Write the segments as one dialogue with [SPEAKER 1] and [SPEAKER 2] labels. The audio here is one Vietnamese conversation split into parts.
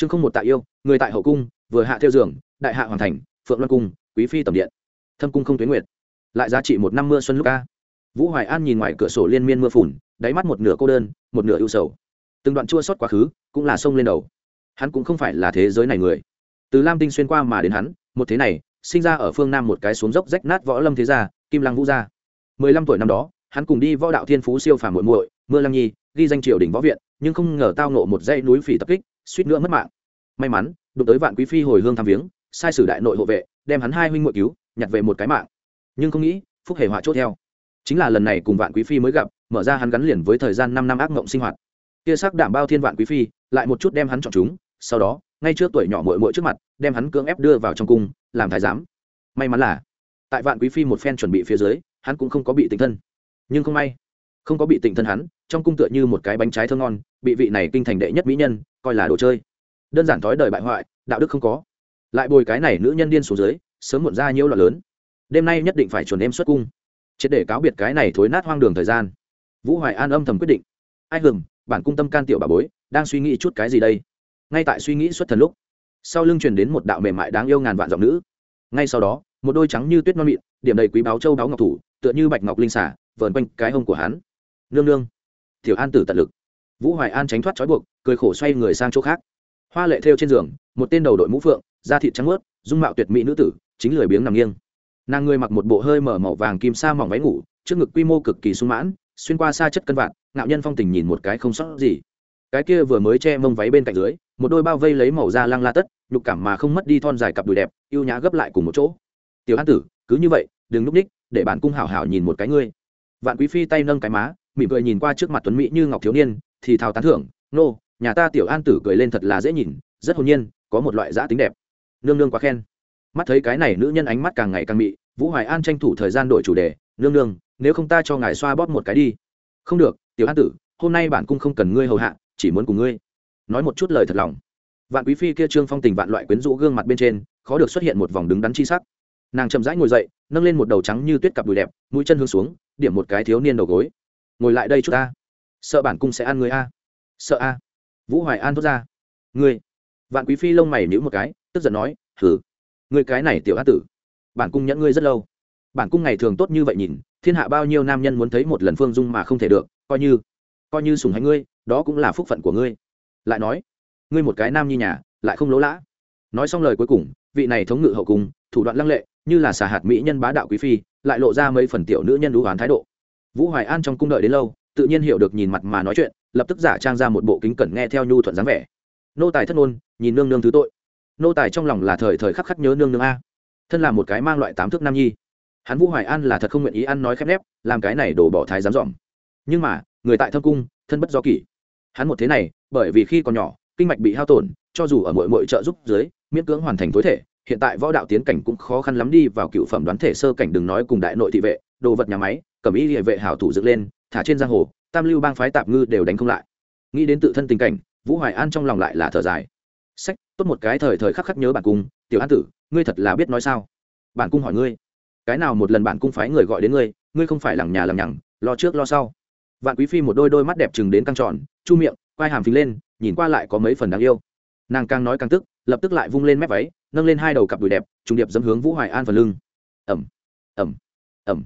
[SPEAKER 1] chương không một tạ yêu, người tại hậu cung, vừa hạ theo giường, đại hạ hoàng thành, phượng loan cung, quý phi tầm điện. Thâm cung không tuyến nguyệt. Lại giá trị một năm mưa xuân lúc ca. Vũ hoài an nhìn ngoài cửa sổ liên miên mưa phùn, đáy mắt một nửa cô đơn, một nửa ưu sầu. Từng đoạn chua xót quá khứ, cũng là sông lên đầu. Hắn cũng không phải là thế giới này người. Từ lam tinh xuyên qua mà đến hắn, một thế này, sinh ra ở phương nam một cái xuống dốc rách nát võ lâm thế gia, kim lăng vũ gia. Mười lăm tuổi năm đó, hắn cùng đi võ đạo thiên phú siêu phàm muội muội, mưa lăng nhi, ghi danh triều đình võ viện, nhưng không ngờ tao nộ một dãy núi phỉ tập kích suýt nữa mất mạng. May mắn, đụng tới vạn quý phi hồi hương thăm viếng, sai sử đại nội hộ vệ, đem hắn hai huynh muội cứu, nhặt về một cái mạng. Nhưng không nghĩ, phúc hề họa chốt theo. Chính là lần này cùng vạn quý phi mới gặp, mở ra hắn gắn liền với thời gian năm năm ác mộng sinh hoạt. Kia sắc đảm bao thiên vạn quý phi, lại một chút đem hắn chọn chúng, sau đó, ngay trước tuổi nhỏ muội muội trước mặt, đem hắn cưỡng ép đưa vào trong cung, làm thái giám. May mắn là, tại vạn quý phi một phen chuẩn bị phía dưới, hắn cũng không có bị tình thân. Nhưng không may không có bị tình thân hắn, trong cung tựa như một cái bánh trái thơ ngon, bị vị này kinh thành đệ nhất mỹ nhân, coi là đồ chơi. Đơn giản thói đời bại hoại, đạo đức không có. Lại bồi cái này nữ nhân điên xuống dưới, sớm muộn ra nhiễu loạn lớn. Đêm nay nhất định phải chuẩn em xuất cung. Triệt để cáo biệt cái này thối nát hoang đường thời gian. Vũ hoài an âm thầm quyết định. Ai hừng bản cung tâm can tiểu bà bối, đang suy nghĩ chút cái gì đây? Ngay tại suy nghĩ xuất thần lúc, sau lưng truyền đến một đạo mềm mại đáng yêu ngàn vạn giọng nữ. Ngay sau đó, một đôi trắng như tuyết non mịn, điểm đầy quý báo châu báo ngọc thủ, tựa như bạch ngọc linh xả, vờn quanh cái hông của hắn nương nương. Tiểu an tử tận lực. Vũ hoài an tránh thoát trói buộc, cười khổ xoay người sang chỗ khác. Hoa lệ thêu trên giường, một tên đầu đội mũ phượng, da thịt trắng ướt dung mạo tuyệt mỹ nữ tử, chính lười biếng nằm nghiêng. Nàng người mặc một bộ hơi mở màu vàng kim sa mỏng váy ngủ, trước ngực quy mô cực kỳ sung mãn, xuyên qua xa chất cân vạn, ngạo nhân phong tình nhìn một cái không sót gì. Cái kia vừa mới che mông váy bên cạnh dưới, một đôi bao vây lấy màu da lăng la tất, nhục cảm mà không mất đi thon dài cặp đùi đẹp yêu nhã gấp lại cùng một chỗ. Tiểu an tử, cứ như vậy, đừng núp ních, để bản cung hảo hảo nhìn một cái ngươi. Vạn quý phi tay nâng cái má mỉm cười nhìn qua trước mặt tuấn mỹ như ngọc thiếu niên, thì thào tán thưởng, nô, nhà ta tiểu an tử cười lên thật là dễ nhìn, rất hồn nhiên, có một loại giã tính đẹp. Nương nương quá khen. Mắt thấy cái này nữ nhân ánh mắt càng ngày càng mị, vũ hoài an tranh thủ thời gian đổi chủ đề, nương nương, nếu không ta cho ngài xoa bóp một cái đi. Không được, tiểu an tử, hôm nay bản cung không cần ngươi hầu hạ, chỉ muốn cùng ngươi. Nói một chút lời thật lòng. Vạn quý phi kia trương phong tình vạn loại quyến rũ gương mặt bên trên, khó được xuất hiện một vòng đứng đắn chi sắc. Nàng chậm rãi ngồi dậy, nâng lên một đầu trắng như tuyết cặp đùi đẹp, mũi chân hướng xuống, điểm một cái thiếu niên đầu gối ngồi lại đây chút ta. Sợ bản cung sẽ ăn người a. Sợ a. Vũ hoài an thốt ra. Ngươi. Vạn quý phi lông mày níu một cái, tức giận nói thử ngươi cái này tiểu an tử. Bản cung nhẫn ngươi rất lâu. Bản cung ngày thường tốt như vậy nhìn, thiên hạ bao nhiêu nam nhân muốn thấy một lần phương dung mà không thể được, coi như coi như sùng hạnh ngươi, đó cũng là phúc phận của ngươi. Lại nói, ngươi một cái nam như nhà, lại không lỗ lã. Nói xong lời cuối cùng, vị này thống ngự hậu cung, thủ đoạn lăng lệ, như là xà hạt mỹ nhân bá đạo quý phi, lại lộ ra mấy phần tiểu nữ nhân đũ hoán thái độ vũ hoài an trong cung đợi đến lâu, tự nhiên hiểu được nhìn mặt mà nói chuyện, lập tức giả trang ra một bộ kính cẩn nghe theo nhu thuận dáng vẻ. Nô tài thất ngôn, nhìn nương nương thứ tội. Nô tài trong lòng là thời thời khắc khắc nhớ nương nương a. Thân là một cái mang loại tám thước nam nhi. Hắn vũ hoài an là thật không nguyện ý ăn nói khép nép, làm cái này đổ bỏ thái dám dòm nhưng mà, người tại thâm cung, thân bất do kỷ. Hắn một thế này, bởi vì khi còn nhỏ, kinh mạch bị hao tổn, cho dù ở mỗi mỗi trợ giúp dưới, miễn cưỡng hoàn thành tối thể, hiện tại võ đạo tiến cảnh cũng khó khăn lắm đi vào cựu phẩm đoán thể sơ cảnh đừng nói cùng đại nội thị vệ, đồ vật nhà máy cầm ý địa vệ hảo thủ dựng lên, thả trên giang hồ, tam lưu bang phái tạp ngư đều đánh không lại. Nghĩ đến tự thân tình cảnh, vũ hoài an trong lòng lại là thở dài. Sách, tốt một cái thời thời khắc khắc nhớ bản cung, tiểu an tử, ngươi thật là biết nói sao? Bản cung hỏi ngươi, cái nào một lần bản cung phái người gọi đến ngươi ngươi không phải lằng nhà lằng nhằng, lo trước lo sau. Vạn quý phi một đôi đôi mắt đẹp chừng đến căng tròn, chu miệng, quai hàm phình lên, nhìn qua lại có mấy phần đáng yêu. Nàng càng nói càng tức, lập tức lại vung lên mép váy, nâng lên hai đầu cặp đùi đẹp, trùng điệp dẫm hướng vũ hoài an phần lưng. Ẩm ẩm ẩm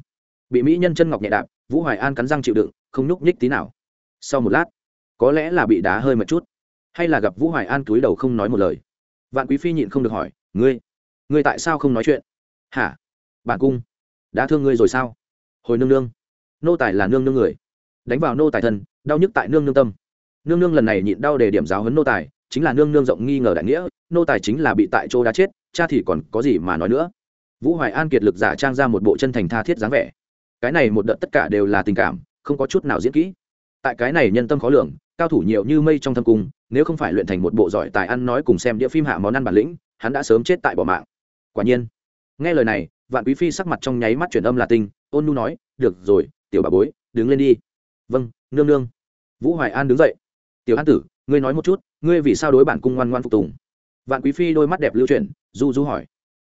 [SPEAKER 1] bị mỹ nhân chân ngọc nhẹ đạp, vũ hoài an cắn răng chịu đựng, không nhúc nhích tí nào. Sau một lát, có lẽ là bị đá hơi một chút, hay là gặp vũ hoài an túi đầu không nói một lời. Vạn quý phi nhịn không được hỏi, ngươi ngươi tại sao không nói chuyện? Hả? Bản cung, đã thương ngươi rồi sao? Hồi nương nương. Nô tài là nương nương người. Đánh vào nô tài thân, đau nhức tại nương nương tâm. Nương nương lần này nhịn đau để điểm giáo hấn nô tài, chính là nương nương rộng nghi ngờ đại nghĩa, nô tài chính là bị tại chỗ đã chết, cha thì còn có gì mà nói nữa. Vũ hoài an kiệt lực giả trang ra một bộ chân thành tha thiết dáng vẻ cái này một đợt tất cả đều là tình cảm, không có chút nào diễn kỹ. Tại cái này nhân tâm khó lường, cao thủ nhiều như mây trong thâm cung, nếu không phải luyện thành một bộ giỏi tài ăn nói cùng xem đĩa phim hạ món ăn bản lĩnh, hắn đã sớm chết tại bỏ mạng. Quả nhiên, nghe lời này, vạn quý phi sắc mặt trong nháy mắt chuyển âm là tinh, ôn nu nói, được rồi, tiểu bà bối, đứng lên đi. Vâng nương nương. Vũ hoài an đứng dậy. Tiểu an tử, ngươi nói một chút, ngươi vì sao đối bản cung ngoan ngoan phục tùng? Vạn quý phi đôi mắt đẹp lưu chuyển, du du hỏi.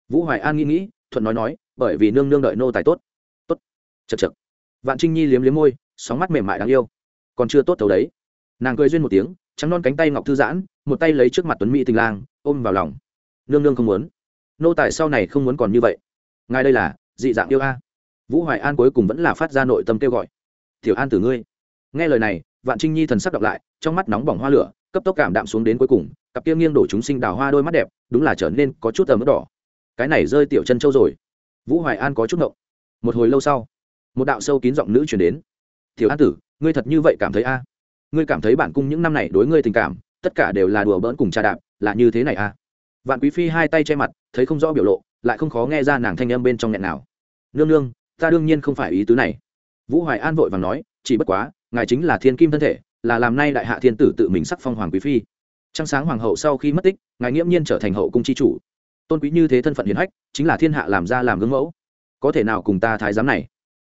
[SPEAKER 1] Vũ hoài an nghĩ nghĩ, thuận nói nói, bởi vì nương nương đợi nô tài tốt tốt chật chật. Vạn trinh nhi liếm liếm môi, sóng mắt mềm mại đáng yêu. Còn chưa tốt thấu đấy. Nàng cười duyên một tiếng, trắng non cánh tay ngọc thư giãn, một tay lấy trước mặt tuấn mỹ tình lang, ôm vào lòng. Nương nương không muốn. Nô tài sau này không muốn còn như vậy. Ngài đây là, dị dạng yêu a. Vũ hoài an cuối cùng vẫn là phát ra nội tâm kêu gọi. Tiểu an tử ngươi. Nghe lời này, vạn trinh nhi thần sắc đọc lại, trong mắt nóng bỏng hoa lửa, cấp tốc cảm đạm xuống đến cuối cùng, cặp kia nghiêng đổ chúng sinh đào hoa đôi mắt đẹp, đúng là trở nên có chút tờ mất đỏ. Cái này rơi tiểu chân châu rồi. Vũ hoài an có chút ngộng. Một hồi lâu sau một đạo sâu kín giọng nữ chuyển đến. Thiếu an tử, ngươi thật như vậy cảm thấy a? Ngươi cảm thấy bản cung những năm này đối ngươi tình cảm, tất cả đều là đùa bỡn cùng trà đạp, là như thế này a? Vạn quý phi hai tay che mặt, thấy không rõ biểu lộ, lại không khó nghe ra nàng thanh âm bên trong nghẹn nào. Nương nương, ta đương nhiên không phải ý tứ này. Vũ hoài an vội vàng nói, chỉ bất quá, ngài chính là thiên kim thân thể, là làm nay đại hạ thiên tử tự mình sắc phong hoàng quý phi. Trăng sáng hoàng hậu sau khi mất tích, ngài nghiễm nhiên trở thành hậu cung chi chủ. Tôn quý như thế thân phận hiền hách, chính là thiên hạ làm ra làm gương mẫu. Có thể nào cùng ta thái giám này?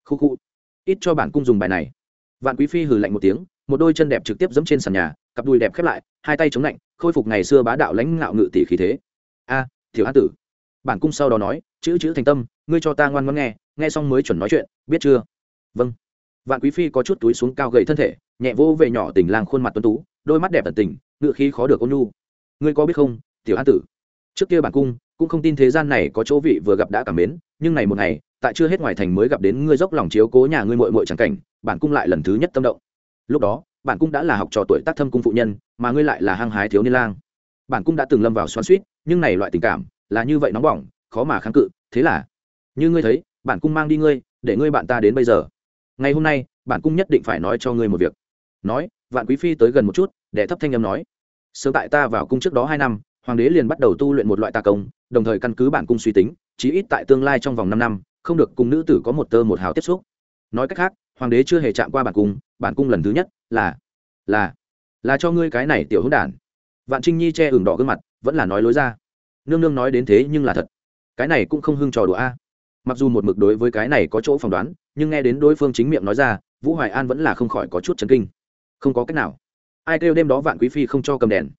[SPEAKER 1] Khu khu. Ít cho bản cung dùng bài này. Vạn quý phi hừ lạnh một tiếng một đôi chân đẹp trực tiếp dẫm trên sàn nhà cặp đùi đẹp khép lại hai tay chống lạnh khôi phục ngày xưa bá đạo lãnh ngạo ngự tỷ khí thế. A à, thiếu an tử. Bản cung sau đó nói chữ chữ thành tâm ngươi cho ta ngoan ngoãn nghe nghe xong mới chuẩn nói chuyện biết chưa? Vâng. Vạn quý phi có chút túi xuống cao gầy thân thể nhẹ vô về nhỏ tình lang khuôn mặt tuấn tú đôi mắt đẹp tận tình ngự khí khó được ôn nhu. Ngươi có biết không tiểu an tử? Trước kia bản cung cũng không tin thế gian này có chỗ vị vừa gặp đã cảm mến nhưng này một ngày tại chưa hết ngoài thành mới gặp đến ngươi dốc lòng chiếu cố nhà ngươi muội muội chẳng cảnh bản cung lại lần thứ nhất tâm động. Lúc đó bản cung đã là học trò tuổi tác thâm cung phụ nhân, mà ngươi lại là hăng hái thiếu niên lang. Bản cung đã từng lâm vào xoắn suýt nhưng này loại tình cảm là như vậy nóng bỏng, khó mà kháng cự, thế là, như ngươi thấy bản cung mang đi ngươi, để ngươi bạn ta đến bây giờ. Ngày hôm nay bản cung nhất định phải nói cho ngươi một việc. Nói, vạn quý phi tới gần một chút để thấp thanh âm nói. Sớm tại ta vào cung trước đó hai năm, hoàng đế liền bắt đầu tu luyện một loại tà công, đồng thời căn cứ bản cung suy tính, chí ít tại tương lai trong vòng năm năm không được cùng nữ tử có một tơ một hào tiếp xúc. Nói cách khác, hoàng đế chưa hề chạm qua bản cung bản cung lần thứ nhất là là là cho ngươi cái này tiểu hữu đản. Vạn trinh nhi che ửng đỏ gương mặt, vẫn là nói lối ra. Nương nương nói đến thế nhưng là thật. Cái này cũng không hưng trò đùa a. Mặc dù một mực đối với cái này có chỗ phỏng đoán, nhưng nghe đến đối phương chính miệng nói ra, vũ hoài an vẫn là không khỏi có chút chấn kinh. Không có cách nào. Ai kêu đêm đó vạn quý phi không cho cầm đèn?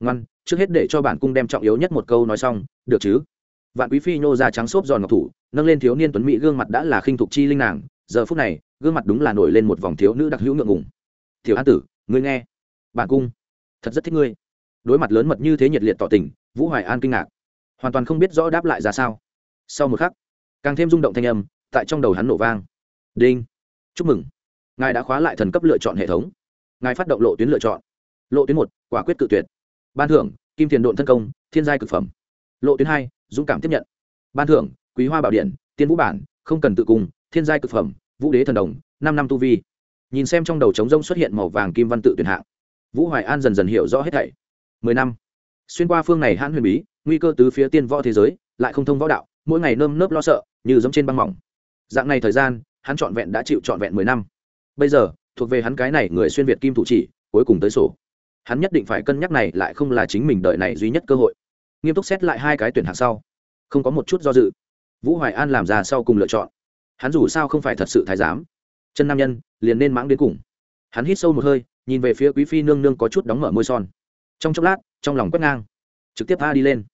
[SPEAKER 1] Ngoan, trước hết để cho bản cung đem trọng yếu nhất một câu nói xong, được chứ? Vạn quý phi nhô ra trắng xốp giòn ngọc thủ, nâng lên thiếu niên tuấn mỹ gương mặt đã là khinh thục chi linh nàng. Giờ phút này, gương mặt đúng là nổi lên một vòng thiếu nữ đặc hữu ngượng ngùng. Thiếu an tử, ngươi nghe. Bản cung, thật rất thích ngươi. Đối mặt lớn mật như thế nhiệt liệt tỏ tình, vũ hoài an kinh ngạc. Hoàn toàn không biết rõ đáp lại ra sao. Sau một khắc, càng thêm rung động thanh âm, tại trong đầu hắn nổ vang. Đinh, chúc mừng. Ngài đã khóa lại thần cấp lựa chọn hệ thống. Ngài phát động lộ tuyến lựa chọn. Lộ tuyến một, quả quyết cự tuyệt. Ban thưởng, kim tiền độn thân công, thiên giai cực phẩm. Lộ tuyến hai dũng cảm tiếp nhận. Ban thưởng, quý hoa bảo điện, tiên vũ bản, không cần tự cung, thiên giai cực phẩm, vũ đế thần đồng, năm năm tu vi. Nhìn xem trong đầu trống rông xuất hiện màu vàng kim văn tự tuyển hạng, vũ hoài an dần dần hiểu rõ hết thảy. Mười năm. Xuyên qua phương này hãn huyền bí, nguy cơ từ phía tiên võ thế giới, lại không thông võ đạo, mỗi ngày nơm nớp lo sợ, như giống trên băng mỏng. Dạng này thời gian, hắn trọn vẹn đã chịu trọn vẹn mười năm. Bây giờ, thuộc về hắn cái này người xuyên việt kim thủ chỉ, cuối cùng tới sổ. Hắn nhất định phải cân nhắc này lại không là chính mình đợi này duy nhất cơ hội nghiêm túc xét lại hai cái tuyển hạng sau. Không có một chút do dự. Vũ hoài an làm ra sau cùng lựa chọn. Hắn dù sao không phải thật sự thái giám. Chân nam nhân, liền nên mãng đến cùng. Hắn hít sâu một hơi, nhìn về phía quý phi nương nương có chút đóng mở môi son. Trong chốc lát, trong lòng quét ngang. Trực tiếp tha đi lên.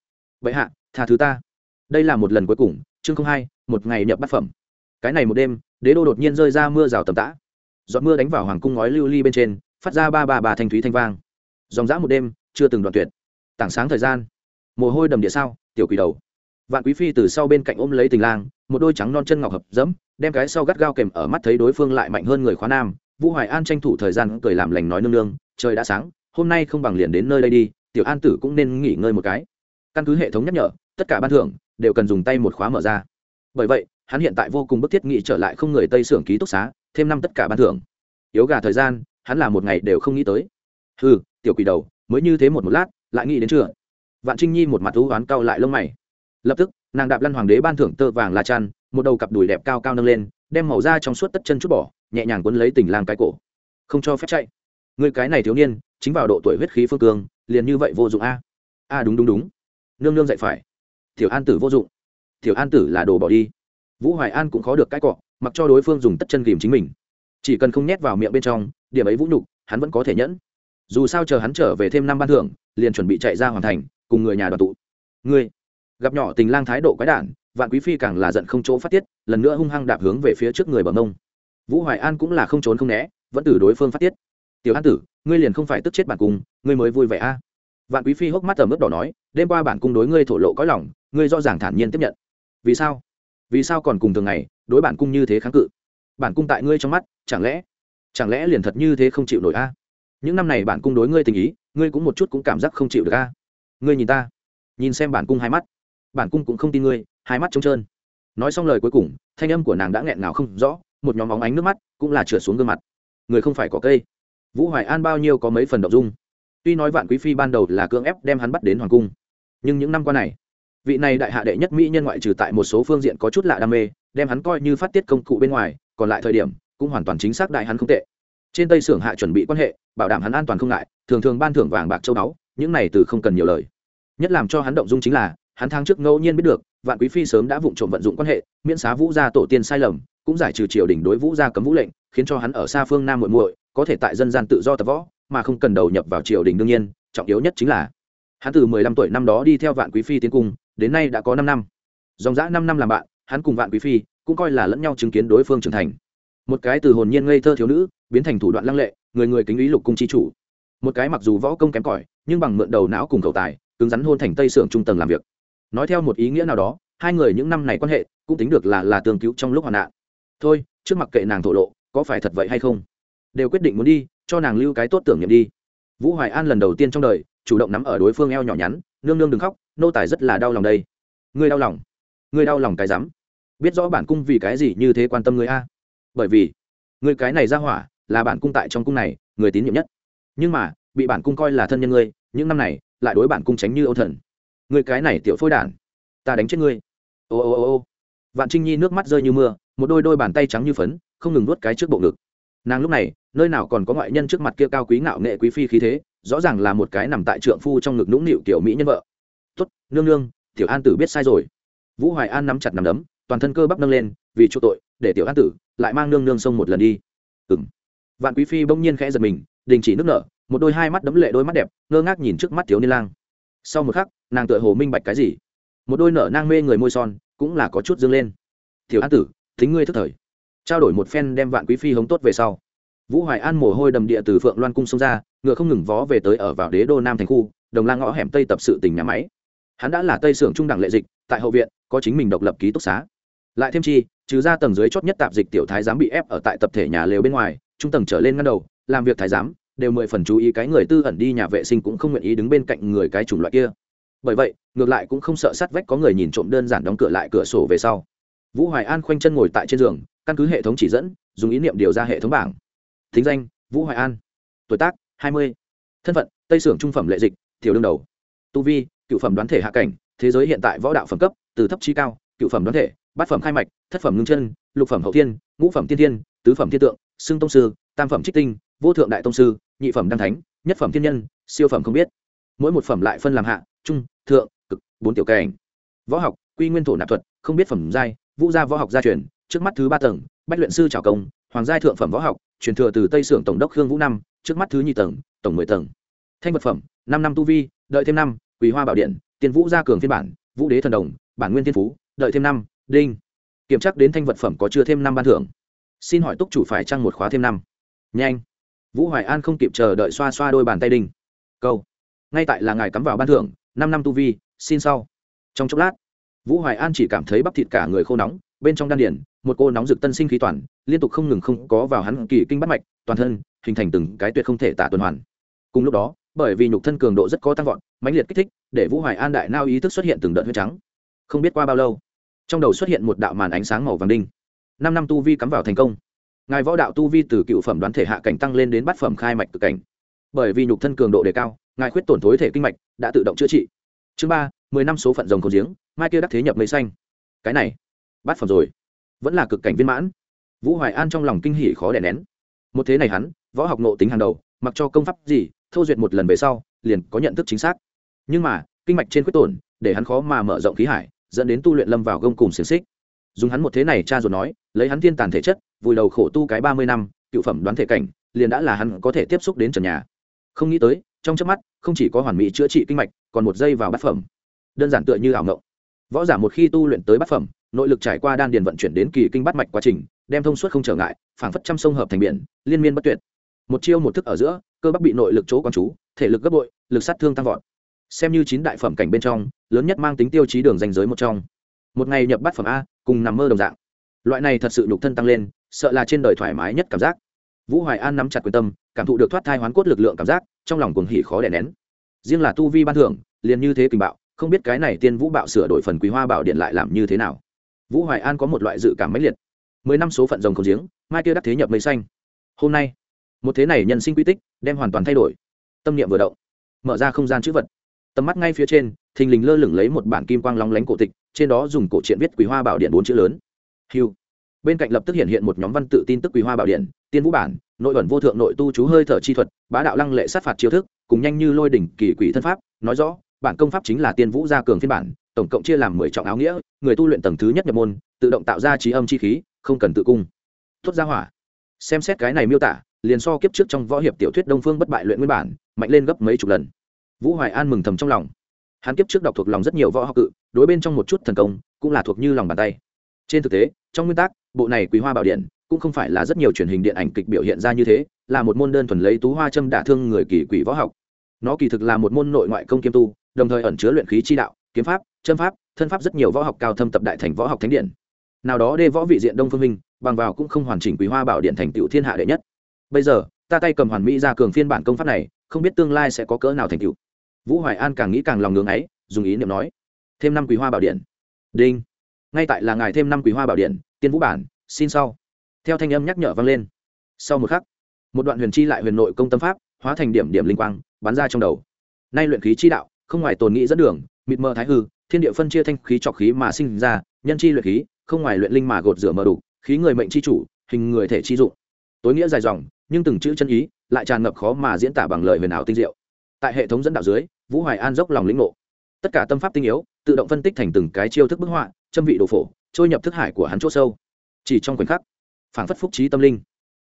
[SPEAKER 1] Vậy hạ, tha thứ ta. Đây là một lần cuối cùng, chương không hai, một ngày nhập bát phẩm. Cái này một đêm, đế đô đột nhiên rơi ra mưa rào tầm tã. Giọt mưa đánh vào hoàng cung ngói lưu ly bên trên, phát ra ba ba bà thanh thúy thanh vang. Dòng dã một đêm, chưa từng đoạn tuyệt. Tảng sáng thời gian mồ hôi đầm địa sao, tiểu quỷ đầu. Vạn quý phi từ sau bên cạnh ôm lấy tình lang, một đôi trắng non chân ngọc hợp dẫm, đem cái sau gắt gao kèm ở mắt thấy đối phương lại mạnh hơn người khóa nam. Vũ hoài an tranh thủ thời gian cười làm lành nói nương nương, trời đã sáng, hôm nay không bằng liền đến nơi đây đi, tiểu an tử cũng nên nghỉ ngơi một cái. Căn cứ hệ thống nhắc nhở, tất cả ban thưởng đều cần dùng tay một khóa mở ra. Bởi vậy, hắn hiện tại vô cùng bức thiết nghĩ trở lại không người tây xưởng ký túc xá, thêm năm tất cả ban thưởng. Yếu gà thời gian, hắn là một ngày đều không nghĩ tới. Ừ tiểu quỷ đầu, mới như thế một một lát, lại nghĩ đến chưa? Vạn trinh nhi một mặt thú oán cau lại lông mày. Lập tức, nàng đạp lăn hoàng đế ban thưởng tơ vàng la chăn, một đầu cặp đùi đẹp cao cao nâng lên, đem màu da trong suốt tất chân chút bỏ, nhẹ nhàng quấn lấy tình lang cái cổ. Không cho phép chạy. Người cái này thiếu niên, chính vào độ tuổi huyết khí phương cương, liền như vậy vô dụng a. A, đúng đúng đúng. Nương nương dạy phải. Tiểu an tử vô dụng. Tiểu an tử là đồ bỏ đi. Vũ hoài an cũng khó được cái cọ, mặc cho đối phương dùng tất chân ghìm chính mình. Chỉ cần không nhét vào miệng bên trong, điểm ấy vũ nhục, hắn vẫn có thể nhẫn. Dù sao chờ hắn trở về thêm năm ban thưởng liền chuẩn bị chạy ra hoàn thành, cùng người nhà đoàn tụ. Ngươi, gặp nhỏ tình lang thái độ quái đản, vạn quý phi càng là giận không chỗ phát tiết, lần nữa hung hăng đạp hướng về phía trước người bờ mông. Vũ hoài an cũng là không trốn không né, vẫn từ đối phương phát tiết. Tiểu an tử, ngươi liền không phải tức chết bản cung, ngươi mới vui vẻ a. Vạn quý phi hốc mắt ở mức đỏ nói, đêm qua bản cung đối ngươi thổ lộ có lòng, ngươi rõ ràng thản nhiên tiếp nhận. Vì sao? Vì sao còn cùng thường ngày đối bản cung như thế kháng cự? Bản cung tại ngươi trong mắt, chẳng lẽ chẳng lẽ liền thật như thế không chịu nổi a? Những năm này bản cung đối ngươi tình ý, ngươi cũng một chút cũng cảm giác không chịu được a. Ngươi nhìn ta, nhìn xem bản cung hai mắt. Bản cung cũng không tin ngươi, hai mắt trống trơn. Nói xong lời cuối cùng, thanh âm của nàng đã nghẹn ngào không rõ, một nhóm óng ánh nước mắt cũng là trượt xuống gương mặt. Người không phải có cây. Vũ hoài an bao nhiêu có mấy phần đ ộ n g dung. Tuy nói vạn quý phi ban đầu là cưỡng ép đem hắn bắt đến hoàng cung, nhưng những năm qua này, vị này đại hạ đệ nhất mỹ nhân ngoại trừ tại một số phương diện có chút lạ đam mê, đem hắn coi như phát tiết công cụ bên ngoài, còn lại thời điểm, cũng hoàn toàn chính xác đại hắn không tệ trên tây xưởng hạ chuẩn bị quan hệ, bảo đảm hắn an toàn không ngại, thường thường ban thưởng vàng bạc châu báu, những này từ không cần nhiều lời. Nhất làm cho hắn động dung chính là, hắn tháng trước ngẫu nhiên biết được, vạn quý phi sớm đã vụng trộm vận dụng quan hệ, miễn xá vũ gia tổ tiên sai lầm, cũng giải trừ triều đình đối vũ gia cấm vũ lệnh, khiến cho hắn ở xa phương nam muội muội, có thể tại dân gian tự do tập võ, mà không cần đầu nhập vào triều đình đương nhiên, trọng yếu nhất chính là, hắn từ mười lăm tuổi năm đó đi theo vạn quý phi tiến cung, đến nay đã có năm năm. Dòng dã năm năm làm bạn, hắn cùng vạn quý phi cũng coi là lẫn nhau chứng kiến đối phương trưởng thành. Một cái từ hồn nhiên ngây thơ thiếu nữ biến thành thủ đoạn lăng lệ, người người kính ý lục cung chi chủ. Một cái mặc dù võ công kém cỏi, nhưng bằng mượn đầu não cùng cầu tài, cứng rắn hôn thành tây xưởng trung tầng làm việc. Nói theo một ý nghĩa nào đó, hai người những năm này quan hệ, cũng tính được là là tương cứu trong lúc hoạn nạn. Thôi, trước mặt kệ nàng thổ lộ, có phải thật vậy hay không? Đều quyết định muốn đi, cho nàng lưu cái tốt tưởng niệm đi. Vũ hoài an lần đầu tiên trong đời, chủ động nắm ở đối phương eo nhỏ nhắn, nương nương đừng khóc, nô tài rất là đau lòng đây. Ngươi đau lòng? Ngươi đau lòng cái rắm? Biết rõ bản cung vì cái gì như thế quan tâm ngươi a? Bởi vì, ngươi cái này ra hỏa là bản cung tại trong cung này, người tín nhiệm nhất. Nhưng mà, bị bản cung coi là thân nhân ngươi, những năm này, lại đối bản cung tránh như âu thần. Người cái này tiểu phôi đản, ta đánh chết ngươi. Ô ô ô ô. Vạn trinh nhi nước mắt rơi như mưa, một đôi đôi bàn tay trắng như phấn, không ngừng nuốt cái trước bộ ngực. Nàng lúc này, nơi nào còn có ngoại nhân trước mặt kia cao quý ngạo nghệ quý phi khí thế, rõ ràng là một cái nằm tại trượng phu trong ngực nũng nịu tiểu mỹ nhân vợ. Tuất nương nương, tiểu an tử biết sai rồi. Vũ hoài an nắm chặt nằm đấm, toàn thân cơ bắp nâng lên, vì chỗ tội, để tiểu an tử lại mang nương nương sông một lần đi. Ừ m vạn quý phi bỗng nhiên khẽ giật mình, đình chỉ nước nở, một đôi hai mắt đấm lệ đôi mắt đẹp, ngơ ngác nhìn trước mắt thiếu niên lang. Sau một khắc, nàng tựa hồ minh bạch cái gì. Một đôi nở nang mê người môi son, cũng là có chút dương lên. Tiểu an tử, thính ngươi thức thời. Trao đổi một phen đem vạn quý phi hống tốt về sau. Vũ hoài an mồ hôi đầm địa từ phượng loan cung xông ra, ngựa không ngừng vó về tới ở vào đế đô nam thành khu, đồng lang ngõ hẻm tây tập sự tỉnh nhà máy. Hắn đã là tây xưởng trung đẳng lệ dịch, tại hậu viện, có chính mình độc lập ký túc xá. Lại thêm chi, trừ ra tầng dưới chót nhất tạp dịch tiểu thái giám bị ép ở tại tập thể nhà lều bên ngoài trung tầng trở lên ngăn đầu, làm việc thái giám, đều mười phần chú ý cái người tư ẩn đi nhà vệ sinh cũng không nguyện ý đứng bên cạnh người cái chủng loại kia. Bởi vậy, ngược lại cũng không sợ sát vách có người nhìn trộm đơn giản đóng cửa lại cửa sổ về sau. Vũ hoài an khoanh chân ngồi tại trên giường, căn cứ hệ thống chỉ dẫn, dùng ý niệm điều ra hệ thống bảng. Thính danh, vũ hoài an. Tuổi tác, hai mươi. Thân phận, tây sưởng trung phẩm lệ dịch, tiểu đương đầu. Tu vi, cựu phẩm đoán thể hạ cảnh, thế giới hiện tại võ đạo phẩm cấp, từ thấp trí cao, cựu phẩm đoán thể, bát phẩm khai mạch, thất phẩm ngưng chân, lục phẩm hậu thiên, ngũ phẩm tiên thiên, tứ phẩm thiên tượng xưng tông sư, tam phẩm trích tinh, vô thượng đại tông sư, nhị phẩm đăng thánh, nhất phẩm thiên nhân, siêu phẩm không biết. Mỗi một phẩm lại phân làm hạ, trung, thượng, cực, bốn tiểu cảnh. Võ học, quy nguyên thổ nạp thuật, không biết phẩm giai, vũ gia võ học gia truyền, trước mắt thứ ba tầng, bách luyện sư trào công, hoàng gia thượng phẩm võ học, truyền thừa từ tây sưởng tổng đốc khương vũ năm, trước mắt thứ nhị tầng, tổng mười tầng. Thanh vật phẩm, năm năm tu vi, đợi thêm năm quý hoa bảo điện tiền vũ gia cường phiên bản, vũ đế thần đồng, bản nguyên thiên phú, đợi thêm năm, đinh. Kiểm tra đến thanh vật phẩm có chưa thêm năm ban thưởng xin hỏi túc chủ phải trăng một khóa thêm năm. Nhanh. Vũ hoài an không kịp chờ đợi xoa xoa đôi bàn tay đinh. Câu. Ngay tại là ngài cắm vào ban thưởng, năm năm tu vi, xin sau. Trong chốc lát, vũ hoài an chỉ cảm thấy bắp thịt cả người khô nóng, bên trong đan điển một cô nóng rực tân sinh khí toàn, liên tục không ngừng không có vào hắn kỳ kinh bắt mạch, toàn thân hình thành từng cái tuyệt không thể tả tuần hoàn. Cùng lúc đó, bởi vì nhục thân cường độ rất có tăng vọt, mãnh liệt kích thích, để vũ hoài an đại nao ý thức xuất hiện từng đợt huyết trắng. Không biết qua bao lâu, trong đầu xuất hiện một đạo màn ánh sáng màu vàng đinh năm năm tu vi cắm vào thành công. Ngài võ đạo tu vi từ cựu phẩm đoán thể hạ cảnh tăng lên đến bát phẩm khai mạch cực cảnh. Bởi vì nhục thân cường độ đề cao, ngài khuyết tổn thối thể kinh mạch đã tự động chữa trị. Chương ba, mười năm số phận rồng cầu giếng, mai kia đắc thế nhập mây xanh. Cái này, bát phẩm rồi. Vẫn là cực cảnh viên mãn. Vũ hoài an trong lòng kinh hỉ khó đè nén. Một thế này hắn, võ học nộ tính hàng đầu, mặc cho công pháp gì, thô duyệt một lần về sau, liền có nhận thức chính xác. Nhưng mà, kinh mạch trên khuyết tổn, để hắn khó mà mở rộng khí hải, dẫn đến tu luyện lâm vào gông cùng xiềng xích dùng hắn một thế này cha rồi nói, lấy hắn thiên tàn thể chất, vùi đầu khổ tu cái ba mươi năm, cựu phẩm đoán thể cảnh, liền đã là hắn có thể tiếp xúc đến trần nhà. Không nghĩ tới, trong chớp mắt, không chỉ có hoàn mỹ chữa trị kinh mạch, còn một giây vào bát phẩm. Đơn giản tựa như ảo ngộng võ giả một khi tu luyện tới bát phẩm, nội lực trải qua đan điền vận chuyển đến kỳ kinh bát mạch quá trình, đem thông suốt không trở ngại, phảng phất trăm sông hợp thành biển, liên miên bất tuyệt. Một chiêu một thức ở giữa, cơ bắp bị nội lực chỗ quán chú, thể lực gấp bội, lực sát thương tăng vọt. Xem như chín đại phẩm cảnh bên trong, lớn nhất mang tính tiêu chí đường danh giới một trong. Một ngày nhập bát phẩm a cùng nằm mơ đồng dạng. Loại này thật sự nhục thân tăng lên, sợ là trên đời thoải mái nhất cảm giác. Vũ hoài an nắm chặt quyền tâm, cảm thụ được thoát thai hoán cốt lực lượng cảm giác, trong lòng cuồng hỉ khó đè nén. Riêng là tu vi ban thưởng, liền như thế kình bạo, không biết cái này tiên vũ bạo sửa đổi phần quý hoa bảo điện lại làm như thế nào. Vũ hoài an có một loại dự cảm mãnh liệt. Mười năm số phận rồng không giếng, mai kia đắc thế nhập mây xanh. Hôm nay, một thế này nhân sinh quy tích, đem hoàn toàn thay đổi. Tâm niệm vừa động, mở ra không gian chữ vật. Tầm mắt ngay phía trên, thình lình lơ lửng lấy một bản kim quang lóng lánh cổ tịch trên đó dùng cổ truyện viết quý hoa bảo điện bốn chữ lớn. Hiu bên cạnh lập tức hiện hiện một nhóm văn tự tin tức quý hoa bảo điện, tiên vũ bản, nội ẩn vô thượng nội tu chú hơi thở chi thuật, bá đạo lăng lệ sát phạt chiêu thức, cùng nhanh như lôi đỉnh kỳ quỷ thân pháp, nói rõ, bản công pháp chính là tiên vũ gia cường phiên bản, tổng cộng chia làm mười trọng áo nghĩa, người tu luyện tầng thứ nhất nhập môn, tự động tạo ra trí âm chi khí, không cần tự cung. Tốt ra hỏa. Xem xét cái này miêu tả, liền so kiếp trước trong võ hiệp tiểu thuyết đông phương bất bại luyện nguyên bản, mạnh lên gấp mấy chục lần. Vũ hoài an mừng thầm trong lòng. Hắn kiếp trước đọc thuộc lòng rất nhiều võ học cự đối bên trong một chút thần công, cũng là thuộc như lòng bàn tay. Trên thực tế, trong nguyên tắc, bộ này quý hoa bảo điện cũng không phải là rất nhiều truyền hình điện ảnh kịch biểu hiện ra như thế, là một môn đơn thuần lấy tú hoa châm đả thương người kỳ quỷ võ học. Nó kỳ thực là một môn nội ngoại công kiêm tu, đồng thời ẩn chứa luyện khí chi đạo, kiếm pháp, châm pháp, thân pháp rất nhiều võ học cao thâm tập đại thành võ học thánh điện. Nào đó đê võ vị diện đông phương minh, bằng vào cũng không hoàn chỉnh quý hoa bảo điện thành tựu thiên hạ đệ nhất. Bây giờ, ta tay cầm hoàn mỹ ra cường phiên bản công pháp này, không biết tương lai sẽ có cỡ nào thành tựu. Vũ hoài an càng nghĩ càng lòng ngưỡng ấy, dùng ý niệm nói thêm năm quý hoa bảo điện. Đinh. Ngay tại là ngài thêm năm quý hoa bảo điện, tiên vũ bản, xin sau. Theo thanh âm nhắc nhở vang lên. Sau một khắc, một đoạn huyền chi lại huyền nội công tâm pháp, hóa thành điểm điểm linh quang, bắn ra trong đầu. Nay luyện khí chi đạo, không ngoài tồn nghĩ dẫn đường, mịt mờ thái hư, thiên địa phân chia thanh khí trọc khí mà sinh ra, nhân chi luyện khí, không ngoài luyện linh mà gột rửa mờ đủ, khí người mệnh chi chủ, hình người thể chi dụng. Tối nghĩa dài dòng, nhưng từng chữ chân ý, lại tràn ngập khó mà diễn tả bằng lời huyền ảo tinh diệu. Tại hệ thống dẫn đạo dưới, vũ hoài an dốc lòng lĩnh ngộ. Tất cả tâm pháp tinh yếu tự động phân tích thành từng cái chiêu thức bức họa, châm vị đồ phổ, trôi nhập thức hải của hắn chỗ sâu. Chỉ trong khoảnh khắc, phảng phất phúc trí tâm linh,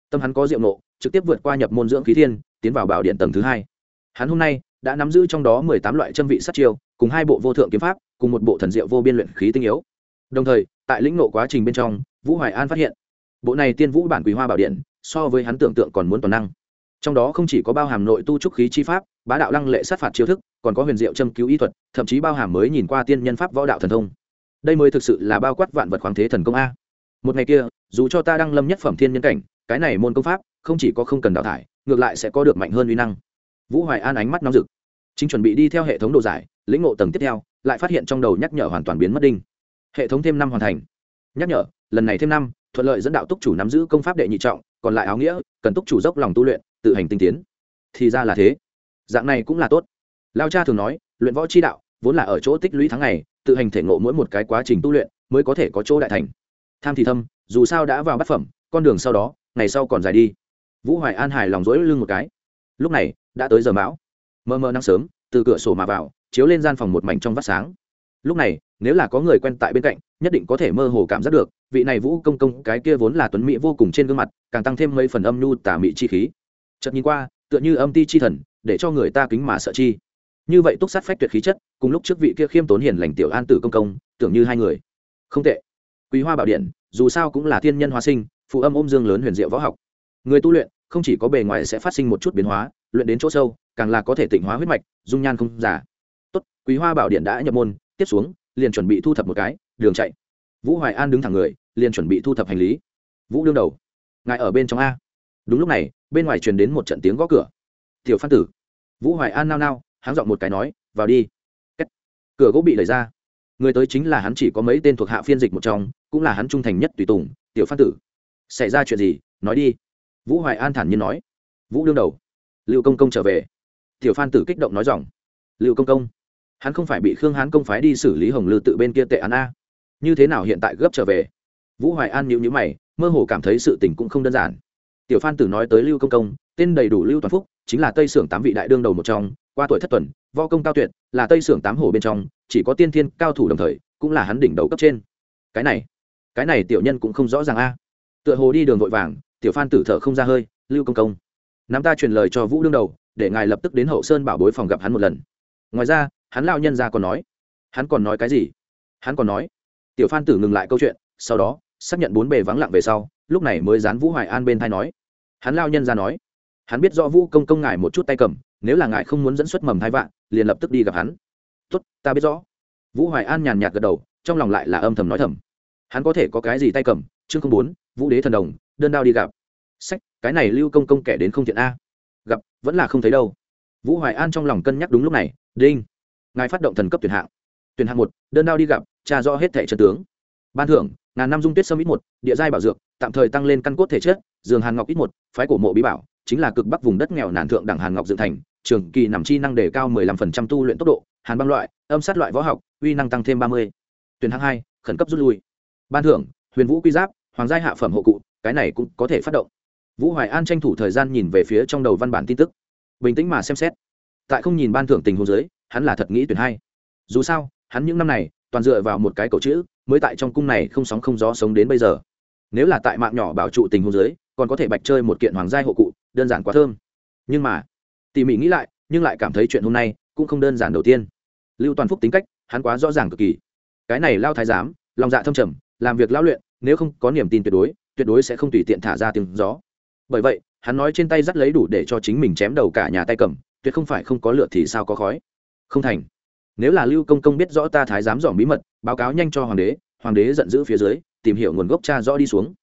[SPEAKER 1] tâm hắn có diệu nộ, trực tiếp vượt qua nhập môn dưỡng khí thiên, tiến vào bảo điện tầng thứ hai. Hắn hôm nay đã nắm giữ trong đó mười tám loại châm vị sát chiêu, cùng hai bộ vô thượng kiếm pháp, cùng một bộ thần diệu vô biên luyện khí tinh yếu. Đồng thời, tại lĩnh nộ quá trình bên trong, vũ hoài an phát hiện, bộ này tiên vũ bản quý hoa bảo điện, so với hắn tưởng tượng còn muốn toàn năng. Trong đó không chỉ có bao hàm nội tu trúc khí chi pháp bá đạo lăng lệ sát phạt chiêu thức, còn có huyền diệu châm cứu y thuật, thậm chí bao hàm mới nhìn qua tiên nhân pháp võ đạo thần thông. Đây mới thực sự là bao quát vạn vật khoáng thế thần công a. Một ngày kia, dù cho ta đang lâm nhất phẩm thiên nhân cảnh, cái này môn công pháp, không chỉ có không cần đào thải, ngược lại sẽ có được mạnh hơn uy năng. Vũ hoài an ánh mắt nóng rực. Chính chuẩn bị đi theo hệ thống đồ giải, lĩnh ngộ tầng tiếp theo, lại phát hiện trong đầu nhắc nhở hoàn toàn biến mất đinh. Hệ thống thêm năm hoàn thành. Nhắc nhở, lần này thêm năm, thuận lợi dẫn đạo túc chủ nắm giữ công pháp đệ nhị trọng, còn lại áo nghĩa, cần túc chủ dốc lòng tu luyện, tự hành tinh tiến. Thì ra là thế dạng này cũng là tốt. Lao cha thường nói, luyện võ chi đạo, vốn là ở chỗ tích lũy tháng ngày, tự hành thể ngộ mỗi một cái quá trình tu luyện, mới có thể có chỗ đại thành. Tham thì thâm, dù sao đã vào bát phẩm, con đường sau đó, ngày sau còn dài đi. Vũ hoài an hài lòng rỗi lưng một cái. Lúc này, đã tới giờ mão. Mơ mơ nắng sớm, từ cửa sổ mà vào, chiếu lên gian phòng một mảnh trong vắt sáng. Lúc này, nếu là có người quen tại bên cạnh, nhất định có thể mơ hồ cảm giác được, vị này vũ công công, cái kia vốn là tuấn mỹ vô cùng trên gương mặt, càng tăng thêm mấy phần âm nhu tả mị chi khí. Chợt nhìn qua, tựa như âm ti chi thần để cho người ta kính mà sợ chi. Như vậy túc sát phách tuyệt khí chất, cùng lúc trước vị kia khiêm tốn hiền lành tiểu an tử công công, tưởng như hai người. Không tệ. Quý hoa bảo điện, dù sao cũng là thiên nhân hóa sinh, phụ âm ôm dương lớn huyền diệu võ học. Người tu luyện, không chỉ có bề ngoài sẽ phát sinh một chút biến hóa, luyện đến chỗ sâu, càng là có thể tịnh hóa huyết mạch, dung nhan không giả. Tốt, quý hoa bảo điện đã nhập môn, tiếp xuống, liền chuẩn bị thu thập một cái, đường chạy. Vũ hoài an đứng thẳng người, liền chuẩn bị thu thập hành lý. Vũ đương đầu. Ngài ở bên trong a. Đúng lúc này, bên ngoài truyền đến một trận tiếng gõ cửa tiểu phan tử. Vũ hoài an nao nao hắn giọng một cái nói, vào đi. Kết. cửa gỗ bị đẩy ra. Người tới chính là hắn chỉ có mấy tên thuộc hạ phiên dịch một trong, cũng là hắn trung thành nhất tùy tùng, tiểu phan tử. Xảy ra chuyện gì? Nói đi. Vũ hoài an thản nhiên nói. Vũ đương đầu. Lưu công công trở về. Tiểu phan tử kích động nói dòng lưu công công, hắn không phải bị khương hán công phái đi xử lý hồng lư tự bên kia tệ án a. Như thế nào hiện tại gấp trở về? Vũ hoài an nhịu nhữ mày, mơ hồ cảm thấy sự tình cũng không đơn giản. Tiểu phan tử nói tới lưu công công, tên đầy đủ lưu toàn phúc chính là tây sưởng tám vị đại đương đầu một trong, qua tuổi thất tuần vo công cao tuyệt, là tây sưởng tám hổ bên trong, chỉ có tiên thiên cao thủ đồng thời, cũng là hắn đỉnh đầu cấp trên. Cái này cái này tiểu nhân cũng không rõ ràng a. Tựa hồ đi đường vội vàng, tiểu phan tử thở không ra hơi, lưu công công. Nắm ta truyền lời cho vũ đương đầu, để ngài lập tức đến hậu sơn bảo bối phòng gặp hắn một lần. Ngoài ra, hắn lao nhân ra còn nói. Hắn còn nói cái gì? Hắn còn nói. Tiểu phan tử ngừng lại câu chuyện, sau đó, xác nhận bốn bề vắng lặng về sau, lúc này mới dán vũ hoài an bên thai nói. Hắn lao nhân ra nói hắn biết do vũ công công ngài một chút tay cầm, nếu là ngài không muốn dẫn xuất mầm hai vạn, liền lập tức đi gặp hắn. Tốt, ta biết rõ. Vũ hoài an nhàn nhạt gật đầu, trong lòng lại là âm thầm nói thầm. Hắn có thể có cái gì tay cầm? Chương không bốn, vũ đế thần đồng, đơn đao đi gặp. Sách, cái này lưu công công kẻ đến không thiện a. Gặp, vẫn là không thấy đâu. Vũ hoài an trong lòng cân nhắc đúng lúc này, đinh. Ngài phát động thần cấp tuyển hạng. Tuyển hạng một, đơn đao đi gặp, tra rõ hết thẻ trần tướng. Ban thưởng, ngàn năm dung tuyết sâm ít một, địa giai bảo dược, tạm thời tăng lên căn cốt thể chất, giường hàn ngọc ít một, phái cổ mộ bí bảo chính là cực bắc vùng đất nghèo nàn thượng đẳng hàn ngọc dựng thành, trường kỳ nằm chi năng đề cao 15% tu luyện tốc độ, hàn băng loại, âm sát loại võ học, uy năng tăng thêm 30. tuyển hạng hai, khẩn cấp rút lui. Ban thưởng, huyền vũ quy giáp, hoàng giai hạ phẩm hộ cụ, cái này cũng có thể phát động. Vũ hoài an tranh thủ thời gian nhìn về phía trong đầu văn bản tin tức. Bình tĩnh mà xem xét. Tại không nhìn ban thưởng tình hồ dưới, hắn là thật nghĩ tuyển hai. Dù sao, hắn những năm này, toàn dựa vào một cái cậu chữ, mới tại trong cung này không sóng không gió sống đến bây giờ. Nếu là tại mạng nhỏ bảo trụ tình hồ dưới, còn có thể bạch chơi một kiện hoàng giai hộ cụ đơn giản quá thơm. Nhưng mà, tỉ mỉ nghĩ lại, nhưng lại cảm thấy chuyện hôm nay cũng không đơn giản đầu tiên. Lưu toàn phúc tính cách, hắn quá rõ ràng cực kỳ. Cái này lao thái giám, lòng dạ thâm trầm, làm việc lao luyện, nếu không có niềm tin tuyệt đối tuyệt đối sẽ không tùy tiện thả ra tiếng gió. Bởi vậy, hắn nói trên tay dắt lấy đủ để cho chính mình chém đầu cả nhà tay cầm, tuyệt không phải không có lựa thì sao có khói. Không thành. Nếu là lưu công công biết rõ ta thái giám dòm bí mật, báo cáo nhanh cho hoàng đế hoàng đế giận dữ phía dưới, tìm hiểu nguồn gốc cha rõ đi xuống.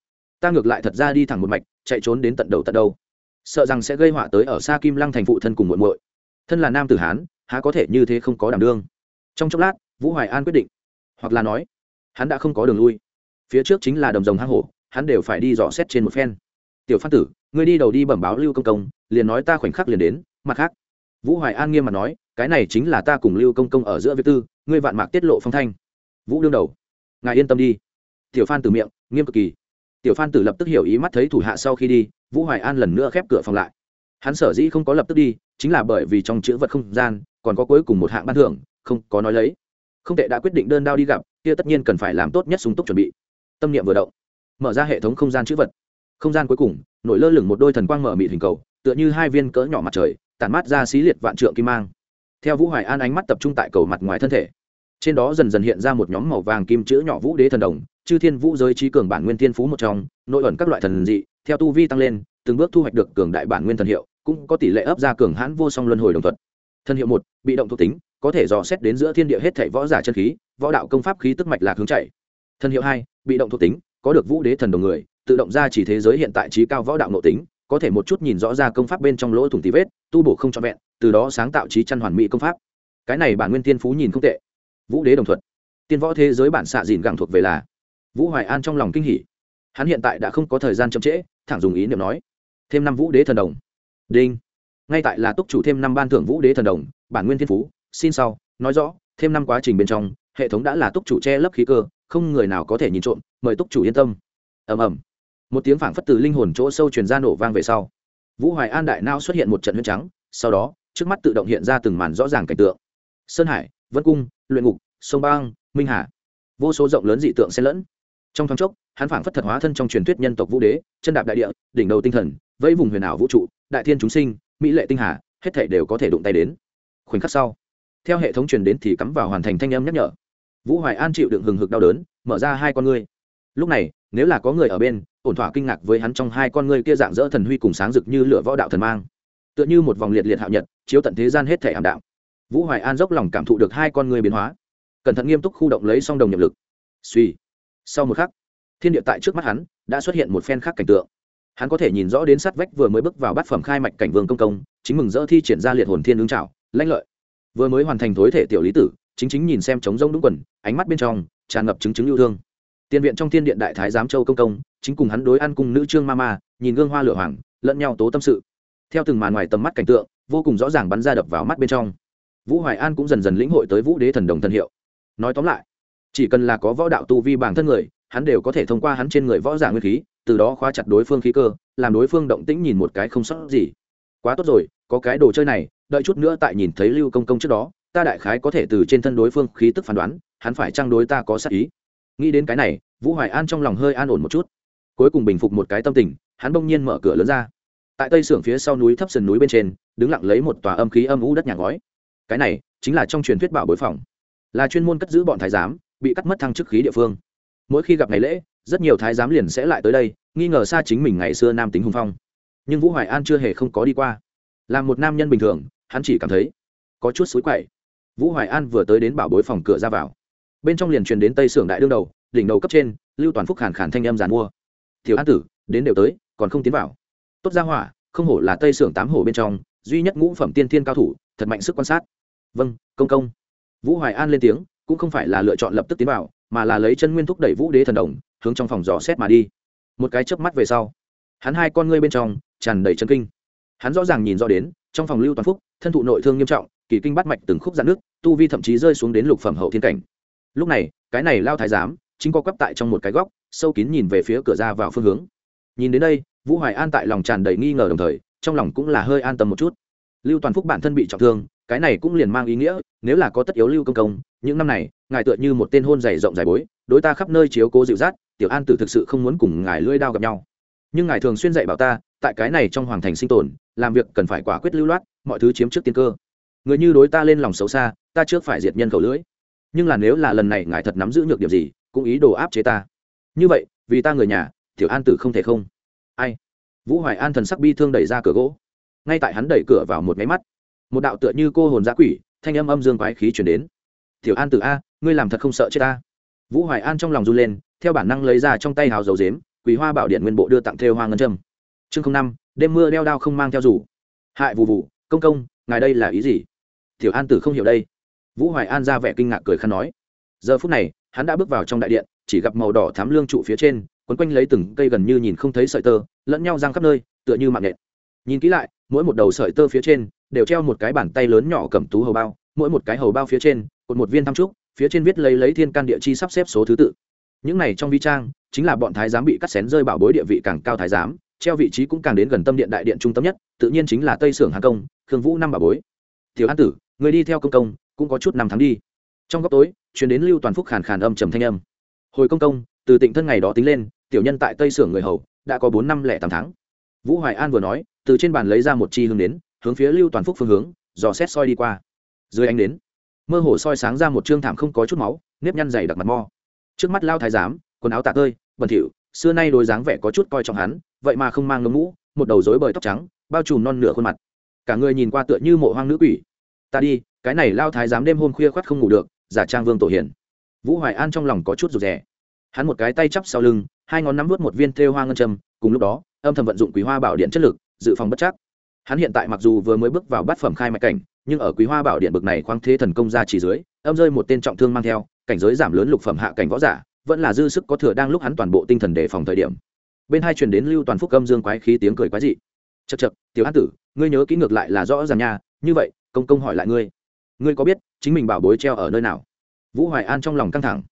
[SPEAKER 1] Ta ngược lại thật ra đi thẳng một mạch, chạy trốn đến tận đầu tận đâu sợ rằng sẽ gây họa tới ở xa kim lăng thành phụ thân cùng muội muội. Thân là nam tử hán, há có thể như thế không có đảm đương. Trong chốc lát, vũ hoài an quyết định, hoặc là nói, hắn đã không có đường lui. Phía trước chính là đồng rồng hang hổ, hắn đều phải đi dò xét trên một phen. Tiểu phan tử, ngươi đi đầu đi bẩm báo lưu công công, liền nói ta khoảnh khắc liền đến, mặt khác. Vũ hoài an nghiêm mặt nói, cái này chính là ta cùng lưu công công ở giữa việc tư, ngươi vạn mạc tiết lộ phong thanh. Vũ đương đầu, ngài yên tâm đi. Tiểu phan tử miệng, nghiêm cực kỳ tiểu phan tử lập tức hiểu ý mắt thấy thủ hạ sau khi đi, vũ hoài an lần nữa khép cửa phòng lại. Hắn sở dĩ không có lập tức đi, chính là bởi vì trong chữ vật không gian, còn có cuối cùng một hạng ban thưởng, không có nói lấy. Không tệ đã quyết định đơn đao đi gặp, kia tất nhiên cần phải làm tốt nhất sung túc chuẩn bị. Tâm niệm vừa động, mở ra hệ thống không gian chữ vật. Không gian cuối cùng, nổi lơ lửng một đôi thần quang mở mịt hình cầu, tựa như hai viên cỡ nhỏ mặt trời, tản mát ra xí liệt vạn trượng kim mang. Theo vũ hoài an ánh mắt tập trung tại cầu mặt ngoài thân thể trên đó dần dần hiện ra một nhóm màu vàng kim chữ nhỏ vũ đế thần đồng, chư thiên vũ giới trí cường bản nguyên thiên phú một trong, nội ẩn các loại thần dị, theo tu vi tăng lên, từng bước thu hoạch được cường đại bản nguyên thần hiệu, cũng có tỷ lệ ấp ra cường hãn vô song luân hồi đồng thuận. Thần hiệu một, bị động thuộc tính, có thể dò xét đến giữa thiên địa hết thảy võ giả chân khí, võ đạo công pháp khí tức mạch lạc hướng chạy. Thần hiệu hai, bị động thuộc tính, có được vũ đế thần đồng người, tự động ra chỉ thế giới hiện tại trí cao võ đạo nội tính, có thể một chút nhìn rõ ra công pháp bên trong lỗ thủng tí vết, tu bổ không cho vẹn, từ đó sáng tạo trí chăn hoàn mỹ công pháp. Cái này bản nguyên tiên phú nhìn không tệ vũ đế đồng thuận tiên võ thế giới bản xạ dìn gẳng thuộc về là vũ hoài an trong lòng kinh hỉ. Hắn hiện tại đã không có thời gian chậm trễ, thẳng dùng ý niệm nói, thêm năm vũ đế thần đồng. Đinh. Ngay tại là túc chủ thêm năm ban thưởng vũ đế thần đồng, bản nguyên thiên phú, xin sau, nói rõ, thêm năm quá trình bên trong, hệ thống đã là túc chủ che lấp khí cơ, không người nào có thể nhìn trộm, mời túc chủ yên tâm. Ầm ầm. Một tiếng phảng phất từ linh hồn chỗ sâu truyền ra nổ vang về sau, vũ hoài an đại nao xuất hiện một trận huyết trắng, sau đó, trước mắt tự động hiện ra từng màn rõ ràng cảnh tượng. Sơn hải, vân cung luyện ngục, sông bang, minh hà. Vô số rộng lớn dị tượng xen lẫn. Trong thoáng chốc, hắn phảng phất thật hóa thân trong truyền thuyết nhân tộc vũ đế, chân đạp đại địa, đỉnh đầu tinh thần, vẫy vùng huyền ảo vũ trụ, đại thiên chúng sinh, mỹ lệ tinh hà, hết thể đều có thể đụng tay đến. Khoảnh khắc sau, theo hệ thống truyền đến thì cắm vào hoàn thành thanh âm nhắc nhở. Vũ hoài an chịu đựng hừng hực đau đớn, mở ra hai con ngươi. Lúc này, nếu là có người ở bên, ổn thỏa kinh ngạc với hắn trong hai con ngươi kia dạng dỡ thần huy cùng sáng rực như lửa võ đạo thần mang. Tựa như một vòng liệt liệt hạo nhật, chiếu tận thế gian hết thể ảm đạm vũ hoài an dốc lòng cảm thụ được hai con người biến hóa. Cẩn thận nghiêm túc khu động lấy song đồng nhập lực. Suy. Sau một khắc, thiên địa tại trước mắt hắn đã xuất hiện một phen khác cảnh tượng. Hắn có thể nhìn rõ đến sát vách vừa mới bước vào bát phẩm khai mạch cảnh vương công công, chính mừng dỡ thi triển ra liệt hồn thiên ứng trào lãnh lợi. Vừa mới hoàn thành thối thể tiểu lý tử, chính chính nhìn xem trống rông đúng quần, ánh mắt bên trong tràn ngập chứng chứng yêu thương. Tiền viện trong thiên điện đại thái giám châu công công, chính cùng hắn đối ăn cùng nữ trương ma ma, nhìn gương hoa lửa hoàng, lẫn nhau tố tâm sự. Theo từng màn ngoài tầm mắt cảnh tượng, vô cùng rõ ràng bắn ra đập vào mắt bên trong vũ hoài an cũng dần dần lĩnh hội tới vũ đế thần đồng thần hiệu. Nói tóm lại, chỉ cần là có võ đạo tu vi bản thân người, hắn đều có thể thông qua hắn trên người võ giả nguyên khí, từ đó khóa chặt đối phương khí cơ, làm đối phương động tĩnh nhìn một cái không sót gì. Quá tốt rồi, có cái đồ chơi này, đợi chút nữa tại nhìn thấy lưu công công trước đó, ta đại khái có thể từ trên thân đối phương khí tức phán đoán, hắn phải trang đối ta có sát ý. Nghĩ đến cái này, vũ hoài an trong lòng hơi an ổn một chút. Cuối cùng bình phục một cái tâm tình, hắn bỗng nhiên mở cửa lớn ra. Tại tây sưởng phía sau núi thấp sườn núi bên trên, đứng lặng lấy một tòa âm khí âm u đất nhà ngói cái này chính là trong truyền thuyết bảo bối phòng. Là chuyên môn cất giữ bọn thái giám, bị cắt mất thăng chức khí địa phương. Mỗi khi gặp ngày lễ, rất nhiều thái giám liền sẽ lại tới đây, nghi ngờ xa chính mình ngày xưa nam tính hùng phong. Nhưng vũ hoài an chưa hề không có đi qua. Là một nam nhân bình thường, hắn chỉ cảm thấy có chút xối quậy. Vũ hoài an vừa tới đến bảo bối phòng cửa ra vào. Bên trong liền truyền đến tây xưởng đại đương đầu, đỉnh đầu cấp trên, lưu toàn phúc khản khàn thanh em giàn mua. Thiếu an tử, đến đều tới, còn không tiến vào. Tốt ra hỏa, không hổ là tây xưởng tám hổ bên trong, duy nhất ngũ phẩm tiên thiên cao thủ, thật mạnh sức quan sát vâng công công. Vũ hoài an lên tiếng, cũng không phải là lựa chọn lập tức tiến vào, mà là lấy chân nguyên thúc đẩy vũ đế thần đồng, hướng trong phòng dò xét mà đi. Một cái chớp mắt về sau, hắn hai con ngươi bên trong tràn đầy chân kinh. Hắn rõ ràng nhìn rõ đến, trong phòng lưu toàn phúc, thân thụ nội thương nghiêm trọng, kỳ kinh bắt mạch từng khúc dạn nước, tu vi thậm chí rơi xuống đến lục phẩm hậu thiên cảnh. Lúc này, cái này lao thái giám, chính co quắp tại trong một cái góc, sâu kín nhìn về phía cửa ra vào phương hướng. Nhìn đến đây, vũ hoài an tại lòng tràn đầy nghi ngờ đồng thời, trong lòng cũng là hơi an tâm một chút lưu toàn phúc bản thân bị trọng thương, cái này cũng liền mang ý nghĩa, nếu là có tất yếu lưu công công, những năm này, ngài tựa như một tên hôn dày rộng dài bối, đối ta khắp nơi chiếu cố dịu dắt, tiểu an tử thực sự không muốn cùng ngài lưỡi đao gặp nhau. Nhưng ngài thường xuyên dạy bảo ta, tại cái này trong hoàng thành sinh tồn, làm việc cần phải quả quyết lưu loát, mọi thứ chiếm trước tiên cơ. Người như đối ta lên lòng xấu xa, ta trước phải diệt nhân khẩu lưỡi. Nhưng là nếu là lần này ngài thật nắm giữ nhược điểm gì, cũng ý đồ áp chế ta. Như vậy, vì ta người nhà, tiểu an tử không thể không. Ai? Vũ hoài an thần sắc bi thương đẩy ra cửa gỗ ngay tại hắn đẩy cửa vào một máy mắt, một đạo tựa như cô hồn giã quỷ, thanh âm âm dương quái khí chuyển đến. Tiểu an tử a, ngươi làm thật không sợ chết ta? Vũ hoài an trong lòng run lên, theo bản năng lấy ra trong tay hào dầu dếm quý hoa bảo điện nguyên bộ đưa tặng thêu hoa ngân trâm chương năm, đêm mưa đeo đao không mang theo rủ. Hại vụ vụ công công, ngài đây là ý gì? Tiểu an tử không hiểu đây. Vũ hoài an ra vẻ kinh ngạc cười khăn nói. Giờ phút này, hắn đã bước vào trong đại điện, chỉ gặp màu đỏ thám lương trụ phía trên, quấn quanh lấy từng cây gần như nhìn không thấy sợi tơ, lẫn nhau giang khắp nơi, tựa như mạng nện nhìn kỹ lại, mỗi một đầu sợi tơ phía trên đều treo một cái bàn tay lớn nhỏ cầm tú hầu bao, mỗi một cái hầu bao phía trên cột một viên thăm trúc, phía trên viết lấy lấy thiên can địa chi sắp xếp số thứ tự. Những này trong vi trang chính là bọn thái giám bị cắt xén rơi bảo bối địa vị càng cao thái giám, treo vị trí cũng càng đến gần tâm điện đại điện trung tâm nhất, tự nhiên chính là tây sưởng hàng công, khương vũ năm bảo bối. Thiếu an tử, người đi theo công công, cũng có chút năm tháng đi. Trong góc tối chuyến đến lưu toàn phúc khàn khàn âm trầm thanh âm. Hồi công công, từ tịnh thân ngày đó tính lên, tiểu nhân tại tây sưởng người hầu, đã có bốn năm lẻ tám tháng. Vũ hoài an vừa nói từ trên bàn lấy ra một chi hương đến hướng phía lưu toàn phúc phương hướng, dò xét soi đi qua. Dưới ánh đến mơ hồ soi sáng ra một trương thảm không có chút máu, nếp nhăn dày đặc mặt mo. Trước mắt lao thái giám, quần áo tạ tơi, bẩn thỉu, xưa nay đôi dáng vẻ có chút coi trọng hắn, vậy mà không mang ngấm mũ một đầu rối bời tóc trắng, bao trùm non nửa khuôn mặt. Cả người nhìn qua tựa như mộ hoang nữ quỷ. Ta đi, cái này lao thái giám đêm hôm khuya khoắt không ngủ được, giả trang vương tổ hiển vũ hoài an trong lòng có chút rụt rè. Hắn một cái tay chắp sau lưng, hai ngón nắm vút một viên thêu hoa ngân châm, cùng lúc đó, âm thầm vận dụng quý hoa bảo điện chất lực dự phòng bất chắc. Hắn hiện tại mặc dù vừa mới bước vào bát phẩm khai mạch cảnh, nhưng ở quý hoa bảo điện bực này khoáng thế thần công ra chỉ dưới, âm rơi một tên trọng thương mang theo, cảnh giới giảm lớn lục phẩm hạ cảnh võ giả, vẫn là dư sức có thừa đang lúc hắn toàn bộ tinh thần đề phòng thời điểm. Bên hai truyền đến lưu toàn phúc âm dương quái khí tiếng cười quái dị. Chật chật tiểu an tử, ngươi nhớ kỹ ngược lại là rõ ràng nha, như vậy, công công hỏi lại ngươi. Ngươi có biết chính mình bảo bối treo ở nơi nào? Vũ hoài an trong lòng căng thẳng.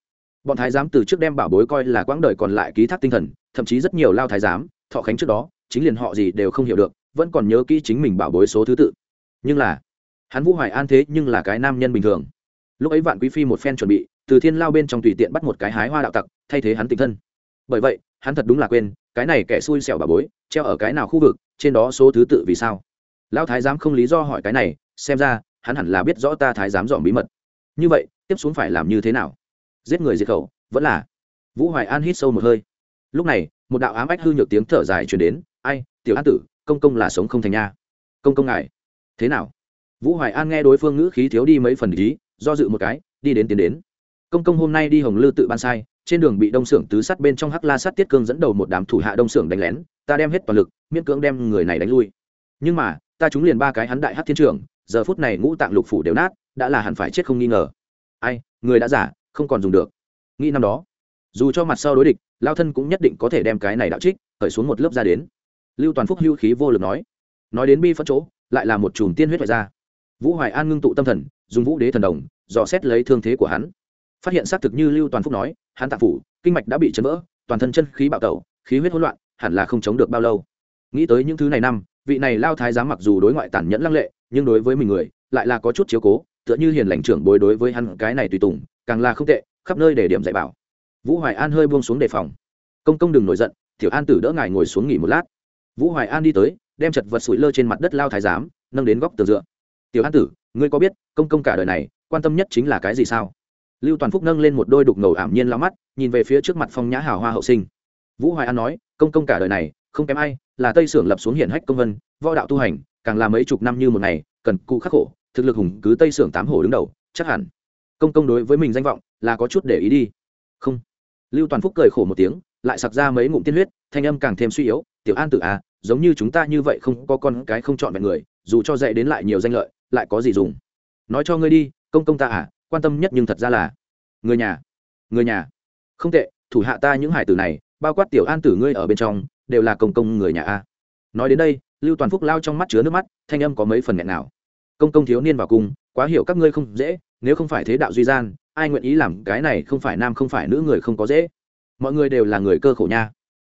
[SPEAKER 1] Bọn thái giám từ trước đem bảo bối coi là quãng đời còn lại ký thác tinh thần, thậm chí rất nhiều lao thái giám, thọ khánh trước đó chính liền họ gì đều không hiểu được, vẫn còn nhớ kỹ chính mình bảo bối số thứ tự. Nhưng là, hắn vũ hoài an thế nhưng là cái nam nhân bình thường. Lúc ấy vạn quý phi một phen chuẩn bị, từ thiên lao bên trong tùy tiện bắt một cái hái hoa đạo tặc, thay thế hắn tình thân. Bởi vậy, hắn thật đúng là quên, cái này kẻ xui xẻo bà bối, treo ở cái nào khu vực, trên đó số thứ tự vì sao? Lão thái giám không lý do hỏi cái này, xem ra, hắn hẳn là biết rõ ta thái giám dọn bí mật. Như vậy, tiếp xuống phải làm như thế nào? Giết người diệt khẩu, vẫn là. Vũ hoài an hít sâu một hơi. Lúc này, một đạo ám ách hư nhược tiếng thở dài chuyển đến ai, tiểu an tử, công công là sống không thành nha. Công công ngài, thế nào? Vũ hoài an nghe đối phương ngữ khí thiếu đi mấy phần ý, do dự một cái, đi đến tiến đến. Công công hôm nay đi hồng lư tự ban sai, trên đường bị đông xưởng tứ sắt bên trong hắc la sắt tiết cương dẫn đầu một đám thủ hạ đông xưởng đánh lén, ta đem hết toàn lực, miễn cưỡng đem người này đánh lui. Nhưng mà, ta trúng liền ba cái hắn đại hắc thiên trưởng, giờ phút này ngũ tạng lục phủ đều nát, đã là hẳn phải chết không nghi ngờ. Ai, người đã giả, không còn dùng được. Nghĩ năm đó, dù cho mặt sau đối địch, lao thân cũng nhất định có thể đem cái này đạo trích, khởi xuống một lớp ra đến lưu toàn phúc hưu khí vô lực nói. Nói đến bi phân chỗ, lại là một chùm tiên huyết vạch ra. Vũ hoài an ngưng tụ tâm thần, dùng vũ đế thần đồng, dò xét lấy thương thế của hắn. Phát hiện xác thực như lưu toàn phúc nói, hắn tạp phủ, kinh mạch đã bị chấn vỡ, toàn thân chân khí bạo tẩu, khí huyết hỗn loạn, hẳn là không chống được bao lâu. Nghĩ tới những thứ này năm, vị này lao thái giám mặc dù đối ngoại tàn nhẫn lăng lệ, nhưng đối với mình người, lại là có chút chiếu cố, tựa như hiền lãnh trưởng bối đối với hắn cái này tùy tùng, càng là không tệ, khắp nơi để điểm dạy bảo. Vũ hoài an hơi buông xuống đề phòng. Công công đừng nổi giận, tiểu an tử đỡ ngài ngồi xuống nghỉ một lát vũ hoài an đi tới, đem chật vật sủi lơ trên mặt đất lao thái giám, nâng đến góc tường dựa. Tiểu an tử, ngươi có biết, công công cả đời này, quan tâm nhất chính là cái gì sao? Lưu toàn phúc nâng lên một đôi đục ngầu ảm nhiên lao mắt, nhìn về phía trước mặt phong nhã hào hoa hậu sinh. Vũ hoài an nói, công công cả đời này, không kém ai, là tây sưởng lập xuống hiển hách công vân, võ đạo tu hành, càng là mấy chục năm như một ngày, cần cụ khắc khổ, thực lực hùng cứ tây sưởng tám hổ đứng đầu, chắc hẳn công công đối với mình danh vọng là có chút để ý đi. Không. Lưu toàn phúc cười khổ một tiếng, lại sặc ra mấy ngụm tiên huyết, thanh âm càng thêm suy yếu, tiểu an tử à giống như chúng ta như vậy không có con cái không chọn vẹn người, dù cho dạy đến lại nhiều danh lợi, lại có gì dùng. Nói cho ngươi đi, công công ta à quan tâm nhất nhưng thật ra là người nhà người nhà. Không tệ, thủ hạ ta những hải tử này, bao quát tiểu an tử ngươi ở bên trong, đều là công công người nhà a. Nói đến đây, lưu toàn phúc lao trong mắt chứa nước mắt, thanh âm có mấy phần nghẹn nào công công thiếu niên vào cung quá hiểu các ngươi không dễ, nếu không phải thế đạo duy gian, ai nguyện ý làm cái này không phải nam không phải nữ người không có dễ. Mọi người đều là người cơ khổ nha.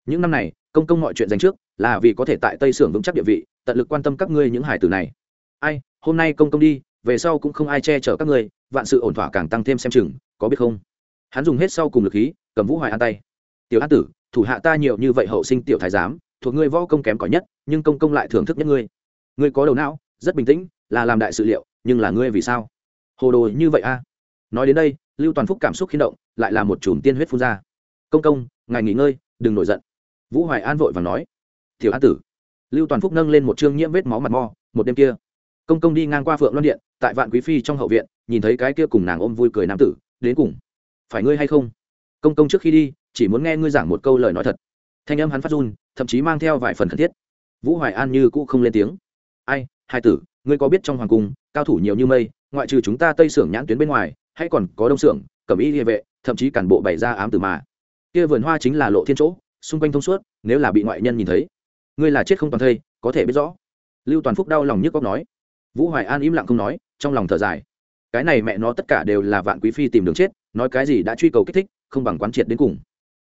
[SPEAKER 1] Những năm này, công công mọi chuyện dành trước là vì có thể tại tây sưởng vững chắc địa vị, tận lực quan tâm các ngươi những hải tử này. Ai, hôm nay công công đi, về sau cũng không ai che chở các ngươi, vạn sự ổn thỏa càng tăng thêm xem chừng, có biết không? Hắn dùng hết sau cùng lực khí, cầm vũ hoài an tay. Tiểu an tử, thủ hạ ta nhiều như vậy hậu sinh tiểu thái giám, thuộc ngươi võ công kém cỏi nhất, nhưng công công lại thưởng thức nhất ngươi. Ngươi có đầu não, rất bình tĩnh, là làm đại sự liệu, nhưng là ngươi vì sao? Hồ đồ như vậy a? Nói đến đây, lưu toàn phúc cảm xúc khiến động, lại là một chùm tiên huyết phun ra. Công công, ngài nghỉ ngơi, đừng nổi giận. Vũ hoài an vội và nói tiểu an tử. Lưu toàn phúc nâng lên một chương nhiễm vết máu mặt mo, một đêm kia, công công đi ngang qua phượng loan điện, tại vạn quý phi trong hậu viện, nhìn thấy cái kia cùng nàng ôm vui cười nam tử, đến cùng, phải ngươi hay không? Công công trước khi đi, chỉ muốn nghe ngươi giảng một câu lời nói thật. Thanh âm hắn phát run, thậm chí mang theo vài phần khẩn thiết. Vũ hoài an như cũ không lên tiếng. Ai, hai tử, ngươi có biết trong hoàng cung, cao thủ nhiều như mây, ngoại trừ chúng ta tây sưởng nhãn tuyến bên ngoài, hay còn có đông sưởng, cẩm y địa vệ, thậm chí cản bộ bày ra ám tử mà. Kia vườn hoa chính là lộ thiên chỗ, xung quanh thông suốt, nếu là bị ngoại nhân nhìn thấy ngươi là chết không toàn thây, có thể biết rõ. Lưu toàn phúc đau lòng nhức góc nói. Vũ hoài an im lặng không nói, trong lòng thở dài. Cái này mẹ nó tất cả đều là vạn quý phi tìm đường chết, nói cái gì đã truy cầu kích thích, không bằng quán triệt đến cùng.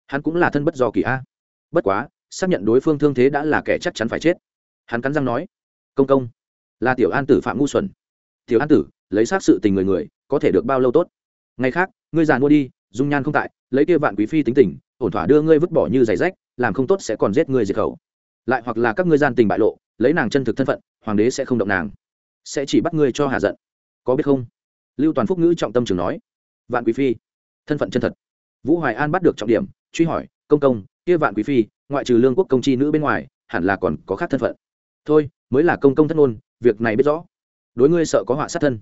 [SPEAKER 1] Hắn cũng là thân bất do kỳ a. Bất quá, xác nhận đối phương thương thế đã là kẻ chắc chắn phải chết. Hắn cắn răng nói. Công công. Là tiểu an tử phạm ngu xuẩn. Tiểu an tử, lấy xác sự tình người người, có thể được bao lâu tốt? Ngày khác, ngươi già mua đi, dung nhan không tại, lấy kia vạn quý phi tính tình, ổn thỏa đưa ngươi vứt bỏ như giày rách, làm không tốt sẽ còn giết ngươi diệt khẩu lại hoặc là các ngươi gian tình bại lộ, lấy nàng chân thực thân phận, hoàng đế sẽ không động nàng. Sẽ chỉ bắt ngươi cho hà giận. Có biết không? Lưu toàn phúc ngữ trọng tâm trường nói. Vạn quý phi, thân phận chân thật. Vũ hoài an bắt được trọng điểm, truy hỏi, công công, kia vạn quý phi, ngoại trừ lương quốc công chi nữ bên ngoài, hẳn là còn có khác thân phận? Thôi, mới là công công thất ngôn việc này biết rõ. Đối ngươi sợ có họa sát thân.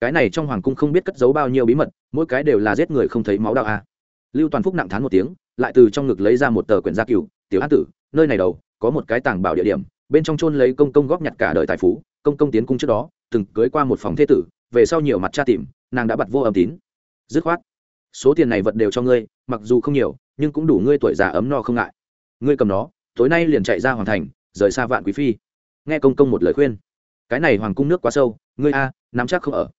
[SPEAKER 1] Cái này trong hoàng cung không biết cất giấu bao nhiêu bí mật, mỗi cái đều là giết người không thấy máu đạo à. lưu toàn phúc nặng thán một tiếng, lại từ trong ngực lấy ra một tờ quyển gia cửu, tiểu an tử, nơi này đầu có một cái tàng bảo địa điểm, bên trong chôn lấy công công góp nhặt cả đời tài phú, công công tiến cung trước đó, từng cưới qua một phòng thế tử, về sau nhiều mặt tra tìm, nàng đã bật vô âm tín. Dứt khoát, số tiền này vật đều cho ngươi, mặc dù không nhiều, nhưng cũng đủ ngươi tuổi già ấm no không ngại. Ngươi cầm nó, tối nay liền chạy ra hoàng thành, rời xa vạn quý phi. Nghe công công một lời khuyên. Cái này hoàng cung nước quá sâu, ngươi a, nắm chắc không ở.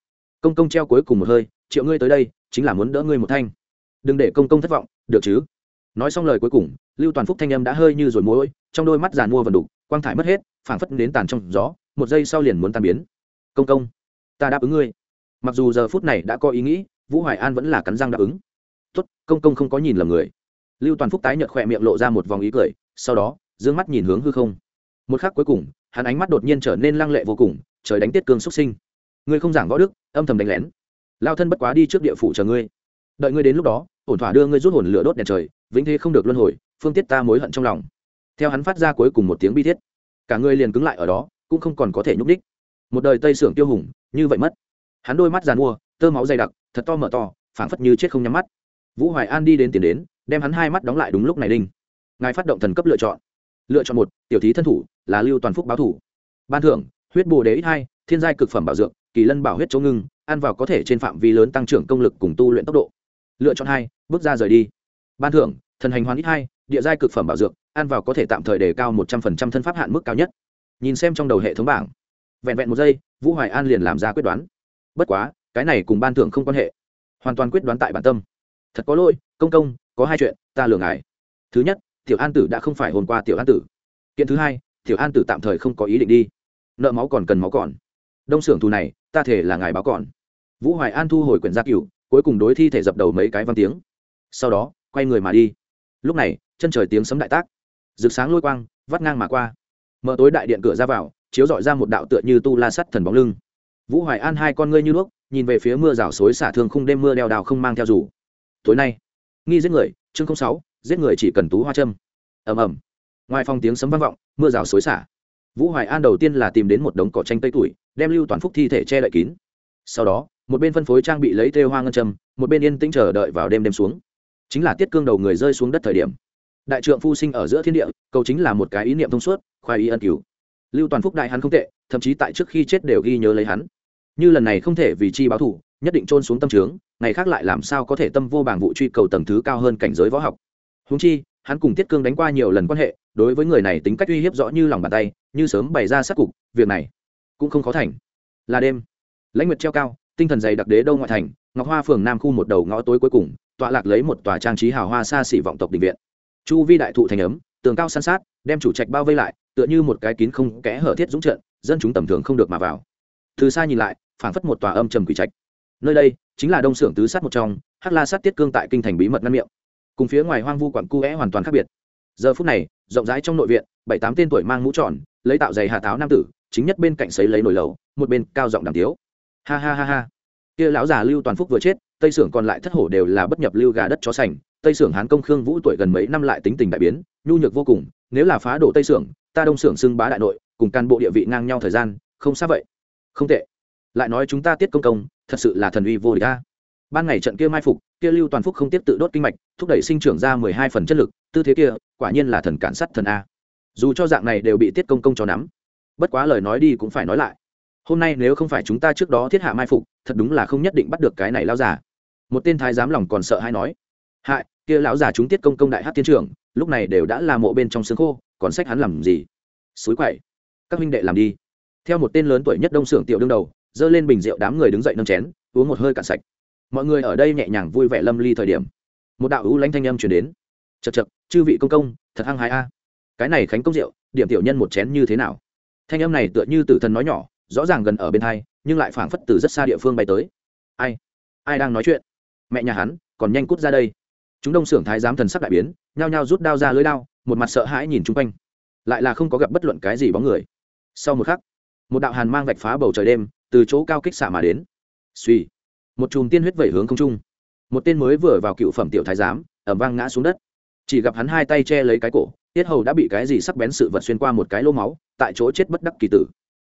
[SPEAKER 1] Công công treo cuối cùng một hơi, triệu ngươi tới đây, chính là muốn đỡ ngươi một thanh. Đừng để công công thất vọng, được chứ? Nói xong lời cuối cùng, lưu toàn phúc thanh âm đã hơi như rồi mối trong đôi mắt giàn mua vần đục, quang thải mất hết, phảng phất đến tàn trong gió, một giây sau liền muốn tan biến. Công công, ta đáp ứng ngươi. Mặc dù giờ phút này đã có ý nghĩ, vũ hoài an vẫn là cắn răng đáp ứng. Tốt, công công không có nhìn lầm người. Lưu toàn phúc tái nhợt khỏe miệng lộ ra một vòng ý cười, sau đó d ư ơ n g mắt nhìn hướng hư không. Một khắc cuối cùng, hắn ánh mắt đột nhiên trở nên lăng lệ vô cùng, trời đánh tiết cương xuất sinh. Ngươi không giảng võ đức, âm thầm đánh lén. Lao thân bất quá đi trước địa phủ chờ ngươi. Đợi ngươi đến lúc đó, ổn thỏa đưa ngươi rút hồn lửa đốt đèn trời vĩnh thế không được luân hồi, phương tiết ta mối hận trong lòng. Theo hắn phát ra cuối cùng một tiếng bi thiết, cả người liền cứng lại ở đó, cũng không còn có thể nhúc đích một đời tây sưởng tiêu hùng, như vậy mất. Hắn đôi mắt giàn mua, tơ máu dày đặc, thật to mở to, phảng phất như chết không nhắm mắt. Vũ hoài an đi đến tiền đến, đem hắn hai mắt đóng lại đúng lúc này đinh. Ngài phát động thần cấp lựa chọn. Lựa chọn một, tiểu thí thân thủ, là lưu toàn phúc báo thủ. Ban thưởng, huyết bồ đế ít hai, thiên giai cực phẩm bảo dược, kỳ lân bảo huyết chỗ ngưng, ăn vào có thể trên phạm vi lớn tăng trưởng công lực cùng tu luyện tốc độ. Lựa chọn hai, bước ra rời đi ban thưởng, thần hành hoàn ít hai, địa giai cực phẩm bảo dược, ăn vào có thể tạm thời đề cao một trăm phần trăm thân pháp hạn mức cao nhất. Nhìn xem trong đầu hệ thống bảng. Vẹn vẹn một giây, vũ hoài an liền làm ra quyết đoán. Bất quá, cái này cùng ban thưởng không quan hệ. Hoàn toàn quyết đoán tại bản tâm. Thật có lỗi, công công, có hai chuyện, ta lừa ngài. Thứ nhất, tiểu an tử đã không phải hôm qua tiểu an tử. Kiện thứ hai, tiểu an tử tạm thời không có ý định đi. Nợ máu còn cần máu còn. Đông xưởng thù này, ta thể là ngài báo còn. Vũ hoài an thu hồi quyển gia cửu, cuối cùng đối thi thể dập đầu mấy cái văn tiếng. Sau đó quay người mà đi. Lúc này, chân trời tiếng sấm đại tác. Rực sáng lôi quang, vắt ngang mà qua. Mở tối đại điện cửa ra vào, chiếu dọi ra một đạo tựa như tu la sắt thần bóng lưng. Vũ hoài an hai con ngươi như đuốc nhìn về phía mưa rào xối xả thương khung đêm mưa đeo đào không mang theo dù. Tối nay, nghi giết người, chương sáu, giết người chỉ cần tú hoa châm. Ầm ầm. Ngoài phòng tiếng sấm vang vọng, mưa rào xối xả. Vũ hoài an đầu tiên là tìm đến một đống cỏ tranh tây tuổi, đem lưu toàn phúc thi thể che đậy kín. Sau đó, một bên phân phối trang bị lấy tê hoa ngân châm, một bên yên tĩnh chờ đợi vào đêm đêm xuống chính là tiết cương đầu người rơi xuống đất thời điểm. Đại trượng phu sinh ở giữa thiên địa, cầu chính là một cái ý niệm thông suốt khoai ý ân cứu. Lưu toàn phúc đại hắn không tệ, thậm chí tại trước khi chết đều ghi nhớ lấy hắn. Như lần này không thể vì chi báo thủ nhất định trôn xuống tâm trướng, ngày khác lại làm sao có thể tâm vô bảng vụ truy cầu tầng thứ cao hơn cảnh giới võ học. Húng chi, hắn cùng tiết cương đánh qua nhiều lần quan hệ, đối với người này tính cách uy hiếp rõ như lòng bàn tay, như sớm bày ra sát cục, việc này cũng không khó thành. Là đêm, lãnh nguyệt treo cao, tinh thần dày đặc đế đâu ngoại thành, ngọc hoa phường nam khu một đầu ngõ tối cuối cùng tọa lạc lấy một tòa trang trí hào hoa xa xỉ vọng tộc đình viện. Chu vi đại thụ thành ấm, tường cao san sát, đem chủ trạch bao vây lại, tựa như một cái kín không kẽ hở thiết dũng trận, dân chúng tầm thường không được mà vào. Từ xa nhìn lại, phảng phất một tòa âm trầm quỷ trạch. Nơi đây, chính là đông xưởng tứ sát một trong, hắc la sát tiết cương tại kinh thành bí mật ngăn miệng. Cùng phía ngoài hoang vu quặn cu é hoàn toàn khác biệt. Giờ phút này, rộng rãi trong nội viện, bảy tám tên tuổi mang mũ tròn, lấy tạo giày hà táo nam tử, chính nhất bên cạnh sấy lấy nồi lầu một bên cao giọng đàm tiếu. Ha ha ha ha. Kia lão già lưu toàn phúc vừa chết tây sưởng còn lại thất hổ đều là bất nhập lưu gà đất chó sành, tây sưởng hán công khương vũ tuổi gần mấy năm lại tính tình đại biến, nhu nhược vô cùng, nếu là phá đổ tây sưởng, ta đông sưởng xưng bá đại nội, cùng can bộ địa vị ngang nhau thời gian, không xa vậy. Không tệ. Lại nói chúng ta tiết công công, thật sự là thần uy vô địch ta ban ngày trận kia mai phục, kia lưu toàn phúc không tiếp tự đốt kinh mạch, thúc đẩy sinh trưởng ra mười hai phần chất lực, tư thế kia, quả nhiên là thần cản sắt thần a. Dù cho dạng này đều bị tiết công công cho nắm. Bất quá lời nói đi cũng phải nói lại. Hôm nay nếu không phải chúng ta trước đó thiết hạ mai phục, thật đúng là không nhất định bắt được cái này lao giả một tên thái giám lòng còn sợ hay nói, hại, kia lão già chúng tiết công công đại hát tiên trưởng, lúc này đều đã là mộ bên trong xương khô, còn sách hắn làm gì? Suối quậy, các huynh đệ làm đi. Theo một tên lớn tuổi nhất đông xưởng tiểu đương đầu, dơ lên bình rượu đám người đứng dậy nâng chén, uống một hơi cạn sạch. Mọi người ở đây nhẹ nhàng vui vẻ lâm ly thời điểm. Một đạo hữu lãnh thanh âm truyền đến. Chật chật chư vị công công, thật hăng hái a. Cái này khánh công rượu, điểm tiểu nhân một chén như thế nào? Thanh âm này tựa như tử thần nói nhỏ, rõ ràng gần ở bên hai, nhưng lại phảng phất từ rất xa địa phương bay tới. Ai ai đang nói chuyện? Mẹ nhà hắn, còn nhanh cút ra đây. Chúng đông xưởng thái giám thần sắc đại biến, nhao nhao rút đao ra lưới đao, một mặt sợ hãi nhìn chung quanh. Lại là không có gặp bất luận cái gì bóng người. Sau một khắc, một đạo hàn mang vạch phá bầu trời đêm, từ chỗ cao kích xạ mà đến. Suy một chùm tiên huyết vẩy hướng không trung. Một tên mới vừa vào cựu phẩm tiểu thái giám ẩm vang ngã xuống đất. Chỉ gặp hắn hai tay che lấy cái cổ, tiết hầu đã bị cái gì sắc bén sự vật xuyên qua một cái lô máu, tại chỗ chết bất đắc kỳ tử.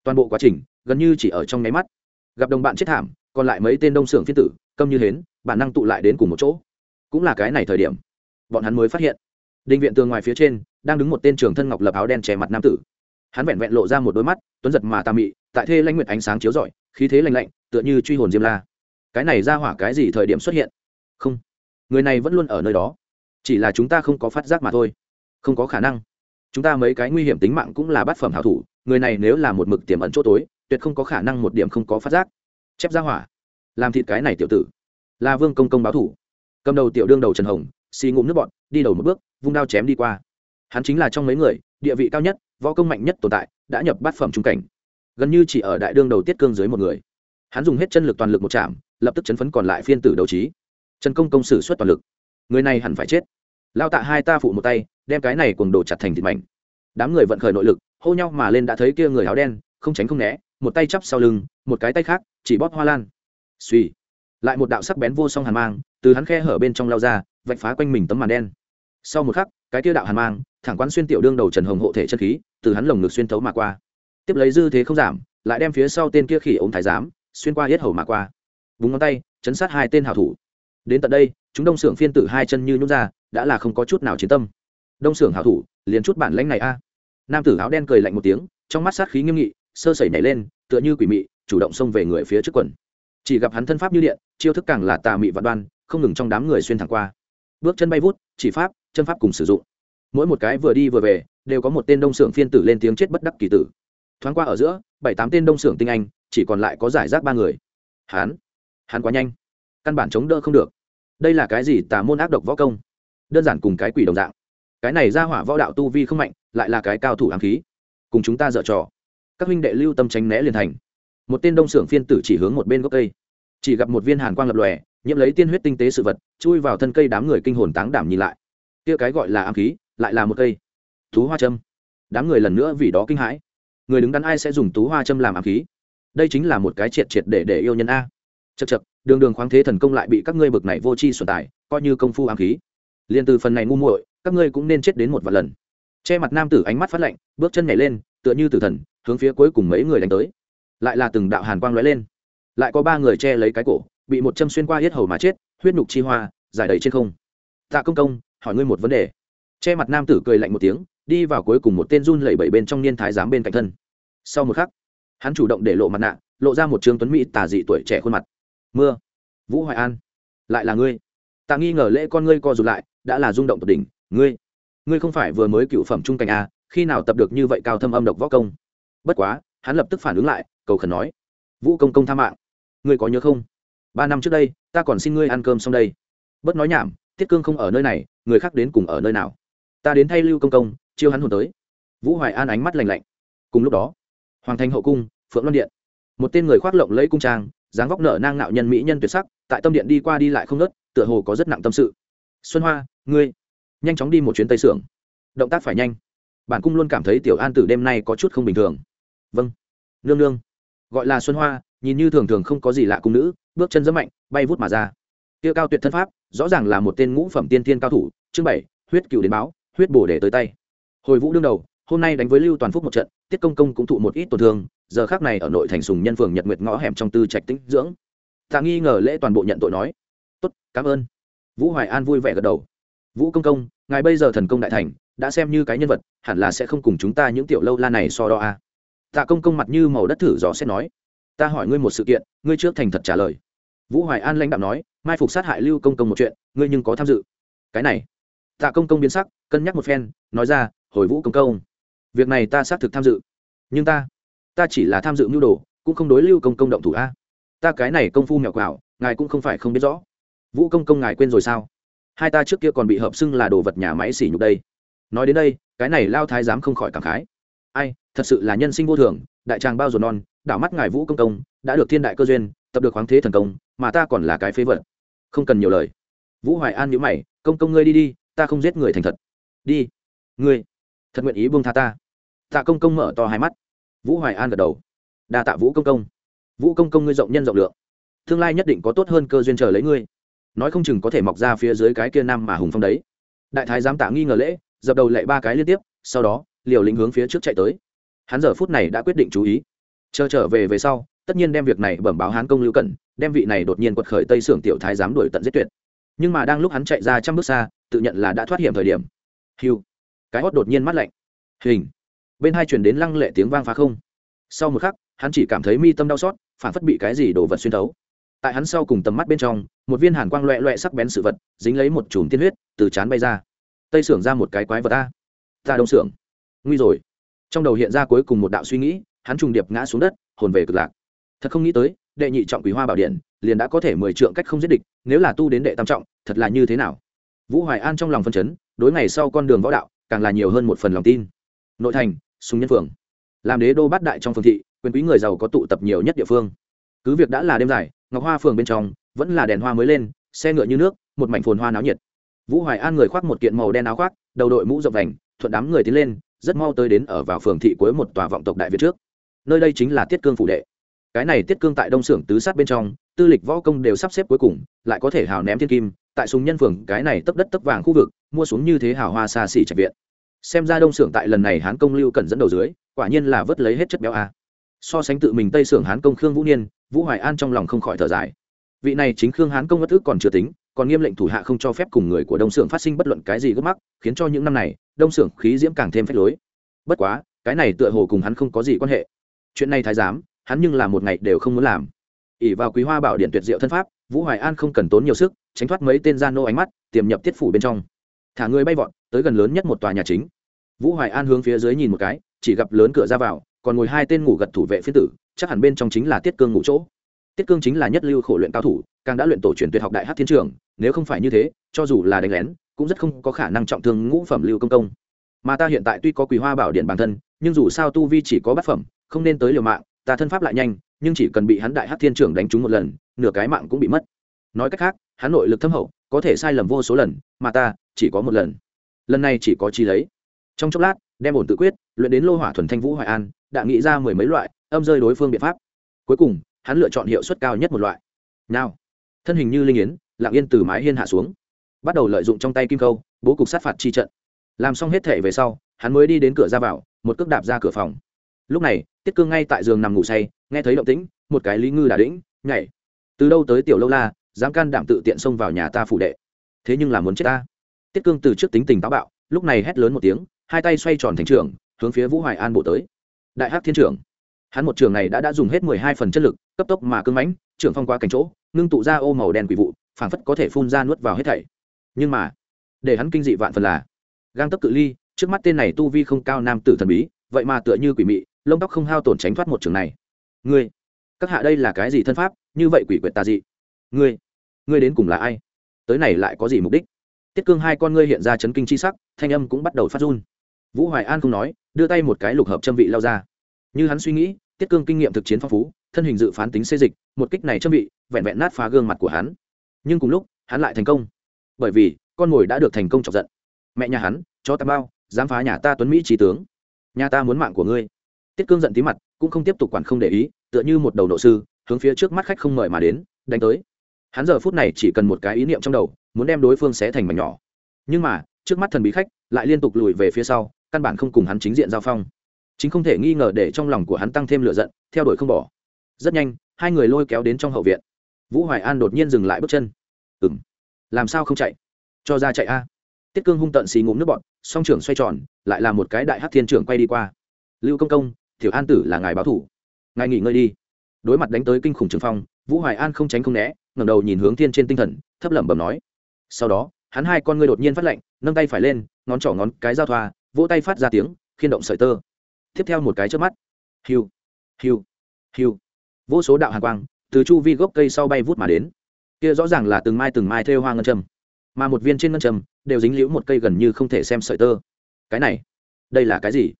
[SPEAKER 1] Toàn bộ quá trình, gần như chỉ ở trong nháy mắt. Gặp đồng bạn chết thảm, còn lại mấy tên đông xưởng phiên tử, câm như hến bản năng tụ lại đến cùng một chỗ. Cũng là cái này thời điểm, bọn hắn mới phát hiện định viện tường ngoài phía trên đang đứng một tên trưởng thân ngọc lập áo đen che mặt nam tử. Hắn vẹn vẹn lộ ra một đôi mắt, tuấn giật mà tà mị, tại thê lãnh nguyệt ánh sáng chiếu rọi, khí thế lạnh lạnh, tựa như truy hồn diêm la. Cái này ra hỏa cái gì thời điểm xuất hiện? Không, người này vẫn luôn ở nơi đó. Chỉ là chúng ta không có phát giác mà thôi. Không có khả năng. Chúng ta mấy cái nguy hiểm tính mạng cũng là bát phẩm hảo thủ, người này nếu là một mực tiềm ẩn chỗ tối, tuyệt không có khả năng một điểm không có phát giác. Chép ra hỏa. Làm thịt cái này tiểu tử là vương công công báo thủ. Cầm đầu tiểu đương đầu trần hồng, xì ngụm nước bọn đi đầu một bước, vung đao chém đi qua. Hắn chính là trong mấy người, địa vị cao nhất, võ công mạnh nhất tồn tại, đã nhập bát phẩm trung cảnh. Gần như chỉ ở đại đương đầu tiết cương dưới một người. Hắn dùng hết chân lực toàn lực một chạm, lập tức chấn phấn còn lại phiên tử đấu trí. Trần công công sử xuất toàn lực. Người này hẳn phải chết. Lao tạ hai ta phụ một tay, đem cái này cuồng đồ chặt thành thịt mảnh. Đám người vận khởi nội lực, hô nhau mà lên đã thấy kia người áo đen, không tránh không né, một tay chắp sau lưng, một cái tay khác, chỉ bóp hoa lan. Suy lại một đạo sắc bén vô song hàn mang, từ hắn khe hở bên trong lao ra, vạch phá quanh mình tấm màn đen. Sau một khắc, cái kia đạo hàn mang, thẳng quán xuyên tiểu đương đầu trần hồng hộ thể chân khí, từ hắn lồng ngực xuyên thấu mà qua. Tiếp lấy dư thế không giảm, lại đem phía sau tên kia khỉ ống thái giám, xuyên qua hết hầu mà qua. Vùng ngón tay, chấn sát hai tên hảo thủ. Đến tận đây, chúng đông xưởng phiên tử hai chân như nhút ra, đã là không có chút nào chiến tâm. Đông xưởng hảo thủ, liền chút bản lãnh này a. Nam tử áo đen cười lạnh một tiếng, trong mắt sát khí nghiêm nghị, sơ sẩy nhảy lên, tựa như quỷ mị, chủ động xông về người phía trước quần chỉ gặp hắn thân pháp như điện, chiêu thức càng là tà mị vạn đoan, không ngừng trong đám người xuyên thẳng qua. Bước chân bay vút, chỉ pháp, chân pháp cùng sử dụng. Mỗi một cái vừa đi vừa về, đều có một tên đông xưởng phiên tử lên tiếng chết bất đắc kỳ tử. Thoáng qua ở giữa, bảy tám tên đông xưởng tinh anh, chỉ còn lại có giải rác ba người. Hắn hắn quá nhanh. Căn bản chống đỡ không được. Đây là cái gì tà môn ác độc võ công? Đơn giản cùng cái quỷ đồng dạng. Cái này ra hỏa võ đạo tu vi không mạnh, lại là cái cao thủ ám khí. Cùng chúng ta dở trò. Các huynh đệ lưu tâm tránh né liền thành một tên đông xưởng phiên tử chỉ hướng một bên gốc cây. Chỉ gặp một viên hàn quang lập lòe, nhiễm lấy tiên huyết tinh tế sự vật, chui vào thân cây đám người kinh hồn táng đảm nhìn lại. Kia cái gọi là ám khí, lại là một cây. Thú hoa châm. Đám người lần nữa vì đó kinh hãi. Người đứng đắn ai sẽ dùng tú hoa châm làm ám khí? Đây chính là một cái triệt triệt để để yêu nhân a. Chật chật đường đường khoáng thế thần công lại bị các ngươi bực này vô tri xuẩn tài, coi như công phu ám khí. Liền từ phần này ngu muội, các ngươi cũng nên chết đến một vài lần. Che mặt nam tử ánh mắt phát lạnh, bước chân nhảy lên, tựa như tử thần, hướng phía cuối cùng mấy người đánh tới lại là từng đạo hàn quang lóe lên. Lại có ba người che lấy cái cổ, bị một châm xuyên qua hết hầu mà chết, huyết nhục chi hoa, giải đầy trên không. Tạ công công, hỏi ngươi một vấn đề. Che mặt nam tử cười lạnh một tiếng, đi vào cuối cùng một tên run lẩy bẩy bên trong niên thái giám bên cạnh thân. Sau một khắc, hắn chủ động để lộ mặt nạ, lộ ra một trương tuấn mỹ tà dị tuổi trẻ khuôn mặt. Mưa. Vũ hoài an. Lại là ngươi. Tạ nghi ngờ lễ con ngươi co rụt lại, đã là rung động tột đỉnh. Ngươi. Ngươi không phải vừa mới cựu phẩm trung cảnh à? khi nào tập được như vậy cao thâm âm độc võ công? Bất quá hắn lập tức phản ứng lại, cầu khẩn nói, vũ công công tha mạng. Ngươi có nhớ không? Ba năm trước đây, ta còn xin ngươi ăn cơm xong đây. Bất nói nhảm thiết cương không ở nơi này, người khác đến cùng ở nơi nào? Ta đến thay lưu công công, chiêu hắn hồn tới. Vũ hoài an ánh mắt lành lạnh. Cùng lúc đó, hoàng thành hậu cung, phượng loan điện. Một tên người khoác lộng lấy cung trang, dáng vóc nở nang nạo nhân mỹ nhân tuyệt sắc, tại tâm điện đi qua đi lại không nớt tựa hồ có rất nặng tâm sự. Xuân hoa, ngươi, nhanh chóng đi một chuyến tây sưởng. Động tác phải nhanh. Bản cung luôn cảm thấy tiểu an tử đêm nay có chút không bình thường vâng. Nương nương. Gọi là xuân hoa, nhìn như thường thường không có gì lạ cung nữ, bước chân rất mạnh, bay vút mà ra. Tiêu cao tuyệt thân pháp, rõ ràng là một tên ngũ phẩm tiên tiên cao thủ, chương bảy, huyết cựu đến báo, huyết bổ để tới tay. Hồi vũ đương đầu, hôm nay đánh với lưu toàn phúc một trận, tiết công công cũng thụ một ít tổn thương, giờ khác này ở nội thành sùng nhân phường nhật nguyệt ngõ hẻm trong tư trạch tĩnh dưỡng. Ta nghi ngờ lễ toàn bộ nhận tội nói, tốt, cảm ơn. Vũ hoài an vui vẻ gật đầu. Vũ công công, ngài bây giờ thần công đại thành, đã xem như cái nhân vật, hẳn là sẽ không cùng chúng ta những tiểu lâu la này so đo a. à tạ công công mặt như màu đất thử dò xét nói, ta hỏi ngươi một sự kiện, ngươi trước thành thật trả lời. Vũ hoài an lãnh đạo nói, mai phục sát hại lưu công công một chuyện, ngươi nhưng có tham dự. Cái này, tạ công công biến sắc, cân nhắc một phen, nói ra, hồi vũ công công, việc này ta xác thực tham dự, nhưng ta ta chỉ là tham dự mưu đồ, cũng không đối lưu công công động thủ a. Ta cái này công phu mèo quảo, ngài cũng không phải không biết rõ. Vũ công công ngài quên rồi sao? Hai ta trước kia còn bị hợp xưng là đồ vật nhà máy xỉ nhục đây. Nói đến đây, cái này lao thái dám không khỏi cảm khái ai, thật sự là nhân sinh vô thường, đại tràng bao rồi non, đảo mắt ngài vũ công công, đã được thiên đại cơ duyên, tập được khoáng thế thần công, mà ta còn là cái phế vật. Không cần nhiều lời. Vũ hoài an nhữ mày, công công ngươi đi đi, ta không giết người thành thật. Đi. Ngươi. Thật nguyện ý buông tha ta. Tạ công công mở to hai mắt. Vũ hoài an gật đầu. Đa tạ vũ công công. Vũ công công ngươi rộng nhân rộng lượng. Tương lai nhất định có tốt hơn cơ duyên chờ lấy ngươi. Nói không chừng có thể mọc ra phía dưới cái kia nam mà hùng phong đấy. Đại thái giám tạ nghi ngờ lễ, dập đầu lệ ba cái liên tiếp, sau đó liều lĩnh hướng phía trước chạy tới. Hắn giờ phút này đã quyết định chú ý. Chờ trở về về sau, tất nhiên đem việc này bẩm báo hán công lưu cẩn, đem vị này đột nhiên quật khởi tây sưởng tiểu thái dám đuổi tận giết tuyệt. Nhưng mà đang lúc hắn chạy ra trăm bước xa, tự nhận là đã thoát hiểm thời điểm. Hiu cái hót đột nhiên mắt lạnh. Hình. Bên hai chuyển đến lăng lệ tiếng vang phá không. Sau một khắc, hắn chỉ cảm thấy mi tâm đau xót, phản phất bị cái gì đổ vật xuyên thấu. Tại hắn sau cùng tầm mắt bên trong, một viên hàn quang loẹ loẹ sắc bén sự vật, dính lấy một chùm tiên huyết, từ chán bay ra. Tây sưởng ra một cái quái vật ta ta đông sưởng nguy rồi. Trong đầu hiện ra cuối cùng một đạo suy nghĩ, hắn trùng điệp ngã xuống đất, hồn về cực lạc. Thật không nghĩ tới, đệ nhị trọng quý hoa bảo điện liền đã có thể mười trượng cách không giết địch, nếu là tu đến đệ tam trọng, thật là như thế nào? Vũ hoài an trong lòng phân chấn, đối ngày sau con đường võ đạo, càng là nhiều hơn một phần lòng tin. Nội thành súng nhân phường làm đế đô bát đại trong phương thị, quyền quý người giàu có tụ tập nhiều nhất địa phương. Cứ việc đã là đêm dài, ngọc hoa phường bên trong, vẫn là đèn hoa mới lên, xe ngựa như nước, một mảnh phồn hoa náo nhiệt. Vũ hoài an người khoác một kiện màu đen áo khoác, đầu đội mũ rộng vành, thuận đám người tiến lên rất mau tới đến ở vào phường thị cuối một tòa vọng tộc đại việt trước. Nơi đây chính là tiết cương phủ đệ. Cái này tiết cương tại đông xưởng tứ sát bên trong, tư lịch võ công đều sắp xếp cuối cùng, lại có thể hào ném thiên kim, tại súng nhân phường cái này tấp đất tấp vàng khu vực, mua xuống như thế hào hoa xa xỉ trạch viện. Xem ra đông xưởng tại lần này hán công lưu cần dẫn đầu dưới, quả nhiên là vớt lấy hết chất béo a. So sánh tự mình tây xưởng hán công khương vũ niên, vũ hoài an trong lòng không khỏi thở dài. Vị này chính khương hán công bất ước còn chưa tính, còn nghiêm lệnh thủ hạ không cho phép cùng người của đông xưởng phát sinh bất luận cái gì gấp mắc, khiến cho những năm này đông xưởng khí diễm càng thêm phách lối. Bất quá, cái này tựa hồ cùng hắn không có gì quan hệ. Chuyện này thái giám, hắn nhưng là một ngày đều không muốn làm. Ỉ vào quý hoa bảo điện tuyệt diệu thân pháp, vũ hoài an không cần tốn nhiều sức, tránh thoát mấy tên gian nô ánh mắt, tiềm nhập tiết phủ bên trong. Thả người bay vọt, tới gần lớn nhất một tòa nhà chính. Vũ hoài an hướng phía dưới nhìn một cái, chỉ gặp lớn cửa ra vào, còn ngồi hai tên ngủ gật thủ vệ phiên tử, chắc hẳn bên trong chính là tiết cương ngủ chỗ. Tiết cương chính là nhất lưu khổ luyện cao thủ, càng đã luyện tổ truyền tuyệt học đại hát thiên trường, nếu không phải như thế, cho dù là đánh lén cũng rất không có khả năng trọng thương ngũ phẩm lưu công công. Mà ta hiện tại tuy có quý hoa bảo điện bản thân, nhưng dù sao tu vi chỉ có bát phẩm, không nên tới liều mạng, ta thân pháp lại nhanh, nhưng chỉ cần bị hắn đại hát thiên trưởng đánh trúng một lần, nửa cái mạng cũng bị mất. Nói cách khác, hắn nội lực thâm hậu, có thể sai lầm vô số lần, mà ta chỉ có một lần. Lần này chỉ có chi lấy. Trong chốc lát, đem ổn tự quyết, luyện đến lô hỏa thuần thanh vũ hoài an, đã nghĩ ra mười mấy loại, âm rơi đối phương biện pháp. Cuối cùng, hắn lựa chọn hiệu suất cao nhất một loại. Nào, thân hình như linh yến, lặng yên từ mái hiên hạ xuống bắt đầu lợi dụng trong tay kim câu bố cục sát phạt chi trận. Làm xong hết thể về sau, hắn mới đi đến cửa ra vào, một cước đạp ra cửa phòng. Lúc này, tiết cương ngay tại giường nằm ngủ say, nghe thấy động tĩnh, một cái lý ngư đà đĩnh, nhảy. Từ đâu tới tiểu lâu la, dám can đảm tự tiện xông vào nhà ta phủ đệ. Thế nhưng là muốn chết ta. Tiết cương từ trước tính tình táo bạo, lúc này hét lớn một tiếng, hai tay xoay tròn thành trường, hướng phía vũ hoài an bộ tới. Đại hát thiên trưởng. Hắn một trường này đã đã dùng hết mười hai phần chất lực, cấp tốc mà cưng mãnh, trưởng phong qua cánh chỗ, ngưng tụ ra ô màu đen quỷ vụ, phảng phất có thể phun ra nuốt vào hết thảy nhưng mà, để hắn kinh dị vạn phần là, gang tấp cự ly, trước mắt tên này tu vi không cao nam tử thần bí, vậy mà tựa như quỷ mị, lông tóc không hao tổn tránh thoát một trường này. Ngươi, các hạ đây là cái gì thân pháp, như vậy quỷ quyệt tà dị? Ngươi ngươi đến cùng là ai? Tới này lại có gì mục đích? Tiết cương hai con ngươi hiện ra chấn kinh chi sắc, thanh âm cũng bắt đầu phát run. Vũ hoài an không nói, đưa tay một cái lục hợp châm vị lao ra. Như hắn suy nghĩ, tiết cương kinh nghiệm thực chiến phong phú, thân hình dự phán tính xê dịch, một kích này châm vị, vẹn vẹn nát phá gương mặt của hắn. Nhưng cùng lúc, hắn lại thành công bởi vì con mồi đã được thành công chọc giận. Mẹ nhà hắn, cho ta bao, dám phá nhà ta tuấn mỹ trí tướng. Nhà ta muốn mạng của ngươi. Tiết cương giận tí mặt, cũng không tiếp tục quản không để ý, tựa như một đầu nộ sư, hướng phía trước mắt khách không mời mà đến, đánh tới. Hắn giờ phút này chỉ cần một cái ý niệm trong đầu, muốn đem đối phương xé thành mảnh nhỏ. Nhưng mà, trước mắt thần bí khách lại liên tục lùi về phía sau, căn bản không cùng hắn chính diện giao phong. Chính không thể nghi ngờ để trong lòng của hắn tăng thêm lửa giận, theo đuổi không bỏ. Rất nhanh, hai người lôi kéo đến trong hậu viện. Vũ hoài an đột nhiên dừng lại bước chân. Ừng làm sao không chạy? Cho ra chạy a. Tiết cương hung tận xì ngụm nước bọn song trưởng xoay tròn, lại là một cái đại hát thiên trưởng quay đi qua. Lưu công công, tiểu an tử là ngài báo thủ. Ngài nghỉ ngơi đi. Đối mặt đánh tới kinh khủng trường phong, vũ hoài an không tránh không né, ngẩng đầu nhìn hướng thiên trên tinh thần, thấp lẩm bẩm nói. Sau đó, hắn hai con ngươi đột nhiên phát lạnh, nâng tay phải lên, ngón trỏ ngón cái giao thoa, vỗ tay phát ra tiếng, khiên động sợi tơ. Tiếp theo một cái trước mắt. Hiu hiu hiu. Vô số đạo hàn quang từ chu vi gốc cây sau bay vút mà đến kia rõ ràng là từng mai từng mai thêu hoa ngân châm, mà một viên trên ngân châm đều dính liễu một cây gần như không thể xem sợi tơ. Cái này, đây là cái gì?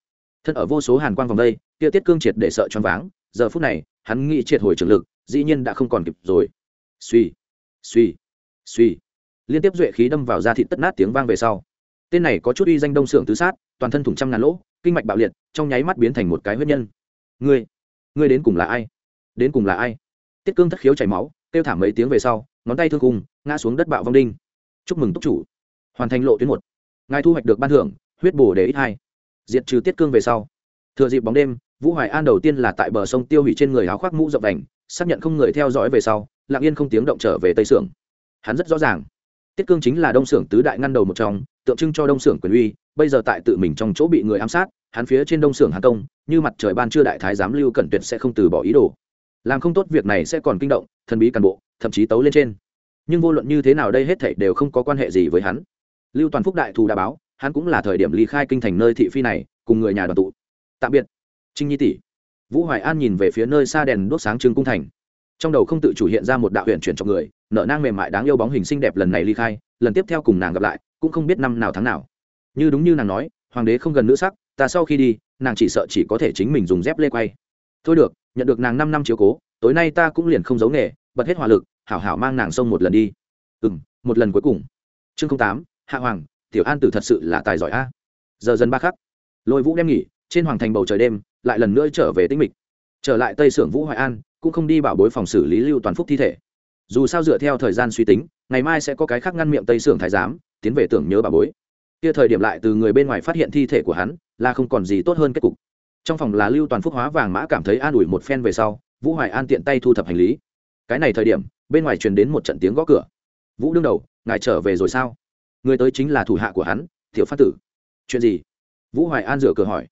[SPEAKER 1] Thân ở vô số hàn quang vòng đây, kia tiết cương triệt để sợ choáng váng. Giờ phút này, hắn nghĩ triệt hồi trường lực, dĩ nhiên đã không còn kịp rồi. Suy suy suy liên tiếp duệ khí đâm vào da thịt tất nát tiếng vang về sau. Tên này có chút uy danh đông xưởng tứ sát, toàn thân thủng trăm ngàn lỗ, kinh mạch bạo liệt, trong nháy mắt biến thành một cái huyết nhân. Ngươi ngươi đến cùng là ai? Đến cùng là ai? Tiết cương thất khiếu chảy máu, kêu thảm mấy tiếng về sau ngón tay thương cùng ngã xuống đất bạo vong đinh. Chúc mừng túc chủ. Hoàn thành lộ tuyến một. Ngài thu hoạch được ban thưởng, huyết bổ để ít hai. Diệt trừ tiết cương về sau. Thừa dịp bóng đêm, vũ hoài an đầu tiên là tại bờ sông tiêu hủy trên người áo khoác mũ rộng đành xác nhận không người theo dõi về sau, lặng yên không tiếng động trở về tây sưởng. Hắn rất rõ ràng, tiết cương chính là đông xưởng tứ đại ngăn đầu một trong, tượng trưng cho đông xưởng quyền uy, bây giờ tại tự mình trong chỗ bị người ám sát, hắn phía trên đông xưởng hà công, như mặt trời ban chưa đại thái giám lưu cẩn tuyệt sẽ không từ bỏ ý đồ làm không tốt việc này sẽ còn kinh động, thần bí cán bộ, thậm chí tấu lên trên. Nhưng vô luận như thế nào đây hết thảy đều không có quan hệ gì với hắn. Lưu toàn phúc đại thù đã báo, hắn cũng là thời điểm ly khai kinh thành nơi thị phi này, cùng người nhà đoàn tụ. Tạm biệt. Trinh nhi tỷ. Vũ hoài an nhìn về phía nơi xa đèn đốt sáng trưng cung thành. Trong đầu không tự chủ hiện ra một đạo huyện chuyển cho người nợ nang mềm mại đáng yêu bóng hình xinh đẹp lần này ly khai, lần tiếp theo cùng nàng gặp lại, cũng không biết năm nào tháng nào. Như đúng như nàng nói, hoàng đế không gần nữ sắc, ta sau khi đi, nàng chỉ sợ chỉ có thể chính mình dùng dép lê quay. Thôi được nhận được nàng năm năm chiếu cố, tối nay ta cũng liền không giấu nghề, bật hết hỏa lực, hảo hảo mang nàng sông một lần đi. Ừ m một lần cuối cùng. Chương tám, hạ hoàng, tiểu an tử thật sự là tài giỏi a. Giờ dần ba khắc, lôi vũ đem nghỉ, trên hoàng thành bầu trời đêm, lại lần nữa trở về tĩnh mịch. Trở lại tây sưởng vũ hoài an, cũng không đi bảo bối phòng xử lý lưu toàn phúc thi thể. Dù sao dựa theo thời gian suy tính, ngày mai sẽ có cái khác ngăn miệng tây sưởng thái giám, tiến về tưởng nhớ bà bối. Kia thời điểm lại từ người bên ngoài phát hiện thi thể của hắn, là không còn gì tốt hơn kết cục trong phòng là lưu toàn phúc hóa vàng mã cảm thấy an ủi một phen về sau, vũ hoài an tiện tay thu thập hành lý. Cái này thời điểm, bên ngoài truyền đến một trận tiếng gõ cửa. Vũ đương đầu, ngài trở về rồi sao? Người tới chính là thủ hạ của hắn thiểu phát tử. Chuyện gì? Vũ hoài an rửa cửa hỏi.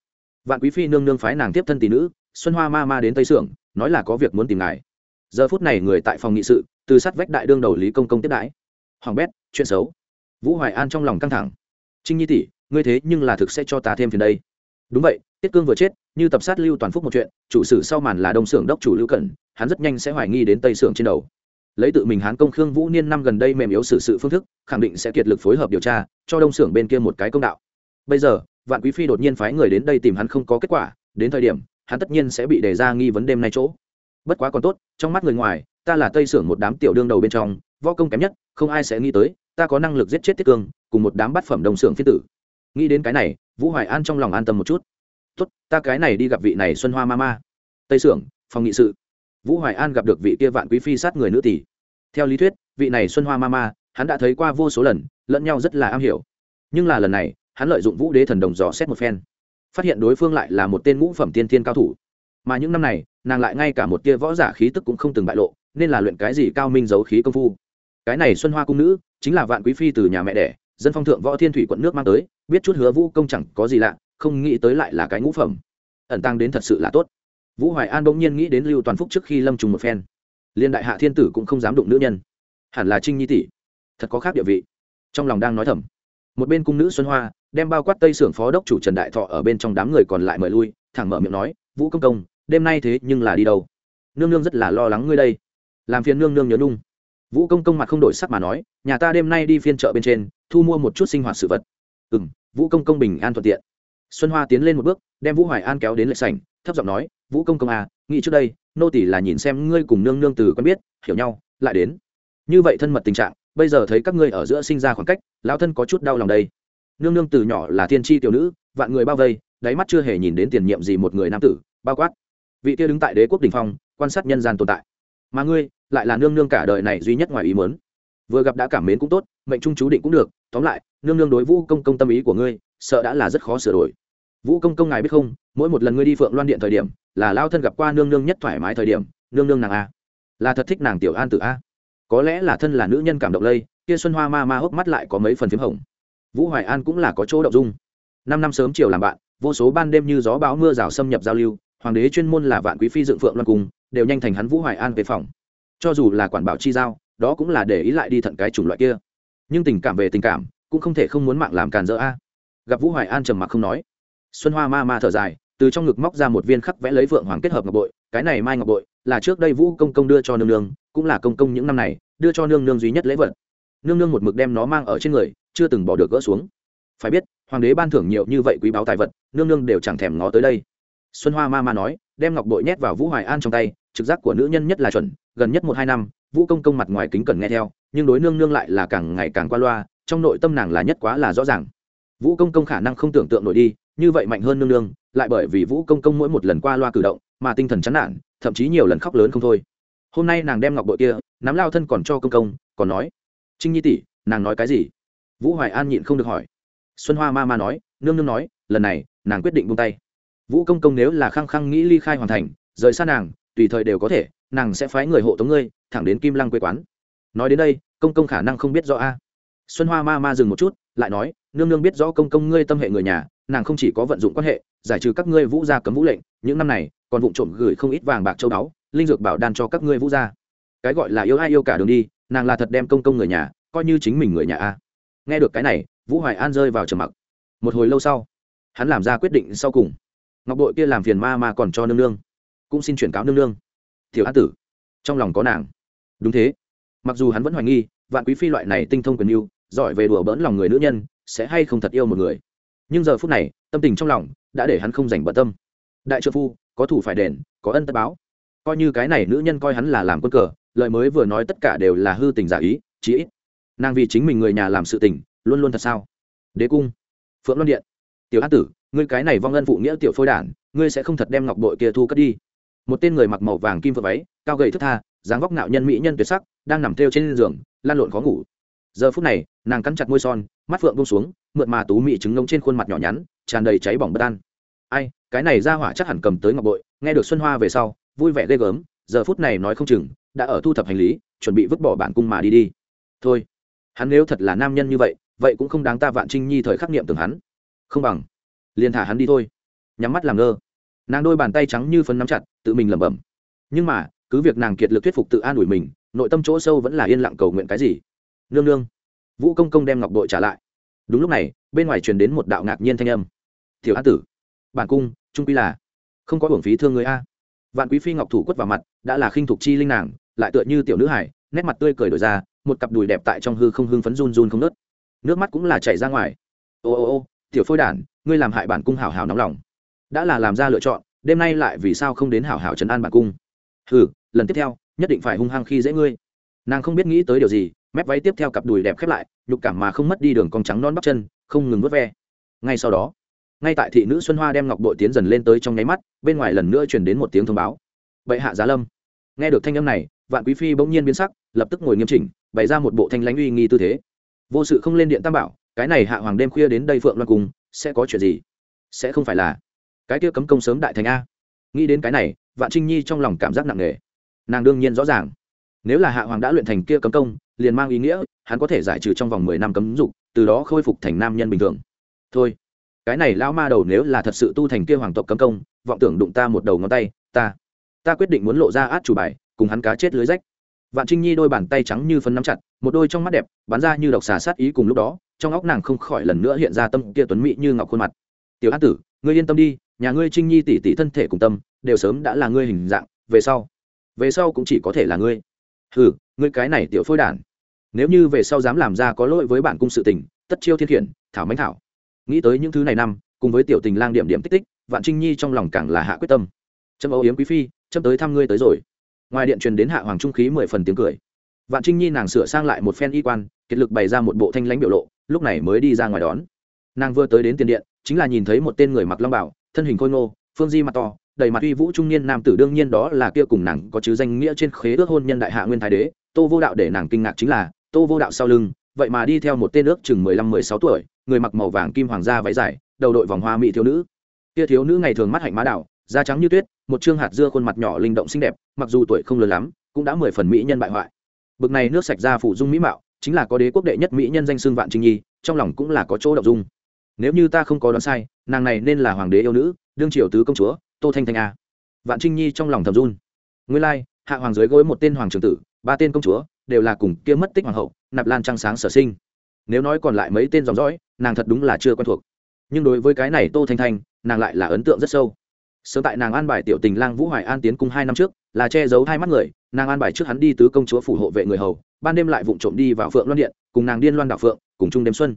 [SPEAKER 1] Vạn quý phi nương nương phái nàng tiếp thân tỷ nữ, xuân hoa ma ma đến tây sưởng, nói là có việc muốn tìm ngài. Giờ phút này người tại phòng nghị sự, từ sát vách đại đương đầu lý công công tiếp đãi. Hoàng bét, chuyện xấu. Vũ hoài an trong lòng căng thẳng. Trinh nhi tỷ, ngươi thế nhưng là thực sẽ cho ta thêm phiền đây. Đúng vậy, tiết cương vừa chết như tập sát lưu toàn phúc một chuyện, chủ sử sau màn là đông xưởng đốc chủ lưu cẩn, hắn rất nhanh sẽ hoài nghi đến tây xưởng trên đầu. Lấy tự mình hán công khương vũ niên năm gần đây mềm yếu xử sự phương thức, khẳng định sẽ kiệt lực phối hợp điều tra, cho đông xưởng bên kia một cái công đạo. Bây giờ, vạn quý phi đột nhiên phái người đến đây tìm hắn không có kết quả, đến thời điểm, hắn tất nhiên sẽ bị đề ra nghi vấn đêm nay chỗ. Bất quá còn tốt, trong mắt người ngoài, ta là tây xưởng một đám tiểu đương đầu bên trong, võ công kém nhất, không ai sẽ nghĩ tới, ta có năng lực giết chết tiết cương, cùng một đám bát phẩm đồng xưởng phiên tử. Nghĩ đến cái này, vũ hoài an trong lòng an tâm một chút tốt, ta cái này đi gặp vị này xuân hoa ma ma tây xưởng phòng nghị sự. Vũ hoài an gặp được vị kia vạn quý phi sát người nữ tỷ. Theo lý thuyết, vị này xuân hoa ma ma hắn đã thấy qua vô số lần, lẫn nhau rất là am hiểu. Nhưng là lần này, hắn lợi dụng vũ đế thần đồng dò xét một phen. Phát hiện đối phương lại là một tên ngũ phẩm tiên thiên cao thủ. Mà những năm này, nàng lại ngay cả một tia võ giả khí tức cũng không từng bại lộ, nên là luyện cái gì cao minh giấu khí công phu. Cái này xuân hoa cung nữ, chính là vạn quý phi từ nhà mẹ đẻ, dân phong thượng võ thiên thủy quận nước mang tới, biết chút hứa vũ công chẳng có gì lạ không nghĩ tới lại là cái ngũ phẩm. Ẩn tăng đến thật sự là tốt. Vũ hoài an bỗng nhiên nghĩ đến lưu toàn phúc trước khi lâm trùng một phen. Liên đại hạ thiên tử cũng không dám đụng nữ nhân. Hẳn là trinh nhi tỷ. Thật có khác địa vị. Trong lòng đang nói thầm. Một bên cung nữ xuân hoa đem bao quát tây sưởng phó đốc chủ trần đại thọ ở bên trong đám người còn lại mời lui, thẳng mở miệng nói, vũ công công, đêm nay thế nhưng là đi đâu? Nương nương rất là lo lắng ngươi đây. Làm phiền nương nương nhớ nung vũ công công mặt không đổi sắc mà nói, nhà ta đêm nay đi phiên chợ bên trên, thu mua một chút sinh hoạt sự vật. Ừ m vũ công công bình an thuận tiện xuân hoa tiến lên một bước, đem vũ hoài an kéo đến lệ sảnh, thấp giọng nói, vũ công công à nghĩ trước đây, nô tỷ là nhìn xem ngươi cùng nương nương từ quen biết, hiểu nhau, lại đến. Như vậy thân mật tình trạng, bây giờ thấy các ngươi ở giữa sinh ra khoảng cách, lão thân có chút đau lòng đây. Nương nương từ nhỏ là thiên tri tiểu nữ, vạn người bao vây, đáy mắt chưa hề nhìn đến tiền nhiệm gì một người nam tử, bao quát. Vị kia đứng tại đế quốc đình phong, quan sát nhân gian tồn tại. Mà ngươi, lại là nương nương cả đời này duy nhất ngoài ý muốn. Vừa gặp đã cảm mến cũng tốt, mệnh trung chú định cũng được, tóm lại, nương nương đối vũ công công tâm ý của ngươi sợ đã là rất khó sửa đổi. Vũ công công ngài biết không, mỗi một lần ngươi đi phượng loan điện thời điểm, là lao thân gặp qua nương nương nhất thoải mái thời điểm, nương nương nàng a. Là thật thích nàng tiểu an tử a. Có lẽ là thân là nữ nhân cảm động lây, kia xuân hoa ma ma hốc mắt lại có mấy phần p h í m hồng. Vũ hoài an cũng là có chỗ động dung. Năm năm sớm chiều làm bạn, vô số ban đêm như gió báo mưa rào xâm nhập giao lưu, hoàng đế chuyên môn là vạn quý phi dựng phượng loan cung đều nhanh thành hắn vũ hoài an về phòng. Cho dù là quản bảo chi giao, đó cũng là để ý lại đi thận cái chủng loại kia. Nhưng tình cảm về tình cảm, cũng không thể không muốn mạng làm càn dỡ a gặp vũ hoài an trầm mặc không nói. Xuân hoa ma ma thở dài, từ trong ngực móc ra một viên khắc vẽ lấy vượng hoàng kết hợp ngọc bội, cái này mai ngọc bội là trước đây vũ công công đưa cho nương nương, cũng là công công những năm này đưa cho nương nương duy nhất lễ vật. Nương nương một mực đem nó mang ở trên người, chưa từng bỏ được gỡ xuống. Phải biết, hoàng đế ban thưởng nhiều như vậy quý báo tài vật, nương nương đều chẳng thèm ngó tới đây. Xuân hoa ma ma nói, đem ngọc bội nhét vào vũ hoài an trong tay, trực giác của nữ nhân nhất là chuẩn, gần nhất một hai năm, vũ công công mặt ngoài kính cần nghe theo, nhưng đối nương nương lại là càng ngày càng qua loa, trong nội tâm nàng là nhất quá là rõ ràng vũ công công khả năng không tưởng tượng nổi đi, như vậy mạnh hơn nương nương, lại bởi vì vũ công công mỗi một lần qua loa cử động, mà tinh thần chán nản, thậm chí nhiều lần khóc lớn không thôi. Hôm nay nàng đem ngọc bội kia, nắm lao thân còn cho công công, còn nói, trinh nhi tỷ, nàng nói cái gì? Vũ hoài an nhịn không được hỏi. Xuân hoa ma ma nói, nương nương nói, lần này, nàng quyết định buông tay. Vũ công công nếu là khăng khăng nghĩ ly khai hoàn thành, rời xa nàng, tùy thời đều có thể, nàng sẽ phái người hộ tống ngươi, thẳng đến kim lăng quê quán. Nói đến đây, công công khả năng không biết rõ a. Xuân hoa ma ma dừng một chút lại nói, nương nương biết rõ công công ngươi tâm hệ người nhà, nàng không chỉ có vận dụng quan hệ, giải trừ các ngươi vũ gia cấm vũ lệnh, những năm này, còn vụ trộm gửi không ít vàng bạc châu báu, linh dược bảo đan cho các ngươi vũ gia. Cái gọi là yêu ai yêu cả đường đi, nàng là thật đem công công người nhà, coi như chính mình người nhà a. Nghe được cái này, vũ hoài an rơi vào trầm mặc. Một hồi lâu sau, hắn làm ra quyết định sau cùng. Ngọc đội kia làm phiền ma mà còn cho nương nương, cũng xin chuyển cáo nương nương. Thiểu an tử, trong lòng có nàng. Đúng thế. Mặc dù hắn vẫn hoài nghi, vạn quý phi loại này tinh thông quyền yêu giỏi về đùa bỡn lòng người nữ nhân, sẽ hay không thật yêu một người. Nhưng giờ phút này, tâm tình trong lòng đã để hắn không dành bận tâm. Đại trợ phu, có thủ phải đền, có ân tất báo. Coi như cái này nữ nhân coi hắn là làm quân cờ, lời mới vừa nói tất cả đều là hư tình giả ý, chí ít. Nàng vì chính mình người nhà làm sự tình, luôn luôn thật sao? Đế cung, phượng luân điện. Tiểu an tử, ngươi cái này vong ân phụ nghĩa tiểu phôi đản, ngươi sẽ không thật đem ngọc bội kia thu cất đi. Một tên người mặc màu vàng kim phượng váy, cao gầy thức tha, dáng vóc nạo nhân mỹ nhân tuyệt sắc, đang nằm theo trên giường, lan lộn khó ngủ giờ phút này, nàng cắn chặt môi son, mắt phượng bông xuống mượn mà tú mị trứng ngông trên khuôn mặt nhỏ nhắn, tràn đầy cháy bỏng bất an. Ai, cái này ra hỏa chắc hẳn cầm tới ngọc bội, nghe được xuân hoa về sau, vui vẻ ghê gớm, giờ phút này nói không chừng, đã ở thu thập hành lý, chuẩn bị vứt bỏ bản cung mà đi đi. Thôi, hắn nếu thật là nam nhân như vậy vậy cũng không đáng ta vạn trinh nhi thời khắc niệm tưởng hắn. Không bằng, liền thả hắn đi thôi. Nhắm mắt làm ngơ. Nàng đôi bàn tay trắng như phấn nắm chặt, tự mình lẩm bẩm. Nhưng mà, cứ việc nàng kiệt lực thuyết phục tự an ủi mình, nội tâm chỗ sâu vẫn là yên lặng cầu nguyện cái gì nương nương. Vũ công công đem ngọc bội trả lại. Đúng lúc này, bên ngoài truyền đến một đạo ngạc nhiên thanh âm. Thiểu an tử, bản cung, trung quy là không có hưởng phí thương người a. Vạn quý phi ngọc thủ quất vào mặt, đã là khinh thục chi linh nàng, lại tựa như tiểu nữ hải, nét mặt tươi cười đổi ra, một cặp đùi đẹp tại trong hư không hưng phấn run run không nớt nước mắt cũng là chảy ra ngoài. Ô ô ô, tiểu phôi đản, ngươi làm hại bản cung hào hào nóng lòng. Đã là làm ra lựa chọn, đêm nay lại vì sao không đến hào hào trấn an bản cung? Ừ lần tiếp theo, nhất định phải hung hăng khi dễ ngươi. Nàng không biết nghĩ tới điều gì mép váy tiếp theo cặp đùi đẹp khép lại nhục cảm mà không mất đi đường cong trắng non bắp chân không ngừng vớt ve. Ngay sau đó ngay tại thị nữ xuân hoa đem ngọc bội tiến dần lên tới trong nháy mắt bên ngoài lần nữa truyền đến một tiếng thông báo. Bệ hạ giá lâm. Nghe được thanh âm này vạn quý phi bỗng nhiên biến sắc lập tức ngồi nghiêm chỉnh bày ra một bộ thanh lãnh uy nghi tư thế. Vô sự không lên điện tam bảo cái này hạ hoàng đêm khuya đến đây phượng loan cùng, sẽ có chuyện gì? Sẽ không phải là cái kia cấm công sớm đại thành a. Nghĩ đến cái này vạn trinh nhi trong lòng cảm giác nặng nề. Nàng đương nhiên rõ ràng nếu là hạ hoàng đã luyện thành kia cấm công liền mang ý nghĩa, hắn có thể giải trừ trong vòng mười năm cấm dục, từ đó khôi phục thành nam nhân bình thường. Thôi, cái này lão ma đầu nếu là thật sự tu thành kia hoàng tộc cấm công, vọng tưởng đụng ta một đầu ngón tay, ta ta quyết định muốn lộ ra át chủ bài, cùng hắn cá chết lưới rách. Vạn trinh nhi đôi bàn tay trắng như phấn nắm chặt, một đôi trong mắt đẹp, bắn ra như độc xà sát ý cùng lúc đó, trong óc nàng không khỏi lần nữa hiện ra tâm kia tuấn mỹ như ngọc khuôn mặt. Tiểu an tử, ngươi yên tâm đi, nhà ngươi trinh nhi tỷ tỷ thân thể cùng tâm, đều sớm đã là ngươi hình dạng, về sau về sau cũng chỉ có thể là ngươi. Hừ, ngươi cái này tiểu phôi đản nếu như về sau dám làm ra có lỗi với bản cung sự tình, tất chiêu thiên khiển, thảo mánh thảo. Nghĩ tới những thứ này năm, cùng với tiểu tình lang điểm điểm tích tích, vạn trinh nhi trong lòng càng là hạ quyết tâm. Trâm âu yếm quý phi trâm tới thăm ngươi tới rồi. Ngoài điện truyền đến hạ hoàng trung khí mười phần tiếng cười. Vạn trinh nhi nàng sửa sang lại một phen y quan, kiệt lực bày ra một bộ thanh lãnh biểu lộ, lúc này mới đi ra ngoài đón. Nàng vừa tới đến tiền điện, chính là nhìn thấy một tên người mặc long bảo, thân hình khôi ngô, phương di mặt to, đầy mặt uy vũ trung niên nam tử đương nhiên đó là kia cùng nàng có chứ danh nghĩa trên khế ước hôn nhân đại hạ nguyên thái đế. Tô vô đạo để nàng kinh ngạc chính là tô vô đạo sau lưng, vậy mà đi theo một tên ước chừng mười lăm, mười sáu tuổi, người mặc màu vàng kim hoàng gia váy dài, đầu đội vòng hoa mỹ thiếu nữ. Kia thiếu nữ ngày thường mắt hạnh má đảo, da trắng như tuyết, một chương hạt dưa khuôn mặt nhỏ linh động xinh đẹp, mặc dù tuổi không lớn lắm, cũng đã mười phần mỹ nhân bại hoại. Bực này nước sạch ra phủ dung mỹ mạo, chính là có đế quốc đệ nhất mỹ nhân danh xương vạn trinh nhi, trong lòng cũng là có chỗ đậu dung. Nếu như ta không có đoán sai, nàng này nên là hoàng đế yêu nữ, đương triều tứ công chúa, tô thanh thanh a. Vạn trinh nhi trong lòng thầm run. Nguyên lai, hạ hoàng dưới gối một tên hoàng trường tử, ba tên công chúa đều là cùng kia mất tích hoàng hậu, nạp lan trăng sáng sở sinh. Nếu nói còn lại mấy tên dòng dõi, nàng thật đúng là chưa quen thuộc. Nhưng đối với cái này tô thanh thanh, nàng lại là ấn tượng rất sâu. Sớm tại nàng an bài tiểu tình lang vũ hoài an tiến cung hai năm trước, là che giấu hai mắt người, nàng an bài trước hắn đi tứ công chúa phủ hộ vệ người hầu, ban đêm lại vụng trộm đi vào phượng loan điện, cùng nàng điên loan đảo phượng, cùng chung đêm xuân.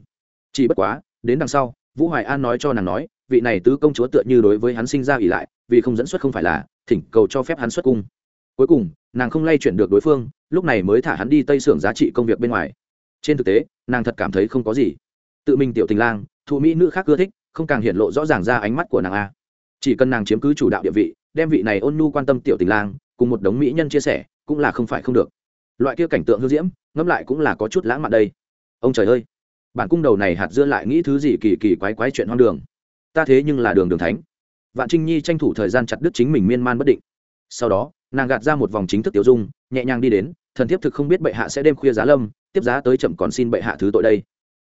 [SPEAKER 1] Chỉ bất quá, đến đằng sau, vũ hoài an nói cho nàng nói, vị này tứ công chúa tựa như đối với hắn sinh ra ỉ lại, vì không dẫn xuất không phải là thỉnh cầu cho phép hắn xuất cung. Cuối cùng, nàng không lay chuyển được đối phương lúc này mới thả hắn đi tây xưởng giá trị công việc bên ngoài. Trên thực tế, nàng thật cảm thấy không có gì. Tự mình tiểu tình lang, thụ mỹ nữ khác ưa thích, không càng hiện lộ rõ ràng ra ánh mắt của nàng a. Chỉ cần nàng chiếm cứ chủ đạo địa vị, đem vị này ôn nhu quan tâm tiểu tình lang cùng một đống mỹ nhân chia sẻ, cũng là không phải không được. Loại kia cảnh tượng hư diễm, ngẫm lại cũng là có chút lãng mạn đây. Ông trời ơi! Bản cung đầu này hạt dưa lại nghĩ thứ gì kỳ kỳ quái quái chuyện hoang đường. Ta thế nhưng là đường đường thánh. Vạn trinh nhi tranh thủ thời gian chặt đứt chính mình miên man bất định. Sau đó, nàng gạt ra một vòng chính thức tiểu dung, nhẹ nhàng đi đến thần thiếp thực không biết bệ hạ sẽ đêm khuya giá lâm, tiếp giá tới chậm còn xin bệ hạ thứ tội đây.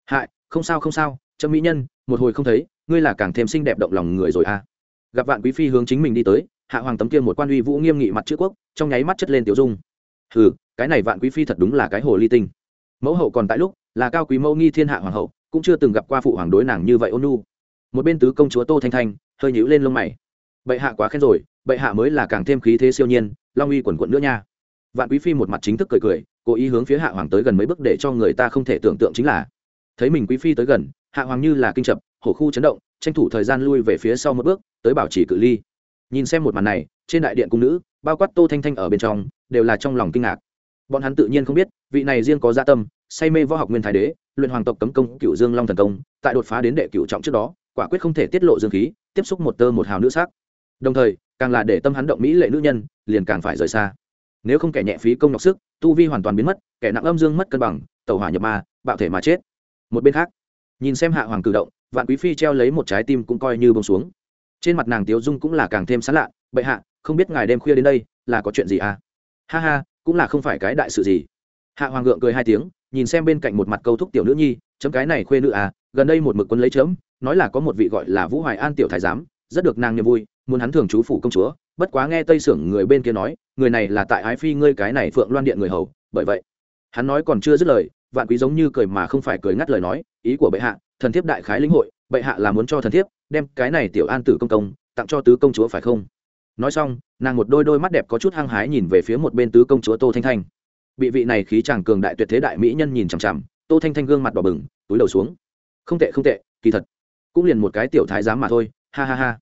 [SPEAKER 1] Hại, không sao không sao trâm mỹ nhân, một hồi không thấy, ngươi là càng thêm xinh đẹp động lòng người rồi à. Gặp vạn quý phi hướng chính mình đi tới, hạ hoàng tấm kia một quan uy vũ nghiêm nghị mặt chữ quốc, trong nháy mắt chất lên tiểu dung. Hừ, cái này vạn quý phi thật đúng là cái hồ ly tinh. Mẫu hậu còn tại lúc, là cao quý mẫu nghi thiên hạ hoàng hậu, cũng chưa từng gặp qua phụ hoàng đối nàng như vậy ôn nu một bên tứ công chúa tô thanh thanh, hơi nhíu lên lông mày. Bệ hạ quá khen rồi, bệ hạ mới là càng thêm khí thế siêu nhiên, long uy quần quận nữa nha vạn quý phi một mặt chính thức cười cười, cố ý hướng phía hạ hoàng tới gần mấy bước để cho người ta không thể tưởng tượng chính là, thấy mình quý phi tới gần, hạ hoàng như là kinh chập, hổ khu chấn động, tranh thủ thời gian lui về phía sau một bước, tới bảo trì cự ly. Nhìn xem một màn này, trên đại điện cung nữ, bao quát tô thanh thanh ở bên trong, đều là trong lòng kinh ngạc. Bọn hắn tự nhiên không biết, vị này riêng có gia tâm, say mê võ học nguyên thái đế, luyện hoàng tộc cấm công cựu dương long thần công, tại đột phá đến đệ cựu trọng trước đó, quả quyết không thể tiết lộ dương khí, tiếp xúc một tơ một hào nữ sắc. Đồng thời, càng là để tâm hắn động mỹ lệ nữ nhân, liền càng phải rời xa nếu không kẻ nhẹ phí công nhọc sức, tu vi hoàn toàn biến mất, kẻ nặng âm dương mất cân bằng tàu hỏa nhập ma, bạo thể mà chết. Một bên khác, nhìn xem hạ hoàng cử động, vạn quý phi treo lấy một trái tim cũng coi như bông xuống. Trên mặt nàng tiếu dung cũng là càng thêm sán lạ, bệ hạ, không biết ngài đêm khuya đến đây là có chuyện gì à? Ha ha, cũng là không phải cái đại sự gì. Hạ hoàng gượng cười hai tiếng, nhìn xem bên cạnh một mặt câu thúc tiểu nữ nhi, chấm cái này khuê nữ à gần đây một mực quân lấy chấm, nói là có một vị gọi là vũ hoài an tiểu thái giám, rất được nàng niềm vui muốn hắn thường chú phủ công chúa, bất quá nghe tây sưởng người bên kia nói, người này là tại ái phi ngươi cái này phượng loan điện người hầu, bởi vậy, hắn nói còn chưa dứt lời, vạn quý giống như cười mà không phải cười ngắt lời nói, ý của bệ hạ, thần thiếp đại khái lĩnh hội, bệ hạ là muốn cho thần thiếp đem cái này tiểu an tử công công, tặng cho tứ công chúa phải không? Nói xong, nàng một đôi đôi mắt đẹp có chút hăng hái nhìn về phía một bên tứ công chúa tô thanh thanh. Bị vị này khí chàng cường đại tuyệt thế đại mỹ nhân nhìn chằm chằm, tô thanh thanh gương mặt đỏ bừng, túi đầu xuống. Không tệ không tệ, kỳ thật, cũng liền một cái tiểu thái giám mà thôi, ha ha ha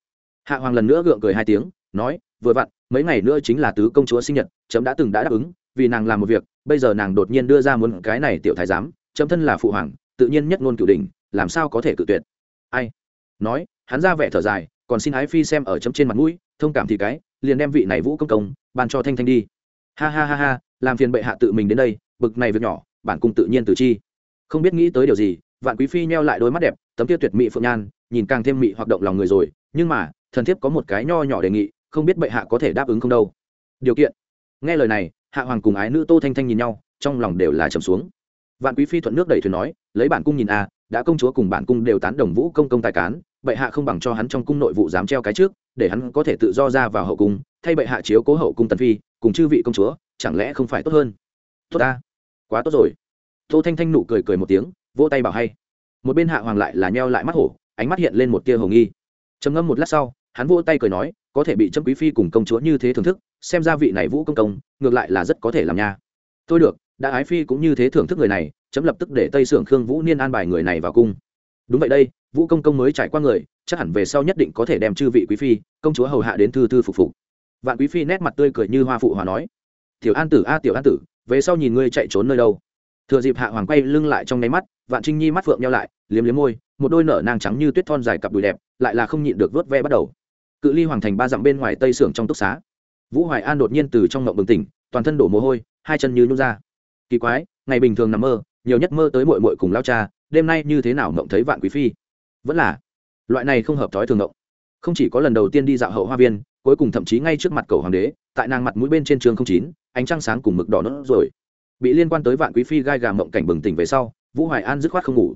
[SPEAKER 1] hạ hoàng lần nữa gượng cười hai tiếng, nói, vừa vặn, mấy ngày nữa chính là tứ công chúa sinh nhật, chấm đã từng đã đáp ứng, vì nàng làm một việc, bây giờ nàng đột nhiên đưa ra muốn cái này tiểu thái giám, chấm thân là phụ hoàng, tự nhiên nhất ngôn cửu đình làm sao có thể cự tuyệt? Ai? Nói, hắn ra vẻ thở dài, còn xin ái phi xem ở chấm trên mặt mũi, thông cảm thì cái, liền đem vị này vũ công công, ban cho thanh thanh đi. Ha ha ha ha, làm phiền bệ hạ tự mình đến đây, bực này việc nhỏ, bản cung tự nhiên từ chi. Không biết nghĩ tới điều gì, vạn quý phi nheo lại đôi mắt đẹp, tấm tiêu tuyệt mỹ phượng nhan, nhìn càng thêm mị hoạt động lòng người rồi, nhưng mà thần thiếp có một cái nho nhỏ đề nghị, không biết bệ hạ có thể đáp ứng không đâu. Điều kiện. Nghe lời này, hạ hoàng cùng ái nữ tô thanh thanh nhìn nhau, trong lòng đều là trầm xuống. Vạn quý phi thuận nước đẩy thuyền nói, lấy bản cung nhìn a đã công chúa cùng bản cung đều tán đồng vũ công công tài cán, bệ hạ không bằng cho hắn trong cung nội vụ dám treo cái trước, để hắn có thể tự do ra vào hậu cung, thay bệ hạ chiếu cố hậu cung tần phi, cùng chư vị công chúa, chẳng lẽ không phải tốt hơn? Tốt ta. Quá tốt rồi. Tô thanh thanh nụ cười cười một tiếng, vỗ tay bảo hay. Một bên hạ hoàng lại là nheo lại mắt hổ, ánh mắt hiện lên một tia hồng nghi trầm ngâm một lát sau, hắn vỗ tay cười nói, có thể bị trâm quý phi cùng công chúa như thế thưởng thức, xem ra vị này vũ công công, ngược lại là rất có thể làm nha. Tôi được, đã ái phi cũng như thế thưởng thức người này chấm lập tức để tây sưởng khương vũ niên an bài người này vào cung. Đúng vậy đây, vũ công công mới trải qua người, chắc hẳn về sau nhất định có thể đem chư vị quý phi, công chúa hầu hạ đến thư thư phục phục. Vạn quý phi nét mặt tươi cười như hoa phụ hòa nói, tiểu an tử, a, tiểu an tử, về sau nhìn ngươi chạy trốn nơi đâu. Thừa dịp hạ hoàng quay lưng lại trong nháy mắt, vạn trinh nhi mắt phượng nhau lại, liếm liếm môi một đôi nở nang trắng như tuyết thon dài cặp đùi đẹp, lại là không nhịn được vớt ve bắt đầu. Cự ly hoàng thành ba dặm bên ngoài tây sưởng trong túc xá. Vũ hoài an đột nhiên từ trong ngộng bừng tỉnh, toàn thân đổ mồ hôi, hai chân như nhút ra. Kỳ quái, ngày bình thường nằm mơ, nhiều nhất mơ tới mội mội cùng lao cha, đêm nay như thế nào ngộng thấy vạn quý phi? Vẫn là, loại này không hợp thói thường ngộng. Không chỉ có lần đầu tiên đi dạo hậu hoa viên, cuối cùng thậm chí ngay trước mặt cầu hoàng đế, tại nàng mặt mũi bên trên trường không chín, ánh trăng sáng cùng mực đỏ nốt rồi bị liên quan tới vạn quý phi gai gà mộng cảnh bừng tỉnh về sau, vũ hoài an dứt khoát không ngủ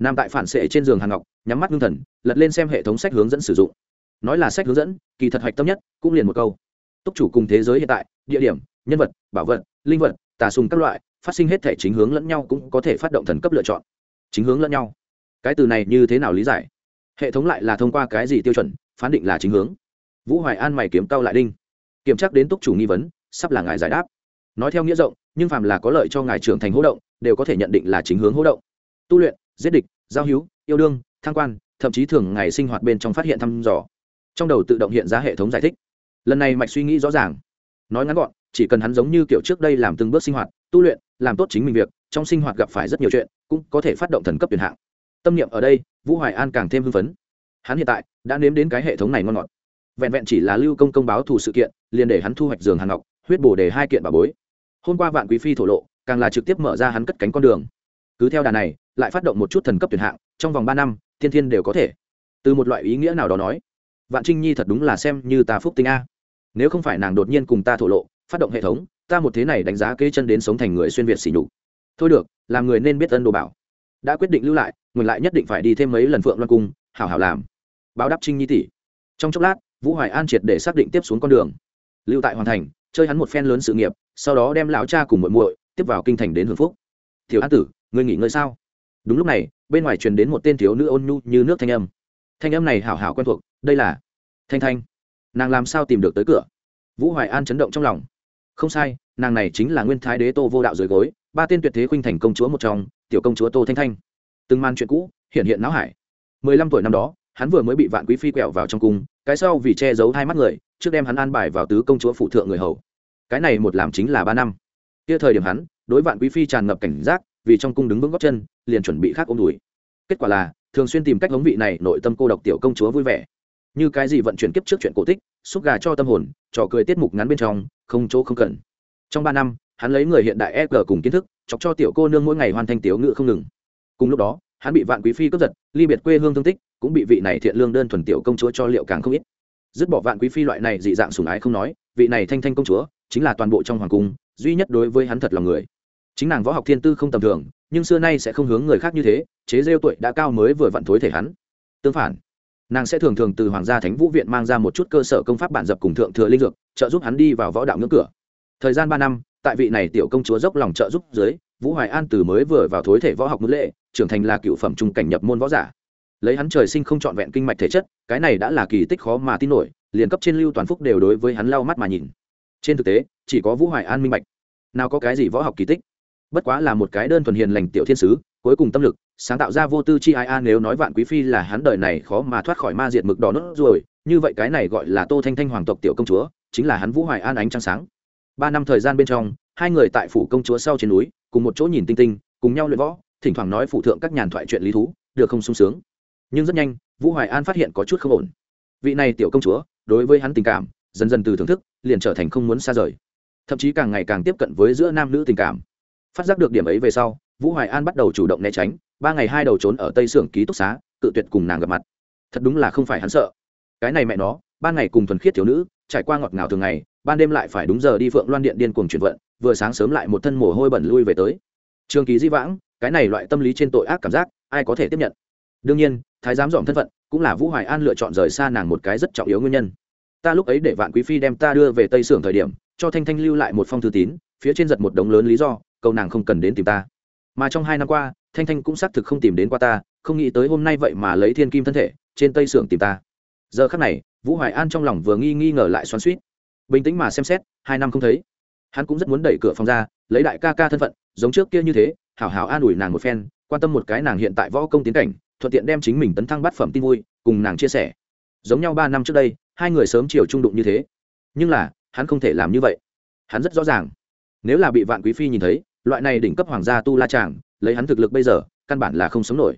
[SPEAKER 1] nằm tại phản xệ trên giường hàng ngọc, nhắm mắt ngưng thần, lật lên xem hệ thống sách hướng dẫn sử dụng. Nói là sách hướng dẫn, kỳ thật hạch tâm nhất cũng liền một câu. Túc chủ cùng thế giới hiện tại, địa điểm, nhân vật, bảo vật, linh vật, tà sùng các loại, phát sinh hết thể chính hướng lẫn nhau cũng có thể phát động thần cấp lựa chọn. Chính hướng lẫn nhau. Cái từ này như thế nào lý giải? Hệ thống lại là thông qua cái gì tiêu chuẩn, phán định là chính hướng? Vũ hoài an mày kiếm cao lại đinh. Kiểm tra đến túc chủ nghi vấn, sắp là ngài giải đáp. Nói theo nghĩa rộng, nhưng phàm là có lợi cho ngài trưởng thành hỗ động, đều có thể nhận định là chính hướng hỗ động. Tu luyện giết địch, giao hữu, yêu đương thăng quan, thậm chí thường ngày sinh hoạt bên trong phát hiện thăm dò. Trong đầu tự động hiện ra hệ thống giải thích. Lần này mạch suy nghĩ rõ ràng. Nói ngắn gọn, chỉ cần hắn giống như kiểu trước đây làm từng bước sinh hoạt, tu luyện, làm tốt chính mình việc, trong sinh hoạt gặp phải rất nhiều chuyện, cũng có thể phát động thần cấp tuyển hạng. Tâm niệm ở đây, vũ hoài an càng thêm hưng phấn. Hắn hiện tại đã nếm đến cái hệ thống này ngon ngọt. Vẹn vẹn chỉ là lưu công công báo thù sự kiện, liền để hắn thu hoạch giường hàn ngọc, huyết bổ đề hai kiện bà bối. Hôm qua vạn quý phi thổ lộ, càng là trực tiếp mở ra hắn cất cánh con đường. Cứ theo đà này lại phát động một chút thần cấp tuyển hạng, trong vòng ba năm, thiên thiên đều có thể. Từ một loại ý nghĩa nào đó nói, vạn trinh nhi thật đúng là xem như ta phúc tinh a. Nếu không phải nàng đột nhiên cùng ta thổ lộ, phát động hệ thống, ta một thế này đánh giá kê chân đến sống thành người xuyên việt xỉ nhục. Thôi được, làm người nên biết ân đồ bảo. Đã quyết định lưu lại ngừng lại nhất định phải đi thêm mấy lần phượng loan cung, hảo hảo làm. Báo đáp trinh nhi tỷ. Trong chốc lát, vũ hoài an triệt để xác định tiếp xuống con đường. Lưu tại hoàn thành, chơi hắn một phen lớn sự nghiệp, sau đó đem lão cha cùng muội muội tiếp vào kinh thành đến hưởng phúc. Thiếu an tử, ngươi nghỉ ngơi sao? Đúng lúc này, bên ngoài truyền đến một tên thiếu nữ ôn nhu như nước thanh âm. Thanh âm này hảo hảo quen thuộc, đây là thanh thanh. Nàng làm sao tìm được tới cửa? Vũ hoài an chấn động trong lòng. Không sai, nàng này chính là nguyên thái đế tô vô đạo dưới gối, ba tên tuyệt thế khuynh thành công chúa một trong, tiểu công chúa tô thanh thanh. Từng man chuyện cũ, hiện hiện não hải. Mười lăm tuổi năm đó, hắn vừa mới bị vạn quý phi quẹo vào trong cung, cái sau vì che giấu hai mắt người, trước đem hắn an bài vào tứ công chúa phụ thượng người hầu. Cái này một làm chính là ba năm. Kia thời điểm hắn, đối vạn quý phi tràn ngập cảnh giác vì trong cung đứng vững góc chân, liền chuẩn bị khác ôm đùi. Kết quả là, thường xuyên tìm cách hống vị này nội tâm cô độc tiểu công chúa vui vẻ. Như cái gì vận chuyển kiếp trước chuyện cổ tích, xúc gà cho tâm hồn, trò cười tiết mục ngắn bên trong, không chỗ không cần. Trong ba năm, hắn lấy người hiện đại e g cùng kiến thức, chọc cho tiểu cô nương mỗi ngày hoàn thành tiểu ngự không ngừng. Cùng lúc đó, hắn bị vạn quý phi cướp giật, ly biệt quê hương thương tích, cũng bị vị này thiện lương đơn thuần tiểu công chúa cho liệu càng không ít. Dứt bỏ vạn quý phi loại này dị dạng sùng ái không nói, vị này thanh thanh công chúa, chính là toàn bộ trong hoàng cung, duy nhất đối với hắn thật lòng người chính nàng võ học thiên tư không tầm thường, nhưng xưa nay sẽ không hướng người khác như thế, chế rêu tuổi đã cao mới vừa vặn thối thể hắn. Tương phản, nàng sẽ thường thường từ hoàng gia thánh vũ viện mang ra một chút cơ sở công pháp bản dập cùng thượng thừa linh dược, trợ giúp hắn đi vào võ đạo ngưỡng cửa. Thời gian ba năm, tại vị này tiểu công chúa dốc lòng trợ giúp dưới, vũ hoài an từ mới vừa vào thối thể võ học mưu lệ trưởng thành là cựu phẩm trung cảnh nhập môn võ giả. Lấy hắn trời sinh không trọn vẹn kinh mạch thể chất, cái này đã là kỳ tích khó mà tin nổi, liền cấp trên lưu toàn phúc đều đối với hắn lau mắt mà nhìn. Trên thực tế, chỉ có vũ hoài an minh bạch. Nào có cái gì võ học kỳ tích? Bất quá là một cái đơn thuần hiền lành tiểu thiên sứ, cuối cùng tâm lực, sáng tạo ra vô tư chi ai a, nếu nói vạn quý phi là hắn đời này khó mà thoát khỏi ma diệt mực đỏ nốt rồi như vậy cái này gọi là tô thanh thanh hoàng tộc tiểu công chúa, chính là hắn vũ hoài an ánh trăng sáng. Ba năm thời gian bên trong, hai người tại phủ công chúa sau trên núi, cùng một chỗ nhìn tinh tinh, cùng nhau luyện võ, thỉnh thoảng nói phụ thượng các nhàn thoại chuyện lý thú, được không sung sướng. Nhưng rất nhanh, vũ hoài an phát hiện có chút không ổn. Vị này tiểu công chúa, đối với hắn tình cảm, dần dần từ thưởng thức, liền trở thành không muốn xa rời. Thậm chí càng ngày càng tiếp cận với giữa nam nữ tình cảm phát giác được điểm ấy về sau, vũ hoài an bắt đầu chủ động né tránh, ba ngày hai đầu trốn ở tây xưởng ký túc xá tự tuyệt cùng nàng gặp mặt. Thật đúng là không phải hắn sợ. Cái này mẹ nó ban ngày cùng thuần khiết thiếu nữ, trải qua ngọt ngào thường ngày, ban đêm lại phải đúng giờ đi phượng loan điện điên cuồng chuyển vận, vừa sáng sớm lại một thân mồ hôi bẩn lui về tới. Trường kỳ di vãng, cái này loại tâm lý trên tội ác cảm giác, ai có thể tiếp nhận? Đương nhiên, thái giám dòm thân phận, cũng là vũ hoài an lựa chọn rời xa nàng một cái rất trọng yếu nguyên nhân. Ta lúc ấy để vạn quý phi đem ta đưa về tây sưởng thời điểm, cho thanh thanh lưu lại một phong thư tín, phía trên giật một đống lớn lý do cầu nàng không cần đến tìm ta. Mà trong hai năm qua, thanh thanh cũng xác thực không tìm đến qua ta, không nghĩ tới hôm nay vậy mà lấy thiên kim thân thể, trên tây sưởng tìm ta. Giờ khắc này, vũ hoài an trong lòng vừa nghi nghi ngờ lại xoắn suýt bình tĩnh mà xem xét, hai năm không thấy. Hắn cũng rất muốn đẩy cửa phòng ra, lấy đại ca ca thân phận, giống trước kia như thế, hảo hảo an ủi nàng một phen, quan tâm một cái nàng hiện tại võ công tiến cảnh, thuận tiện đem chính mình tấn thăng bát phẩm tin vui, cùng nàng chia sẻ. Giống nhau ba năm trước đây, hai người sớm chiều trung đụng như thế. Nhưng là, hắn không thể làm như vậy. Hắn rất rõ ràng. Nếu là bị vạn quý phi nhìn thấy loại này đỉnh cấp hoàng gia tu la tràng lấy hắn thực lực bây giờ, căn bản là không sống nổi.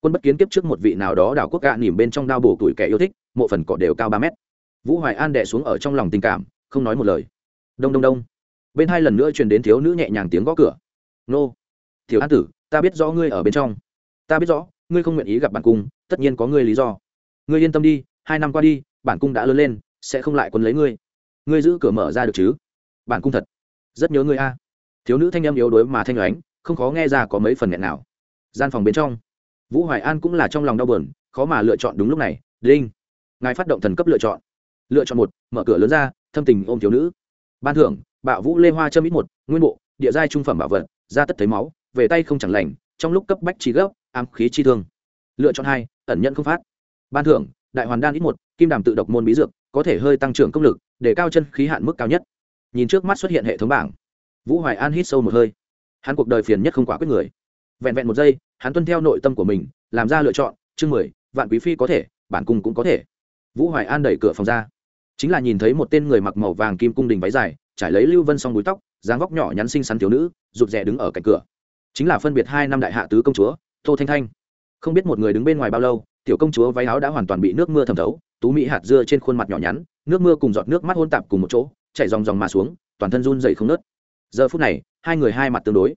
[SPEAKER 1] Quân bất kiến kiếp trước một vị nào đó đảo quốc gạ nỉm bên trong đao bổ tuổi kẻ yêu thích, mộ phần cỏ đều cao ba mét. Vũ hoài an đẻ xuống ở trong lòng tình cảm, không nói một lời. Đông đông đông. Bên hai lần nữa truyền đến thiếu nữ nhẹ nhàng tiếng gõ cửa. Nô. Thiếu an tử, ta biết rõ ngươi ở bên trong. Ta biết rõ, ngươi không nguyện ý gặp bản cung, tất nhiên có ngươi lý do. Ngươi yên tâm đi, hai năm qua đi, bản cung đã lớn lên, sẽ không lại quân lấy ngươi. Ngươi giữ cửa mở ra được chứ? Bản cung thật. Rất nhớ ngươi a thiếu nữ thanh em yếu đuối mà thanh oánh không khó nghe ra có mấy phần nghẹn nào. Gian phòng bên trong, vũ hoài an cũng là trong lòng đau buồn, khó mà lựa chọn đúng lúc này. Đinh, ngài phát động thần cấp lựa chọn. Lựa chọn một, mở cửa lớn ra, thâm tình ôm thiếu nữ. Ban thưởng, bạo vũ lê hoa châm ít một, nguyên bộ, địa giai trung phẩm bảo vật ra tất thấy máu, về tay không chẳng lành, trong lúc cấp bách trí gốc ám khí chi thương. Lựa chọn hai, ẩn nhận không phát. Ban thưởng, đại hoàn đan ít một, kim đàm tự độc môn bí dược, có thể hơi tăng trưởng công lực, để cao chân khí hạn mức cao nhất. Nhìn trước mắt xuất hiện hệ thống bảng vũ hoài an hít sâu một hơi. Hắn cuộc đời phiền nhất không quả quyết người. Vẹn vẹn một giây, hắn tuân theo nội tâm của mình, làm ra lựa chọn, chương mười, vạn quý phi có thể, bản cung cũng có thể. Vũ hoài an đẩy cửa phòng ra. Chính là nhìn thấy một tên người mặc màu vàng kim cung đình váy dài, trải lấy lưu vân s o n g búi tóc, dáng vóc nhỏ nhắn xinh xắn thiếu nữ, rụt rè đứng ở cạnh cửa. Chính là phân biệt hai năm đại hạ tứ công chúa, tô thanh thanh. Không biết một người đứng bên ngoài bao lâu, tiểu công chúa váy áo đã hoàn toàn bị nước mưa thẩm thấu, tú mỹ hạt dưa trên khuôn mặt nhỏ nhắn, nước mưa cùng giọt nước mắt hôn tạp cùng một chỗ chạy dòng dòng mà xuống, toàn thân run dày không nớt giờ phút này, hai người hai mặt tương đối.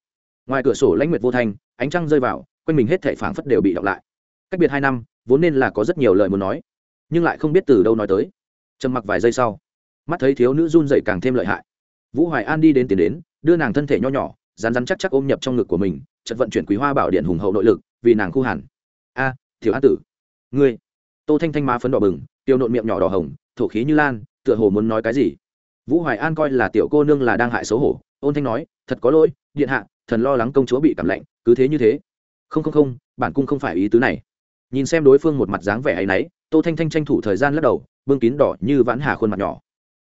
[SPEAKER 1] Ngoài cửa sổ lãnh nguyệt vô thanh, ánh trăng rơi vào, quanh mình hết thảy phảng phất đều bị đọc lại. Cách biệt hai năm, vốn nên là có rất nhiều lời muốn nói, nhưng lại không biết từ đâu nói tới. Trầm mặc vài giây sau, mắt thấy thiếu nữ run dậy càng thêm lợi hại. Vũ hoài an đi đến tiến đến, đưa nàng thân thể nho nhỏ rán rán chắc chắc ôm nhập trong ngực của mình chật vận chuyển quý hoa bảo điện hùng hậu nội lực, vì nàng khu hẳn. A thiếu an tử, ngươi. Tô thanh thanh má phấn đỏ bừng, tiêu nộn miệng nhỏ đỏ hồng, thổ khí như lan, tựa hồ muốn nói cái gì. Vũ hoài an coi là tiểu cô nương là đang hại xấu hổ ôn thanh nói, thật có lỗi, điện hạ, thần lo lắng công chúa bị cảm lạnh, cứ thế như thế. Không không không, bản cung không phải ý tứ này. Nhìn xem đối phương một mặt dáng vẻ hay náy, tô thanh thanh tranh thủ thời gian lắc đầu, bưng kín đỏ như vãn hà khuôn mặt nhỏ.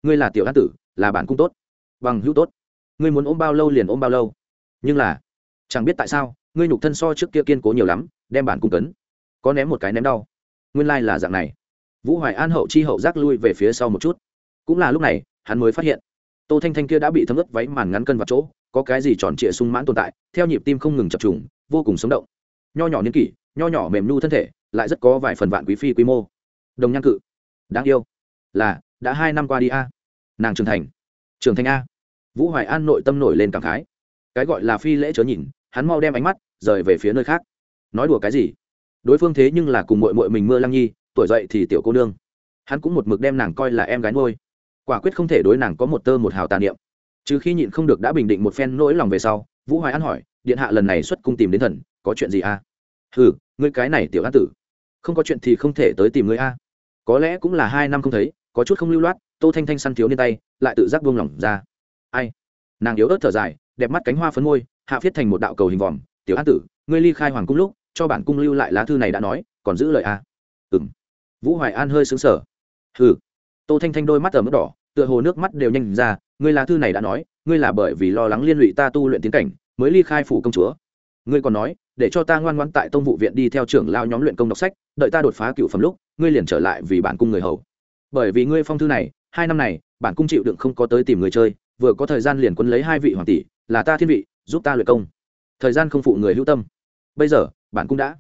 [SPEAKER 1] Ngươi là tiểu an tử, là bản cung tốt, bằng hữu tốt. Ngươi muốn ôm bao lâu liền ôm bao lâu. Nhưng là, chẳng biết tại sao, ngươi nhục thân so trước kia kiên cố nhiều lắm, đem bản cung cấn. Có ném một cái ném đau. Nguyên lai là dạng này. Vũ hoài an hậu chi hậu giác lui về phía sau một chút. Cũng là lúc này, hắn mới phát hiện tô thanh thanh kia đã bị thấm ướt váy màn ngắn cân vào chỗ, có cái gì tròn trịa sung mãn tồn tại, theo nhịp tim không ngừng chập trùng, vô cùng sống động. Nho nhỏ niên kỷ, nho nhỏ mềm nhu thân thể, lại rất có vài phần vạn quý phi quy mô. Đồng nhan cự. Đáng yêu. Là, đã hai năm qua đi a. Nàng trưởng thành. Trưởng thành a. Vũ hoài an nội tâm nổi lên cảm khái. Cái gọi là phi lễ chớ nhìn, hắn mau đem ánh mắt rời về phía nơi khác. Nói đùa cái gì? Đối phương thế nhưng là cùng mội mội mình mưa lăng nhi, tuổi dậy thì tiểu cô nương. Hắn cũng một mực đem nàng coi là em gái ngôi quả quyết không thể đối nàng có một tơ một hào tà niệm. Trừ khi nhịn không được đã bình định một phen nỗi lòng về sau, vũ hoài an hỏi, điện hạ lần này xuất cung tìm đến thần, có chuyện gì a? À? ừ ngươi cái này tiểu an tử, không có chuyện thì không thể tới tìm ngươi a. Có lẽ cũng là hai năm không thấy, có chút không lưu loát. Tô thanh thanh săn thiếu niên tay, lại tự giác buông lỏng ra. Ai? Nàng yếu ớt thở dài, đẹp mắt cánh hoa phấn môi, hạ viết thành một đạo cầu hình vòm, tiểu an tử, ngươi ly khai hoàng cung lúc, cho bản cung lưu lại lá thư này đã nói, còn giữ lời a. Ừng vũ hoài an hơi xứng sở hừ tô thanh thanh đôi mắt ở mức đỏ, tựa hồ nước mắt đều nhanh ra, ngươi lá thư này đã nói, ngươi là bởi vì lo lắng liên lụy ta tu luyện tiến cảnh, mới ly khai phủ công chúa. Ngươi còn nói, để cho ta ngoan ngoãn tại tông vụ viện đi theo trưởng lao nhóm luyện công đọc sách, đợi ta đột phá cựu phẩm lúc, ngươi liền trở lại vì bản cung người hầu. Bởi vì ngươi phong thư này, hai năm này, bản cung chịu đựng không có tới tìm người chơi, vừa có thời gian liền quân lấy hai vị hoàng tỷ, là ta thiên vị, giúp ta luyện công. Thời gian không phụ người hữu tâm. Bây giờ, bản cung đã.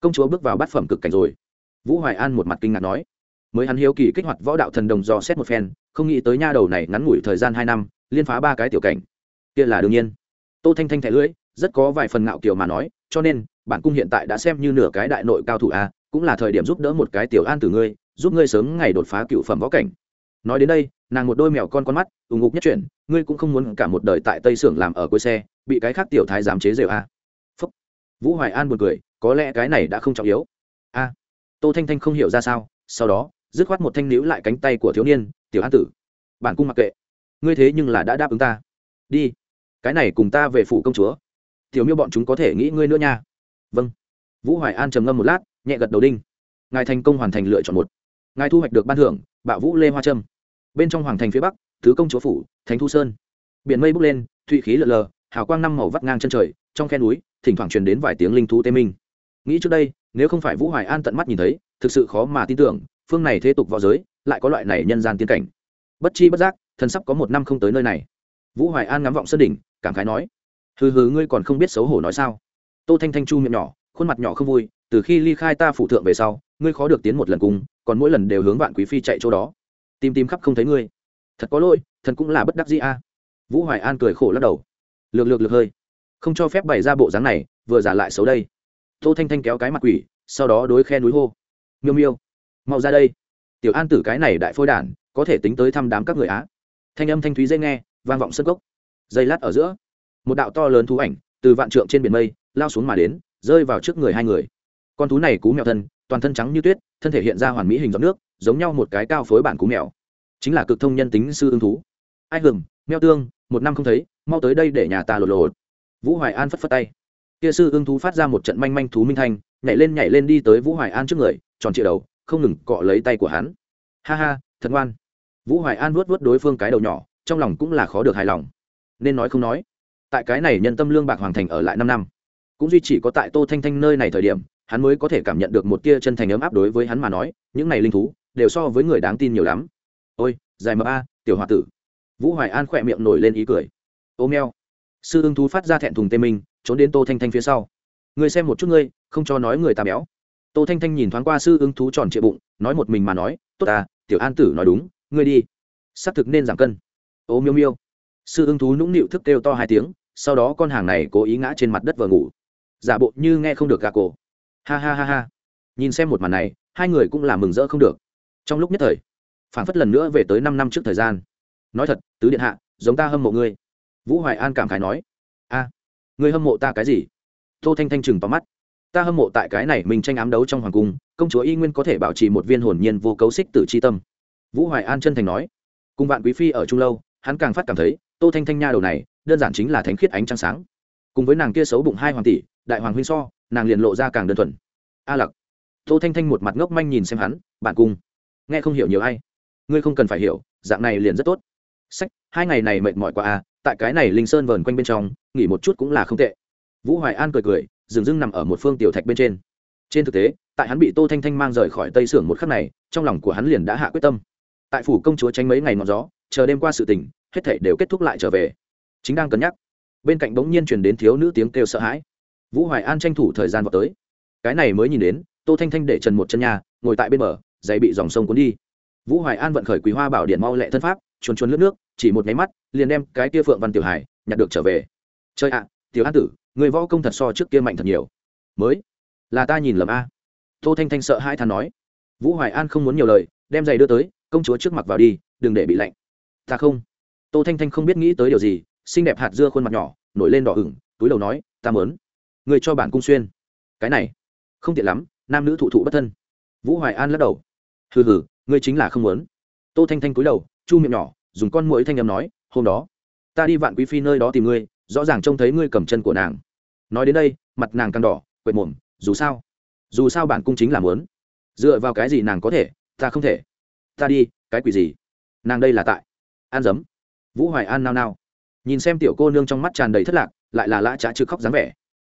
[SPEAKER 1] Công chúa bước vào bát phẩm cực cảnh rồi. Vũ hoài an một mặt kinh ngạc nói mới hắn hiếu kỳ kích hoạt võ đạo thần đồng do xét một phen, không nghĩ tới nha đầu này ngắn ngủi thời gian hai năm, liên phá ba cái tiểu cảnh. Kia là đương nhiên. Tô thanh thanh thẻ lưỡi, rất có vài phần ngạo kiều mà nói, cho nên, bản cung hiện tại đã xem như nửa cái đại nội cao thủ a, cũng là thời điểm giúp đỡ một cái tiểu an từ ngươi, giúp ngươi sớm ngày đột phá cựu phẩm võ cảnh. Nói đến đây, nàng một đôi mèo con con mắt ủng ngục nhất chuyển, ngươi cũng không muốn cả một đời tại tây xưởng làm ở cuối xe, bị cái khác tiểu thái giám chế rượu a. Phúc. Vũ hoài an buồn cười, có lẽ cái này đã không trọng yếu. A. Tô thanh thanh không hiểu ra sao, sau đó dứt khoát một thanh níu lại cánh tay của thiếu niên, tiểu an tử, bản cung mặc kệ. Ngươi thế nhưng là đã đáp ứng ta. Đi. Cái này cùng ta về phủ công chúa. Tiểu miêu bọn chúng có thể nghĩ ngươi nữa nha. Vâng. Vũ hoài an trầm ngâm một lát, nhẹ gật đầu đinh. Ngài thành công hoàn thành lựa chọn một. Ngài thu hoạch được ban thưởng, bạo vũ lê hoa trâm. Bên trong hoàng thành phía bắc, thứ công chúa phủ, thánh thu sơn. Biển mây bốc lên, thụy khí lợn lờ, hào quang năm màu vắt ngang chân trời, trong khe núi, thỉnh thoảng truyền đến vài tiếng linh thú tê minh. Nghĩ trước đây, nếu không phải vũ hoài an tận mắt nhìn thấy, thực sự khó mà tin tưởng phương này thế tục võ giới, lại có loại này nhân gian tiên cảnh. Bất chi bất giác, thần sắp có một năm không tới nơi này. Vũ hoài an ngắm vọng sân đỉnh, cảm khái nói, hừ hừ, ngươi còn không biết xấu hổ nói sao? Tô thanh thanh chu miệng nhỏ, khuôn mặt nhỏ không vui, từ khi ly khai ta phủ thượng về sau, ngươi khó được tiến một lần cùng còn mỗi lần đều hướng vạn quý phi chạy chỗ đó. Tìm tìm khắp không thấy ngươi. Thật có lỗi, thần cũng là bất đắc dĩ a. Vũ hoài an cười khổ lắc đầu. Lược lược lược hơi. Không cho phép bày ra bộ dáng này, vừa giả lại xấu đây. Tô thanh thanh kéo cái mặt quỷ, sau đó đối khe núi hô, miêu miêu mau ra đây. Tiểu an tử cái này đại phôi đản, có thể tính tới thăm đám các người á. Thanh âm thanh thúy dễ nghe, vang vọng sân gốc. Dây lát ở giữa, một đạo to lớn thú ảnh từ vạn trượng trên biển mây lao xuống mà đến, rơi vào trước người hai người. Con thú này cú mèo thân, toàn thân trắng như tuyết, thân thể hiện ra hoàn mỹ hình giọt nước, giống nhau một cái cao phối bản cú mèo. Chính là cực thông nhân tính sư ưng thú. Ai hừng mèo tương, một năm không thấy, mau tới đây để nhà ta lột lột. Vũ hoài an phất phất tay. Kia sư ưng thú phát ra một trận manh manh thú minh thanh, nhảy lên nhảy lên đi tới vũ hoài an trước người, tròn trịa đầu không ngừng cọ lấy tay của hắn. Ha ha, thật ngoan. Vũ hoài an vuốt vuốt đối phương cái đầu nhỏ, trong lòng cũng là khó được hài lòng. Nên nói không nói. Tại cái này nhân tâm lương bạc hoàng thành ở lại năm năm, cũng duy chỉ có tại tô thanh thanh nơi này thời điểm, hắn mới có thể cảm nhận được một tia chân thành ấm áp đối với hắn mà nói, những này linh thú, đều so với người đáng tin nhiều lắm. Ôi, dài mập a, tiểu h o a tử. Vũ hoài an khỏe miệng nổi lên ý cười. Ô meo sư ưng thú phát ra thẹn thùng tê minh, trốn đến tô thanh thanh phía sau. Người xem một chút ngươi, không cho nói người ta béo tô thanh thanh nhìn thoáng qua sư ứng thú tròn trịa bụng, nói một mình mà nói, tốt à tiểu an tử nói đúng, ngươi đi. Xác thực nên giảm cân. Ô miêu miêu. Sư ứng thú nũng nịu thức kêu to hai tiếng, sau đó con hàng này cố ý ngã trên mặt đất vừa ngủ. Giả bộ như nghe không được gà cổ. Ha ha ha ha. Nhìn xem một màn này, hai người cũng làm mừng rỡ không được. Trong lúc nhất thời phản phất lần nữa về tới năm năm trước thời gian. Nói thật, tứ điện hạ, giống ta hâm mộ ngươi. Vũ hoài an cảm khái nói, a, ngươi hâm mộ ta cái gì? Tô thanh thanh chừng tóm mắt ta hâm mộ tại cái này mình tranh ám đấu trong hoàng cung, công chúa y nguyên có thể bảo trì một viên hồn nhiên vô cấu xích tử c h i tâm. Vũ hoài an chân thành nói. Cùng vạn quý phi ở trung lâu, hắn càng phát cảm thấy, tô thanh thanh nha đầu này, đơn giản chính là thánh khiết ánh trăng sáng. Cùng với nàng kia xấu bụng hai hoàng tỷ, đại hoàng huynh so, nàng liền lộ ra càng đơn thuần. A lặc. Tô thanh thanh một mặt ngốc manh nhìn xem hắn bạn cung, nghe không hiểu nhiều ai. Ngươi không cần phải hiểu, dạng này liền rất tốt. Sách, hai ngày này mệt mỏi quá à tại cái này linh sơn vờn quanh bên trong, nghỉ một chút cũng là không tệ. Vũ hoài an cười cười dừng dưng nằm ở một phương tiểu thạch bên trên. Trên thực tế, tại hắn bị tô thanh thanh mang rời khỏi tây sưởng một khắc này, trong lòng của hắn liền đã hạ quyết tâm. Tại phủ công chúa tránh mấy ngày ngọn gió, chờ đêm qua sự tình, hết thể đều kết thúc lại trở về. Chính đang cân nhắc, bên cạnh bỗng nhiên truyền đến thiếu nữ tiếng kêu sợ hãi. Vũ hoài an tranh thủ thời gian vào tới. Cái này mới nhìn đến, tô thanh thanh để trần một chân nhà, ngồi tại bên bờ, giày bị dòng sông cuốn đi. Vũ hoài an vận khởi quý hoa bảo điện mau lẹ thân pháp, chuồn chuồn lướt nước, chỉ một máy mắt, liền đem cái kia phượng văn tiểu hải nhặt được trở về. Chơi ạ, tiểu an tử người võ công thật so trước kia mạnh thật nhiều. Mới, là ta nhìn lầm a. Tô thanh thanh sợ hai thằng nói. Vũ hoài an không muốn nhiều lời, đem giày đưa tới, công chúa trước mặt vào đi, đừng để bị lạnh. Ta không. Tô thanh thanh không biết nghĩ tới điều gì, xinh đẹp hạt dưa khuôn mặt nhỏ, nổi lên đỏ ửng, túi đầu nói, ta mớn người cho bản cung xuyên. Cái này, không tiện lắm, nam nữ thụ thụ bất thân. Vũ hoài an lắc đầu. Hừ hừ, ngươi chính là không muốn. Tô thanh thanh cúi đầu, chu miệng nhỏ, dùng con mũi thanh âm nói, hôm đó, ta đi vạn quý phi nơi đó tìm ngươi rõ ràng trông thấy ngươi cầm chân của nàng. Nói đến đây, mặt nàng càng đỏ, quệt mồm, dù sao dù sao bản cung chính là muốn. Dựa vào cái gì nàng có thể, ta không thể. Ta đi, cái quỷ gì? Nàng đây là tại an dấm vũ hoài an nao nao. Nhìn xem tiểu cô nương trong mắt tràn đầy thất lạc, lại là lã trá chữ khóc dáng vẻ.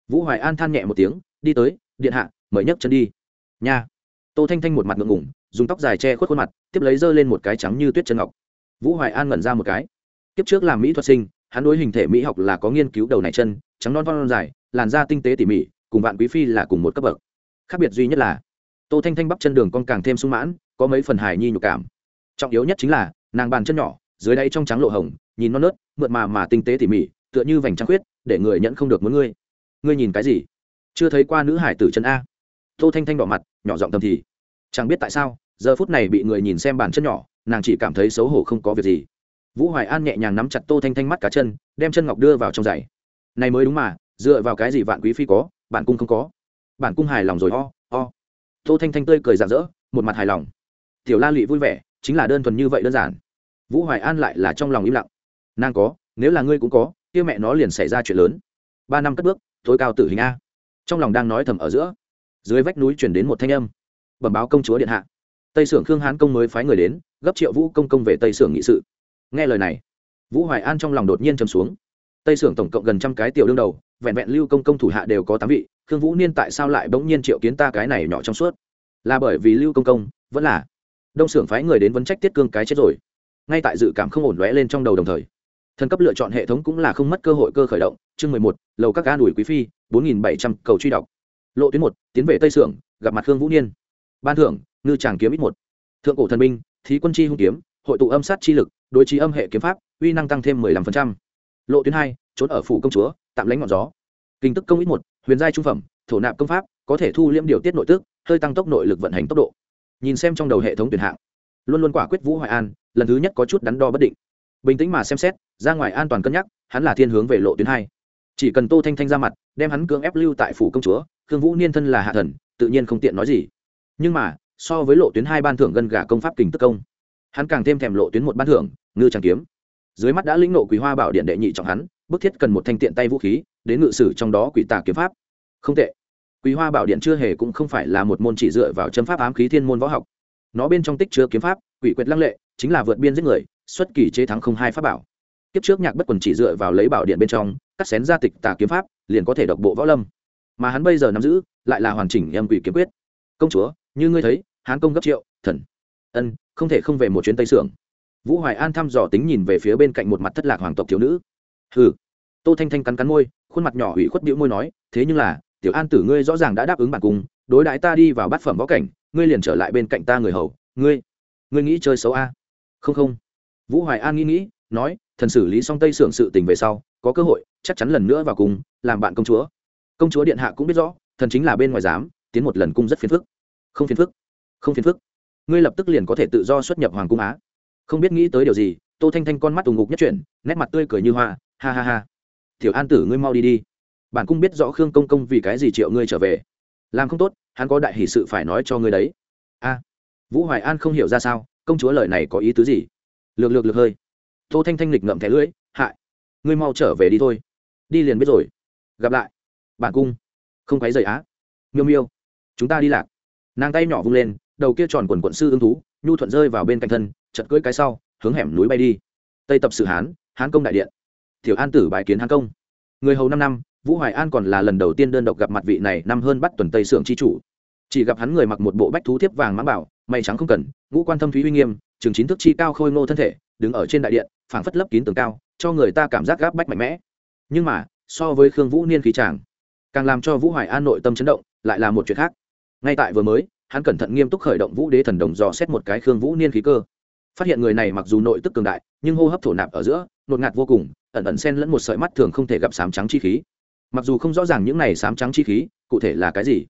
[SPEAKER 1] Vũ hoài an than nhẹ một tiếng, đi tới, điện hạ, mời nhấc chân đi. Nha. Tô thanh thanh một mặt ngượng ngủng dùng tóc dài che khuất khuôn mặt, tiếp lấy giơ lên một cái trắng như tuyết chân ngọc. Vũ hoài an ngẩn ra một cái. Tiếp trước làm mỹ thuật sinh hắn đối hình thể mỹ học là có nghiên cứu đầu này chân, trắng non non dài, làn da tinh tế tỉ mỉ, cùng vạn quý phi là cùng một cấp bậc. Khác biệt duy nhất là, tô thanh thanh bắp chân đường con càng thêm sung mãn, có mấy phần hài nhi nhục cảm. Trọng yếu nhất chính là, nàng bàn chân nhỏ, dưới đáy trong trắng lộ hồng, nhìn non nớt, mượt mà mà tinh tế tỉ mỉ, tựa như vành trăng khuyết, để người nhận không được muốn ngươi. Ngươi nhìn cái gì? Chưa thấy qua nữ hải tử chân a. Tô thanh thanh đỏ mặt, nhỏ giọng tầm thì. Chẳng biết tại sao, giờ phút này bị người nhìn xem bàn chân nhỏ, nàng chỉ cảm thấy xấu hổ không có việc gì vũ hoài an nhẹ nhàng nắm chặt tô thanh thanh mắt cá chân, đem chân ngọc đưa vào trong giày. Này mới đúng mà, dựa vào cái gì vạn quý phi có, bản cung không có? Bản cung hài lòng rồi o o tô thanh thanh tươi cười rạng rỡ, một mặt hài lòng. Tiểu la lụy vui vẻ, chính là đơn thuần như vậy đơn giản. Vũ hoài an lại là trong lòng im lặng. Nàng có, nếu là ngươi cũng có, kia mẹ nó liền xảy ra chuyện lớn. Ba năm cất bước, tối cao tử hình a. Trong lòng đang nói thầm ở giữa. Dưới vách núi chuyển đến một thanh âm. Bẩm báo công chúa điện hạ. Tây sưởng khương hán công mới phái người đến, gấp triệu vũ công công về tây sưởng nghị sự nghe lời này, vũ hoài an trong lòng đột nhiên trầm xuống. Tây sưởng tổng cộng gần trăm cái tiểu đương đầu, vẹn vẹn lưu công công thủ hạ đều có tám vị, khương vũ niên tại sao lại bỗng nhiên triệu kiến ta cái này nhỏ trong suốt? Là bởi vì lưu công công, vẫn là đông xưởng phái người đến vấn trách tiết cương cái chết rồi. Ngay tại dự cảm không ổn lóe lên trong đầu đồng thời, thần cấp lựa chọn hệ thống cũng là không mất cơ hội cơ khởi động. Chương mười một, lầu các ga đùi quý phi, bốn nghìn bảy trăm, cầu truy đọc. Lộ tuyến một, tiến về tây sưởng gặp mặt khương vũ niên. Ban thưởng, ngư tràng kiếm ít một. Thượng cổ thần binh, thí quân chi hung kiếm hội tụ âm sát chi lực, đối trí âm hệ kiếm pháp, uy năng tăng thêm mười lăm phần trăm. Lộ tuyến hai, trốn ở phủ công chúa, tạm lánh ngọn gió. Kinh tức công ít một, huyền giai trung phẩm, thổ nạp công pháp, có thể thu liễm điều tiết nội tức, hơi tăng tốc nội lực vận hành tốc độ. Nhìn xem trong đầu hệ thống tuyển hạng, luôn luôn quả quyết vũ hoài an, lần thứ nhất có chút đắn đo bất định. Bình tĩnh mà xem xét, ra ngoài an toàn cân nhắc, hắn là thiên hướng về lộ tuyến hai. Chỉ cần tô thanh thanh ra mặt, đem hắn cưỡng ép lưu tại phủ công chúa, khương vũ niên thân là hạ thần, tự nhiên không tiện nói gì. Nhưng mà, so với lộ tuyến hai ban thưởng gần gà công pháp kình tức công hắn càng thêm thèm lộ tuyến một ban thưởng, ngư tràng kiếm. Dưới mắt đã lĩnh nộ quý hoa bảo điện đệ nhị trọng hắn, bức thiết cần một thanh tiện tay vũ khí, đến ngự sử trong đó quỷ tà kiếm pháp. Không tệ. Quý hoa bảo điện chưa hề cũng không phải là một môn chỉ dựa vào châm pháp ám khí thiên môn võ học. Nó bên trong tích chứa kiếm pháp, quỷ quyệt lăng lệ, chính là vượt biên giết người, xuất kỳ chế thắng không hai pháp bảo. Kiếp trước nhạc bất quần chỉ dựa vào lấy bảo điện bên trong, cắt xén ra tịch tà kiếm pháp, liền có thể độc bộ võ lâm. Mà hắn bây giờ nắm giữ, lại là hoàn chỉnh em quỷ kiếm quyết. Công chúa, như ngươi thấy, hán công gấp triệu, thần ân, không thể không về một chuyến tây sưởng. Vũ hoài an thăm dò tính nhìn về phía bên cạnh một mặt thất lạc hoàng tộc thiếu nữ. Hừ. Tô thanh thanh cắn cắn môi, khuôn mặt nhỏ hủy khuất bĩu môi nói, thế nhưng là, tiểu an tử ngươi rõ ràng đã đáp ứng bản cung, đối đãi ta đi vào bát phẩm võ cảnh, ngươi liền trở lại bên cạnh ta người hầu, ngươi ngươi nghĩ chơi xấu a? Không không. Vũ hoài an nghĩ nghĩ, nói, thần xử lý xong tây sưởng sự tình về sau, có cơ hội, chắc chắn lần nữa vào cùng làm bạn công chúa. Công chúa điện hạ cũng biết rõ, thần chính là bên ngoài giám, tiến một lần cung rất phiền phức. Không phiền phức. Không phiền phức ngươi lập tức liền có thể tự do xuất nhập hoàng cung á. Không biết nghĩ tới điều gì, tô thanh thanh con mắt tù ngục nhất chuyển, nét mặt tươi cười như hoa, ha ha ha. Tiểu an tử, ngươi mau đi đi. Bản cung biết rõ khương công công vì cái gì triệu ngươi trở về. Làm không tốt, hắn có đại hỷ sự phải nói cho ngươi đấy. A. Vũ hoài an không hiểu ra sao, công chúa lời này có ý tứ gì? Lược lược lược hơi. Tô thanh thanh lịch ngậm thẻ lưỡi hại ngươi mau trở về đi thôi. Đi liền biết rồi. Gặp lại. Bản cung. Không quấy rầy á. Miêu miêu. Chúng ta đi lạc. Nàng tay nhỏ vung lên đầu kia tròn quần quận sư ưng thú, nhu thuận rơi vào bên cạnh thân chật cưỡi cái sau, hướng hẻm núi bay đi. Tây tập sử hán hán công đại điện. Tiểu an tử bài kiến hán công. Người hầu năm năm, vũ hoài an còn là lần đầu tiên đơn độc gặp mặt vị này năm hơn bắt tuần tây sưởng chi chủ. Chỉ gặp hắn người mặc một bộ bách thú thiếp vàng mã bảo, mày trắng không cần, ngũ quan thâm thúy uy nghiêm chừng chín thước chi cao khôi ngô thân thể, đứng ở trên đại điện, phảng phất lấp kín tường cao, cho người ta cảm giác gáp bách mạnh mẽ. Nhưng mà, so với khương vũ niên khí tràng càng làm cho vũ hoài an nội tâm chấn động, lại là một chuyện khác. Ngay tại vừa mới hắn cẩn thận nghiêm túc khởi động vũ đế thần đồng dò xét một cái khương vũ niên khí cơ. Phát hiện người này mặc dù nội tức cường đại, nhưng hô hấp thổ nạp ở giữa, nột ngạt vô cùng, ẩn ẩn xen lẫn một sợi mắt thường không thể gặp sám trắng chi khí. Mặc dù không rõ ràng những này sám trắng chi khí, cụ thể là cái gì,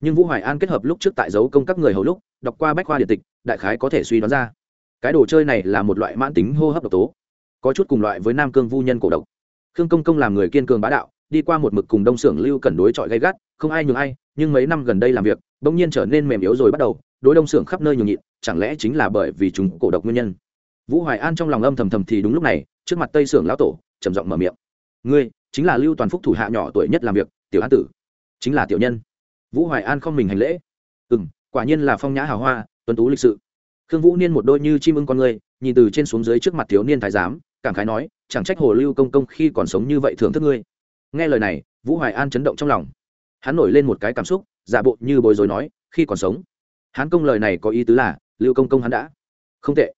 [SPEAKER 1] nhưng vũ hoài an kết hợp lúc trước tại dấu công các người hầu lúc, đọc qua bách khoa điện tịch, đại khái có thể suy đoán ra. Cái đồ chơi này là một loại mãn tính hô hấp độc tố, có chút cùng loại với nam cương vu nhân cổ độc. Khương công công làm người kiên cường bá đạo đi qua một mực cùng đông xưởng lưu cẩn đối chọi gay gắt, không ai nhường ai, nhưng mấy năm gần đây làm việc, bỗng nhiên trở nên mềm yếu rồi bắt đầu, đối đông xưởng khắp nơi nhường nhịn, chẳng lẽ chính là bởi vì chúng cổ độc nguyên nhân? Vũ hoài an trong lòng âm thầm thầm thì đúng lúc này, trước mặt tây xưởng lão tổ, trầm giọng mở miệng. Ngươi, chính là lưu toàn phúc thủ hạ nhỏ tuổi nhất làm việc, tiểu an tử. Chính là tiểu nhân. Vũ hoài an không mình hành lễ. Ừ m quả nhiên là phong nhã hào hoa, tuấn tú lịch sự. Khương vũ niên một đôi như chim ưng con người, nhìn từ trên xuống dưới trước mặt thiếu niên thái giám, cảm khái nói, chẳng trách hồ lưu công công khi còn sống như vậy thưởng thức ngươi nghe lời này, vũ hoài an chấn động trong lòng. Hắn nổi lên một cái cảm xúc, giả bộ như bối rối nói, khi còn sống. Hắn công lời này có ý tứ là, lưu công công hắn đã. Không tệ.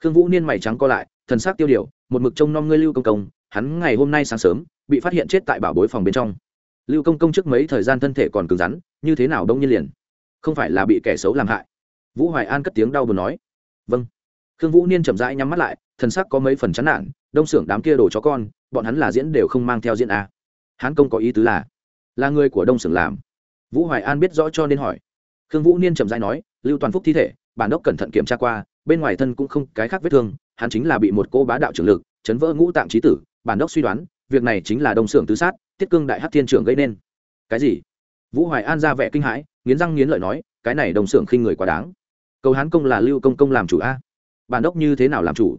[SPEAKER 1] Khương vũ niên mày trắng co lại, thần sắc tiêu điều, một mực trông nom ngươi lưu công công, hắn ngày hôm nay sáng sớm, bị phát hiện chết tại bảo bối phòng bên trong. Lưu công công trước mấy thời gian thân thể còn cứng rắn, như thế nào đông nhiên liền? Không phải là bị kẻ xấu làm hại. Vũ hoài an cất tiếng đau buồn nói. Vâng. Khương vũ niên chậm rãi nhắm mắt lại, thần sắc có mấy phần chán nản, đông xưởng đám kia đồ chó con, bọn hắn là diễn đều không mang theo diễn a hán công có ý tứ là là người của đông sưởng làm. Vũ hoài an biết rõ cho nên hỏi. Khương vũ niên trầm dai nói, lưu toàn phúc thi thể, bản đốc cẩn thận kiểm tra qua, bên ngoài thân cũng không cái khác vết thương, hắn chính là bị một cô bá đạo trưởng lực, chấn vỡ ngũ tạng trí tử, bản đốc suy đoán, việc này chính là đông xưởng tứ sát, tiết cương đại hát thiên trưởng gây nên. Cái gì? Vũ hoài an ra vẻ kinh hãi, nghiến răng nghiến lợi nói, cái này đông xưởng khinh người quá đáng. Cầu hán công là lưu công công làm chủ a. Bản đốc như thế nào làm chủ?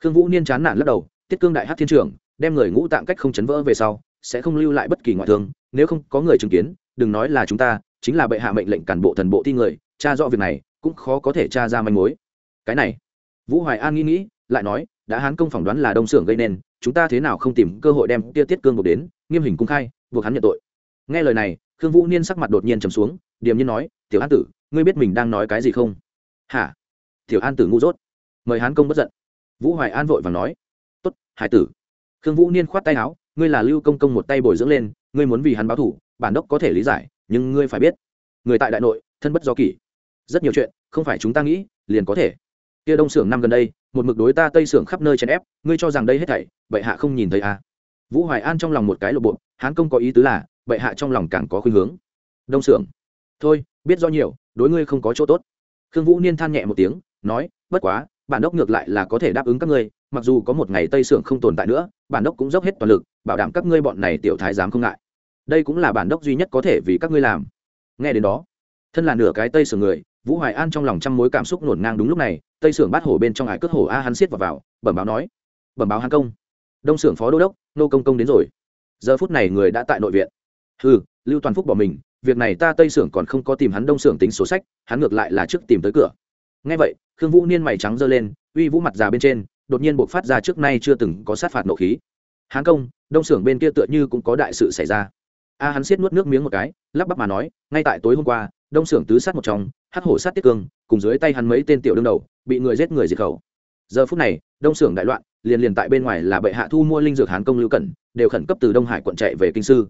[SPEAKER 1] Khương vũ niên chán nản lắc đầu, tiết cương đại hát thiên trưởng, đem người ngũ tạng cách không chấn vỡ về sau sẽ không lưu lại bất kỳ ngoại thương, nếu không có người chứng kiến, đừng nói là chúng ta, chính là bệ hạ mệnh lệnh cản bộ thần bộ thi người, tra rõ việc này, cũng khó có thể tra ra manh mối. Cái này, vũ hoài an nghĩ nghĩ, lại nói, đã hán công phỏng đoán là đông xưởng gây nên, chúng ta thế nào không tìm cơ hội đem tia tiết cương buộc đến, nghiêm hình cung khai, buộc hắn nhận tội. Nghe lời này, khương vũ niên sắc mặt đột nhiên trầm xuống, điềm nhiên nói, tiểu an tử, ngươi biết mình đang nói cái gì không? Hả? Tiểu an tử ngu dốt. Mời hán công bất giận. Vũ hoài an vội và nói, tốt, hải tử. Khương vũ niên khoát tay áo ngươi là lưu công công một tay bồi dưỡng lên, ngươi muốn vì hắn báo thủ, bản đốc có thể lý giải, nhưng ngươi phải biết, người tại đại nội, thân bất do kỷ. Rất nhiều chuyện, không phải chúng ta nghĩ, liền có thể. Kia đông xưởng năm gần đây, một mực đối ta tây xưởng khắp nơi chèn ép, ngươi cho rằng đây hết thảy, bệ hạ không nhìn thấy à. vũ hoài an trong lòng một cái lộ bộ, hán công có ý tứ là, bệ hạ trong lòng càng có khuynh hướng. Đông xưởng thôi, biết do nhiều, đối ngươi không có chỗ tốt. Khương vũ niên than nhẹ một tiếng, nói, bất quá, bản đốc ngược lại là có thể đáp ứng các ngươi mặc dù có một ngày tây Sưởng không tồn tại nữa bản đốc cũng dốc hết toàn lực bảo đảm các ngươi bọn này tiểu thái dám không ngại. Đây cũng là bản đốc duy nhất có thể vì các ngươi làm. Nghe đến đó thân là nửa cái tây Sưởng người vũ hoài an trong lòng trăm mối cảm xúc nổn ngang đúng lúc này tây Sưởng bát hổ bên trong ải cất hổ a hắn xiết vào, vào bẩm báo nói bẩm báo hán công. Đông Sưởng phó đô đốc nô công công đến rồi. Giờ phút này người đã tại nội viện. Ừ lưu toàn phúc bỏ mình việc này ta tây Sưởng còn không có tìm hắn đông Sưởng tính số sách hắn ngược lại là trước tìm tới cửa. Ngay vậy khương vũ niên mày trắng giơ lên uy vũ mặt già bên trên đột nhiên buộc phát ra trước nay chưa từng có sát phạt nộ khí. Hán công, đông xưởng bên kia tựa như cũng có đại sự xảy ra. A hắn siết nuốt nước miếng một cái, lắp bắp mà nói, ngay tại tối hôm qua, đông xưởng tứ sát một trong hắt hổ sát tiết cương, cùng dưới tay hắn mấy tên tiểu đương đầu, bị người giết người diệt khẩu. Giờ phút này, đông xưởng đại loạn, liền liền tại bên ngoài là bệ hạ thu mua linh dược hán công lưu cẩn, đều khẩn cấp từ đông hải quận chạy về kinh sư.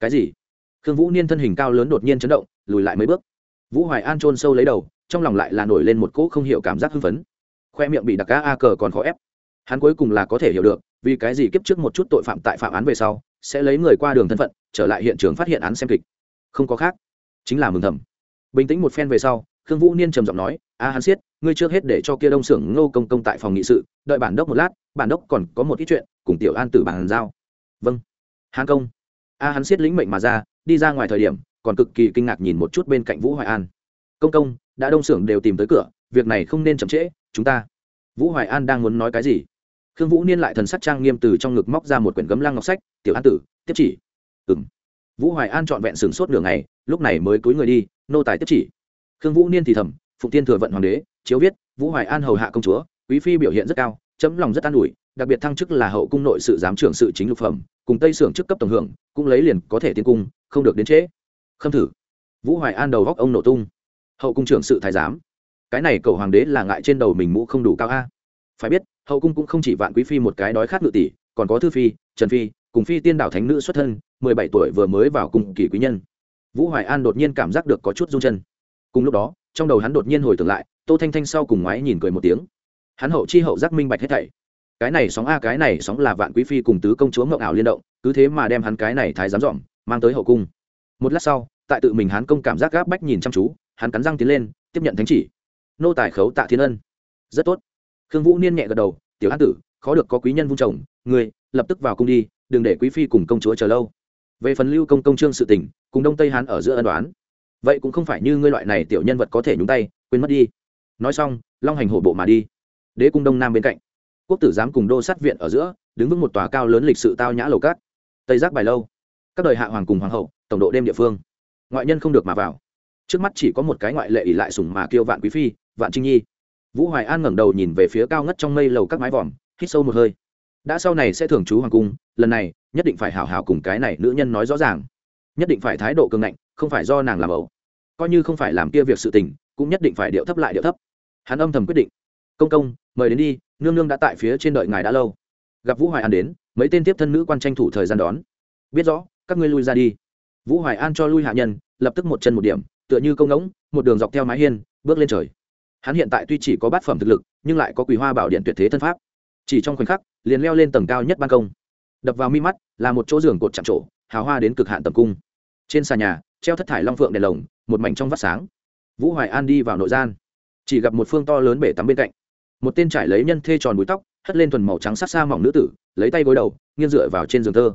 [SPEAKER 1] Cái gì? Khương vũ niên thân hình cao lớn đột nhiên chấn động, lùi lại mấy bước. Vũ hoài an trôn sâu lấy đầu, trong lòng lại là nổi lên một cỗ không hiểu cảm giác hưng phấn khoe miệng bị đặc cá a cờ còn khó ép. Hắn cuối cùng là có thể hiểu được, vì cái gì kiếp trước một chút tội phạm tại phạm án về sau, sẽ lấy người qua đường thân phận, trở lại hiện trường phát hiện án xem kịch. Không có khác. Chính là mừng thầm. Bình tĩnh một phen về sau, khương vũ niên trầm giọng nói, a, hắn siết, ngươi trước hết để cho kia đông xưởng ngô công công tại phòng nghị sự, đợi bản đốc một lát, bản đốc còn có một ít chuyện, cùng tiểu an tử bàn giao. Vâng. Hán công. A, hắn siết lĩnh mệnh mà ra, đi ra ngoài thời điểm, còn cực kỳ kinh ngạc nhìn một chút bên cạnh vũ hoài an. Công công, đã đông xưởng đều tìm tới cửa việc này không nên chậm trễ, chúng ta. Vũ hoài an đang muốn nói cái gì? Khương vũ niên lại thần sắc trang nghiêm từ trong ngực móc ra một quyển gấm lăng ngọc sách, tiểu an tử, tiếp chỉ. Ừng vũ hoài an trọn vẹn sửng sốt nửa ngày, lúc này mới cúi người đi, nô tài tiếp chỉ. Khương vũ niên thì thầm, phụng tiên thừa vận hoàng đế, chiếu viết, vũ hoài an hầu hạ công chúa, quý phi biểu hiện rất cao, chấm lòng rất an ủi, đặc biệt thăng chức là hậu cung nội sự giám trưởng sự chính lục phẩm, cùng tây sưởng chức cấp tổng hưởng, cũng lấy liền có thể tiến cung, không được đến trễ. Khâm thử. Vũ hoài an đầu góc ông nổ tung. Hậu cung trưởng sự thái giám cái này cầu hoàng đế là ngại trên đầu mình mũ không đủ cao a. Phải biết, hậu cung cũng không chỉ vạn quý phi một cái đói khát ngự tỷ, còn có thư phi, trần phi, cùng phi tiên đảo thánh nữ xuất thân, mười bảy tuổi vừa mới vào cùng kỳ quý nhân. Vũ hoài an đột nhiên cảm giác được có chút rung chân. Cùng lúc đó, trong đầu hắn đột nhiên hồi tưởng lại, tô thanh thanh sau cùng ngoái nhìn cười một tiếng. Hắn hậu chi hậu giác minh bạch hết thảy. Cái này sóng a, cái này sóng là vạn quý phi cùng tứ công chúa mộng ảo liên động, cứ thế mà đem hắn cái này thái dám dỏm mang tới hậu cung. Một lát sau, tại tự mình hắn công cảm giác gáp bách nhìn chăm chú, hắn cắn răng tiến lên, tiếp nhận thánh chỉ nô tài khấu tạ thiên ân. Rất tốt. Khương vũ niên nhẹ gật đầu, tiểu an tử, khó được có quý nhân vung chồng người lập tức vào cung đi, đừng để quý phi cùng công chúa chờ lâu. Về phần lưu công công trương sự tình, cùng đông tây hán ở giữa ân đoán vậy cũng không phải như ngươi loại này tiểu nhân vật có thể nhúng tay, quên mất đi. Nói xong, long hành hổ bộ mà đi. Đế cung đông nam bên cạnh, quốc tử giám cùng đô sát viện ở giữa, đứng vững một tòa cao lớn lịch sự tao nhã lầu cát. Tây giác bài lâu, các đời hạ hoàng cùng hoàng hậu, tổng độ đêm địa phương. Ngoại nhân không được mà vào. Trước mắt chỉ có một cái ngoại lệ ỉ lại sùng mà kêu vạn quý phi vạn trinh nhi vũ hoài an ngẩng đầu nhìn về phía cao ngất trong mây lầu các mái vòm, hít sâu một hơi. đã sau này sẽ thường trú hoàng cung, lần này, nhất định phải hảo hảo cùng cái này nữ nhân nói rõ ràng. nhất định phải thái độ cường ngạnh, không phải do nàng làm ẩu. coi như không phải làm kia việc sự tình, cũng nhất định phải điệu thấp lại điệu thấp. hắn âm thầm quyết định. công công, mời đến đi, nương nương đã tại phía trên đợi ngài đã lâu. gặp vũ hoài an đến, mấy tên tiếp thân nữ quan tranh thủ thời gian đón. biết rõ, các ngươi lui ra đi. vũ hoài an cho lui hạ nhân, lập tức một chân một điểm, tựa như công ngỗng, một đường dọc theo mái hiên, bước lên trời hắn hiện tại tuy chỉ có bát phẩm thực lực, nhưng lại có quỳ hoa bảo điện tuyệt thế thân pháp. Chỉ trong khoảnh khắc, liền leo lên tầng cao nhất ban công. Đập vào mi mắt, là một chỗ giường cột chạm trổ, hào hoa đến cực hạn tầm cung. Trên xà nhà, treo thất thải long phượng đèn lồng, một mảnh trong vắt sáng. Vũ hoài an đi vào nội gian. Chỉ gặp một phương to lớn bể tắm bên cạnh. Một tên trải lấy nhân thê tròn búi tóc, hất lên thuần màu trắng sát xa mỏng nữ tử, lấy tay gối đầu, nghiêng dựa vào trên giường thơ.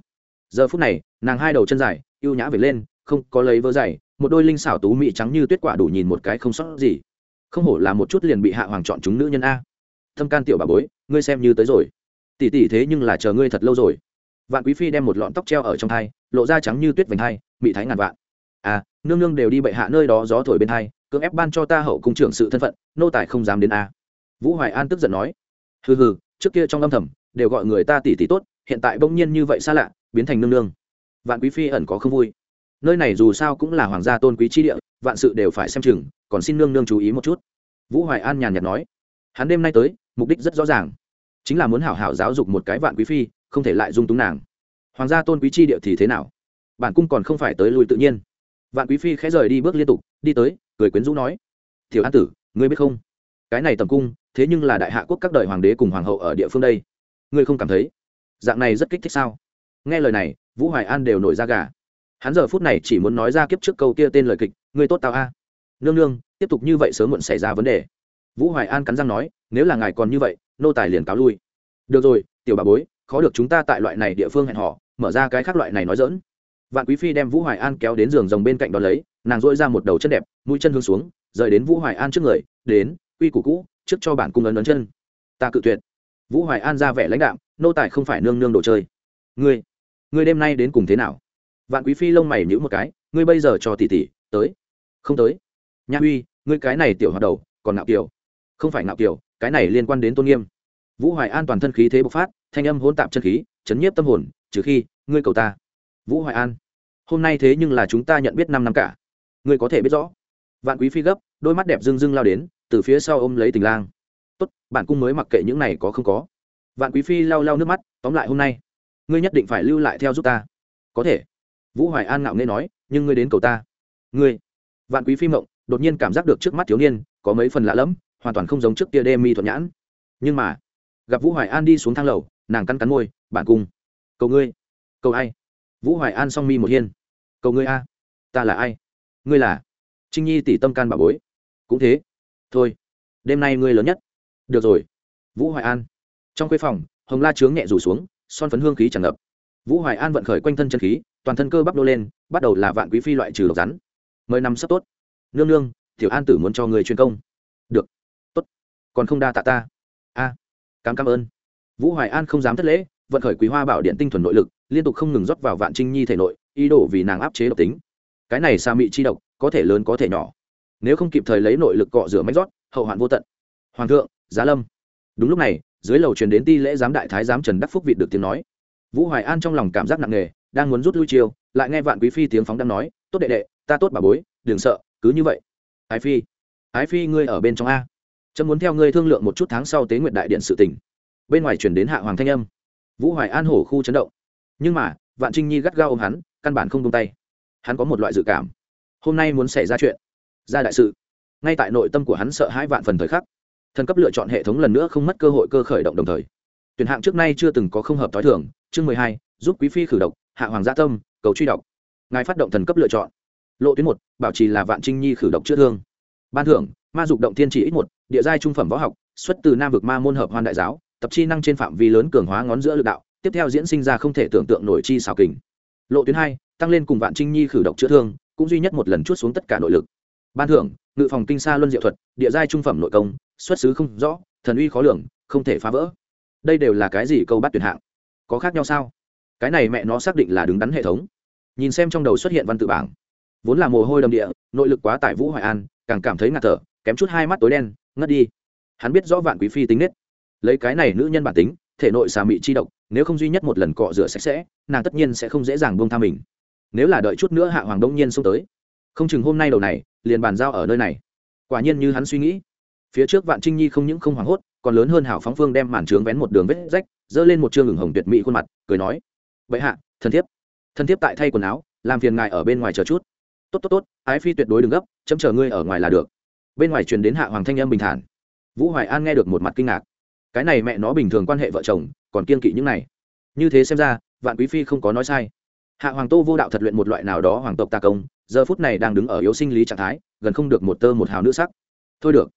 [SPEAKER 1] Giờ phút này, nàng hai đầu chân dài, ưu nhã về lên, không có lấy vỡ dày, một đôi linh xảo tú mị trắng như tuyết quả đủ nhìn một cái không sót gì không hổ là một chút liền bị hạ hoàng chọn chúng nữ nhân a. Thâm can tiểu bà bối, ngươi xem như tới rồi. Tỉ tỉ thế nhưng là chờ ngươi thật lâu rồi. Vạn quý phi đem một lọn tóc treo ở trong thai, lộ ra trắng như tuyết vành thai bị thái ngàn vạn. À nương nương đều đi bệ hạ nơi đó gió thổi bên thai, cưỡng ép ban cho ta hậu cung trưởng sự thân phận, nô tài không dám đến a. Vũ hoài an tức giận nói. Hừ hừ, trước kia trong âm thầm, đều gọi người ta tỉ tỉ tốt, hiện tại bỗng nhiên như vậy xa lạ, biến thành nương nương. Vạn quý phi ẩn có không vui. Nơi này dù sao cũng là hoàng gia tôn quý chi địa, vạn sự đều phải xem chừng còn xin nương nương chú ý một chút. Vũ hoài an nhàn nhạt nói, hắn đêm nay tới, mục đích rất rõ ràng, chính là muốn hảo hảo giáo dục một cái vạn quý phi, không thể lại dung túng nàng. Hoàng gia tôn quý chi địa thì thế nào? Bản cung còn không phải tới lùi tự nhiên. Vạn quý phi khẽ rời đi bước liên tục, đi tới, cười quyến rũ nói, tiểu an tử, ngươi biết không? Cái này tầm cung, thế nhưng là đại hạ quốc các đời hoàng đế cùng hoàng hậu ở địa phương đây. Ngươi không cảm thấy? Dạng này rất kích thích sao? Nghe lời này, vũ hoài an đều nổi ra gà. Hắn giờ phút này chỉ muốn nói ra kiếp trước câu kia tên lời kịch, ngươi tốt tao a nương nương, tiếp tục như vậy sớm muộn xảy ra vấn đề. Vũ hoài an cắn răng nói, nếu là ngài còn như vậy, nô tài liền cáo lui. Được rồi, tiểu bà bối, khó được chúng ta tại loại này địa phương hẹn họ mở ra cái khác loại này nói dỡn vạn quý phi đem vũ hoài an kéo đến giường rồng bên cạnh đó lấy, nàng dỗi ra một đầu chân đẹp, mũi chân hướng xuống, rời đến vũ hoài an trước người, đến, quy củ cũ, trước cho bản cung ấn ấn chân. Ta cự tuyệt. Vũ hoài an ra vẻ lãnh đạm, nô tài không phải nương nương đồ chơi. Ngươi ngươi đêm nay đến cùng thế nào? Vạn quý phi lông mày nhữ một cái, ngươi bây giờ cho tỷ tỷ, tới. Không tới nha huy, ngươi cái này tiểu hoạt đầu, còn nạo kiểu. Không phải nạo kiểu, cái này liên quan đến tôn nghiêm. Vũ hoài an toàn thân khí thế bộc phát, thanh âm hỗn tạp chân khí, chấn nhiếp tâm hồn, trừ khi, ngươi cầu ta. Vũ hoài an, hôm nay thế nhưng là chúng ta nhận biết năm năm cả. Ngươi có thể biết rõ. Vạn quý phi gấp, đôi mắt đẹp rưng rưng lao đến, từ phía sau ôm lấy tình lang. Tốt, bạn cung mới mặc kệ những này có không có. Vạn quý phi lau lau nước mắt, tóm lại hôm nay, ngươi nhất định phải lưu lại theo giúp ta. Có thể. Vũ hoài an ngạo nghê nói, nhưng ngươi đến cầu ta. Ngươi. Vạn quý phi mộng đột nhiên cảm giác được trước mắt thiếu niên, có mấy phần lạ lẫm, hoàn toàn không giống trước kia đê mi thuận nhãn. Nhưng mà, gặp vũ hoài an đi xuống thang lầu, nàng cắn cắn môi bản cung cầu ngươi. Cầu ai? Vũ hoài an song mi một hiên. Cầu ngươi a, ta là ai? Ngươi là trinh nhi tỷ tâm can bà bối. Cũng thế. Thôi, đêm nay ngươi lớn nhất. Được rồi. Vũ hoài an. Trong khuê phòng, hồng la trướng nhẹ rủ xuống, son phấn hương khí tràn ngập. Vũ hoài an vận khởi quanh thân chân khí, toàn thân cơ bắp đô lên, bắt đầu là vạn quý phi loại trừ độc rắn. Mời năm sắp tốt nương nương tiểu an tử muốn cho người truyền công. Được. Tốt. Còn không đa tạ ta. A. À, cảm cảm ơn. Vũ hoài an không dám thất lễ vận khởi quý hoa bảo điện tinh thuần nội lực liên tục không ngừng rót vào vạn trinh nhi thể nội ý đồ vì nàng áp chế độc tính. Cái này xa mị chi độc có thể lớn có thể nhỏ. Nếu không kịp thời lấy nội lực cọ rửa mách rót hậu hoạn vô tận. Hoàng thượng giá lâm. Đúng lúc này dưới lầu truyền đến ti lễ giám đại thái giám trần đắc phúc vịt được tiếng nói. Vũ hoài an trong lòng cảm giác nặng nề đang muốn rút lui chiêu lại nghe vạn quý phi tiếng phóng đang nói tốt đệ đệ ta tốt bà bối đừng sợ cứ như vậy. Ái phi ái phi ngươi ở bên trong a. Trâm muốn theo ngươi thương lượng một chút tháng sau tế nguyện đại điện sự tỉnh bên ngoài chuyển đến hạ hoàng thanh âm. Vũ hoài an hổ khu chấn động. Nhưng mà, vạn trinh nhi gắt gao ôm hắn, căn bản không tung tay. Hắn có một loại dự cảm. Hôm nay muốn xảy ra chuyện. Ra đại sự. Ngay tại nội tâm của hắn sợ hãi vạn phần thời khắc. Thần cấp lựa chọn hệ thống lần nữa không mất cơ hội cơ khởi động đồng thời. Tuyển hạng trước nay chưa từng có không hợp t h i thưởng chương mười hai, giúp quý phi khử độc, hạ hoàng gia tâm, cầu truy đọc. Ngài phát động thần cấp lựa chọn lộ tuyến một, bảo trì là vạn trinh nhi khử độc chữa thương. Ban thưởng, ma dục động thiên chỉ ít một, địa giai trung phẩm võ học, xuất từ nam vực ma môn hợp hoan đại giáo, tập chi năng trên phạm vi lớn cường hóa ngón giữa lực đạo, tiếp theo diễn sinh ra không thể tưởng tượng nổi chi xào kình. Lộ tuyến hai, tăng lên cùng vạn trinh nhi khử độc chữa thương, cũng duy nhất một lần chút xuống tất cả nội lực. Ban thưởng, ngự phòng kinh sa luân diệu thuật, địa giai trung phẩm nội công, xuất xứ không rõ, thần uy khó lường, không thể phá vỡ. Đây đều là cái gì câu bắt tuyển hạng? Có khác nhau sao? Cái này mẹ nó xác định là đứng đắn hệ thống. Nhìn xem trong đầu xuất hiện văn tự bảng vốn là mồ hôi đầm địa, nội lực quá tải vũ hoài an, càng cảm thấy ngạt thở, kém chút hai mắt tối đen, ngất đi. Hắn biết rõ vạn quý phi tính nết. Lấy cái này nữ nhân bản tính, thể nội xà mị chi độc, nếu không duy nhất một lần cọ rửa sạch sẽ, nàng tất nhiên sẽ không dễ dàng buông tha mình. Nếu là đợi chút nữa hạ hoàng đông nhiên xông tới. Không chừng hôm nay đầu này, liền bàn giao ở nơi này. Quả nhiên như hắn suy nghĩ. Phía trước vạn trinh nhi không những không hoảng hốt, còn lớn hơn hảo phóng phương đem màn trướng vén một đường vết rách, giơ lên một chương ửng hồng tuyệt mỹ khuôn mặt, cười nói vậy hạ thân thiết thân thiết tại thay quần áo, làm phiền ngài ở bên ngoài chờ chút tốt tốt tốt, ái phi tuyệt đối đừng gấp, chấm chờ ngươi ở ngoài là được. Bên ngoài truyền đến hạ hoàng thanh âm bình thản. Vũ hoài an nghe được một mặt kinh ngạc. Cái này mẹ nó bình thường quan hệ vợ chồng, còn kiên kỵ những này. Như thế xem ra, vạn quý phi không có nói sai. Hạ hoàng tô vô đạo thật luyện một loại nào đó hoàng tộc ta công, giờ phút này đang đứng ở yếu sinh lý trạng thái, gần không được một tơ một hào nữ sắc. Thôi được.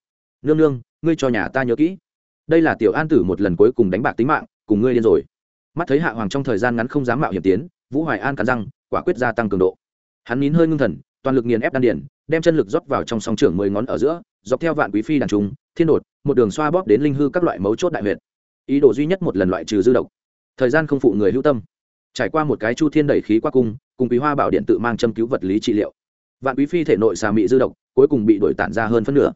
[SPEAKER 1] Nương nương, ngươi cho nhà ta nhớ kỹ. Đây là tiểu an tử một lần cuối cùng đánh bạc tính mạng, cùng ngươi điên rồi. Mắt thấy hạ hoàng trong thời gian ngắn không dám mạo hiểm tiến, vũ hoài an cắn răng, quả quyết gia tăng cường độ hắn nín hơi ngưng thần, toàn lực nghiền ép đan điển đem chân lực rót vào trong song trưởng mười ngón ở giữa, dọc theo vạn quý phi đàn trung, thiên đột, một đường xoa bóp đến linh hư các loại mấu chốt đại huyệt. Ý đồ duy nhất một lần loại trừ dư độc. Thời gian không phụ người hữu tâm. Trải qua một cái chu thiên đẩy khí qua cung, cùng quý hoa bảo điện tự mang châm cứu vật lý trị liệu. Vạn quý phi thể nội xà mị dư độc, cuối cùng bị đổi tản ra hơn phân nửa.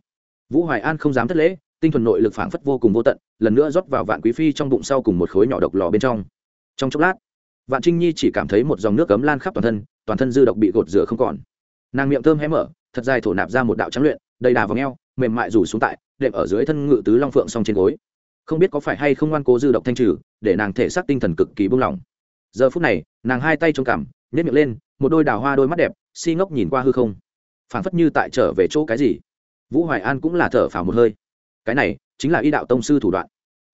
[SPEAKER 1] Vũ hoài an không dám thất lễ, tinh thuần nội lực phảng phất vô cùng vô tận, lần nữa rót vào vạn quý phi trong bụng sau cùng một khối nhỏ độc lò bên trong. Trong chốc lát, vạn trinh nhi chỉ cảm thấy một dòng nước cấm lan khắp toàn thân toàn thân dư độc bị gột rửa không còn. Nàng miệng thơm hé mở, thật dài thổ nạp ra một đạo trắng luyện, đầy đà vào ngheo mềm mại rủ xuống tại, đệm ở dưới thân ngự tứ long phượng song trên gối. Không biết có phải hay không ngoan cố dư độc thanh trừ, để nàng thể xác tinh thần cực kỳ buông lỏng. Giờ phút này, nàng hai tay trong cằm nhét miệng lên, một đôi đào hoa đôi mắt đẹp, si ngốc nhìn qua hư không. Phảng phất như tại trở về chỗ cái gì. Vũ hoài an cũng là thở phào một hơi. Cái này, chính là y đạo tông sư thủ đoạn.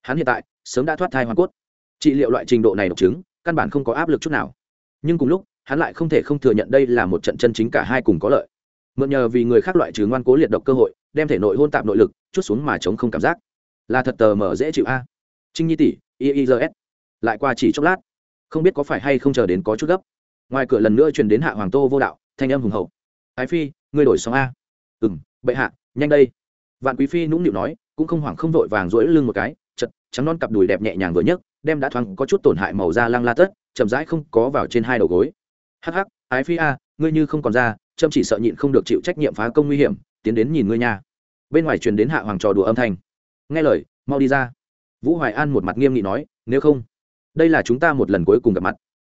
[SPEAKER 1] Hắn hiện tại, sớm đã thoát thai hoàn cốt. Trị liệu loại trình độ này độc chứng, căn bản không có áp lực chút nào. Nhưng cùng lúc hắn lại không thể không thừa nhận đây là một trận chân chính cả hai cùng có lợi. Mượn nhờ vì người khác loại trừ ngoan cố liệt độc cơ hội, đem thể nội hôn tạp nội lực, chút xuống mà chống không cảm giác. Là thật tờ mở dễ chịu a. Trinh nhi tỷ iis lại qua chỉ chốc lát. Không biết có phải hay không chờ đến có chút gấp. Ngoài cửa lần nữa truyền đến hạ hoàng tô vô đạo, thanh âm hùng hậu. Ái phi, ngươi đổi xong a. Ừ m bệ hạ, nhanh đây. Vạn quý phi nũng nịu nói, cũng không hoảng không vội vàng rỗi lưng một cái chật trắng non cặp đùi đẹp nhẹ nhàng vừa nhấc, đem đã thoáng có chút tổn hại màu da lăng la tất, chậm rãi không có vào trên hai đầu gối hắc hắc, ái phi a, ngươi như không còn ra trâm chỉ sợ nhịn không được chịu trách nhiệm phá công nguy hiểm, tiến đến nhìn ngươi nha. Bên ngoài truyền đến hạ hoàng trò đùa âm thanh. Nghe lời, mau đi ra. Vũ hoài an một mặt nghiêm nghị nói, nếu không, đây là chúng ta một lần cuối cùng gặp mặt.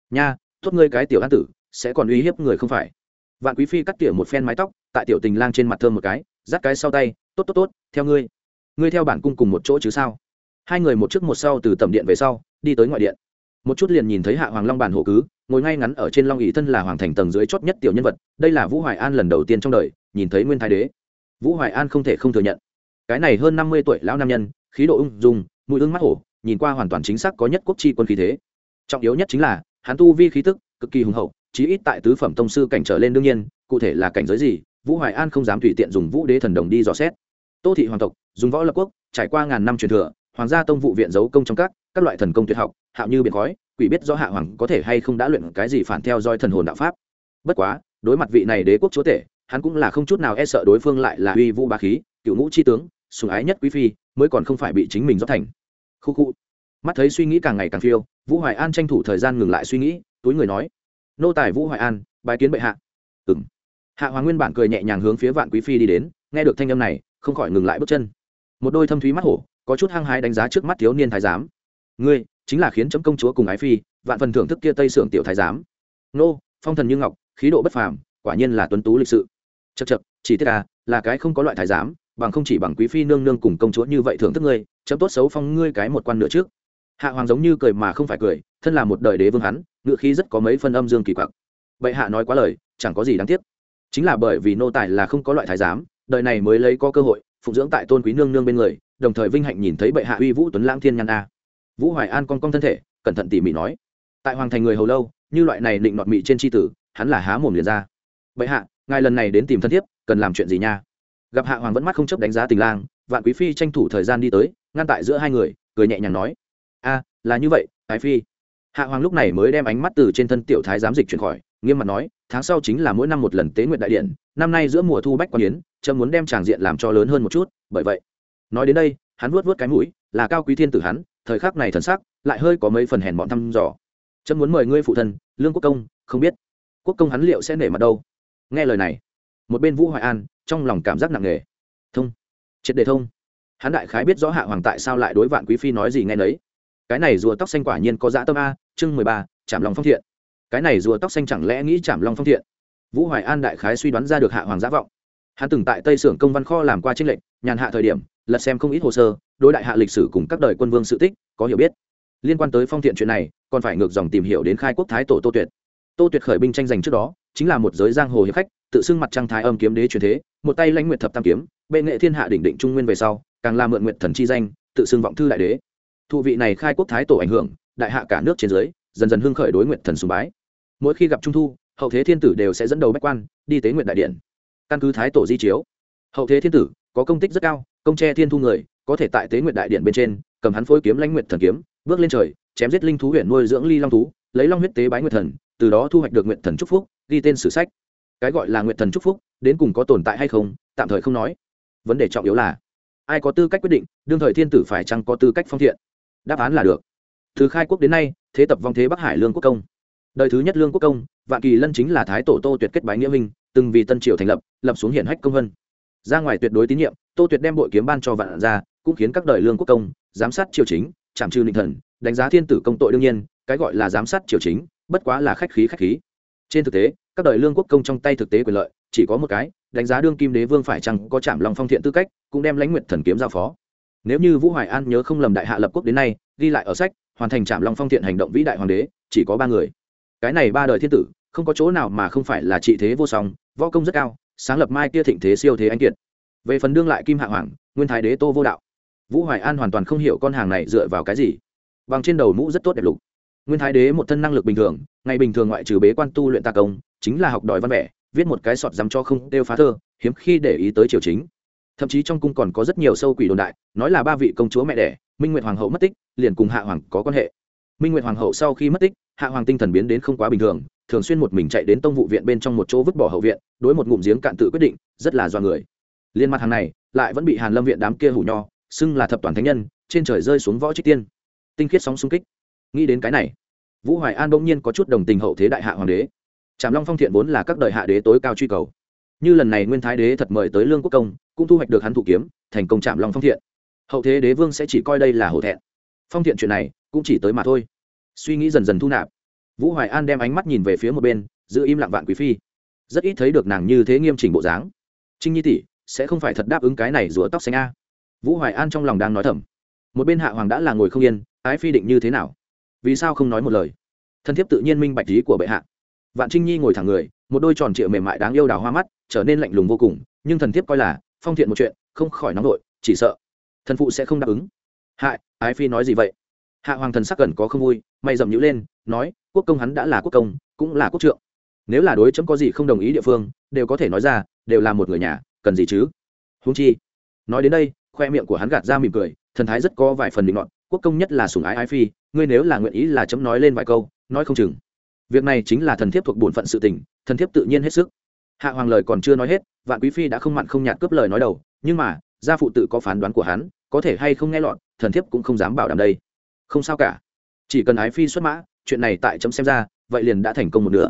[SPEAKER 1] Nha thốt ngươi cái tiểu an tử, sẽ còn uy hiếp người không phải. Vạn quý phi cắt tỉa một phen mái tóc, tại tiểu tình lang trên mặt thơm một cái, dắt cái sau tay, tốt tốt tốt, theo ngươi. Ngươi theo bản cung cùng một chỗ chứ sao? Hai người một trước một sau từ tầm điện về sau, đi tới ngoại điện một chút liền nhìn thấy hạ hoàng long bản hộ cứ, ngồi ngay ngắn ở trên long ỵ thân là hoàng thành tầng dưới chót nhất tiểu nhân vật, đây là vũ hoài an lần đầu tiên trong đời, nhìn thấy nguyên thái đế. Vũ hoài an không thể không thừa nhận. Cái này hơn năm mươi tuổi lão nam nhân, khí độ ung dung, mũi ưng mắt hổ, nhìn qua hoàn toàn chính xác có nhất quốc chi quân khí thế. Trọng yếu nhất chính là, hắn tu vi khí tức, cực kỳ hùng hậu, chí ít tại tứ phẩm tông sư cảnh trở lên đương nhiên, cụ thể là cảnh giới gì, vũ hoài an không dám tùy tiện dùng vũ đế thần đồng đi dò xét. Tô thị hoàng tộc, dùng võ lập quốc, trải qua ngàn năm truyền thừa, hoàng gia tông vụ viện giấu công trong các các loại thần công tuyệt học hạo như biển khói, quỷ biết do hạ hoàng có thể hay không đã luyện cái gì phản theo dõi thần hồn đạo pháp. Bất quá, đối mặt vị này đế quốc chúa tể, hắn cũng là không chút nào e sợ đối phương lại là uy vũ bá khí, cựu ngũ chi tướng, sùng ái nhất quý phi, mới còn không phải bị chính mình rót thành. Khu khu. Mắt thấy suy nghĩ càng ngày càng phiêu, vũ hoài an tranh thủ thời gian ngừng lại suy nghĩ, túi người nói, nô tài vũ hoài an bài kiến bệ hạ. Ừng hạ hoàng nguyên bản cười nhẹ nhàng hướng phía vạn quý phi đi đến, nghe được thanh âm này, không khỏi ngừng lại bước chân. Một đôi thâm thúy mắt hổ, có chút hăng hái đánh giá trước mắt thiếu niên thái giám. Ngươi chính là khiến chấm công chúa cùng ái phi, vạn phần thưởng thức kia tây sưởng tiểu thái giám. Nô, phong thần như ngọc, khí độ bất phàm, quả nhiên là tuấn tú lịch sự. Chật chật chỉ tiếc à là cái không có loại thái giám, bằng không chỉ bằng quý phi nương nương cùng công chúa như vậy thưởng thức ngươi, chấm tốt xấu phong ngươi cái một quan nữa trước. Hạ hoàng giống như cười mà không phải cười, thân là một đời đế vương hắn, ngựa khí rất có mấy phân âm dương kỳ quặc. Bệ hạ nói quá lời, chẳng có gì đáng tiếc. Chính là bởi vì nô tài là không có loại thái giám, đời này mới lấy có cơ hội, phụng dưỡng tại tôn quý nương nương bên người, đồng thời vinh hạnh nhìn thấy bệ hạ uy vũ tuấn lãng thiên nhan a vũ hoài an con con thân thể, cẩn thận tỉ mỉ nói. Tại hoàng thành người hầu lâu, như loại này định nọt mị trên tri tử, hắn là há mồm liền ra. Bệ hạ, ngài lần này đến tìm thân thiết cần làm chuyện gì nha? Gặp hạ hoàng vẫn mắt không chấp đánh giá tình lang, vạn quý phi tranh thủ thời gian đi tới, ngăn tại giữa hai người, cười nhẹ nhàng nói. A, là như vậy, thái phi. Hạ hoàng lúc này mới đem ánh mắt từ trên thân tiểu thái giám dịch chuyển khỏi, nghiêm mặt nói, tháng sau chính là mỗi năm một lần tế nguyện đại điện, năm nay giữa mùa thu bách quan yến trâm muốn đem tràng diện làm cho lớn hơn một chút, bởi vậy. Nói đến đây, hắn vuốt vuốt cái mũi là cao quý thiên tử hắn, thời khắc này thần sắc lại hơi có mấy phần hèn bọn thăm dò. Trâm muốn mời ngươi phụ thân, lương quốc công, không biết quốc công hắn liệu sẽ nể mặt đâu. Nghe lời này, một bên vũ hoài an trong lòng cảm giác nặng nề. Thông, triệt đề thông. Hắn đại khái biết rõ hạ hoàng tại sao lại đối vạn quý phi nói gì nghe nấy. Cái này rùa tóc xanh quả nhiên có dã tâm a, chương mười ba chạm lòng phong thiện. Cái này rùa tóc xanh chẳng lẽ nghĩ chạm lòng phong thiện? Vũ hoài an đại khái suy đoán ra được hạ hoàng giả vọng hắn từng tại tây xưởng công văn kho làm qua trinh lệnh nhàn hạ thời điểm, lật xem không ít hồ sơ, đối đại hạ lịch sử cùng các đời quân vương sự tích, có hiểu biết. Liên quan tới phong thiện chuyện này, còn phải ngược dòng tìm hiểu đến khai quốc thái tổ tô tuyệt. Tô tuyệt khởi binh tranh giành trước đó, chính là một giới giang hồ hiệp khách, tự xưng mặt trăng thái âm kiếm đế truyền thế, một tay lãnh nguyệt thập tam kiếm, bệ nghệ thiên hạ đỉnh định trung nguyên về sau, càng làm mượn nguyệt thần chi danh, tự xưng vọng thư đại đế. Thụ vị này khai quốc thái tổ ảnh hưởng, đại hạ cả nước trên dưới, dần dần hưng khởi đối nguyệt thần sùng bái. Mỗi khi gặp trung thu, hậu thế thiên tử đều sẽ dẫn đầu bách quan, đi tế nguyện đại điện căn cứ thái tổ di chiếu. Hậu thế thiên tử, có công tích rất cao, công tre thiên thu người, có thể tại tế nguyện đại điện bên trên, cầm hắn phối kiếm lãnh nguyện thần kiếm, bước lên trời, chém giết linh thú huyện nuôi dưỡng ly long thú, lấy long huyết tế bái nguyện thần, từ đó thu hoạch được nguyện thần trúc phúc, ghi tên sử sách. Cái gọi là nguyện thần trúc phúc, đến cùng có tồn tại hay không, tạm thời không nói. Vấn đề trọng yếu là, ai có tư cách quyết định, đương thời thiên tử phải chăng có tư cách phong thiện? Đáp án là được. Từ khai quốc đến nay, thế tập vong thế bắc hải lương quốc công. Đời thứ nhất lương quốc công, vạn kỳ lân chính là thái tổ tô tuyệt kết bái nghĩa minh từng vì tân triều thành lập lập xuống hiển hách công vân. Ra ngoài tuyệt đối tín nhiệm, tô tuyệt đem bội kiếm ban cho vạn ra cũng khiến các đời lương quốc công, giám sát triều chính, chạm trừ ninh thần, đánh giá thiên tử công tội đương nhiên, cái gọi là giám sát triều chính, bất quá là khách khí khách khí. Trên thực tế, các đời lương quốc công trong tay thực tế quyền lợi, chỉ có một cái, đánh giá đương kim đế vương phải chăng có chạm lòng phong thiện tư cách, cũng đem lãnh nguyện thần kiếm giao phó. Nếu như vũ hoài an nhớ không lầm đại hạ lập quốc đến nay, ghi lại ở sách, hoàn thành chạm long phong thiện hành động vĩ đại hoàng đế, chỉ có ba người. Cái này ba đời thiên tử không có chỗ nào mà không phải là trị thế vô song, võ công rất cao, sáng lập mai kia thịnh thế siêu thế anh kiệt. Về phần đương lại kim hạ hoàng, nguyên thái đế tô vô đạo. Vũ hoài an hoàn toàn không hiểu con hàng này dựa vào cái gì. Bằng trên đầu mũ rất tốt đẹp lục. Nguyên thái đế một thân năng lực bình thường, ngày bình thường ngoại trừ bế quan tu luyện ta công, chính là học đòi văn vẻ, viết một cái sọt dám cho không đeo phá thơ, hiếm khi để ý tới triều chính. Thậm chí trong cung còn có rất nhiều sâu quỷ đồn đại, nói là ba vị công chúa mẹ đẻ, minh nguyệt hoàng hậu mất tích, liền cùng hạ hoàng có quan hệ. Minh nguyệt hoàng hậu sau khi mất tích, hạ hoàng tinh thần biến đến không quá bình thường thường xuyên một mình chạy đến tông vụ viện bên trong một chỗ vứt bỏ hậu viện, đối một ngụm giếng cạn tự quyết định, rất là do người. Liên mặt hàng này, lại vẫn bị hàn lâm viện đám kia hủ nho, xưng là thập toàn thánh nhân, trên trời rơi xuống võ trích tiên. Tinh khiết sóng xung kích. Nghĩ đến cái này, vũ hoài an bỗng nhiên có chút đồng tình hậu thế đại hạ hoàng đế. Trạm long phong thiện vốn là các đời hạ đế tối cao truy cầu. Như lần này nguyên thái đế thật mời tới lương quốc công, cũng thu hoạch được hắn thủ kiếm, thành công trạm long phong thiện. Hậu thế đế vương sẽ chỉ coi đây là hổ thẹn. Phong thiện chuyện này, cũng chỉ tới mà thôi. Suy nghĩ dần dần thu nạp vũ hoài an đem ánh mắt nhìn về phía một bên, giữ im lặng vạn quý phi. Rất ít thấy được nàng như thế nghiêm chỉnh bộ dáng. Trinh nhi tỷ, sẽ không phải thật đáp ứng cái này rủa tóc xanh a? Vũ hoài an trong lòng đang nói thầm. Một bên hạ hoàng đã là ngồi không yên, ái phi định như thế nào? Vì sao không nói một lời? Thân thiếp tự nhiên minh bạch lý của bệ hạ. Vạn trinh nhi ngồi thẳng người, một đôi tròn trịa mềm mại đáng yêu đào hoa mắt, trở nên lạnh lùng vô cùng, nhưng thần thiếp coi là, phong thiện một chuyện, không khỏi nóng nổi chỉ sợ, thần phụ sẽ không đáp ứng. Hại, ái phi nói gì vậy? Hạ hoàng thần sắc gần có không vui, mày dầm nhữ lên, nói, quốc công hắn đã là quốc công, cũng là quốc trượng. Nếu là đối chấm có gì không đồng ý địa phương, đều có thể nói ra, đều là một người nhà, cần gì chứ? Húng chi, nói đến đây, khoe miệng của hắn gạt ra mỉm cười, thần thái rất có vài phần định luận quốc công nhất là sùng ái ái phi, ngươi nếu là nguyện ý là chấm nói lên vài câu, nói không chừng. Việc này chính là thần thiếp thuộc bổn phận sự tình, thần thiếp tự nhiên hết sức. Hạ hoàng lời còn chưa nói hết, vạn quý phi đã không mặn không nhạt cướp lời nói đầu, nhưng mà, gia phụ tự có phán đoán của hắn, có thể hay không nghe lọt, thần thiếp cũng không dám bảo đảm đây không sao cả. Chỉ cần ái phi xuất mã, chuyện này tại chấm xem ra, vậy liền đã thành công một nửa.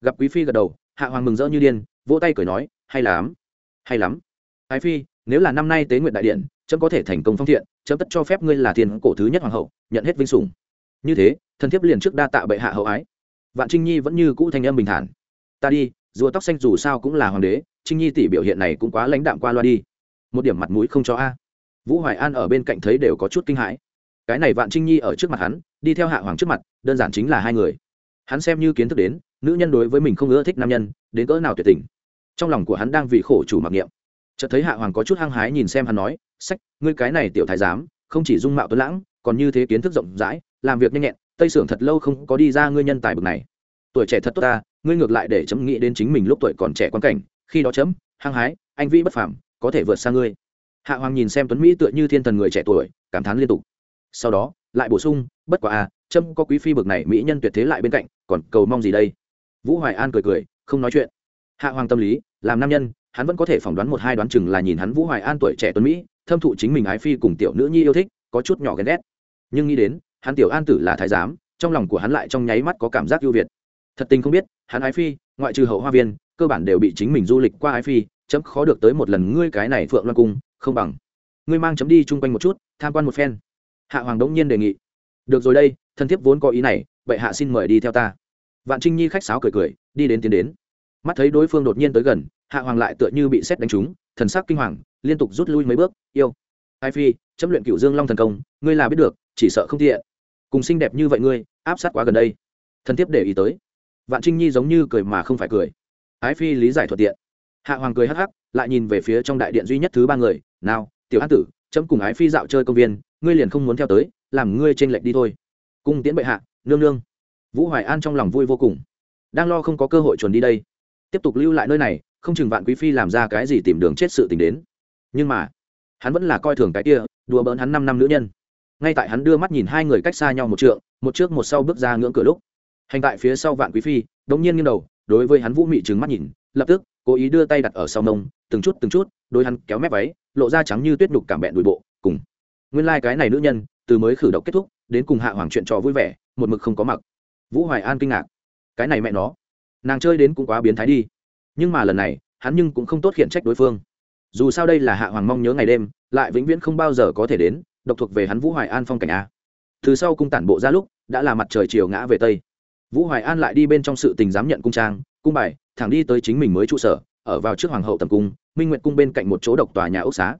[SPEAKER 1] Gặp quý phi gật đầu, hạ hoàng mừng rỡ như điên, vỗ tay cười nói, hay lắm hay lắm. Ái phi, nếu là năm nay tế nguyện đại điện, chấm có thể thành công phong thiện, chấm tất cho phép ngươi là tiền cổ thứ nhất hoàng hậu, nhận hết vinh sủng. Như thế, thần thiếp liền trước đa tạ bệ hạ hậu ái. Vạn trinh nhi vẫn như cũ thanh âm bình thản. Ta đi, rùa tóc xanh dù sao cũng là hoàng đế, trinh nhi tỷ biểu hiện này cũng quá lãnh đạm qua loa đi. Một điểm mặt mũi không cho a. Vũ hoài an ở bên cạnh thấy đều có chút kinh hãi cái này vạn trinh nhi ở trước mặt hắn, đi theo hạ hoàng trước mặt, đơn giản chính là hai người. Hắn xem như kiến thức đến, nữ nhân đối với mình không ưa thích nam nhân, đến cỡ nào tuyệt tình. Trong lòng của hắn đang vì khổ chủ mặc niệm. Chợt thấy hạ hoàng có chút hăng hái nhìn xem hắn nói, sách, ngươi cái này tiểu thái giám, không chỉ dung mạo tuấn lãng, còn như thế kiến thức rộng rãi, làm việc nhanh nhẹn, tây sưởng thật lâu không có đi ra ngươi nhân tài bực này. Tuổi trẻ thật tốt ta, ngươi ngược lại để chấm nghĩ đến chính mình lúc tuổi còn trẻ quan cảnh, khi đó chấm, hăng hái, anh vĩ bất phàm, có thể vượt xa ngươi. Hạ hoàng nhìn xem tuấn mỹ tựa như thiên thần người trẻ tuổi, cảm thán liên tục sau đó, lại bổ sung, bất quả à trâm có quý phi bực này mỹ nhân tuyệt thế lại bên cạnh, còn cầu mong gì đây? Vũ hoài an cười cười, không nói chuyện. Hạ hoàng tâm lý, làm nam nhân, hắn vẫn có thể phỏng đoán một hai đoán chừng là nhìn hắn vũ hoài an tuổi trẻ tuấn mỹ, thâm thụ chính mình ái phi cùng tiểu nữ nhi yêu thích, có chút nhỏ ghen ghét. Nhưng nghĩ đến, hắn tiểu an tử là thái giám, trong lòng của hắn lại trong nháy mắt có cảm giác ưu việt. Thật tình không biết, hắn ái phi, ngoại trừ hậu hoa viên, cơ bản đều bị chính mình du lịch qua ái phi, chấm khó được tới một lần ngươi cái này phượng loan cung, không bằng. Ngươi mang chấm đi chung quanh một chút, tham quan một phen hạ hoàng đống nhiên đề nghị. Được rồi đây thân thiếp vốn có ý này, vậy hạ xin mời đi theo ta. Vạn trinh nhi khách sáo cười cười, đi đến tiến đến. Mắt thấy đối phương đột nhiên tới gần, hạ hoàng lại tựa như bị xét đánh trúng, thần sắc kinh hoàng, liên tục rút lui mấy bước, yêu, ai phi, chấm luyện cựu dương long thần công, ngươi là biết được, chỉ sợ không thiện cùng xinh đẹp như vậy ngươi, áp sát quá gần đây. Thần tiếp để ý tới. Vạn trinh nhi giống như cười mà không phải cười. Ái phi, lý giải thuận tiện. Hạ hoàng cười hắc hắc, lại nhìn về phía trong đại điện duy nhất thứ ba người, nào, tiểu an tử, chấm cùng ái phi dạo chơi công viên ngươi liền không muốn theo tới, làm ngươi t r ê n lệch đi thôi. Cung tiễn bệ hạ, nương nương. Vũ hoài an trong lòng vui vô cùng. Đang lo không có cơ hội chuẩn đi đây. Tiếp tục lưu lại nơi này, không chừng vạn quý phi làm ra cái gì tìm đường chết sự tình đến. Nhưng mà, hắn vẫn là coi thường cái kia, đùa bỡn hắn năm năm nữ nhân. Ngay tại hắn đưa mắt nhìn hai người cách xa nhau một trượng, một trước một sau bước ra ngưỡng cửa lúc. Hành tại phía sau vạn quý phi, đống nhiên nghiêng đầu, đối với hắn vũ mị trừng mắt nhìn, lập tức, cố ý đưa tay đặt ở sau nông từng chút từng chút đôi hắn kéo mép váy, lộ ra trắng như tuyết nhục cảm bẹn đùi bộ, cùng nguyên lai、like、cái này nữ nhân, từ mới khử độc kết thúc, đến cùng hạ hoàng chuyện trò vui vẻ, một mực không có mặc. Vũ hoài an kinh ngạc. Cái này mẹ nó. Nàng chơi đến cũng quá biến thái đi. Nhưng mà lần này, hắn nhưng cũng không tốt khiển trách đối phương. Dù sao đây là hạ hoàng mong nhớ ngày đêm, lại vĩnh viễn không bao giờ có thể đến, độc thuộc về hắn vũ hoài an phong cảnh a. Từ sau cung tản bộ ra lúc, đã là mặt trời chiều ngã về tây. Vũ hoài an lại đi bên trong sự tình dám nhận cung trang, cung bài, thẳng đi tới chính mình mới trụ sở, ở vào trước hoàng hậu tầm cung, minh nguyệt cung bên cạnh một chỗ độc tòa nhà ốc xá.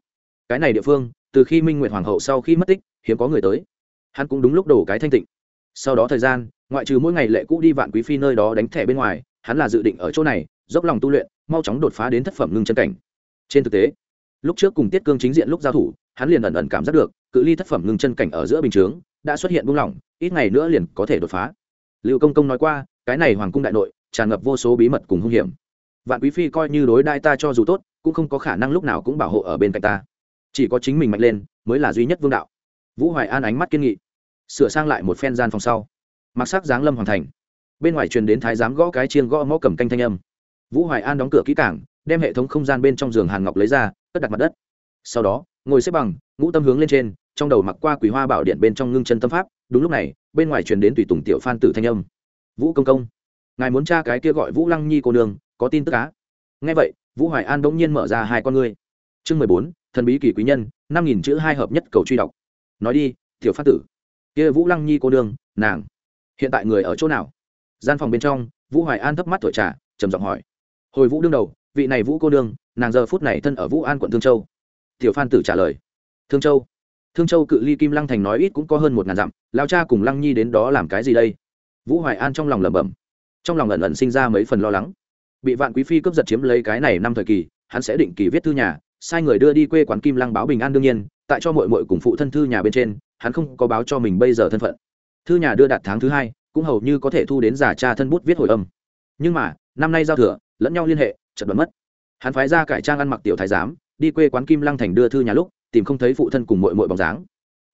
[SPEAKER 1] Cái này địa phương từ khi minh nguyệt hoàng hậu sau khi mất tích, hiếm có người tới. Hắn cũng đúng lúc đổ cái thanh tịnh. Sau đó thời gian, ngoại trừ mỗi ngày lệ cũ đi vạn quý phi nơi đó đánh thẻ bên ngoài, hắn là dự định ở chỗ này, dốc lòng tu luyện, mau chóng đột phá đến thất phẩm ngưng chân cảnh. Trên thực tế, lúc trước cùng tiết cương chính diện lúc giao thủ, hắn liền ẩn ẩn cảm giác được, cự ly thất phẩm ngưng chân cảnh ở giữa bình chướng đã xuất hiện buông lỏng, ít ngày nữa liền có thể đột phá. Liệu công công nói qua, cái này hoàng cung đại nội, tràn ngập vô số bí mật cùng hung hiểm. Vạn quý phi coi như đối đai ta cho dù tốt, cũng không có khả năng lúc nào cũng bảo hộ ở bên cạnh ta chỉ có chính mình mạnh lên mới là duy nhất vương đạo. Vũ hoài an ánh mắt kiên nghị, sửa sang lại một phen gian phòng sau, mặc sắc giáng lâm hoàn thành. Bên ngoài truyền đến thái giám gõ cái chiên gõ mõ cầm canh thanh âm. Vũ hoài an đóng cửa kỹ cảng, đem hệ thống không gian bên trong giường hàn ngọc lấy ra, cất đặt mặt đất. Sau đó, ngồi xếp bằng, ngũ tâm hướng lên trên, trong đầu mặc qua quý hoa bảo điện bên trong ngưng chân tâm pháp. Đúng lúc này, bên ngoài truyền đến tùy tùng tiểu phan tử thanh âm. Vũ công công, ngài muốn tra cái kia gọi vũ lăng nhi cô nương, có tin tức á? Ngay vậy, vũ hoài an bỗng nhiên mở ra hai con ngươi. Chương mười bốn thần bí kỳ quý nhân, năm nghìn chữ hai hợp nhất cầu truy đọc. Nói đi, tiểu phan tử. Kia vũ lăng nhi cô đương nàng, hiện tại người ở chỗ nào? Gian phòng bên trong, vũ hoài an thấp mắt thổi trà, trầm giọng hỏi. Hồi vũ đương đầu, vị này vũ cô đương nàng giờ phút này thân ở vũ an quận thương châu. Tiểu phan tử trả lời. Thương châu. Thương châu cự ly kim lăng thành nói ít cũng có hơn một ngàn dặm, lao cha cùng lăng nhi đến đó làm cái gì đây? Vũ hoài an trong lòng lẩm bẩm. Trong lòng ẩn ẩn sinh ra mấy phần lo lắng. Bị vạn quý phi cướp giật chiếm lấy cái này năm thời kỳ, hắn sẽ định kỳ viết thư nhà sai người đưa đi quê quán kim lăng báo bình an đương nhiên, tại cho mội mội cùng phụ thân thư nhà bên trên, hắn không có báo cho mình bây giờ thân phận. Thư nhà đưa đạt tháng thứ hai, cũng hầu như có thể thu đến giả cha thân bút viết hồi âm. Nhưng mà, năm nay giao thừa, lẫn nhau liên hệ chật đoán mất. Hắn phái ra cải trang ăn mặc tiểu thái giám, đi quê quán kim lăng thành đưa thư nhà lúc, tìm không thấy phụ thân cùng mội mội bóng dáng.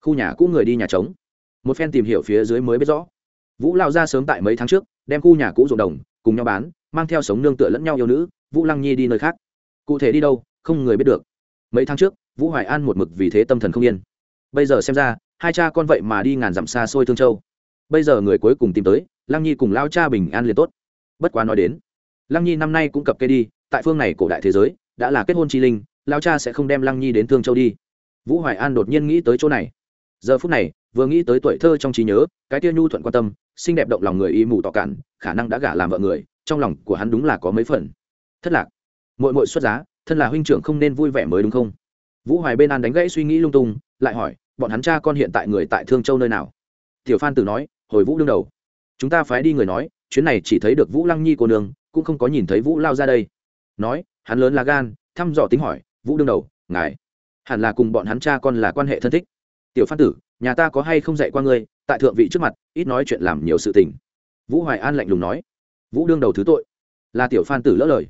[SPEAKER 1] Khu nhà cũ người đi nhà trống. Một phen tìm hiểu phía dưới mới biết rõ. Vũ lao ra sớm tại mấy tháng trước, đem khu nhà cũ ruộng đồng, cùng nhau bán, mang theo sống nương tựa lẫn nhau yêu nữ, vũ lăng nhi đi nơi khác. Cụ thể đi đâu không người biết được. Mấy tháng trước, vũ hoài an một mực vì thế tâm thần không yên. Bây giờ xem ra, hai cha con vậy mà đi ngàn dặm xa xôi thương châu. Bây giờ người cuối cùng tìm tới, lăng nhi cùng lao cha bình an liền tốt. Bất quá nói đến, lăng nhi năm nay cũng cập cây đi, tại phương này cổ đại thế giới, đã là kết hôn chi linh, lao cha sẽ không đem lăng nhi đến thương châu đi. Vũ hoài an đột nhiên nghĩ tới chỗ này. Giờ phút này, vừa nghĩ tới tuổi thơ trong trí nhớ, cái tia nhu thuận quan tâm, xinh đẹp động lòng người y mù tỏ cản khả năng đã gả làm vợ người, trong lòng của hắn đúng là có mấy phần. Thất lạc. Mội mội xuất giá thân là huynh trưởng không nên vui vẻ mới đúng không? Vũ hoài bên an đánh gãy suy nghĩ lung tung, lại hỏi, bọn hắn cha con hiện tại người tại thương châu nơi nào? Tiểu phan tử nói, hồi vũ đương đầu. Chúng ta phái đi người nói, chuyến này chỉ thấy được vũ lăng nhi cô nương, cũng không có nhìn thấy vũ lao ra đây. Nói, hắn lớn là gan, thăm dò tính hỏi, vũ đương đầu, ngài hẳn là cùng bọn hắn cha con là quan hệ thân thích? Tiểu phan tử, nhà ta có hay không dạy qua ngươi, tại thượng vị trước mặt, ít nói chuyện làm nhiều sự tình. Vũ hoài an lạnh lùng nói, vũ đương đầu thứ tội. Là tiểu phan tử lỡ lời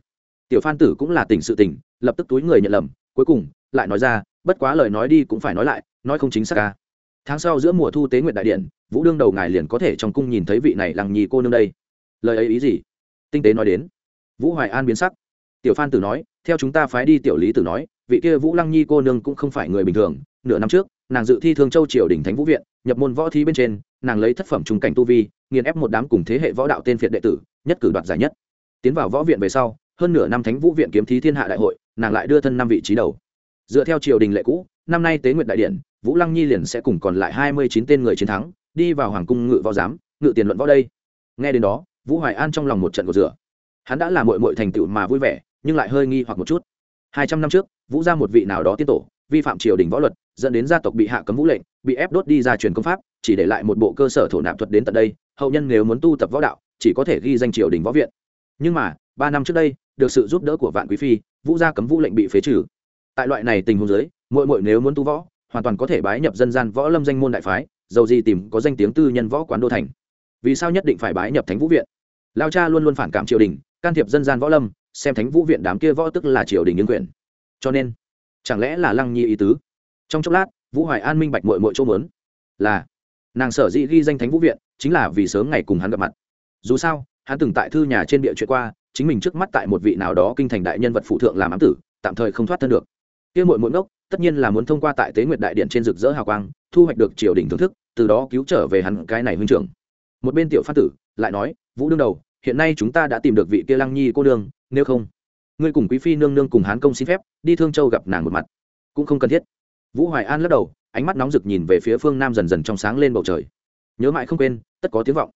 [SPEAKER 1] tiểu phan tử cũng là tỉnh sự tỉnh, lập tức túi người nhận lầm cuối cùng lại nói ra bất quá lời nói đi cũng phải nói lại nói không chính xác ca tháng sau giữa mùa thu tế nguyện đại điện vũ đương đầu ngài liền có thể trong cung nhìn thấy vị này lằng nhì cô nương đây. Lời ấy ý gì? Tinh tế nói đến. Vũ hoài an biến sắc. Tiểu phan tử nói theo chúng ta phái đi tiểu lý tử nói vị kia vũ lăng nhi cô nương cũng không phải người bình thường nửa năm trước nàng dự thi thương châu triều đình thánh vũ viện nhập môn võ thi bên trên nàng lấy thất phẩm trung cảnh tu vi nghiền ép một đám cùng thế hệ võ đạo tên phiệt đệ tử nhất cử đoạt giải nhất. Tiến vào võ viện về sau hơn nửa năm thánh vũ viện kiếm thí thiên hạ đại hội, nàng lại đưa thân năm vị trí đầu. Dựa theo triều đình lệ cũ, năm nay tế nguyện đại điện, vũ lăng nhi liền sẽ cùng còn lại hai mươi chín tên người chiến thắng, đi vào hoàng cung ngự võ giám, ngự tiền luận võ đây. Nghe đến đó, vũ hoài an trong lòng một trận cột rửa. Hắn đã là mội mội thành tựu mà vui vẻ, nhưng lại hơi nghi hoặc một chút. Hai trăm năm trước, vũ ra một vị nào đó tiên tổ, vi phạm triều đình võ luật, dẫn đến gia tộc bị hạ cấm vũ lệnh, bị ép đốt đi ra truyền công pháp, chỉ để lại một bộ cơ sở thổ nạp thuật đến tận đây, hậu nhân nếu muốn tu tập võ đạo, chỉ có thể ghi danh triều đình võ viện. Nhưng mà, ba năm trước đây được sự giúp đỡ của vạn quý phi, vũ gia cấm vũ lệnh bị phế trừ. Tại loại này tình huống giới mỗi mỗi nếu muốn tu võ, hoàn toàn có thể bái nhập dân gian võ lâm danh môn đại phái, dầu gì tìm có danh tiếng tư nhân võ quán đô thành. Vì sao nhất định phải bái nhập thánh vũ viện? Lao cha luôn luôn phản cảm triều đình, can thiệp dân gian võ lâm, xem thánh vũ viện đám kia võ tức là triều đình nhân quyền. Cho nên, chẳng lẽ là lăng nhi ý tứ? Trong chốc lát, vũ hoài an minh bạch mội mội chỗ mớn là, nàng sở dĩ ghi danh thánh vũ viện, chính là vì sớm ngày cùng hắn gặp mặt. Dù sao, hắn từng tại thư nhà trên địa chuyện qua chính mình trước mắt tại một vị nào đó kinh thành đại nhân vật phụ thượng làm ám tử, tạm thời không thoát thân được. Kia muội muội ngốc, tất nhiên là muốn thông qua tại tế nguyệt đại điện trên rực rỡ hào quang, thu hoạch được triều đình thưởng thức, từ đó cứu trở về hắn cái này huynh trưởng. Một bên tiểu phát tử lại nói, vũ đương đầu, hiện nay chúng ta đã tìm được vị kia lăng nhi cô đương nếu không, ngươi cùng quý phi nương nương cùng hán công xin phép, đi thương châu gặp nàng một mặt. Cũng không cần thiết. Vũ hoài an lắc đầu, ánh mắt nóng rực nhìn về phía phương nam dần dần trong sáng lên bầu trời. Nhớ mãi không quên, tất có tiếng vọng.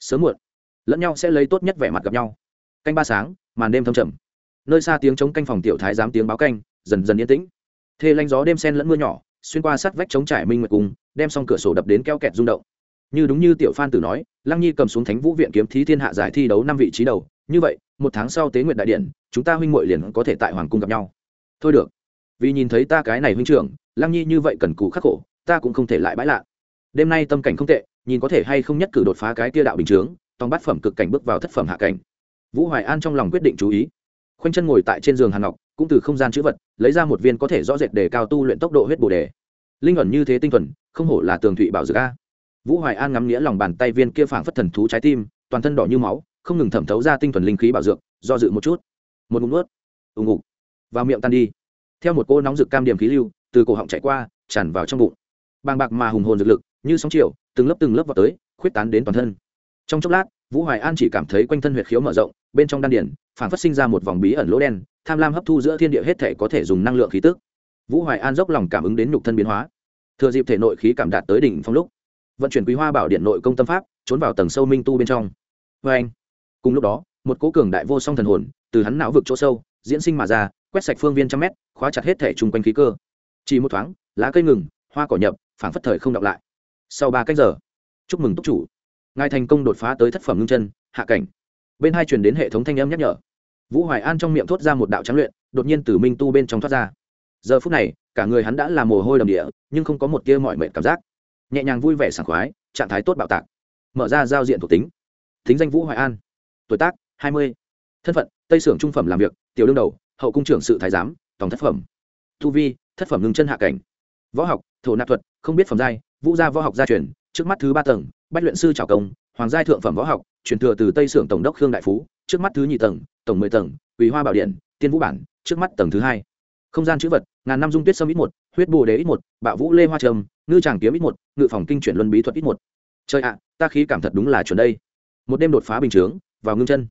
[SPEAKER 1] Sớm muộn, lẫn nhau sẽ lấy tốt nhất vẻ mặt gặp nhau canh ba sáng, màn đêm thâm trầm. Nơi xa tiếng chống canh phòng tiểu thái giám tiếng báo canh, dần dần yên tĩnh. Thê lanh gió đêm sen lẫn mưa nhỏ, xuyên qua sát vách chống trải minh nguyệt cùng, đem xong cửa sổ đập đến keo kẹt rung động. Như đúng như tiểu phan tử nói, lăng nhi cầm xuống thánh vũ viện kiếm thí thiên hạ giải thi đấu năm vị trí đầu. Như vậy, một tháng sau tế nguyện đại điện, chúng ta huynh muội liền có thể tại hoàng cung gặp nhau. Thôi được. Vì nhìn thấy ta cái này huynh trưởng, lăng nhi như vậy cần cù khắc khổ, ta cũng không thể lại bãi lạ. Đêm nay tâm cảnh không tệ, nhìn có thể hay không nhất cử đột phá cái kia đạo bình chướng, tòng bát phẩm cực cảnh bước vào thất phẩm hạ cảnh vũ hoài an trong lòng quyết định chú ý. Khoanh chân ngồi tại trên giường hàn ngọc, cũng từ không gian chữ vật, lấy ra một viên có thể rõ rệt để cao tu luyện tốc độ huyết bồ đề. Linh ẩn như thế tinh thuần, không hổ là tường thụy bảo dược a. Vũ hoài an ngắm nghĩa lòng bàn tay viên kia phảng phất thần thú trái tim, toàn thân đỏ như máu, không ngừng thẩm thấu ra tinh thuần linh khí bảo dược, do dự một chút. Một ngụm nuốt. Ùng ục vào miệng tan đi. Theo một cô nóng rực cam điểm khí lưu, từ cổ họng chạy qua, tràn vào trong bụng. Bàng bạc mà hùng hồn dược lực, như sóng chiều, từng lớp từng lớp vào tới, khuyết tán đến toàn thân. Trong chốc lát vũ hoài an chỉ cảm thấy quanh thân huyệt khiếu mở rộng, bên trong đan điển phản phát sinh ra một vòng bí ẩn lỗ đen, tham lam hấp thu giữa thiên địa hết thể có thể dùng năng lượng khí tức. Vũ hoài an dốc lòng cảm ứng đến nhục thân biến hóa. Thừa dịp thể nội khí cảm đạt tới đỉnh phong lúc, vận chuyển quý hoa bảo điện nội công tâm pháp, trốn vào tầng sâu minh tu bên trong. Vê anh, cùng lúc đó, một cố cường đại vô song thần hồn từ hắn não vực chỗ sâu, diễn sinh mà ra, quét sạch phương viên trăm mét, khóa chặt hết thể chung quanh khí cơ. Chỉ một thoáng, lá cây ngừng, hoa cỏ nhập phản phất thời không đọng lại. Sau ba cách giờ, chúc mừng túc chủ ngài thành công đột phá tới thất phẩm ngưng chân, hạ cảnh. Bên hai truyền đến hệ thống thanh âm nhắc nhở. Vũ hoài an trong miệng thốt ra một đạo trắng luyện, đột nhiên từ minh tu bên trong thoát ra. Giờ phút này, cả người hắn đã là mồ hôi đầm địa, nhưng không có một tia mọi mệnh cảm giác. Nhẹ nhàng vui vẻ sảng khoái, trạng thái tốt bạo tạc. Mở ra giao diện thuộc tính. Thính danh vũ hoài an. Tuổi tác, hai mươi. Thân phận, tây sưởng trung phẩm làm việc, tiểu đương đầu, hậu cung trưởng sự thái giám, tổng thất phẩm. Tu vi, thất phẩm ngưng chân hạ cảnh. Võ học, thổ nạp thuật, không biết phẩm giai, vũ gia võ học gia truyền, trước mắt thứ ba tầng bách luyện sư trào công, hoàng giai thượng phẩm võ học, truyền thừa từ tây sưởng tổng đốc khương đại phú, trước mắt thứ nhị tầng, tổng mười tầng ủy hoa bảo điện, tiên vũ bản, trước mắt tầng thứ hai. Không gian chữ vật, ngàn năm dung tuyết sâm ít một, huyết bồ đế ít một, bạo vũ lê hoa trầm, ngư tràng kiếm ít một, ngự phòng kinh chuyển luân bí thuật ít một. Trời ạ, ta khí cảm thật đúng là chuẩn đây. Một đêm đột phá bình chướng, vào ngưng chân.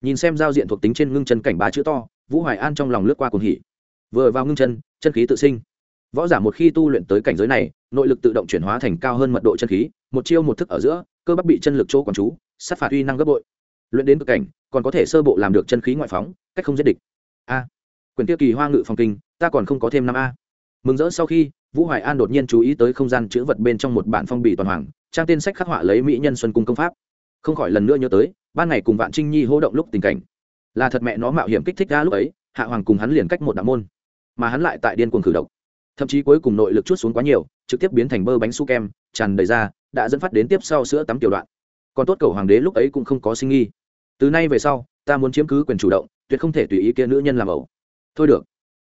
[SPEAKER 1] Nhìn xem giao diện thuộc tính trên ngưng chân cảnh ba chữ to, vũ hoài an trong lòng lướt qua cuồng hỉ. Vừa vào ngưng chân chân khí tự sinh võ giả một khi tu luyện tới cảnh giới này, nội lực tự động chuyển hóa thành cao hơn mật độ chân khí, một chiêu một thức ở giữa, cơ bắp bị chân lực chỗ quản chú, sát phạt uy năng gấp bội. Luyện đến cực cảnh, còn có thể sơ bộ làm được chân khí ngoại phóng, cách không giết địch. A. Quyền tiêu kỳ hoa ngự phòng kinh, ta còn không có thêm năm a. Mừng rỡ sau khi, vũ hoài an đột nhiên chú ý tới không gian chữ vật bên trong một bản phong bì toàn hoàng, trang tên sách khắc họa lấy mỹ nhân xuân cung công pháp. Không khỏi lần nữa nhớ tới, ban ngày cùng vạn trinh nhi hô động lúc tình cảnh. Là thật mẹ nó mạo hiểm kích thích ra lúc ấy, hạ hoàng cùng hắn liền cách một đạo môn. Mà hắn lại tại điên cuồng khử độc thậm chí cuối cùng nội lực chút xuống quá nhiều, trực tiếp biến thành bơ bánh su kem, tràn đầy ra đã dẫn phát đến tiếp sau sữa tắm tiểu đoạn. Còn tốt cầu hoàng đế lúc ấy cũng không có sinh nghi. Từ nay về sau, ta muốn chiếm cứ quyền chủ động, tuyệt không thể tùy ý kia nữ nhân làm ẩu. Thôi được.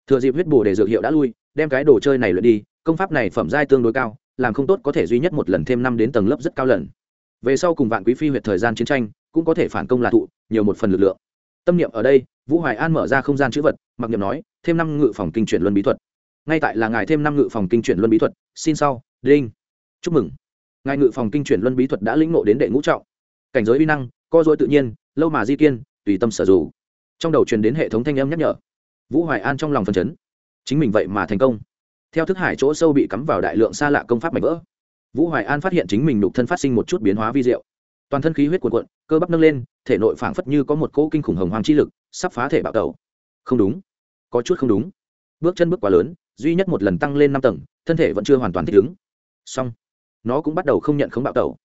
[SPEAKER 1] Thừa dịp huyết bù để dược hiệu đã lui, đem cái đồ chơi này luyện đi, công pháp này phẩm giai tương đối cao, làm không tốt có thể duy nhất một lần thêm năm đến tầng lớp rất cao lần. Về sau cùng vạn quý phi huyệt thời gian chiến tranh, cũng có thể phản công là thụ, nhiều một phần lực lượng. Tâm niệm ở đây, vũ hoài an mở ra không gian chữ vật, mặc niệm nói, thêm năm ngự phòng kinh chuyển luân bí thuật ngay tại là ngài thêm năm ngự phòng kinh chuyển luân bí thuật, xin sau, đinh. Chúc mừng. Ngài ngự phòng kinh chuyển luân bí thuật đã lĩnh ngộ đến đệ ngũ trọng. Cảnh giới uy năng, co dối tự nhiên, lâu mà di kiên, tùy tâm sở dù trong đầu truyền đến hệ thống thanh âm nhắc nhở. Vũ hoài an trong lòng phần chấn. Chính mình vậy mà thành công. Theo thức hải chỗ sâu bị cắm vào đại lượng xa lạ công pháp mạnh vỡ. Vũ hoài an phát hiện chính mình đục thân phát sinh một chút biến hóa vi diệu. Toàn thân khí huyết cuộn cuộn, cơ bắp nâng lên, thể nội phảng phất như có một cỗ kinh khủng hồng hoàng chi lực, sắp phá thể bạo tẩu. Không đúng. Có chút không đúng. Bước chân bước quá lớn duy nhất một lần tăng lên năm tầng, thân thể vẫn chưa hoàn toàn thích ứng. Song nó cũng bắt đầu không nhận khống bạo tẩu.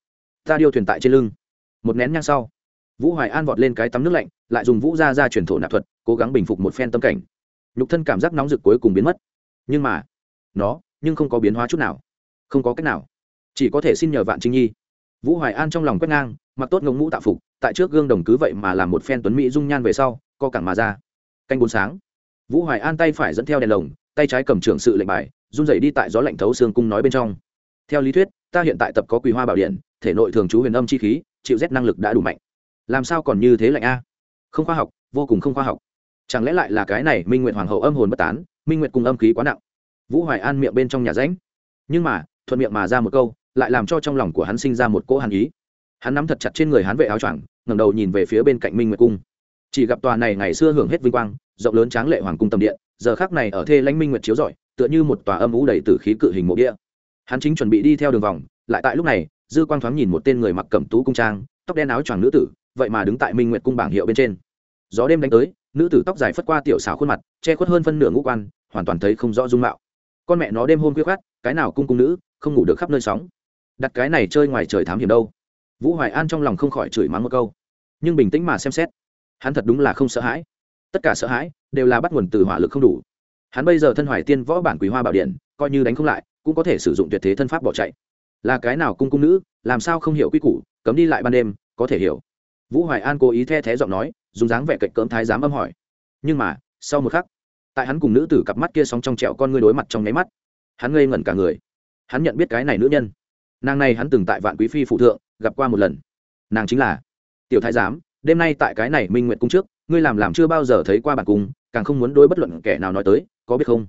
[SPEAKER 1] Ta điêu thuyền tại trên lưng. Một nén nhang sau, vũ hoài an vọt lên cái tắm nước lạnh, lại dùng vũ ra ra truyền thổ nạp thuật, cố gắng bình phục một phen tâm cảnh. Nhục thân cảm giác nóng rực cuối cùng biến mất. Nhưng mà, nó nhưng không có biến hóa chút nào. Không có cách nào. Chỉ có thể xin nhờ vạn trinh nhi. Vũ hoài an trong lòng quét ngang, mặc tốt ngông mũ tạ phục, tại trước gương đồng cứ vậy mà làm một phen tuấn mỹ dung nhan về sau, co cẳng mà ra. Canh bốn sáng, vũ hoài an tay phải dẫn theo đèn lồng tay trái cầm trưởng sự lệnh bài, run rẩy đi tại gió lạnh thấu xương cung nói bên trong. Theo lý thuyết, ta hiện tại tập có quỳ hoa bảo điện, thể nội thường trú huyền âm chi khí, chịu rét năng lực đã đủ mạnh. Làm sao còn như thế lạnh a? Không khoa học, vô cùng không khoa học. Chẳng lẽ lại là cái này minh nguyện hoàng hậu âm hồn bất tán, minh nguyện cùng âm khí quá nặng. Vũ hoài an miệng bên trong nhà ránh nhưng mà, thuận miệng mà ra một câu, lại làm cho trong lòng của hắn sinh ra một cỗ hàn ý. Hắn nắm thật chặt trên người hắn vệ áo choàng, ngẩng đầu nhìn về phía bên cạnh minh nguyệt cung. Chỉ gặp tòa này ngày xưa hưởng hết vinh quang, rộng lớn tráng lệ hoàng cung tầm điện giờ khác này ở thê lãnh minh nguyệt chiếu rọi, tựa như một tòa âm ú đầy tử khí cự hình mộ địa. Hắn chính chuẩn bị đi theo đường vòng, lại tại lúc này, dư quang thoáng nhìn một tên người mặc cẩm tú cung trang, tóc đen áo choàng nữ tử, vậy mà đứng tại minh nguyệt cung bảng hiệu bên trên. Gió đêm đánh tới, nữ tử tóc dài phất qua tiểu xảo khuôn mặt, che khuất hơn phân nửa ngũ quan, hoàn toàn thấy không rõ dung mạo. Con mẹ nó đêm hôm khuya khát cái nào cung cung nữ, không ngủ được khắp nơi sóng. Đặt cái này chơi ngoài trời thám hiểm đâu. Vũ hoài an trong lòng không khỏi chửi mắng một câu. Nhưng bình tĩnh mà xem xét, hắn thật đúng là không sợ hãi tất cả sợ hãi đều là bắt nguồn từ hỏa lực không đủ. Hắn bây giờ thân hoài tiên võ bản quý hoa bảo điện, coi như đánh không lại, cũng có thể sử dụng tuyệt thế thân pháp bỏ chạy. Là cái nào cung cung nữ, làm sao không hiểu quy củ, cấm đi lại ban đêm, có thể hiểu. Vũ hoài an cố ý the thé giọng nói, dùng dáng vẻ cạnh cỡm thái giám âm hỏi. Nhưng mà, sau một khắc, tại hắn cùng nữ tử cặp mắt kia sóng trong trẹo con ngươi đối mặt trong nháy mắt, hắn ngây ngẩn cả người. Hắn nhận biết cái này nữ nhân. Nàng này hắn từng tại vạn quý phi phụ thượng gặp qua một lần. Nàng chính là tiểu thái giám, đêm nay tại cái này minh nguyện cung trước ngươi làm làm chưa bao giờ thấy qua bản cung, càng không muốn đối bất luận kẻ nào nói tới, có biết không?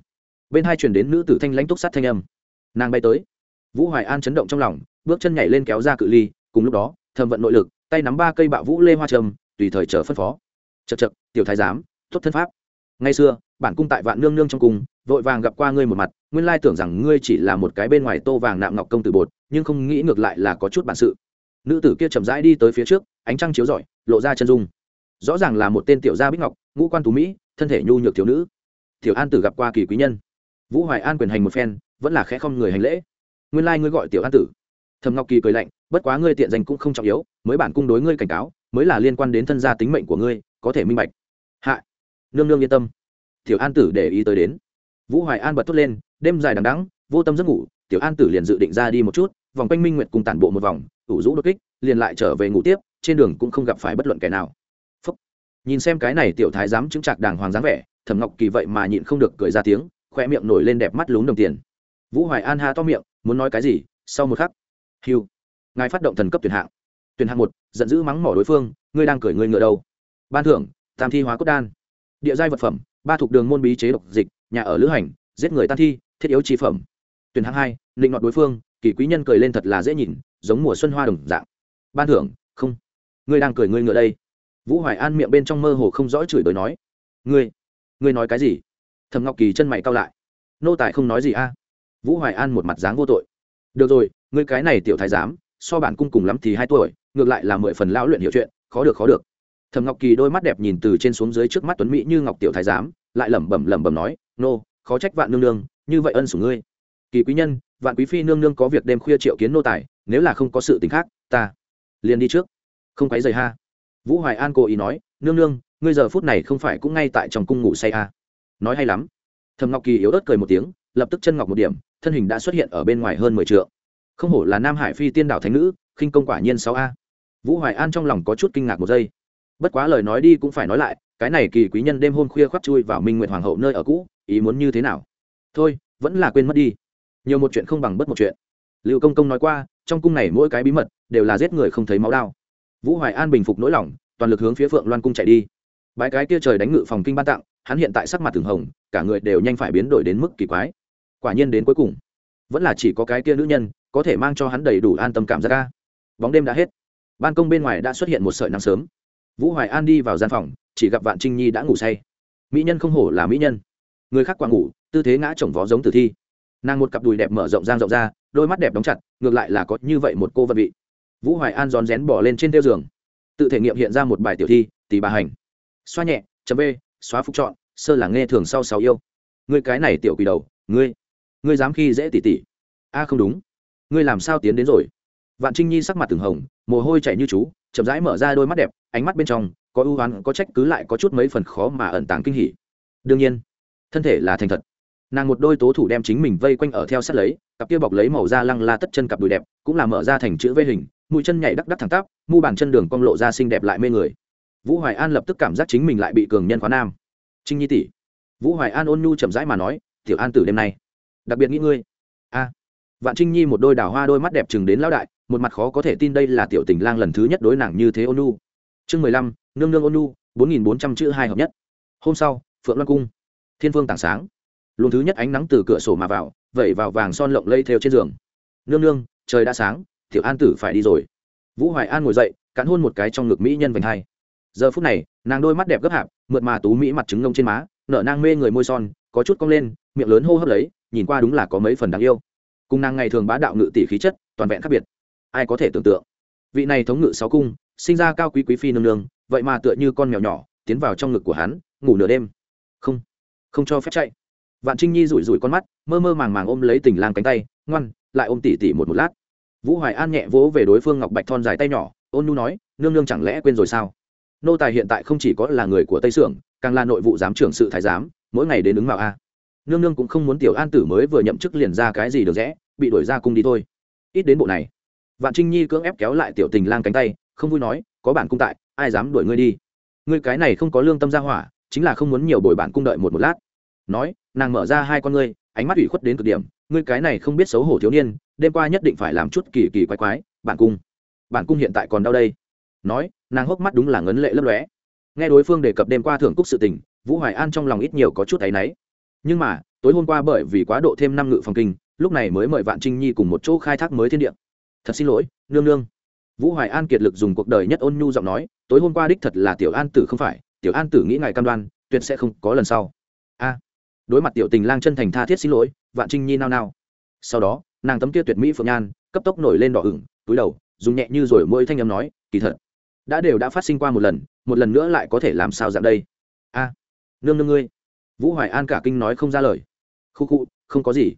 [SPEAKER 1] Bên hai truyền đến nữ tử thanh lãnh túc sát thanh âm. Nàng bay tới. Vũ hoài an chấn động trong lòng, bước chân nhảy lên kéo ra cự ly, cùng lúc đó thầm vận nội lực, tay nắm ba cây bạo vũ lê hoa trầm tùy thời chờ phân phó. Chật chật tiểu thái giám, tốt thân pháp. Ngày xưa, bản cung tại vạn nương nương trong cung, vội vàng gặp qua ngươi một mặt, nguyên lai tưởng rằng ngươi chỉ là một cái bên ngoài tô vàng nạm ngọc công từ bột, nhưng không nghĩ ngược lại là có chút bản sự. Nữ tử kia chậm rãi đi tới phía trước, ánh trăng chiếu rọi, lộ ra chân dung rõ ràng là một tên tiểu gia bích ngọc, ngũ quan tú mỹ, thân thể nhu nhược thiếu nữ. Tiểu an tử gặp qua kỳ quý nhân. Vũ hoài an quyền hành một phen, vẫn là khẽ không người hành lễ. Nguyên lai ngươi gọi tiểu an tử. Thầm ngọc kỳ cười lạnh, bất quá ngươi tiện danh cũng không trọng yếu, mới bản cung đối ngươi cảnh cáo, mới là liên quan đến thân gia tính mệnh của ngươi, có thể minh bạch. Hạ. Nương nương yên tâm. Tiểu an tử để ý tới đến. Vũ hoài an bật thốt lên, đêm dài đằng đắng vô tâm giấc ngủ, tiểu an tử liền dự định ra đi một chút, vòng quanh minh nguyệt cùng tản bộ một vòng, ủ rũ đột kích, liền lại trở về ngủ tiếp, trên đường cũng không gặp phải bất luận kẻ nào nhìn xem cái này tiểu thái dám chứng trạc đàng hoàng dáng vẻ, thẩm ngọc kỳ vậy mà nhịn không được cười ra tiếng khoe miệng nổi lên đẹp mắt lún đồng tiền. Vũ hoài an ha to miệng, muốn nói cái gì, sau một khắc. Hiu ngài phát động thần cấp tuyển hạng. Tuyển hạng một, giận dữ mắng mỏ đối phương, ngươi đang cười ngươi ngựa đâu? Ban thưởng, tam thi hóa cốt đan. Địa giai vật phẩm, ba thuộc đường môn bí chế độc dịch, nhà ở lữ hành, giết người tan thi, thiết yếu chi phẩm. Tuyển hạng hai định nọt đối phương, kỳ quý nhân cười lên thật là dễ nhìn, giống mùa xuân hoa đồng dạng. Ban thưởng, không. Ngươi đang cười ngươi ngựa đây vũ hoài an miệng bên trong mơ hồ không rõ chửi đời nói, ngươi ngươi nói cái gì? Thầm ngọc kỳ chân mày cao lại, nô tài không nói gì a? Vũ hoài an một mặt dáng vô tội, được rồi, ngươi cái này tiểu thái giám, so bản cung cùng lắm thì hai tuổi, ngược lại là mười phần lão luyện hiểu chuyện, khó được khó được. Thầm ngọc kỳ đôi mắt đẹp nhìn từ trên xuống dưới trước mắt tuấn mỹ như ngọc tiểu thái giám, lại lẩm bẩm lẩm bẩm nói, nô, khó trách vạn nương nương, như vậy ân sủng ngươi. Kỳ quý nhân, vạn quý phi nương nương có việc đêm khuya triệu kiến nô tài, nếu là không có sự tình khác, ta liền đi trước. Không quấy rời ha vũ hoài an cố ý nói, nương nương, ngươi giờ phút này không phải cũng ngay tại trong cung ngủ say à. nói hay lắm. Thầm ngọc kỳ yếu ớt cười một tiếng, lập tức chân ngọc một điểm, thân hình đã xuất hiện ở bên ngoài hơn mười t không hổ là nam hải phi tiên đảo thánh nữ, khinh công quả nhiên sáu a. Vũ hoài an trong lòng có chút kinh ngạc một giây. Bất quá lời nói đi cũng phải nói lại, cái này kỳ quý nhân đêm hôm khuya khoác chui vào minh nguyện hoàng hậu nơi ở cũ, ý muốn như thế nào? Thôi, vẫn là quên mất đi. Nhiều một chuyện không bằng bất một chuyện. Liệu công công nói qua, trong cung này mỗi cái bí mật đều là giết người không thấy máu đao vũ hoài an bình phục nỗi lòng, toàn lực hướng phía phượng loan cung chạy đi. Bãi cái kia trời đánh ngự phòng kinh ban tặng, hắn hiện tại sắc mặt thường hồng, cả người đều nhanh phải biến đổi đến mức kỳ quái. Quả nhiên đến cuối cùng, vẫn là chỉ có cái kia nữ nhân, có thể mang cho hắn đầy đủ an tâm cảm giác ca bóng đêm đã hết. Ban công bên ngoài đã xuất hiện một sợi nắng sớm. Vũ hoài an đi vào gian phòng, chỉ gặp vạn trinh nhi đã ngủ say. Mỹ nhân không hổ là mỹ nhân. Người khác quàng ngủ, tư thế ngã chồng vó giống tử thi. Nàng một cặp đùi đẹp mở rộng giang rộng ra, đôi mắt đẹp đóng chặt, ngược lại là có như vậy một cô vật vị vũ hoài an rón rén bỏ lên trên theo giường. Tự thể nghiệm hiện ra một bài tiểu thi tỷ bà hành. Xoa nhẹ, chấm b xóa phục chọn sơ là nghe thường sau sáu yêu. Ngươi cái này tiểu quỷ đầu, ngươi ngươi dám khi dễ tỉ tỉ a, không đúng. Ngươi làm sao tiến đến rồi? Vạn trinh nhi sắc mặt từng hồng, mồ hôi chảy như chú, chậm rãi mở ra đôi mắt đẹp, ánh mắt bên trong có ưu oán có trách cứ lại có chút mấy phần khó mà ẩn tàng kinh hỉ. Đương nhiên, thân thể là thành thật. Nàng một đôi tố thủ đem chính mình vây quanh ở theo sát lấy, cặp kia bọc lấy màu da lăng la tất chân cặp đùi đẹp, cũng là mở ra thành chữ vây hình mũi chân nhảy đắc đắc thẳng tắp, mu bàn chân đường cong lộ ra xinh đẹp lại mê người. Vũ hoài an lập tức cảm giác chính mình lại bị cường nhân khóa nam. Trinh nhi tỷ. Vũ hoài an ôn nhu chậm rãi mà nói, tiểu an tử đêm nay, đặc biệt nghĩ ngươi. A. Vạn trinh nhi một đôi đào hoa đôi mắt đẹp chừng đến lão đại, một mặt khó có thể tin đây là tiểu tình lang lần thứ nhất đối nàng như thế ôn nhu. Chương mười lăm, nương nương ôn nhu, bốn nghìn bốn trăm chữ hai hợp nhất. Hôm sau, phượng loan cung. Thiên phương tảng sáng. Luồng thứ nhất ánh nắng từ cửa sổ mà vào, vẩy vào vàng son lộng lây theo trên giường. Nương nương, trời đã sáng tiểu an tử phải đi rồi. Vũ hoài an ngồi dậy, cắn hôn một cái trong ngực mỹ nhân vành hai. Giờ phút này, nàng đôi mắt đẹp gấp hạp, mượt mà tú mỹ mặt trứng ngông trên má, nở nang mê người môi son, có chút cong lên, miệng lớn hô hấp lấy, nhìn qua đúng là có mấy phần đáng yêu. Cùng nàng ngày thường bá đạo ngự tỷ khí chất, toàn vẹn khác biệt. Ai có thể tưởng tượng? Vị này thống ngự sáu cung, sinh ra cao quý quý phi nương nương, vậy mà tựa như con mèo nhỏ, tiến vào trong ngực của hắn, ngủ nửa đêm. Không không cho phép chạy. Vạn trinh nhi rủi rủi con mắt, mơ mơ màng màng ôm lấy tình lang cánh tay, ngoan, lại ôm tỉ tỉ một một lát vũ hoài an nhẹ vỗ về đối phương ngọc bạch thon dài tay nhỏ, ôn nu nói, nương nương chẳng lẽ quên rồi sao? Nô tài hiện tại không chỉ có là người của tây sưởng, càng là nội vụ giám trưởng sự thái giám, mỗi ngày đến ứng mạo a. Nương nương cũng không muốn tiểu an tử mới vừa nhậm chức liền ra cái gì được rẽ, bị đuổi ra cung đi thôi. Ít đến bộ này. Vạn trinh nhi cưỡng ép kéo lại tiểu tình lang cánh tay, không vui nói, có bản cung tại, ai dám đuổi ngươi đi? Ngươi cái này không có lương tâm ra hỏa, chính là không muốn nhiều bồi bản cung đợi một một lát. Nói, nàng mở ra hai con ngươi ánh mắt ủy khuất đến cực điểm, ngươi cái này không biết xấu hổ thiếu niên, đêm qua nhất định phải làm chút kỳ kỳ quái quái, bản cung bản cung hiện tại còn đau đây. Nói, nàng hốc mắt đúng là ngấn lệ lấp lóe. Nghe đối phương đề cập đêm qua thưởng cúc sự tình, vũ hoài an trong lòng ít nhiều có chút áy náy. Nhưng mà, tối hôm qua bởi vì quá độ thêm năm ngự phòng kinh, lúc này mới mời vạn trinh nhi cùng một chỗ khai thác mới thiên địa. Thật xin lỗi, nương nương. Vũ hoài an kiệt lực dùng cuộc đời nhất ôn nhu giọng nói, tối hôm qua đích thật là tiểu an tử không phải, tiểu an tử nghĩ ngài cam đoan, tuyệt sẽ không có lần sau. A đối mặt tiểu tình lang chân thành tha thiết xin lỗi, vạn trinh nhi nao nao. Sau đó, nàng tấm kia tuyệt mỹ phượng nhan, cấp tốc nổi lên đỏ ửng, túi đầu, dùng nhẹ như rồi mỗi thanh âm nói, kỳ thật, đã đều đã phát sinh qua một lần một lần nữa lại có thể làm sao dạng đây? A, nương nương ngươi. Vũ hoài an cả kinh nói không ra lời. Khu khu, không có gì.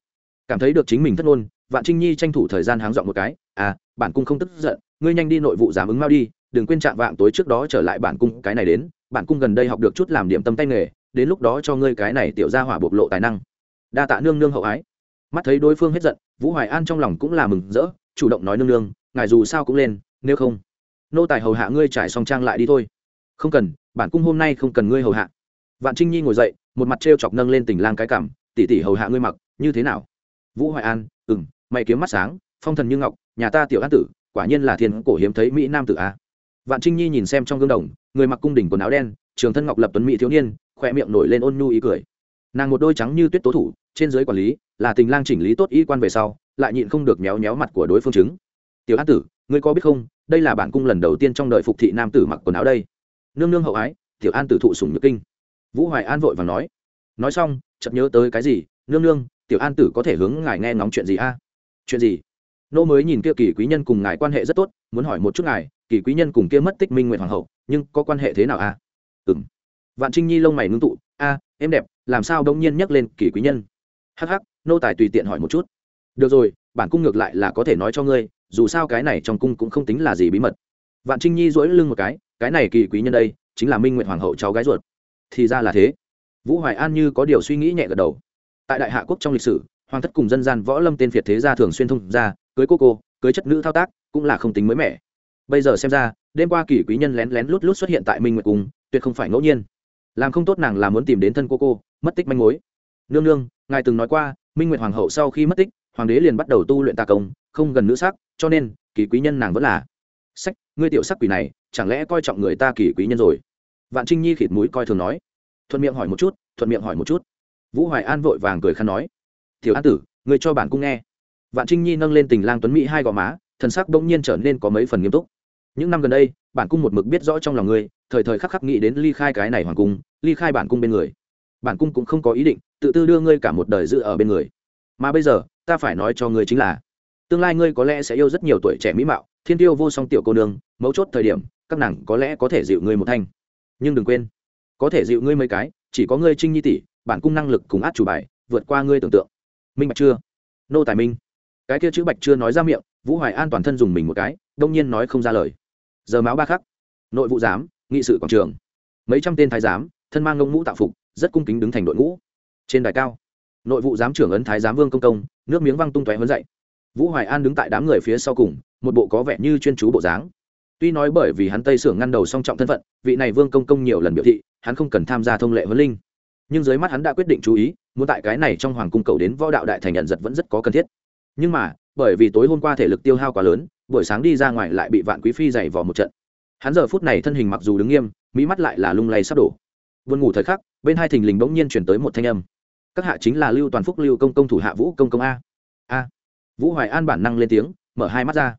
[SPEAKER 1] Cảm thấy được chính mình thất ngôn, vạn trinh nhi tranh thủ thời gian háng dọn một cái à bản cung không tức giận, ngươi nhanh đi nội vụ giảm ứng mau đi, đừng quên chạm vạng tối trước đó trở lại bản cung, cái này đến, bản cung gần đây học được chút làm điểm tâm tay nghề đến lúc đó cho ngươi cái này tiểu ra hỏa bộc lộ tài năng. Đa tạ nương nương hậu ái. Mắt thấy đối phương hết giận, vũ hoài an trong lòng cũng là mừng rỡ, chủ động nói nương nương, ngài dù sao cũng lên, nếu không, nô tài hầu hạ ngươi trải xong trang lại đi thôi. Không cần, bản cung hôm nay không cần ngươi hầu hạ. Vạn trinh nhi ngồi dậy, một mặt t chọc nâng lên tình lang cái cảm tỉ tỉ hầu hạ ngươi mặc, như thế nào? Vũ hoài an ừ m mày kiếm mắt sáng, phong thần như ngọc, nhà ta tiểu an tử, quả nhiên là thiên cổ hiếm thấy mỹ nam tử a. Vạn trinh nhi nhìn xem trong gương đồng, người mặc cung đỉnh quần áo đen, trường thân ngọc lập tuấn mỹ thiếu niên khoe miệng nổi lên ôn nhu ý cười. Nàng một đôi trắng như tuyết tố thủ, trên giới quản lý, là tình lang chỉnh lý tốt y quan về sau, lại nhịn không được méo méo mặt của đối phương chứng. Tiểu an tử, ngươi có biết không, đây là bản cung lần đầu tiên trong đời phục thị nam tử mặc quần áo đây. Nương nương hậu ái, tiểu an tử thụ sủng nhược kinh. Vũ hoài an vội và nói nói xong, chợt nhớ tới cái gì? Nương nương, tiểu an tử có thể hướng ngài nghe ngóng chuyện gì a? Chuyện gì? Nô mới nhìn kia kỳ quý nhân cùng ngài quan hệ rất tốt, muốn hỏi một chút ngài, kỳ quý nhân cùng kia mất tích minh nguyện hoàng hậu, nhưng có quan hệ thế nào a? À? ừ vạn trinh nhi lông mày ngưng tụ, a, em đẹp, làm sao đông nhiên nhắc lên kỳ quý nhân? Hh nô tài tùy tiện hỏi một chút. Được rồi, bản cung ngược lại là có thể nói cho ngươi, dù sao cái này trong cung cũng không tính là gì bí mật. Vạn trinh nhi dỗi lưng một cái cái này kỳ quý nhân đây, chính là minh nguyện hoàng hậu cháu gái ruột. Thì ra là thế. Vũ hoài an như có điều suy nghĩ nhẹ gật đầu. Tại đại hạ quốc trong lịch sử, hoàng thất cùng dân gian võ lâm tên việt thế gia thường xuyên thông ra cưới cô cô, cưới chất nữ thao tác, cũng là không tính mới mẻ. Bây giờ xem ra, đêm qua kỳ quý nhân lén lén lút lút xuất hiện tại minh nguyệt cung, tuyệt không phải ngẫu nhiên làm không tốt nàng là muốn tìm đến thân cô cô, mất tích manh mối. Nương nương, ngài từng nói qua, minh nguyệt hoàng hậu sau khi mất tích, hoàng đế liền bắt đầu tu luyện tà công, không gần nữ sắc, cho nên, kỳ quý nhân nàng vẫn là. Sách, ngươi tiểu sắc quỷ này, chẳng lẽ coi trọng người ta kỳ quý nhân rồi? Vạn trinh nhi khịt mũi coi thường nói. Thuận miệng hỏi một chút, thuận miệng hỏi một chút. Vũ hoài an vội vàng cười khăn nói. Thiếu an tử, ngươi cho bản cung nghe. Vạn trinh nhi nâng lên tình lang tuấn mỹ hai gò má, thần sắc bỗng nhiên trở nên có mấy phần nghiêm túc những năm gần đây, bản cung một mực biết rõ trong lòng ngươi, thời thời khắc khắc nghĩ đến ly khai cái này hoàng cung, ly khai bản cung bên người. Bản cung cũng không có ý định, tự tư đưa ngươi cả một đời dự ở bên người. Mà bây giờ, ta phải nói cho ngươi chính là, tương lai ngươi có lẽ sẽ yêu rất nhiều tuổi trẻ mỹ mạo, thiên tiêu vô song tiểu cô nương, mấu chốt thời điểm, các nàng có lẽ có thể dịu ngươi một thanh. Nhưng đừng quên, có thể dịu ngươi mấy cái, chỉ có ngươi trinh nhi tỷ, bản cung năng lực cùng át chủ bài, vượt qua ngươi tưởng tượng. Minh bạch chưa? Nô tài minh. Cái kia chữ bạch chưa nói ra miệng, vũ hoài an toàn thân dùng mình một cái, đông nhiên nói không ra lời giờ máu ba khắc. Nội vụ giám, nghị sự quảng trường. Mấy trăm tên thái giám, thân mang ngông mũ tạo phục, rất cung kính đứng thành đội ngũ. Trên đài cao, nội vụ giám trưởng ấn thái giám vương công công, nước miếng văng tung tóe hơn dậy. Vũ hoài an đứng tại đám người phía sau cùng, một bộ có vẻ như chuyên chú bộ dáng. Tuy nói bởi vì hắn tây sưởng ngăn đầu song trọng thân phận, vị này vương công công nhiều lần biểu thị, hắn không cần tham gia thông lệ huấn linh. Nhưng dưới mắt hắn đã quyết định chú ý, muốn tại cái này trong hoàng cung cầu đến võ đạo đại thành nhận giật vẫn rất có cần thiết. Nhưng mà, bởi vì tối hôm qua thể lực tiêu hao quá lớn buổi sáng đi ra ngoài lại bị vạn quý phi dày vò một trận. Hắn giờ phút này thân hình mặc dù đứng nghiêm, mỹ mắt lại là lung lay sắp đổ. Vườn ngủ thời khắc, bên hai thình lình bỗng nhiên chuyển tới một thanh âm. Các hạ chính là lưu toàn phúc, lưu công công thủ hạ vũ công công a. A. Vũ hoài an bản năng lên tiếng, mở hai mắt ra.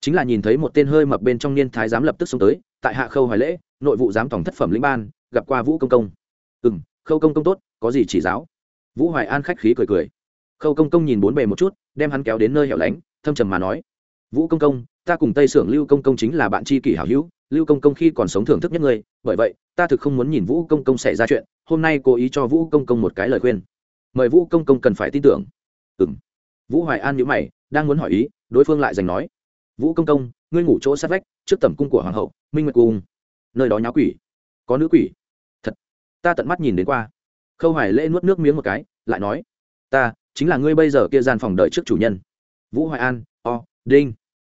[SPEAKER 1] Chính là nhìn thấy một tên hơi mập bên trong niên thái giám lập tức xông tới, tại hạ khâu hoài lễ, nội vụ giám tổng thất phẩm lĩnh ban, gặp qua vũ công công. Ừ m khâu công công tốt, có gì chỉ giáo? Vũ hoài an khách khí cười cười. Khâu công công nhìn bốn bề một chút, đem hắn kéo đến nơi hẻo lánh, thâm trầm mà nói vũ công công, ta cùng tây sưởng lưu công công chính là bạn tri kỷ hảo hữu, lưu công công khi còn sống thưởng thức nhất ngươi, bởi vậy, ta thực không muốn nhìn vũ công công xảy ra chuyện, hôm nay cố ý cho vũ công công một cái lời khuyên. Mời vũ công công cần phải tin tưởng. Ừ m vũ hoài an nhữ mày, đang muốn hỏi ý, đối phương lại giành nói. Vũ công công, ngươi ngủ chỗ sát vách, trước tầm cung của hoàng hậu, minh nguyệt cung. Nơi đó nháo quỷ. Có nữ quỷ. Thật. Ta tận mắt nhìn đến qua. Khâu hoài lễ nuốt nước miếng một cái, lại nói. Ta, chính là ngươi bây giờ kia gian phòng đợi trước chủ nhân. Vũ hoài an, o, đinh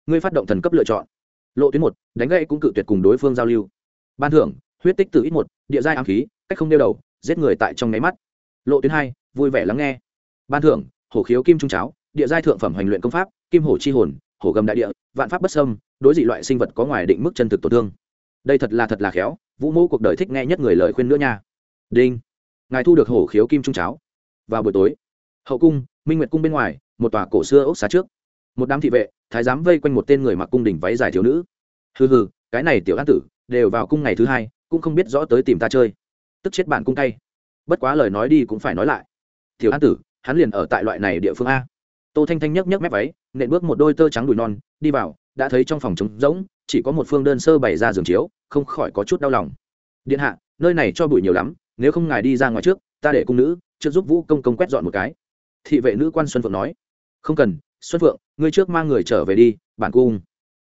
[SPEAKER 1] ngươi phát động thần cấp lựa chọn. Lộ tuyến một, đánh gậy cũng cự tuyệt cùng đối phương giao lưu. Ban thưởng, huyết tích từ ít một, địa giai ám khí, cách không đeo đầu, giết người tại trong nháy mắt. Lộ tuyến hai, vui vẻ lắng nghe. Ban thưởng, hổ khiếu kim trung cháo, địa giai thượng phẩm hành luyện công pháp, kim hổ chi hồn, hổ gầm đại địa, vạn pháp bất sâm đối dị loại sinh vật có ngoài định mức chân thực tổn thương. Đây thật là thật là khéo, vũ mô cuộc đời thích nghe nhất người lời khuyên nữa nha. Đinh. Ngài thu được hổ khiếu kim trung cháo. Vào buổi tối, hậu cung, minh nguyệt cung bên ngoài, một tòa cổ xưa ốc xá trước. Một đám thị vệ thái giám vây quanh một tên người mặc cung đỉnh váy dài thiếu nữ. Hừ hừ, cái này tiểu an tử, đều vào cung ngày thứ hai, cũng không biết rõ tới tìm ta chơi. Tức chết bạn cung tay bất quá lời nói đi cũng phải nói lại. Tiểu an tử, hắn liền ở tại loại này địa phương a. Tô thanh thanh nhấc nhấc mép váy, nện bước một đôi tơ trắng đùi non, đi vào, đã thấy trong phòng trống rỗng, chỉ có một phương đơn sơ bày ra giường chiếu, không khỏi có chút đau lòng. Điện hạ, nơi này cho bụi nhiều lắm, nếu không ngài đi ra ngoài trước, ta để cung nữ, trước giúp vũ công công quét dọn một cái. Thị vệ nữ quan xuân phượng nói. Không cần xuân phượng, ngươi trước mang người trở về đi, bản cung.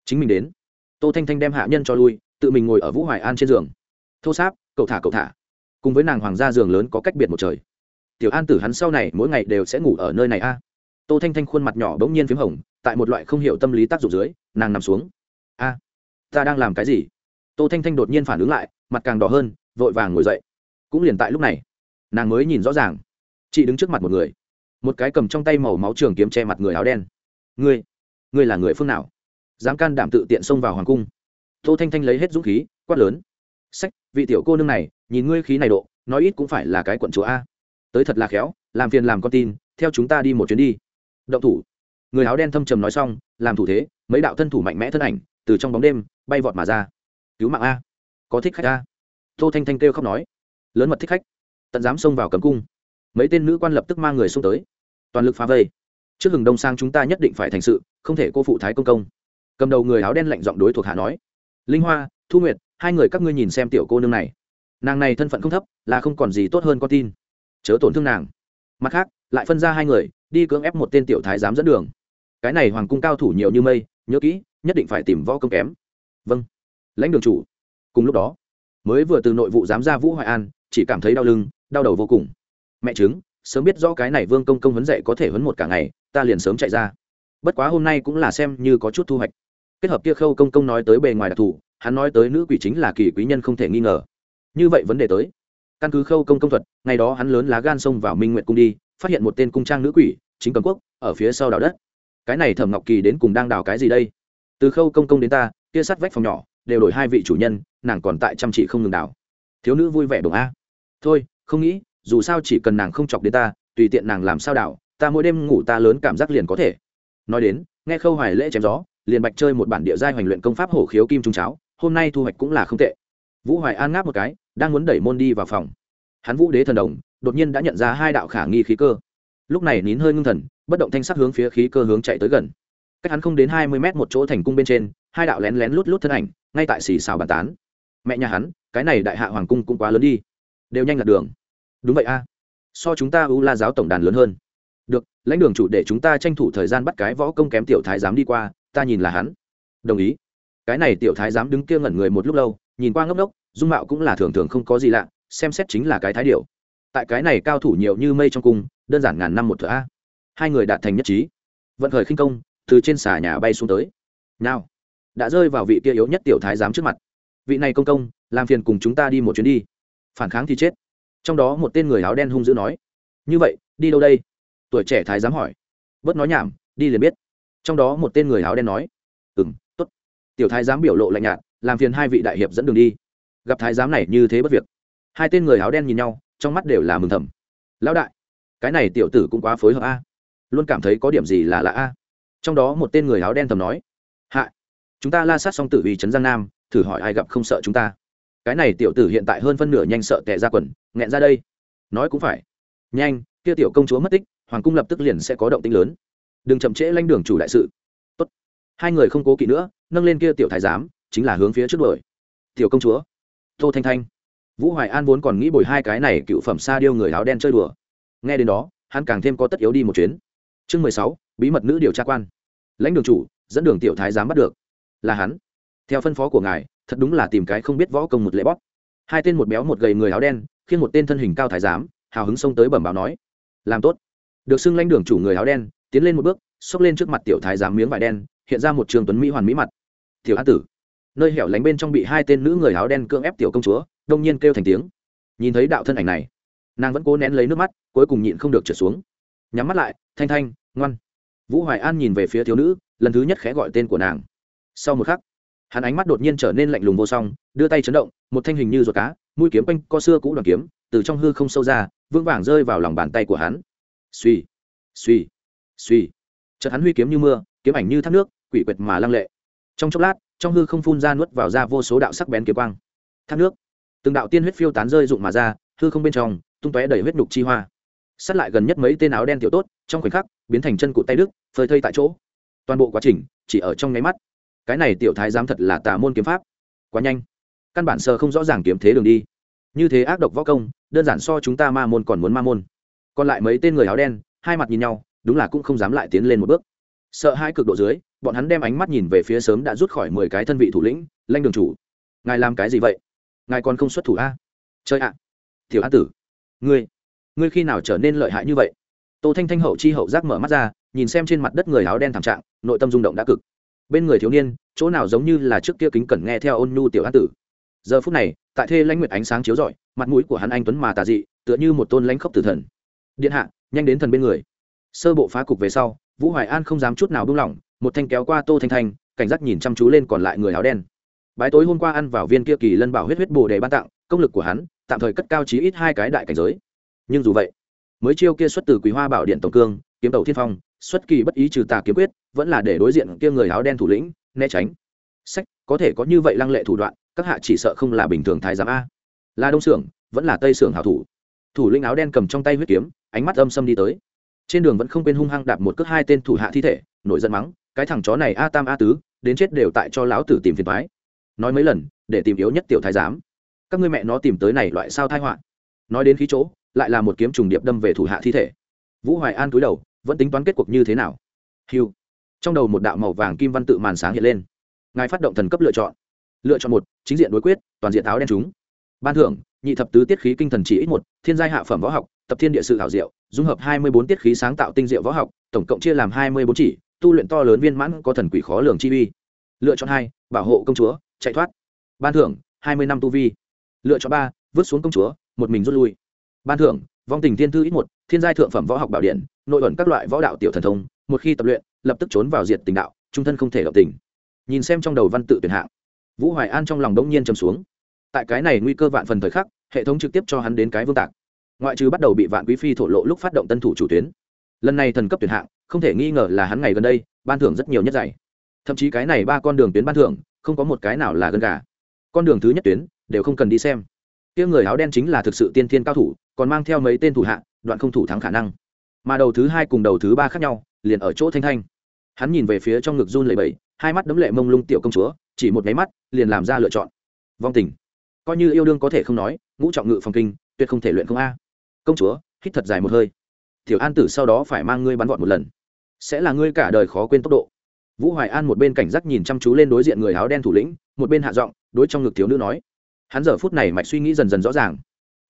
[SPEAKER 1] Chính mình đến. Tô thanh thanh đem hạ nhân cho lui, tự mình ngồi ở vũ hoài an trên giường. Thô sáp, cậu thả cậu thả. Cùng với nàng hoàng gia giường lớn có cách biệt một trời. Tiểu an tử hắn sau này mỗi ngày đều sẽ ngủ ở nơi này a. Tô thanh thanh khuôn mặt nhỏ bỗng nhiên p h í m hồng, tại một loại không hiểu tâm lý tác dụng dưới, nàng nằm xuống. A, ta đang làm cái gì? Tô thanh thanh đột nhiên phản ứng lại, mặt càng đỏ hơn, vội vàng ngồi dậy. Cũng liền tại lúc này, nàng mới nhìn rõ ràng. Chị đứng trước mặt một người một cái cầm trong tay màu máu trường kiếm che mặt người áo đen. Ngươi ngươi là người phương nào? Dám can đảm tự tiện xông vào hoàng cung. Tô thanh thanh lấy hết dũng khí, quát lớn. Sách, vị tiểu cô nương này, nhìn ngươi khí này độ, nói ít cũng phải là cái quận chúa a. Tới thật là khéo, làm phiền làm con tin, theo chúng ta đi một chuyến đi. Động thủ. Người áo đen thâm trầm nói xong, làm thủ thế, mấy đạo thân thủ mạnh mẽ thân ảnh, từ trong bóng đêm, bay vọt mà ra. Cứu mạng a. Có thích khách a. Tô thanh thanh kêu khóc nói. Lớn mật thích khách. Tận dám xông vào cấm cung mấy tên nữ quan lập tức mang người xuống tới. Toàn lực phá vây. Trước hừng đông sang chúng ta nhất định phải thành sự, không thể cô phụ thái công công. Cầm đầu người áo đen lạnh giọng đối thuộc hạ nói. Linh hoa, thu nguyệt, hai người các ngươi nhìn xem tiểu cô nương này. Nàng này thân phận không thấp, là không còn gì tốt hơn con tin. Chớ tổn thương nàng. Mặt khác, lại phân ra hai người, đi cưỡng ép một tên tiểu thái giám dẫn đường. Cái này hoàng cung cao thủ nhiều như mây, nhớ kỹ, nhất định phải tìm võ công kém. Vâng. Lãnh đường chủ. Cùng lúc đó, mới vừa từ nội vụ giám ra vũ hoài an, chỉ cảm thấy đau lưng, đau đầu vô cùng mẹ chứng sớm biết rõ cái này vương công công huấn dạy có thể huấn một cả ngày, ta liền sớm chạy ra. Bất quá hôm nay cũng là xem như có chút thu hoạch. Kết hợp kia khâu công công nói tới bề ngoài đặc thù, hắn nói tới nữ quỷ chính là kỳ quý nhân không thể nghi ngờ. Như vậy vấn đề tới. Căn cứ khâu công công thuật, ngày đó hắn lớn lá gan xông vào minh nguyện cung đi, phát hiện một tên cung trang nữ quỷ, chính cầm quốc, ở phía sau đào đất. Cái này thẩm ngọc kỳ đến cùng đang đào cái gì đây? Từ khâu công công đến ta, kia sát vách phòng nhỏ, đều đổi hai vị chủ nhân, nàng còn tại chăm chỉ không ngừng đào thiếu nữ vui vẻ đồng a. Thôi, không nghĩ dù sao chỉ cần nàng không chọc đến ta tùy tiện nàng làm sao đảo, ta mỗi đêm ngủ ta lớn cảm giác liền có thể. Nói đến nghe khâu hoài lễ chém gió liền bạch chơi một bản địa giai hoành luyện công pháp hổ khiếu kim trung cháo hôm nay thu hoạch cũng là không tệ. Vũ hoài an ngáp một cái đang muốn đẩy môn đi vào phòng. Hắn vũ đế thần đồng đột nhiên đã nhận ra hai đạo khả nghi khí cơ. Lúc này nín hơi ngưng thần bất động thanh sắc hướng phía khí cơ hướng chạy tới gần. Cách hắn không đến hai mươi mét một chỗ thành cung bên trên hai đạo lén lén lút lút thân ảnh ngay tại xì xào bàn tán. Mẹ nhà hắn cái này đại hạ hoàng cung cũng quá lớn đi. Đều nhanh lạc đường đúng vậy a. So chúng ta u la giáo tổng đàn lớn hơn. Được, lãnh đường chủ để chúng ta tranh thủ thời gian bắt cái võ công kém tiểu thái giám đi qua, ta nhìn là hắn. Đồng ý. Cái này tiểu thái giám đứng kia ngẩn người một lúc lâu, nhìn qua ngốc đốc dung mạo cũng là thường thường không có gì lạ, xem xét chính là cái thái điệu tại cái này cao thủ nhiều như mây trong cung, đơn giản ngàn năm một thửa a. Hai người đạt thành nhất trí. Vận khởi khinh công, từ trên xà nhà bay xuống tới. Nào, đã rơi vào vị kia yếu nhất tiểu thái giám trước mặt. Vị này công công, làm phiền cùng chúng ta đi một chuyến đi. Phản kháng thì chết trong đó một tên người áo đen hung dữ nói, như vậy, đi đâu đây? Tuổi trẻ thái giám hỏi. Bớt nói nhảm, đi liền biết. Trong đó một tên người áo đen nói ừ m t ố t tiểu thái giám biểu lộ lạnh nhạt, làm phiền hai vị đại hiệp dẫn đường đi. Gặp thái giám này như thế bất việc, hai tên người áo đen nhìn nhau, trong mắt đều là mừng thầm. Lão đại, cái này tiểu tử cũng quá phối hợp a, luôn cảm thấy có điểm gì là lạ a. Trong đó một tên người áo đen thầm nói hạ chúng ta la sát xong tử vì trấn giang nam, thử hỏi ai gặp không sợ chúng ta? Cái này tiểu tử hiện tại hơn phân nửa nhanh sợ tệ ra quần, nghẹn ra đây. Nói cũng phải. Nhanh, kia tiểu công chúa mất tích, hoàng cung lập tức liền sẽ có động tĩnh lớn. Đừng chậm trễ lanh đường chủ đại sự. Tốt. hai người không cố kỵ nữa, nâng lên kia tiểu thái giám, chính là hướng phía trước đuổi. Tiểu công chúa. Tô thanh thanh. Vũ hoài an vốn còn nghĩ bồi hai cái này cựu phẩm sa điêu người áo đen chơi đùa. Nghe đến đó, hắn càng thêm có tất yếu đi một chuyến. Chương mười sáu, bí mật nữ điều tra quan. Lãnh đường chủ, dẫn đường tiểu thái giám bắt được. Là hắn. Theo phân phó của ngài thật đúng là tìm cái không biết võ công một lễ bóp. Hai tên một béo một gầy người áo đen, khiến một tên thân hình cao thái giám, hào hứng xông tới bẩm báo nói, làm tốt. Được xưng lãnh đường chủ người áo đen, tiến lên một bước, xốc lên trước mặt tiểu thái giám miếng vải đen, hiện ra một trường tuấn mỹ hoàn mỹ mặt. Tiểu an tử. Nơi hẻo lánh bên trong bị hai tên nữ người áo đen cưỡng ép tiểu công chúa, đông nhiên kêu thành tiếng. Nhìn thấy đạo thân ảnh này, nàng vẫn cố nén lấy nước mắt, cuối cùng nhịn không được trở xuống. Nhắm mắt lại, thanh thanh, ngoan. Vũ hoài an nhìn về phía thiếu nữ, lần thứ nhất khẽ gọi tên của nàng. Sau một khắc hắn ánh mắt đột nhiên trở nên lạnh lùng vô song, đưa tay chấn động, một thanh hình như ruột cá, mũi kiếm quanh co xưa cũ đoàn kiếm, từ trong hư không sâu ra, vững vàng rơi vào lòng bàn tay của hắn. Suy suy suy chợt hắn huy kiếm như mưa, kiếm ảnh như thác nước, quỷ quyệt mà lăng lệ. Trong chốc lát, trong hư không phun ra nuốt vào ra vô số đạo sắc bén kiếm quang. Thác nước. Từng đạo tiên huyết phiêu tán rơi rụng mà ra, hư không bên trong, tung tóe đầy huyết nhục chi hoa. Sát lại gần nhất mấy tên áo đen tiểu tốt, trong khoảnh khắc, biến thành chân cụt tay đức phơi thây tại chỗ. Toàn bộ quá trình, chỉ ở trong nháy mắt cái này tiểu thái giám thật là tà môn kiếm pháp. Quá nhanh. Căn bản sơ không rõ ràng kiếm thế đường đi. Như thế ác độc võ công, đơn giản so chúng ta ma môn còn muốn ma môn. Còn lại mấy tên người áo đen, hai mặt nhìn nhau, đúng là cũng không dám lại tiến lên một bước. Sợ hai cực độ dưới, bọn hắn đem ánh mắt nhìn về phía sớm đã rút khỏi mười cái thân vị thủ lĩnh, lanh đường chủ. Ngài làm cái gì vậy? Ngài còn không xuất thủ a? Chơi ạ. À? thiểu an tử. Ngươi ngươi khi nào trở nên lợi hại như vậy? Tô thanh thanh hậu chi hậu giác mở mắt ra, nhìn xem trên mặt đất người áo đen thảm trạng, nội tâm rung động đã cực bên người thiếu niên, chỗ nào giống như là trước kia kính cẩn nghe theo ôn nhu tiểu an tử. Giờ phút này, tại thê lãnh nguyệt ánh sáng chiếu rọi, mặt mũi của hắn anh tuấn mà tà dị, tựa như một tôn lãnh khốc tử thần. Điện hạ, nhanh đến thần bên người. Sơ bộ phá cục về sau, vũ hoài an không dám chút nào buông lỏng, một thanh kéo qua tô thanh thanh, cảnh giác nhìn chăm chú lên còn lại người áo đen. Bái tối hôm qua ăn vào viên kia kỳ lân bảo huyết huyết bồ đề ban tặng, công lực của hắn, tạm thời cất cao chí ít hai cái đại cảnh giới. Nhưng dù vậy, mới chiêu kia xuất từ quý hoa bảo điện tổng cương kiếm tàu thiên phong, xuất kỳ bất ý trừ tà kiếm quyết, vẫn là để đối diện kia người áo đen thủ lĩnh, né tránh. Sách, có thể có như vậy lăng lệ thủ đoạn, các hạ chỉ sợ không là bình thường thái giám a. Là đông xưởng, vẫn là tây xưởng hảo thủ. Thủ lĩnh áo đen cầm trong tay huyết kiếm, ánh mắt âm xâm đi tới. Trên đường vẫn không quên hung hăng đạp một cước hai tên thủ hạ thi thể, nổi giận mắng, cái thằng chó này a tam a tứ, đến chết đều tại cho lão tử tìm phiền thoái nói mấy lần, để tìm yếu nhất tiểu thái giám. Các ngươi mẹ nó tìm tới này loại sao thai họa. Nói đến khí chỗ, lại là một kiếm trùng điệp đâm về thủ hạ thi thể. Vũ hoài an cúi đầu vẫn tính toán kết cuộc như thế nào? Hiu trong đầu một đạo màu vàng kim văn tự màn sáng hiện lên. Ngài phát động thần cấp lựa chọn. Lựa chọn một, chính diện đối quyết, toàn diện áo đen chúng. Ban thưởng, nhị thập tứ tiết khí kinh thần chỉ ít một, thiên giai hạ phẩm võ học, tập thiên địa sự thảo diệu, dung hợp hai mươi bốn tiết khí sáng tạo tinh diệu võ học, tổng cộng chia làm hai mươi bốn chỉ, tu luyện to lớn viên mãn có thần quỷ khó lường chi uy. Lựa chọn hai, bảo hộ công chúa, chạy thoát. Ban thưởng, hai mươi năm tu vi. Lựa chọn ba, vứt xuống công chúa, một mình rút lui. Ban thưởng vong tình thiên thư ít một, thiên giai thượng phẩm võ học bảo điện, nội ẩn các loại võ đạo tiểu thần thông, một khi tập luyện, lập tức trốn vào diệt tình đạo, trung thân không thể động tình. Nhìn xem trong đầu văn tự tuyển hạng, vũ hoài an trong lòng đống nhiên chầm xuống. Tại cái này nguy cơ vạn phần thời khắc, hệ thống trực tiếp cho hắn đến cái vương tạc. Ngoại trừ bắt đầu bị vạn quý phi thổ lộ lúc phát động tân thủ chủ tuyến. Lần này thần cấp tuyển hạng, không thể nghi ngờ là hắn ngày gần đây, ban thưởng rất nhiều nhất dạy. Thậm chí cái này ba con đường tuyến ban thưởng, không có một cái nào là gần cả con đường thứ nhất tuyến, đều không cần đi xem. Kia người áo đen chính là thực sự tiên thiên cao thủ còn mang theo mấy tên thủ hạ, đoạn không thủ thắng khả năng. Mà đầu thứ hai cùng đầu thứ ba khác nhau, liền ở chỗ thanh thanh. Hắn nhìn về phía trong ngực run lẩy bẩy, hai mắt đấm lệ mông lung tiểu công chúa, chỉ một nháy mắt, liền làm ra lựa chọn. Vong tình. Coi như yêu đương có thể không nói, ngũ trọng ngự phòng kinh, tuyệt không thể luyện không a. Công chúa, hít thật dài một hơi. Tiểu an tử sau đó phải mang ngươi bắn vọt một lần. Sẽ là ngươi cả đời khó quên tốc độ. Vũ hoài an một bên cảnh giác nhìn chăm chú lên đối diện người áo đen thủ lĩnh, một bên hạ giọng đối trong ngực thiếu nữ nói. Hắn giờ phút này mạch suy nghĩ dần dần rõ ràng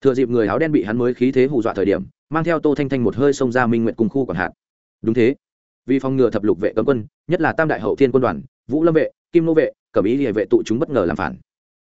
[SPEAKER 1] thừa dịp người áo đen bị hắn mới khí thế hù dọa thời điểm, mang theo tô thanh thanh một hơi xông ra minh nguyện cùng khu còn hạn đúng thế. Vì phòng ngừa thập lục vệ cấm quân, nhất là tam đại hậu thiên quân đoàn, vũ lâm vệ, kim nô vệ, cẩm ý địa vệ tụ chúng bất ngờ làm phản.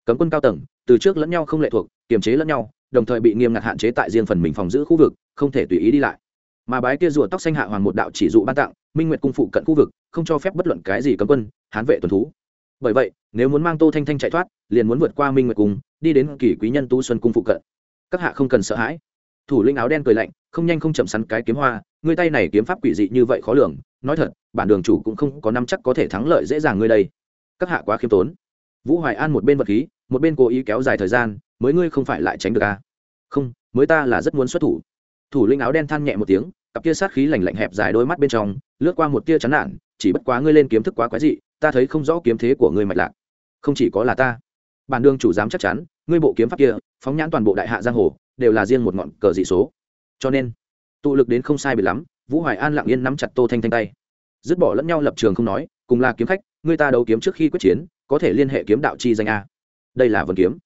[SPEAKER 1] Cấm quân cao tầng, từ trước lẫn nhau không lệ thuộc, kiềm chế lẫn nhau, đồng thời bị nghiêm ngặt hạn chế tại riêng phần mình phòng giữ khu vực, không thể tùy ý đi lại. Mà bái kia rùa tóc xanh hạ hoàng một đạo chỉ dụ ban tặng, minh nguyệt cung phụ cận khu vực, không cho phép bất luận cái gì cấm quân, hán vệ tuần thú. Bởi vậy, nếu muốn mang tô thanh thanh chạy thoát, liền muốn vượt qua minh nguyệt cung, đi đến kỳ quý nhân tu xuân cung phụ cận các hạ không cần sợ hãi. Thủ lĩnh áo đen cười lạnh, không nhanh không chậm sắn cái kiếm hoa, ngươi tay này kiếm pháp quỷ dị như vậy khó lường, nói thật, bản đường chủ cũng không có năm chắc có thể thắng lợi dễ dàng ngươi đây. Các hạ quá khiêm tốn. Vũ hoài an một bên vật khí, một bên cố ý kéo dài thời gian, mới ngươi không phải lại tránh được à? không, mới ta là rất muốn xuất thủ. Thủ lĩnh áo đen than nhẹ một tiếng, cặp kia sát khí lạnh lạnh hẹp dài đôi mắt bên trong, lướt qua một tia chán nản, chỉ bất quá ngươi lên kiếm thức quá quái dị, ta thấy không rõ kiếm thế của ngươi mạch lạc. Không chỉ có là ta. Bản đường chủ dám chắc chắn, ngươi bộ kiếm pháp kia phóng nhãn toàn bộ đại hạ giang hồ, đều là riêng một ngọn cờ dị số. Cho nên, tụ lực đến không sai bị lắm, vũ hoài an lặng yên nắm chặt tô thanh thanh tay. Dứt bỏ lẫn nhau lập trường không nói, cùng là kiếm khách, người ta đấu kiếm trước khi quyết chiến, có thể liên hệ kiếm đạo chi danh a. Đây là vần kiếm.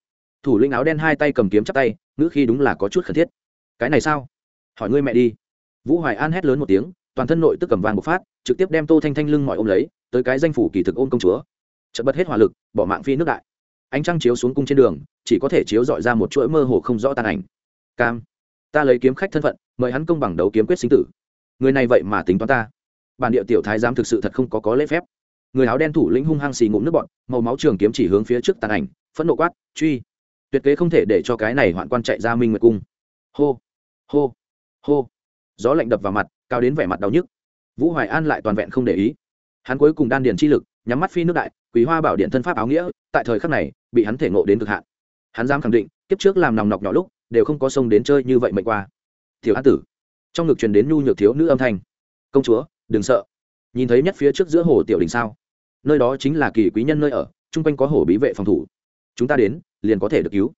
[SPEAKER 1] Thủ lĩnh áo đen hai tay cầm kiếm chắp tay, ngữ khi đúng là có chút khẩn thiết. Cái này sao? Hỏi ngươi mẹ đi. Vũ hoài an hét lớn một tiếng, toàn thân nội tức cầm vàng một phát, trực tiếp đem tô thanh thanh lưng mọi ôm lấy, tới cái danh phủ kỳ thực ôm công chúa. Chợt bật hết hỏa lực, bỏ mạng phi nước đại ánh trăng chiếu xuống cung trên đường, chỉ có thể chiếu dọi ra một chuỗi mơ hồ không rõ tàn ảnh. Cam, ta lấy kiếm khách thân phận, mời hắn công bằng đấu kiếm quyết sinh tử. Người này vậy mà tính toán ta. Bản địa tiểu thái giám thực sự thật không có có lễ phép. Người áo đen thủ lĩnh hung hăng xì ngụm nước bọn màu máu trường kiếm chỉ hướng phía trước tàn ảnh, phẫn nộ quát, truy! Tuyệt kế không thể để cho cái này hoạn quan chạy ra minh nguyệt cung. Hô hô hô. Gió lạnh đập vào mặt, cao đến vẻ mặt đau nhức. Vũ hoài an lại toàn vẹn không để ý. Hắn cuối cùng đan điền chi lực, nhắm mắt phi nước đại quý hoa bảo điện thân pháp áo nghĩa, tại thời khắc này bị hắn thể ngộ đến cực hạn. Hắn dám khẳng định, kiếp trước làm nòng nọc nhỏ lúc, đều không có sông đến chơi như vậy mệnh qua. Thiếu an tử. Trong ngực truyền đến nhu nhược thiếu nữ âm thanh. Công chúa, đừng sợ. Nhìn thấy nhất phía trước giữa hồ tiểu đình sao? Nơi đó chính là kỳ quý nhân nơi ở, chung quanh có hồ bí vệ phòng thủ. Chúng ta đến, liền có thể được cứu.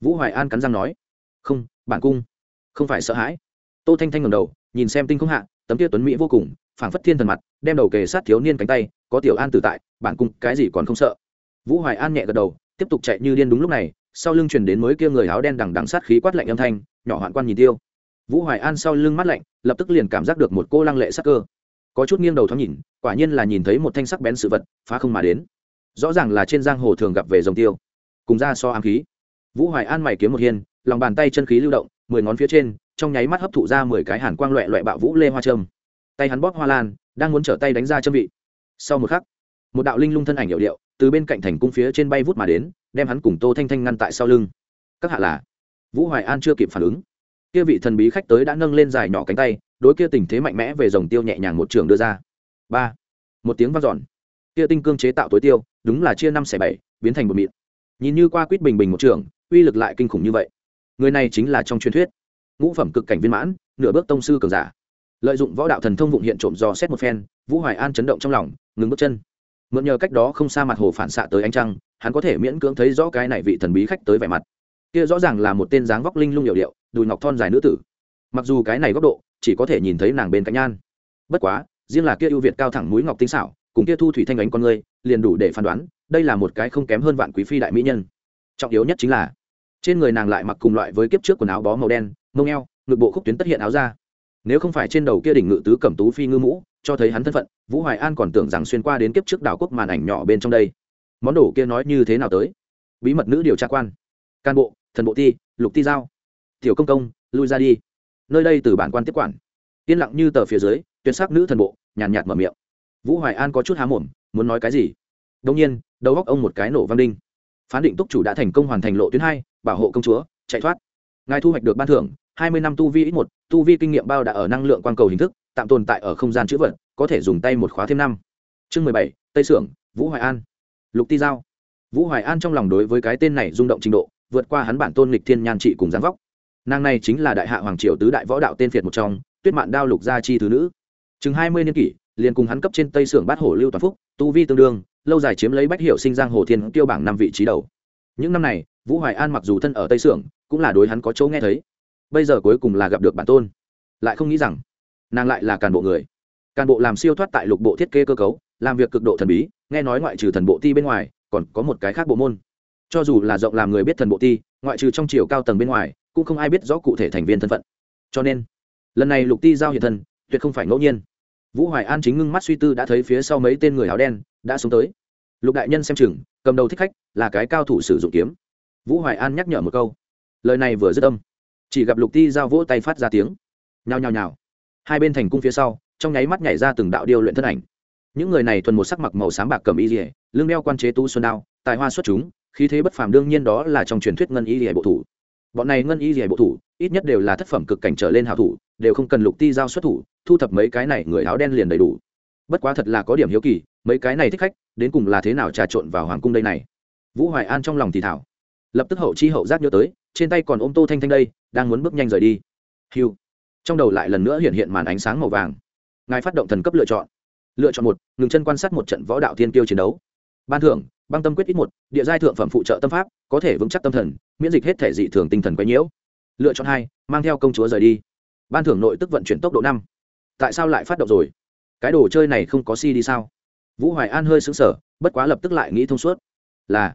[SPEAKER 1] Vũ hoài an cắn răng nói. Không, bản cung. Không phải sợ hãi. Tô thanh thanh ngầm đầu, nhìn xem tinh không hạ, tấm kia tuấn mỹ vô cùng, phảng phất thiên thần mặt, đem đầu kề sát thiếu niên cánh tay, có tiểu an tử tại, bản cung cái gì còn không sợ. Vũ hoài an nhẹ gật đầu tiếp tục chạy như điên đúng lúc này, sau lưng chuyển đến mới kia người áo đen đằng đằng sát khí quát lạnh âm thanh, nhỏ hoạn quan nhìn tiêu. Vũ hoài an sau lưng mắt lạnh, lập tức liền cảm giác được một cô lăng lệ sắc cơ. Có chút nghiêng đầu thoáng nhìn, quả nhiên là nhìn thấy một thanh sắc bén sự vật, phá không mà đến. Rõ ràng là trên giang hồ thường gặp về dòng tiêu. Cùng ra so ám khí. Vũ hoài an mày kiếm một hiên, lòng bàn tay chân khí lưu động, mười ngón phía trên, trong nháy mắt hấp thụ ra mười cái hàn quang loẹ loẹ bạo vũ lê hoa trâm tay hắn bóp hoa lan, đang muốn trở tay đánh ra châm vị. Sau một khắc, một đạo linh lung thân ảnh hiệu điệu từ bên cạnh thành cung phía trên bay vút mà đến, đem hắn cùng tô thanh thanh ngăn tại sau lưng. Các hạ là? Vũ hoài an chưa kịp phản ứng. Kia vị thần bí khách tới đã nâng lên dài nhỏ cánh tay, đối kia tình thế mạnh mẽ về dòng tiêu nhẹ nhàng một trường đưa ra. Ba. Một tiếng vang dọn. Kia tinh cương chế tạo tối tiêu, đúng là chia năm xẻ bảy, biến thành một mịn. Nhìn như qua quýt bình bình một trường, uy lực lại kinh khủng như vậy. Người này chính là trong truyền thuyết. Ngũ phẩm cực cảnh viên mãn, nửa bước tông sư cường giả. Lợi dụng võ đạo thần thông vụng hiện trộm do xét một phen, vũ hoài an chấn động trong lòng, ngừng bước chân mượn nhờ cách đó không xa mặt hồ phản xạ tới ánh trăng, hắn có thể miễn cưỡng thấy rõ cái này vị thần bí khách tới vẻ mặt. Kia rõ ràng là một tên dáng vóc linh lung hiệu điệu, đùi ngọc thon dài nữ tử. Mặc dù cái này góc độ, chỉ có thể nhìn thấy nàng bên cạnh nhan. Bất quá, riêng là kia ưu việt cao thẳng mũi ngọc tinh xảo, cùng kia thu thủy thanh ánh con người, liền đủ để phán đoán, đây là một cái không kém hơn vạn quý phi đại mỹ nhân. Trọng yếu nhất chính là, trên người nàng lại mặc cùng loại với kiếp trước quần áo bó màu đen, mông eo, ngực bộ khúc tuyến tất hiện áo ra nếu không phải trên đầu kia đỉnh ngự tứ cẩm tú phi ngư mũ cho thấy hắn thân phận, vũ hoài an còn tưởng rằng xuyên qua đến kiếp trước đảo quốc màn ảnh nhỏ bên trong đây. Món đồ kia nói như thế nào tới? Bí mật nữ điều tra quan. Can bộ, thần bộ ti, lục ti giao. Tiểu công công, lui ra đi. Nơi đây từ bản quan tiếp quản. Yên lặng như tờ phía dưới, tuyệt sắc nữ thần bộ, nhàn nhạt mở miệng. Vũ hoài an có chút há mồm, muốn nói cái gì? Đông nhiên, đầu góc ông một cái nổ văn đinh. Phán định túc chủ đã thành công hoàn thành lộ tuyến hai, bảo hộ công chúa, chạy thoát. Ngài thu hoạch được ban thưởng hai mươi năm tu vi ít một, tu vi kinh nghiệm bao đã ở năng lượng quang cầu hình thức, tạm tồn tại ở không gian chữ vật, có thể dùng tay một khóa thêm năm. Chương mười bảy, tây sưởng, vũ hoài an. Lục ti giao. Vũ hoài an trong lòng đối với cái tên này rung động trình độ, vượt qua hắn bản tôn lịch thiên nhan trị cùng giáng vóc. Nàng này chính là đại hạ hoàng triều tứ đại võ đạo tên phiệt một trong, tuyết mạn đao lục gia chi thứ nữ. Chừng hai mươi niên kỷ, liền cùng hắn cấp trên tây sưởng bát hổ lưu toàn phúc, tu vi tương đương, lâu dài chiếm lấy bách hiệu sinh giang hồ thiên tiêu bảng năm vị trí đầu. Những năm này, vũ hoài an mặc dù thân ở tây sưởng, cũng là đối hắn có chỗ nghe thấy bây giờ cuối cùng là gặp được bản tôn. Lại không nghĩ rằng, nàng lại là cán bộ người. Cán bộ làm siêu thoát tại lục bộ thiết kế cơ cấu, làm việc cực độ thần bí, nghe nói ngoại trừ thần bộ ti bên ngoài, còn có một cái khác bộ môn. Cho dù là rộng làm người biết thần bộ ti, ngoại trừ trong chiều cao tầng bên ngoài, cũng không ai biết rõ cụ thể thành viên thân phận. Cho nên, lần này lục ti giao hiện thân, tuyệt không phải ngẫu nhiên. Vũ hoài an chính ngưng mắt suy tư đã thấy phía sau mấy tên người áo đen đã xuống tới. Lục đại nhân xem chừng, cầm đầu thích khách là cái cao thủ sử dụng kiếm. Vũ hoài an nhắc nhở một câu. Lời này vừa dứt âm chỉ gặp lục ti giao vỗ tay phát ra tiếng. Nhào nhào nhào hai bên thành cung phía sau, trong nháy mắt nhảy ra từng đạo điêu luyện thân ảnh. Những người này thuần một sắc mặc màu sáng bạc cầm y rỉa lưng đeo quan chế tu xuân đao, tài hoa xuất chúng, khí thế bất phàm đương nhiên đó là trong truyền thuyết ngân y rỉa bộ thủ. Bọn này ngân y rỉa bộ thủ, ít nhất đều là thất phẩm cực cảnh trở lên hảo thủ, đều không cần lục ti giao xuất thủ, thu thập mấy cái này người áo đen liền đầy đủ. Bất quá thật là có điểm hiếu kỳ, mấy cái này thích khách, đến cùng là thế nào trà trộn vào hoàng cung đây này? Vũ hoài an trong lòng thì thảo. Lập tức hậu chi hậu giác nhớ tới trên tay còn ôm tô thanh thanh đây, đang muốn bước nhanh rời đi. Hiu trong đầu lại lần nữa hiện hiện màn ánh sáng màu vàng. Ngài phát động thần cấp lựa chọn. Lựa chọn một, ngừng chân quan sát một trận võ đạo thiên tiêu chiến đấu. Ban thưởng, băng tâm quyết ít một, địa giai thượng phẩm phụ trợ tâm pháp, có thể vững chắc tâm thần, miễn dịch hết thể dị thường tinh thần quấy nhiễu. Lựa chọn hai, mang theo công chúa rời đi. Ban thưởng nội tức vận chuyển tốc độ năm. Tại sao lại phát động rồi? Cái đồ chơi này không có si đi sao? Vũ hoài an hơi xứng sở bất quá lập tức lại nghĩ thông suốt. Là,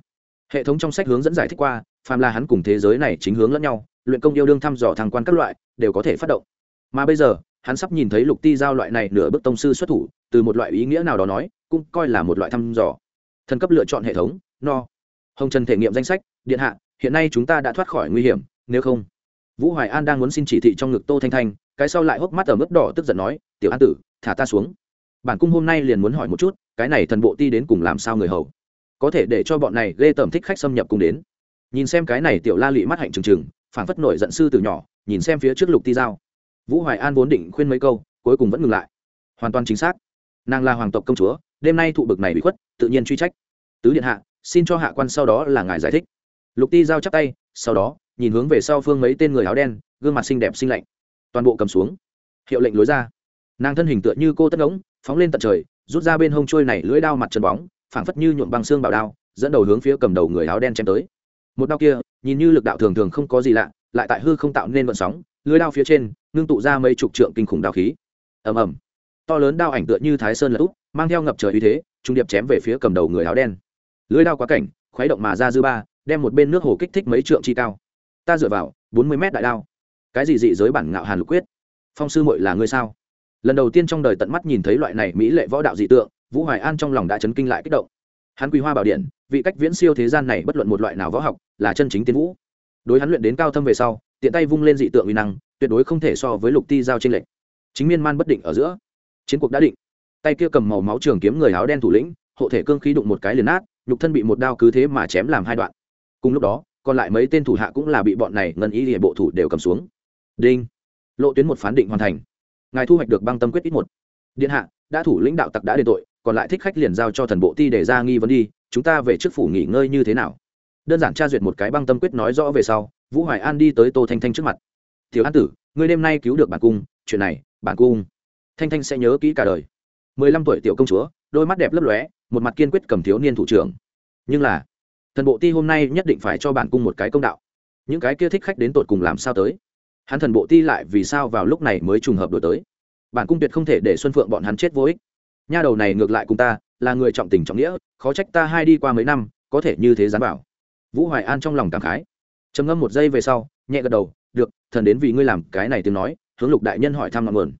[SPEAKER 1] hệ thống trong sách hướng dẫn giải thích qua phàm là hắn cùng thế giới này chính hướng lẫn nhau, luyện công yêu đương thăm dò thăng quan các loại, đều có thể phát động. Mà bây giờ, hắn sắp nhìn thấy lục ti giao loại này nửa bước tông sư xuất thủ, từ một loại ý nghĩa nào đó nói, cũng coi là một loại thăm dò. Thần cấp lựa chọn hệ thống, no. Hồng trần thể nghiệm danh sách, điện hạ, hiện nay chúng ta đã thoát khỏi nguy hiểm, nếu không. Vũ hoài an đang muốn xin chỉ thị trong ngực tô thanh thanh, cái sau lại hốc mắt ở mức đỏ tức giận nói, tiểu an tử, thả ta xuống. Bản cung hôm nay liền muốn hỏi một chút, cái này thần bộ ti đến cùng làm sao người hầu? Có thể để cho bọn này ghê tởm thích khách xâm nhập cùng đến nhìn xem cái này tiểu la lị mắt hạnh trừng trừng, phảng phất nổi giận sư từ nhỏ, nhìn xem phía trước lục ti giao. Vũ hoài an vốn định khuyên mấy câu, cuối cùng vẫn ngừng lại. Hoàn toàn chính xác. Nàng là hoàng tộc công chúa, đêm nay thụ bực này bị khuất, tự nhiên truy trách. Tứ điện hạ, xin cho hạ quan sau đó là ngài giải thích. Lục ti giao chắp tay, sau đó, nhìn hướng về sau phương mấy tên người áo đen, gương mặt xinh đẹp xinh lạnh. Toàn bộ cầm xuống. Hiệu lệnh lối ra. Nàng thân hình tựa như cô tất ngống phóng lên tận trời, rút ra bên hông trôi này lưỡi đao mặt trần bóng, phảng phất như nhuộm băng xương bảo đao, dẫn đầu hướng phía cầm đầu người áo đen chém tới một đao kia, nhìn như lực đạo thường thường không có gì lạ, lại tại hư không tạo nên vận sóng, lưới đao phía trên, ngưng tụ ra mấy chục trượng kinh khủng đao khí. Ầm ầm. To lớn đao ảnh tựa như thái sơn lật úp mang theo ngập trời uy thế, trung điệp chém về phía cầm đầu người áo đen. Lưới đao quá cảnh, khuấy động mà ra dư ba, đem một bên nước hồ kích thích mấy trượng chi cao. Ta dựa vào, bốn mươi mét đại đao. Cái gì dị giới bản ngạo hàn lục quyết? Phong sư muội là ngươi sao? Lần đầu tiên trong đời tận mắt nhìn thấy loại này mỹ lệ võ đạo dị tượng, vũ hoài an trong lòng đã chấn kinh lại kích động hắn quy hoa bảo điện, vị cách viễn siêu thế gian này bất luận một loại nào võ học là chân chính tiến vũ. Đối hắn luyện đến cao thâm về sau, tiện tay vung lên dị tượng uy năng, tuyệt đối không thể so với lục ti giao tranh lệnh chính miên man bất định ở giữa. Chiến cuộc đã định. Tay kia cầm màu máu trường kiếm người áo đen thủ lĩnh, hộ thể cương khí đụng một cái liền nát, nhục thân bị một đao cứ thế mà chém làm hai đoạn. Cùng lúc đó, còn lại mấy tên thủ hạ cũng là bị bọn này ngân ý địa bộ thủ đều cầm xuống. Đinh. Lộ tuyến một phán định hoàn thành. Ngài thu hoạch được băng tâm quyết ít một. Điện hạ, đã thủ lĩnh đạo tặc đã đền tội còn lại thích khách liền giao cho thần bộ ti để ra nghi vấn đi, chúng ta về trước phủ nghỉ ngơi như thế nào? Đơn giản tra duyệt một cái băng tâm quyết nói rõ về sau, vũ hoài an đi tới tô thanh thanh trước mặt. Thiếu an tử, ngươi đêm nay cứu được bản cung, chuyện này, bản cung. Thanh thanh sẽ nhớ kỹ cả đời. Mười lăm tuổi tiểu công chúa, đôi mắt đẹp lấp lóe, một mặt kiên quyết cầm thiếu niên thủ trưởng. Nhưng là, thần bộ ti hôm nay nhất định phải cho bản cung một cái công đạo. Những cái kia thích khách đến tột cùng làm sao tới? Hắn thần bộ ti lại vì sao vào lúc này mới trùng hợp đổi tới? Bản cung tuyệt không thể để xuân phượng bọn hắn chết vô ích nha đầu này ngược lại cùng ta, là người trọng tình trọng nghĩa, khó trách ta hai đi qua mấy năm, có thể như thế dám bảo. Vũ hoài an trong lòng cảm khái. Trầm ngâm một giây về sau, nhẹ gật đầu, được, thần đến vì ngươi làm cái này tiếng nói, hướng lục đại nhân hỏi thăm ngọn nguồn.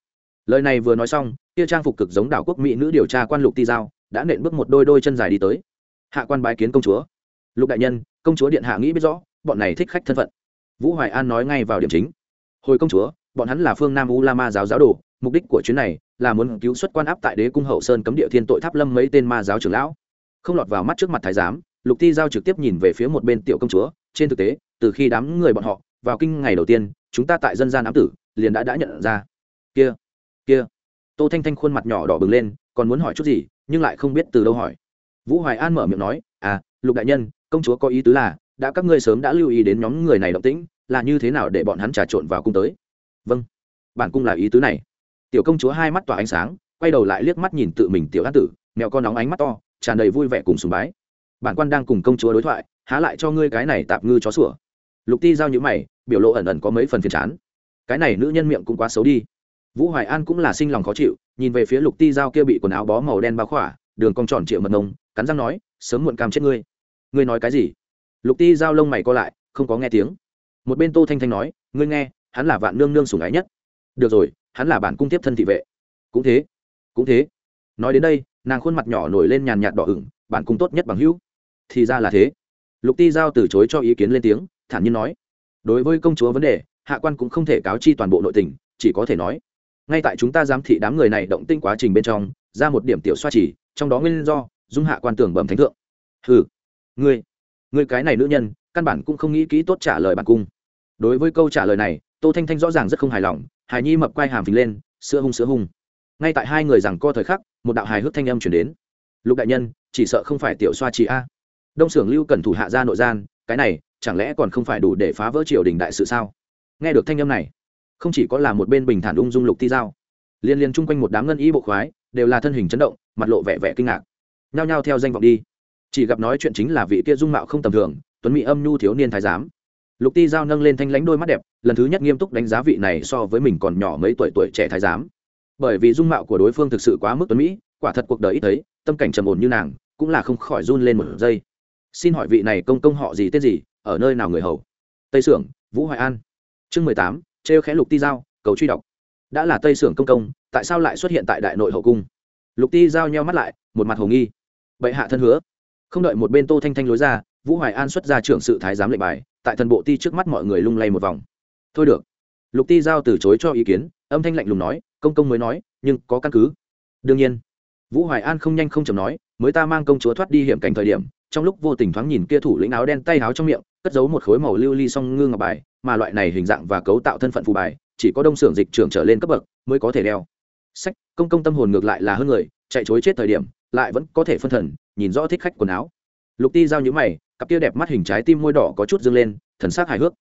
[SPEAKER 1] Lời này vừa nói xong, kia trang phục cực giống đảo quốc mỹ nữ điều tra quan lục ti giao, đã nện bước một đôi đôi chân dài đi tới. Hạ quan bái kiến công chúa. Lục đại nhân, công chúa điện hạ nghĩ biết rõ, bọn này thích khách thân phận. Vũ hoài an nói ngay vào điểm chính. Hồi công chúa, bọn hắn là phương nam u la ma giáo giáo đồ mục đích của chuyến này là muốn cứu xuất quan áp tại đế cung hậu sơn cấm địa thiên tội tháp lâm mấy tên ma giáo trưởng lão. Không lọt vào mắt trước mặt thái giám, lục ti giao trực tiếp nhìn về phía một bên tiểu công chúa. Trên thực tế, từ khi đám người bọn họ vào kinh ngày đầu tiên, chúng ta tại dân gian ám tử, liền đã đã nhận ra. Kia kia. Tô thanh thanh khuôn mặt nhỏ đỏ bừng lên, còn muốn hỏi chút gì, nhưng lại không biết từ đâu hỏi. Vũ hoài an mở miệng nói à lục đại nhân, công chúa có ý tứ là, đã các ngươi sớm đã lưu ý đến nhóm người này động tĩnh, là như thế nào để bọn hắn trà trộn vào cung tới? Vâng bản cung là ý tứ này tiểu công chúa hai mắt tỏa ánh sáng, quay đầu lại liếc mắt nhìn tự mình tiểu an tử mẹo con nóng ánh mắt to, tràn đầy vui vẻ cùng sùng bái. Bản quan đang cùng công chúa đối thoại, há lại cho ngươi cái này tạp ngư chó sủa. Lục ti giao nhữ mày, biểu lộ ẩn ẩn có mấy phần phiền chán. Cái này nữ nhân miệng cũng quá xấu đi. Vũ hoài an cũng là sinh lòng khó chịu, nhìn về phía lục ti giao kia bị quần áo bó màu đen bao khỏa, đường cong tròn triệu mật ngông cắn răng nói, sớm muộn cam chết ngươi. Ngươi nói cái gì? Lục ti giao lông mày co lại, không có nghe tiếng. Một bên tô thanh thanh nói, ngươi nghe, hắn là vạn nương nương sủng ái nhất. Được rồi hắn là bản cung tiếp thân thị vệ. Cũng thế cũng thế. Nói đến đây, nàng khuôn mặt nhỏ nổi lên nhàn nhạt đỏ ửng, bản cung tốt nhất bằng hữu. Thì ra là thế. Lục ti giao từ chối cho ý kiến lên tiếng, thản nhiên nói. Đối với công chúa vấn đề, hạ quan cũng không thể cáo chi toàn bộ nội tình, chỉ có thể nói. Ngay tại chúng ta giám thị đám người này động tinh quá trình bên trong, ra một điểm tiểu xoa chỉ, trong đó nguyên do, dung hạ quan tưởng bẩm thánh thượng. Hừ, ngươi ngươi cái này nữ nhân, căn bản cũng không nghĩ kỹ tốt trả lời bản cung. Đối với câu trả lời này, tô thanh thanh rõ ràng rất không hài lòng hài nhi mập quay hàm phình lên, sữa hung sữa hung. Ngay tại hai người rằng co thời khắc, một đạo hài hước thanh âm chuyển đến. Lục đại nhân, chỉ sợ không phải tiểu xoa chỉ a. Đông xưởng lưu cần thủ hạ ra nội gian, cái này, chẳng lẽ còn không phải đủ để phá vỡ triều đình đại sự sao? Nghe được thanh âm này, không chỉ có là một bên bình thản ung dung lục ti giao, liên liên chung quanh một đám ngân y bộ khoái, đều là thân hình chấn động, mặt lộ vẻ vẻ kinh ngạc. Nhao nhao theo danh vọng đi. Chỉ gặp nói chuyện chính là vị kia dung mạo không tầm thường, tuấn mỹ âm nhu thiếu niên thái giám lục ti giao nâng lên thanh lãnh đôi mắt đẹp, lần thứ nhất nghiêm túc đánh giá vị này so với mình còn nhỏ mấy tuổi tuổi trẻ thái giám. Bởi vì dung mạo của đối phương thực sự quá mức tuấn mỹ, quả thật cuộc đời ít thấy, tâm cảnh trầm ổn như nàng, cũng là không khỏi run lên một giây. Xin hỏi vị này công công họ gì, tên gì, ở nơi nào người hầu? Tây sưởng, vũ hoài an. Chương mười tám, trêu khẽ lục ti giao, cầu truy đọc. Đã là tây sưởng công công, tại sao lại xuất hiện tại đại nội hậu cung? Lục ti giao nheo mắt lại, một mặt hồ nghi. Bệ hạ thân hứa. Không đợi một bên tô thanh thanh lối ra, vũ hoài an xuất ra trưởng sự thái giám lệnh bài tại thần bộ ti trước mắt mọi người lung lay một vòng. Thôi được. Lục ti giao từ chối cho ý kiến, âm thanh lạnh lùng nói, công công mới nói, nhưng có căn cứ. Đương nhiên. Vũ hoài an không nhanh không chầm nói, mới ta mang công chúa thoát đi hiểm cảnh thời điểm, trong lúc vô tình thoáng nhìn kia thủ lĩnh áo đen tay áo trong miệng, cất giấu một khối màu lưu ly song ngư ngọc bài, mà loại này hình dạng và cấu tạo thân phận phù bài, chỉ có đông xưởng dịch trưởng trở lên cấp bậc mới có thể đeo. Sách, công công tâm hồn ngược lại là hơn người, chạy chối chết thời điểm, lại vẫn có thể phân thần, nhìn rõ thích khách quần áo. Lục ti giao nhữ mày cặp kia đẹp mắt hình trái tim môi đỏ có chút dâng lên, thần sắc hài hước.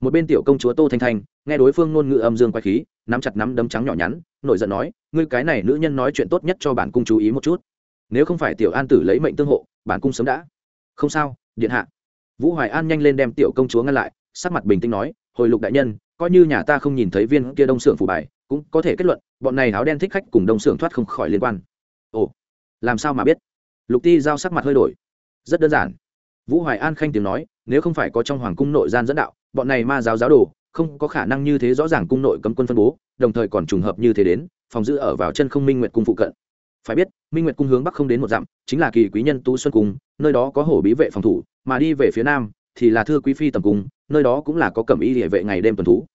[SPEAKER 1] Một bên tiểu công chúa tô thanh thanh, nghe đối phương ngôn ngữ âm dương quay khí, nắm chặt nắm đấm trắng nhỏ nhắn, nổi giận nói, ngươi cái này nữ nhân nói chuyện tốt nhất cho bản cung chú ý một chút. Nếu không phải tiểu an tử lấy mệnh tương hộ, bản cung sớm đã. Không sao, điện hạ. Vũ hoài an nhanh lên đem tiểu công chúa ngăn lại, sắc mặt bình tĩnh nói, hồi lục đại nhân, coi như nhà ta không nhìn thấy viên kia đông xưởng phủ bài, cũng có thể kết luận, bọn này áo đen thích khách cùng đông xưởng thoát không khỏi liên quan. Ồ, làm sao mà biết? Lục ti giao sắc mặt hơi đổi. Rất đơn giản vũ hoài an khanh tiếng nói, nếu không phải có trong hoàng cung nội gian dẫn đạo, bọn này ma giáo giáo đồ, không có khả năng như thế rõ ràng cung nội cấm quân phân bố, đồng thời còn trùng hợp như thế đến, phòng giữ ở vào chân không minh nguyệt cung phụ cận. Phải biết, minh nguyệt cung hướng bắc không đến một dặm, chính là kỳ quý nhân tu xuân cung, nơi đó có hổ bí vệ phòng thủ, mà đi về phía nam thì là thưa quý phi tầm cung, nơi đó cũng là có cẩm y địa vệ ngày đêm tuần thú.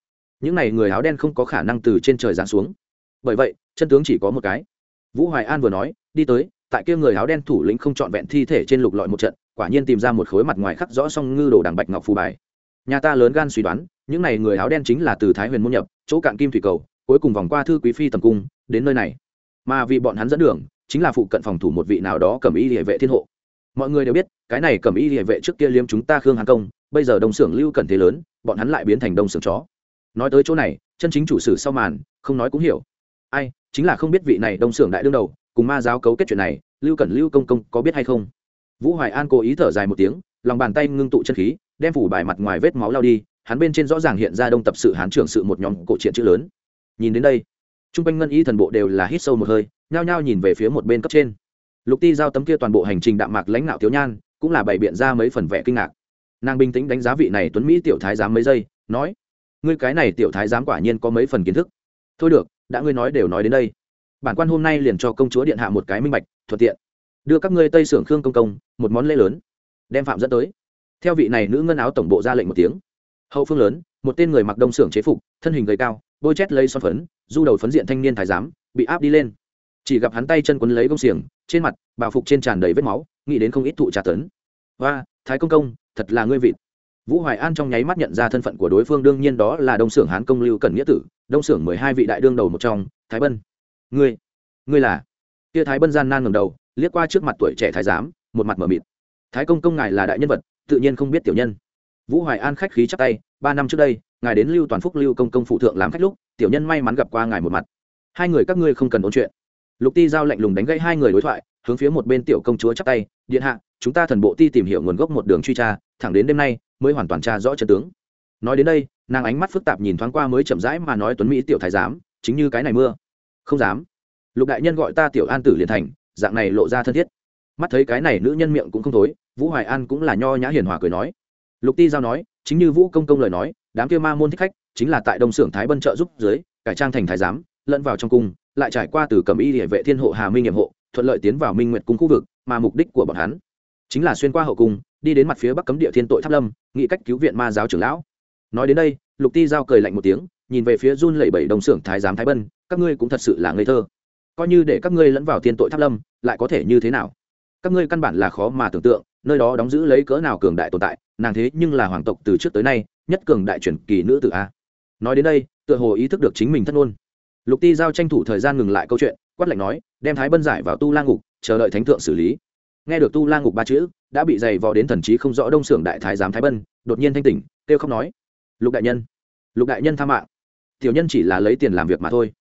[SPEAKER 1] Những n à y người áo đen không có khả năng từ trên trời giáng xuống. Bởi vậy, chân tướng chỉ có một cái. Vũ hoài an vừa nói, đi tới, tại kia người áo đen thủ lĩnh không trọn vẹn thi thể trên lục lọi một trận quả nhiên tìm ra một khối mặt ngoài khắc rõ song ngư đồ đằng bạch ngọc phù bài. Nhà ta lớn gan suy đoán, những n à y người áo đen chính là từ thái huyền môn nhập, chỗ cạn kim thủy cầu, cuối cùng vòng qua thư quý phi tầm cung, đến nơi này. Mà vì bọn hắn dẫn đường, chính là phụ cận phòng thủ một vị nào đó cầm y địa vệ thiên hộ. Mọi người đều biết, cái này cầm y địa vệ trước kia liếm chúng ta khương hàn công, bây giờ đông xưởng lưu cần thế lớn, bọn hắn lại biến thành đông xưởng chó. Nói tới chỗ này, chân chính chủ sử sau màn, không nói cũng hiểu. Ai, chính là không biết vị này đông xưởng đại đương đầu, cùng ma giáo cấu kết chuyện này, lưu cần lưu công công có biết hay không? Vũ hoài an cố ý thở dài một tiếng, lòng bàn tay ngưng tụ chân khí, đem phủ bài mặt ngoài vết máu lao đi, hắn bên trên rõ ràng hiện ra đông tập sự hán trưởng sự một nhóm cổ truyện chữ lớn. Nhìn đến đây t r u n g quanh ngân y thần bộ đều là hít sâu một hơi, nhao nhao nhìn về phía một bên cấp trên. Lục ti giao tấm kia toàn bộ hành trình đạm mạc lãnh nạo thiếu nhan, cũng là bày biện ra mấy phần vẻ kinh ngạc. Nàng bình tĩnh đánh giá vị này tuấn mỹ tiểu thái giám mấy giây, nói, ngươi cái này tiểu thái giám quả nhiên có mấy phần kiến thức. Thôi được, đã ngươi nói đều nói đến đây. Bản quan hôm nay liền cho công chúa điện hạ một cái minh bạch, thuận tiện đưa các ngươi tây sưởng khương công công một món lễ lớn đem phạm dẫn tới theo vị này nữ ngân áo tổng bộ ra lệnh một tiếng hậu phương lớn một tên người mặc đông Sưởng chế phục thân hình gầy cao bôi chét lấy son phấn du đầu phấn diện thanh niên thái giám bị áp đi lên chỉ gặp hắn tay chân quấn lấy công xiềng trên mặt bào phục trên tràn đầy vết máu nghĩ đến không ít thụ trà tấn và thái công công thật là ngươi vịt vũ hoài an trong nháy mắt nhận ra thân phận của đối phương đương nhiên đó là đông xưởng hán công lưu cần nghĩa tử đông xưởng mười hai vị đại đương đầu một trong thái bân ngươi ngươi là kia thái bân gian nan ngầm đầu liếc qua trước mặt tuổi trẻ thái giám, một mặt m ở mịt. Thái công công ngài là đại nhân vật, tự nhiên không biết tiểu nhân. Vũ hoài an khách khí chắc tay, ba năm trước đây, ngài đến lưu toàn phúc lưu công công phụ thượng làm khách lúc, tiểu nhân may mắn gặp qua ngài một mặt. Hai người các ngươi không cần ôn chuyện. Lục ti giao lạnh lùng đánh gãy hai người đối thoại, hướng phía một bên tiểu công chúa chắc tay, điện hạ, chúng ta thần bộ ti tìm hiểu nguồn gốc một đường truy tra, thẳng đến đêm nay mới hoàn toàn tra rõ chân tướng. Nói đến đây, nàng ánh mắt phức tạp nhìn thoáng qua mới chậm rãi mà nói tuấn mỹ tiểu thái giám, chính như cái này mưa. Không dám. Lục đại nhân gọi ta tiểu an tử liền thành dạng này lộ ra thân thiết. Mắt thấy cái này nữ nhân miệng cũng không thối, vũ hoài an cũng là nho nhã hiền hòa cười nói. Lục ti giao nói, chính như vũ công công lời nói, đám kia ma môn thích khách chính là tại đông xưởng thái bân trợ giúp dưới, cải trang thành thái giám, lẫn vào trong cung, lại trải qua từ cầm y địa vệ thiên hộ hà minh nhiệm hộ, thuận lợi tiến vào minh nguyệt cung khu vực, mà mục đích của bọn hắn chính là xuyên qua hậu cung, đi đến mặt phía bắc cấm địa thiên tội tháp lâm nghị cách cứu viện ma giáo trưởng lão. Nói đến đây, lục ti giao cười lạnh một tiếng, nhìn về phía run lẩy bẩy đồng xưởng thái giám thái bân, các ngươi cũng thật sự là ngây thơ coi như để các ngươi lẫn vào thiên tội tháp lâm, lại có thể như thế nào? Các ngươi căn bản là khó mà tưởng tượng, nơi đó đóng giữ lấy cỡ nào cường đại tồn tại, nàng thế nhưng là hoàng tộc từ trước tới nay nhất cường đại truyền kỳ nữ tử a. Nói đến đây, tựa hồ ý thức được chính mình thất ngôn. Lục ti giao tranh thủ thời gian ngừng lại câu chuyện, quát lạnh nói, đem thái bân giải vào tu la ngục, chờ đợi thánh thượng xử lý. Nghe được tu la ngục ba chữ, đã bị dày vò đến thần trí không rõ đông xưởng đại thái giám thái bân, đột nhiên thanh tỉnh, kêu khóc nói, lục đại nhân, lục đại nhân tha mạng. Tiểu nhân chỉ là lấy tiền làm việc mà thôi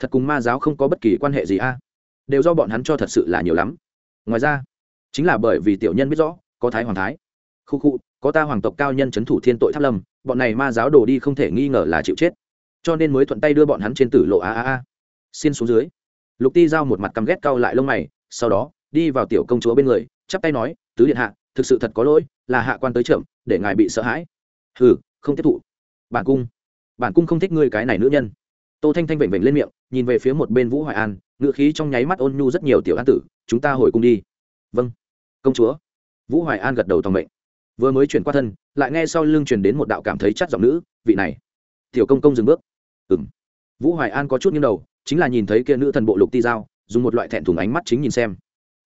[SPEAKER 1] thật cùng ma giáo không có bất kỳ quan hệ gì a. Đều do bọn hắn cho thật sự là nhiều lắm. Ngoài ra, chính là bởi vì tiểu nhân biết rõ, có thái hoàng thái. Khu khu, có ta hoàng tộc cao nhân c h ấ n thủ thiên tội tháp lâm, bọn này ma giáo đổ đi không thể nghi ngờ là chịu chết. Cho nên mới thuận tay đưa bọn hắn trên tử lộ a a a. Xin xuống dưới. Lục ti giao một mặt căm ghét cau lại lông mày, sau đó, đi vào tiểu công chúa bên người, chắp tay nói, tứ điện hạ, thực sự thật có lỗi, là hạ quan tới chậm để ngài bị sợ hãi. Hừ, không tiếp thụ. Bản cung bản cung không thích ngươi cái này nữ nhân tô thanh thanh vểnh vểnh lên miệng, nhìn về phía một bên vũ hoài an ngự khí trong nháy mắt ôn nhu rất nhiều tiểu an tử, chúng ta hồi cung đi. Vâng công chúa. Vũ hoài an gật đầu tòng mệnh. Vừa mới chuyển qua thân, lại nghe sau lưng truyền đến một đạo cảm thấy chắc giọng nữ, vị này, tiểu công công dừng bước. Ừng vũ hoài an có chút nghiêng đầu, chính là nhìn thấy kia nữ thần bộ lục ti giao, dùng một loại thẹn thùng ánh mắt chính nhìn xem.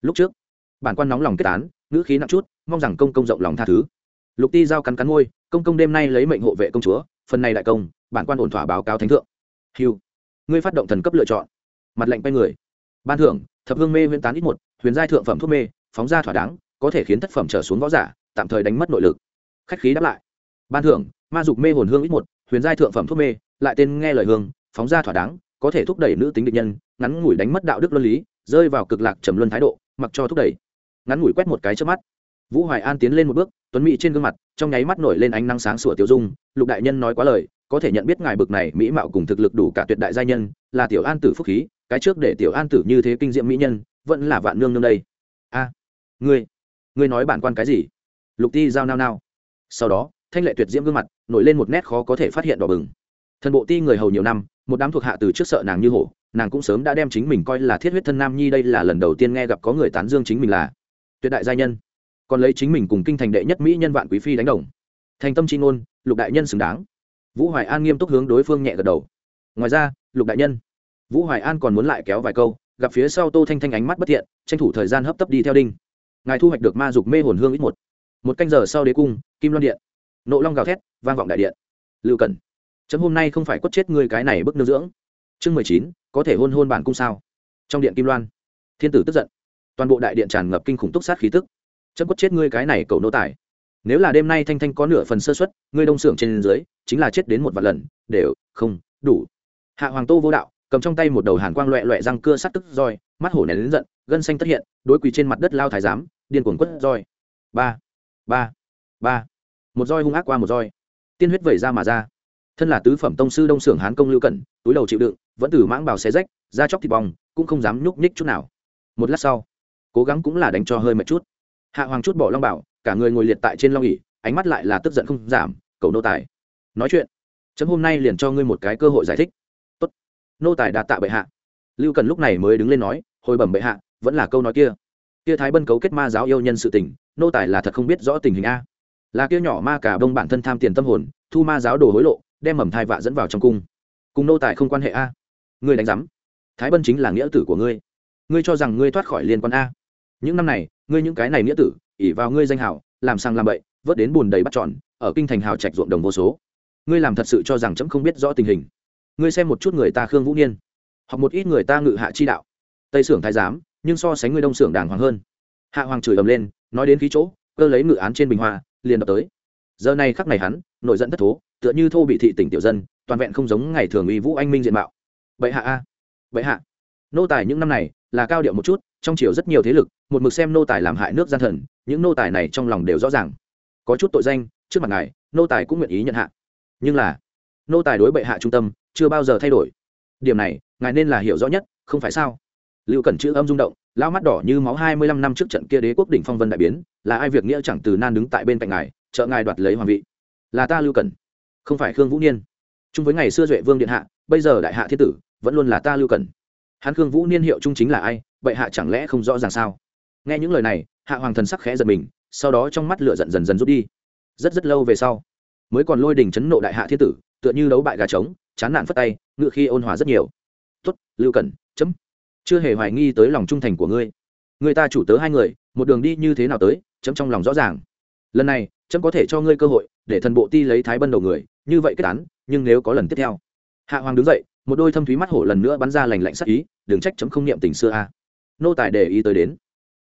[SPEAKER 1] Lúc trước, bản quan nóng lòng kết án nữ khí nặng chút, mong rằng công công rộng lòng tha thứ. Lục ti giao cắn cắn môi, công công đêm nay lấy mệnh hộ vệ công chúa, phần này đại công, bản quan ổn thỏa báo cáo thánh thượng hiu ngươi phát động thần cấp lựa chọn. Mặt lệnh quay người. Ban thưởng, thập hương mê huyễn tán ít một, huyền giai thượng phẩm thuốc mê, phóng ra thỏa đáng, có thể khiến thất phẩm trở xuống võ giả, tạm thời đánh mất nội lực. Khách khí đáp lại. Ban thưởng, ma dục mê hồn hương ít một, huyền giai thượng phẩm thuốc mê, lại tên nghe lời hương, phóng ra thỏa đáng, có thể thúc đẩy nữ tính địch nhân, ngắn ngủi đánh mất đạo đức luân lý, rơi vào cực lạc trầm luân thái độ, mặc cho thúc đẩy. Ngắn ngủi quét một cái trước mắt. Vũ hoài an tiến lên một bước, tuấn mỹ trên gương mặt, trong nháy mắt nổi lên ánh nắng sáng sủa tiêu dung, lục đại nhân nói quá lời có thể nhận biết ngài bực này mỹ mạo cùng thực lực đủ cả tuyệt đại gia nhân, là tiểu an tử phúc khí, cái trước để tiểu an tử như thế kinh diệm mỹ nhân, vẫn là vạn nương nương đây. A, ngươi ngươi nói bản quan cái gì? Lục ti giao nao nao. Sau đó, thanh lệ tuyệt diễm gương mặt nổi lên một nét khó có thể phát hiện đỏ bừng. Thần bộ ti người hầu nhiều năm, một đám thuộc hạ từ trước sợ nàng như hổ, nàng cũng sớm đã đem chính mình coi là thiết huyết thân nam nhi đây là lần đầu tiên nghe gặp có người tán dương chính mình là tuyệt đại gia nhân. Còn lấy chính mình cùng kinh thành đệ nhất mỹ nhân vạn quý phi đánh đồng. Thành tâm c h i ngôn, lục đại nhân xứng đáng vũ hoài an nghiêm túc hướng đối phương nhẹ gật đầu. Ngoài ra, lục đại nhân, vũ hoài an còn muốn lại kéo vài câu, gặp phía sau tô thanh thanh ánh mắt bất thiện, tranh thủ thời gian hấp tấp đi theo đinh. Ngài thu hoạch được ma dục mê hồn hương ít một. Một canh giờ sau đế cung, kim loan điện. Nộ long gào thét, vang vọng đại điện. Lưu cẩn, chấm hôm nay không phải quất chết người cái này bức nương dưỡng. Chương mười chín, có thể hôn hôn bản cung sao? Trong điện kim loan, thiên tử tức giận. Toàn bộ đại điện tràn ngập kinh khủng túc sát khí tức. Chấm quất chết ngươi cái này cầu nô tài nếu là đêm nay thanh thanh có nửa phần sơ xuất ngươi đông xưởng trên dưới, chính là chết đến một vạn lần, đều, không, đủ. Hạ hoàng tô vô đạo, cầm trong tay một đầu hàn quang loẹ loẹ răng cưa sắt tức roi, mắt hổ nén đến giận, gân xanh tất hiện, đối quỳ trên mặt đất lao thái giám, điên cuồng quất roi. Ba ba ba. Một roi hung ác qua một roi. Tiên huyết vẩy ra mà ra. Thân là tứ phẩm tông sư đông xưởng hán công lưu cẩn, túi đầu chịu đựng, vẫn từ mãng bào xé rách ra chóc thịt bong, cũng không dám nhúc nhích chút nào. Một lát sau, cố gắng cũng là đánh cho hơi mệt chút. Hạ hoàng chút bỏ long bảo cả người ngồi liệt tại trên long ỉ ánh mắt lại là tức giận không giảm cầu nô tài, nói chuyện. Chấm hôm nay liền cho ngươi một cái cơ hội giải thích. Tốt. Nô tài đã tạ bệ hạ. Lưu cần lúc này mới đứng lên nói, hồi bẩm bệ hạ, vẫn là câu nói kia. Kia thái bân cấu kết ma giáo yêu nhân sự tình, nô tài là thật không biết rõ tình hình a. Là kia nhỏ ma cả đông bản thân tham tiền tâm hồn, thu ma giáo đồ hối lộ, đem mầm thai vạ dẫn vào trong cung. Cùng nô tài không quan hệ a. Ngươi đánh giám. Thái bân chính là nghĩa tử của ngươi. Ngươi cho rằng ngươi thoát khỏi liên quan a. Những năm này, ngươi những cái này nghĩa tử ỉ vào ngươi danh hào, làm sang làm bậy, vớt đến bùn đầy bắt tròn, ở kinh thành hào trạch ruộng đồng vô số. Ngươi làm thật sự cho rằng trẫm không biết rõ tình hình. Ngươi xem một chút người ta khương vũ niên, hoặc một ít người ta ngự hạ chi đạo. Tây sưởng thái giám, nhưng so sánh ngươi đông sưởng đàng hoàng hơn. Hạ hoàng chửi ầm lên, nói đến khí chỗ, cơ lấy ngự án trên bình hoa, liền đập tới. Giờ này khắc này hắn nội dẫn thất thố, tựa như thô bị thị tỉnh tiểu dân, toàn vẹn không giống ngày thường uy vũ anh minh diện mạo. Vậy hạ a vậy hạ. Nô tài những năm này là cao điệu một chút, trong triều rất nhiều thế lực, một mực xem nô tài làm hại nước gian thần, những nô tài này trong lòng đều rõ ràng. Có chút tội danh, trước mặt ngài, nô tài cũng nguyện ý nhận hạ. Nhưng là, nô tài đối bệ hạ trung tâm, chưa bao giờ thay đổi. Điểm này, ngài nên là hiểu rõ nhất, không phải sao? Lưu cẩn chữ âm rung động lao mắt đỏ như máu hai mươi lăm năm trước trận kia đế quốc đỉnh phong vân đại biến, là ai việc nghĩa chẳng từ nan đứng tại bên cạnh ngài, trợ ngài đoạt lấy hoàng vị? Là ta lưu cẩn, không phải khương vũ niên. Chung với ngày xưa duệ vương điện hạ, bây giờ đại hạ thiên tử, vẫn luôn là ta lưu cẩn hắn khương vũ niên hiệu trung chính là ai, bệ hạ chẳng lẽ không rõ ràng sao? Nghe những lời này, hạ hoàng thần sắc khẽ giật mình, sau đó trong mắt lửa giận dần dần rút đi. Rất rất lâu về sau, mới còn lôi đình chấn nộ đại hạ thiên tử, tựa như đấu bại gà trống, chán nản phất tay, ngựa khi ôn hòa rất nhiều. Tuất lưu cẩn, chấm. Chưa hề hoài nghi tới lòng trung thành của ngươi. Người ta chủ tớ hai người, một đường đi như thế nào tới, chấm trong lòng rõ ràng. Lần này, chấm có thể cho ngươi cơ hội, để thần bộ ti lấy thái bân đầu người, như vậy kết án, nhưng nếu có lần tiếp theo. Hạ hoàng đứng dậy một đôi thâm thúy mắt hổ lần nữa bắn ra lành lạnh sắc ý, đừng trách chấm không niệm tình xưa a. Nô tài để ý tới đến.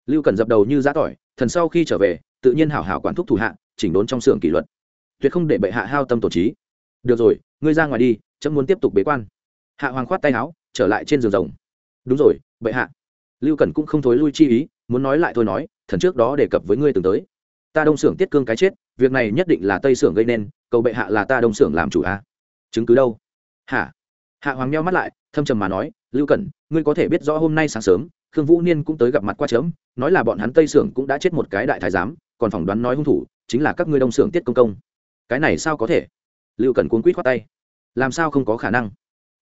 [SPEAKER 1] Lưu cần dập đầu như giã tỏi, thần sau khi trở về, tự nhiên hảo hảo quản thúc thủ hạ, chỉnh đốn trong xưởng kỷ luật. Tuyệt không để bệ hạ hao tâm tổ trí. Được rồi, ngươi ra ngoài đi, chấm muốn tiếp tục bế quan. Hạ hoàng khoát tay áo, trở lại trên giường rồng đúng rồi, bệ hạ. Lưu cẩn cũng không thối lui chi ý, muốn nói lại thôi nói, thần trước đó đề cập với ngươi từng tới. Ta đông xưởng tiết cương cái chết, việc này nhất định là tây xưởng gây nên, cầu bệ hạ là ta đông xưởng làm chủ a. Chứng cứ đâu? Hả? Hạ hoàng meo mắt lại, thâm trầm mà nói, lưu cẩn, ngươi có thể biết rõ hôm nay sáng sớm, khương vũ niên cũng tới gặp mặt qua chớm, nói là bọn hắn tây Sưởng cũng đã chết một cái đại thái giám, còn phỏng đoán nói hung thủ chính là các ngươi đông Sưởng tiết công công. Cái này sao có thể? Lưu cẩn cuốn quýt khoát tay. Làm sao không có khả năng?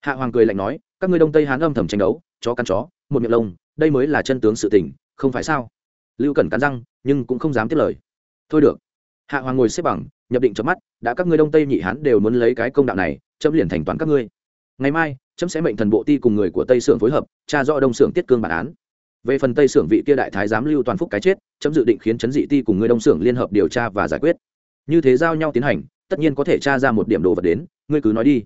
[SPEAKER 1] Hạ hoàng cười lạnh nói, các ngươi đông tây hán âm thầm tranh đấu, chó cắn chó, một miệng lông, đây mới là chân tướng sự tình, không phải sao? Lưu cẩn cắn răng, nhưng cũng không dám tiếp lời. Thôi được. Hạ hoàng ngồi xếp bằng, nhập định cho mắt, đã các ngươi đông tây nhị hán đều muốn lấy cái công đạo này, chấm liền thành toán các ngươi ngày mai, chấm sẽ mệnh thần bộ ti cùng người của tây sưởng phối hợp, tra rõ đông sưởng tiết cương bản án. Về phần tây sưởng vị kia đại thái giám lưu toàn phúc cái chết, chấm dự định khiến chấn dị ti cùng người đông sưởng liên hợp điều tra và giải quyết. Như thế giao nhau tiến hành, tất nhiên có thể tra ra một điểm đồ vật đến, ngươi cứ nói đi.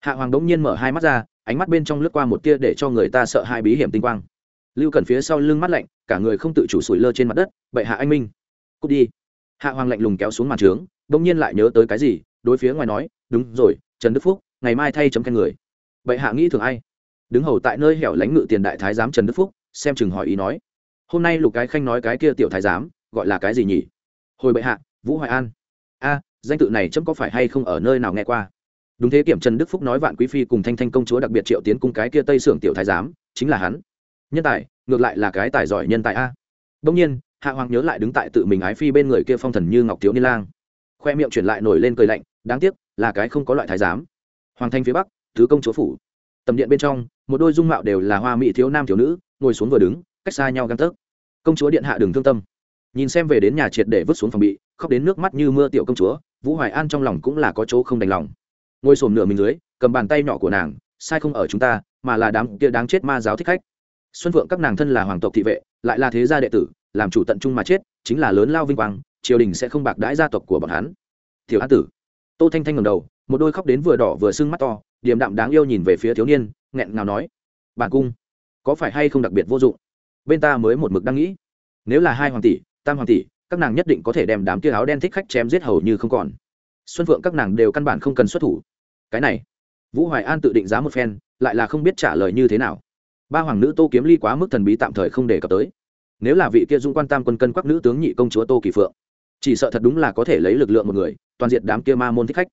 [SPEAKER 1] Hạ hoàng đống nhiên mở hai mắt ra, ánh mắt bên trong lướt qua một tia để cho người ta sợ hai bí hiểm tinh quang. Lưu cần phía sau lưng mắt lạnh, cả người không tự chủ sủi lơ trên mặt đất, bệ hạ anh minh, cút đi. Hạ hoàng lạnh lùng kéo xuống màn trướng, đống nhiên lại nhớ tới cái gì, đối phía ngoài nói, đúng rồi, trần đức phúc, ngày mai thay chấm khen người bệ hạ nghĩ thường ai? Đứng hầu tại nơi hẻo lánh ngự tiền đại thái giám trần đức phúc, xem chừng hỏi ý nói. Hôm nay lục cái khanh nói cái kia tiểu thái giám, gọi là cái gì nhỉ? Hồi bệ hạ, vũ hoài an. A, danh tự này chấm có phải hay không ở nơi nào nghe qua? Đúng thế, kiểm trần đức phúc nói vạn quý phi cùng thanh thanh công chúa đặc biệt triệu tiến cung cái kia tây sưởng tiểu thái giám, chính là hắn. Nhân tài, ngược lại là cái tài giỏi nhân tài a. Đông nhiên, hạ hoàng nhớ lại đứng tại tự mình ái phi bên người kia phong thần như ngọc thiếu niên lang. Khoe miệng chuyển lại nổi lên cười lạnh, đáng tiếc là cái không có loại thái giám. Hoàng thanh phía bắc thứ công chúa phủ. Tầm điện bên trong, một đôi dung mạo đều là hoa mỹ thiếu nam thiếu nữ, ngồi xuống vừa đứng, cách xa nhau găng tấc. Công chúa điện hạ đừng thương tâm. Nhìn xem về đến nhà triệt để vứt xuống phòng bị, khóc đến nước mắt như mưa tiểu công chúa, vũ hoài an trong lòng cũng là có chỗ không đành lòng. Ngồi xổm nửa mình dưới, cầm bàn tay nhỏ của nàng, sai không ở chúng ta, mà là đám kia đáng chết ma giáo thích khách. Xuân phượng các nàng thân là hoàng tộc thị vệ, lại là thế gia đệ tử, làm chủ tận trung mà chết, chính là lớn lao vinh quang, triều đình sẽ không bạc đãi gia tộc của bọn hắn. Tiểu an tử. Tô thanh thanh ngầm đầu, một đôi khóc đến vừa đỏ vừa sưng mắt to điềm đạm đáng yêu nhìn về phía thiếu niên, nghẹn ngào nói, bản cung, có phải hay không đặc biệt vô dụng? Bên ta mới một mực đang nghĩ. Nếu là hai hoàng tỷ, tam hoàng tỷ, các nàng nhất định có thể đem đám kia áo đen thích khách chém giết hầu như không còn. Xuân phượng các nàng đều căn bản không cần xuất thủ. Cái này. Vũ hoài an tự định giá một phen, lại là không biết trả lời như thế nào. Ba hoàng nữ tô kiếm ly quá mức thần bí tạm thời không đề cập tới. Nếu là vị kia dung quan tam quân cân quắc nữ tướng nhị công chúa tô kỳ phượng, chỉ sợ thật đúng là có thể lấy lực lượng một người, toàn diện đám kia ma môn thích khách.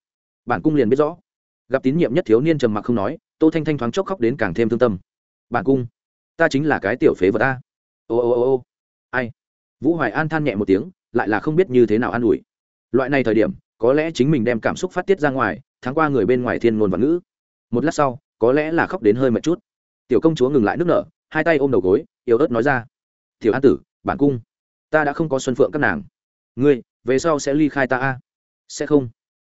[SPEAKER 1] Bản cung liền biết rõ gặp tín nhiệm nhất thiếu niên trầm mặc không nói, tô thanh thanh thoáng chốc khóc đến càng thêm thương tâm. Bản cung, ta chính là cái tiểu phế vật ta. Ô ô ô ô. Ai? Vũ hoài an than nhẹ một tiếng, lại là không biết như thế nào an ủi. Loại này thời điểm, có lẽ chính mình đem cảm xúc phát tiết ra ngoài tháng qua người bên ngoài thiên ngôn và ngữ. Một lát sau, có lẽ là khóc đến hơi mệt chút. Tiểu công chúa ngừng lại nước nở, hai tay ôm đầu gối, yếu ớt nói ra. Tiểu an tử, bản cung, ta đã không có xuân phượng các nàng. Ngươi, về sau sẽ ly khai ta a? Sẽ không.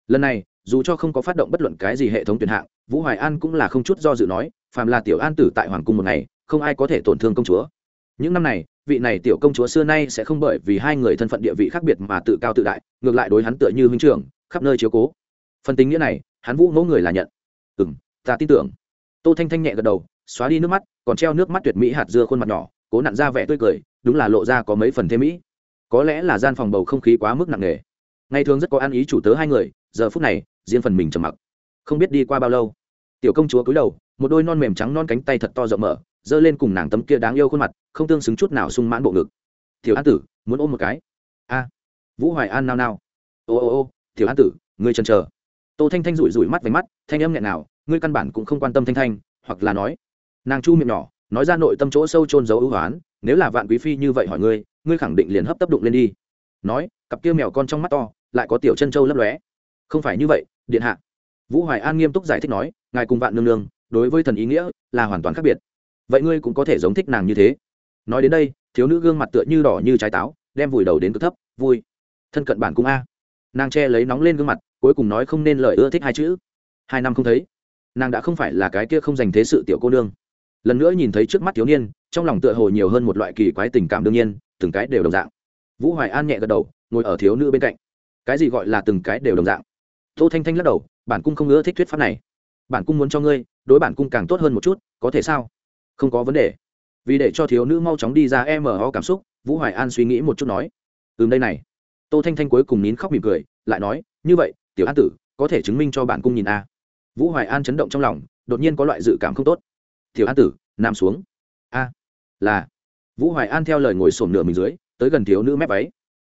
[SPEAKER 1] Lần này dù cho không có phát động bất luận cái gì hệ thống tuyển hạng, vũ hoài an cũng là không chút do dự nói, phàm là tiểu an tử tại hoàng cung một ngày, không ai có thể tổn thương công chúa. Những năm này, vị này tiểu công chúa xưa nay sẽ không bởi vì hai người thân phận địa vị khác biệt mà tự cao tự đại, ngược lại đối hắn tựa như huynh trưởng, khắp nơi chiếu cố. Phần tính nghĩa này, hắn vũ ngỗ người là nhận. Ừ m ta tin tưởng. Tô thanh thanh nhẹ gật đầu, xóa đi nước mắt, còn treo nước mắt tuyệt mỹ hạt dưa khuôn mặt nhỏ, cố nặn ra vẻ tươi cười, đúng là lộ ra có mấy phần thế mỹ. Có lẽ là gian phòng bầu không khí quá mức nặng nề. Ngày thường rất có ăn ý chủ tớ hai người, giờ phút này riêng phần mình trầm mặc. Không biết đi qua bao lâu, tiểu công chúa cúi đầu, một đôi non mềm trắng non cánh tay thật to rộng mở, giơ lên cùng nàng tấm kia đáng yêu khuôn mặt, không tương xứng chút nào sung mãn bộ ngực. Tiểu an tử, muốn ôm một cái? A. Vũ hoài an nao nao. Ô ô ô, tiểu an tử, ngươi chần chờ. Tô thanh thanh rủi rủi mắt váy mắt, thanh âm nghẹn nào ngươi căn bản cũng không quan tâm thanh thanh, hoặc là nói. Nàng chu miệng nhỏ, nói ra nội tâm chỗ sâu trôn giấu ưu hoán, nếu là vạn quý phi như vậy hỏi ngươi ngươi khẳng định liền hấp tấp đụng lên đi. Nói, cặp kia mèo con trong mắt to, lại có tiểu chân trâu lấp lóe. Không phải như vậy điện hạ. Vũ hoài an nghiêm túc giải thích nói, ngài cùng vạn nương nương, đối với thần ý nghĩa là hoàn toàn khác biệt. Vậy ngươi cũng có thể giống thích nàng như thế. Nói đến đây, thiếu nữ gương mặt tựa như đỏ như trái táo, đem vùi đầu đến cực thấp, vui. Thân cận bản cung a. Nàng che lấy nóng lên gương mặt, cuối cùng nói không nên lời ưa thích hai chữ. Hai năm không thấy, nàng đã không phải là cái kia không dành thế sự tiểu cô nương. Lần nữa nhìn thấy trước mắt thiếu niên, trong lòng tựa hồ nhiều hơn một loại kỳ quái tình cảm đương nhiên, từng cái đều đồng dạng. Vũ hoài an nhẹ gật đầu, ngồi ở thiếu nữ bên cạnh. Cái gì gọi là từng cái đều đồng dạng? Tô thanh thanh lắc đầu, bản cung không ưa thích thuyết pháp này. Bản cung muốn cho ngươi, đối bản cung càng tốt hơn một chút, có thể sao? Không có vấn đề. Vì để cho thiếu nữ mau chóng đi ra em ho cảm xúc, vũ hoài an suy nghĩ một chút nói, ừm, đây này. Tô thanh thanh cuối cùng nín khóc mỉm cười, lại nói, như vậy, tiểu an tử, có thể chứng minh cho bản cung nhìn a vũ hoài an chấn động trong lòng, đột nhiên có loại dự cảm không tốt. Tiểu an tử, nằm xuống. A, là. Vũ hoài an theo lời ngồi sổm nửa mình dưới, tới gần thiếu nữ mép váy.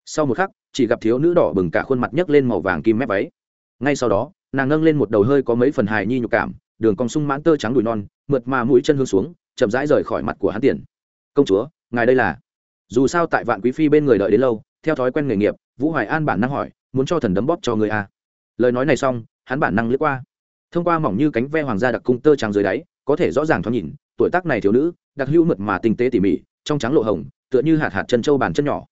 [SPEAKER 1] Sau một khắc, chỉ gặp thiếu nữ đỏ bừng cả khuôn mặt nhấc lên màu vàng kim mép váy ngay sau đó, nàng nâng lên một đầu hơi có mấy phần hài nhi nhục cảm, đường cong sung mãn tơ trắng đùi non, mượt mà mũi chân hướng xuống, chậm rãi rời khỏi mặt của hắn tiền. Công chúa, ngài đây là? Dù sao tại vạn quý phi bên người đợi đến lâu, theo thói quen nghề nghiệp, vũ hoài an bản năng hỏi, muốn cho thần đấm bóp cho người a à. lời nói này xong, hắn bản năng lướt qua. Thông qua mỏng như cánh ve hoàng gia đặc cung tơ trắng dưới đáy, có thể rõ ràng thoáng nhìn, tuổi tác này thiếu nữ, đặc hữu mượt mà tinh tế tỉ mỉ, trong trắng lộ hồng, tựa như hạt hạt chân trâu bàn chân nhỏ.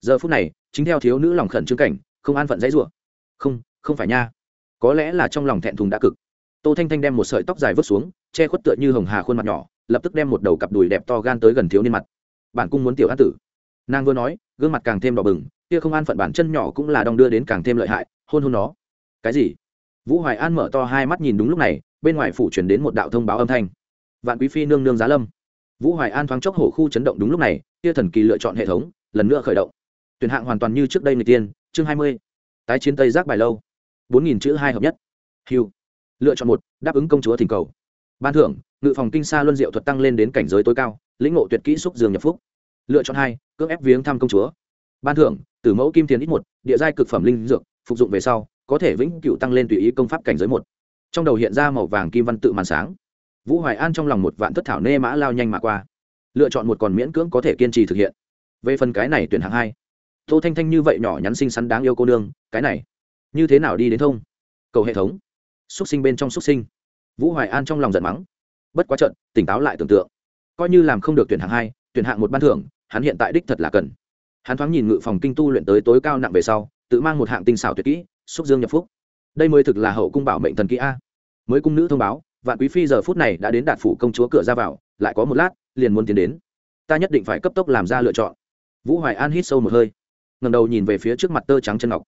[SPEAKER 1] Giờ phút này, chính theo thiếu nữ lòng khẩn trương cảnh, không an phận dãy rủa. Không không phải nha. Có lẽ là trong lòng thẹn thùng đã cực. Tô thanh thanh đem một sợi tóc dài vứt xuống, che khuất tựa như hồng hà khuôn mặt nhỏ, lập tức đem một đầu cặp đùi đẹp to gan tới gần thiếu niên mặt. Bản cung muốn tiểu an tử. Nàng vừa nói, gương mặt càng thêm đỏ bừng, kia không an phận bản chân nhỏ cũng là đong đưa đến càng thêm lợi hại, hôn hôn nó. Cái gì? Vũ hoài an mở to hai mắt nhìn đúng lúc này, bên ngoài phủ chuyển đến một đạo thông báo âm thanh. Vạn quý phi nương nương giá lâm. Vũ hoài an thoáng chốc hổ khu chấn động đúng lúc này, kia thần kỳ lựa chọn hệ thống, lần nữa khởi động. Tuyển hạng hoàn toàn như trước đây người tiên, chương hai mươi. Tái chiến tây giác bài lâu bốn nghìn chữ hai hợp nhất. Hiu. Lựa chọn một, đáp ứng công chúa thỉnh cầu. Ban thưởng, ngự phòng kinh sa luân diệu thuật tăng lên đến cảnh giới tối cao, lĩnh ngộ tuyệt kỹ xúc dương nhập phúc. Lựa chọn hai, cưỡng ép viếng thăm công chúa. Ban thưởng, tử mẫu kim tiền ít một, địa giai cực phẩm linh dược, phục dụng về sau, có thể vĩnh cựu tăng lên tùy ý công pháp cảnh giới một. Trong đầu hiện ra màu vàng kim văn tự màn sáng. Vũ hoài an trong lòng một vạn thất thảo nê mã lao nhanh mà qua. Lựa chọn một còn miễn cưỡng có thể kiên trì thực hiện. Về phần cái này tuyển hạng hai. Tô thanh thanh như vậy nhỏ nhắn xinh xắn đáng yêu cô nương, cái này như thế nào đi đến thông? Cầu hệ thống. Xúc sinh bên trong xúc sinh. Vũ hoài an trong lòng giận mắng. Bất quá trận, tỉnh táo lại tưởng tượng. Coi như làm không được tuyển hạng hai, tuyển hạng một ban thưởng, hắn hiện tại đích thật là cần. Hắn thoáng nhìn ngự phòng kinh tu luyện tới tối cao nặng về sau, tự mang một hạng tinh xảo tuyệt kỹ, xúc dương nhập phúc. Đây mới thực là hậu cung bảo mệnh thần kỹ a. Mới cung nữ thông báo, vạn quý phi giờ phút này đã đến đạt phủ công chúa cửa ra vào, lại có một lát, liền muốn tiến đến. Ta nhất định phải cấp tốc làm ra lựa chọn. Vũ hoài an hít sâu một hơi. Ngầm đầu nhìn về phía trước mặt tơ trắng chân ngọc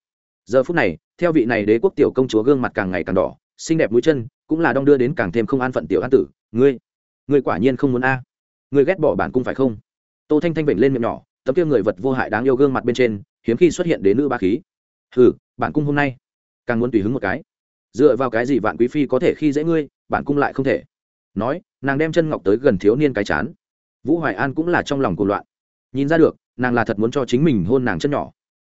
[SPEAKER 1] giờ phút này, theo vị này đế quốc tiểu công chúa gương mặt càng ngày càng đỏ, xinh đẹp mũi chân cũng là đong đưa đến càng thêm không an phận tiểu an tử. Ngươi ngươi quả nhiên không muốn a. Ngươi ghét bỏ bản cung phải không? Tô thanh thanh vểnh lên miệng nhỏ, tấm kia người vật vô hại đáng yêu gương mặt bên trên, hiếm khi xuất hiện đến nữ ba khí. Ừ bản cung hôm nay càng muốn tùy hứng một cái. Dựa vào cái gì vạn quý phi có thể khi dễ ngươi, bản cung lại không thể. Nói, nàng đem chân ngọc tới gần thiếu niên cái chán. Vũ hoài an cũng là trong lòng cuồng loạn. Nhìn ra được, nàng là thật muốn cho chính mình hôn nàng chân nhỏ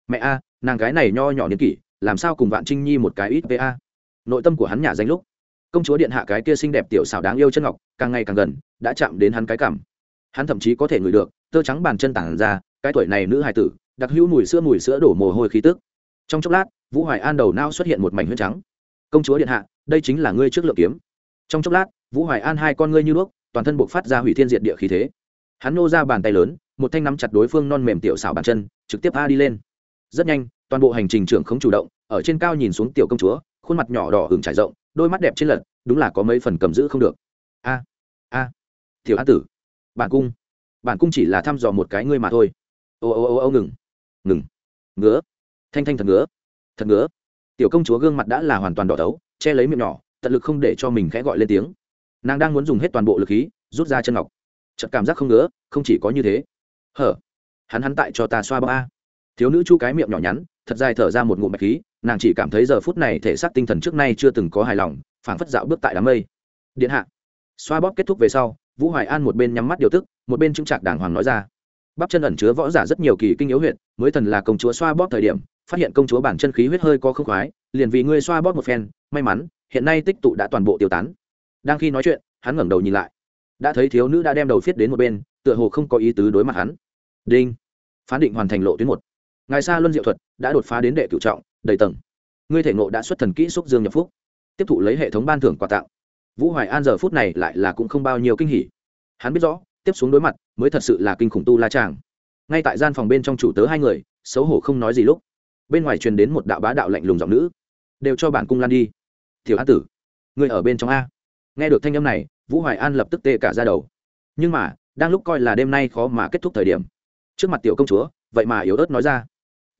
[SPEAKER 1] mẹ a, nàng cái này nho nhỏ niên kỷ, làm sao cùng vạn trinh nhi một cái ít va nội tâm của hắn nhả danh lúc. Công chúa điện hạ cái kia xinh đẹp tiểu xảo đáng yêu chân ngọc, càng ngày càng gần, đã chạm đến hắn cái cảm. Hắn thậm chí có thể ngửi được, tơ trắng bàn chân tản ra, cái tuổi này nữ hài tử, đặc hữu mùi sữa mùi sữa đổ mồ hôi khí tức. Trong chốc lát, vũ hoài an đầu nao xuất hiện một mảnh huyết trắng. Công chúa điện hạ, đây chính là ngươi trước lượng kiếm. Trong chốc lát, vũ hoài an hai con ngươi như đuốc toàn thân buộc phát ra hủy thiên diệt địa khí thế. Hắn nô ra bàn tay lớn, một thanh nắm chặt đối phương non mềm tiểu xảo bàn chân, trực tiếp a đi lên rất nhanh, toàn bộ hành trình trưởng không chủ động, ở trên cao nhìn xuống tiểu công chúa, khuôn mặt nhỏ đỏ hừng trải rộng, đôi mắt đẹp trên lật, đúng là có mấy phần cầm giữ không được. A a, tiểu an tử, bản cung bản cung chỉ là thăm dò một cái ngươi mà thôi. Ô ô ô ô, ngừng ngừng, ngứa, thanh thanh thật ngứa thật ngứa. Tiểu công chúa gương mặt đã là hoàn toàn đỏ tấu che lấy miệng nhỏ, tận lực không để cho mình khẽ gọi lên tiếng. Nàng đang muốn dùng hết toàn bộ lực khí, rút ra chân ngọc. Chợt cảm giác không ngứa, không chỉ có như thế. Hở, hắn hắn tại cho ta xoa bóp a thiếu nữ chu cái miệng nhỏ nhắn, thật dài thở ra một ngụm bạch khí, nàng chỉ cảm thấy giờ phút này thể xác tinh thần trước nay chưa từng có hài lòng, phảng phất dạo bước tại đám mây. Điện hạ. Xoa bóp kết thúc về sau, vũ hoài an một bên nhắm mắt điều tức, một bên trưng trạc đàng hoàng nói ra. Bắp chân ẩn chứa võ giả rất nhiều kỳ kinh yếu huyện mới thần là công chúa xoa bóp thời điểm, phát hiện công chúa bản chân khí huyết hơi có không khoái, liền vì ngươi xoa bóp một phen, may mắn, hiện nay tích tụ đã toàn bộ tiêu tán. Đang khi nói chuyện, hắn ngẩng đầu nhìn lại. Đã thấy thiếu nữ đã đem đầu viết đến một bên, tựa hồ không có ý tứ đối mặt hắn. Đinh. Phán định hoàn thành lộ tuyến một ngài sa luân diệu thuật đã đột phá đến đệ cựu trọng, đầy tầng. Ngươi thể ngộ đã xuất thần kỹ xúc dương nhập phúc. Tiếp thụ lấy hệ thống ban thưởng quà tặng. Vũ hoài an giờ phút này lại là cũng không bao nhiêu kinh hỉ. Hắn biết rõ, tiếp xuống đối mặt mới thật sự là kinh khủng tu la tràng ngay tại gian phòng bên trong chủ tớ hai người, xấu hổ không nói gì lúc, bên ngoài truyền đến một đạo bá đạo lạnh lùng giọng nữ. Đều cho bản cung lan đi. Thiểu an tử người ở bên trong a? Nghe được thanh âm này, vũ hoài an lập tức tê cả ra đầu. Nhưng mà, đang lúc coi là đêm nay khó mà kết thúc thời điểm, trước mặt tiểu công chúa, vậy mà yếu ớt nói ra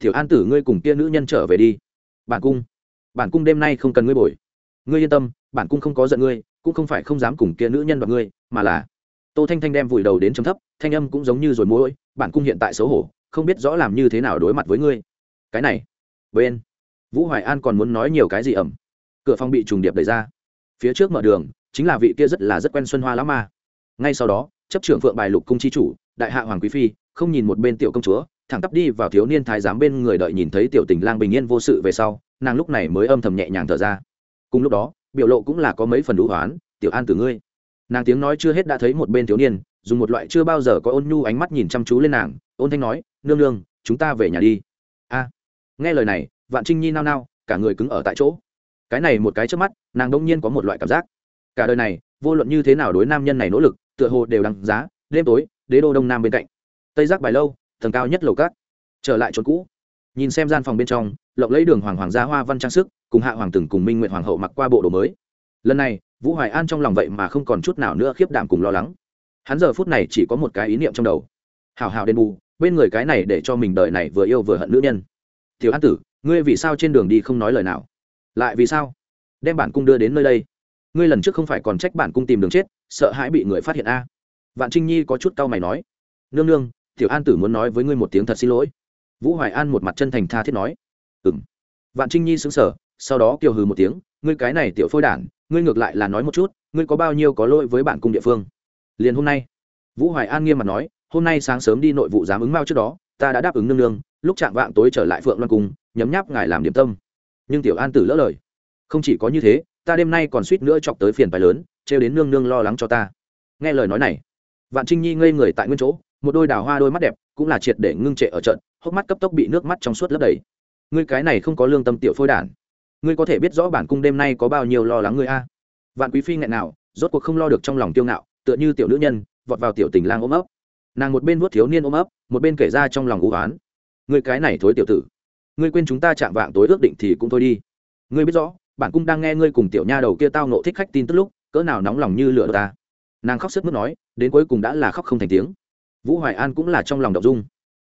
[SPEAKER 1] tiểu an tử ngươi cùng kia nữ nhân trở về đi. Bản cung bản cung đêm nay không cần ngươi bồi. Ngươi yên tâm, bản cung không có giận ngươi, cũng không phải không dám cùng kia nữ nhân và ngươi, mà là tô thanh thanh đem vùi đầu đến chấm thấp, thanh âm cũng giống như rồi mỗi bản cung hiện tại xấu hổ, không biết rõ làm như thế nào đối mặt với ngươi. Cái này, bên, vũ hoài an còn muốn nói nhiều cái gì ẩm? Cửa phòng bị trùng điệp đẩy ra. Phía trước mở đường, chính là vị kia rất là rất quen xuân hoa lão ma. Ngay sau đó, chấp trưởng phượng bài lục cung chi chủ, đại hạ hoàng quý phi, không nhìn một bên tiểu công chúa thẳng tắp đi vào thiếu niên thái giám bên người đợi nhìn thấy tiểu tình lang bình yên vô sự về sau, nàng lúc này mới âm thầm nhẹ nhàng thở ra. Cùng lúc đó, biểu lộ cũng là có mấy phần đủ hoán tiểu an từ ngươi. Nàng tiếng nói chưa hết đã thấy một bên thiếu niên, dùng một loại chưa bao giờ có ôn nhu ánh mắt nhìn chăm chú lên nàng, ôn thanh nói, nương nương, chúng ta về nhà đi. A. Nghe lời này, vạn trinh nhi nao nao, cả người cứng ở tại chỗ. Cái này một cái trước mắt, nàng đông nhiên có một loại cảm giác. Cả đời này, vô luận như thế nào đối nam nhân này nỗ lực, tựa hồ đều đằng giá, đêm tối, đế đô đông nam bên cạnh. Tây giác bài lâu tầng cao nhất lầu cát trở lại chốn cũ, nhìn xem gian phòng bên trong, lộng lấy đường hoàng hoàng gia hoa văn trang sức, cùng hạ hoàng từng cùng minh nguyện hoàng hậu mặc qua bộ đồ mới. Lần này, vũ hoài an trong lòng vậy mà không còn chút nào nữa khiếp đảm cùng lo lắng. Hắn giờ phút này chỉ có một cái ý niệm trong đầu. Hào hào đền bù, bên người cái này để cho mình đời này vừa yêu vừa hận nữ nhân. Thiếu an tử, ngươi vì sao trên đường đi không nói lời nào? Lại vì sao? Đem bản cung đưa đến nơi đây. Ngươi lần trước không phải còn trách bản cung tìm đường chết, sợ hãi bị người phát hiện a. Vạn trinh nhi có chút cau mày nói. Nương nương tiểu an tử muốn nói với ngươi một tiếng thật xin lỗi. Vũ hoài an một mặt chân thành tha thiết nói. Ừ m vạn trinh nhi xứng sở sau đó kiều hừ một tiếng, ngươi cái này tiểu phôi đản, ngươi ngược lại là nói một chút, ngươi có bao nhiêu có lỗi với bản cung địa phương. Liền hôm nay, vũ hoài an nghiêm mặt nói, hôm nay sáng sớm đi nội vụ giám ứng mao trước đó, ta đã đáp ứng nương nương, lúc chạm vạng tối trở lại phượng loan cung nhấm nháp ngài làm điểm tâm. Nhưng tiểu an tử lỡ lời. Không chỉ có như thế, ta đêm nay còn suýt nữa chọc tới phiền bài lớn, trêu đến nương nương lo lắng cho ta. Nghe lời nói này vạn trinh nhi ngây người tại nguyên chỗ, một đôi đào hoa đôi mắt đẹp cũng là triệt để ngưng trệ ở trận, hốc mắt cấp tốc bị nước mắt trong suốt lấp đầy. Ngươi cái này không có lương tâm tiểu phôi đản. Ngươi có thể biết rõ bản cung đêm nay có bao nhiêu lo lắng ngươi a? Vạn quý phi nghẹn nào, rốt cuộc không lo được trong lòng tiêu ngạo, tựa như tiểu nữ nhân, vọt vào tiểu tình lang ôm ấp. Nàng một bên vuốt thiếu niên ôm ấp, một bên kể ra trong lòng u oán. Ngươi cái này thối tiểu tử. Ngươi quên chúng ta chạm vạng tối ước định thì cũng thôi đi. Ngươi biết rõ, bản cung đang nghe ngươi cùng tiểu nha đầu kia tao nộ thích khách tin tức lúc, cỡ nào nóng lòng như lửa ta nàng khóc sức mướt nói, đến cuối cùng đã là khóc không thành tiếng. Vũ hoài an cũng là trong lòng đ ộ n g dung.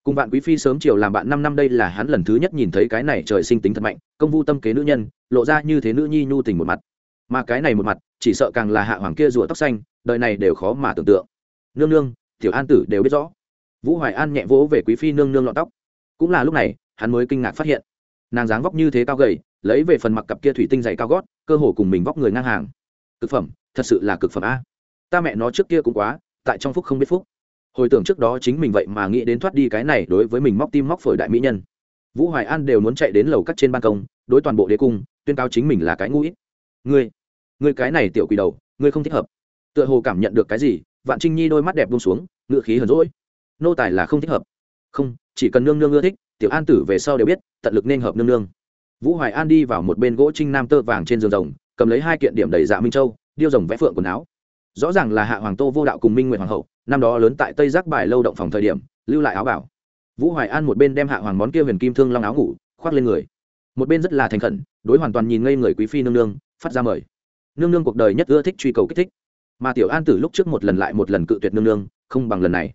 [SPEAKER 1] Cùng bạn quý phi sớm chiều làm bạn năm năm đây là hắn lần thứ nhất nhìn thấy cái này trời sinh tính thật mạnh, công vu tâm kế nữ nhân, lộ ra như thế nữ nhi nhu tình một mặt. Mà cái này một mặt, chỉ sợ càng là hạ hoàng kia rùa tóc xanh, đời này đều khó mà tưởng tượng. Nương nương, tiểu an tử đều biết rõ. Vũ hoài an nhẹ vỗ về quý phi nương nương lọn tóc. Cũng là lúc này, hắn mới kinh ngạc phát hiện, nàng dáng vóc như thế cao gầy, lấy về phần mặc cặp kia thủy tinh dày cao gót, cơ hồ cùng mình vóc người ngang hàng. Cực phẩm, thật sự là cực phẩm a ta mẹ nó trước kia cũng quá, tại trong phúc không biết phúc. Hồi tưởng trước đó chính mình vậy mà nghĩ đến thoát đi cái này đối với mình móc tim móc phổi đại mỹ nhân. Vũ hoài an đều muốn chạy đến lầu cắt trên ban công, đối toàn bộ đế cung, tuyên cao chính mình là cái ngũ ít. Ngươi ngươi cái này tiểu quỷ đầu, ngươi không thích hợp. Tựa hồ cảm nhận được cái gì, vạn trinh nhi đôi mắt đẹp buông xuống ngựa khí hờn rỗi nô tài là không thích hợp. Không, chỉ cần nương nương ưa thích, tiểu an tử về sau đều biết, tận lực nên hợp nương nương. Vũ hoài an đi vào một bên gỗ trinh nam tơ vàng trên giường rồng, cầm lấy hai kiện điểm đầy dạ minh châu, điêu rồng vẽ phượng quần áo rõ ràng là hạ hoàng tô vô đạo cùng minh nguyện hoàng hậu, năm đó lớn tại tây giác bài lâu động phòng thời điểm, lưu lại áo bảo. Vũ hoài an một bên đem hạ hoàng món kia huyền kim thương long áo ngủ, khoác lên người. Một bên rất là thành khẩn, đối hoàn toàn nhìn ngây người quý phi nương nương, phát ra mời. Nương nương cuộc đời nhất ưa thích truy cầu kích thích. Mà tiểu an tử lúc trước một lần lại một lần cự tuyệt nương nương, không bằng lần này.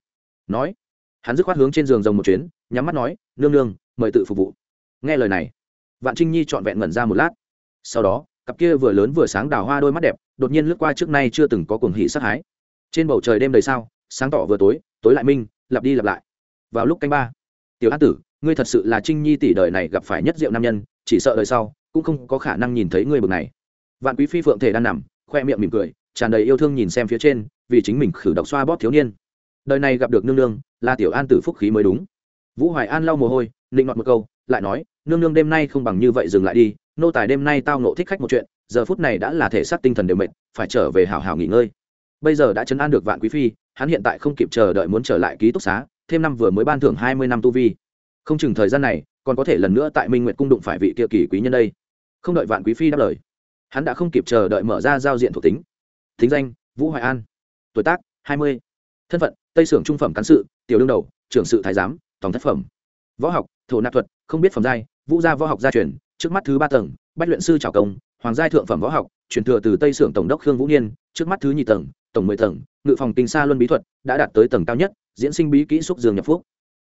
[SPEAKER 1] Nói, hắn dứt khoát hướng trên giường rồng một chuyến, nhắm mắt nói, nương nương, mời tự phục vụ. Nghe lời này, vạn trinh nhi trọn vẹn ngẩn ra một lát. Sau đó, cặp kia vừa lớn vừa sáng đào hoa đôi mắt đẹp đột nhiên lướt qua trước nay chưa từng có cuồng hỉ sát hái. Trên bầu trời đêm đầy sao, sáng tỏ vừa tối tối lại minh, lặp đi lặp lại. Vào lúc canh ba, tiểu an tử, ngươi thật sự là trinh nhi tỷ đời này gặp phải nhất diệu nam nhân, chỉ sợ đời sau cũng không có khả năng nhìn thấy ngươi bực này. Vạn quý phi phượng thể đang nằm, khoe miệng mỉm cười, tràn đầy yêu thương nhìn xem phía trên, vì chính mình khử độc xoa bóp thiếu niên. Đời này gặp được nương nương, là tiểu an tử phúc khí mới đúng. Vũ hoài an lau mồ hôi định ngọt một câu, lại nói, nương nương đêm nay không bằng như vậy dừng lại đi, nô tài đêm nay tao nộ thích khách một chuyện giờ phút này đã là thể xác tinh thần đều mệt, phải trở về hào hào nghỉ ngơi. Bây giờ đã chấn an được vạn quý phi, hắn hiện tại không kịp chờ đợi muốn trở lại ký túc xá, thêm năm vừa mới ban thưởng hai mươi năm tu vi. Không chừng thời gian này, còn có thể lần nữa tại minh nguyệt cung đụng phải vị kia kỳ quý nhân đây. Không đợi vạn quý phi đáp lời, hắn đã không kịp chờ đợi mở ra giao diện thuộc tính. Thính danh, vũ hoài an. Tuổi tác, hai mươi. Thân phận, tây sưởng trung phẩm cán sự, tiểu đương đầu, trưởng sự thái giám, tổng thất phẩm. Võ học, thổ nạp thuật, không biết phẩm giai, vũ gia võ học gia truyền, trước mắt thứ ba tầng, bách luyện sư trào công hoàng giai thượng phẩm võ học, truyền thừa từ tây sưởng tổng đốc khương vũ niên, trước mắt thứ nhị tầng, tổng mười tầng, ngự phòng kinh xa luân bí thuật, đã đạt tới tầng cao nhất, diễn sinh bí kỹ xúc dương nhập phúc.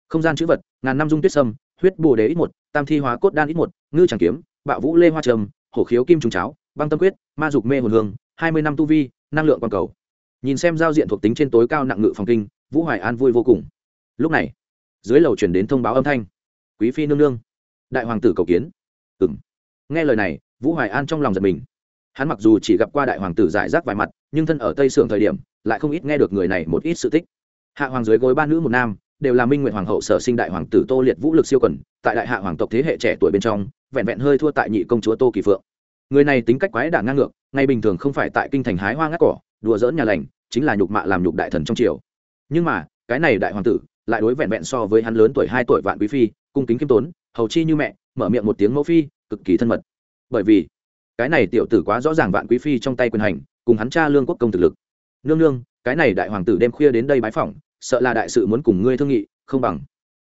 [SPEAKER 1] Không gian chữ vật, ngàn năm dung tuyết sâm, huyết bồ đế ít một, tam thi hóa cốt đan ít một, ngư tràng kiếm, bạo vũ lê hoa trầm, hổ khiếu kim trùng cháo, băng tâm quyết, ma dục mê hồn hương, hai mươi năm tu vi, năng lượng toàn cầu. Nhìn xem giao diện thuộc tính trên tối cao nặng ngự phòng kinh, vũ hoài an vui vô cùng. Lúc này, dưới lầu chuyển đến thông báo âm thanh. Quý phi nương nương, đại hoàng tử cầu kiến. Ừ nghe lời này, vũ hoài an trong lòng giật mình. Hắn mặc dù chỉ gặp qua đại hoàng tử giải rác vài mặt, nhưng thân ở tây sưởng thời điểm, lại không ít nghe được người này một ít sự tích. Hạ hoàng dưới gối ba nữ một nam, đều là minh nguyện hoàng hậu sở sinh đại hoàng tử tô liệt vũ lực siêu quần, tại đại hạ hoàng tộc thế hệ trẻ tuổi bên trong, vẹn vẹn hơi thua tại nhị công chúa tô kỳ phượng. Người này tính cách quái đản ngang ngược, ngay bình thường không phải tại kinh thành hái hoa ngắt cỏ, đùa dỡn nhà lành, chính là nhục mạ làm nhục đại thần trong triều. Nhưng mà, cái này đại hoàng tử, lại đối vẹn vẹn so với hắn lớn tuổi hai tuổi vạn quý phi, cung kính khiêm tốn, hầu chi như mẹ, mở miệng một tiếng mẫu phi cực kỳ thân mật. Bởi vì, cái này tiểu tử quá rõ ràng vạn quý phi trong tay quyền hành, cùng hắn cha lương quốc công thực lực. Nương nương, cái này đại hoàng tử đêm khuya đến đây bái phỏng, sợ là đại sự muốn cùng ngươi thương nghị, không bằng.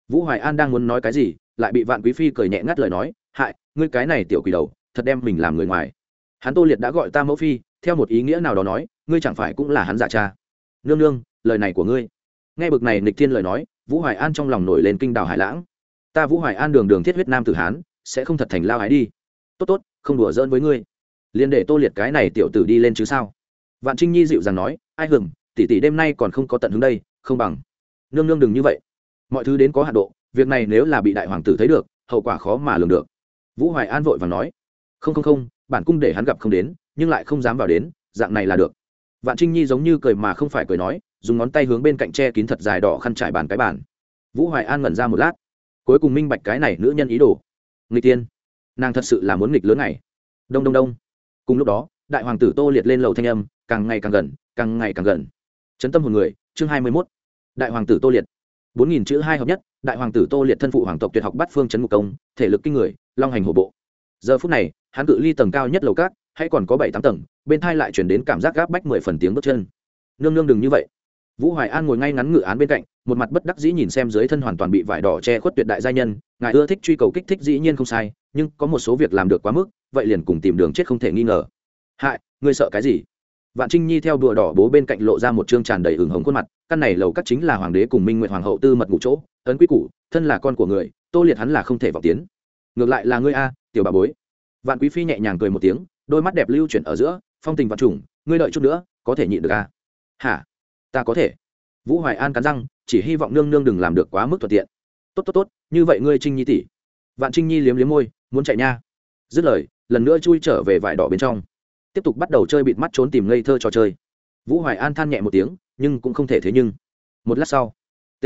[SPEAKER 1] Vũ hoài an đang muốn nói cái gì, lại bị vạn quý phi cười nhẹ ngắt lời nói, hại, ngươi cái này tiểu quỷ đầu, thật đem mình làm người ngoài. Hắn tô liệt đã gọi ta mẫu phi, theo một ý nghĩa nào đó nói, ngươi chẳng phải cũng là hắn giả cha. Nương nương, lời này của ngươi. Nghe bực này nịch thiên lời nói, vũ hoài an trong lòng nổi lên kinh đảo hải lãng. Ta vũ hoài an đường đường thiết huyết nam tử hán sẽ không thật thành lao ái đi. Tốt tốt, không đùa giỡn với ngươi. Liền để tô liệt cái này tiểu tử đi lên chứ sao? Vạn trinh nhi dịu dàng nói, ai hừng tỷ tỷ đêm nay còn không có tận hứng đây, không bằng. Nương nương đừng như vậy. Mọi thứ đến có hạ độ, việc này nếu là bị đại hoàng tử thấy được, hậu quả khó mà lường được. Vũ hoài an vội và nói, không không không, bản cung để hắn gặp không đến, nhưng lại không dám vào đến, dạng này là được. Vạn trinh nhi giống như cười mà không phải cười nói, dùng ngón tay hướng bên cạnh tre kín thật dài đỏ khăn trải bàn cái bàn. Vũ hoài an ngẩn ra một lát. Cuối cùng minh bạch cái này nữ nhân ý đồ nghịch tiên. Nàng thật sự là muốn nghịch lớn này đông đông đông. Cùng lúc đó, đại hoàng tử tô liệt lên lầu thanh âm, càng ngày càng gần, càng ngày càng gần. Chấn tâm hồn người, chương hai mươi mốt. Đại hoàng tử tô liệt. Bốn nghìn chữ hai hợp nhất, đại hoàng tử tô liệt thân phụ hoàng tộc tuyệt học bắt phương chấn ngục công, thể lực kinh người, long hành hổ bộ. Giờ phút này, hắn cự ly tầng cao nhất lầu cát hay còn có bảy tám tầng, bên thai lại chuyển đến cảm giác gáp bách mười phần tiếng bước chân. Nương nương đừng như vậy. Vũ hoài an ngồi ngay ngắn ngự án bên cạnh một mặt bất đắc dĩ nhìn xem dưới thân hoàn toàn bị vải đỏ che khuất tuyệt đại gia nhân, ngài ưa thích truy cầu kích thích dĩ nhiên không sai, nhưng có một số việc làm được quá mức, vậy liền cùng tìm đường chết không thể nghi ngờ. Hại, ngươi sợ cái gì? Vạn trinh nhi theo đùa đỏ bố bên cạnh lộ ra một chương tràn đầy ửng hồng khuôn mặt, căn này lầu cắt chính là hoàng đế cùng minh nguyện hoàng hậu tư mật ngủ chỗ, ấn quy củ, thân là con của người, tô liệt hắn là không thể vào tiến. Ngược lại là ngươi a, tiểu bà bối. Vạn quý phi nhẹ nhàng cười một tiếng, đôi mắt đẹp lưu chuyển ở giữa, phong tình vạn trùng, ngươi đợi chút nữa, có thể nhịn được a. Hả? Ta có thể. Vũ hoài an cắn răng chỉ hy vọng nương nương đừng làm được quá mức thuận tiện. Tốt tốt tốt, như vậy ngươi trinh nhi tỷ. Vạn trinh nhi liếm liếm môi, muốn chạy nha. Dứt lời, lần nữa chui trở về vải đỏ bên trong. Tiếp tục bắt đầu chơi bịt mắt trốn tìm ngây thơ trò chơi. Vũ hoài an than nhẹ một tiếng, nhưng cũng không thể thế nhưng. Một lát sau, t.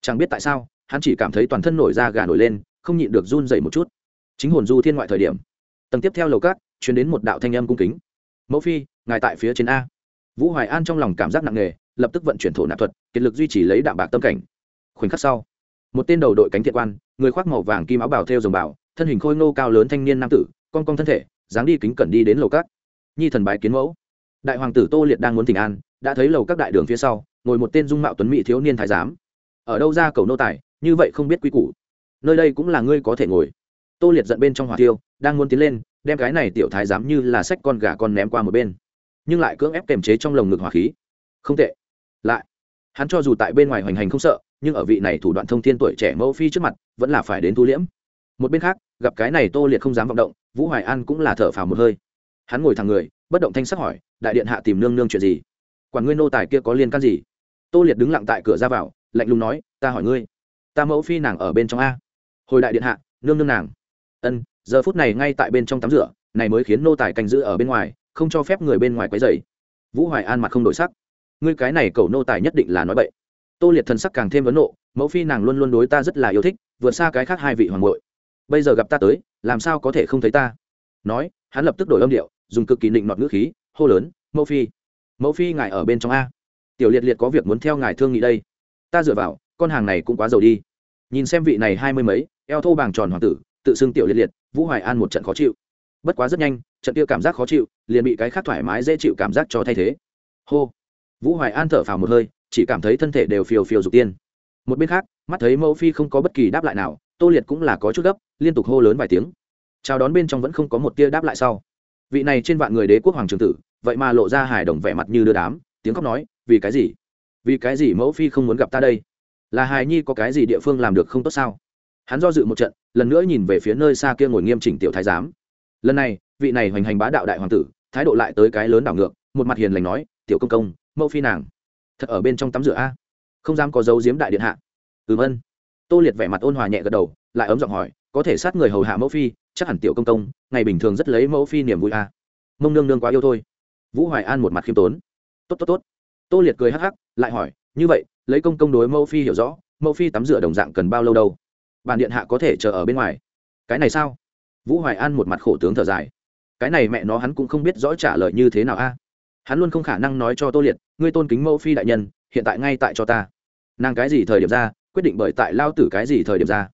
[SPEAKER 1] Chẳng biết tại sao, hắn chỉ cảm thấy toàn thân nổi da gà nổi lên, không nhịn được run dậy một chút. Chính hồn du thiên ngoại thời điểm. Tầng tiếp theo lầu cát chuyển đến một đạo thanh âm cung kính. Mẫu phi, ngài tại phía trên a. Vũ hoài an trong lòng cảm giác nặng nề lập tức vận chuyển thổ nạp thuật, kiệt lực duy trì lấy đạm bạc tâm cảnh. Khoảnh khắc sau, một tên đầu đội cánh thiện quan, người khoác màu vàng kim áo bào theo dòng bảo thân hình khôi ngô cao lớn thanh niên nam tử, con con thân thể, dáng đi kính cẩn đi đến lầu các. Nhi thần bái kiến mẫu. Đại hoàng tử tô liệt đang muốn tỉnh an, đã thấy lầu các đại đường phía sau, ngồi một tên dung mạo tuấn mỹ thiếu niên thái giám. Ở đâu ra cầu nô tài, như vậy không biết quy củ. Nơi đây cũng là ngươi có thể ngồi. Tô liệt giận bên trong hỏa tiêu đang muốn tiến lên, đem cái này tiểu thái giám như là sách con gà con ném qua một bên. Nhưng lại cưỡng ép kềm chế trong lồng ngực hỏa khí. Không tệ lại. Hắn cho dù tại bên ngoài hoành hành không sợ, nhưng ở vị này thủ đoạn thông thiên tuổi trẻ mẫu phi trước mặt, vẫn là phải đến thu liễm. Một bên khác, gặp cái này tô liệt không dám vọng động, vũ hoài an cũng là thở phào một hơi. Hắn ngồi thẳng người, bất động thanh sắc hỏi, đại điện hạ tìm nương nương chuyện gì? Quản ngươi nô tài kia có liên can gì? Tô liệt đứng lặng tại cửa ra vào, lạnh lùng nói, ta hỏi ngươi, ta mẫu phi nàng ở bên trong a. Hồi đại điện hạ, nương nương nàng. Ân, giờ phút này ngay tại bên trong tắm rửa, này mới khiến nô tài canh giữ ở bên ngoài, không cho phép người bên ngoài quấy dày vũ hoài an mặt không đổi sắc ngươi cái này cầu nô tài nhất định là nói bậy. Tô liệt thần sắc càng thêm vấn nộ, mẫu phi nàng luôn luôn đối ta rất là yêu thích, vượt xa cái khác hai vị hoàng bội bây giờ gặp ta tới, làm sao có thể không thấy ta? Nói, hắn lập tức đổi âm điệu, dùng cực kỳ định nọt ngữ khí, hô lớn, mẫu phi mẫu phi ngài ở bên trong a. Tiểu liệt liệt có việc muốn theo ngài thương nghị đây. Ta dựa vào, con hàng này cũng quá giàu đi. Nhìn xem vị này hai mươi mấy, eo thô bàng tròn hoàng tử, tự xưng tiểu liệt liệt, vũ hoài an một trận khó chịu. Bất quá rất nhanh, trận kia cảm giác khó chịu, liền bị cái khác thoải mái dễ chịu cảm giác cho thay thế. Hô vũ hoài an thở phào một hơi, chỉ cảm thấy thân thể đều phiều phiều dục tiên. Một bên khác, mắt thấy mẫu phi không có bất kỳ đáp lại nào, tô liệt cũng là có chút gấp, liên tục hô lớn vài tiếng. Chào đón bên trong vẫn không có một tia đáp lại sau. Vị này trên vạn người đế quốc hoàng trường tử, vậy mà lộ ra hài đồng vẻ mặt như đưa đám, tiếng khóc nói, vì cái gì? Vì cái gì mẫu phi không muốn gặp ta đây? Là hài nhi có cái gì địa phương làm được không tốt sao? Hắn do dự một trận, lần nữa nhìn về phía nơi xa kia ngồi nghiêm chỉnh tiểu thái giám. Lần này, vị này hoành hành bá đạo đại hoàng tử, thái độ lại tới cái lớn đảo ngược, một mặt hiền lành nói, tiểu công công mẫu phi nàng. Thật ở bên trong tắm rửa a. Không dám có dấu diếm đại điện hạ. Ừm ân. Tô liệt vẻ mặt ôn hòa nhẹ gật đầu, lại ấm giọng hỏi, có thể sát người hầu hạ mẫu phi, chắc hẳn tiểu công công, ngày bình thường rất lấy mẫu phi niềm vui a. Mông nương nương quá yêu thôi. Vũ hoài an một mặt khiêm tốn. Tốt tốt tốt. Tô liệt cười hắc hắc, lại hỏi, như vậy, lấy công công đối mẫu phi hiểu rõ, mẫu phi tắm rửa đồng dạng cần bao lâu đâu? Bàn điện hạ có thể chờ ở bên ngoài. Cái này sao? Vũ hoài an một mặt khổ tướng thở dài. Cái này mẹ nó hắn cũng không biết rõ trả lời như thế nào a. Hắn luôn không khả năng nói cho tô liệt ngươi tôn kính mẫu phi đại nhân, hiện tại ngay tại cho ta. Nàng cái gì thời điểm ra, quyết định bởi tại lao tử cái gì thời điểm ra.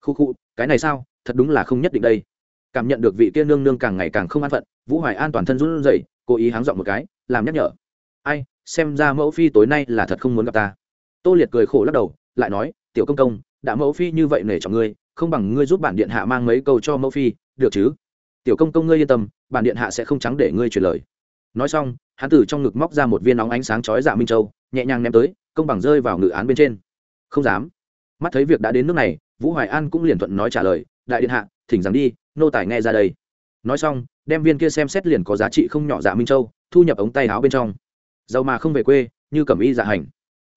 [SPEAKER 1] Khu khu, cái này sao, thật đúng là không nhất định đây. Cảm nhận được vị kia nương nương càng ngày càng không an phận, vũ hoài an toàn thân run rẩy, cố ý háng dọn một cái, làm nhắc nhở. Ai, xem ra mẫu phi tối nay là thật không muốn gặp ta. Tô liệt cười khổ lắc đầu, lại nói, tiểu công công, đã mẫu phi như vậy nể cho ngươi, không bằng ngươi giúp bản điện hạ mang mấy câu cho mẫu phi, được chứ? Tiểu công công ngươi yên tâm, bản điện hạ sẽ không trắng để ngươi truyền lời nói xong, hắn từ trong ngực móc ra một viên nóng ánh sáng chói dạ minh châu, nhẹ nhàng ném tới, công bằng rơi vào ngự án bên trên. Không dám. Mắt thấy việc đã đến nước này, vũ hoài an cũng liền thuận nói trả lời, đại điện hạ, thỉnh rằng đi, nô tài nghe ra đây. Nói xong, đem viên kia xem xét liền có giá trị không nhỏ dạ minh châu, thu nhập ống tay áo bên trong. Giàu mà không về quê, như cẩm y dạ hành.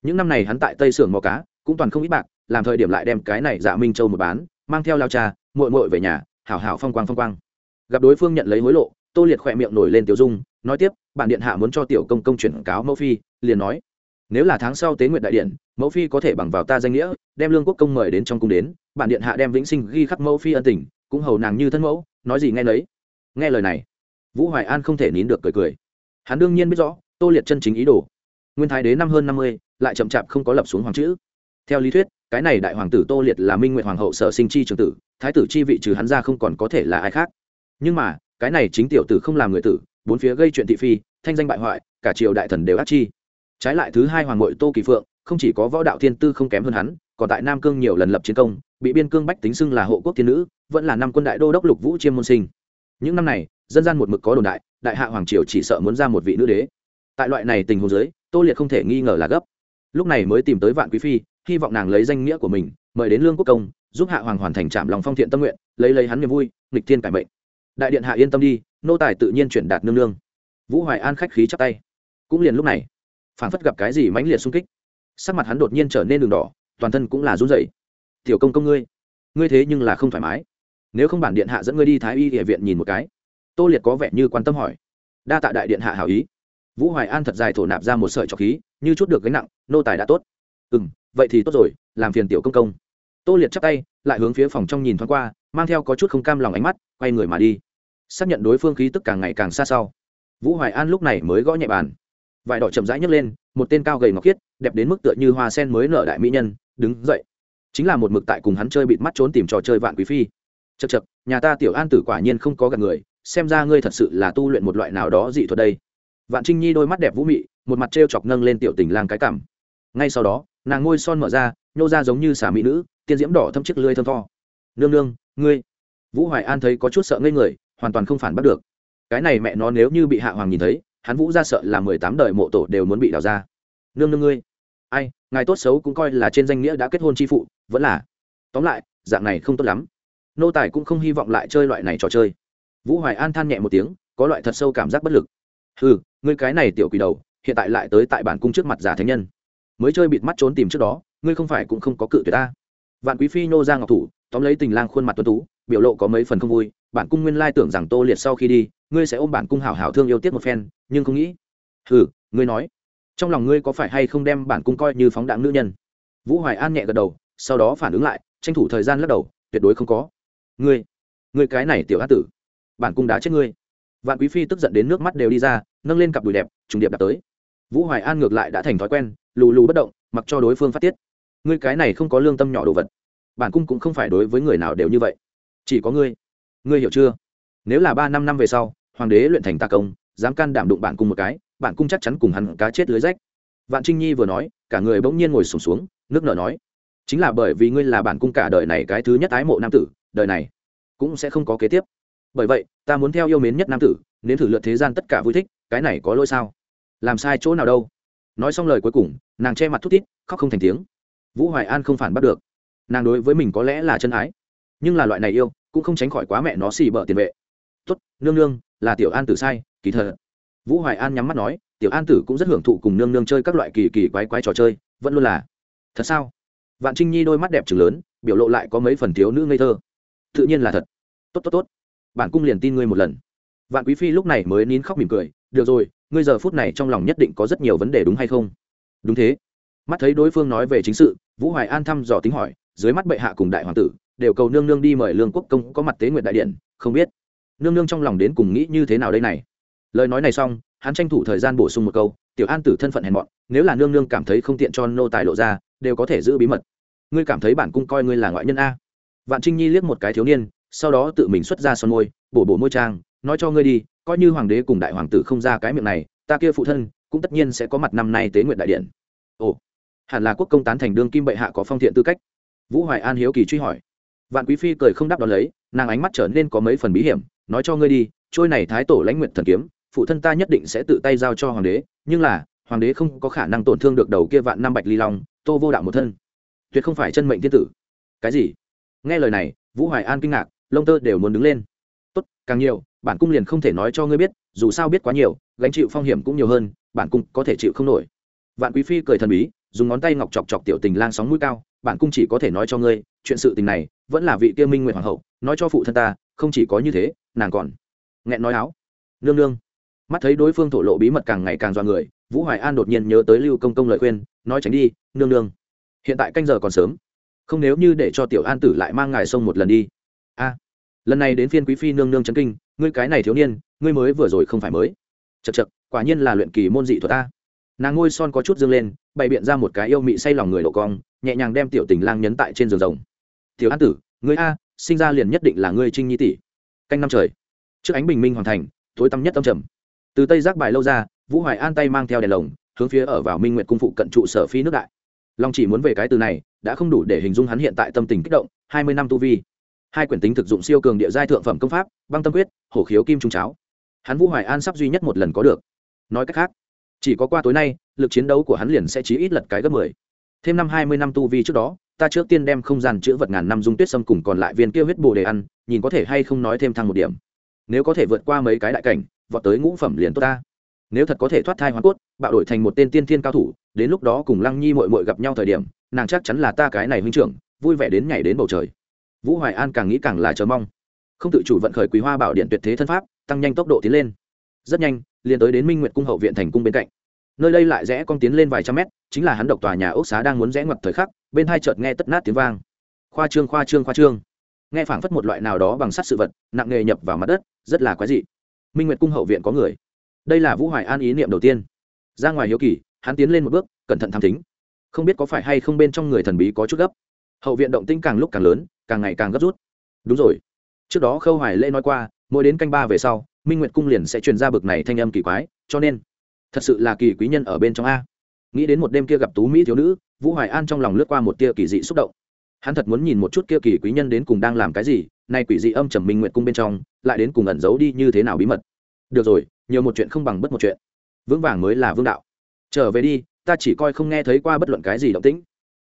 [SPEAKER 1] Những năm này hắn tại tây sưởng mò cá, cũng toàn không ít bạc, làm thời điểm lại đem cái này dạ minh châu một bán, mang theo lao cha, muội muội về nhà, hảo hảo phong quang phong quang. Gặp đối phương nhận lấy hối lộ tô liệt khỏe miệng nổi lên tiểu dung, nói tiếp, bản điện hạ muốn cho tiểu công công chuyển cáo mẫu phi, liền nói, nếu là tháng sau tế nguyện đại điện, mẫu phi có thể bằng vào ta danh nghĩa, đem lương quốc công mời đến trong cung đến, bản điện hạ đem vĩnh sinh ghi khắc mẫu phi ân tình, cũng hầu nàng như thân mẫu, nói gì nghe nấy. Nghe lời này, vũ hoài an không thể nín được cười cười. Hắn đương nhiên biết rõ, tô liệt chân chính ý đồ. Nguyên thái đế năm hơn năm mươi, lại chậm chạp không có lập xuống hoàng chữ. Theo lý thuyết, cái này đại hoàng tử tô liệt là minh nguyện hoàng hậu sở sinh chi trường tử, thái tử chi vị trừ hắn ra không còn có thể là ai khác. Nhưng mà cái này chính tiểu tử không làm người tử, bốn phía gây chuyện thị phi, thanh danh bại hoại, cả triều đại thần đều ác chi. Trái lại thứ hai hoàng ngội tô kỳ phượng, không chỉ có võ đạo thiên tư không kém hơn hắn, còn tại nam cương nhiều lần lập chiến công, bị biên cương bách tính xưng là hộ quốc thiên nữ, vẫn là năm quân đại đô đốc lục vũ chiêm môn sinh. Những năm này, dân gian một mực có đồn đại đại hạ hoàng triều chỉ sợ muốn ra một vị nữ đế. Tại loại này tình huống giới tô liệt không thể nghi ngờ là gấp. Lúc này mới tìm tới vạn quý phi, hy vọng nàng lấy danh nghĩa của mình, mời đến lương quốc công, giúp hạ hoàng hoàn thành trạm lòng phong thiện tâm nguyện, lấy lấy hắn niềm vui, nghịch thiên cải mệnh đại điện hạ yên tâm đi, nô tài tự nhiên chuyển đạt nương nương. Vũ hoài an khách khí chắp tay. Cũng liền lúc này phản phất gặp cái gì mãnh liệt xung kích, sắc mặt hắn đột nhiên trở nên đường đỏ, toàn thân cũng là run rẩy. Tiểu công công ngươi ngươi thế nhưng là không thoải mái. Nếu không bản điện hạ dẫn ngươi đi thái y địa viện nhìn một cái. Tô liệt có vẻ như quan tâm hỏi. Đa tạ đại điện hạ hảo ý. Vũ hoài an thật dài thổ nạp ra một sợi trọc khí, như chút được gánh nặng, nô tài đã tốt. Ừ m vậy thì tốt rồi, làm phiền tiểu công công tô liệt chắp tay, lại hướng phía phòng trong nhìn thoáng qua, mang theo có chút không cam lòng ánh mắt, quay người mà đi. Xác nhận đối phương khí tức càng ngày càng xa sau. Vũ hoài an lúc này mới gõ nhẹ bàn. Vải đỏ chậm rãi nhấc lên, một tên cao gầy ngọc khiết, đẹp đến mức tựa như hoa sen mới nở đại mỹ nhân, đứng dậy. Chính là một mực tại cùng hắn chơi bịt mắt trốn tìm trò chơi vạn quý phi. Chật chật nhà ta tiểu an tử quả nhiên không có gặp người, xem ra ngươi thật sự là tu luyện một loại nào đó dị thuật đây. Vạn trinh nhi đôi mắt đẹp vũ mị, một mặt t r e o chọc nâng lên tiểu tình lang cái cảm. Ngay sau đó, nàng ngôi son mở ra, nhô ra giống như xà mỹ nữ tiên diễm đỏ thâm chiếc lưới thơm tho. Nương nương, ngươi. Vũ hoài an thấy có chút sợ ngây người, hoàn toàn không phản bắt được. Cái này mẹ nó nếu như bị hạ hoàng nhìn thấy, hắn vũ ra sợ là mười tám đời mộ tổ đều muốn bị đào ra. Nương nương ngươi. Ai, ngài tốt xấu cũng coi là trên danh nghĩa đã kết hôn chi phụ, vẫn là. Tóm lại, dạng này không tốt lắm. Nô tài cũng không hy vọng lại chơi loại này trò chơi. Vũ hoài an than nhẹ một tiếng, có loại thật sâu cảm giác bất lực. Ừ ngươi cái này tiểu quỷ đầu, hiện tại lại tới tại bản cung trước mặt giả thánh nhân. Mới chơi bịt mắt trốn tìm trước đó, ngươi không phải cũng không có cự tuyệt ta vạn quý phi nô ra ngọc thủ, tóm lấy tình lang khuôn mặt tuấn tú, biểu lộ có mấy phần không vui, bản cung nguyên lai tưởng rằng tô liệt sau khi đi, ngươi sẽ ôm bản cung hảo hảo thương yêu tiếc một phen, nhưng không nghĩ. Ừ ngươi nói, trong lòng ngươi có phải hay không đem bản cung coi như phóng đạn nữ nhân? Vũ hoài an nhẹ gật đầu, sau đó phản ứng lại, tranh thủ thời gian lắc đầu, tuyệt đối không có. Ngươi ngươi cái này tiểu á tử, bản cung đá chết ngươi. Vạn quý phi tức giận đến nước mắt đều đi ra, nâng lên cặp đùi đẹp, trùng điệp đạp tới. Vũ hoài an ngược lại đã thành thói quen, lù lù bất động, mặc cho đối phương phát tiết ngươi cái này không có lương tâm nhỏ đồ vật. Bản cung cũng không phải đối với người nào đều như vậy. Chỉ có ngươi. Ngươi hiểu chưa? Nếu là ba năm năm về sau hoàng đế luyện thành ta công dám can đảm đụng bản cung một cái bản cung chắc chắn cùng hắn cá chết lưới rách. Vạn trinh nhi vừa nói cả người bỗng nhiên ngồi sùng xuống, xuống nước nở nói chính là bởi vì ngươi là bản cung cả đời này cái thứ nhất ái mộ nam tử đời này cũng sẽ không có kế tiếp. Bởi vậy ta muốn theo yêu mến nhất nam tử nên thử lượt thế gian tất cả vui thích cái này có lỗi sao? Làm sai chỗ nào đâu? Nói xong lời cuối cùng nàng che mặt thút thít khóc không thành tiếng vũ hoài an không phản bắt được. Nàng đối với mình có lẽ là chân ái, nhưng là loại này yêu cũng không tránh khỏi quá mẹ nó xì bợ tiền vệ. Tốt, nương nương, là tiểu an tử sai, kỳ thờ vũ hoài an nhắm mắt nói, tiểu an tử cũng rất hưởng thụ cùng nương nương chơi các loại kỳ kỳ quái quái trò chơi, vẫn luôn là. Thật sao? Vạn trinh nhi đôi mắt đẹp trừng lớn, biểu lộ lại có mấy phần thiếu nữ ngây thơ. Tự nhiên là thật. Tốt tốt tốt. Bản cung liền tin ngươi một lần. Vạn quý phi lúc này mới nín khóc mỉm cười, được rồi, ngươi giờ phút này trong lòng nhất định có rất nhiều vấn đề đúng hay không? Đúng thế mắt thấy đối phương nói về chính sự, vũ hoài an thăm dò tính hỏi, dưới mắt bệ hạ cùng đại hoàng tử, đều cầu nương nương đi mời lương quốc công có mặt tế nguyện đại điện, không biết. Nương nương trong lòng đến cùng nghĩ như thế nào đây này? Lời nói này xong, hắn tranh thủ thời gian bổ sung một câu, tiểu an tử thân phận hèn mọn, nếu là nương nương cảm thấy không tiện cho nô tài lộ ra, đều có thể giữ bí mật. Ngươi cảm thấy bản cung coi ngươi là ngoại nhân a? Vạn trinh nhi liếc một cái thiếu niên, sau đó tự mình xuất ra son môi, bổ bổ môi trang, nói cho ngươi đi, coi như hoàng đế cùng đại hoàng tử không ra cái miệng này, ta kia phụ thân cũng tất nhiên sẽ có mặt năm nay tế nguyện đại điện. Ồ hẳn là quốc công tán thành đương kim bệ hạ có phong thiện tư cách. Vũ hoài an hiếu kỳ truy hỏi. Vạn quý phi cười không đáp đ ó lấy, nàng ánh mắt trở nên có mấy phần bí hiểm, nói cho ngươi đi, trôi này thái tổ lãnh nguyện thần kiếm, phụ thân ta nhất định sẽ tự tay giao cho hoàng đế, nhưng là, hoàng đế không có khả năng tổn thương được đầu kia vạn năm bạch ly long, tô vô đạo một thân. Tuyệt không phải chân mệnh thiên tử. Cái gì? Nghe lời này, vũ hoài an kinh ngạc, lông tơ đều muốn đứng lên. Tốt, càng nhiều, bản cung liền không thể nói cho ngươi biết, dù sao biết quá nhiều, gánh chịu phong hiểm cũng nhiều hơn, bản cung có thể chịu không nổi. Vạn quý phi cười thần bí dùng ngón tay ngọc chọc chọc tiểu tình lang sóng mũi cao, bản cung chỉ có thể nói cho ngươi, chuyện sự tình này vẫn là vị kia minh nguyện hoàng hậu, nói cho phụ thân ta, không chỉ có như thế, nàng còn nghẹn nói áo. Nương nương. Mắt thấy đối phương thổ lộ bí mật càng ngày càng do người, vũ hoài an đột nhiên nhớ tới lưu công công lời khuyên, nói tránh đi, nương nương. Hiện tại canh giờ còn sớm. Không nếu như để cho tiểu an tử lại mang ngài sông một lần đi. A. Lần này đến phiên quý phi nương nương c kinh, ngươi cái này thiếu niên, ngươi mới vừa rồi không phải mới. Chật chật quả nhiên là luyện kỳ môn dị thuật ta nàng ngôi son có chút dương lên, bày biện ra một cái yêu mị say lòng người lộ cong, nhẹ nhàng đem tiểu tình lang nhấn tại trên giường rồng. Tiểu an tử, ngươi a, sinh ra liền nhất định là ngươi trinh nhi tỷ. Canh năm trời, trước ánh bình minh hoàn thành, tối tăm nhất âm trầm. Từ tây giác bài lâu ra, vũ hoài an tay mang theo đèn lồng, hướng phía ở vào minh nguyện cung phụ cận trụ sở phi nước đại. Long chỉ muốn về cái từ này, đã không đủ để hình dung hắn hiện tại tâm tình kích động, hai mươi năm tu vi. Hai quyển tính thực dụng siêu cường địa giai thượng phẩm công pháp, băng tâm quyết, hổ khiếu kim trung cháo. Hắn vũ hoài an sắp duy nhất một lần có được. Nói cách khác chỉ có qua tối nay, lực chiến đấu của hắn liền sẽ chí ít lật cái gấp mười. Thêm năm hai mươi năm tu vi trước đó, ta trước tiên đem không gian chữ vật ngàn năm dung tuyết sâm cùng còn lại viên kia huyết bồ để ăn, nhìn có thể hay không nói thêm thăng một điểm. Nếu có thể vượt qua mấy cái đại cảnh, vọt tới ngũ phẩm liền tốt ta. Nếu thật có thể thoát thai hoa cốt, bạo đổi thành một tên tiên thiên cao thủ, đến lúc đó cùng lăng nhi mội mội gặp nhau thời điểm, nàng chắc chắn là ta cái này huynh trưởng, vui vẻ đến nhảy đến bầu trời. Vũ hoài an càng nghĩ càng là chờ mong. Không tự chủ vận khởi quý hoa bảo điện tuyệt thế thân pháp, tăng nhanh tốc độ tiến lên. Rất nhanh liền tới đến minh nguyệt cung hậu viện thành cung bên cạnh. Nơi đây lại rẽ con tiến lên vài trăm mét, chính là hắn độc tòa nhà ốc xá đang muốn rẽ ngoặt thời khắc, bên hai chợt nghe tất nát tiếng vang. Khoa trương khoa trương khoa trương. Nghe phảng phất một loại nào đó bằng sắt sự vật, nặng nghề nhập vào mặt đất, rất là quái dị. Minh nguyệt cung hậu viện có người. Đây là vũ hoài an ý niệm đầu tiên. Ra ngoài hiếu kỳ, hắn tiến lên một bước, cẩn thận tham thính. Không biết có phải hay không bên trong người thần bí có chút gấp. Hậu viện động tinh càng lúc càng lớn, càng ngày càng gấp rút. Đúng rồi. Trước đó khâu hoài lễ nói qua, mỗi đến canh ba về sau minh nguyệt cung liền sẽ truyền ra bực này thanh âm kỳ quái, cho nên, thật sự là kỳ quý nhân ở bên trong a. Nghĩ đến một đêm kia gặp tú mỹ thiếu nữ, vũ hoài an trong lòng lướt qua một tia kỳ dị xúc động. Hắn thật muốn nhìn một chút kia kỳ quý nhân đến cùng đang làm cái gì, nay quỷ dị âm trầm minh nguyệt cung bên trong, lại đến cùng ẩn giấu đi như thế nào bí mật. Được rồi, nhiều một chuyện không bằng bất một chuyện. Vững vàng mới là vương đạo. Trở về đi, ta chỉ coi không nghe thấy qua bất luận cái gì động tĩnh.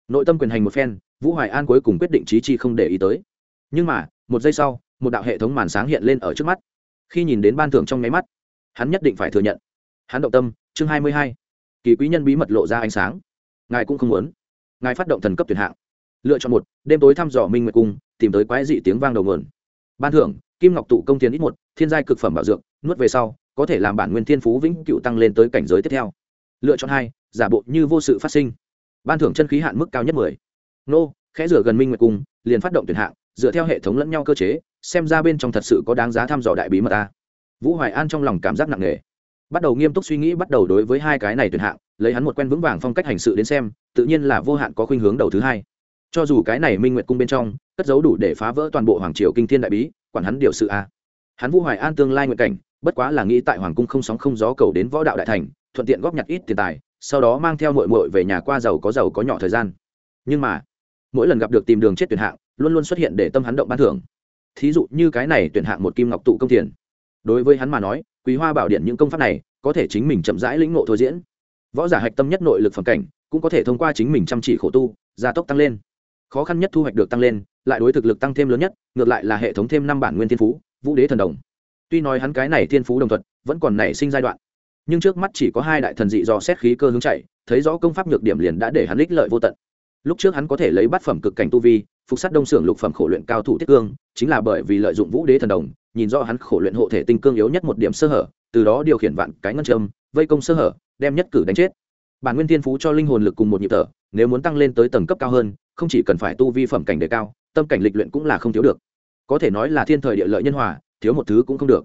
[SPEAKER 1] Nội tâm quyền hành một phen, vũ hoài an cuối cùng quyết định trí chi không để ý tới. Nhưng mà, một giây sau, một đạo hệ thống màn sáng hiện lên ở trước mắt khi nhìn đến ban thưởng trong nháy mắt, hắn nhất định phải thừa nhận. Hắn động tâm, chương hai mươi hai. Kỳ quý nhân bí mật lộ ra ánh sáng. Ngài cũng không muốn. Ngài phát động thần cấp tuyển hạng. Lựa chọn một, đêm tối thăm dò minh nguyệt cung, tìm tới quái dị tiếng vang đầu nguồn. Ban thưởng, kim ngọc tụ công tiền ít một, thiên giai cực phẩm bảo dược, nuốt về sau, có thể làm bản nguyên thiên phú vĩnh cựu tăng lên tới cảnh giới tiếp theo. Lựa chọn hai, giả bộ như vô sự phát sinh. Ban thưởng chân khí hạn mức cao nhất mười. Nô, khẽ rửa gần minh nguyệt cung, liền phát động tuyển hạng, dựa theo hệ thống lẫn nhau cơ chế xem ra bên trong thật sự có đáng giá thăm dò đại bí mật ta. Vũ hoài an trong lòng cảm giác nặng nề. Bắt đầu nghiêm túc suy nghĩ, bắt đầu đối với hai cái này tuyển hạng, lấy hắn một quen vững vàng phong cách hành sự đến xem, tự nhiên là vô hạn có khuynh hướng đầu thứ hai. Cho dù cái này minh nguyệt cung bên trong, cất giấu đủ để phá vỡ toàn bộ hoàng triều kinh thiên đại bí, quản hắn điều sự a. Hắn vũ hoài an tương lai nguyện cảnh, bất quá là nghĩ tại hoàng cung không sóng không gió cầu đến võ đạo đại thành, thuận tiện góp nhặt ít tiền tài, sau đó mang theo mội mội về nhà qua giàu có giàu có nhỏ thời gian. Nhưng mà, mỗi lần gặp được tìm đường chết tuyệt hạng, luôn luôn xuất hiện để tâm hắn động ban thưởng thí dụ như cái này tuyển hạng một kim ngọc tụ công tiền. Đối với hắn mà nói, quý hoa bảo điện những công pháp này, có thể chính mình chậm rãi lĩnh ngộ thôi diễn. Võ giả hạch tâm nhất nội lực phẩm cảnh, cũng có thể thông qua chính mình chăm chỉ khổ tu, gia tốc tăng lên. Khó khăn nhất thu hoạch được tăng lên, lại đối thực lực tăng thêm lớn nhất, ngược lại là hệ thống thêm năm bản nguyên thiên phú, vũ đế thần đồng. Tuy nói hắn cái này thiên phú đồng thuận, vẫn còn nảy sinh giai đoạn. Nhưng trước mắt chỉ có hai đại thần dị do xét khí cơ hướng chạy, thấy rõ công pháp nhược điểm liền đã để hắn ích lợi vô tận. Lúc trước hắn có thể lấy bát phẩm cực cảnh tu vi phục sát đông xưởng lục phẩm khổ luyện cao thủ tiết cương, chính là bởi vì lợi dụng vũ đế thần đồng, nhìn rõ hắn khổ luyện hộ thể tinh cương yếu nhất một điểm sơ hở, từ đó điều khiển vạn cái ngân châm, vây công sơ hở, đem nhất cử đánh chết. Bản nguyên thiên phú cho linh hồn lực cùng một nhịp thở, nếu muốn tăng lên tới tầng cấp cao hơn, không chỉ cần phải tu vi phẩm cảnh đề cao, tâm cảnh lịch luyện cũng là không thiếu được. Có thể nói là thiên thời địa lợi nhân hòa, thiếu một thứ cũng không được.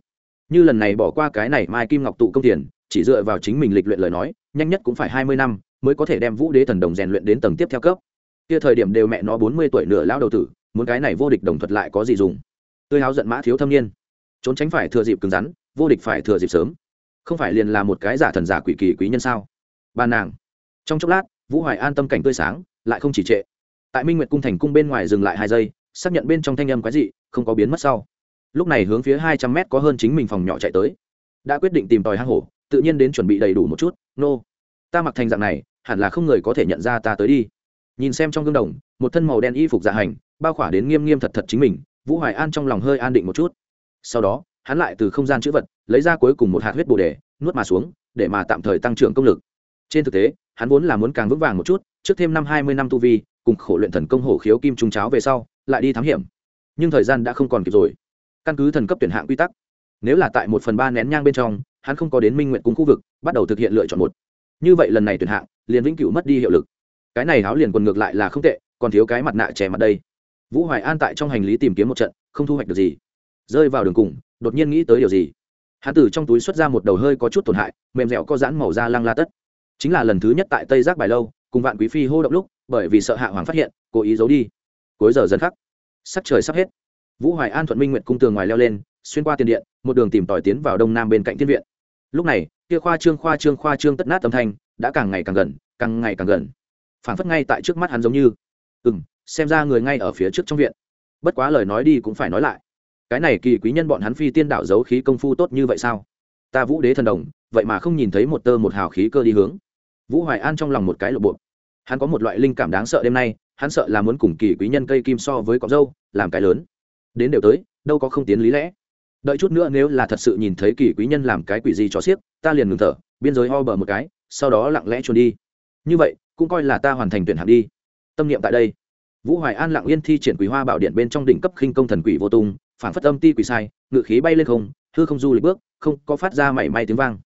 [SPEAKER 1] Như lần này bỏ qua cái này mai kim ngọc tụ công tiền, chỉ dựa vào chính mình lịch luyện lời nói, nhanh nhất cũng phải hai mươi năm mới có thể đem vũ đế thần đồng rèn luyện đến tầng tiếp theo cấp kia thời điểm đều mẹ nó bốn mươi tuổi nửa lao đầu tử, muốn cái này vô địch đồng thuật lại có gì dùng? Tươi háo giận mã thiếu thâm niên. Trốn tránh phải thừa dịp cứng rắn, vô địch phải thừa dịp sớm. Không phải liền là một cái giả thần giả quỷ kỳ quý nhân sao? Ba nàng. Trong chốc lát, vũ hoài an tâm cảnh tươi sáng, lại không chỉ trệ. Tại minh nguyệt cung thành cung bên ngoài dừng lại hai giây, xác nhận bên trong thanh âm quái dị, không có biến mất sau. Lúc này hướng phía hai trăm mét có hơn chính mình phòng nhỏ chạy tới. Đã quyết định tìm tòi hang hổ, tự nhiên đến chuẩn bị đầy đủ một chút. Nô、no. ta mặc thành dạng này, hẳn là không người có thể nhận ra ta tới đi nhìn xem trong gương đồng, một thân màu đen y phục dạ hành, bao khỏa đến nghiêm nghiêm thật thật chính mình, vũ hoài an trong lòng hơi an định một chút. Sau đó, hắn lại từ không gian chữ vật, lấy ra cuối cùng một hạt huyết bồ đề, nuốt mà xuống, để mà tạm thời tăng trưởng công lực. Trên thực tế, hắn vốn là muốn càng vững vàng một chút, trước thêm năm hai mươi năm tu vi, cùng khổ luyện thần công hổ khiếu kim trung cháo về sau, lại đi thám hiểm. Nhưng thời gian đã không còn kịp rồi. Căn cứ thần cấp tuyển hạng quy tắc, nếu là tại một phần ba nén nhang bên trong, hắn không có đến minh nguyện cung khu vực, bắt đầu thực hiện lựa chọn một. Như vậy lần này tuyển hạng, liền vĩnh cửu mất đi hiệu lực cái này áo liền quần ngược lại là không tệ, còn thiếu cái mặt nạ trẻ mặt đây. Vũ hoài an tại trong hành lý tìm kiếm một trận, không thu hoạch được gì. Rơi vào đường cùng, đột nhiên nghĩ tới điều gì? Hắn từ trong túi xuất ra một đầu hơi có chút tổn hại, mềm dẻo có dãn màu da lăng la tất. Chính là lần thứ nhất tại tây giác bài lâu, cùng vạn quý phi hô động lúc, bởi vì sợ hạ hoàng phát hiện, cố ý giấu đi. Cuối giờ dần khắc, sắc trời sắp hết. Vũ hoài an thuận minh nguyện cung tường ngoài leo lên, xuyên qua tiền điện, một đường tìm tòi tiến vào đông nam bên cạnh thiên viện. Lúc này, kia khoa trương khoa trương khoa trương tất nát âm thanh, đã càng ngày càng gần, càng ngày càng gần phản phất ngay tại trước mắt hắn giống như. Ừ m xem ra người ngay ở phía trước trong viện. Bất quá lời nói đi cũng phải nói lại. Cái này kỳ quý nhân bọn hắn phi tiên đạo giấu khí công phu tốt như vậy sao? Ta vũ đế thần đồng, vậy mà không nhìn thấy một tơ một hào khí cơ đi hướng. Vũ hoài an trong lòng một cái lộp bộ hắn có một loại linh cảm đáng sợ đêm nay, hắn sợ là muốn cùng kỳ quý nhân cây kim so với cọc dâu, làm cái lớn. Đến đều tới, đâu có không tiến lý lẽ. Đợi chút nữa nếu là thật sự nhìn thấy kỳ quý nhân làm cái quỷ gì cho xiếc, ta liền ngừng thở, biên giới ho bờ một cái, sau đó lặng lẽ trốn đi. Như vậy cũng coi là ta hoàn thành tuyển hạng đi. Tâm niệm tại đây. Vũ hoài an lặng yên thi triển Quỷ hoa bảo điện bên trong đỉnh cấp khinh công thần quỷ vô tung, phản phất âm ti quỷ sai, ngự khí bay lên không, hư không du lịch bước, không có phát ra mảy may tiếng vang.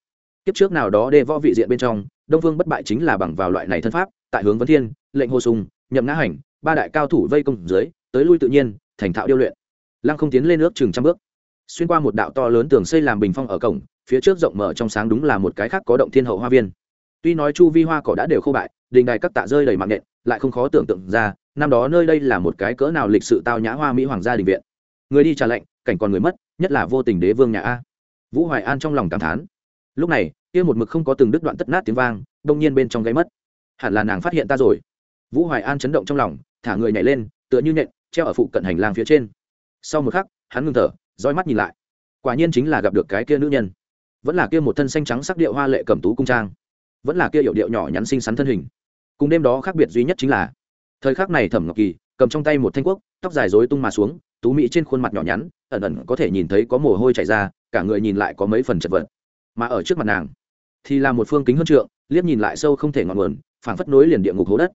[SPEAKER 1] Kiếp trước nào đó đê võ vị diện bên trong, đông phương bất bại chính là bằng vào loại này thân pháp, tại hướng vấn thiên, lệnh hồ sùng, nhậm ngã hành, ba đại cao thủ vây công dưới, tới lui tự nhiên, thành thạo điêu luyện. Lăng không tiến lên nước chừng trăm bước. Xuyên qua một đạo to lớn tường xây làm bình phong ở cổng, phía trước rộng mở trong sáng đúng là một cái khác có động thiên hậu hoa viên tuy nói chu vi hoa cỏ đã đều khô bại, đình đài các tạ rơi đầy mạng nện lại không khó tưởng tượng ra, năm đó nơi đây là một cái cỡ nào lịch sự tao nhã hoa mỹ hoàng gia đình viện. Người đi trả lệnh cảnh còn người mất, nhất là vô tình đế vương nhà a. Vũ hoài an trong lòng cảm thán. Lúc này, kia một mực không có từng đứt đoạn tất nát tiếng vang, đông nhiên bên trong gáy mất. Hẳn là nàng phát hiện ta rồi. Vũ hoài an chấn động trong lòng, thả người nhảy lên, tựa như nhện, treo ở phụ cận hành lang phía trên. Sau một khắc, hắn ngưng thở, roi mắt nhìn lại. Quả nhiên chính là gặp được cái kia nữ nhân. Vẫn là kia một thân xanh trắng sắc điệu hoa lệ cầm tú cung trang vẫn là kia hiệu điệu nhỏ nhắn xinh xắn thân hình. Cùng đêm đó khác biệt duy nhất chính là, thời khắc này thẩm ngọc kỳ cầm trong tay một thanh quốc, tóc dài rối tung mà xuống, tú mỹ trên khuôn mặt nhỏ nhắn, ẩn ẩn có thể nhìn thấy có mồ hôi chảy ra, cả người nhìn lại có mấy phần chật vật. Mà ở trước mặt nàng, thì là một phương kính hơn trượng, liếc nhìn lại sâu không thể ngọn nguồn, phảng phất nối liền địa ngục hố đất.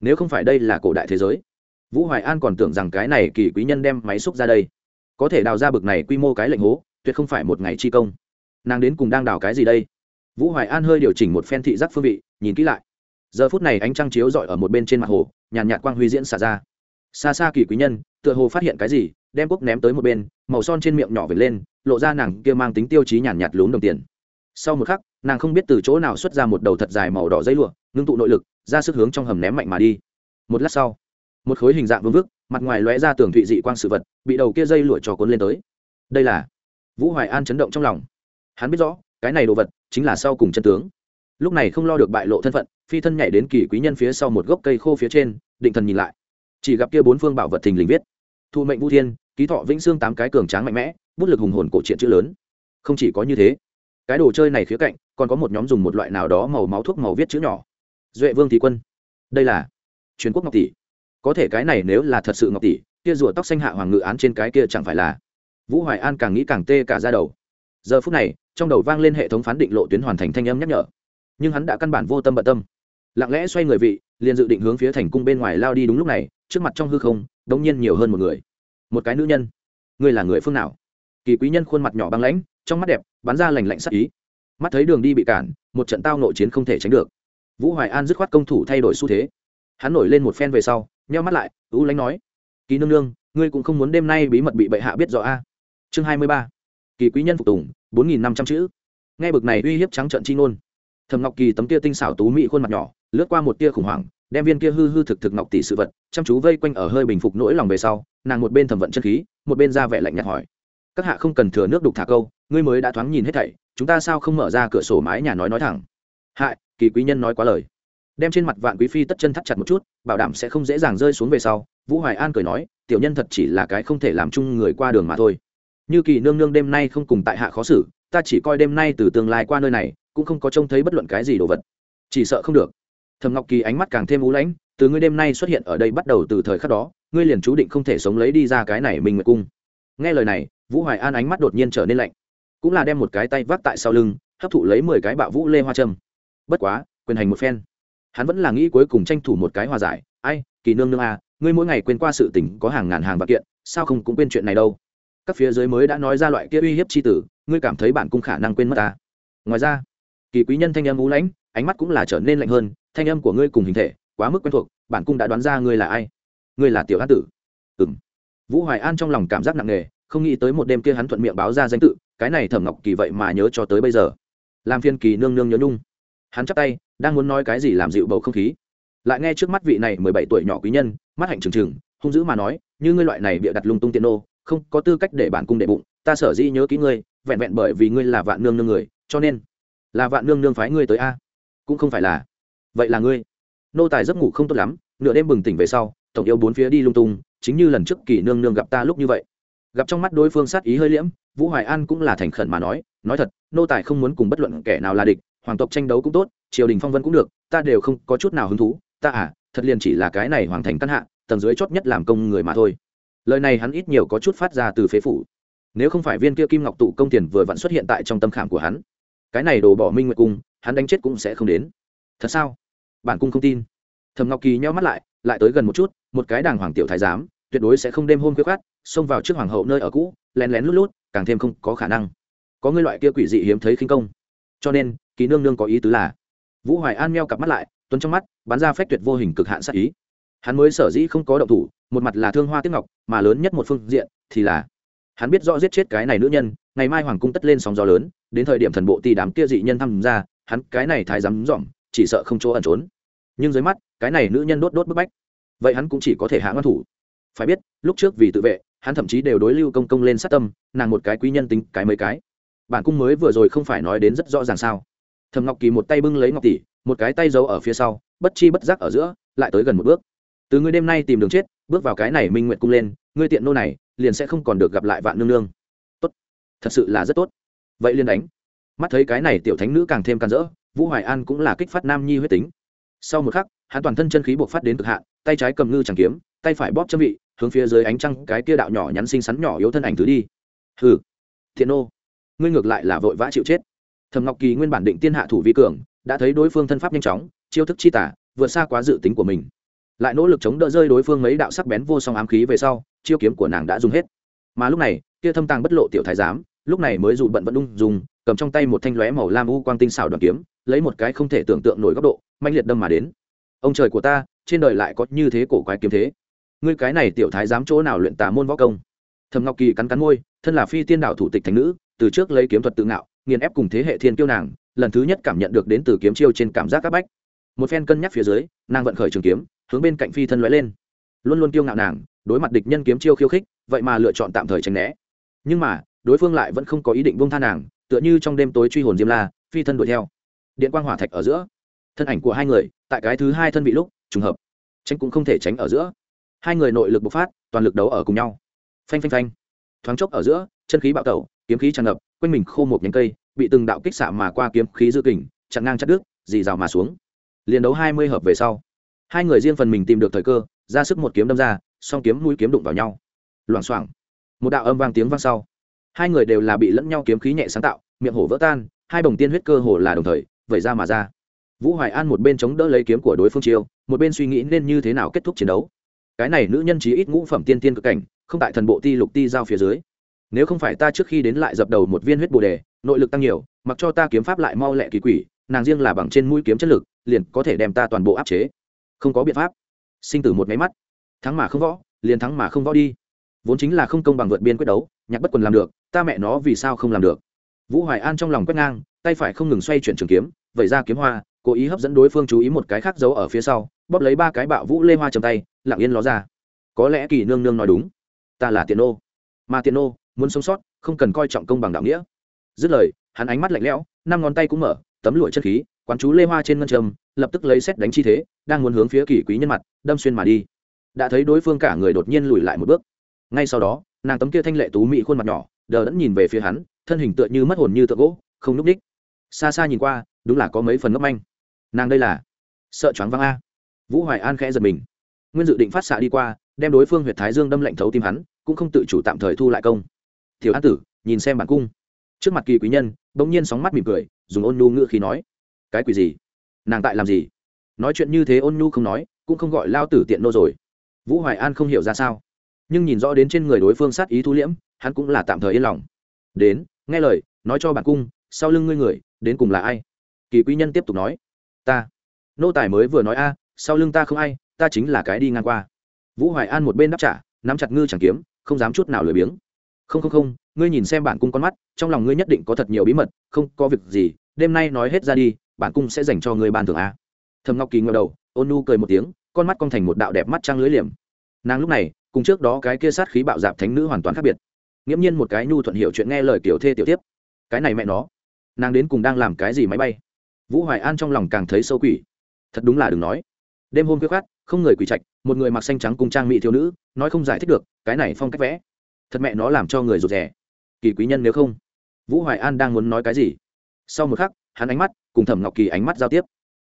[SPEAKER 1] Nếu không phải đây là cổ đại thế giới, vũ hoài an còn tưởng rằng cái này kỳ quý nhân đem máy xúc ra đây. Có thể đào ra bực này quy mô cái lệnh hố, tuyệt không phải một ngày chi công. Nàng đến cùng đang đào cái gì đây? Vũ hoài an hơi điều chỉnh một phen thị giác phương vị, nhìn kỹ lại. Giờ phút này ánh trăng chiếu rọi ở một bên trên mặt hồ, nhàn nhạt quang huy diễn xả ra. Xa xa kỳ quý nhân, tựa hồ phát hiện cái gì, đem cúc ném tới một bên, màu son trên miệng nhỏ vệt lên, lộ ra nàng kia mang tính tiêu chí nhàn nhạt lún đồng tiền. Sau một khắc, nàng không biết từ chỗ nào xuất ra một đầu thật dài màu đỏ dây lụa, ngưng tụ nội lực, ra sức hướng trong hầm ném mạnh mà đi. Một lát sau, một khối hình dạng vương vức, mặt ngoài lóe ra tường thụy dị quang sự vật, bị đầu kia dây lụa trò cuốn lên tới. Đây là vũ hoài an chấn động trong lòng. Hắn biết rõ cái này đồ vật chính là sau cùng chân tướng. Lúc này không lo được bại lộ thân phận, phi thân nhảy đến kỳ quý nhân phía sau một gốc cây khô phía trên, định thần nhìn lại. Chỉ gặp kia bốn phương bảo vật thình lình viết. Thu mệnh vũ thiên, ký thọ vĩnh xương tám cái cường tráng mạnh mẽ, bút lực hùng hồn cổ truyện chữ lớn. Không chỉ có như thế, cái đồ chơi này khía cạnh, còn có một nhóm dùng một loại nào đó màu máu thuốc màu viết chữ nhỏ. Duệ vương thị quân, đây là truyền quốc ngọc tỷ. Có thể cái này nếu là thật sự ngọc tỷ, kia rùa tóc xanh hạ hoàng ngự án trên cái kia chẳng phải là vũ hoài an càng nghĩ càng tê cả ra đầu giờ phút này, trong đầu vang lên hệ thống phán định lộ tuyến hoàn thành thanh âm nhắc nhở. Nhưng hắn đã căn bản vô tâm bận tâm. Lặng lẽ xoay người vị, liền dự định hướng phía thành cung bên ngoài lao đi đúng lúc này, trước mặt trong hư không, đống nhiên nhiều hơn một người. Một cái nữ nhân. Ngươi là người phương nào? Kỳ quý nhân khuôn mặt nhỏ băng lãnh, trong mắt đẹp, bắn ra lành lạnh sắc ý. Mắt thấy đường đi bị cản, một trận tao nội chiến không thể tránh được. Vũ hoài an dứt khoát công thủ thay đổi xu thế. Hắn nổi lên một phen về sau, nheo mắt lại ú lánh nói. Kỳ nương nương, ngươi cũng không muốn đêm nay bí mật bị bệ hạ biết rõ a? Chương hai mươi ba kỳ quý nhân phục tùng, bốn nghìn năm trăm chữ. Nghe bực này uy hiếp trắng trận chi ngôn. Thầm ngọc kỳ tấm kia tinh xảo tú mỹ khuôn mặt nhỏ, lướt qua một tia khủng hoảng, đem viên kia hư hư thực thực ngọc tỷ sự vật, chăm chú vây quanh ở hơi bình phục nỗi lòng về sau, nàng một bên thẩm vận chân khí, một bên ra vẻ lạnh nhạt hỏi. Các hạ không cần thừa nước đục thả câu, ngươi mới đã thoáng nhìn hết thảy, chúng ta sao không mở ra cửa sổ mái nhà nói nói thẳng? Hại, kỳ quý nhân nói quá lời. Đem trên mặt vạn quý phi tất chân thắt chặt một chút, bảo đảm sẽ không dễ dàng rơi xuống về sau, vũ hoài an cười nói, tiểu nhân thật chỉ là cái không thể làm chung người qua đường mà thôi như kỳ nương nương đêm nay không cùng tại hạ khó xử, ta chỉ coi đêm nay từ tương lai qua nơi này, cũng không có trông thấy bất luận cái gì đồ vật. Chỉ sợ không được. Thầm ngọc kỳ ánh mắt càng thêm ú lãnh, từ ngươi đêm nay xuất hiện ở đây bắt đầu từ thời khắc đó, ngươi liền chú định không thể sống lấy đi ra cái này mình nguyệt cung. Nghe lời này, vũ hoài an ánh mắt đột nhiên trở nên lạnh. Cũng là đem một cái tay vác tại sau lưng, hấp thụ lấy mười cái bạo vũ lê hoa trâm bất quá, quyền hành một phen. Hắn vẫn là nghĩ cuối cùng tranh thủ một cái hòa giải. Ai, kỳ nương nương à ngươi mỗi ngày quên qua sự tình có hàng ngàn hàng bạc kiện, sao không cũng quên chuyện này đâu? Các phía dưới mới đã nói ra loại kia uy hiếp c h i tử, ngươi cảm thấy bản cung khả năng quên mất ta. Ngoài ra, kỳ quý nhân thanh âm ú lãnh, ánh mắt cũng là trở nên lạnh hơn, thanh âm của ngươi cùng hình thể, quá mức quen thuộc, bản cung đã đoán ra ngươi là ai. Ngươi là tiểu an tử. Ừ m vũ hoài an trong lòng cảm giác nặng nề, không nghĩ tới một đêm kia hắn thuận miệng báo ra danh tự, cái này thẩm ngọc kỳ vậy mà nhớ cho tới bây giờ. Làm phiên kỳ nương nương nhớ nhung. Hắn chắp tay, đang muốn nói cái gì làm dịu bầu không khí. Lại nghe trước mắt vị này mười bảy tuổi nhỏ quý nhân, mắt hạnh trừng trừng, hung dữ mà nói, như ngươi loại này bịa đặt lung tung tiện nô không có tư cách để bản cung đệ bụng, ta sở dĩ nhớ kỹ ngươi, vẹn vẹn bởi vì ngươi là vạn nương nương người, cho nên là vạn nương nương phái ngươi tới a. Cũng không phải là. Vậy là ngươi. Nô tài giấc ngủ không tốt lắm, nửa đêm bừng tỉnh về sau, tổng yêu bốn phía đi lung tung, chính như lần trước kỳ nương nương gặp ta lúc như vậy. Gặp trong mắt đối phương sát ý hơi liễm, vũ hoài an cũng là thành khẩn mà nói nói thật, nô tài không muốn cùng bất luận kẻ nào là địch, hoàng tộc tranh đấu cũng tốt, triều đình phong vân cũng được, ta đều không có chút nào hứng thú, ta à thật liền chỉ là cái này hoàng thành căn hạ, tầng dưới chót nhất làm công người mà thôi lời này hắn ít nhiều có chút phát ra từ phế phủ. Nếu không phải viên kia kim ngọc tụ công tiền vừa vặn xuất hiện tại trong tâm khảm của hắn, cái này đồ bỏ minh nguyệt cung, hắn đánh chết cũng sẽ không đến. Thật sao? Bản cung không tin. Thầm ngọc kỳ nheo mắt lại lại tới gần một chút, một cái đàng hoàng tiểu thái giám, tuyệt đối sẽ không đêm hôm khuya khát xông vào trước hoàng hậu nơi ở cũ, lén lén lút lút, càng thêm không có khả năng. Có người loại kia quỷ dị hiếm thấy khinh công. Cho nên, kỳ nương nương có ý tứ là, vũ hoài an meo cặp mắt lại, tuấn trong mắt, bắn ra phách tuyệt vô hình cực hạn sát ý hắn mới sở dĩ không có động thủ, một mặt là thương hoa tiếp ngọc, mà lớn nhất một phương diện thì là hắn biết rõ giết chết cái này nữ nhân, ngày mai hoàng cung tất lên sóng gió lớn, đến thời điểm thần bộ tì đám kia dị nhân tham gia hắn cái này thái dám dỏm chỉ sợ không chỗ ẩn trốn. Nhưng dưới mắt, cái này nữ nhân đốt đốt bức bách, vậy hắn cũng chỉ có thể hạ ngăn thủ. Phải biết, lúc trước vì tự vệ, hắn thậm chí đều đối lưu công công lên sát tâm, nàng một cái quý nhân tính cái mấy cái. Bản cung mới vừa rồi không phải nói đến rất rõ ràng sao? Thầm ngọc kỳ một tay bưng lấy ngọc tỷ, một cái tay giấu ở phía sau, bất chi bất giác ở giữa, lại tới gần một bước từ ngươi đêm nay tìm đường chết, bước vào cái này minh nguyện cung lên, ngươi tiện nô này, liền sẽ không còn được gặp lại vạn nương nương. Tốt. Thật sự là rất tốt. Vậy liền đánh. Mắt thấy cái này tiểu thánh nữ càng thêm can rỡ, vũ hoài an cũng là kích phát nam nhi huyết tính. Sau một khắc, hắn toàn thân chân khí buộc phát đến cực hạn, tay trái cầm ngư chẳng kiếm, tay phải bóp châm vị, hướng phía dưới ánh trăng cái kia đạo nhỏ nhắn xinh xắn nhỏ yếu thân ảnh thứ đi. Hừ. Thiện nô. Ngươi ngược lại là vội vã chịu chết. Thầm ngọc kỳ nguyên bản định tiên hạ thủ vi cường, đã thấy đối phương thân pháp nhanh chóng, chiêu thức chi tả, vượt xa quá dự tính của mình lại nỗ lực chống đỡ rơi đối phương mấy đạo sắc bén vô song ám khí về sau, chiêu kiếm của nàng đã dùng hết. Mà lúc này, kia thâm tàng bất lộ tiểu thái giám, lúc này mới dù bận vẫn ung dùng cầm trong tay một thanh lóe màu lam u quang tinh xảo đoàn kiếm, lấy một cái không thể tưởng tượng nổi góc độ manh liệt đâm mà đến. Ông trời của ta, trên đời lại có như thế cổ quái kiếm thế. Ngươi cái này tiểu thái dám chỗ nào luyện tà môn võ công? Thầm ngọc kỳ cắn cắn môi, thân là phi tiên đạo thủ tịch thành nữ, từ trước lấy kiếm thuật tự ngạo, nghiền ép cùng thế hệ thiên kiêu nàng, lần thứ nhất cảm nhận được đến từ kiếm chiêu trên cảm giác các bách một phen cân nhắc phía dưới, nàng vận khởi trường kiếm, hướng bên cạnh phi thân lóe lên. Luôn luôn kiêu ngạo nàng, đối mặt địch nhân kiếm chiêu khiêu khích, vậy mà lựa chọn tạm thời tránh né. Nhưng mà, đối phương lại vẫn không có ý định buông tha nàng, tựa như trong đêm tối truy hồn diêm la, phi thân đuổi theo. Điện quang hỏa thạch ở giữa. Thân ảnh của hai người, tại cái thứ hai thân vị lúc, trùng hợp. Tránh cũng không thể tránh ở giữa. Hai người nội lực bộc phát, toàn lực đấu ở cùng nhau. Phanh phanh phanh. Thoáng chốc ở giữa, chân khí bạo tẩu, kiếm khí tràn ngập, quanh mình khô một nhánh cây, bị từng đạo kích xạ mà qua kiếm khí dư kình, chặn ngang chặt đứt, dì rào mà xuống liền đấu hai mươi hợp về sau, hai người riêng phần mình tìm được thời cơ, ra sức một kiếm đâm ra, song kiếm mũi kiếm đụng vào nhau. Loảng xoảng, một đạo âm vang tiếng vang sau. Hai người đều là bị lẫn nhau kiếm khí nhẹ sáng tạo, miệng hổ vỡ tan, hai bồng tiên huyết cơ hồ là đồng thời, vẩy ra mà ra. Vũ hoài an một bên chống đỡ lấy kiếm của đối phương chiêu, một bên suy nghĩ nên như thế nào kết thúc chiến đấu. Cái này nữ nhân chí ít ngũ phẩm tiên tiên cực cảnh, không tại thần bộ ti lục ti giao phía dưới. Nếu không phải ta trước khi đến lại dập đầu một viên huyết bồ đề, nội lực tăng nhiều, mặc cho ta kiếm pháp lại mau lẹ kỳ quỷ nàng riêng là bằng trên mũi kiếm chất lực, liền có thể đem ta toàn bộ áp chế. Không có biện pháp. Sinh tử một máy mắt. Thắng mà không võ, liền thắng mà không võ đi. Vốn chính là không công bằng vượt biên quyết đấu, nhạc bất quần làm được, ta mẹ nó vì sao không làm được? Vũ hoài an trong lòng quét ngang, tay phải không ngừng xoay chuyển trường kiếm, vẩy ra kiếm hoa, cố ý hấp dẫn đối phương chú ý một cái khác giấu ở phía sau, bóp lấy ba cái bạo vũ lê hoa chầm tay, lặng yên ló ra. Có lẽ kỳ nương nương nói đúng. Ta là tiện ô mà tiện ô muốn sống sót, không cần coi trọng công bằng đạo nghĩa. Dứt lời, hắn ánh mắt lạnh lẽo, năm ngón tay cũng mở tấm lụa chất khí, quán chú lê hoa trên ngân trầm lập tức lấy xét đánh chi thế, đang muốn hướng phía kỳ quý nhân mặt, đâm xuyên mà đi. Đã thấy đối phương cả người đột nhiên lùi lại một bước. Ngay sau đó, nàng tấm kia thanh lệ tú mị khuôn mặt nhỏ, đờ đẫn nhìn về phía hắn, thân hình tựa như mất hồn như tượng gỗ, không núp đích. Xa xa nhìn qua, đúng là có mấy phần ngốc manh. Nàng đây là sợ choáng văng a. Vũ hoài an khẽ giật mình. Nguyên dự định phát xạ đi qua, đem đối phương huyệt thái dương đâm lạnh thấu tim hắn, cũng không tự chủ tạm thời thu lại công. Tiểu an tử, nhìn xem bản cung. Trước mặt kỳ quý nhân, bỗng nhiên sóng mắt mỉm cười dùng ôn nhu ngữ khi nói, cái quỷ gì? Nàng tại làm gì? Nói chuyện như thế ôn nhu không nói, cũng không gọi lao tử tiện nô rồi. Vũ hoài an không hiểu ra sao, nhưng nhìn rõ đến trên người đối phương sát ý thu liễm, hắn cũng là tạm thời yên lòng. Đến, nghe lời, nói cho bản cung, sau lưng ngươi người, đến cùng là ai? Kỳ quý nhân tiếp tục nói, ta. Nô tài mới vừa nói a, sau lưng ta không ai, ta chính là cái đi ngang qua. Vũ hoài an một bên đáp trả, nắm chặt ngư chẳng kiếm, không dám chút nào lười biếng. Không không không ngươi nhìn xem bản cung con mắt, trong lòng ngươi nhất định có thật nhiều bí mật, không có việc gì, đêm nay nói hết ra đi, bản cung sẽ dành cho ngươi ban thưởng a. Thầm ngọc kỳ ngờ đầu, ôn nu cười một tiếng, con mắt con thành một đạo đẹp mắt trăng lưới liềm. Nàng lúc này, cùng trước đó cái kia sát khí bạo dạp thánh nữ hoàn toàn khác biệt. Nghiễm nhiên một cái nhu thuận hiểu chuyện nghe lời kiểu thê tiểu tiếp cái này mẹ nó, nàng đến cùng đang làm cái gì máy bay? Vũ hoài an trong lòng càng thấy sâu quỷ. Thật đúng là đừng nói. Đêm hôm khuya khát không người quỷ trạch, một người mặc xanh trắng cùng trang mỹ thiếu nữ, nói không giải thích được, cái này phong cách vẽ. Thật mẹ nó làm cho người rụt rè kỳ quý nhân nếu không? Vũ hoài an đang muốn nói cái gì? Sau một khắc, hắn ánh mắt cùng thẩm ngọc kỳ ánh mắt giao tiếp.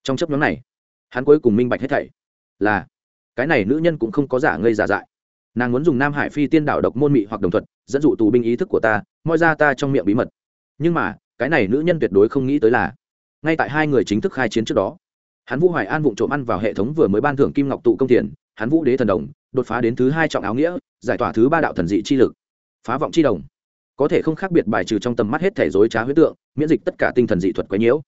[SPEAKER 1] Trong chấp nhóm này, hắn cuối cùng minh bạch hết thảy, là cái này nữ nhân cũng không có giả ngây giả dại. Nàng muốn dùng nam hải phi tiên đảo độc môn mị hoặc đồng thuật, dẫn dụ tù binh ý thức của ta, moi ra ta trong miệng bí mật. Nhưng mà, cái này nữ nhân tuyệt đối không nghĩ tới là, ngay tại hai người chính thức khai chiến trước đó, hắn vũ hoài an vụng trộm ăn vào hệ thống vừa mới ban thưởng kim ngọc tụ công tiền, hắn vũ đế thần đồng, đột phá đến thứ hai trọng áo nghĩa, giải tỏa thứ ba đạo thần dị chi lực, phá vọng chi đồng có thể không khác biệt bài trừ trong tầm mắt hết thể dối trá huyết tượng, miễn dịch tất cả tinh thần dị thuật quấy nhiễu.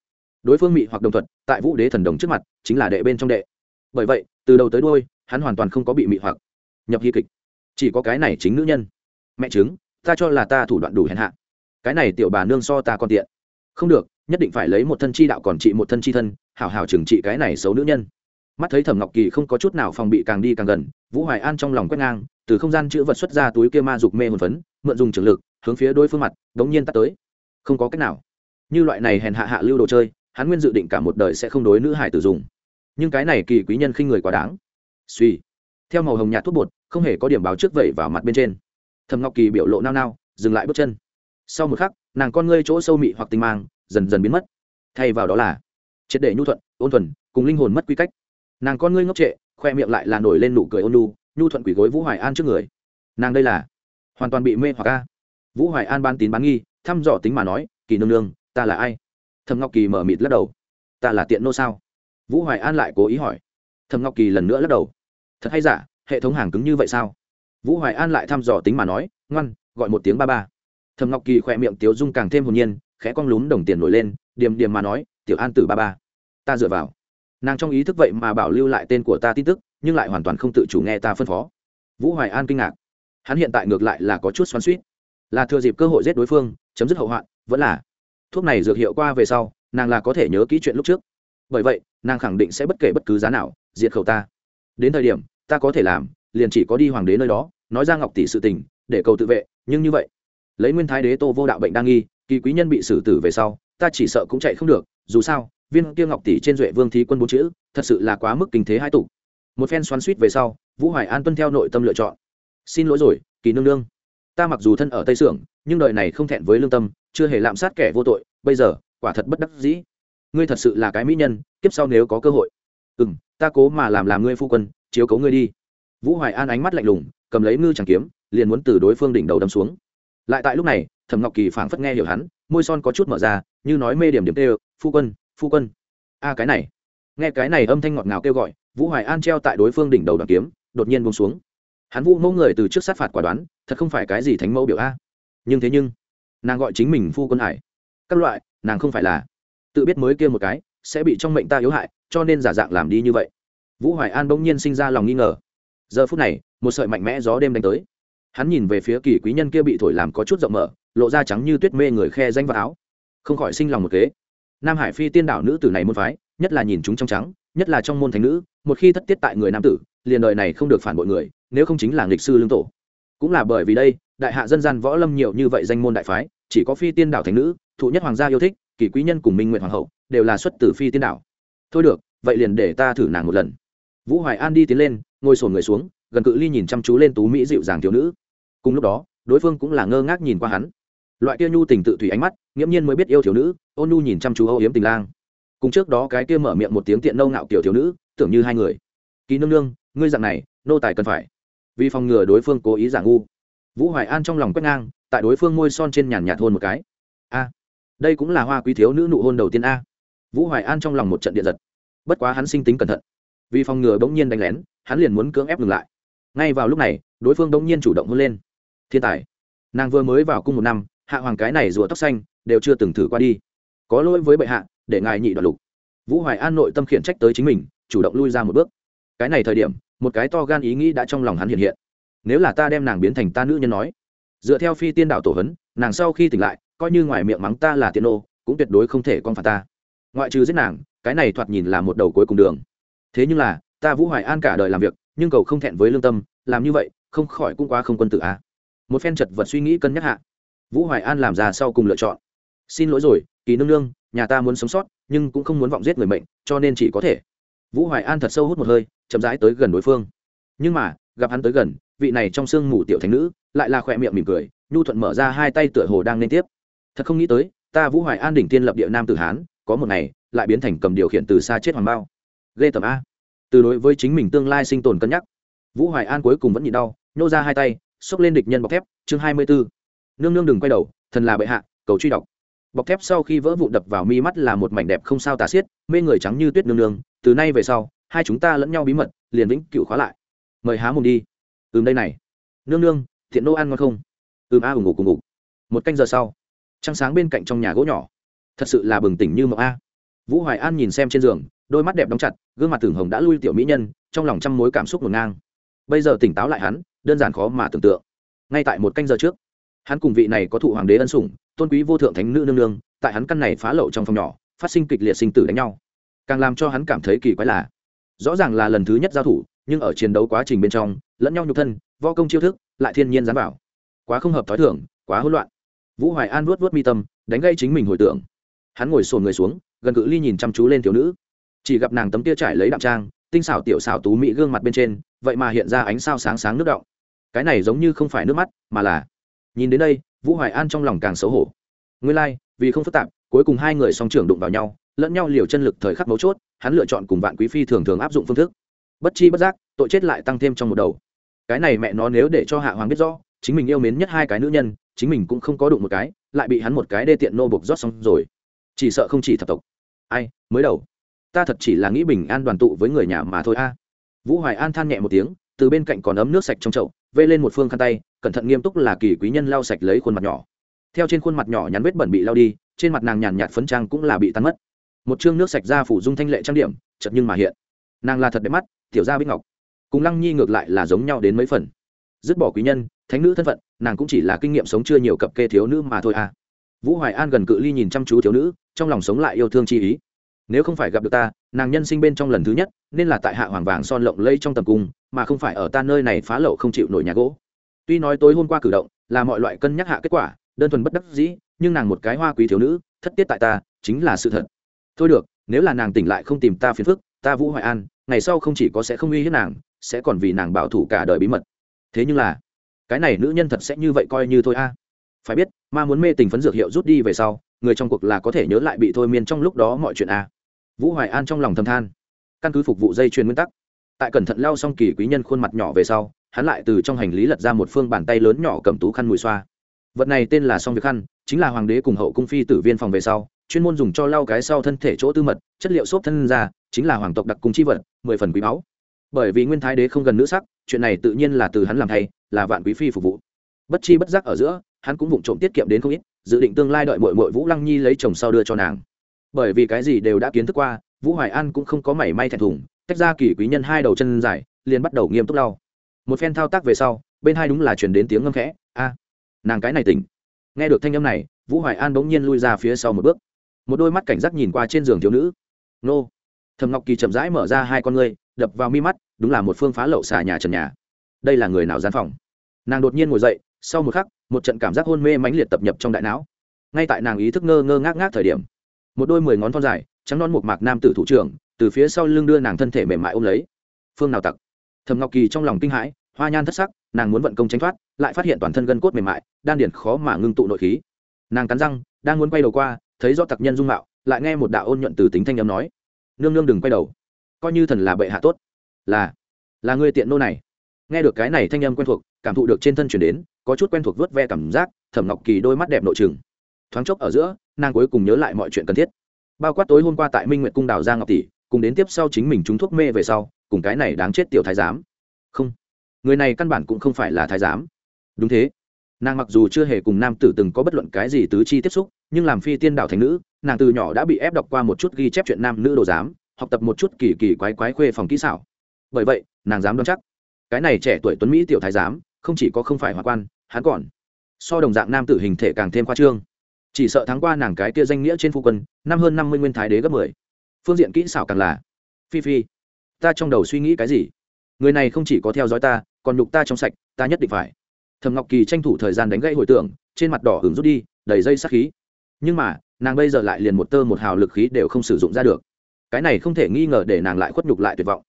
[SPEAKER 1] Đối phương mị hoặc đồng thuật, tại vũ đế thần đồng trước mặt, chính là đệ bên trong đệ. Bởi vậy, từ đầu tới đôi hắn hoàn toàn không có bị mị hoặc, nhập hy kịch. Chỉ có cái này chính nữ nhân. Mẹ chứng ta cho là ta thủ đoạn đủ hèn hạ. Cái này tiểu bà nương so ta còn tiện. Không được, nhất định phải lấy một thân chi đạo còn trị một thân chi thân, hảo hảo trừng trị cái này xấu nữ nhân. Mắt thấy thẩm ngọc kỳ không có chút nào phòng bị càng đi càng gần, vũ hoài an trong lòng quét ngang, từ không gian chữ vật xuất ra túi kia ma dục mê hồn phấn, mượn dùng trường lực hướng phía đối phương mặt đống nhiên tắt tới. Không có cách nào. Như loại này hèn hạ hạ lưu đồ chơi, hắn nguyên dự định cả một đời sẽ không đối nữ hải tử dùng. Nhưng cái này kỳ quý nhân khinh người quá đáng. Suy. Theo màu hồng nhạt thuốc bột, không hề có điểm báo trước vẩy vào mặt bên trên. Thầm ngọc kỳ biểu lộ nao nao, dừng lại bước chân. Sau một khắc, nàng con ngươi chỗ sâu mị hoặc tinh mang, dần dần biến mất. Thay vào đó là triệt để nhu thuận, ôn thuần, cùng linh hồn mất quy cách. Nàng con ngươi ngốc trệ, khoe miệng lại là nổi lên nụ cười ôn nhu nhu thuận quỷ gối vũ hoài an trước người. Nàng đây là hoàn toàn bị mê hoặc ca vũ hoài an ban tín bán nghi, thăm dò tính mà nói, kỳ nương nương, ta là ai? Thầm ngọc kỳ mở mịt lắc đầu. Ta là tiện nô sao? Vũ hoài an lại cố ý hỏi. Thầm ngọc kỳ lần nữa lắc đầu. Thật hay giả, hệ thống hàng cứng như vậy sao? Vũ hoài an lại thăm dò tính mà nói, ngoan, gọi một tiếng ba ba. Thầm ngọc kỳ khỏe miệng tiếu dung càng thêm hồn nhiên, khẽ cong lún đồng tiền nổi lên, điềm điềm mà nói, tiểu an tử ba ba, ta dựa vào. Nàng trong ý thức vậy mà bảo lưu lại tên của ta tin tức, nhưng lại hoàn toàn không tự chủ nghe ta phân phó. Vũ hoài an kinh ngạc. Hắn hiện tại ngược lại là có chút xoắn suýt là thừa dịp cơ hội giết đối phương, chấm dứt hậu hoạn, vẫn là thuốc này dược hiệu qua về sau, nàng là có thể nhớ kỹ chuyện lúc trước. Bởi vậy, nàng khẳng định sẽ bất kể bất cứ giá nào, diệt khẩu ta. Đến thời điểm, ta có thể làm, liền chỉ có đi hoàng đế nơi đó, nói ra ngọc tỷ sự tình, để cầu tự vệ, nhưng như vậy, lấy nguyên thái đế tô vô đạo bệnh đang nghi, kỳ quý nhân bị xử tử về sau, ta chỉ sợ cũng chạy không được, dù sao, viên kia ngọc tỷ trên duệ vương thí quân bốn chữ, thật sự là quá mức kinh thế hai tục một phen xoắn suýt về sau, vũ hoài an tuân theo nội tâm lựa chọn. Xin lỗi rồi, kỳ nương nương ta mặc dù thân ở tây sưởng, nhưng đời này không thẹn với lương tâm, chưa hề lạm sát kẻ vô tội, bây giờ, quả thật bất đắc dĩ. Ngươi thật sự là cái mỹ nhân, kiếp sau nếu có cơ hội. Ừ m ta cố mà làm làm ngươi phu quân, chiếu cấu ngươi đi. Vũ hoài an ánh mắt lạnh lùng, cầm lấy ngư chẳng kiếm, liền muốn từ đối phương đỉnh đầu đâm xuống. Lại tại lúc này, thẩm ngọc kỳ phảng phất nghe hiểu hắn, môi son có chút mở ra, như nói mê điểm điểm tê, phu quân phu quân. A, cái này. Nghe cái này âm thanh ngọt ngào kêu gọi, vũ hoài an treo tại đối phương đỉnh đầu đoàn kiếm, đột nhiên bông xuống hắn vũ mẫu người từ trước sát phạt quả đoán, thật không phải cái gì thánh mẫu biểu a. Nhưng thế nhưng, nàng gọi chính mình phu quân hải. Các loại, nàng không phải là. Tự biết mới kia một cái, sẽ bị trong mệnh ta yếu hại, cho nên giả dạng làm đi như vậy. Vũ hoài an bỗng nhiên sinh ra lòng nghi ngờ. Giờ phút này, một sợi mạnh mẽ gió đêm đánh tới. Hắn nhìn về phía kỳ quý nhân kia bị thổi làm có chút rộng mở, lộ ra trắng như tuyết mê người khe danh vào áo. Không khỏi sinh lòng một kế. Nam hải phi tiên đảo nữ tử này môn phái, nhất là nhìn chúng trong trắng, nhất là trong môn thánh nữ, một khi thất tiết tại người nam tử, liền đời này không được phản bội người nếu không chính là nghịch sư lương tổ. Cũng là bởi vì đây, đại hạ dân gian võ lâm nhiều như vậy danh môn đại phái, chỉ có phi tiên đảo thánh nữ, thụ nhất hoàng gia yêu thích, kỳ quý nhân cùng minh nguyện hoàng hậu, đều là xuất từ phi tiên đảo. Thôi được, vậy liền để ta thử nàng một lần. Vũ hoài an đi tiến lên, ngồi sổn người xuống, gần cự ly nhìn chăm chú lên tú mỹ dịu dàng thiếu nữ. Cùng lúc đó, đối phương cũng là ngơ ngác nhìn qua hắn. Loại kia nhu tình tự thủy ánh mắt, nghiễm nhiên mới biết yêu thiếu nữ, ôn nhu nhìn chăm chú âu yếm tình lang. Cùng trước đó cái kia mở miệng một tiếng tiện nâu ngạo kiểu thiếu nữ, tưởng như hai người. Kỳ nương nương, ngươi dặn này, nô tài cần phải vì phòng ngừa đối phương cố ý giả ngu. Vũ hoài an trong lòng quét ngang, tại đối phương môi son trên nhàn nhạt hôn một cái. A, đây cũng là hoa quý thiếu nữ nụ hôn đầu tiên a. Vũ hoài an trong lòng một trận điện giật. Bất quá hắn sinh tính cẩn thận. Vì phòng ngừa bỗng nhiên đánh lén, hắn liền muốn cưỡng ép ngừng lại. Ngay vào lúc này, đối phương bỗng nhiên chủ động hôn lên. Thiên tài. Nàng vừa mới vào cung một năm, hạ hoàng cái này rùa tóc xanh, đều chưa từng thử qua đi. Có lỗi với bệ hạ, để ngài nhị đoạt lục. Vũ hoài an nội tâm khiển trách tới chính mình, chủ động lui ra một bước. Cái này thời điểm một cái to gan ý nghĩ đã trong lòng hắn hiện hiện. Nếu là ta đem nàng biến thành ta nữ nhân nói, dựa theo phi tiên đạo tổ hấn nàng sau khi tỉnh lại, coi như ngoài miệng mắng ta là tiên ô cũng tuyệt đối không thể con phạt ta. Ngoại trừ giết nàng, cái này thoạt nhìn là một đầu cuối cùng đường. Thế nhưng là, ta vũ hoài an cả đời làm việc, nhưng cầu không thẹn với lương tâm, làm như vậy, không khỏi cũng quá không quân tử á một phen chật vật suy nghĩ cân nhắc hạ, vũ hoài an làm ra sau cùng lựa chọn. Xin lỗi rồi, kỳ nương nương, nhà ta muốn sống sót, nhưng cũng không muốn vọng giết người mệnh, cho nên chỉ có thể. Vũ hoài an thật sâu hút một hơi chậm rãi tới gần đối phương. Nhưng mà, gặp hắn tới gần, vị này trong sương mù tiểu thánh nữ lại là khỏe miệng mỉm cười, nhu thuận mở ra hai tay tựa hồ đang liên tiếp. Thật không nghĩ tới, ta vũ hoài an đỉnh tiên lập địa nam tử hán, có một ngày, lại biến thành cầm điều khiển từ xa chết hoàng bao. Ghê tầm a. Từ đối với chính mình tương lai sinh tồn cân nhắc. Vũ hoài an cuối cùng vẫn nhịn đau, nhô ra hai tay, xốc lên địch nhân bọc thép, chương hai mươi bốn nương nương đừng quay đầu, thần là bệ hạ, cầu truy đọc. Bọc thép sau khi vỡ vụn đập vào mi mắt là một mảnh đẹp không sao tả xiết, mê người trắng như tuyết nương nương, từ nay về sau hai chúng ta lẫn nhau bí mật, liền vĩnh cựu khóa lại. Mời há mồm đi. Ừm đây này. Nương nương, thiện nô ăn ngon không? Ừm a, ủng ngủ cùng ngủ một canh giờ sau, trăng sáng bên cạnh trong nhà gỗ nhỏ. Thật sự là bừng tỉnh như mộng a. Vũ hoài an nhìn xem trên giường, đôi mắt đẹp đóng chặt, gương mặt tưởng hồng đã lui tiểu mỹ nhân, trong lòng trăm mối cảm xúc ngổn ngang. Bây giờ tỉnh táo lại hắn, đơn giản khó mà tưởng tượng. Ngay tại một canh giờ trước, hắn cùng vị này có thụ hoàng đế ân sủng, tôn quý vô thượng thánh nữ nương nương, tại hắn căn này phá lậu trong phòng nhỏ, phát sinh kịch liệt sinh tử đánh nhau. Càng làm cho hắn cảm thấy kỳ quái là rõ ràng là lần thứ nhất giao thủ nhưng ở chiến đấu quá trình bên trong lẫn nhau nhục thân vo công chiêu thức lại thiên nhiên dám bảo quá không hợp t h ó i thưởng quá hỗn loạn. Vũ hoài an vuốt vuốt mi tâm đánh gây chính mình hồi tưởng. Hắn ngồi sồn người xuống gần cự ly nhìn chăm chú lên thiếu nữ. Chỉ gặp nàng tấm tia trải lấy đạm trang tinh xảo tiểu xảo tú mỹ gương mặt bên trên vậy mà hiện ra ánh sao sáng sáng nước động cái này giống như không phải nước mắt mà là nhìn đến đây vũ hoài an trong lòng càng xấu hổ. Nguyên lai、like, vì không phức tạp cuối cùng hai người song trưởng đụng vào nhau lẫn nhau liều chân lực thời khắc mấu chốt, hắn lựa chọn cùng vạn quý phi thường thường áp dụng phương thức. Bất chi bất giác, tội chết lại tăng thêm trong một đầu. Cái này mẹ nó nếu để cho hạ hoàng biết rõ, chính mình yêu mến nhất hai cái nữ nhân, chính mình cũng không có đụng một cái, lại bị hắn một cái đê tiện nô bục rót xong rồi. Chỉ sợ không chỉ thập tộc. Ai, mới đầu. Ta thật chỉ là nghĩ bình an đoàn tụ với người nhà mà thôi a. À. Vũ hoài an than nhẹ một tiếng, từ bên cạnh còn ấm nước sạch trong chậu, vê lên một phương khăn tay, cẩn thận nghiêm túc là kỳ quý nhân lau sạch lấy khuôn mặt nhỏ. Theo trên khuôn mặt nhỏ nhắn vết bẩn bị lau đi, trên mặt nàng nhàn nhạt phấn trang cũng là bị tan mất một chương nước sạch ra phủ dung thanh lệ trang điểm chật nhưng mà hiện. Nàng là thật đẹp mắt, tiểu gia bích ngọc. Cùng lăng nhi ngược lại là giống nhau đến mấy phần. Dứt bỏ quý nhân, thánh nữ thân phận, nàng cũng chỉ là kinh nghiệm sống chưa nhiều cặp kê thiếu nữ mà thôi à. Vũ hoài an gần cự ly nhìn chăm chú thiếu nữ, trong lòng sống lại yêu thương chi ý. Nếu không phải gặp được ta, nàng nhân sinh bên trong lần thứ nhất, nên là tại hạ hoàng vàng son lộng lây trong tầm cung, mà không phải ở ta nơi này phá lậu không chịu nổi nhà gỗ. Tuy nói tối hôm qua cử động, là mọi loại cân nhắc hạ kết quả, đơn thuần bất đắc dĩ, nhưng nàng một cái hoa quý thiếu nữ, thất tiết tại ta, chính là sự thật thôi được, nếu là nàng tỉnh lại không tìm ta phiền phức, ta vũ hoài an, ngày sau không chỉ có sẽ không uy hiếp nàng, sẽ còn vì nàng bảo thủ cả đời bí mật. Thế nhưng là, cái này nữ nhân thật sẽ như vậy coi như thôi a. À. Phải biết, ma muốn mê tình phấn dược hiệu rút đi về sau, người trong cuộc là có thể nhớ lại bị thôi miên trong lúc đó mọi chuyện a. À. Vũ hoài an trong lòng thâm than. Căn cứ phục vụ dây chuyền nguyên tắc, tại cẩn thận lao xong kỳ quý nhân khuôn mặt nhỏ về sau, hắn lại từ trong hành lý lật ra một phương bàn tay lớn nhỏ cầm tú khăn mùi xoa. Vật này tên là song việc khăn, chính là hoàng đế cùng hậu cung phi tử viên phòng về sau chuyên môn dùng cho lau cái sau thân thể chỗ tư mật, chất liệu xốp thân ra, chính là hoàng tộc đặc cung chi vật, mười phần quý báu. Bởi vì nguyên thái đế không gần nữ sắc, chuyện này tự nhiên là từ hắn làm thay, là vạn quý phi phục vụ. Bất chi bất giác ở giữa, hắn cũng vụng trộm tiết kiệm đến không ít, dự định tương lai đợi mội mội vũ lăng nhi lấy chồng sau đưa cho nàng. Bởi vì cái gì đều đã kiến thức qua, vũ hoài an cũng không có mảy may thẹn thùng, tách ra kỳ quý nhân hai đầu chân dài, liền bắt đầu nghiêm túc lau. Một phen thao tác về sau, bên hai đúng là chuyển đến tiếng ngâm khẽ, a, nàng cái này tỉnh. Nghe được thanh âm này, vũ hoài an bỗng nhiên lui ra phía sau một bước một đôi mắt cảnh giác nhìn qua trên giường thiếu nữ. Nô. Thầm ngọc kỳ chậm rãi mở ra hai con ngươi, đập vào mi mắt, đúng là một phương phá lậu xà nhà trần nhà. Đây là người nào gian phòng? Nàng đột nhiên ngồi dậy, sau một khắc, một trận cảm giác hôn mê mãnh liệt tập nhập trong đại não. Ngay tại nàng ý thức ngơ ngơ ngác ngác thời điểm, một đôi mười ngón thon dài, trắng non một mạc nam tử thủ trưởng, từ phía sau lưng đưa nàng thân thể mềm mại ôm lấy. Phương nào tặc? Thầm ngọc kỳ trong lòng kinh hãi, hoa nhan thất sắc, nàng muốn vận công tránh thoát, lại phát hiện toàn thân gân cốt mềm mại, đan điển khó mà ngưng tụ nội khí. Nàng cắn răng, đang muốn quay đầu qua thấy do tặc nhân dung mạo, lại nghe một đạo ôn nhuận từ tính thanh âm nói, nương nương đừng quay đầu, coi như thần là bệ hạ tốt. Là là người tiện nô này. Nghe được cái này thanh âm quen thuộc, cảm thụ được trên thân chuyển đến, có chút quen thuộc vớt ve cảm giác, thẩm ngọc kỳ đôi mắt đẹp nội trừng. Thoáng chốc ở giữa, nàng cuối cùng nhớ lại mọi chuyện cần thiết. Bao quát tối hôm qua tại minh nguyện cung đào giang ngọc tỷ, cùng đến tiếp sau chính mình trúng thuốc mê về sau, cùng cái này đáng chết tiểu thái giám. Không, người này căn bản cũng không phải là thái giám. Đúng thế nàng mặc dù chưa hề cùng nam tử từng có bất luận cái gì tứ chi tiếp xúc, nhưng làm phi tiên đạo thành nữ, nàng từ nhỏ đã bị ép đọc qua một chút ghi chép chuyện nam nữ đồ giám, học tập một chút kỳ kỳ quái quái khuê phòng kỹ xảo. Bởi vậy, nàng dám đoán chắc, cái này trẻ tuổi tuấn mỹ tiểu thái giám, không chỉ có không phải hòa quan, hắn còn so đồng dạng nam tử hình thể càng thêm khoa trương. Chỉ sợ thắng qua nàng cái kia danh nghĩa trên phu quân, năm hơn năm mươi nguyên thái đế gấp mười. Phương diện kỹ xảo càng là, phi phi, ta trong đầu suy nghĩ cái gì? Người này không chỉ có theo dõi ta, còn nhục ta trong sạch, ta nhất định phải thầm ngọc kỳ tranh thủ thời gian đánh gãy hồi tưởng, trên mặt đỏ hứng rút đi, đầy dây sát khí. Nhưng mà, nàng bây giờ lại liền một tơ một hào lực khí đều không sử dụng ra được. Cái này không thể nghi ngờ để nàng lại khuất nhục lại tuyệt vọng.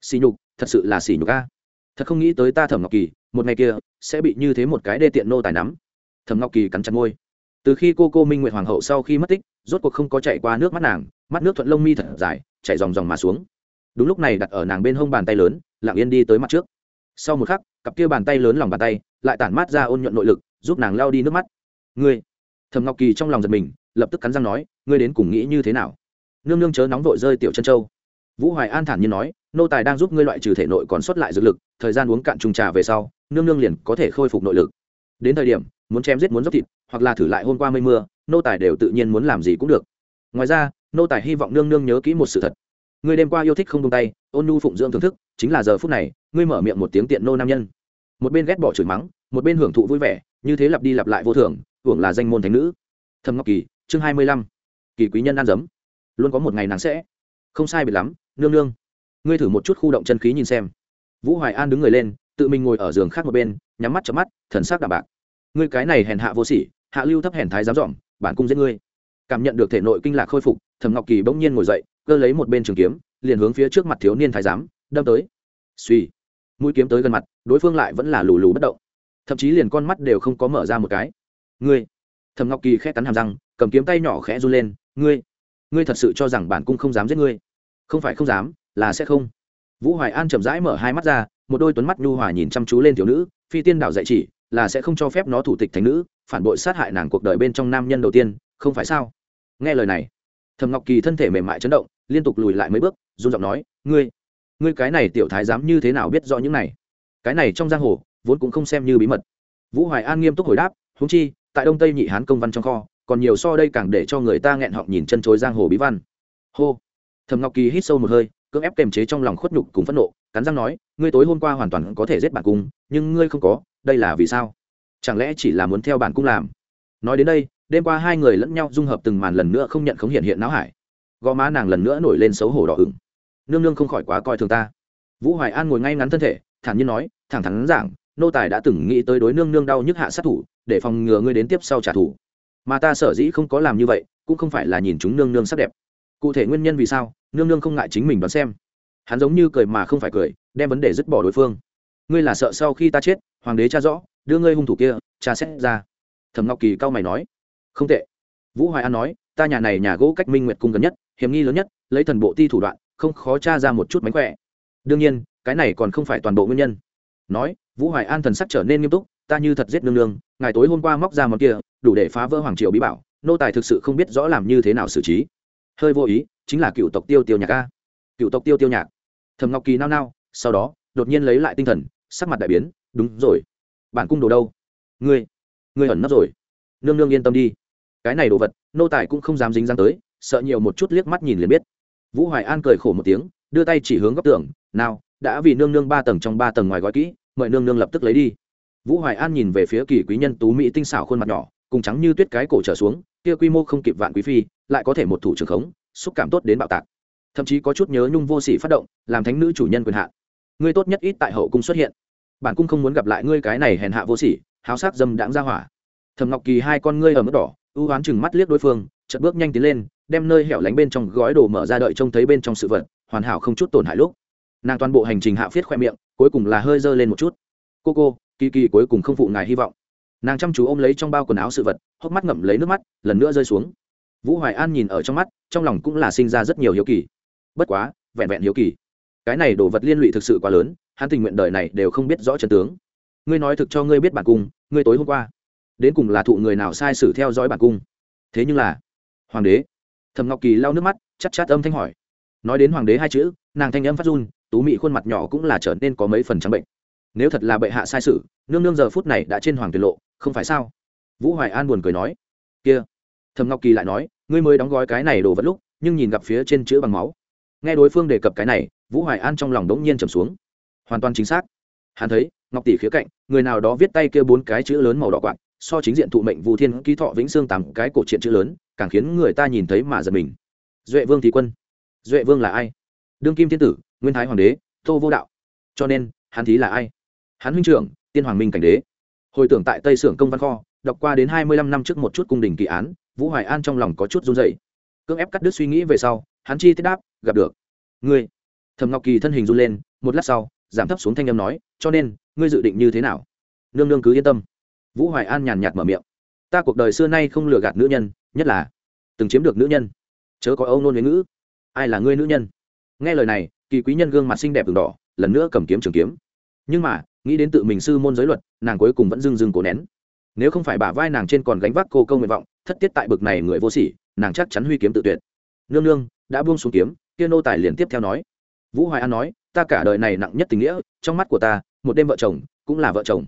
[SPEAKER 1] Xỉ nhục, thật sự là xỉ nhục a. Thật không nghĩ tới ta thẩm ngọc kỳ, một ngày kia, sẽ bị như thế một cái đê tiện nô tài nắm. Thẩm ngọc kỳ cắn chặt môi. Từ khi cô cô minh nguyệt hoàng hậu sau khi mất tích, rốt cuộc không có chạy qua nước mắt nàng, mắt nước thuận lông mi thật dài chạy dòng dòng mà xuống. Đúng lúc này đặt ở nàng bên hông bàn tay lớn, lặng yên đi tới mặt trước. Sau một khắc cặp kia bàn tay lớn lòng bàn tay, lại tản mát ra ôn nhuận nội lực, giúp nàng lao đi nước mắt. Ngươi? Thầm ngọc kỳ trong lòng giật mình, lập tức cắn răng nói, ngươi đến cùng nghĩ như thế nào? Nương nương chớ nóng vội rơi tiểu chân châu. Vũ hoài an thản nhiên nói, nô tài đang giúp ngươi loại trừ thể nội còn sót lại dược lực, thời gian uống cạn trùng trà về sau, nương nương liền có thể khôi phục nội lực. Đến thời điểm, muốn chém giết muốn dốc thịt, hoặc là thử lại hôm qua mây mưa, nô tài đều tự nhiên muốn làm gì cũng được. Ngoài ra, nô tài hy vọng nương nương nhớ kỹ một sự thật ngươi đêm qua yêu thích không tung tay, ôn nu phụng dưỡng thưởng thức, chính là giờ phút này, ngươi mở miệng một tiếng tiện nô nam nhân. Một bên ghét bỏ chửi mắng, một bên hưởng thụ vui vẻ, như thế lặp đi lặp lại vô thường, hưởng là danh môn thánh nữ. Thầm ngọc kỳ, chương hai mươi lăm. Kỳ quý nhân ăn dấm. Luôn có một ngày nắng sẽ. Không sai biệt lắm, nương nương. Ngươi thử một chút khu động chân khí nhìn xem. Vũ hoài an đứng người lên, tự mình ngồi ở giường khác một bên, nhắm mắt chớp mắt, thần sắc đạm bạc. Ngươi cái này hèn hạ vô sỉ, hạ lưu thấp hèn thái dám dỏm, bản cung giết ngươi. Cảm nhận được thể nội kinh lạc khôi phục, thẩm ngọc kỳ bỗng nhiên ngồi dậy cơ lấy một bên trường kiếm, liền hướng phía trước mặt thiếu niên thái giám, đâm tới. Suy mũi kiếm tới gần mặt, đối phương lại vẫn là lù lù bất động. Thậm chí liền con mắt đều không có mở ra một cái. Ngươi. Thẩm ngọc kỳ khẽ cắn hàm răng, cầm kiếm tay nhỏ khẽ run lên. Ngươi. Ngươi thật sự cho rằng bản cung không dám giết ngươi? Không phải không dám, là sẽ không. Vũ hoài an chậm rãi mở hai mắt ra, một đôi tuấn mắt nhu hòa nhìn chăm chú lên thiếu nữ, phi tiên đạo dạy chỉ, là sẽ không cho phép nó thủ tịch thành nữ, phản bội sát hại nàng cuộc đời bên trong nam nhân đầu tiên, không phải sao? Nghe lời này thầm ngọc kỳ thân thể mềm mại chấn động liên tục lùi lại mấy bước, run giọng nói, ngươi ngươi cái này tiểu thái dám như thế nào biết rõ những này? Cái này trong giang hồ, vốn cũng không xem như bí mật. Vũ hoài an nghiêm túc hồi đáp húng chi, tại đông tây nhị hán công văn trong kho, còn nhiều so đây càng để cho người ta nghẹn họng nhìn chân chối giang hồ bí văn. Hô. Thầm ngọc kỳ hít sâu một hơi, cưỡng ép kềm chế trong lòng khuất nhục cùng phẫn nộ, cắn răng nói, ngươi tối hôm qua hoàn toàn có thể giết bản cung, nhưng ngươi không có, đây là vì sao? Chẳng lẽ chỉ là muốn theo bản cung làm? Nói đến đây, đêm qua hai người lẫn nhau dung hợp từng màn lần nữa không nhận không hiện hiện não hải gò má nàng lần nữa nổi lên xấu hổ đỏ ửng. Nương nương không khỏi quá coi thường ta. Vũ hoài an ngồi ngay ngắn thân thể, thản nhiên nói, thẳng thắn giảng, nô tài đã từng nghĩ tới đối nương nương đau nhức hạ sát thủ, để phòng ngừa ngươi đến tiếp sau trả thù. Mà ta sở dĩ không có làm như vậy, cũng không phải là nhìn chúng nương nương sắc đẹp. Cụ thể nguyên nhân vì sao, nương nương không ngại chính mình đoán xem. Hắn giống như cười mà không phải cười, đem vấn đề dứt bỏ đối phương. Ngươi là sợ sau khi ta chết, hoàng đế cha rõ, đưa ngươi hung thủ kia cha xét ra. Thẩm ngọc kỳ cao mày nói. Không tệ. Vũ hoài an nói, ta nhà này nhà gỗ cách minh nguyệt cung gần nhất hiểm nghi lớn nhất, lấy thần bộ ti thủ đoạn, không khó tra ra một chút mánh khỏe. Đương nhiên, cái này còn không phải toàn bộ nguyên nhân. Nói, vũ hoài an thần sắc trở nên nghiêm túc, ta như thật giết nương nương ngày tối hôm qua móc ra món kia, đủ để phá vỡ hoàng triều bí bảo, nô tài thực sự không biết rõ làm như thế nào xử trí. Hơi vô ý, chính là cựu tộc tiêu tiêu nhạc a. Cựu tộc tiêu tiêu nhạc. Thầm ngọc kỳ nao nao, sau đó, đột nhiên lấy lại tinh thần, sắc mặt đại biến, đúng rồi. Bản cung đồ đâu? Ngươi ngươi ẩn nấp rồi. Nương nương yên tâm đi. Cái này đồ vật, nô tài cũng không dám dính dáng tới sợ nhiều một chút liếc mắt nhìn liền biết. Vũ hoài an cười khổ một tiếng, đưa tay chỉ hướng góc tường, nào, đã vì nương nương ba tầng trong ba tầng ngoài gói kỹ, mời nương nương lập tức lấy đi. Vũ hoài an nhìn về phía kỳ quý nhân tú mỹ tinh xảo khuôn mặt nhỏ, cùng trắng như tuyết cái cổ trở xuống, kia quy mô không kịp vạn quý phi, lại có thể một thủ trưởng khống, xúc cảm tốt đến bạo tạc. Thậm chí có chút nhớ nhung vô sỉ phát động, làm thánh nữ chủ nhân quyền hạn. Ngươi tốt nhất ít tại hậu cung xuất hiện. Bản cung không muốn gặp lại ngươi cái này hèn hạ vô sỉ, háo sắc dâm đãng ra hỏa. Thầm ngọc kỳ hai con ngươi ở mức đỏ ưu oán chừng mắt liếc đối phương chợt bước nhanh tiến lên, đem nơi hẻo lánh bên trong gói đồ mở ra đợi trông thấy bên trong sự vật, hoàn hảo không chút tổn hại lúc. Nàng toàn bộ hành trình hạ phiết khoe miệng, cuối cùng là hơi dơ lên một chút. Cô cô, kỳ kỳ cuối cùng không phụ ngài hy vọng. Nàng chăm chú ôm lấy trong bao quần áo sự vật, hốc mắt ngậm lấy nước mắt, lần nữa rơi xuống. Vũ hoài an nhìn ở trong mắt, trong lòng cũng là sinh ra rất nhiều hiếu kỳ. Bất quá, vẹn vẹn hiếu kỳ. Cái này đồ vật liên lụy thực sự quá lớn, hắn tình nguyện đời này đều không biết rõ chân tướng. Ngươi nói thực cho ngươi biết bản cung, ngươi tối hôm qua đến cùng là thụ người nào sai sử theo dõi bản cung? Thế nhưng là hoàng đế. Thầm ngọc kỳ lau nước mắt chắc chát âm thanh hỏi. Nói đến hoàng đế hai chữ, nàng thanh âm phát run, tú mị khuôn mặt nhỏ cũng là trở nên có mấy phần trắng bệnh. Nếu thật là bệ hạ sai sự, nương nương giờ phút này đã trên hoàng tuyệt lộ, không phải sao? Vũ hoài an buồn cười nói. Kia. Thầm ngọc kỳ lại nói, ngươi mới đóng gói cái này đồ vật lúc, nhưng nhìn gặp phía trên chữ bằng máu. Nghe đối phương đề cập cái này, vũ hoài an trong lòng đống nhiên trầm xuống. Hoàn toàn chính xác. Hắn thấy, ngọc tỷ khía cạnh, người nào đó viết tay kia bốn cái chữ lớn màu đỏ quạt so chính diện thụ mệnh Vu thiên ký thọ vĩnh xương tám cái cổ truyện chữ lớn, càng khiến người ta nhìn thấy mà giật mình. Duệ vương thì quân. Duệ vương là ai? Đương kim thiên tử, nguyên thái hoàng đế, tô vô đạo. Cho nên, hắn thí là ai? Hắn huynh trưởng, tiên hoàng minh cảnh đế. Hồi tưởng tại tây sưởng công văn kho, đọc qua đến hai mươi lăm năm trước một chút cung đình kỳ án, vũ hoài an trong lòng có chút run dậy cưỡng ép cắt đứt suy nghĩ về sau, hắn chi tiết đáp, gặp được. Ngươi. Thầm ngọc kỳ thân hình run lên, một lát sau, giảm thấp xuống thanh âm nói, cho nên, ngươi dự định như thế nào? Nương nương cứ yên tâm vũ hoài an nhàn nhạt mở miệng. Ta cuộc đời xưa nay không lừa gạt nữ nhân, nhất là từng chiếm được nữ nhân. Chớ có âu nôn với ngữ. Ai là ngươi nữ nhân? Nghe lời này, kỳ quý nhân gương mặt xinh đẹp v đỏ, lần nữa cầm kiếm trường kiếm. Nhưng mà, nghĩ đến tự mình sư môn giới luật, nàng cuối cùng vẫn dưng dưng cố nén. Nếu không phải bả vai nàng trên còn gánh vác cô câu nguyện vọng, thất tiết tại bực này người vô sỉ, nàng chắc chắn huy kiếm tự tuyệt. Nương nương, đã buông xuống kiếm, kia nô tài liền tiếp theo nói. Vũ hoài an nói, ta cả đời này nặng nhất tình nghĩa, trong mắt của ta, một đêm vợ chồng cũng là vợ chồng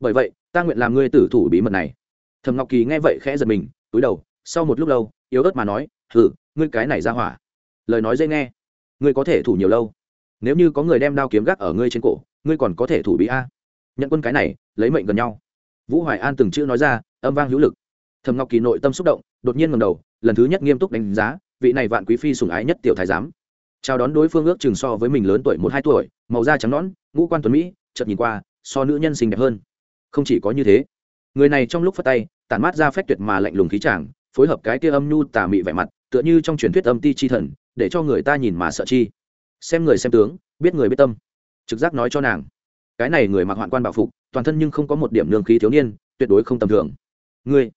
[SPEAKER 1] bởi vậy, ta nguyện làm ngươi tử thủ bí mật này. Thầm ngọc kỳ nghe vậy khẽ giật mình, túi đầu, sau một lúc lâu, yếu ớt mà nói thử ngươi cái này ra hỏa. Lời nói dễ nghe. Ngươi có thể thủ nhiều lâu? Nếu như có người đem đao kiếm gác ở ngươi trên cổ, ngươi còn có thể thủ bí a? Nhận quân cái này, lấy mệnh gần nhau. Vũ hoài an từng chữ nói ra, âm vang hữu lực. Thầm ngọc kỳ nội tâm xúc động, đột nhiên ngầm đầu, lần thứ nhất nghiêm túc đánh giá, vị này vạn quý phi sùng ái nhất tiểu thái giám. Chào đón đối phương ước chừng so với mình lớn tuổi một hai tuổi, màu da trắng nõn, ngũ quan tuấn mỹ, chợt nhìn qua, so nữ nhân xinh đẹp hơn không chỉ có như thế. Người này trong lúc phát tay, tản mát ra phách tuyệt mà lạnh lùng khí chàng, phối hợp cái kia âm nhu tà mị vẻ mặt, tựa như trong truyền thuyết âm ti chi thần, để cho người ta nhìn mà sợ chi. Xem người xem tướng, biết người biết tâm. Trực giác nói cho nàng. Cái này người mặc hoạn quan bảo phục, toàn thân nhưng không có một điểm nương khí thiếu niên, tuyệt đối không tầm thường. Ngươi,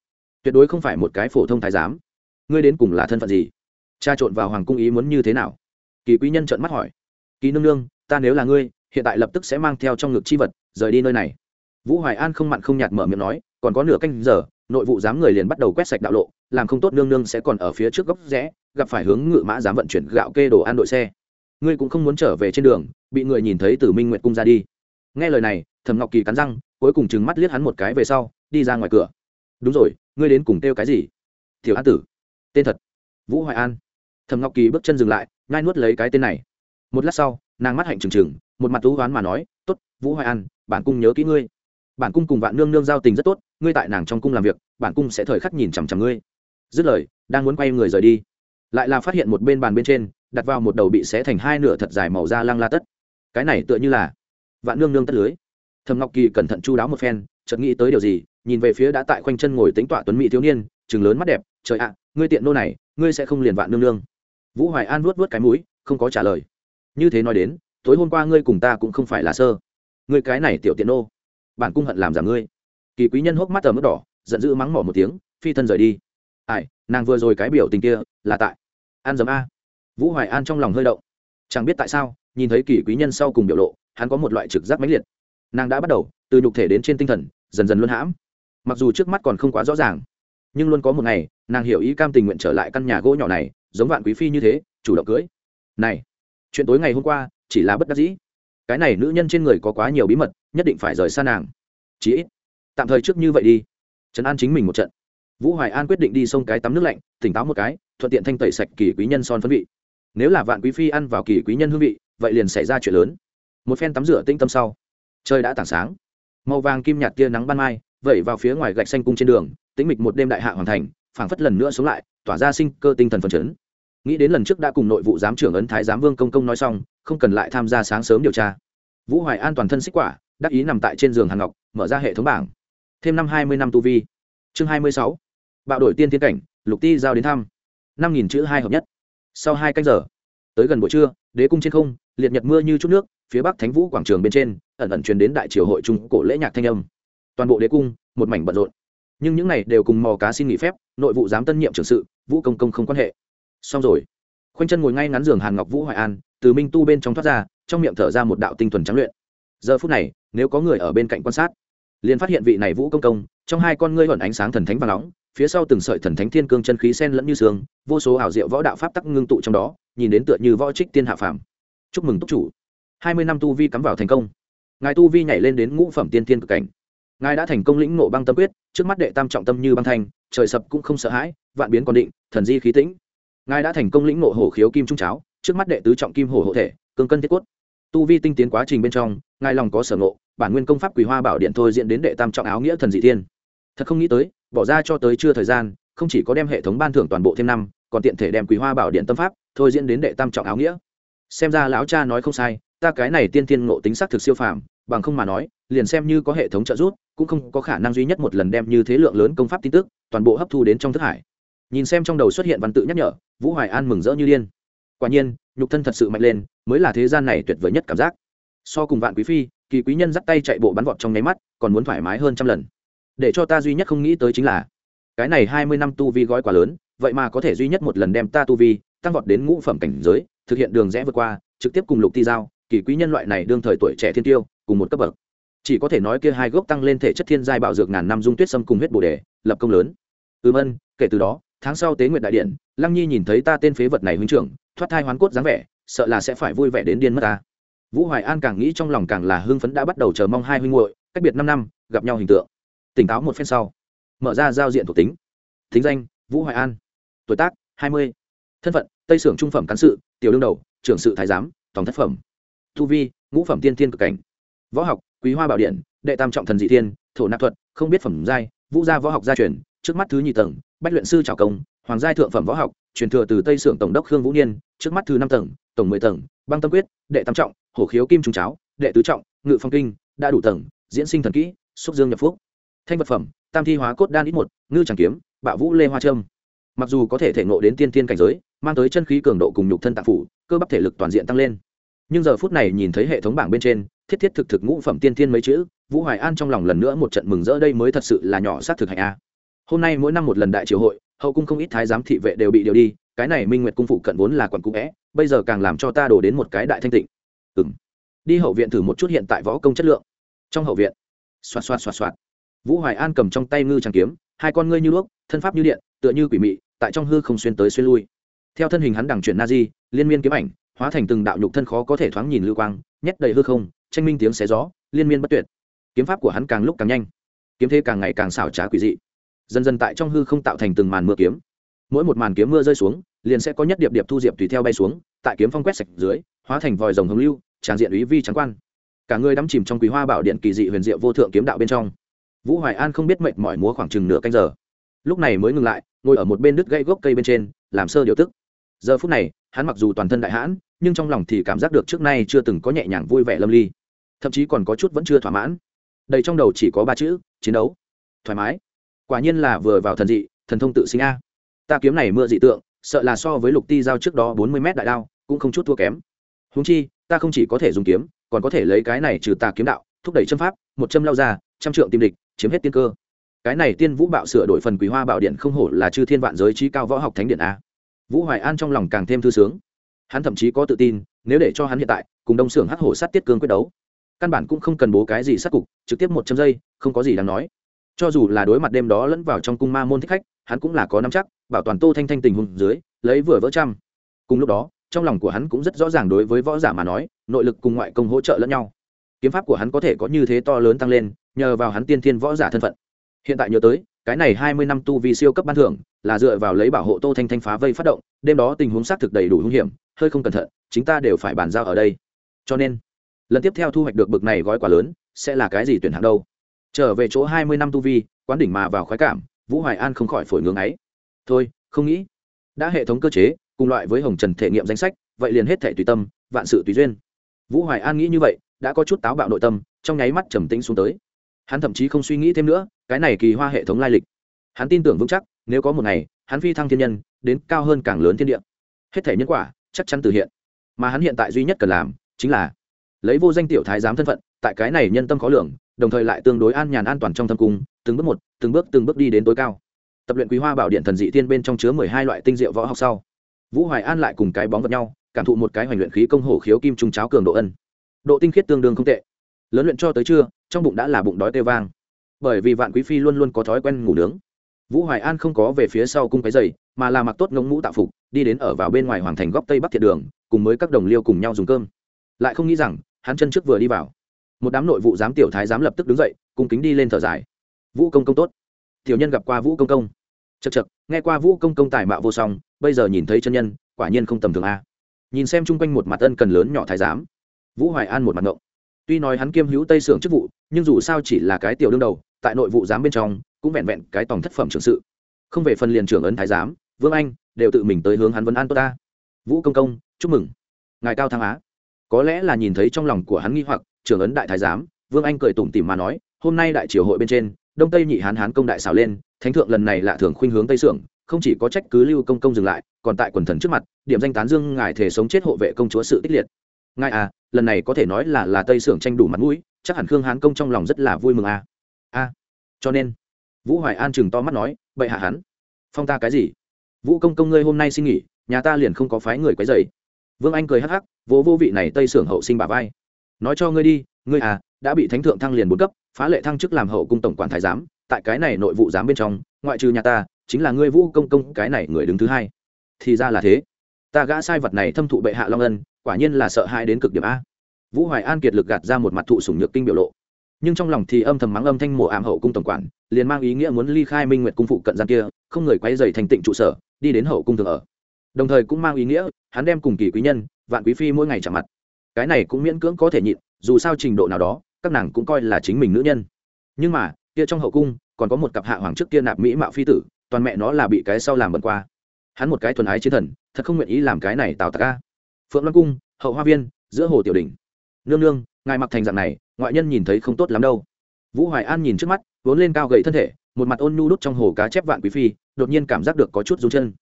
[SPEAKER 1] tuyệt đối không phải một cái phổ thông thái giám. Ngươi đến cùng là thân phận gì? Cha trộn vào hoàng cung ý muốn như thế nào? Kỳ quý nhân trợn mắt hỏi. Kỳ nương nương, ta nếu là ngươi, hiện tại lập tức sẽ mang theo trong ngực chi vật, rời đi nơi này vũ hoài an không mặn không nhạt mở miệng nói, còn có nửa canh giờ, nội vụ giám người liền bắt đầu quét sạch đạo lộ, làm không tốt nương nương sẽ còn ở phía trước góc rẽ, gặp phải hướng ngự mã dám vận chuyển gạo kê đồ ăn đội xe. Ngươi cũng không muốn trở về trên đường, bị người nhìn thấy từ minh nguyệt cung ra đi. Nghe lời này, thẩm ngọc kỳ cắn răng, cuối cùng chừng mắt liếc hắn một cái về sau, đi ra ngoài cửa. Đúng rồi, ngươi đến cùng kêu cái gì? Thiểu an tử. Tên thật. Vũ hoài an. Thẩm ngọc kỳ bước chân dừng lại ngai nuốt lấy cái tên này. Một lát sau, nàng mắt hạnh trừng trừng, một mặt thú hoán mà nói t ố t vũ hoài an, bản cung nhớ kỹ ngươi bản cung cùng vạn nương nương giao tình rất tốt, ngươi tại nàng trong cung làm việc, bản cung sẽ thời khắc nhìn chằm chằm ngươi. Dứt lời, đang muốn quay người rời đi, lại là phát hiện một bên bàn bên trên, đặt vào một đầu bị xé thành hai nửa thật dài màu da lăng la tất. Cái này tựa như là vạn nương nương tất lưới. Thầm ngọc kỳ cẩn thận chu đáo một phen, chợt nghĩ tới điều gì, nhìn về phía đã tại khoanh chân ngồi tính tọa tuấn mỹ thiếu niên chừng lớn mắt đẹp, trời ạ à, ngươi tiện nô này, ngươi sẽ không liền vạn nương nương. Vũ hoài an vuốt vuốt cái mũi, không có trả lời. Như thế nói đến, tối hôm qua ngươi cùng ta cũng không phải là sơ. Ngươi cái này tiểu tiện nô bản cung hận làm giảm ngươi. Kỳ quý nhân hốc mắt tờ mức đỏ, giận dữ mắng mỏ một tiếng, phi thân rời đi. Ai, nàng vừa rồi cái biểu tình kia là tại an dấm a. Vũ hoài an trong lòng hơi động. Chẳng biết tại sao, nhìn thấy kỳ quý nhân sau cùng biểu lộ, hắn có một loại trực giác mãnh liệt. Nàng đã bắt đầu, từ nhục thể đến trên tinh thần, dần dần luân hãm. Mặc dù trước mắt còn không quá rõ ràng, nhưng luôn có một ngày, nàng hiểu ý cam tình nguyện trở lại căn nhà gỗ nhỏ này, giống vạn quý phi như thế, chủ động cưới. Này, chuyện tối ngày hôm qua, chỉ là bất đắc dĩ cái này nữ nhân trên người có quá nhiều bí mật, nhất định phải rời xa nàng. Chí ít, tạm thời trước như vậy đi. Trấn an chính mình một trận. Vũ hoài an quyết định đi xông cái tắm nước lạnh, tỉnh táo một cái, thuận tiện thanh tẩy sạch kỳ quý nhân son phấn vị. Nếu là vạn quý phi ăn vào kỳ quý nhân hương vị, vậy liền xảy ra chuyện lớn. Một phen tắm rửa tinh tâm sau, trời đã tảng sáng. Màu vàng kim nhạt tia nắng ban mai, vẩy vào phía ngoài gạch xanh cung trên đường, tĩnh mịch một đêm đại hạ hoàn thành, phảng phất lần nữa sống lại, tỏa ra sinh cơ tinh thần phấn chấn. Nghĩ đến lần trước đã cùng nội vụ giám trưởng ấn thái giám vương công công nói xong không cần lại tham gia sáng sớm điều tra. Vũ hoài an toàn thân xích quả, đắc ý nằm tại trên giường hàng ngọc, mở ra hệ thống bảng. Thêm năm hai mươi năm tu vi. Chương hai mươi sáu. Bạo đổi tiên thiên cảnh, lục ti giao đến thăm. Năm nghìn chữ hai hợp nhất. Sau hai canh giờ, tới gần buổi trưa, đế cung trên không, liệt nhật mưa như chút nước, phía bắc thánh vũ quảng trường bên trên, ẩn ẩn truyền đến đại triều hội trung cổ lễ nhạc thanh âm. Toàn bộ đế cung, một mảnh bận rộn. Nhưng những này đều cùng mò cá xin nghỉ phép, nội vụ giám tân nhiệm trưởng sự, vũ công công không quan hệ. Xong rồi. Khoanh chân ngồi ngay ngắn giường hàn ngọc vũ hoài an từ minh tu bên trong thoát ra, trong miệng thở ra một đạo tinh thuần trắng luyện. Giờ phút này, nếu có người ở bên cạnh quan sát, liền phát hiện vị này vũ công công, trong hai con ngươi hẩn ánh sáng thần thánh và nóng, phía sau từng sợi thần thánh thiên cương chân khí sen lẫn như sương vô số ảo diệu võ đạo pháp tắc ngưng tụ trong đó, nhìn đến tựa như võ trích tiên hạ phàm. Chúc mừng túc chủ. Hai mươi năm tu vi cắm vào thành công. Ngài tu vi nhảy lên đến ngũ phẩm tiên thiên cực cảnh. Ngài đã thành công lĩnh nộ băng tâm quyết, trước mắt đệ tam trọng tâm như băng thanh, trời sập cũng không sợ hãi, vạn biến còn định, thần di khí tĩnh. Ngài đã thành công lĩnh nộ hổ khiếu kim trung cháo trước mắt đệ tứ trọng kim hổ hộ thể, cương cân thiết quất tu vi tinh tiến quá trình bên trong, ngài lòng có sở ngộ, bản nguyên công pháp quỳ hoa bảo điện thôi diễn đến đệ tam trọng áo nghĩa thần dị thiên. Thật không nghĩ tới, bỏ ra cho tới chưa thời gian, không chỉ có đem hệ thống ban thưởng toàn bộ thêm năm, còn tiện thể đem quý hoa bảo điện tâm pháp thôi diễn đến đệ tam trọng áo nghĩa. Xem ra lão cha nói không sai, ta cái này tiên thiên ngộ tính xác thực siêu phàm, bằng không mà nói, liền xem như có hệ thống trợ giúp, cũng không có khả năng duy nhất một lần đem như thế lượng lớn công pháp tin tức toàn bộ hấp thu đến trong thức hải. Nhìn xem trong đầu xuất hiện văn tự nhắc nhở, vũ hoài an mừng rỡ như điên quả nhiên, nhục thân thật sự mạnh lên, mới là thế gian này tuyệt vời nhất cảm giác. So cùng vạn quý phi, kỳ quý nhân dắt tay chạy bộ bắn vọt trong nháy mắt, còn muốn thoải mái hơn trăm lần. Để cho ta duy nhất không nghĩ tới chính là, cái này hai mươi năm tu vi gói quá lớn, vậy mà có thể duy nhất một lần đem ta tu vi tăng vọt đến ngũ phẩm cảnh giới, thực hiện đường rẽ vượt qua, trực tiếp cùng lục ti giao, kỳ quý nhân loại này đương thời tuổi trẻ thiên tiêu, cùng một cấp bậc. Chỉ có thể nói kia hai gốc tăng lên thể chất thiên giai bạo dược ngàn năm dung tuyết sâm cùng huyết bồ đề, lập công lớn. Ừm ân, kể từ đó tháng sau tế nguyện đại điện, lăng nhi nhìn thấy ta tên phế vật này huynh trưởng, thoát thai hoán cốt dáng vẻ, sợ là sẽ phải vui vẻ đến điên mất ta. Vũ hoài an càng nghĩ trong lòng càng là hưng phấn đã bắt đầu chờ mong hai huynh muội, cách biệt năm năm, gặp nhau hình tượng. Tỉnh táo một phen sau, mở ra giao diện thuộc tính. Thính danh, vũ hoài an. Tuổi tác, hai mươi. Thân phận, tây sưởng trung phẩm cán sự, tiểu đương đầu, trưởng sự thái giám, tổng thất phẩm. Tu vi, ngũ phẩm tiên thiên cực cảnh. Võ học, quý hoa bảo điện, đệ tam trọng thần dị thiên, thổ nạp thuật, không biết phẩm giai, vũ gia võ học gia truyền trước mắt thứ nhị tầng, bách luyện sư trào công, hoàng giai thượng phẩm võ học, truyền thừa từ tây sưởng tổng đốc khương vũ niên, trước mắt thứ năm tầng, tổng mười tầng, băng tâm quyết, đệ tam trọng, hổ khiếu kim trung cháo, đệ tứ trọng, ngự phong kinh, đã đủ tầng, diễn sinh thần kỹ, xúc dương nhập phúc. Thanh vật phẩm, tam thi hóa cốt đan ít một, ngư tràng kiếm, bạo vũ lê hoa trâm. Mặc dù có thể thể ngộ đến tiên tiên cảnh giới, mang tới chân khí cường độ cùng nhục thân tạng phủ, cơ bắp thể lực toàn diện tăng lên. Nhưng giờ phút này nhìn thấy hệ thống bảng bên trên, thiết thiết thực thực ngũ phẩm tiên tiên mấy chữ, vũ hoài an trong lòng lần nữa một trận mừng rỡ đây mới thật sự là nhỏ sát thực hành a hôm nay mỗi năm một lần đại triều hội, hậu cung không ít thái giám thị vệ đều bị điều đi, cái này minh nguyệt cung phụ cận vốn là quận cung vẽ bây giờ càng làm cho ta đổ đến một cái đại thanh tịnh. Ừng đi hậu viện thử một chút hiện tại võ công chất lượng. Trong hậu viện. Xoạt xoạt xoạt xoạt. Vũ hoài an cầm trong tay ngư tràng kiếm, hai con ngươi như đuốc, thân pháp như điện, tựa như quỷ mị, tại trong hư không xuyên tới xuyên lui. Theo thân hình hắn đằng chuyển na di liên miên kiếm ảnh, hóa thành từng đạo nhục thân khó có thể thoáng nhìn lưu quang, nhét đầy hư không, tranh minh tiếng xé gió, liên miên bất tuyệt. Kiếm pháp của hắn càng lúc càng nhanh. Kiếm thế càng ngày càng xảo trá quỷ dị dần dần tại trong hư không tạo thành từng màn mưa kiếm. Mỗi một màn kiếm mưa rơi xuống, liền sẽ có nhất điệp điệp thu diệp tùy theo bay xuống, tại kiếm phong quét sạch dưới, hóa thành vòi rồng hồng lưu, tràn diện ý vi trắng quan. Cả người đắm chìm trong quý hoa bảo điện kỳ dị huyền diệu vô thượng kiếm đạo bên trong. Vũ hoài an không biết mệnh mỏi múa khoảng chừng nửa canh giờ. Lúc này mới ngừng lại, ngồi ở một bên đứt gãy gốc cây bên trên, làm sơ điều tức. Giờ phút này, hắn mặc dù toàn thân đại hãn, nhưng trong lòng thì cảm giác được trước nay chưa từng có nhẹ nhàng vui vẻ lâm ly. Thậm chí còn có chút vẫn chưa thỏa mãn. Đầy trong đầu chỉ có ba chữ, chiến đấu. Thoải mái quả nhiên là vừa vào thần dị, thần thông tự sinh a. Ta kiếm này mưa dị tượng, sợ là so với lục ti giao trước đó bốn mươi mét đại đao, cũng không chút thua kém. Húng chi, ta không chỉ có thể dùng kiếm, còn có thể lấy cái này trừ tà kiếm đạo, thúc đẩy châm pháp, một châm lao ra, trăm trượng tìm địch, chiếm hết tiên cơ. Cái này tiên vũ bạo sửa đổi phần quý hoa bảo điện không hổ là chư thiên vạn giới trí cao võ học thánh điện a. Vũ hoài an trong lòng càng thêm thư sướng. Hắn thậm chí có tự tin, nếu để cho hắn hiện tại, cùng đông xưởng hắc hổ sát tiết cương quyết đấu, căn bản cũng không cần bố cái gì sát cục, trực tiếp một châm giây không có gì đáng nói cho dù là đối mặt đêm đó lẫn vào trong cung ma môn thích khách, hắn cũng là có nắm chắc, bảo toàn tô thanh thanh tình huống dưới, lấy vừa vỡ trăm. Cùng lúc đó, trong lòng của hắn cũng rất rõ ràng đối với võ giả mà nói, nội lực cùng ngoại công hỗ trợ lẫn nhau. Kiếm pháp của hắn có thể có như thế to lớn tăng lên, nhờ vào hắn tiên thiên võ giả thân phận. Hiện tại nhớ tới, cái này hai mươi năm tu vi siêu cấp ban thưởng, là dựa vào lấy bảo hộ tô thanh thanh phá vây phát động, đêm đó tình huống xác thực đầy đủ hung hiểm, hơi không cẩn thận chúng ta đều phải bàn giao ở đây. Cho nên, lần tiếp theo thu hoạch được bực này gói quà lớn, sẽ là cái gì tuyển hạng đâu? Trở về chỗ hai mươi năm tu vi, quán đỉnh mà vào khoái cảm, vũ hoài an không khỏi phổi ngưỡng ấy thôi, không nghĩ. Đã hệ thống cơ chế, cùng loại với hồng trần thể nghiệm danh sách, vậy liền hết thể tùy tâm, vạn sự tùy duyên. Vũ hoài an nghĩ như vậy, đã có chút táo bạo nội tâm, trong nháy mắt trầm tĩnh xuống tới. Hắn thậm chí không suy nghĩ thêm nữa, cái này kỳ hoa hệ thống lai lịch. Hắn tin tưởng vững chắc, nếu có một ngày, hắn phi thăng thiên nhân, đến cao hơn càng lớn thiên địa. Hết thể nhân quả, chắc chắn từ hiện. Mà hắn hiện tại duy nhất cần làm, chính là lấy vô danh tiểu thái giám thân phận, tại cái này nhân tâm khó lường đồng thời lại tương đối an nhàn an toàn trong thâm cung, từng bước một, từng bước từng bước đi đến tối cao. Tập luyện quý hoa bảo điện thần dị thiên bên trong chứa mười hai loại tinh diệu võ học sau, vũ hoài an lại cùng cái bóng vật nhau, cảm thụ một cái hoành luyện khí công hổ khiếu kim trung cháo cường độ ân. Độ tinh khiết tương đương không tệ. Lớn luyện cho tới trưa, trong bụng đã là bụng đói tê vang. Bởi vì vạn quý phi luôn luôn có thói quen ngủ nướng. Vũ hoài an không có về phía sau cung cái dày mà là mặc tốt ngông mũ tạo phục, đi đến ở vào bên ngoài hoàng thành góc tây bắc thiệt đường, cùng với các đồng liêu cùng nhau dùng cơm. Lại không nghĩ rằng, hắn chân trước vừa đi vào một đám nội vụ giám tiểu thái giám lập tức đứng dậy, cung kính đi lên thở dài. Vũ công công tốt. Tiểu nhân gặp qua vũ công công. Chật chật nghe qua vũ công công tài mạo vô song, bây giờ nhìn thấy chân nhân, quả nhiên không tầm thường a. Nhìn xem chung quanh một mặt ân cần lớn nhỏ thái giám, vũ hoài an một mặt ngộng. Tuy nói hắn kiêm hữu tây xưởng chức vụ, nhưng dù sao chỉ là cái tiểu đương đầu, tại nội vụ giám bên trong, cũng vẹn vẹn cái tòng thất phẩm trưởng sự. Không về phần liền trưởng ấn thái giám, vương anh, đều tự mình tới hướng hắn vấn an tốt ta. Vũ công công, chúc mừng. Ngài cao thăng á. Có lẽ là nhìn thấy trong lòng của hắn nghi hoặc trưởng ấn đại thái giám, vương anh cười tủm tỉm mà nói, hôm nay đại triều hội bên trên, đông tây nhị hán hán công đại xào lên, thánh thượng lần này lạ thường khuynh hướng tây sưởng, không chỉ có trách cứ lưu công công dừng lại, còn tại quần thần trước mặt, điểm danh tán dương ngài thể sống chết hộ vệ công chúa sự tích liệt. Ngài à lần này có thể nói là là tây sưởng tranh đủ mặt mũi, chắc hẳn khương hán công trong lòng rất là vui mừng à. A, cho nên, vũ hoài an chừng to mắt nói bậy hạ hắn, phong ta cái gì? Vũ công công ngươi hôm nay xin nghỉ, nhà ta liền không có phái người quấy dày vương anh cười hắc hắc vỗ vô vị này tây sưởng hậu sinh bà vai nói cho ngươi đi, ngươi à đã bị thánh thượng thăng liền bốn cấp, phá lệ thăng chức làm hậu cung tổng quản thái giám, tại cái này nội vụ giám bên trong, ngoại trừ nhà ta, chính là ngươi vũ công công, cái này người đứng thứ hai. Thì ra là thế. Ta gã sai vật này thâm thụ bệ hạ long ân, quả nhiên là sợ hãi đến cực điểm a. Vũ hoài an kiệt lực gạt ra một mặt thụ sủng nhược kinh biểu lộ. Nhưng trong lòng thì âm thầm mắng âm thanh mùa ảm hậu cung tổng quản, liền mang ý nghĩa muốn ly khai minh nguyệt cung phụ cận gian kia, không người quay dày thành tịnh trụ sở, đi đến hậu cung thường ở. Đồng thời cũng mang ý nghĩa, hắn đem cùng kỳ quý nhân, vạn quý phi mỗi ngày chạm mặt cái này cũng miễn cưỡng có thể nhịn, dù sao trình độ nào đó, các nàng cũng coi là chính mình nữ nhân. Nhưng mà, kia trong hậu cung, còn có một cặp hạ hoàng trước kia nạp mỹ mạo phi tử, toàn mẹ nó là bị cái sau làm bẩn qua. Hắn một cái thuần ái chiến thần, thật không nguyện ý làm cái này tào tạc ca phượng loan cung, hậu hoa viên, giữa hồ tiểu đình nương nương, ngài mặc thành dạng này, ngoại nhân nhìn thấy không tốt lắm đâu. Vũ hoài an nhìn trước mắt, vốn lên cao gậy thân thể, một mặt ôn nhu đút trong hồ cá chép vạn quý phi, đột nhiên cảm giác được có chút rú chân.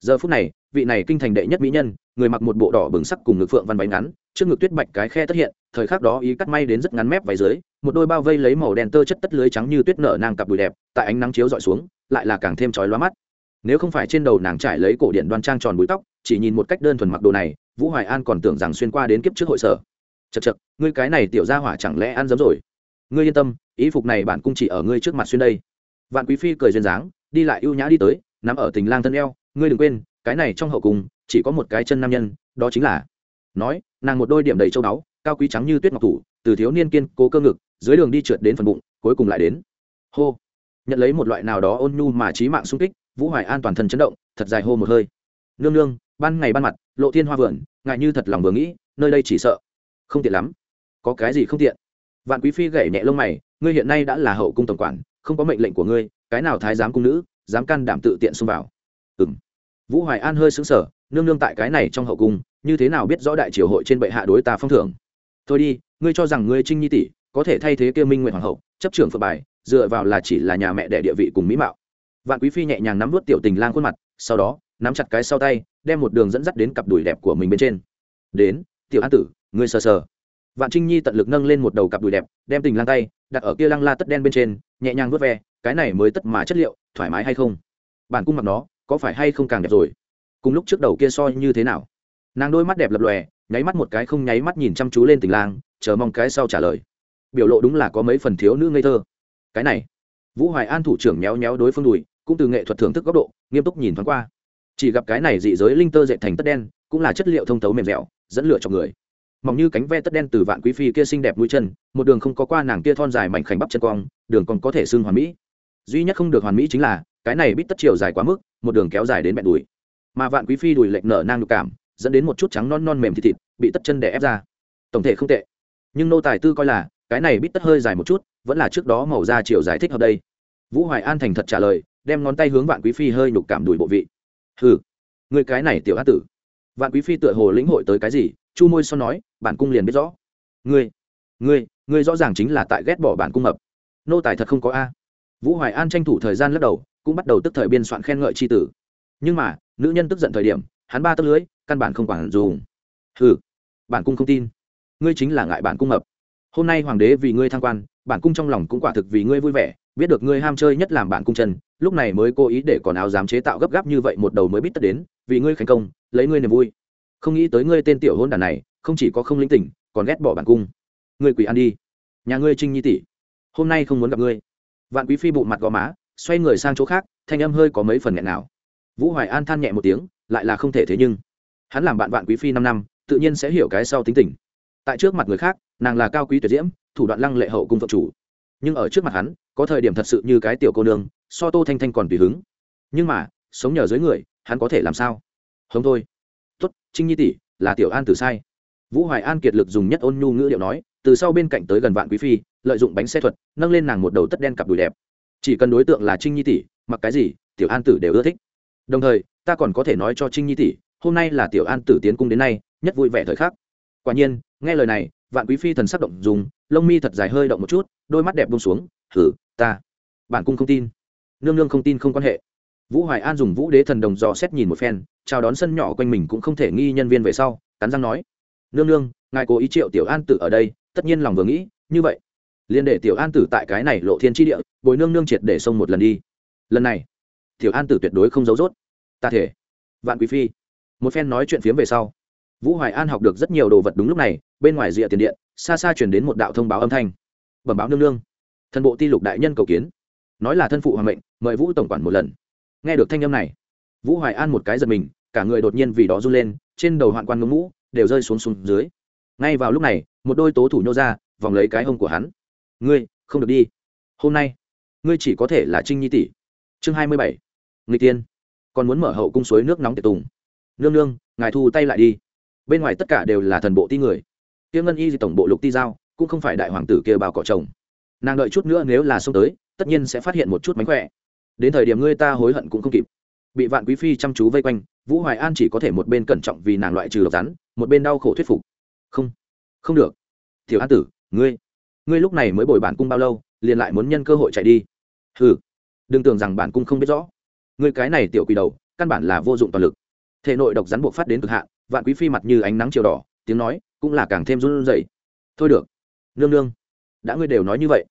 [SPEAKER 1] Giờ phút này, vị này kinh thành đệ nhất mỹ nhân, người mặc một bộ đỏ bừng sắc cùng ngực phượng văn bánh ngắn trước ngực tuyết bạch cái khe tất hiện, thời khắc đó ý cắt may đến rất ngắn mép váy dưới, một đôi bao vây lấy màu đen tơ chất tất lưới trắng như tuyết nở nàng cặp đùi đẹp, tại ánh nắng chiếu dọi xuống, lại là càng thêm chói lóa mắt. Nếu không phải trên đầu nàng trải lấy cổ điện đoan trang tròn búi tóc, chỉ nhìn một cách đơn thuần mặc đồ này, vũ hoài an còn tưởng rằng xuyên qua đến kiếp trước hội sở. Chật chật ngươi cái này tiểu ra hỏa chẳng lẽ ăn dấm rồi? Ngươi yên tâm, ý phục này bản cung chỉ ở ngươi trước mặt xuyên đây. Vạn quý phi cười duyên dáng, đi lại ưu nhã đi tới nằm ở tình lang thân eo, ngươi đừng quên, cái này trong hậu cung chỉ có một cái chân nam nhân, đó chính là nói, nàng một đôi điểm đầy châu báu, cao quý trắng như tuyết ngọc thủ, từ thiếu niên kiên cố cơ ngực, dưới đường đi trượt đến phần bụng, cuối cùng lại đến. Hô. Nhận lấy một loại nào đó ôn nhu mà trí mạng sung kích, vũ hoài an toàn thân chấn động, thật dài hô một hơi. Nương nương, ban ngày ban mặt, lộ thiên hoa vườn, ngại như thật lòng vừa nghĩ, nơi đây chỉ sợ. Không tiện lắm. Có cái gì không tiện? Vạn quý phi gảy nhẹ lông mày, ngươi hiện nay đã là hậu cung tổng quản, không có mệnh lệnh của ngươi, cái nào thái giám cung nữ, dám can đảm tự tiện xông vào. Ừ m vũ hoài an hơi xứng sở nương nương tại cái này trong hậu cung, như thế nào biết rõ đại triều hội trên bệ hạ đối ta phong thưởng? Thôi đi, ngươi cho rằng ngươi trinh nhi tỷ có thể thay thế kia minh nguyện hoàng hậu, chấp trưởng phật bài, dựa vào là chỉ là nhà mẹ đẻ địa vị cùng mỹ mạo. Vạn quý phi nhẹ nhàng nắm vút tiểu tình lang khuôn mặt, sau đó, nắm chặt cái sau tay, đem một đường dẫn dắt đến cặp đùi đẹp của mình bên trên. Đến, tiểu an tử, ngươi sờ sờ. Vạn trinh nhi tận lực nâng lên một đầu cặp đùi đẹp, đem tình lang tay, đặt ở kia lăng la tất đen bên trên, nhẹ nhàng vớt ve, cái này mới tất mà chất liệu, thoải mái hay không? Bản cung mặc nó, có phải hay không càng đẹp rồi? Cùng lúc trước đầu kia so như thế nào? Nàng đôi mắt đẹp lập lòe, nháy mắt một cái không nháy mắt nhìn chăm chú lên tình lang, chờ mong cái sau trả lời. Biểu lộ đúng là có mấy phần thiếu nữ ngây thơ. Cái này, vũ hoài an thủ trưởng méo méo đối phương đùi, cũng từ nghệ thuật thưởng thức góc độ, nghiêm túc nhìn thoáng qua. Chỉ gặp cái này dị giới linh tơ dệt thành tất đen, cũng là chất liệu thông thấu mềm dẻo, dẫn lửa cho người. Mỏng như cánh ve tất đen từ vạn quý phi kia xinh đẹp mũi chân, một đường không có qua nàng kia thon dài mảnh khảnh bắp chân cong, đường còn có thể xưng hoàn mỹ. Duy nhất không được hoàn mỹ chính là, cái này bít tất chiều dài quá mức, một đường kéo dài đến mẹ đùi mà vạn quý phi đùi lệch nở nang nhục cảm, dẫn đến một chút trắng non non mềm thịt thịt bị tất chân đè ép ra. Tổng thể không tệ. Nhưng nô tài tư coi là, cái này bít tất hơi dài một chút, vẫn là trước đó màu da chiều giải thích hợp đây. Vũ hoài an thành thật trả lời, đem ngón tay hướng vạn quý phi hơi nhục cảm đùi bộ vị. Ừ người cái này tiểu hát tử. Vạn quý phi tựa hồ lĩnh hội tới cái gì, chu môi son nói, bản cung liền biết rõ. Ngươi ngươi ngươi rõ ràng chính là tại ghét bỏ bản cung mập. Nô tài thật không có a. Vũ hoài an tranh thủ thời gian lắc đầu, cũng bắt đầu tức thời biên soạn khen ngợi c h i tử. Nhưng mà nữ nhân tức giận thời điểm, hắn ba tấc lưới, căn bản không quản dùng. Hừ, bản cung không tin. Ngươi chính là ngại bản cung mập. Hôm nay hoàng đế vì ngươi thăng quan, bản cung trong lòng cũng quả thực vì ngươi vui vẻ, biết được ngươi ham chơi nhất làm bản cung chân, lúc này mới cố ý để còn áo dám chế tạo gấp gáp như vậy một đầu mới biết tất đến, vì ngươi thành công, lấy ngươi niềm vui. Không nghĩ tới ngươi tên tiểu hôn đàn này, không chỉ có không linh tỉnh, còn ghét bỏ bản cung. Ngươi quỷ ăn đi. Nhà ngươi trinh nhi tỷ, hôm nay không muốn gặp ngươi. Vạn quý phi bụ mặt gò má, xoay người sang chỗ khác, thanh âm hơi có mấy phần nghẹn nào vũ hoài an than nhẹ một tiếng, lại là không thể thế nhưng. Hắn làm bạn vạn quý phi năm năm, tự nhiên sẽ hiểu cái sau tính tình. Tại trước mặt người khác, nàng là cao quý tuyệt diễm, thủ đoạn lăng lệ hậu cung phật chủ. Nhưng ở trước mặt hắn, có thời điểm thật sự như cái tiểu cô nương, so tô thanh thanh còn tùy hứng. Nhưng mà, sống nhờ dưới người, hắn có thể làm sao? Không thôi. Tuất trinh nhi tỷ, là tiểu an tử sai. Vũ hoài an kiệt lực dùng nhất ôn nhu ngữ điệu nói, từ sau bên cạnh tới gần vạn quý phi, lợi dụng bánh xe thuật, nâng lên nàng một đầu tất đen cặp đùi đẹp. Chỉ cần đối tượng là trinh nhi tỷ, mặc cái gì, tiểu an tử đều ưa thích đồng thời, ta còn có thể nói cho trinh nhi tỷ, hôm nay là tiểu an tử tiến cung đến nay, nhất vui vẻ thời khắc. Quả nhiên, nghe lời này, vạn quý phi thần sắc động dùng, lông mi thật dài hơi động một chút, đôi mắt đẹp bông xuống thử ta, bản cung không tin. Nương nương không tin không quan hệ. Vũ hoài an dùng vũ đế thần đồng dò xét nhìn một phen, chào đón sân nhỏ quanh mình cũng không thể nghi nhân viên về sau, cắn răng nói, nương nương, ngài cố ý triệu tiểu an tử ở đây, tất nhiên lòng vừa nghĩ, như vậy, liền để tiểu an tử tại cái này lộ thiên tri địa, bồi nương nương triệt để xông một lần đi. Lần này, tiểu an tử tuyệt đối không giấu rốt ta thể. Vạn quý phi. Một phen nói chuyện phiếm về sau, vũ hoài an học được rất nhiều đồ vật đúng lúc này, bên ngoài rìa tiền điện, xa xa chuyển đến một đạo thông báo âm thanh. Bẩm báo nương nương. Thần bộ ti lục đại nhân cầu kiến. Nói là thân phụ hoàng mệnh, mời vũ tổng quản một lần. Nghe được thanh âm này, vũ hoài an một cái giật mình, cả người đột nhiên vì đó run lên, trên đầu hoạn quan ngưỡng mũ đều rơi xuống xuống dưới. Ngay vào lúc này, một đôi tố thủ nhô ra, vòng lấy cái hông của hắn. Ngươi, không được đi. Hôm nay, ngươi chỉ có thể là trinh nhi tỷ. Chương hai mươi bảy. Người tiên còn muốn mở hậu cung suối nước nóng tiệc tùng. Nương nương, ngài thu tay lại đi. Bên ngoài tất cả đều là thần bộ ti người. Tiêu ngân y gì tổng bộ lục ti giao, cũng không phải đại hoàng tử kia bào cỏ chồng nàng đợi chút nữa nếu là xông tới, tất nhiên sẽ phát hiện một chút mánh khỏe. Đến thời điểm ngươi ta hối hận cũng không kịp. Bị vạn quý phi chăm chú vây quanh, vũ hoài an chỉ có thể một bên cẩn trọng vì nàng loại trừ độc rắn, một bên đau khổ thuyết phục. Không không được. Tiểu an tử, ngươi ngươi lúc này mới bồi bản cung bao lâu, liền lại muốn nhân cơ hội chạy đi. Ừ đừng tưởng rằng bản cung không biết rõ người cái này tiểu quỷ đầu, căn bản là vô dụng toàn lực. Thể nội độc rắn buộc phát đến cực hạn, vạn quý phi mặt như ánh nắng chiều đỏ, tiếng nói cũng là càng thêm run rẩy. Thôi được. Nương nương, đã ngươi đều nói như vậy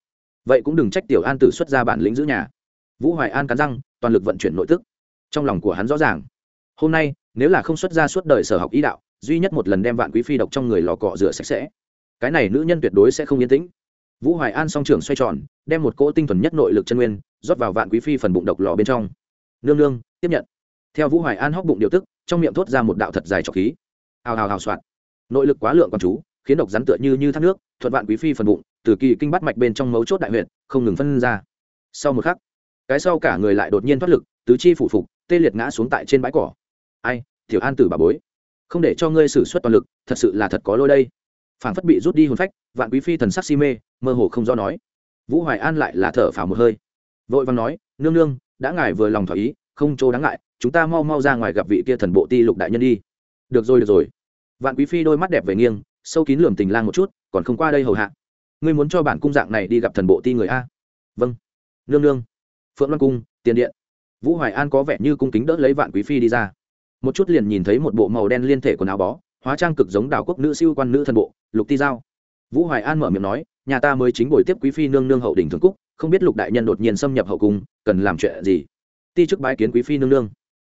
[SPEAKER 1] vậy cũng đừng trách tiểu an tử xuất ra bản lĩnh giữ nhà. Vũ hoài an cắn răng, toàn lực vận chuyển nội tức. Trong lòng của hắn rõ ràng, hôm nay, nếu là không xuất ra suốt đời sở học ý đạo, duy nhất một lần đem vạn quý phi độc trong người lò cọ rửa sạch sẽ, cái này nữ nhân tuyệt đối sẽ không yên tĩnh. Vũ hoài an song trưởng xoay tròn, đem một cỗ tinh thuần nhất nội lực chân nguyên rót vào vạn quý phi phần bụng độc lò bên trong nương nương, tiếp nhận. Theo vũ hoài an hóc bụng điều tức, trong miệng thốt ra một đạo thật dài trọc khí. Hào hào hào soạn nội lực quá lượng con chú, khiến độc rắn tựa như như thác nước, thuận vạn quý phi phần bụng, từ kỳ kinh bắt mạch bên trong mấu chốt đại huyện không ngừng phân ra. Sau một khắc, cái sau cả người lại đột nhiên thoát lực, tứ chi phủ phục, tê liệt ngã xuống tại trên bãi cỏ. Ai, tiểu an tử bà bối, không để cho ngươi xử suất toàn lực, thật sự là thật có lỗi đây. Phảng phất bị rút đi hồn phách, vạn quý phi thần sắc si mê, mơ hồ không do nói. Vũ hoài an lại là thở phào một hơi. Vội vàng nói, nương nương đã ngài vừa lòng thỏa ý, không chỗ đáng ngại, chúng ta mau mau ra ngoài gặp vị kia thần bộ ti lục đại nhân đi. Được rồi được rồi. Vạn quý phi đôi mắt đẹp về nghiêng, sâu kín lườm tình lang một chút, còn không qua đây hầu hạ. Ngươi muốn cho bản cung dạng này đi gặp thần bộ ti người a? Vâng. Nương nương. Phượng loan cung, tiền điện. Vũ hoài an có vẻ như cung kính đỡ lấy vạn quý phi đi ra. Một chút liền nhìn thấy một bộ màu đen liên thể quần áo bó, hóa trang cực giống đảo quốc nữ siêu quan nữ thần bộ, lục ti giao vũ hoài an mở miệng nói, nhà ta mới chính buổi tiếp quý phi nương nương hậu đỉnh thường cúc, không biết lục đại nhân đột nhiên xâm nhập hậu cung, cần làm chuyện gì? Ti chức bái kiến quý phi nương nương.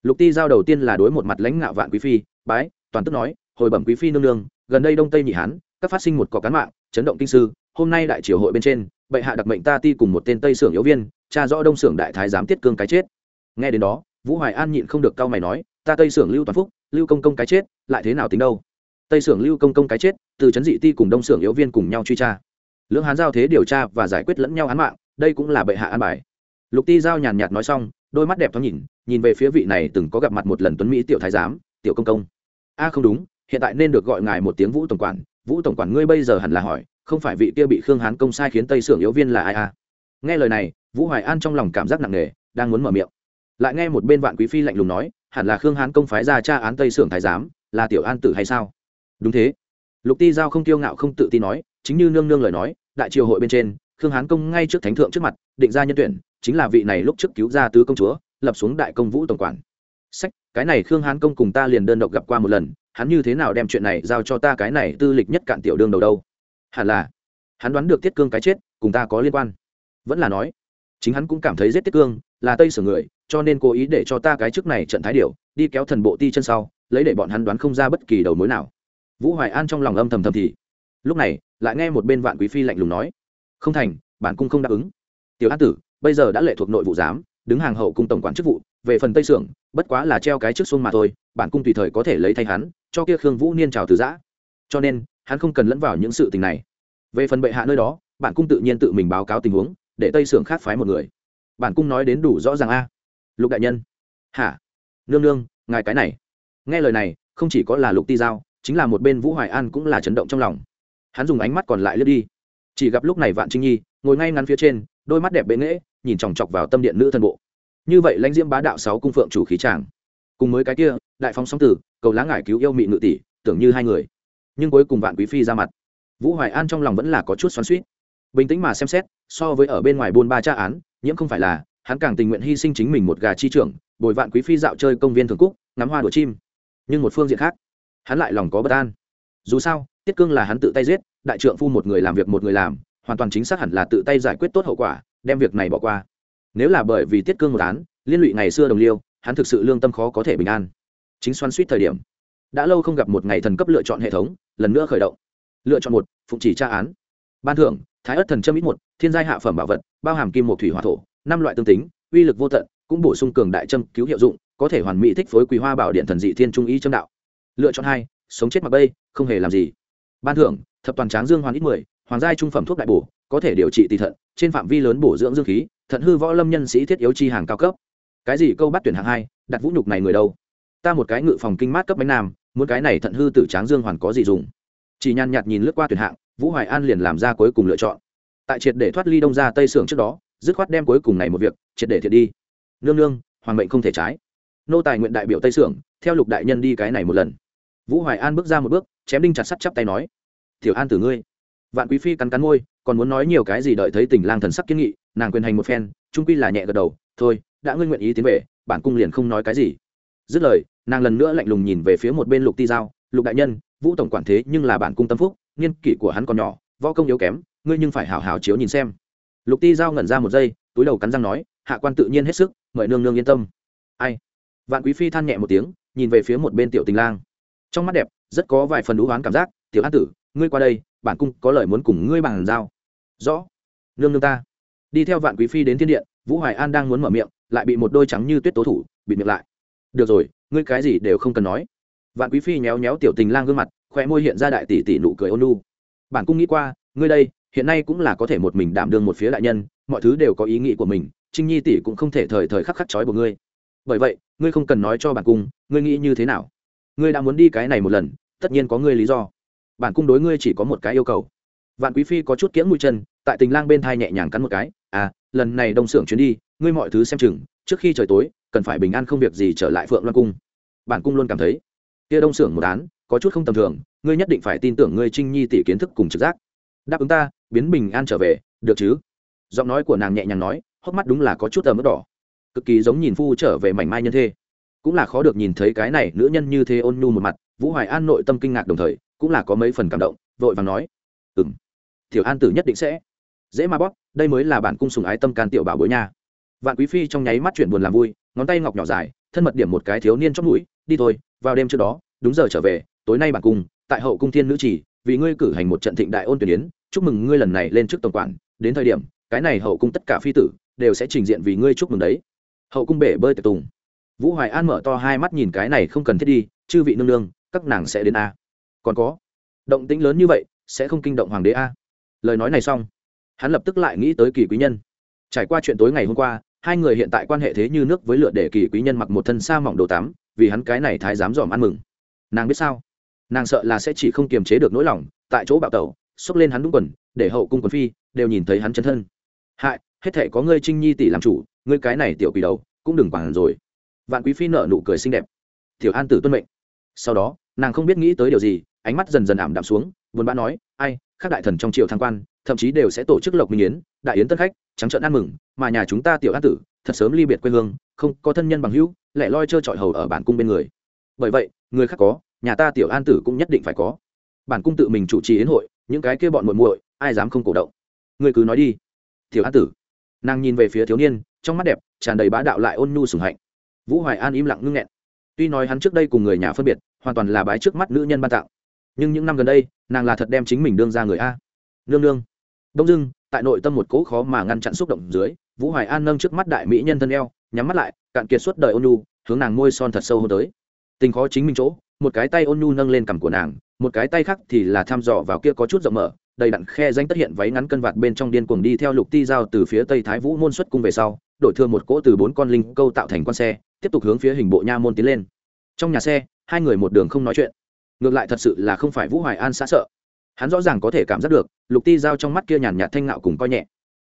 [SPEAKER 1] Lục ti giao đầu tiên là đối một mặt lãnh ngạo vạn quý phi, bái, toàn tức nói, hồi bẩm quý phi nương nương, gần đây đông tây nhị hán, các phát sinh một cọc cán mạng, chấn động kinh sư, hôm nay đại triều hội bên trên, bệ hạ đặc mệnh ta ti cùng một tên tây sưởng yếu viên, cha rõ đông sưởng đại thái giám tiết cương cái chết. Nghe đến đó, vũ hoài an nhịn không được cau mày nói, ta tây sưởng lưu toàn phúc, lưu công công cái chết, lại thế nào tính đâu? Tây sưởng lưu công công cái chết, từ chấn dị ti cùng đông sưởng yếu viên cùng nhau truy tra. Lưỡng hán giao thế điều tra và giải quyết lẫn nhau án mạng, đây cũng là bệ hạ an bài. Lục ti giao nhàn nhạt nói xong, đôi mắt đẹp thoáng nhìn nhìn về phía vị này từng có gặp mặt một lần tuấn mỹ tiểu thái giám, tiểu công công. A, không đúng, hiện tại nên được gọi ngài một tiếng vũ tổng quản, vũ tổng quản ngươi bây giờ hẳn là hỏi, không phải vị kia bị khương hán công sai khiến tây sưởng yếu viên là ai a nghe lời này, vũ hoài an trong lòng cảm giác nặng nề, đang muốn mở miệng. Lại nghe một bên vạn quý phi lạnh lùng nói, hẳn là khương hán công phái ra tra án tây sưởng thái giám, là tiểu an tử hay sao? Đúng thế. Lục ti giao không kiêu ngạo không tự tin nói, chính như nương nương lời nói, đại triều hội bên trên, khương hán công ngay trước thánh thượng trước mặt, định ra nhân tuyển, chính là vị này lúc trước cứu ra tứ công chúa, lập xuống đại công vũ tổng quản. Sách, cái này khương hán công cùng ta liền đơn độc gặp qua một lần, hắn như thế nào đem chuyện này giao cho ta cái này tư lịch nhất cạn tiểu đương đầu đâu? Hẳn là, hắn đoán được tiết cương cái chết, cùng ta có liên quan. Vẫn là nói, chính hắn cũng cảm thấy giết tiết cương, là tây sử người, cho nên cố ý để cho ta cái chức này trận thái điều đi kéo thần bộ ti chân sau, lấy để bọn hắn đoán không ra bất kỳ đầu mối nào vũ hoài an trong lòng âm thầm thầm thì. Lúc này, lại nghe một bên vạn quý phi lạnh lùng nói, không thành, bản cung không đáp ứng. Tiểu an tử, bây giờ đã lệ thuộc nội vụ giám, đứng hàng hậu cung tổng quản chức vụ, về phần tây sưởng, bất quá là treo cái trước xuông mà thôi, bản cung tùy thời có thể lấy thay hắn, cho kia khương vũ niên trào từ giã. Cho nên, hắn không cần lẫn vào những sự tình này. Về phần bệ hạ nơi đó, bản cung tự nhiên tự mình báo cáo tình huống, để tây sưởng khác phái một người. Bản cung nói đến đủ rõ ràng a. Lục đại nhân. Hả? Nương nương, ngài cái này. Nghe lời này, không chỉ có là lục ti giao chính là một bên vũ hoài an cũng là chấn động trong lòng. Hắn dùng ánh mắt còn lại lướt đi. Chỉ gặp lúc này vạn trinh nhi, ngồi ngay ngắn phía trên, đôi mắt đẹp bệ nghễ, nhìn chòng chọc vào tâm điện nữ thân bộ. Như vậy lãnh diễm bá đạo sáu cung phượng chủ khí tràng cùng mới cái kia, đại phong sóng tử, cầu lá ngải cứu yêu mị ngự tỷ, tưởng như hai người. Nhưng cuối cùng vạn quý phi ra mặt. Vũ hoài an trong lòng vẫn là có chút xoắn suýt bình tĩnh mà xem xét, so với ở bên ngoài buôn ba tra án, nhiễm không phải là, hắn càng tình nguyện hy sinh chính mình một gà chi trưởng, bồi vạn quý phi dạo chơi công viên thường cúc, ngắm hoa đùa chim. Nhưng một phương diện khác hắn lại lòng có bất an. Dù sao, tiết cương là hắn tự tay giết, đại trượng phu một người làm việc một người làm, hoàn toàn chính xác hẳn là tự tay giải quyết tốt hậu quả, đem việc này bỏ qua. Nếu là bởi vì tiết cương một án, liên lụy ngày xưa đồng liêu, hắn thực sự lương tâm khó có thể bình an. Chính xoắn suýt thời điểm. Đã lâu không gặp một ngày thần cấp lựa chọn hệ thống, lần nữa khởi động. Lựa chọn một, phụng chỉ tra án. Ban thưởng, thái ất thần châm ít một, thiên giai hạ phẩm bảo vật, bao hàm kim một thủy hỏa thổ, năm loại tương tính, uy lực vô tận, cũng bổ sung cường đại châm cứu hiệu dụng, có thể hoàn mỹ thích phối quý hoa bảo điện thần dị thiên trung ý châm đạo lựa chọn hai, sống chết mặc bây không hề làm gì. Ban thưởng, thập toàn tráng dương hoàn ít mười, hoàng giai trung phẩm thuốc đại bổ, có thể điều trị tỳ thận, trên phạm vi lớn bổ dưỡng dương khí, thận hư võ lâm nhân sĩ thiết yếu chi hàng cao cấp. Cái gì câu bắt tuyển hạng hai, đặt vũ nhục này người đâu? Ta một cái ngự phòng kinh mát cấp bánh nam, muốn cái này thận hư tử tráng dương hoàn có gì dùng? Chỉ nhàn nhạt nhìn lướt qua tuyển hạng, vũ hoài an liền làm ra cuối cùng lựa chọn. Tại triệt để thoát ly đông ra tây sưởng trước đó, dứt khoát đem cuối cùng này một việc, triệt để thiệt đi. Nương nương, hoàng mệnh không thể trái. Nô tài nguyện đại biểu tây sưởng theo lục đại nhân đi cái này một lần. Vũ hoài an bước ra một bước, chém đinh chặt sắt chắp tay nói, tiểu an tử ngươi, vạn quý phi cắn cắn môi, còn muốn nói nhiều cái gì đợi thấy tình lang thần sắc kiến nghị, nàng quyền hành một phen, trung quy là nhẹ gật đầu, thôi, đã ngươi nguyện ý tiến về, bản cung liền không nói cái gì. Dứt lời, nàng lần nữa lạnh lùng nhìn về phía một bên lục ti giao, lục đại nhân, vũ tổng quản thế nhưng là bản cung tâm phúc nghiên kỷ của hắn còn nhỏ, võ công yếu kém, ngươi nhưng phải hào hào chiếu nhìn xem. Lục ti giao ngẩn ra một giây, túi đầu cắn răng nói, hạ quan tự nhiên hết sức, mời nương nương yên tâm. Ai? Vạn quý phi than nhẹ một tiếng nhìn về phía một bên tiểu tình lang. Trong mắt đẹp, rất có vài phần đũ oán cảm giác, tiểu an tử, ngươi qua đây, bản cung có lời muốn cùng ngươi bàn giao. Rõ. Nương nương ta. Đi theo vạn quý phi đến thiên điện, vũ hoài an đang muốn mở miệng, lại bị một đôi trắng như tuyết tố thủ bị miệng lại. Được rồi, ngươi cái gì đều không cần nói. Vạn quý phi nhéo nhéo tiểu tình lang gương mặt khoe môi hiện ra đại tỷ tỷ nụ cười ôn lu bản cung nghĩ qua, ngươi đây, hiện nay cũng là có thể một mình đảm đương một phía đại nhân, mọi thứ đều có ý nghĩ của mình, trinh nhi tỷ cũng không thể thời thời khắc khắc trói của ngươi bởi vậy, ngươi không cần nói cho bản cung, ngươi nghĩ như thế nào? Ngươi đã muốn đi cái này một lần, tất nhiên có ngươi lý do. Bản cung đối ngươi chỉ có một cái yêu cầu. Vạn quý phi có chút kiễng mũi chân, tại tình lang bên thai nhẹ nhàng cắn một cái à lần này đông xưởng chuyến đi, ngươi mọi thứ xem chừng, trước khi trời tối, cần phải bình an không việc gì trở lại phượng loan cung. Bản cung luôn cảm thấy, kia đông xưởng một án, có chút không tầm thường, ngươi nhất định phải tin tưởng ngươi trinh nhi tỷ kiến thức cùng trực giác. Đáp ứng ta, biến bình an trở về, được chứ? Giọng nói của nàng nhẹ nhàng nói, hốc mắt đúng là có chút ấm ướt đỏ cực kỳ giống nhìn phu trở về mảnh mai nhân thê. Cũng là khó được nhìn thấy cái này nữ nhân như thế ôn nhu một mặt, vũ hoài an nội tâm kinh ngạc đồng thời, cũng là có mấy phần cảm động, vội vàng nói ừ m tiểu an tử nhất định sẽ dễ mà bóp, đây mới là bản cung sùng ái tâm can tiểu bảo bối nha. Vạn quý phi trong nháy mắt chuyển buồn làm vui, ngón tay ngọc nhỏ dài, thân mật điểm một cái thiếu niên trong mũi, đi thôi, vào đêm trước đó, đúng giờ trở về, tối nay bản cung, tại hậu cung thiên nữ chỉ vì ngươi cử hành một trận thịnh đại ôn tuyển yến, chúc mừng ngươi lần này lên trước tổng quản, đến thời điểm, cái này hậu cung tất cả phi tử đều sẽ trình diện vì ngươi chúc mừng đấy hậu cung bể bơi tiệc tùng. Vũ hoài an mở to hai mắt nhìn cái này không cần thiết đi, chư vị nương nương, các nàng sẽ đến a. Còn có, động tĩnh lớn như vậy, sẽ không kinh động hoàng đế a. Lời nói này xong, hắn lập tức lại nghĩ tới kỳ quý nhân. Trải qua chuyện tối ngày hôm qua, hai người hiện tại quan hệ thế như nước với lựa để kỳ quý nhân mặc một thân xa mỏng đồ tắm, vì hắn cái này thái dám dòm ăn mừng. Nàng biết sao? Nàng sợ là sẽ chỉ không kiềm chế được nỗi lòng, tại chỗ bạo tẩu, xốc lên hắn đúng quần, để hậu cung quần phi đều nhìn thấy hắn chân thân. Hại, hết thể có ngươi trinh nhi tỷ làm chủ ngươi cái này tiểu quỷ đầu, cũng đừng quản rồi. Vạn quý phi nợ nụ cười xinh đẹp. Tiểu an tử tuân mệnh. Sau đó, nàng không biết nghĩ tới điều gì, ánh mắt dần dần ảm đạm xuống, buồn bã nói, ai, các đại thần trong triều thăng quan, thậm chí đều sẽ tổ chức lộc minh yến, đại yến tân khách, trắng trợn ăn mừng, mà nhà chúng ta tiểu an tử, thật sớm ly biệt quê hương, không có thân nhân bằng hữu lại loi trơ trọi hầu ở bản cung bên người. Bởi vậy, người khác có, nhà ta tiểu an tử cũng nhất định phải có. Bản cung tự mình chủ trì yến hội, những cái kia bọn muội muội, ai dám không cổ động? Người cứ nói đi. Tiểu an tử, nàng nhìn về phía thiếu niên trong mắt đẹp, tràn đầy bá đạo lại ôn nhu sủng hạnh. Vũ hoài an im lặng ngưng nghẹn. Tuy nói hắn trước đây cùng người nhà phân biệt, hoàn toàn là bái trước mắt nữ nhân ban tặng. nhưng những năm gần đây, nàng là thật đem chính mình đương ra người a. Nương nương. Đông dưng tại nội tâm một cỗ khó mà ngăn chặn xúc động dưới, vũ hoài an nâng trước mắt đại mỹ nhân thân eo, nhắm mắt lại, cạn kiệt suốt đời ôn nhu, hướng nàng môi son thật sâu hơn tới. Tình khó chính mình chỗ, một cái tay ôn nhu nâng lên cằm của nàng, một cái tay khác thì là thăm dò vào kia có chút rộng mở, đầy đặn khe danh tất hiện váy ngắn cân vạt bên trong điên cuồng đi theo lục ti giao từ phía tây thái vũ môn xuất cung về sau đổi thừa một cỗ từ bốn con linh câu tạo thành con xe, tiếp tục hướng phía hình bộ nha môn tiến lên. Trong nhà xe, hai người một đường không nói chuyện. Ngược lại thật sự là không phải vũ hoài an xa sợ. Hắn rõ ràng có thể cảm giác được, lục ti giao trong mắt kia nhàn nhạt thanh ngạo cùng coi nhẹ.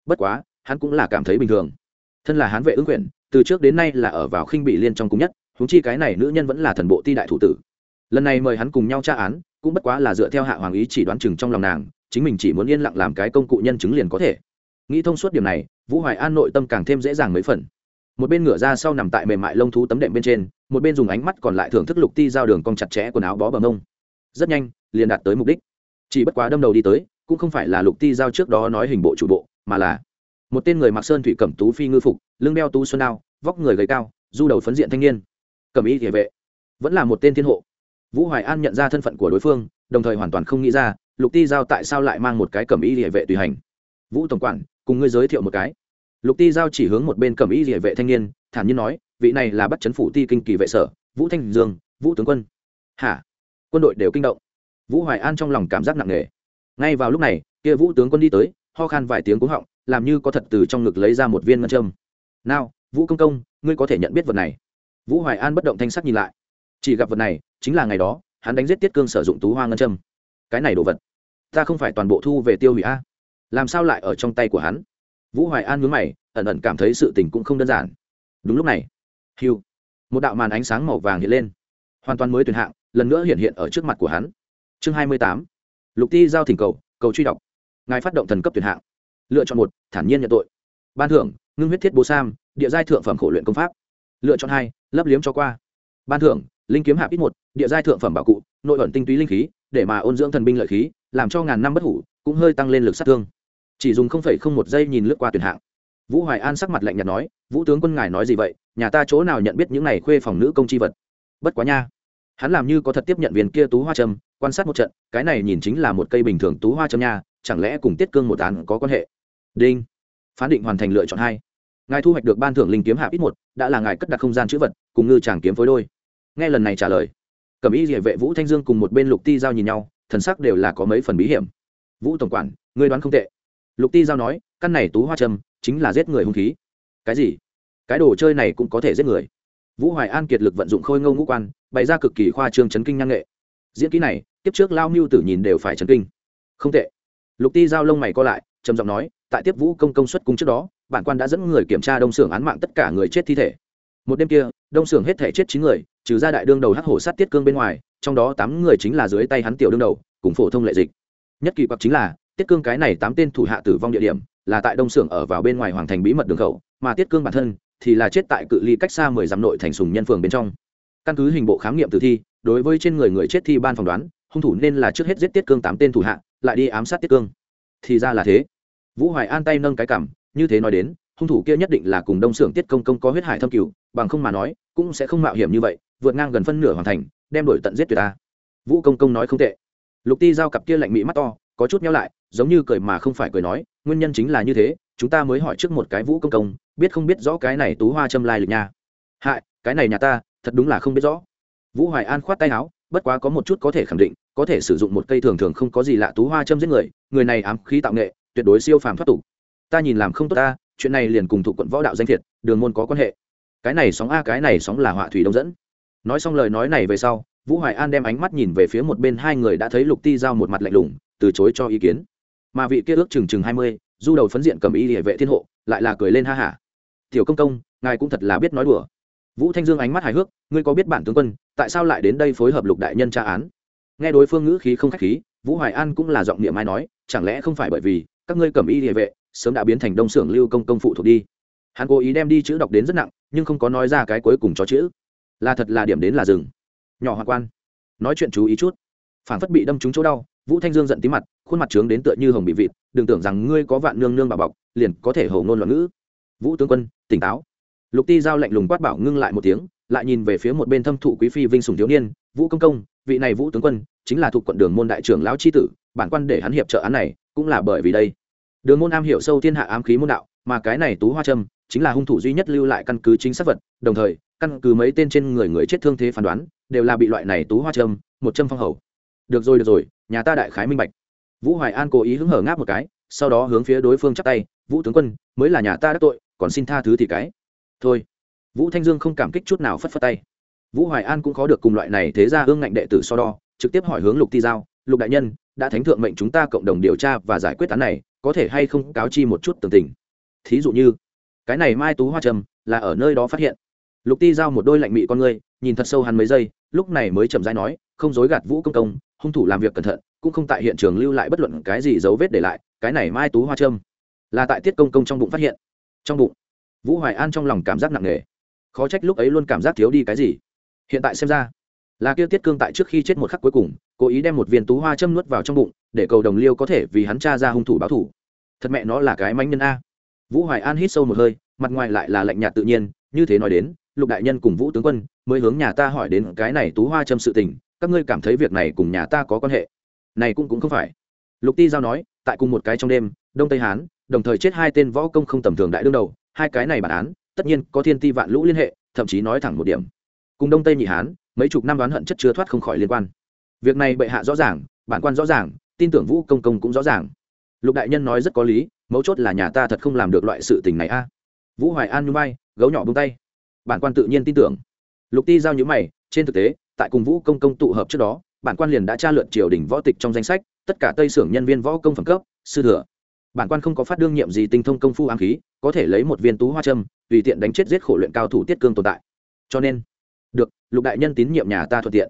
[SPEAKER 1] Bất quá, hắn cũng là cảm thấy bình thường. Thân là hán vệ ứng quyền, từ trước đến nay là ở vào khinh bị liên trong cùng nhất húng chi cái này nữ nhân vẫn là thần bộ ti đại thủ tử. Lần này mời hắn cùng nhau tra án, cũng bất quá là dựa theo hạ hoàng ý chỉ đoán chừng trong lòng nàng, chính mình chỉ muốn yên lặng làm cái công cụ nhân chứng liền có thể. Nghĩ thông suốt điểm này vũ hoài an nội tâm càng thêm dễ dàng mấy phần. Một bên ngửa ra sau nằm tại mềm mại lông thú tấm đệm bên trên, một bên dùng ánh mắt còn lại thưởng thức lục ti giao đường cong chặt chẽ quần áo bó bằng mông. Rất nhanh, liền đạt tới mục đích. Chỉ bất quá đâm đầu đi tới, cũng không phải là lục ti giao trước đó nói hình bộ chủ bộ, mà là một tên người mặc sơn thủy cẩm tú phi ngư phục, lưng đeo tú xuân đao, vóc người gầy cao, du đầu phấn diện thanh niên. Cẩm y địa vệ. Vẫn là một tên thiên hộ. Vũ hoài an nhận ra thân phận của đối phương, đồng thời hoàn toàn không nghĩ ra, lục ti giao tại sao lại mang một cái cẩm y địa vệ tùy hành. Vũ tổng quản cùng ngươi giới thiệu một cái. Lục ti giao chỉ hướng một bên cẩm y địa vệ thanh niên, thản nhiên nói, vị này là bắt chấn phủ ti kinh kỳ vệ sở, vũ thanh dương, vũ tướng quân. Hả? Quân đội đều kinh động. Vũ hoài an trong lòng cảm giác nặng nề. Ngay vào lúc này, kia vũ tướng quân đi tới, ho khan vài tiếng cúng họng, làm như có thật từ trong ngực lấy ra một viên ngân châm. Nào, vũ công công, ngươi có thể nhận biết vật này. Vũ hoài an bất động thanh sắc nhìn lại. Chỉ gặp vật này, chính là ngày đó, hắn đánh giết tiết cương sử dụng tú hoa ngân châm. Cái này đồ vật, ta không phải toàn bộ thu về tiêu hủy a làm sao lại ở trong tay của hắn? Vũ hoài an nhướng mày, ẩn ẩn cảm thấy sự tình cũng không đơn giản. Đúng lúc này hiu một đạo màn ánh sáng màu vàng hiện lên, hoàn toàn mới tuyển hạng, lần nữa hiện hiện ở trước mặt của hắn. Chương hai mươi tám, lục ti giao thỉnh cầu cầu truy đọc. Ngài phát động thần cấp tuyển hạng. Lựa chọn một, thản nhiên nhận tội. Ban thưởng, ngưng huyết thiết bố sam, địa giai thượng phẩm khổ luyện công pháp. Lựa chọn hai, lấp liếm cho qua. Ban thưởng, linh kiếm hạp ít một, địa giai thượng phẩm bảo cụ, nội ẩn tinh túy linh khí, để mà ôn dưỡng thần binh lợi khí, làm cho ngàn năm bất hủ, cũng hơi tăng lên lực sát thương chỉ dùng không phẩy không một giây nhìn lướt qua tuyển hạng. Vũ hoài an sắc mặt lạnh nhạt nói, vũ tướng quân ngài nói gì vậy? Nhà ta chỗ nào nhận biết những này khuê phòng nữ công chi vật? Bất quá nha. Hắn làm như có thật tiếp nhận viên kia tú hoa trâm, quan sát một trận, cái này nhìn chính là một cây bình thường tú hoa trâm nha, chẳng lẽ cùng tiết cương một án có quan hệ? Đinh. Phán định hoàn thành lựa chọn hai. Ngài thu hoạch được ban thưởng linh kiếm hạ ít một, đã là ngài cất đặt không gian chữ vật, cùng ngư chàng kiếm phối đôi. Nghe lần này trả lời, cẩm y địa vệ vũ thanh dương cùng một bên lục ti giao nhìn nhau, thần sắc đều là có mấy phần bí hiểm. Vũ tổng quản, ngươi đoán không tệ lục ti giao nói, căn này tú hoa trâm, chính là giết người hung khí. Cái gì? Cái đồ chơi này cũng có thể giết người? Vũ hoài an kiệt lực vận dụng khôi ngâu ngũ quan, bày ra cực kỳ khoa trương chấn kinh nhan nghệ. Diễn kỹ này, tiếp trước lao mưu tử nhìn đều phải chấn kinh. Không tệ. Lục ti giao lông mày co lại, trầm giọng nói, tại tiếp vũ công công xuất cung trước đó, bản quan đã dẫn người kiểm tra đông xưởng án mạng tất cả người chết thi thể. Một đêm kia, đông xưởng hết thể chết chín người, trừ ra đại đương đầu hắc hổ sát tiết cương bên ngoài, trong đó tám người chính là dưới tay hắn tiểu đương đầu, cùng phổ thông lệ dịch. Nhất kỳ quặc chính là tiết cương cái này tám tên thủ hạ tử vong địa điểm là tại đông xưởng ở vào bên ngoài hoàng thành bí mật đường khẩu, mà tiết cương bản thân thì là chết tại cự ly cách xa mười dặm nội thành sùng nhân phường bên trong. Căn cứ hình bộ khám nghiệm tử thi, đối với trên người người chết thi ban phỏng đoán, hung thủ nên là trước hết giết tiết cương tám tên thủ hạ, lại đi ám sát tiết cương. Thì ra là thế. Vũ hoài an tay nâng cái cảm như thế nói đến, hung thủ kia nhất định là cùng đông xưởng tiết công công có huyết hải thâm cửu, bằng không mà nói, cũng sẽ không mạo hiểm như vậy, vượt ngang gần phân nửa hoàn thành, đem đổi tận giết tuyệt ta. Vũ công công nói không tệ. Lục ti giao cặp kia lạnh mỹ mắt to có chút nhau lại, giống như cười mà không phải cười nói, nguyên nhân chính là như thế, chúng ta mới hỏi trước một cái vũ công công, biết không biết rõ cái này tú hoa châm lai lịch nha. Hại, cái này nhà ta, thật đúng là không biết rõ. Vũ hoài an khoát tay áo, bất quá có một chút có thể khẳng định, có thể sử dụng một cây thường thường không có gì lạ tú hoa châm giết người người này ám khí tạo nghệ, tuyệt đối siêu phàm thoát tục. Ta nhìn làm không tốt ta, chuyện này liền cùng thụ quận võ đạo danh thiệt, đường môn có quan hệ. Cái này sóng a, cái này sóng là họa thủy đông dẫn. Nói xong lời nói này về sau, vũ hoài an đem ánh mắt nhìn về phía một bên hai người đã thấy lục ti giao một mặt lạnh lùng từ chối cho ý kiến. Mà vị kia ước chừng chừng hai mươi, du đầu phấn diện cầm ý địa vệ thiên hộ, lại là cười lên ha hả. Tiểu công công, ngài cũng thật là biết nói đùa. Vũ thanh dương ánh mắt hài hước, ngươi có biết bản tướng quân, tại sao lại đến đây phối hợp lục đại nhân tra án? Nghe đối phương ngữ khí không khách khí, vũ hoài an cũng là giọng niệm ai nói, chẳng lẽ không phải bởi vì, các ngươi cầm y địa vệ, sớm đã biến thành đông xưởng lưu công công phụ thuộc đi? Hắn cố ý đem đi chữ đọc đến rất nặng, nhưng không có nói ra cái cuối cùng cho chữ. Là thật là điểm đến là rừng nhỏ hoàng quan, nói chuyện chú ý chút. Phản phất bị đâm trúng chỗ đau vũ thanh dương giận tí mặt, khuôn mặt trướng đến tựa như hồng bị vịt, đừng tưởng rằng ngươi có vạn nương nương bà bọc, liền có thể hầu ngôn loạn ngữ. Vũ tướng quân, tỉnh táo. Lục ti giao lạnh lùng quát bảo ngưng lại một tiếng, lại nhìn về phía một bên thâm thụ quý phi vinh sùng thiếu niên, vũ công công, vị này vũ tướng quân, chính là thuộc quận đường môn đại trưởng lão c tử, bản quan để hắn hiệp trợ án này, cũng là bởi vì đây. Đường môn am hiểu sâu thiên hạ ám khí môn đạo, mà cái này tú hoa trâm, chính là hung thủ duy nhất lưu lại căn cứ chính xác vật, đồng thời, căn cứ mấy tên trên người người chết thương thế phán đoán, đều là bị loại này tú hoa trâm, một châm phong hầu được rồi được rồi, nhà ta đại khái minh bạch. Vũ hoài an cố ý hứng hở ngáp một cái, sau đó hướng phía đối phương chắp tay, vũ tướng quân, mới là nhà ta đắc tội, còn xin tha thứ thì cái. Thôi. Vũ thanh dương không cảm kích chút nào phất phất tay. Vũ hoài an cũng khó được cùng loại này thế ra ương ngạnh đệ tử so đo, trực tiếp hỏi hướng lục ti giao, lục đại nhân, đã thánh thượng mệnh chúng ta cộng đồng điều tra và giải quyết án này, có thể hay không cáo chi một chút tường tình? Thí dụ như, cái này mai tú hoa trầm là ở nơi đó phát hiện. Lục ti giao một đôi lạnh mị con ngươi nhìn thật sâu hắn mấy giây, lúc này mới chậm rãi nói, không dối gạt vũ công công, hung thủ làm việc cẩn thận, cũng không tại hiện trường lưu lại bất luận cái gì dấu vết để lại, cái này mai tú hoa trâm, là tại tiết công công trong bụng phát hiện. Trong bụng, vũ hoài an trong lòng cảm giác nặng nề. Khó trách lúc ấy luôn cảm giác thiếu đi cái gì. Hiện tại xem ra, là kia tiết cương tại trước khi chết một khắc cuối cùng, cố ý đem một viên tú hoa châm nuốt vào trong bụng, để cầu đồng liêu có thể vì hắn cha ra hung thủ báo thủ thật mẹ nó là cái manh nhân a. Vũ hoài an hít sâu một hơi, mặt ngoài lại là lạnh nhạt tự nhiên, như thế nói đến, lục đại nhân cùng vũ tướng quân mới hướng nhà ta hỏi đến cái này tú hoa châm sự tình, các ngươi cảm thấy việc này cùng nhà ta có quan hệ? Này cũng cũng không phải. Lục ti giao nói, tại cùng một cái trong đêm, đông tây hán, đồng thời chết hai tên võ công không tầm thường đại đương đầu, hai cái này bản án, tất nhiên có thiên ti vạn lũ liên hệ, thậm chí nói thẳng một điểm. Cùng đông tây nhị hán, mấy chục năm đoán hận chất chứa thoát không khỏi liên quan. Việc này bệ hạ rõ ràng, bản quan rõ ràng, tin tưởng vũ công công cũng rõ ràng. Lục đại nhân nói rất có lý, mấu chốt là nhà ta thật không làm được loại sự tình này a. Vũ hoài an nhung bay gấu nhỏ bông tay. Bản quan tự nhiên tin tưởng lục ti giao nhữ mày, trên thực tế, tại cùng vũ công công tụ hợp trước đó, bản quan liền đã tra lượn triều đình võ tịch trong danh sách, tất cả tây xưởng nhân viên võ công phẩm cấp, sư thừa. Bản quan không có phát đương nhiệm gì tinh thông công phu ám khí, có thể lấy một viên tú hoa châm, tùy tiện đánh chết giết khổ luyện cao thủ tiết cương tồn tại. Cho nên, được, lục đại nhân tín nhiệm nhà ta thuận tiện.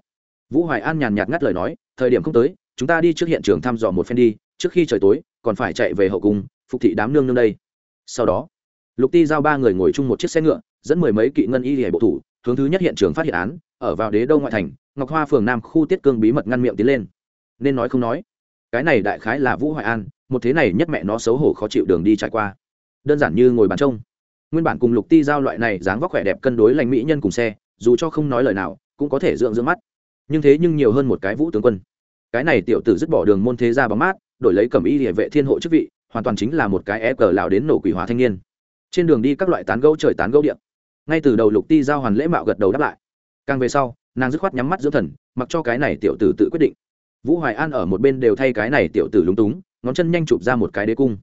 [SPEAKER 1] Vũ hoài an nhàn nhạt ngắt lời nói, thời điểm không tới, chúng ta đi trước hiện trường thăm dò một phen đi, trước khi trời tối, còn phải chạy về hậu cung, phục thị đám nương nương đây. Sau đó, lục ti giao ba người ngồi chung một chiếc xe ngựa, dẫn mười mấy kỵ ngân y hệ bộ thủ hướng thứ nhất hiện trường phát hiện án, ở vào đế đô ngoại thành, ngọc hoa phường nam khu tiết cương bí mật ngăn miệng tiến lên. Nên nói không nói. Cái này đại khái là vũ hoài an, một thế này nhất mẹ nó xấu hổ khó chịu đường đi trải qua. Đơn giản như ngồi bàn trông. Nguyên bản cùng lục ti giao loại này dáng vóc khỏe đẹp cân đối lành mỹ nhân cùng xe, dù cho không nói lời nào, cũng có thể dưỡng dưỡng mắt. Nhưng thế nhưng nhiều hơn một cái vũ tướng quân. Cái này tiểu tử dứt bỏ đường môn thế ra bóng mát, đổi lấy cẩm y địa vệ thiên hộ chức vị, hoàn toàn chính là một cái e cờ lào đến nổ quỷ hóa thanh niên. Trên đường đi các loại tán gấu trời tán gấu điện ngay từ đầu lục ti giao hoàn lễ mạo gật đầu đáp lại. Càng về sau, nàng dứt khoát nhắm mắt dưỡng thần, mặc cho cái này tiểu tử tự quyết định. Vũ hoài an ở một bên đều thay cái này tiểu tử lúng túng, ngón chân nhanh chụp ra một cái đế cung.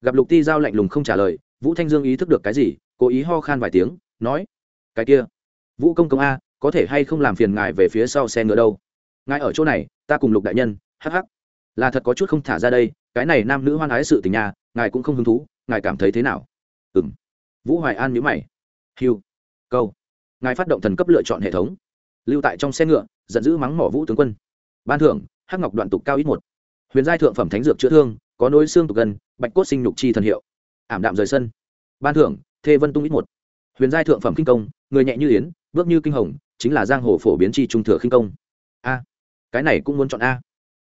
[SPEAKER 1] Gặp lục ti giao lạnh lùng không trả lời, vũ thanh dương ý thức được cái gì, cố ý ho khan vài tiếng, nói, cái kia, vũ công công a, có thể hay không làm phiền ngài về phía sau xe ngựa đâu? Ngài ở chỗ này, ta cùng lục đại nhân, hắc hắc. Là thật có chút không thả ra đây, cái này nam nữ hoan ái sự tình nhà ngài cũng không hứng thú, ngài cảm thấy thế nào? Ừ m vũ hoài an nhữ mày. Hiu câu. Ngài phát động thần cấp lựa chọn hệ thống. Lưu tại trong xe ngựa, giận dữ mắng mỏ vũ tướng quân. Ban thưởng, hắc ngọc đoạn tục cao ít một. Huyền giai thượng phẩm thánh dược chữa thương, có nối xương tục gần bạch cốt sinh nhục chi thần hiệu. Ảm đạm rời sân. Ban thưởng, thê vân tung ít một. Huyền giai thượng phẩm kinh công, người nhẹ như yến, bước như kinh hồng, chính là giang hồ phổ biến chi trung thừa khinh công. A, cái này cũng muốn chọn a.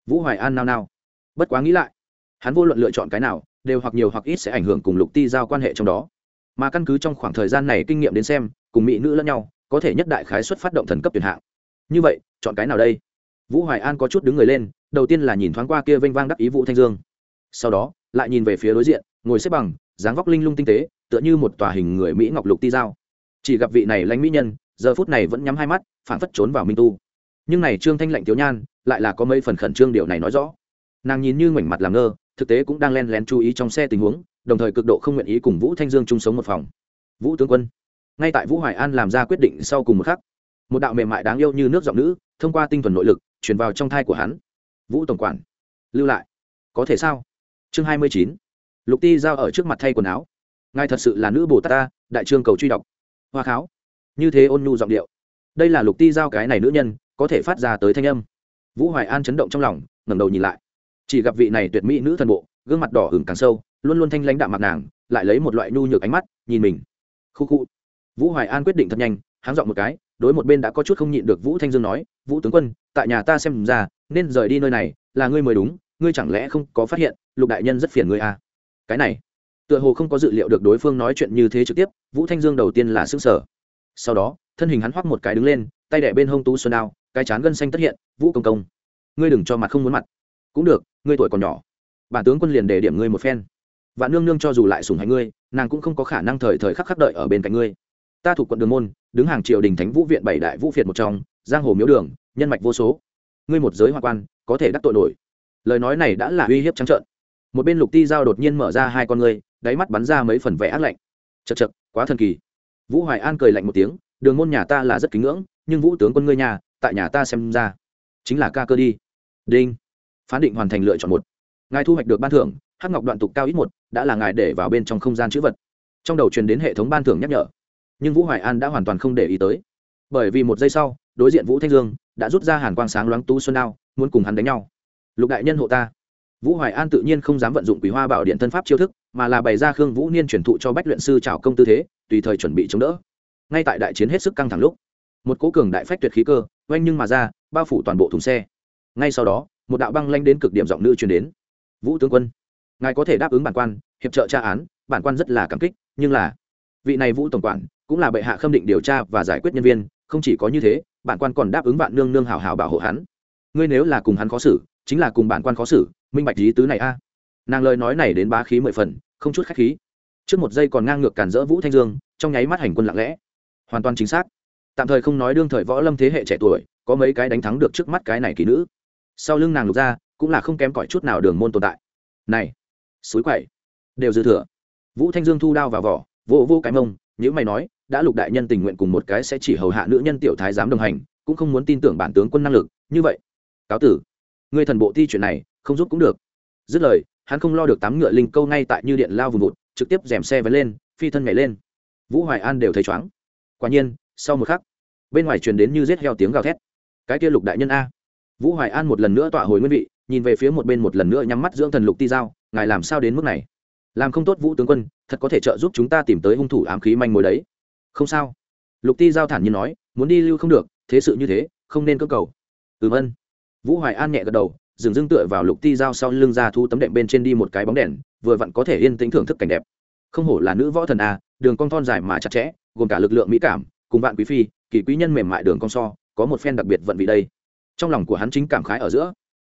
[SPEAKER 1] Vũ hoài an nao nao. Bất quá nghĩ lại, hắn vô luận lựa chọn cái nào, đều hoặc nhiều hoặc ít sẽ ảnh hưởng cùng lục ti giao quan hệ trong đó. Mà căn cứ trong khoảng thời gian này kinh nghiệm đến xem cùng mỹ nữ lẫn nhau, có thể nhất đại khái xuất phát động thần cấp tuyển hạng. Như vậy, chọn cái nào đây? Vũ hoài an có chút đứng người lên, đầu tiên là nhìn thoáng qua kia vênh vang đắc ý vũ thanh dương. Sau đó, lại nhìn về phía đối diện, ngồi xếp bằng, dáng vóc linh lung tinh tế, tựa như một tòa hình người mỹ ngọc lục ti giao. Chỉ gặp vị này lãnh mỹ nhân, giờ phút này vẫn nhắm hai mắt phản phất trốn vào minh tu. Nhưng này trương thanh lạnh thiếu nhan, lại là có mấy phần khẩn trương điều này nói rõ. Nàng nhìn như ngoảnh mặt làm ngơ, thực tế cũng đang len lén chú ý trong xe tình huống, đồng thời cực độ không nguyện ý cùng vũ thanh dương chung sống một phòng. Vũ tướng quân ngay tại vũ hoài an làm ra quyết định sau cùng một khắc, một đạo mềm mại đáng yêu như nước giọng nữ thông qua tinh thuần nội lực truyền vào trong thai của hắn. Vũ tổng quản, lưu lại. Có thể sao? Chương hai mươi chín. Lục ti giao ở trước mặt thay quần áo. Ngài thật sự là nữ bồ tát ta, đại trương cầu truy đọc. Hoa kháo. Như thế ôn nhu giọng điệu. Đây là lục ti giao cái này nữ nhân, có thể phát ra tới thanh âm. Vũ hoài an chấn động trong lòng, ngẩng đầu nhìn lại. Chỉ gặp vị này tuyệt mỹ nữ thần bộ, gương mặt đỏ hừng càng sâu, luôn luôn thanh lãnh đạm mặt nàng, lại lấy một loại nhu nhược ánh mắt, nhìn mình. Khu khu vũ hoài an quyết định thật nhanh, háng dọn một cái, đối một bên đã có chút không nhịn được vũ thanh dương nói, vũ tướng quân, tại nhà ta xem ra, nên rời đi nơi này, là ngươi mới đúng, ngươi chẳng lẽ không có phát hiện, lục đại nhân rất phiền ngươi à? Cái này, tựa hồ không có dự liệu được đối phương nói chuyện như thế trực tiếp, vũ thanh dương đầu tiên là s ư n g sở sau đó, thân hình hắn hoắc một cái đứng lên, tay đẻ bên hông tú xuân đao, cái chán gân xanh tất hiện, vũ công công, ngươi đừng cho mặt không muốn mặt. Cũng được, ngươi tuổi còn nhỏ, bản tướng quân liền để điểm ngươi một phen. Và nương nương cho dù lại sủng hạnh ngươi, nàng cũng không có khả năng thời thời khắc khắc đợi ở bên cạnh ngươi ta thuộc quận đường môn, đứng hàng triều đình thánh vũ viện bảy đại vũ việt một trong, giang hồ miếu đường, nhân mạch vô số. Ngươi một giới hoa quan, có thể đắc tội nổi. Lời nói này đã là uy hiếp trắng trợn. Một bên lục ti giao đột nhiên mở ra hai con ngươi, đáy mắt bắn ra mấy phần vẻ ác lạnh. Chật chật quá thần kỳ. Vũ hoài an cười lạnh một tiếng, đường môn nhà ta là rất kính ngưỡng, nhưng vũ tướng quân ngươi nhà, tại nhà ta xem ra, chính là ca cơ đi. Đinh. Phán định hoàn thành lựa chọn một. Ngài thu hoạch được ban thưởng, hắc ngọc đoạn tục cao ít một, đã là ngài để vào bên trong không gian chữ vật. Trong đầu truyền đến hệ thống ban thưởng nhắc nhở nhưng vũ hoài an đã hoàn toàn không để ý tới. Bởi vì một giây sau, đối diện vũ thanh dương đã rút ra hàn quang sáng loáng tu xuân đao, muốn cùng hắn đánh nhau. Lục đại nhân hộ ta. Vũ hoài an tự nhiên không dám vận dụng quý hoa bảo điện thân pháp chiêu thức, mà là bày ra khương vũ niên truyền thụ cho bách luyện sư trào công tư thế, tùy thời chuẩn bị chống đỡ. Ngay tại đại chiến hết sức căng thẳng lúc, một cố cường đại phách tuyệt khí cơ, oanh nhưng mà ra, bao phủ toàn bộ thùng xe. Ngay sau đó, một đạo băng lanh đến cực điểm giọng nữ truyền đến. Vũ tướng quân, ngài có thể đáp ứng bản quan, hiệp trợ tra án, bản quan rất là cảm kích, nhưng là vị này vũ tổng quản cũng là bệ hạ khâm định điều tra và giải quyết nhân viên, không chỉ có như thế, bản quan còn đáp ứng bạn nương nương hào hào bảo hộ hắn. Ngươi nếu là cùng hắn khó xử, chính là cùng bản quan khó xử, minh bạch lý tứ này a. Nàng lời nói này đến bá khí mười phần, không chút khách khí. Trước một giây còn ngang ngược cản rỡ vũ thanh dương, trong nháy mắt hành quân lặng lẽ. Hoàn toàn chính xác. Tạm thời không nói đương thời võ lâm thế hệ trẻ tuổi, có mấy cái đánh thắng được trước mắt cái này kỳ nữ. Sau lưng nàng lục ra, cũng là không kém cỏi chút nào đường môn tồn tại. Này, suối quậy. Đều dư thừa. Vũ thanh dương thu đao vào vỏ vô vô cái mông nếu mày nói, đã lục đại nhân tình nguyện cùng một cái sẽ chỉ hầu hạ nữ nhân tiểu thái giám đồng hành, cũng không muốn tin tưởng bản tướng quân năng lực, như vậy. Cáo tử người thần bộ thi chuyện này, không giúp cũng được. Dứt lời, hắn không lo được tám ngựa linh câu ngay tại như điện lao vùng vụt, trực tiếp dèm xe vén lên, phi thân nhảy lên. Vũ hoài an đều thấy chóng quả nhiên, sau một khắc, bên ngoài truyền đến như rết heo tiếng gào thét. Cái kia lục đại nhân a. Vũ hoài an một lần nữa tọa hồi nguyên vị, nhìn về phía một bên một lần nữa nhắm mắt dưỡng thần lục ti giao, ngài làm sao đến mức này? Làm không tốt vũ tướng quân thật có thể trợ giúp chúng ta tìm tới hung thủ ám khí manh mối đấy. Không sao. Lục ti giao thản nhiên nói, muốn đi lưu không được, thế sự như thế, không nên cơ cầu. Ừ vân vũ hoài an nhẹ gật đầu, dừng dưng tựa vào lục ti giao sau lưng ra thu tấm đệm bên trên đi một cái bóng đèn, vừa vặn có thể yên tĩnh thưởng thức cảnh đẹp. Không hổ là nữ võ thần a, đường cong thon dài mà chặt chẽ, gồm cả lực lượng mỹ cảm, cùng vạn quý phi, kỳ quý nhân mềm mại đường cong so, có một phen đặc biệt vận vị đây. Trong lòng của hắn chính cảm khái ở giữa,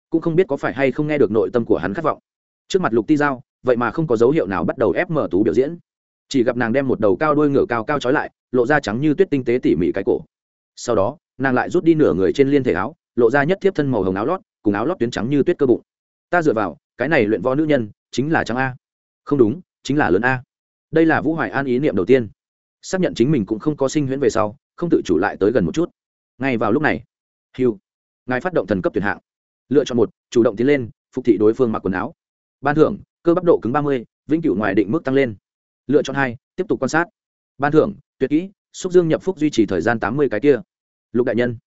[SPEAKER 1] cũng không biết có phải hay không nghe được nội tâm của hắn khát vọng. Trước mặt lục ti giao vậy mà không có dấu hiệu nào bắt đầu ép mở tú biểu diễn. Chỉ gặp nàng đem một đầu cao đuôi ngựa cao cao trói lại, lộ ra trắng như tuyết tinh tế tỉ mỉ cái cổ. Sau đó, nàng lại rút đi nửa người trên liên thể áo, lộ ra nhất thiếp thân màu hồng áo lót, cùng áo lót tuyến trắng như tuyết cơ bụng. Ta dựa vào, cái này luyện võ nữ nhân, chính là trắng a. Không đúng, chính là lớn a. Đây là vũ hoài an ý niệm đầu tiên. Xác nhận chính mình cũng không có sinh huyễn về sau, không tự chủ lại tới gần một chút. Ngay vào lúc này hiu ngài phát động thần cấp tuyển hạng. Lựa chọn một, chủ động tiến lên, phục thị đối phương mặc quần áo. Ban thưởng cơ bắp độ cứng ba mươi, vĩnh cửu ngoài định mức tăng lên. Lựa chọn hai, tiếp tục quan sát. Ban thưởng, tuyệt kỹ, xúc dương nhập phúc duy trì thời gian tám mươi cái kia. Lục đại nhân,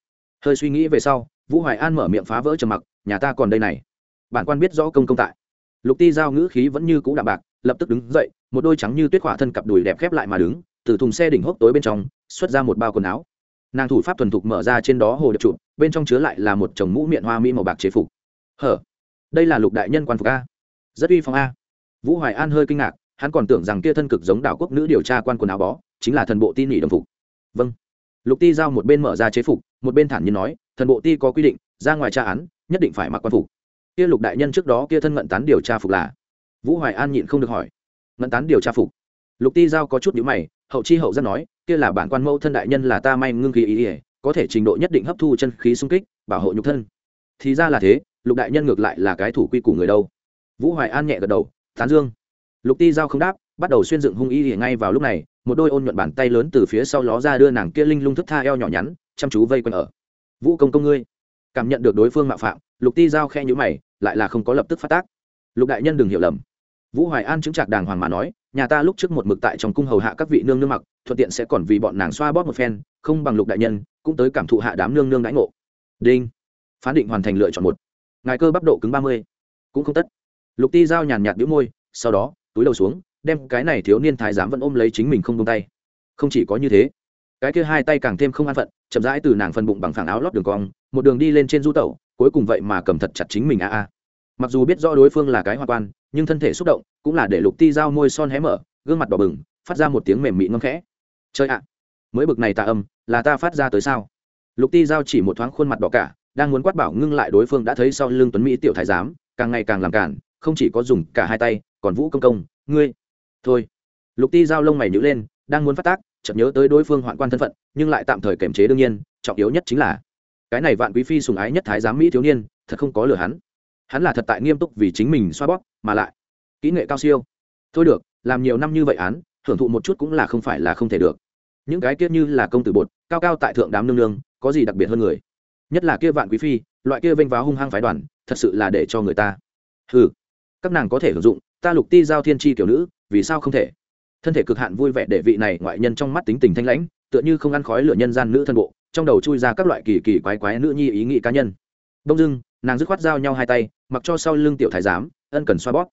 [SPEAKER 1] hơi suy nghĩ về sau, vũ hoài an mở miệng phá vỡ trầm mặc, nhà ta còn đây này. Bản quan biết rõ công công tại. Lục ti giao ngữ khí vẫn như cũ đạm bạc, lập tức đứng dậy, một đôi trắng như tuyết khỏa thân cặp đùi đẹp khép lại mà đứng, từ thùng xe đỉnh hốc tối bên trong, xuất ra một bao quần áo. Nàng thủ pháp thuần thục mở ra trên đó hồ được trụ, bên trong chứa lại là một chồng mũ miệng hoa mỹ màu bạc chế phục. Hở, đây là lục đại nhân quan phục a rất uy phong a. Vũ hoài an hơi kinh ngạc, hắn còn tưởng rằng kia thân cực giống đảo quốc nữ điều tra quan quần áo bó, chính là thần bộ tin nỉ đồng phục. Vâng. Lục ti giao một bên mở ra chế phục, một bên thản nhiên nói, thần bộ ti có quy định, ra ngoài tra án, nhất định phải mặc quan phục. Kia lục đại nhân trước đó kia thân ngận tán điều tra phục là? Vũ hoài an nhịn không được hỏi. Ngận tán điều tra phục. Lục ti giao có chút nhữ mày, hậu chi hậu rất nói, kia là bản quan mẫu thân đại nhân là ta may ngưng khí ý ỉa có thể trình độ nhất định hấp thu chân khí sung kích, bảo hộ nhục thân. Thì ra là thế, lục đại nhân ngược lại là cái thủ quy của người đâu? Vũ hoài an nhẹ gật đầu, tán dương. Lục ti giao không đáp, bắt đầu xuyên dựng hung y ỉa ngay vào lúc này, một đôi ôn nhuận bàn tay lớn từ phía sau ló ra đưa nàng kia linh lung thức tha eo nhỏ nhắn, chăm chú vây quanh ở. Vũ công công ngươi. Cảm nhận được đối phương mạo phạm, lục ti giao khe nhữ mày, lại là không có lập tức phát tác. Lục đại nhân đừng hiểu lầm. Vũ hoài an chứng chặt đàng hoàng mà nói, nhà ta lúc trước một mực tại trong cung hầu hạ các vị nương nương mặc, thuận tiện sẽ còn vì bọn nàng xoa bóp một phen, không bằng lục đại nhân, cũng tới cảm thụ hạ đám nương nương đãi ngộ. Đinh. Phán định hoàn thành lựa chọn một. Ngài cơ bắp độ cứng ba mươi, cũng không tất lục ti giao nhàn nhạt đĩu môi, sau đó, túi đầu xuống, đem cái này thiếu niên thái giám vẫn ôm lấy chính mình không tung tay. Không chỉ có như thế, cái kia hai tay càng thêm không an phận, chậm rãi từ nàng phân bụng bằng phẳng áo lót đường cong, một đường đi lên trên du tẩu, cuối cùng vậy mà cầm thật chặt chính mình a a. Mặc dù biết rõ đối phương là cái hoa quan, nhưng thân thể xúc động, cũng là để lục ti dao môi son hé mở, gương mặt đỏ bừng, phát ra một tiếng mềm mị ngâm khẽ. Chơi ạ, mới bực này tạ âm, là ta phát ra tới sao? Lục ti giao chỉ một thoáng khuôn mặt đỏ cả, đang muốn quát bảo ngưng lại đối phương đã thấy sau lưng tuấn mỹ tiểu thái giám, càng ngày càng làm cản không chỉ có dùng cả hai tay, còn vũ công công, ngươi, thôi. Lục ti giao lông mày nhữ lên, đang muốn phát tác, chợt nhớ tới đối phương hoạn quan thân phận, nhưng lại tạm thời kiềm chế đương nhiên, trọng yếu nhất chính là, cái này vạn quý phi sùng ái nhất thái giám mỹ thiếu niên, thật không có lừa hắn. Hắn là thật tại nghiêm túc vì chính mình xoa bóp, mà lại, kỹ nghệ cao siêu. Thôi được, làm nhiều năm như vậy án, hưởng thụ một chút cũng là không phải là không thể được. Những cái kia như là công tử bột, cao cao tại thượng đám nương nương, có gì đặc biệt hơn người? Nhất là kia vạn quý phi, loại kia vênh váo hung hăng phái đoàn, thật sự là để cho người ta. Hừ các nàng có thể hưởng dụng, ta lục ti giao thiên tri kiểu nữ, vì sao không thể? Thân thể cực hạn vui vẻ để vị này ngoại nhân trong mắt tính tình thanh lãnh, tựa như không ăn khói lửa nhân gian nữ thân bộ, trong đầu chui ra các loại kỳ kỳ quái quái nữ nhi ý nghĩ cá nhân. Đông dưng nàng dứt khoát giao nhau hai tay, mặc cho sau lưng tiểu thái giám, ân cần xoa bóp.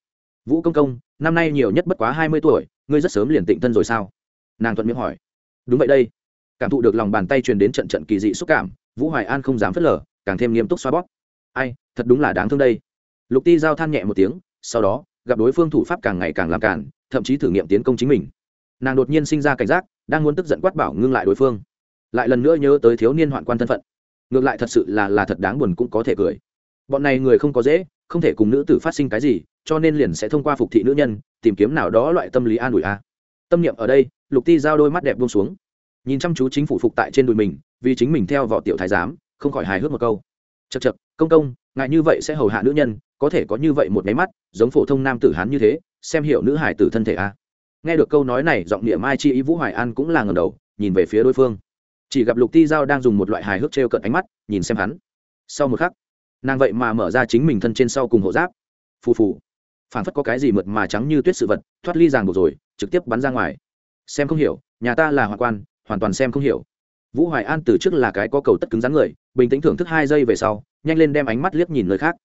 [SPEAKER 1] Vũ công công, năm nay nhiều nhất bất quá hai mươi tuổi, ngươi rất sớm liền tịnh thân rồi sao? Nàng thuận miệng hỏi. Đúng vậy đây. Cảm thụ được lòng bàn tay truyền đến trận trận kỳ dị xúc cảm, vũ hoài an không dám phớt lờ, càng thêm nghiêm túc xoa bóp. Ai, thật đúng là đáng thương đây. Lục ti giao than nhẹ một tiếng sau đó, gặp đối phương thủ pháp càng ngày càng làm cản, thậm chí thử nghiệm tiến công chính mình. Nàng đột nhiên sinh ra cảnh giác, đang muốn tức giận quát bảo ngưng lại đối phương. Lại lần nữa nhớ tới thiếu niên hoạn quan thân phận. Ngược lại thật sự là là thật đáng buồn cũng có thể cười. Bọn này người không có dễ, không thể cùng nữ tử phát sinh cái gì, cho nên liền sẽ thông qua phục thị nữ nhân, tìm kiếm nào đó loại tâm lý an ủi a. Tâm niệm ở đây, lục ti giao đôi mắt đẹp buông xuống. Nhìn chăm chú chính phủ phục tại trên đùi mình, vì chính mình theo vỏ tiểu thái giám, không khỏi hài hước một câu chật chật công công, ngại như vậy sẽ hầu hạ nữ nhân, có thể có như vậy một máy mắt, giống phổ thông nam tử hán như thế, xem hiểu nữ hải tử thân thể a nghe được câu nói này, giọng niệm mai chi ý vũ hoài an cũng là ngầm đầu, nhìn về phía đối phương. Chỉ gặp lục ti giao đang dùng một loại hài hước t r e o cận ánh mắt, nhìn xem hắn. Sau một khắc, nàng vậy mà mở ra chính mình thân trên sau cùng hộ giáp. Phù phù. Phản phất có cái gì mượt mà trắng như tuyết sự vật, thoát ly ràng buộc rồi, trực tiếp bắn ra ngoài. Xem không hiểu, nhà ta là hoàn quan, hoàn toàn xem không hiểu vũ hoài an từ trước là cái có cầu tất cứng rắn người, bình tĩnh thưởng thức hai giây về sau, nhanh lên đem ánh mắt liếc nhìn nơi khác.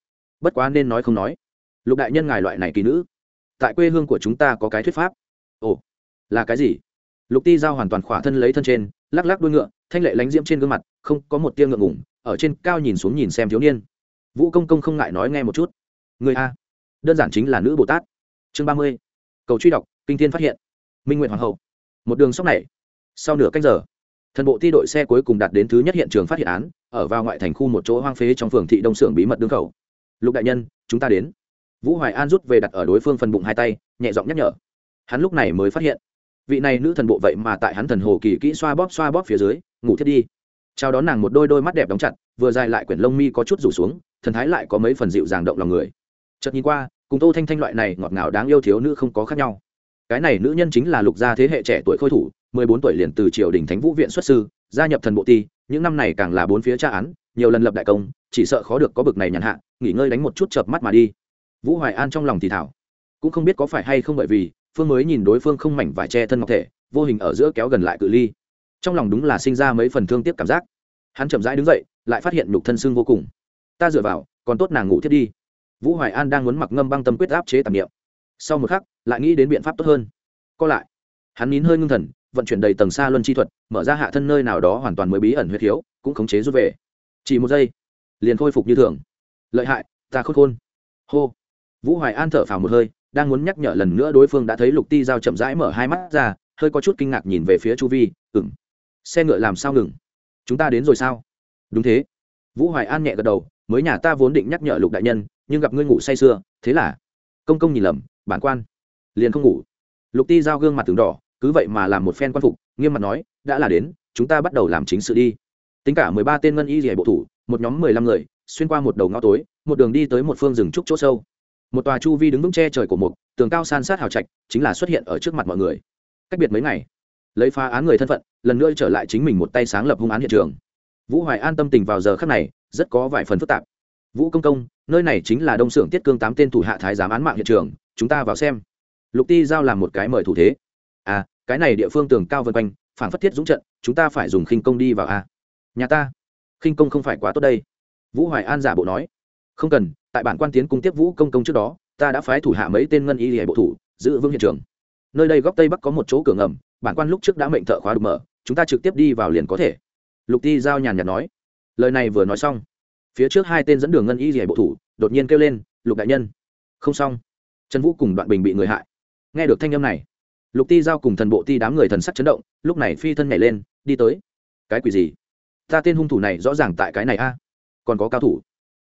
[SPEAKER 1] Bất quá nên nói không nói. Lục đại nhân ngài loại này kỳ nữ, tại quê hương của chúng ta có cái thuyết pháp. Ồ, là cái gì? Lục ti giao hoàn toàn khỏa thân lấy thân trên, lắc lắc đuôi ngựa, thanh lệ lánh diễm trên gương mặt, không có một tia ngượng ngủng ở trên cao nhìn xuống nhìn xem thiếu niên. Vũ công công không ngại nói nghe một chút. Người a, đơn giản chính là nữ bồ tát. Chương ba mươi. Cầu truy đọc, kinh thiên phát hiện. Minh nguyện hoàng hậu. Một đường sóc này, sau nửa canh giờ thần bộ ti đội xe cuối cùng đạt đến thứ nhất hiện trường phát hiện án, ở vào ngoại thành khu một chỗ hoang phế trong phường thị đông xưởng bí mật đương khẩu. Lục đại nhân, chúng ta đến. Vũ hoài an rút về đặt ở đối phương phần bụng hai tay, nhẹ giọng nhắc nhở. Hắn lúc này mới phát hiện, vị này nữ thần bộ vậy mà tại hắn thần hồ kỳ kỹ xoa bóp xoa bóp phía dưới, ngủ thiết đi. Chào đón nàng một đôi đôi mắt đẹp đóng chặt, vừa dài lại quyển lông mi có chút rủ xuống, thần thái lại có mấy phần dịu dàng động lòng người. Chợt nhìn qua, cùng tô thanh thanh loại này ngọt ngào đáng yêu thiếu nữ không có khác nhau. Cái này nữ nhân chính là lục gia thế hệ trẻ tuổi khôi thủ bốn tuổi liền từ triều đình thánh vũ viện xuất sư, gia nhập thần bộ ti, những năm này càng là bốn phía tra án, nhiều lần lập đại công, chỉ sợ khó được có bực này nhàn hạ, nghỉ ngơi đánh một chút chợp mắt mà đi. Vũ hoài an trong lòng thì thảo. Cũng không biết có phải hay không bởi vì, phương mới nhìn đối phương không mảnh vải che thân ngọc thể, vô hình ở giữa kéo gần lại cự ly. Trong lòng đúng là sinh ra mấy phần thương tiếc cảm giác. Hắn chậm rãi đứng dậy, lại phát hiện nhục thân xương vô cùng. Ta dựa vào, còn tốt nàng ngủ thiết đi. Vũ hoài an đang muốn mặc ngâm băng tâm quyết áp chế tạp nghiệm sau một khắc, lại nghĩ đến biện pháp tốt hơn. Co lại. Hắn nín hơi ngưng thần vận chuyển đầy tầng xa luân chi thuật, mở ra hạ thân nơi nào đó hoàn toàn mới bí ẩn huyết thiếu, cũng khống chế rút về. Chỉ một giây, liền khôi phục như thường. Lợi hại, ta khôn khôn. Hô. Vũ hoài an thở phào một hơi, đang muốn nhắc nhở lần nữa đối phương đã thấy lục ti giao chậm rãi mở hai mắt ra, hơi có chút kinh ngạc nhìn về phía chu vi ừng xe ngựa làm sao ngừng? Chúng ta đến rồi sao? Đúng thế. Vũ hoài an nhẹ gật đầu, mới nhà ta vốn định nhắc nhở lục đại nhân, nhưng gặp ngươi ngủ say sưa, thế là? Công công nhìn lầm, bản quan. Liền không ngủ. Lục ti giao gương mặt từng đỏ cứ vậy mà làm một phen quan phục, nghiêm mặt nói, đã là đến, chúng ta bắt đầu làm chính sự đi. Tính cả mười ba tên ngân y rỉa bộ thủ, một nhóm mười lăm người, xuyên qua một đầu ngõ tối, một đường đi tới một phương rừng trúc chỗ sâu. Một tòa chu vi đứng vững che trời của một tường cao san sát hào trạch, chính là xuất hiện ở trước mặt mọi người. Cách biệt mấy ngày, lấy phá án người thân phận, lần nữa trở lại chính mình một tay sáng lập hung án hiện trường. Vũ hoài an tâm tình vào giờ khắc này, rất có vài phần phức tạp. Vũ công công, nơi này chính là đông xưởng tiết cương tám tên thủ hạ thái giám án mạng hiện trường, chúng ta vào xem. Lục ti giao làm một cái mời thủ thế à cái này địa phương tường cao vân quanh phản phất thiết dũng trận, chúng ta phải dùng khinh công đi vào à. Nhà ta, khinh công không phải quá tốt đây. Vũ hoài an giả bộ nói. Không cần, tại bản quan tiến cung tiếp vũ công công trước đó, ta đã phái thủ hạ mấy tên ngân y hệ bộ thủ, giữ vững hiện trường. Nơi đây góc tây bắc có một chỗ cửa ngầm, bản quan lúc trước đã mệnh thợ khóa đục mở, chúng ta trực tiếp đi vào liền có thể. Lục ti giao nhàn nhạt nói. Lời này vừa nói xong, phía trước hai tên dẫn đường ngân y hệ bộ thủ, đột nhiên kêu lên, lục đại nhân. Không xong. Trần vũ cùng đoạn bình bị người hại. Nghe được thanh âm này lục ti giao cùng thần bộ ti đám người thần sắc chấn động, lúc này phi thân nhảy lên, đi tới. Cái quỷ gì? Ta tên hung thủ này rõ ràng tại cái này a. Còn có cao thủ.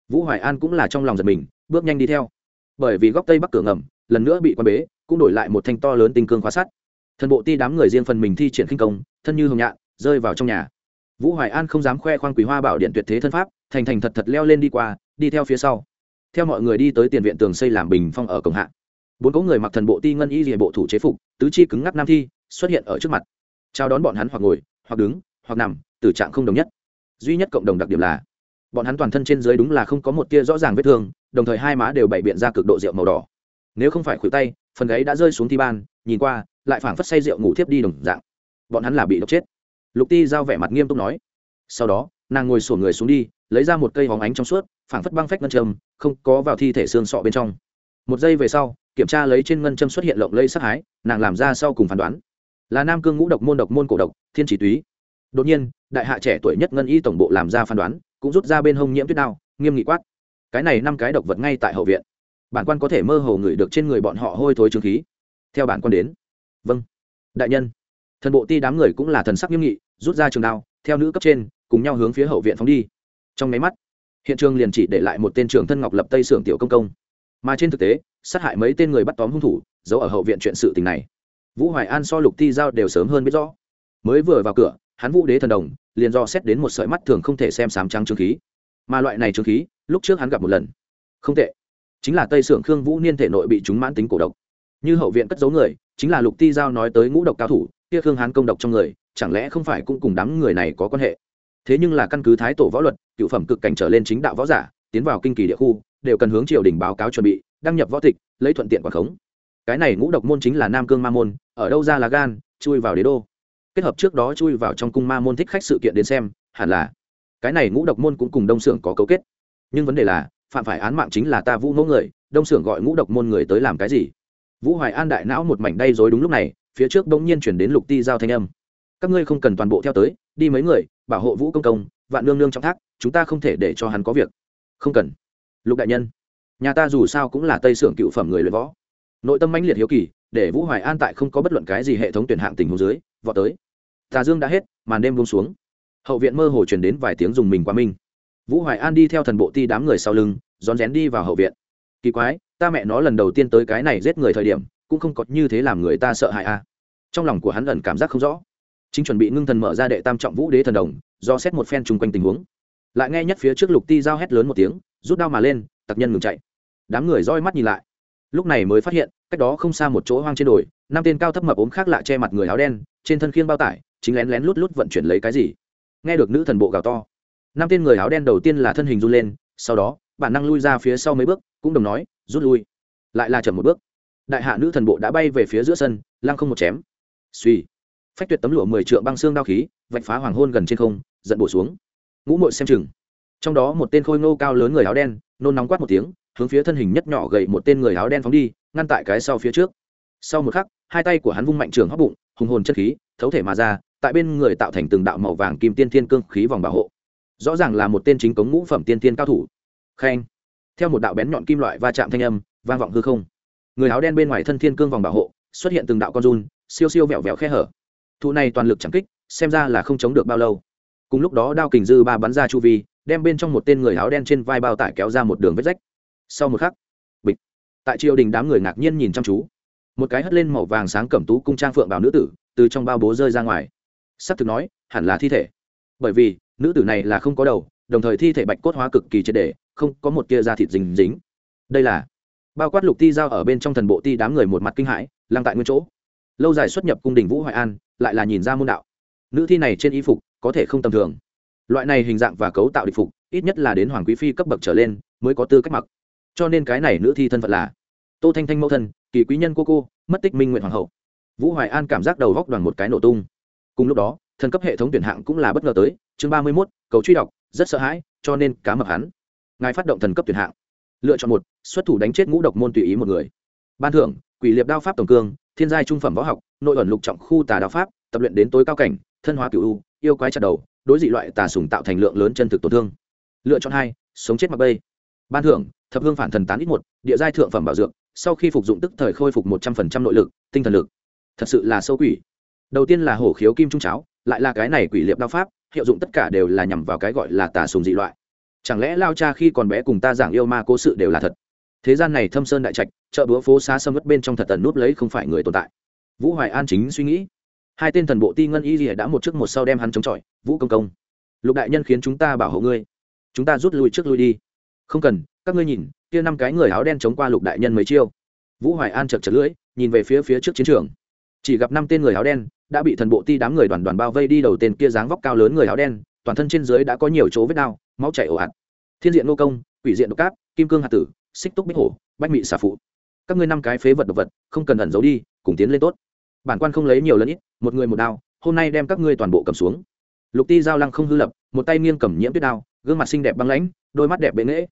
[SPEAKER 1] Vũ hoài an cũng là trong lòng giật mình, bước nhanh đi theo. Bởi vì góc tây bắc cửa ngầm, lần nữa bị quan bế, cũng đổi lại một thanh to lớn tinh cương khóa sắt. Thần bộ ti đám người riêng phần mình thi triển khinh công, thân như hồng nhạn, rơi vào trong nhà. Vũ hoài an không dám khoe khoang quý hoa bảo điện tuyệt thế thân pháp, thành thành thật thật leo lên đi qua, đi theo phía sau. Theo mọi người đi tới tiền viện tường xây làm bình phong ở cổng hạ bốn cỗ người mặc thần bộ ti ngân y rìa bộ thủ chế phục, tứ chi cứng ngắc nam thi, xuất hiện ở trước mặt. Chào đón bọn hắn hoặc ngồi, hoặc đứng, hoặc nằm tử trạng không đồng nhất. Duy nhất cộng đồng đặc điểm là, bọn hắn toàn thân trên dưới đúng là không có một tia rõ ràng vết thương, đồng thời hai má đều bày biện ra cực độ rượu màu đỏ. Nếu không phải khuỷu tay, phần gáy đã rơi xuống thi ban, nhìn qua, lại phảng phất say rượu ngủ thiếp đi đồng dạng. Bọn hắn là bị độc chết. Lục ti giao vẻ mặt nghiêm túc nói. Sau đó, nàng ngồi sổ người xuống đi, lấy ra một cây hóng ánh trong suốt, phảng phất băng phách ngân châm, không có vào thi thể xương sọ bên trong. Một giây về sau kiểm tra lấy trên ngân châm xuất hiện lộng lây sắc hái, nàng làm ra sau cùng phán đoán. Là nam cương ngũ độc, môn độc, môn cổ độc, thiên chỉ túy. Đột nhiên, đại hạ trẻ tuổi nhất ngân y tổng bộ làm ra phán đoán, cũng rút ra bên hông nhiễm tuyết đao, nghiêm nghị quát. Cái này năm cái độc vật ngay tại hậu viện. Bản quan có thể mơ hồ ngửi được trên người bọn họ hôi thối trương khí. Theo bản quan đến. Vâng. Đại nhân. Thần bộ ti đám người cũng là thần sắc nghiêm nghị, rút ra trường đao, theo nữ cấp trên, cùng nhau hướng phía hậu viện phóng đi. Trong máy mắt, hiện trường liền chỉ để lại một tên trưởng thân ngọc lập tây xưởng tiểu công công. Mà trên thực tế sát hại mấy tên người bắt tóm hung thủ, giấu ở hậu viện chuyện sự tình này. Vũ hoài an so lục ti giao đều sớm hơn biết rõ. Mới vừa vào cửa, hắn vũ đế thần đồng, liền do xét đến một sợi mắt thường không thể xem sám trắng trương khí. Mà loại này trương khí, lúc trước hắn gặp một lần. Không tệ. Chính là tây sưởng khương vũ niên thể nội bị chúng mãn tính cổ độc. Như hậu viện cất giấu người, chính là lục ti giao nói tới ngũ độc cao thủ, kia khương hán công độc trong người, chẳng lẽ không phải cũng cùng đám người này có quan hệ? Thế nhưng là căn cứ thái tổ võ luật, cựu phẩm cực cảnh trở lên chính đạo võ giả, tiến vào kinh kỳ địa khu, đều cần hướng triều đình báo cáo chuẩn bị đăng nhập võ tịch, lấy thuận tiện quảng khống. Cái này ngũ độc môn chính là nam cương ma môn, ở đâu ra là gan, chui vào đế đô. Kết hợp trước đó chui vào trong cung ma môn thích khách sự kiện đến xem, hẳn là cái này ngũ độc môn cũng cùng đông xưởng có cấu kết. Nhưng vấn đề là, phạm phải án mạng chính là ta vũ ngỗ người, đông xưởng gọi ngũ độc môn người tới làm cái gì? Vũ hoài an đại não một mảnh đay dối đúng lúc này, phía trước đông nhiên chuyển đến lục ti giao thanh âm. Các ngươi không cần toàn bộ theo tới, đi mấy người, bảo hộ vũ công công, vạn nương nương trong thác, chúng ta không thể để cho hắn có việc. Không cần. Lục đại nhân nhà ta dù sao cũng là tây xưởng cựu phẩm người luyện võ. Nội tâm mãnh liệt hiếu kỳ, để vũ hoài an tại không có bất luận cái gì hệ thống tuyển hạng tình hồ dưới, vọt tới. Tà dương đã hết, màn đêm buông xuống. Hậu viện mơ hồ truyền đến vài tiếng dùng mình qua minh vũ hoài an đi theo thần bộ ti đám người sau lưng, rón rén đi vào hậu viện. Kỳ quái, ta mẹ nó lần đầu tiên tới cái này giết người thời điểm, cũng không có như thế làm người ta sợ hãi a trong lòng của hắn ẩn cảm giác không rõ. Chính chuẩn bị ngưng thần mở ra đệ tam trọng vũ đế thần đồng, do xét một phen chung quanh tình huống. Lại nghe nhất phía trước lục ti giao hét lớn một tiếng, rút đao mà lên, tặc nhân ngừng chạy đám người roi mắt nhìn lại. Lúc này mới phát hiện, cách đó không xa một chỗ hoang trên đồi, năm tên cao thấp mập ốm khác lạ che mặt người áo đen, trên thân khiên bao tải, chính lén lén lút lút vận chuyển lấy cái gì. Nghe được nữ thần bộ gào to, năm tên người áo đen đầu tiên là thân hình run lên, sau đó, bản năng lui ra phía sau mấy bước, cũng đồng nói, rút lui. Lại là chậm một bước. Đại hạ nữ thần bộ đã bay về phía giữa sân, lăng không một chém. Suy phách tuyệt tấm lụa mười trượng băng xương đao khí, vạch phá hoàng hôn gần trên không, giận bổ xuống. Ngũ mội xem chừng. Trong đó một tên khôi ngô cao lớn người áo đen, nôn nóng quát một tiếng hướng phía thân hình nhất nhỏ gầy một tên người áo đen phóng đi, ngăn tại cái sau phía trước. Sau một khắc, hai tay của hắn vung mạnh trường hóc bụng, hùng hồn chất khí, thấu thể mà ra, tại bên người tạo thành từng đạo màu vàng kim tiên thiên cương khí vòng bảo hộ. Rõ ràng là một tên chính cống ngũ phẩm tiên thiên cao thủ. Khen. Theo một đạo bén nhọn kim loại va chạm thanh âm, vang vọng hư không. Người áo đen bên ngoài thân thiên cương vòng bảo hộ, xuất hiện từng đạo con run, siêu siêu vẹo vẹo khe hở. Thụ này toàn lực chẳng kích, xem ra là không chống được bao lâu. Cùng lúc đó đao kình dư ba bắn ra chu vi, đem bên trong một tên người áo đen trên vai bao tải kéo ra một đường vết rách sau một khắc, bịch. Tại triều đình đám người ngạc nhiên nhìn chăm chú. Một cái hất lên màu vàng sáng cẩm tú cung trang phượng vào nữ tử, từ trong bao bố rơi ra ngoài. S ắ c thực nói, hẳn là thi thể. Bởi vì, nữ tử này là không có đầu, đồng thời thi thể bạch cốt hóa cực kỳ triệt đề không có một tia da thịt dính dính. Đây là bao quát lục ti giao ở bên trong thần bộ ti đám người một mặt kinh hãi, lăng tại nguyên chỗ. Lâu dài xuất nhập cung đình vũ hoài an, lại là nhìn ra môn đạo. Nữ thi này trên y phục, có thể không tầm thường. Loại này hình dạng và cấu tạo địch phục, ít nhất là đến hoàng quý phi cấp bậc trở lên, mới có tư cách mặc cho nên cái này nữ thi thân phận là tô thanh thanh mẫu thân, kỳ quý nhân cô cô, mất tích minh nguyện hoàng hậu. Vũ hoài an cảm giác đầu góc đoàn một cái nổ tung. Cùng lúc đó, thần cấp hệ thống tuyển hạng cũng là bất ngờ tới, chương ba mươi mốt, cầu truy đọc, rất sợ hãi, cho nên cá mập hắn. Ngài phát động thần cấp tuyển hạng. Lựa chọn một, xuất thủ đánh chết ngũ độc môn tùy ý một người. Ban thưởng, quỷ liệp đao pháp tổng cương, thiên giai trung phẩm võ học, nội ẩn lục trọng khu tà đao pháp, tập luyện đến tối cao cảnh, thân hóa cựu u, yêu quái chặt đầu, đối dị loại tà sùng tạo thành lượng lớn chân thực tổn thương. Lựa chọn hai, sống chết mặc bây ban thưởng, thập hương phản thần tán ít một, địa giai thượng phẩm bảo dược, sau khi phục dụng tức thời khôi phục một trăm phần trăm nội lực, tinh thần lực. Thật sự là sâu quỷ. Đầu tiên là hổ khiếu kim trung cháo, lại là cái này quỷ liệp đao pháp, hiệu dụng tất cả đều là nhằm vào cái gọi là tà sùng dị loại. Chẳng lẽ lao cha khi còn bé cùng ta giảng yêu ma cố sự đều là thật? Thế gian này thâm sơn đại trạch, chợ búa phố xá sâm mất bên trong thật tần núp lấy không phải người tồn tại. Vũ hoài an chính suy nghĩ. Hai tên thần bộ ti ngân y rìa đã một trước một sau đem hắn chống chọi. Vũ công công. Lục đại nhân khiến chúng ta bảo hộ ngươi. Chúng ta rút lui trước lui đi không cần, các ngươi nhìn, kia năm cái người áo đen chống qua lục đại nhân mấy chiêu. Vũ hoài an chật chật lưỡi, nhìn về phía phía trước chiến trường. Chỉ gặp năm tên người áo đen đã bị thần bộ ti đám người đoàn đoàn bao vây đi đầu tên kia dáng vóc cao lớn người áo đen, toàn thân trên dưới đã có nhiều chỗ vết đau, máu chảy ồ ạt. Thiên diện nô công, quỷ diện độc cáp, kim cương hạt tử, xích túc bích hổ, bách mị xà phụ. Các ngươi năm cái phế vật độc vật, không cần ẩn giấu đi, cùng tiến lên tốt. Bản quan không lấy nhiều lần ít, một người một đao, hôm nay đem các ngươi toàn bộ cầm xuống. Lục ti giao lăng không hư lập, một tay nghiêng cầm nhiễm tuyết đao, gương mặt xinh đẹp băng lãnh, đôi mắt đẹp bệ nghễ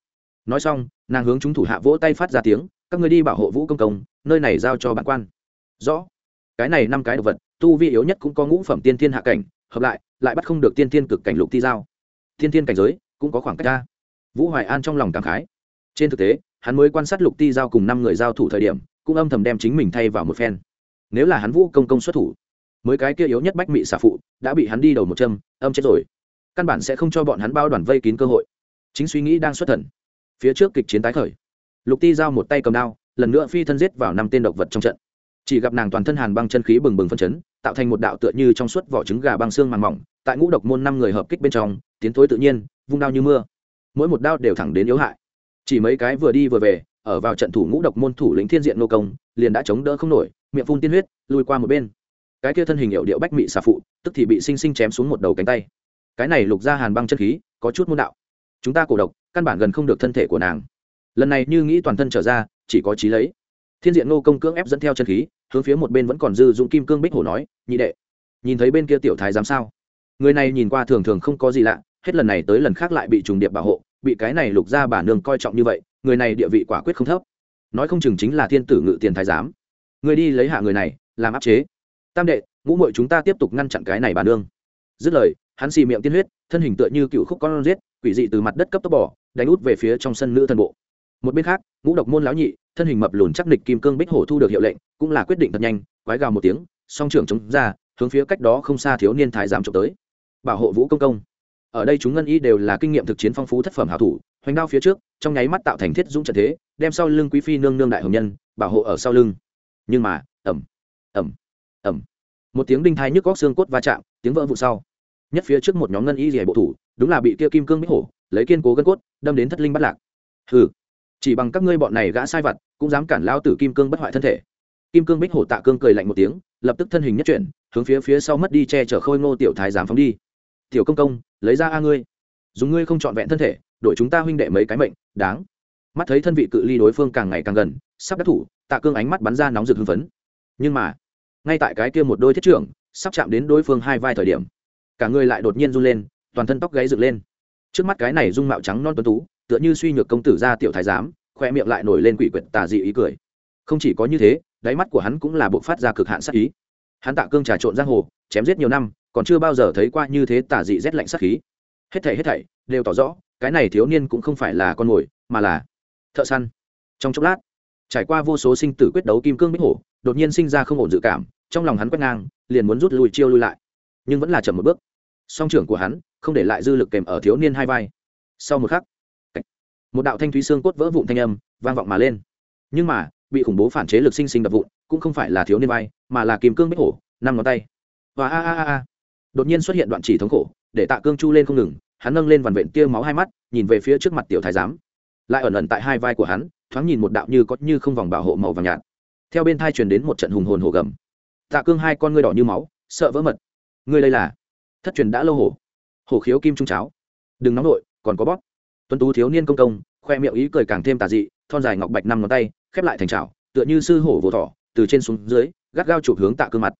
[SPEAKER 1] nói xong, nàng hướng chúng thủ hạ vỗ tay phát ra tiếng, các ngươi đi bảo hộ vũ công công, nơi này giao cho bản quan. Rõ. Cái này năm cái đồ vật, tu vi yếu nhất cũng có ngũ phẩm tiên thiên hạ cảnh, hợp lại lại bắt không được tiên thiên cực cảnh lục ti giao. Tiên thiên cảnh giới cũng có khoảng cách ra. Vũ hoài an trong lòng cảm khái. Trên thực tế, hắn mới quan sát lục ti giao cùng năm người giao thủ thời điểm, cũng âm thầm đem chính mình thay vào một phen. Nếu là hắn vũ công công xuất thủ, mới cái kia yếu nhất bách mị xả phụ đã bị hắn đi đầu một châm, âm chết rồi. Căn bản sẽ không cho bọn hắn bao đoàn vây kín cơ hội. Chính suy nghĩ đang xuất thần phía trước kịch chiến tái khởi. Lục ti giao một tay cầm đao, lần nữa phi thân giết vào năm tên độc vật trong trận. Chỉ gặp nàng toàn thân hàn băng chân khí bừng bừng phân chấn, tạo thành một đạo tựa như trong suốt vỏ trứng gà băng xương màng mỏng, tại ngũ độc môn năm người hợp kích bên trong, tiến thối tự nhiên, vung đao như mưa. Mỗi một đao đều thẳng đến yếu hại. Chỉ mấy cái vừa đi vừa về, ở vào trận thủ ngũ độc môn thủ lĩnh thiên diện nô công, liền đã chống đỡ không nổi, miệng phun tiên huyết, lùi qua một bên. Cái kia thân hình hiệu điệu bách mị xà phụ, tức thì bị sinh sinh chém xuống một đầu cánh tay. Cái này lục ra hàn băng chân khí, có chút môn đạo chúng ta cổ độc, căn bản gần không được thân thể của nàng. Lần này như nghĩ toàn thân trở ra, chỉ có trí lấy. Thiên diện ngô công cưỡng ép dẫn theo chân khí, hướng phía một bên vẫn còn dư dũng kim cương bích hổ nói, nhị đệ, nhìn thấy bên kia tiểu thái giám sao? Người này nhìn qua thường thường không có gì lạ, hết lần này tới lần khác lại bị trùng điệp bảo hộ, bị cái này lục ra bà nương coi trọng như vậy, người này địa vị quả quyết không thấp. Nói không chừng chính là thiên tử ngự tiền thái giám. Người đi lấy hạ người này, làm áp chế. Tam đệ, ngũ mội chúng ta tiếp tục ngăn chặn cái này bà nương dứt lời, hắn xì miệng tiên huyết, thân hình tựa như cựu khúc con riết quỷ dị từ mặt đất cấp tốc bỏ đánh út về phía trong sân nữ thân bộ. Một bên khác, ngũ độc môn lão nhị, thân hình mập lùn chắc nịch kim cương bích hổ thu được hiệu lệnh, cũng là quyết định thật nhanh, quái gào một tiếng, song trưởng chống ra, hướng phía cách đó không xa thiếu niên thái giám trộm tới. Bảo hộ vũ công công. Ở đây chúng ngân y đều là kinh nghiệm thực chiến phong phú thất phẩm hảo thủ, hoành đao phía trước, trong nháy mắt tạo thành thiết dũng trận thế, đem sau lưng quý phi nương nương đại hồng nhân, bảo hộ ở sau lưng. Nhưng mà ẩm ẩm ẩm một tiếng đinh thai nhức góc xương cốt va chạm, tiếng vỡ vụ sau nhất phía trước một nhóm ngân y rỉa bộ thủ, đúng là bị kia kim cương bích hổ, lấy kiên cố gân cốt, đâm đến thất linh bắt lạc. Hừ, chỉ bằng các ngươi bọn này gã sai vặt, cũng dám cản lao tử kim cương bất hoại thân thể. Kim cương bích hổ tạ cương cười lạnh một tiếng, lập tức thân hình nhất chuyển, hướng phía phía sau mất đi che chở khôi ngô tiểu thái giám phóng đi. Tiểu công công, lấy ra a ngươi. Dùng ngươi không trọn vẹn thân thể đội chúng ta huynh đệ mấy cái mệnh, đáng. Mắt thấy thân vị cự ly đối phương càng ngày càng gần, sắp đắc thủ, tạ cương ánh mắt bắn ra nóng rực hưng phấn. Nhưng mà, ngay tại cái kia một đôi thiết trưởng, sắp chạm đến đối phương hai vai thời điểm cả người lại đột nhiên run lên, toàn thân tóc gáy dựng lên. Trước mắt cái này dung mạo trắng non tuấn tú, tựa như suy nhược công tử ra tiểu thái giám khoe miệng lại nổi lên quỷ quyệt tà dị ý cười. Không chỉ có như thế, đáy mắt của hắn cũng là bộ phát ra cực hạn sát ý. Hắn tạ cương trà trộn giang hồ, chém giết nhiều năm, còn chưa bao giờ thấy qua như thế tả dị rét lạnh sát khí. Hết thảy hết thảy đều tỏ rõ, cái này thiếu niên cũng không phải là con mồi, mà là thợ săn. Trong chốc lát, trải qua vô số sinh tử quyết đấu kim cương bích hổ, đột nhiên sinh ra không ổn dự cảm, trong lòng hắn quét ngang, liền muốn rút lui chiêu lui lại. Nhưng vẫn là chậm một bước song trưởng của hắn không để lại dư lực kèm ở thiếu niên hai vai. Sau một khắc, một đạo thanh thúy xương cốt vỡ vụn thanh âm vang vọng mà lên. Nhưng mà, bị khủng bố phản chế lực sinh sinh đập vụn cũng không phải là thiếu niên vai, mà là kìm cương bích hổ, năm ngón tay. Và a a a a. Đột nhiên xuất hiện đoạn chỉ thống khổ, để tạ cương chu lên không ngừng, hắn nâng lên vằn vện tia máu hai mắt, nhìn về phía trước mặt tiểu thái giám. Lại ẩn ẩn tại hai vai của hắn, thoáng nhìn một đạo như có như không vòng bảo hộ màu vàng nhạt. Theo bên thai truyền đến một trận hùng hồn hồ gầm. Tạ cương hai con ngươi đỏ như máu, sợ vỡ mật. Ngươi đây là thất truyền đã lâu hổ. Hổ khiếu kim trung cháo. Đừng nóng nội, còn có bóp. Tuấn tú thiếu niên công công, khoe miệng ý cười càng thêm tà dị, thon dài ngọc bạch năm ngón tay, khép lại thành trào tựa như sư hổ vỗ thỏ, từ trên xuống dưới, gắt gao chụp hướng tạ cương mặt.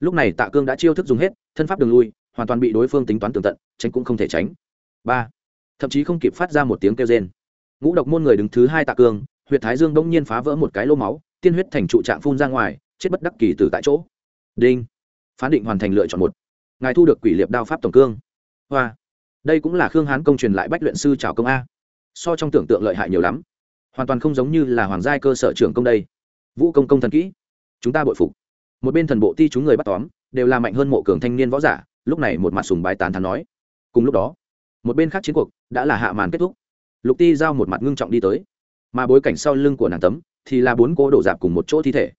[SPEAKER 1] Lúc này tạ cương đã chiêu thức dùng hết, thân pháp đường lui, hoàn toàn bị đối phương tính toán tường tận, tránh cũng không thể tránh. Ba. Thậm chí không kịp phát ra một tiếng kêu rên. Ngũ độc môn người đứng thứ hai tạ cương, huyệt thái dương bỗng nhiên phá vỡ một cái lô máu, tiên huyết thành trụ trạng phun ra ngoài, chết bất đắc kỳ từ tại chỗ. Đinh. Phán định hoàn thành lựa chọn một ngài thu được quỷ liệp đao pháp tổng cương. Hoa. Đây cũng là khương hán công truyền lại bách luyện sư trào công a. So trong tưởng tượng lợi hại nhiều lắm. Hoàn toàn không giống như là hoàng giai cơ sở trưởng công đây. Vũ công công thần kỹ. Chúng ta bội phục. Một bên thần bộ ti chúng người bắt tóm, đều là mạnh hơn mộ cường thanh niên võ giả, lúc này một mặt sùng bái tán thắn nói. Cùng lúc đó, một bên khác chiến cuộc đã là hạ màn kết thúc. Lục ti giao một mặt ngưng trọng đi tới. Mà bối cảnh sau lưng của nàng tấm, thì là bốn cố đổ dạp cùng một chỗ thi thể.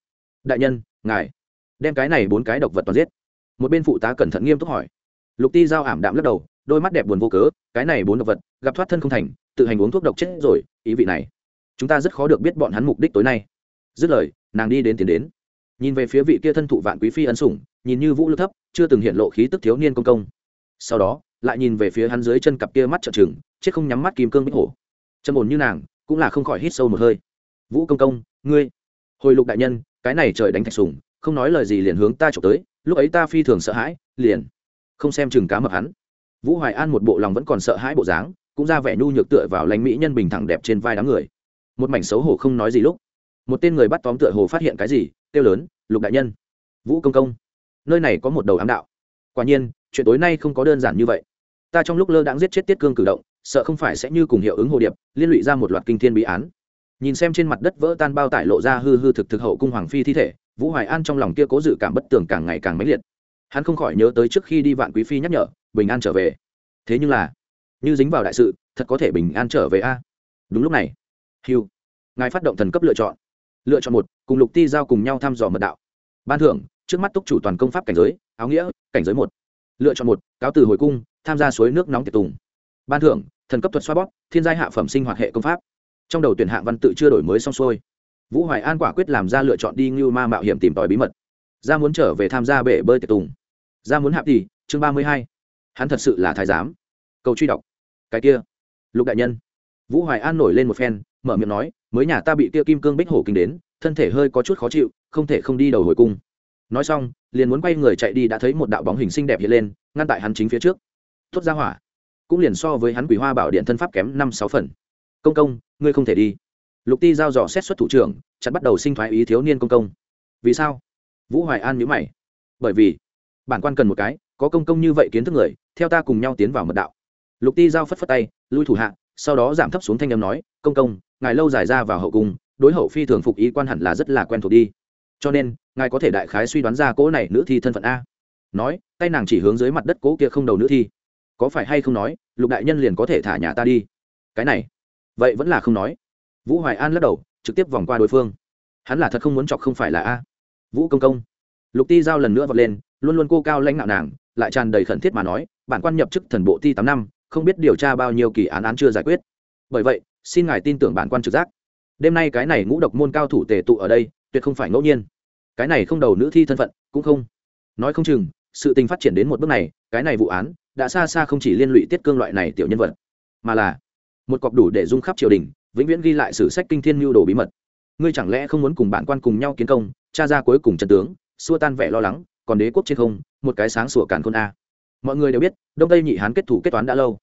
[SPEAKER 1] Đại nhân, ngài, đem cái này bốn cái độc vật toàn giết một bên phụ tá cẩn thận nghiêm túc hỏi. Lục ti giao ảm đạm lắc đầu đôi mắt đẹp buồn vô cớ cái này bốn độc vật gặp thoát thân không thành tự hành uống thuốc độc chết rồi ý vị này. Chúng ta rất khó được biết bọn hắn mục đích tối nay. Dứt lời nàng đi đến tiến đến. Nhìn về phía vị kia thân thụ vạn quý phi ấn sủng nhìn như vũ lực thấp chưa từng hiện lộ khí tức thiếu niên công công. Sau đó lại nhìn về phía hắn dưới chân cặp kia mắt trợ trừng chết không nhắm mắt kim cương bích hổ. Chân ổn như nàng cũng là không khỏi hít sâu một hơi. Vũ công công ngươi hồi lục đại nhân cái này trời đánh thạch sủng, không nói lời gì liền hướng ta trộm tới lúc ấy ta phi thường sợ hãi, liền không xem chừng cá mập hắn. Vũ hoài an một bộ lòng vẫn còn sợ hãi bộ dáng, cũng ra vẻ nhu nhược tựa vào lãnh mỹ nhân bình thẳng đẹp trên vai đám người. Một mảnh xấu hổ không nói gì lúc, một tên người bắt tóm tựa hồ phát hiện cái gì, kêu lớn, lục đại nhân, vũ công công, nơi này có một đầu ám đạo. Quả nhiên, chuyện tối nay không có đơn giản như vậy. Ta trong lúc lơ đãng giết chết tiết cương cử động, sợ không phải sẽ như cùng hiệu ứng hồ điệp, liên lụy ra một loạt kinh thiên bí án. Nhìn xem trên mặt đất vỡ tan bao tải lộ ra hư hư thực thực hậu cung hoàng phi thi thể vũ hoài an trong lòng kia cố dự cảm bất tường càng ngày càng mãnh liệt. Hắn không khỏi nhớ tới trước khi đi vạn quý phi nhắc nhở, bình an trở về. Thế nhưng là, như dính vào đại sự, thật có thể bình an trở về a? Đúng lúc này hiu ngài phát động thần cấp lựa chọn. Lựa chọn một, cùng lục ti giao cùng nhau thăm dò mật đạo. Ban thưởng, trước mắt túc chủ toàn công pháp cảnh giới, áo nghĩa, cảnh giới một. Lựa chọn một, cáo từ hồi cung, tham gia suối nước nóng tiệt tùng. Ban thưởng, thần cấp thuật xoa bóp, thiên giai hạ phẩm sinh hoạt hệ công pháp. Trong đầu tuyển hạng văn tự chưa đổi mới xong xuôi vũ hoài an quả quyết làm ra lựa chọn đi ngưu ma mạo hiểm tìm tòi bí mật. Ra muốn trở về tham gia bể bơi tiệc tùng. Ra muốn hạp thì, chương ba mươi hai. Hắn thật sự là thái giám. Cầu truy đọc. Cái kia. Lục đại nhân. Vũ hoài an nổi lên một phen, mở miệng nói, mới nhà ta bị kia kim cương bích hổ kinh đến, thân thể hơi có chút khó chịu, không thể không đi đầu hồi cung. Nói xong, liền muốn quay người chạy đi đã thấy một đạo bóng hình xinh đẹp hiện lên, ngăn tại hắn chính phía trước. Tuốt ra hỏa. Cũng liền so với hắn quỷ hoa bảo điện thân pháp kém năm sáu phần. Công công, ngươi không thể đi lục ti giao dò xét xuất thủ trưởng chặt bắt đầu sinh thoái ý thiếu niên công công. Vì sao? Vũ hoài an nhớ mày. Bởi vì, bản quan cần một cái, có công công như vậy kiến thức người, theo ta cùng nhau tiến vào mật đạo. Lục ti giao phất phất tay, lui thủ hạ, sau đó giảm thấp xuống thanh âm nói, công công, ngài lâu dài ra vào hậu cung, đối hậu phi thường phục ý quan hẳn là rất là quen thuộc đi. Cho nên, ngài có thể đại khái suy đoán ra cỗ này nữ thi thân phận a. Nói, tay nàng chỉ hướng dưới mặt đất cỗ kia không đầu nữ thi. Có phải hay không nói, lục đại nhân liền có thể thả nhà ta đi? Cái này, vậy vẫn là không nói vũ hoài an lắc đầu, trực tiếp vòng qua đối phương. Hắn là thật không muốn chọc không phải là a. Vũ công công. Lục ti giao lần nữa vọt lên, luôn luôn cô cao lãnh nạo nàng, lại tràn đầy khẩn thiết mà nói, bản quan nhập chức thần bộ ti tám năm, không biết điều tra bao nhiêu kỳ án án chưa giải quyết. Bởi vậy, xin ngài tin tưởng bản quan trực giác. Đêm nay cái này ngũ độc môn cao thủ tề tụ ở đây, tuyệt không phải ngẫu nhiên. Cái này không đầu nữ thi thân phận, cũng không. Nói không chừng, sự tình phát triển đến một bước này, cái này vụ án, đã xa xa không chỉ liên lụy tiết cương loại này tiểu nhân vật, mà là một cọc đủ để dung khắp triều đình vĩnh viễn ghi lại sử sách kinh thiên lưu đồ bí mật. Ngươi chẳng lẽ không muốn cùng bản quan cùng nhau kiến công, cha ra cuối cùng trận tướng, xua tan vẻ lo lắng, còn đế quốc trên không, một cái sáng sủa càn khôn a. Mọi người đều biết, đông tây nhị hán kết thủ kết toán đã lâu.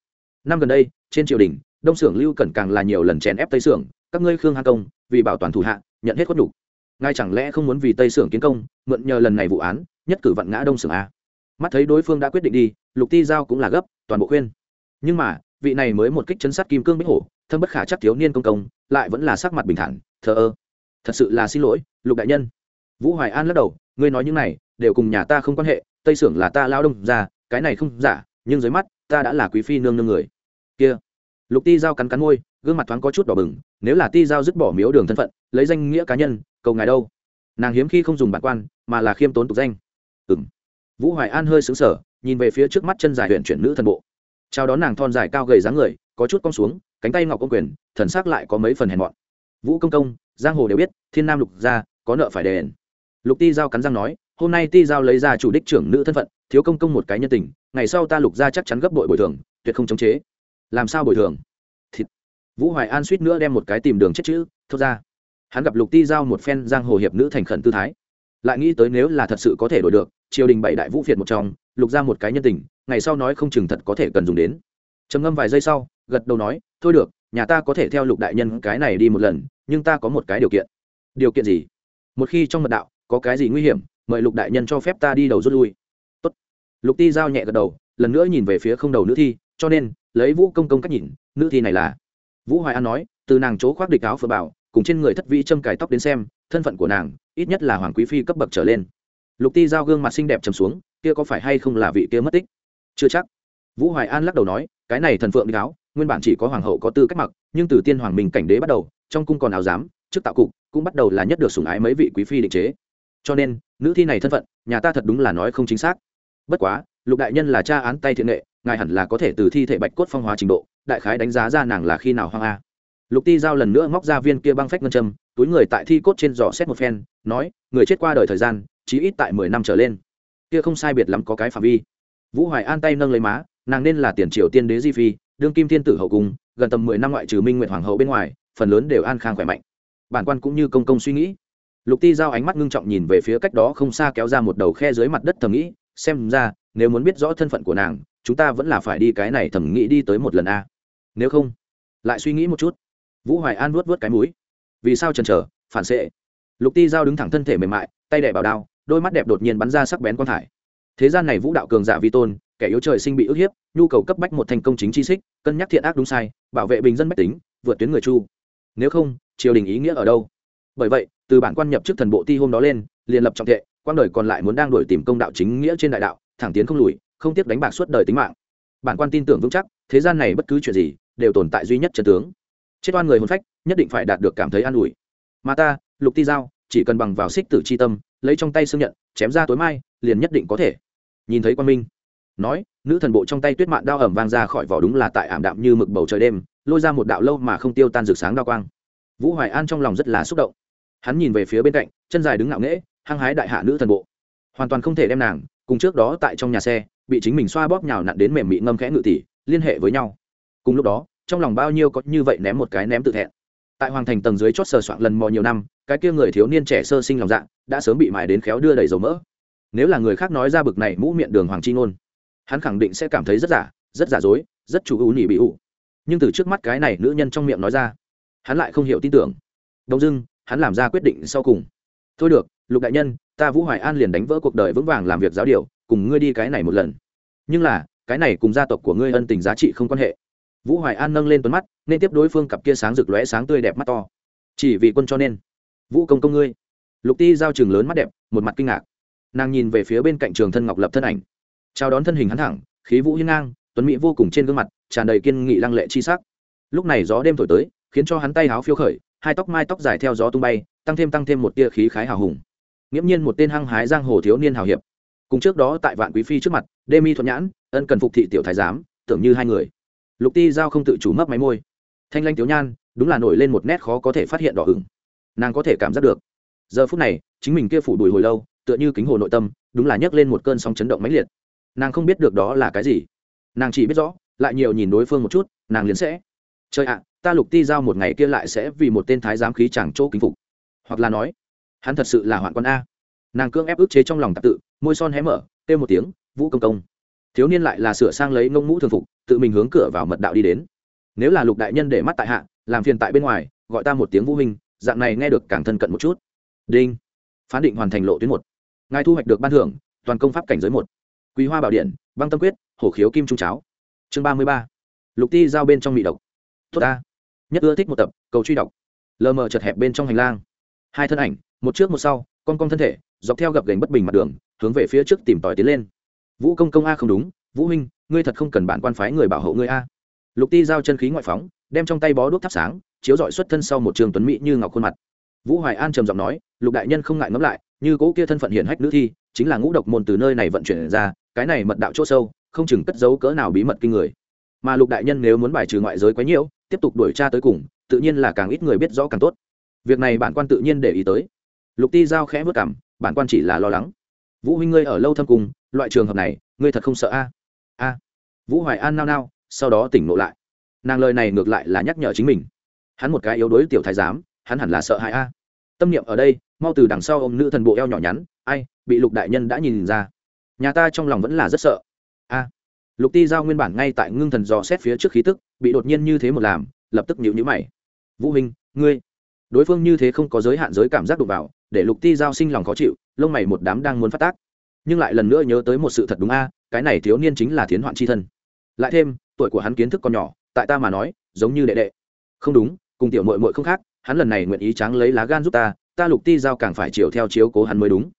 [SPEAKER 1] Năm gần đây, trên triều đình, đông xưởng lưu cẩn càng là nhiều lần chèn ép tây xưởng các ngươi khương hà công, vì bảo toàn thủ hạ, nhận hết khuất đủ. ngài chẳng lẽ không muốn vì tây sưởng kiến công, mượn nhờ lần này vụ án, nhất cử vặn ngã đông sưởng a? Mắt thấy đối phương đã quyết định đi, lục ti giao cũng là gấp, toàn bộ khuyên. Nhưng mà, vị này mới một kích chấn sát kim cương bích hổ thâm bất khả chắc thiếu niên công công, lại vẫn là sắc mặt bình thản, thờ ơ, thật sự là xin lỗi, lục đại nhân. Vũ hoài an lắc đầu, ngươi nói những này đều cùng nhà ta không quan hệ, tây sưởng là ta lao đông ra cái này không giả, nhưng dưới mắt, ta đã là quý phi nương nương người. Kia, lục ti giao cắn cắn môi, gương mặt thoáng có chút đỏ bừng, nếu là ti giao dứt bỏ miếu đường thân phận, lấy danh nghĩa cá nhân, cầu ngài đâu? Nàng hiếm khi không dùng bản quan, mà là khiêm tốn tục danh. Ừ m vũ hoài an hơi xứng sở nhìn về phía trước mắt chân dài huyện chuyển nữ thần bộ. Chào đón nàng thon dài cao gầy dáng người, có chút cong xuống cánh tay ngọc công quyền, thần s ắ c lại có mấy phần hèn mọn. Vũ công công, giang hồ đều biết, thiên nam lục gia, có nợ phải đền. Lục ti giao cắn răng nói, hôm nay ti giao lấy ra chủ đích trưởng nữ thân phận, thiếu công công một cái nhân tình, ngày sau ta lục gia chắc chắn gấp đội bồi thường, tuyệt không chống chế. Làm sao bồi thường? Thịt. Vũ hoài an suýt nữa đem một cái tìm đường chết chữ, thốt ra. Hắn gặp lục ti giao một phen giang hồ hiệp nữ thành khẩn tư thái. Lại nghĩ tới nếu là thật sự có thể đổi được, triều đình bảy đại vũ phiệt một trong, lục ra một cái nhân tình, ngày sau nói không chừng thật có thể cần dùng đến. Trầm ngâm vài giây sau gật đầu nói, thôi được, nhà ta có thể theo lục đại nhân cái này đi một lần, nhưng ta có một cái điều kiện. Điều kiện gì? Một khi trong mật đạo có cái gì nguy hiểm, mời lục đại nhân cho phép ta đi đầu rút lui. Tốt. lục ti giao nhẹ gật đầu, lần nữa nhìn về phía không đầu nữ thi, cho nên, lấy vũ công công cách nhìn, nữ thi này là vũ hoài an nói, từ nàng chỗ khoác địch áo phở bảo, cùng trên người thất vĩ châm cài tóc đến xem, thân phận của nàng ít nhất là hoàng quý phi cấp bậc trở lên. Lục ti giao gương mặt xinh đẹp trầm xuống, kia có phải hay không là vị kia mất tích? Chưa chắc. Vũ hoài an lắc đầu nói, cái này thần phượng địch áo nguyên bản chỉ có hoàng hậu có tư cách mặc, nhưng từ tiên hoàng minh cảnh đế bắt đầu, trong cung còn áo giám, trước tạo cục, cũng bắt đầu là nhất được sủng ái mấy vị quý phi định chế. Cho nên, nữ thi này thân phận, nhà ta thật đúng là nói không chính xác. Bất quá, lục đại nhân là cha án tay thiện nghệ, ngài hẳn là có thể từ thi thể bạch cốt phong hóa trình độ, đại khái đánh giá ra nàng là khi nào hoang a. Lục ti giao lần nữa móc ra viên kia băng phách ngân châm, túi người tại thi cốt trên giỏ xét một phen, nói, người chết qua đời thời gian, chí ít tại mười năm trở lên. Kia không sai biệt lắm có cái phạm vi. Vũ hoài an tay nâng lấy má, nàng nên là tiền triều tiên đế di phi đương kim thiên tử hậu cung, gần tầm mười năm ngoại trừ minh Nguyệt hoàng hậu bên ngoài, phần lớn đều an khang khỏe mạnh. Bản quan cũng như công công suy nghĩ. Lục ti giao ánh mắt ngưng trọng nhìn về phía cách đó không xa kéo ra một đầu khe dưới mặt đất thầm nghĩ, xem ra, nếu muốn biết rõ thân phận của nàng, chúng ta vẫn là phải đi cái này thầm nghĩ đi tới một lần a. Nếu không, lại suy nghĩ một chút. Vũ hoài an vuốt vuốt cái mũi. Vì sao chần chờ, phản xệ? Lục ti giao đứng thẳng thân thể mềm mại, tay đẻ bảo đao, đôi mắt đẹp đột nhiên bắn ra sắc bén quang thải. Thế gian này vũ đạo cường giả vi tôn kẻ yếu trời sinh bị ức hiếp, nhu cầu cấp bách một thành công chính chi xích, cân nhắc thiện ác đúng sai, bảo vệ bình dân bách tính, vượt tuyến người chu. Nếu không, triều đình ý nghĩa ở đâu? Bởi vậy, từ bản quan nhập chức thần bộ ti hôm đó lên, liền lập trọng thệ quan đời còn lại muốn đang đổi tìm công đạo chính nghĩa trên đại đạo, thẳng tiến không lùi, không tiếp đánh bạc suốt đời tính mạng. Bản quan tin tưởng vững chắc, thế gian này bất cứ chuyện gì, đều tồn tại duy nhất chân tướng. Chết oan người hồn phách, nhất định phải đạt được cảm thấy an ủi. Mà ta, lục ti giao, chỉ cần bằng vào xích tử c h i tâm, lấy trong tay xương nhận, chém ra tối mai, liền nhất định có thể. Nhìn thấy quan minh nói, nữ thần bộ trong tay tuyết mạn đao ẩm vang ra khỏi vỏ đúng là tại ảm đạm như mực bầu trời đêm, lôi ra một đạo lâu mà không tiêu tan rực sáng đao quang. Vũ hoài an trong lòng rất là xúc động. Hắn nhìn về phía bên cạnh, chân dài đứng ngạo nghễ, hăng hái đại hạ nữ thần bộ. Hoàn toàn không thể đem nàng, cùng trước đó tại trong nhà xe, bị chính mình xoa bóp nhào nặn đến mềm mị ngâm khẽ ngự tỷ liên hệ với nhau. Cùng lúc đó, trong lòng bao nhiêu có như vậy ném một cái ném tự thẹn. Tại hoàng thành tầng dưới chót sờ soạn lần mò nhiều năm, cái kia người thiếu niên trẻ sơ sinh lòng dạ đã sớm bị mài đến khéo đưa đầy dầu mỡ. Nếu là người khác nói ra bực này mũ miệng đường hoàng chi ngôn hắn khẳng định sẽ cảm thấy rất giả rất giả dối, rất chủ ưu nhị bị ủ. Nhưng từ trước mắt cái này nữ nhân trong miệng nói ra, hắn lại không hiểu tin tưởng. Đông dưng hắn làm ra quyết định sau cùng. Thôi được, lục đại nhân, ta vũ hoài an liền đánh vỡ cuộc đời vững vàng làm việc giáo điều, cùng ngươi đi cái này một lần. Nhưng là, cái này cùng gia tộc của ngươi ân tình giá trị không quan hệ. Vũ hoài an nâng lên tuấn mắt, nên tiếp đối phương cặp kia sáng rực lóe sáng tươi đẹp mắt to. Chỉ vì quân cho nên, vũ công công ngươi. Lục ti giao trường lớn mắt đẹp, một mặt kinh ngạc. Nàng nhìn về phía bên cạnh trường thân ngọc lập thân ảnh chào đón thân hình hắn thẳng, khí vũ hiên ngang, tuấn mỹ vô cùng trên gương mặt, tràn đầy kiên nghị lăng lệ chi sắc. Lúc này gió đêm thổi tới, khiến cho hắn tay háo phiêu khởi, hai tóc mai tóc dài theo gió tung bay, tăng thêm tăng thêm một tia khí khái hào hùng. Nghiễm nhiên một tên hăng hái giang hồ thiếu niên hào hiệp. Cùng trước đó tại vạn quý phi trước mặt, đê mi thuận nhãn, ân cần phục thị tiểu thái giám, tưởng như hai người. Lục ti giao không tự chủ mấp máy môi. Thanh lanh tiểu nhan, đúng là nổi lên một nét khó có thể phát hiện đỏ hửng. nàng có thể cảm giác được. Giờ phút này, chính mình kia phủ đùi hồi lâu, tựa như kính hồ nội tâm, đúng là nhấc lên một cơn sóng chấn động mãnh liệt nàng không biết được đó là cái gì. Nàng chỉ biết rõ, lại nhiều nhìn đối phương một chút, nàng liền sẽ, trời ạ, ta lục ti giao một ngày kia lại sẽ vì một tên thái giám khí chẳng chỗ kính phục. Hoặc là nói, hắn thật sự là hoạn quan a. Nàng cưỡng ép ức chế trong lòng tạp tự, môi son hé mở, kêu một tiếng, vũ công công. Thiếu niên lại là sửa sang lấy ngông mũ thường phục, tự mình hướng cửa vào mật đạo đi đến. Nếu là lục đại nhân để mắt tại hạ, làm phiền tại bên ngoài, gọi ta một tiếng vũ hình dạng này nghe được càng thân cận một chút. Đinh. Phán định hoàn thành lộ tuyến một. Ngài thu hoạch được ban thưởng, toàn công pháp cảnh giới một quý hoa bảo điện, băng tâm quyết, hổ khiếu kim trung cháo. Chương ba mươi ba. Lục ti giao bên trong mị độc. Tốt ta. Nhất ưa thích một tập, cầu truy đọc. Lờ mờ chật hẹp bên trong hành lang. Hai thân ảnh, một trước một sau, con con thân thể, dọc theo gập gành bất bình mặt đường, hướng về phía trước tìm tòi tiến lên. Vũ công công a không đúng, vũ huynh, ngươi thật không cần bản quan phái người bảo hộ ngươi a. Lục ti giao chân khí ngoại phóng, đem trong tay bó đuốc thắp sáng, chiếu dọi xuất thân sau một trường tuấn mỹ như ngọc khuôn mặt vũ hoài an trầm giọng nói, lục đại nhân không ngại ngẫm lại, như cỗ kia thân phận hiển hách nữ thi, chính là ngũ độc môn từ nơi này vận chuyển ra, cái này mật đạo chỗ sâu, không chừng cất giấu cỡ nào bí mật kinh người. Mà lục đại nhân nếu muốn bài trừ ngoại giới quấy nhiễu tiếp tục đuổi tra tới cùng, tự nhiên là càng ít người biết rõ càng tốt. Việc này bản quan tự nhiên để ý tới. Lục ti giao khẽ vất cảm bản quan chỉ là lo lắng. Vũ huynh ngươi ở lâu thâm cùng, loại trường hợp này, ngươi thật không sợ a? A. Vũ hoài an nao nao, sau đó tỉnh ngộ lại. Nàng lời này ngược lại là nhắc nhở chính mình. Hắn một cái yếu đuối tiểu thái giám hắn hẳn là sợ hãi a. Tâm niệm ở đây, mau từ đằng sau ô m nữ thần bộ eo nhỏ nhắn, ai, bị lục đại nhân đã nhìn ra. Nhà ta trong lòng vẫn là rất sợ. A. Lục ti giao nguyên bản ngay tại ngưng thần dò xét phía trước khí tức, bị đột nhiên như thế một làm, lập tức nhịu nhữ mày. Vũ minh ngươi. Đối phương như thế không có giới hạn giới cảm giác đụng vào, để lục ti giao sinh lòng khó chịu, lông mày một đám đang muốn phát tác. Nhưng lại lần nữa nhớ tới một sự thật đúng a, cái này thiếu niên chính là thiến hoạn c h i thân. Lại thêm, tuổi của hắn kiến thức còn nhỏ, tại ta mà nói, giống như đệ đệ. Không đúng, cùng tiểu mội mội không khác hắn lần này nguyện ý tráng lấy lá gan giúp ta ta lục ti giao càng phải chiều theo chiếu cố hắn mới đúng.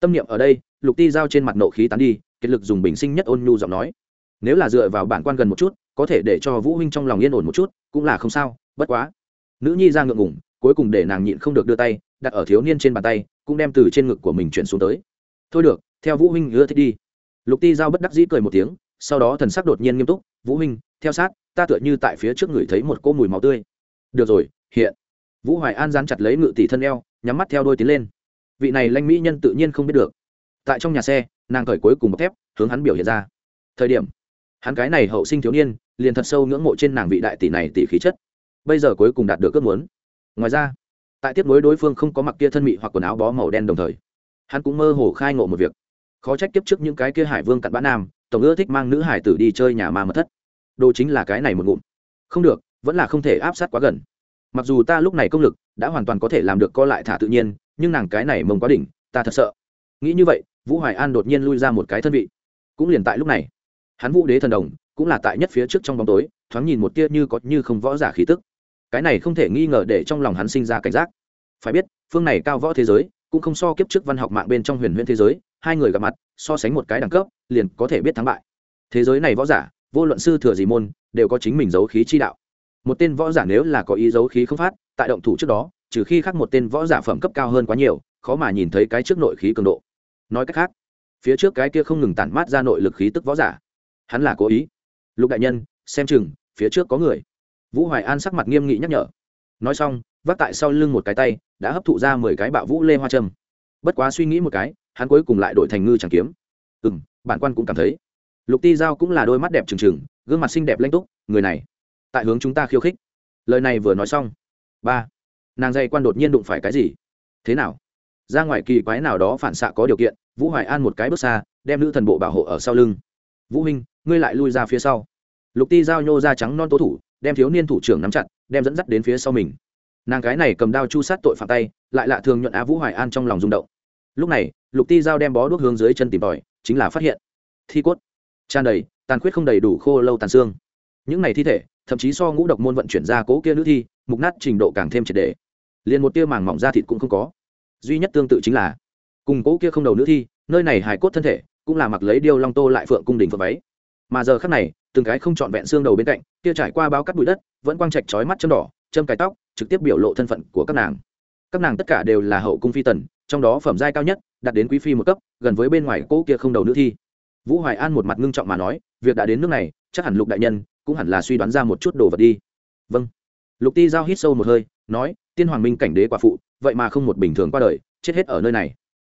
[SPEAKER 1] Tâm niệm ở đây, lục ti giao trên mặt nộ khí tán đi, kiệt lực dùng bình sinh nhất ôn nhu giọng nói. Nếu là dựa vào bản quan gần một chút, có thể để cho vũ huynh trong lòng yên ổn một chút, cũng là không sao, bất quá. Nữ nhi ra ngượng ngủng cuối cùng để nàng nhịn không được đưa tay, đặt ở thiếu niên trên bàn tay, cũng đem từ trên ngực của mình chuyển xuống tới. Thôi được, theo vũ huynh ưa thích đi. Lục ti giao bất đắc dĩ cười một tiếng, sau đó thần sắc đột nhiên nghiêm túc, vũ huynh, theo sát, ta tựa như tại phía trước người thấy một cô mùi máu tươi. Được rồi, hiện vũ hoài an dán chặt lấy ngự tỷ thân eo, nhắm mắt theo đôi tiến lên. Vị này lanh mỹ nhân tự nhiên không biết được. Tại trong nhà xe, nàng cởi cuối cùng bọc thép, hướng hắn biểu hiện ra. Thời điểm, hắn cái này hậu sinh thiếu niên, liền thật sâu ngưỡng mộ trên nàng vị đại tỷ này tỷ khí chất. Bây giờ cuối cùng đạt được ước muốn. Ngoài ra, tại tiếp nối đối phương không có mặc kia thân mị hoặc quần áo bó màu đen đồng thời, hắn cũng mơ hồ khai ngộ một việc. Khó trách tiếp trước những cái kia hải vương cặn bã nam, tổng ưa thích mang nữ hải tử đi chơi nhà ma mật thất. Đồ chính là cái này một ngụm. Không được, vẫn là không thể áp sát quá gần mặc dù ta lúc này công lực đã hoàn toàn có thể làm được co lại thả tự nhiên, nhưng nàng cái này mông quá đỉnh, ta thật sợ. Nghĩ như vậy, vũ hoài an đột nhiên lui ra một cái thân vị. Cũng liền tại lúc này, hắn vũ đế thần đồng cũng là tại nhất phía trước trong bóng tối, thoáng nhìn một tia như có như không võ giả khí tức. Cái này không thể nghi ngờ để trong lòng hắn sinh ra cảnh giác. Phải biết, phương này cao võ thế giới cũng không so kiếp trước văn học mạng bên trong huyền huyễn thế giới, hai người gặp mặt, so sánh một cái đẳng cấp, liền có thể biết thắng bại. Thế giới này võ giả, vô luận sư thừa gì môn, đều có chính mình giấu khí chi đạo một tên võ giả nếu là có ý giấu khí không phát, tại động thủ trước đó, trừ khi khác một tên võ giả phẩm cấp cao hơn quá nhiều, khó mà nhìn thấy cái trước nội khí cường độ. Nói cách khác, phía trước cái kia không ngừng tản mát ra nội lực khí tức võ giả, hắn là cố ý. Lục đại nhân, xem chừng, phía trước có người. Vũ hoài an sắc mặt nghiêm nghị nhắc nhở. Nói xong, vác tại sau lưng một cái tay, đã hấp thụ ra mười cái bạo vũ lê hoa trâm. Bất quá suy nghĩ một cái, hắn cuối cùng lại đổi thành ngư chẳng kiếm. Ừ m bản quan cũng cảm thấy. Lục ti giao cũng là đôi mắt đẹp trừng trừng, gương mặt xinh đẹp lanh túc, người này tại hướng chúng ta khiêu khích. Lời này vừa nói xong, ba, nàng dây quan đột nhiên đụng phải cái gì? Thế nào? Ra ngoài kỳ quái nào đó phản xạ có điều kiện, vũ hoài an một cái bước xa, đem nữ thần bộ bảo hộ ở sau lưng. Vũ huynh, ngươi lại lui ra phía sau. Lục ti giao nhô ra trắng non tố thủ, đem thiếu niên thủ trưởng nắm chặt, đem dẫn dắt đến phía sau mình. Nàng cái này cầm đao chu sát tội phạm tay, lại lạ thường nhuận á vũ hoài an trong lòng rung động. Lúc này, lục ti giao đem bó đuốc hướng dưới chân tìm tòi, chính là phát hiện thi cốt. Tràn đầy, tàn khuyết không đầy đủ khô lâu tàn xương. Những này thi thể thậm chí so ngũ độc môn vận chuyển ra cố kia nữ thi, mục nát trình độ càng thêm triệt đề liền một tia màng mỏng da thịt cũng không có. Duy nhất tương tự chính là, cùng cố kia không đầu nữ thi, nơi này hài cốt thân thể, cũng là mặc lấy điêu long tô lại phượng cung đình phượng váy. Mà giờ khắc này, từng cái không trọn vẹn xương đầu bên cạnh, kia trải qua bao cắt bụi đất, vẫn quang trạch trói mắt châm đỏ, châm cái tóc, trực tiếp biểu lộ thân phận của các nàng. Các nàng tất cả đều là hậu cung phi tần, trong đó phẩm giai cao nhất, đạt đến quý phi một cấp, gần với bên ngoài cỗ kia không đầu nữ thi. Vũ hoài an một mặt ngưng trọng mà nói, việc đã đến nước này, chắc hẳn lục đại nhân cũng hẳn là suy đoán ra một chút đồ vật đi. Vâng. Lục ti giao hít sâu một hơi, nói, tiên hoàng minh cảnh đế quả phụ, vậy mà không một bình thường qua đời, chết hết ở nơi này.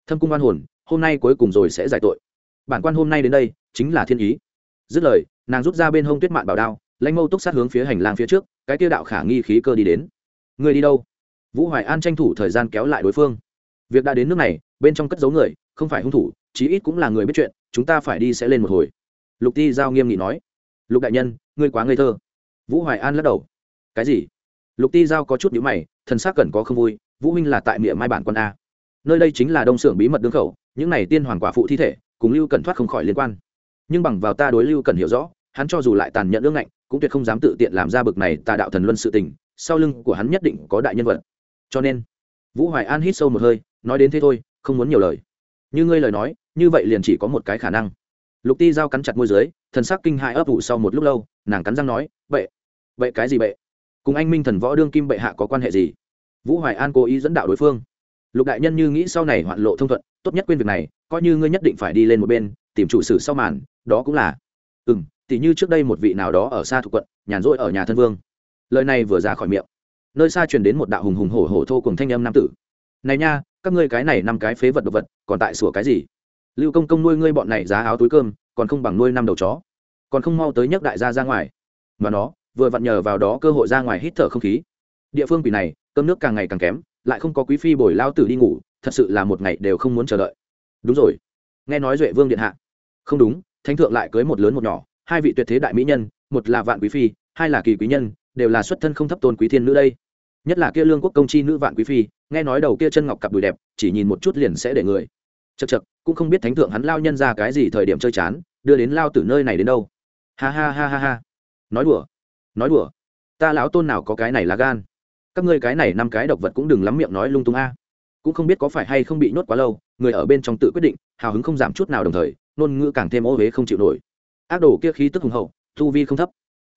[SPEAKER 1] Thâm cung văn hồn, hôm nay cuối cùng rồi sẽ giải tội. Bản quan hôm nay đến đây, chính là thiên ý. Dứt lời, nàng rút ra bên hông tuyết mạn bảo đao lãnh mâu túc sát hướng phía hành lang phía trước, cái tiêu đạo khả nghi khí cơ đi đến. Người đi đâu? Vũ hoài an tranh thủ thời gian kéo lại đối phương. Việc đã đến nước này, bên trong cất giấu người, không phải hung thủ, chí ít cũng là người biết chuyện, chúng ta phải đi sẽ lên một hồi. Lục ti giao nghiêm nghị nói lục đại nhân, ngươi quá ngây thơ. Vũ hoài an lắc đầu. Cái gì? Lục ti giao có chút nhữ mày, thần xác cần có không vui, vũ minh là tại miệng mai bản quân a. Nơi đây chính là đông xưởng bí mật đương khẩu, những này tiên hoàng quả phụ thi thể, cùng lưu cần thoát không khỏi liên quan. Nhưng bằng vào ta đối lưu cần hiểu rõ, hắn cho dù lại tàn nhẫn ương ngạnh, cũng tuyệt không dám tự tiện làm ra bực này tà đạo thần luân sự tình, sau lưng của hắn nhất định có đại nhân vật. Cho nên, vũ hoài an hít sâu một hơi, nói đến thế thôi, không muốn nhiều lời. Như ngươi lời nói, như vậy liền chỉ có một cái khả năng lục ti dao cắn chặt môi dưới thần sắc kinh hại ấp ủ sau một lúc lâu nàng cắn răng nói Bệ, bệ cái gì bệ? cùng anh minh thần võ đương kim bệ hạ có quan hệ gì? Vũ hoài an cố ý dẫn đạo đối phương. Lục đại nhân như nghĩ sau này hoạn lộ thông thuận tốt nhất quên việc này coi như ngươi nhất định phải đi lên một bên tìm chủ sử sau màn đó cũng là. Ừ m tỉ như trước đây một vị nào đó ở xa thuộc quận nhàn rỗi ở nhà thân vương. Lời này vừa ra khỏi miệng nơi xa truyền đến một đạo hùng hùng hổ hổ thô cùng thanh âm nam tử. Này nha các ngươi cái này năm cái phế vật đ ộ vật còn tại sủa cái gì? Lưu công công nuôi ngươi bọn này giá áo túi cơm, còn không bằng nuôi năm đầu chó. Còn không mau tới nhắc đại gia ra ngoài. Mà nó, vừa vặn nhờ vào đó cơ hội ra ngoài hít thở không khí. Địa phương quỷ này, cơm nước càng ngày càng kém, lại không có quý phi bồi lao tử đi ngủ, thật sự là một ngày đều không muốn chờ đợi. Đúng rồi. Nghe nói duệ vương điện hạ. Không đúng, thánh thượng lại cưới một lớn một nhỏ, hai vị tuyệt thế đại mỹ nhân, một là vạn quý phi, hai là kỳ quý nhân, đều là xuất thân không thấp tôn quý thiên nữ đây. Nhất là kia lương quốc công chi nữ vạn quý phi, nghe nói đầu kia chân ngọc cặp đùi đẹp, chỉ nhìn một chút liền sẽ để người. Chật chật cũng không biết thánh thượng hắn lao nhân ra cái gì thời điểm chơi chán, đưa đến lao từ nơi này đến đâu. Ha ha ha ha ha. Nói đùa nói đùa. Ta lão tôn nào có cái này là gan. Các ngươi cái này năm cái độc vật cũng đừng lắm miệng nói lung tung a. Cũng không biết có phải hay không bị nhốt quá lâu, người ở bên trong tự quyết định, hào hứng không giảm chút nào đồng thời, ngôn ngữ càng thêm ô huế không chịu nổi. Ác đồ kia khí tức hùng hậu thu vi không thấp.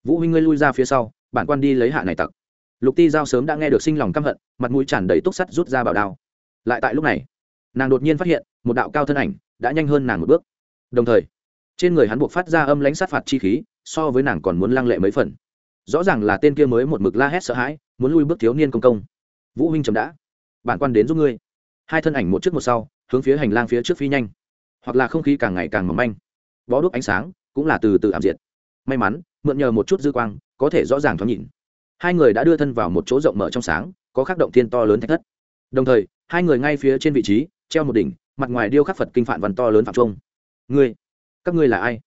[SPEAKER 1] Vũ huynh ngươi lui ra phía sau, bản quan đi lấy hạ này tặc. Lục ti giao sớm đã nghe được sinh lòng căm hận, mặt mũi tràn đầy túc sắt rút ra bảo đao. Lại tại lúc này nàng đột nhiên phát hiện, một đạo cao thân ảnh đã nhanh hơn nàng một bước. Đồng thời, trên người hắn buộc phát ra âm lãnh sát phạt chi khí, so với nàng còn muốn lăng lệ mấy phần. Rõ ràng là tên kia mới một mực la hét sợ hãi, muốn lui bước thiếu niên công công. Vũ huynh chấm đã. Bản quan đến giúp ngươi. Hai thân ảnh một trước một sau, hướng phía hành lang phía trước phi nhanh. Hoặc là không khí càng ngày càng mỏng manh. Bó đuốc ánh sáng cũng là từ từ ảm diệt. May mắn, mượn nhờ một chút dư quang, có thể rõ ràng thoáng nhìn. Hai người đã đưa thân vào một chỗ rộng mở trong sáng, có khắc động thiên to lớn thách thất. Đồng thời, hai người ngay phía trên vị trí treo một đỉnh, mặt ngoài điêu khắc phật kinh phạn văn to lớn phạm trung ngươi, các ngươi là ai?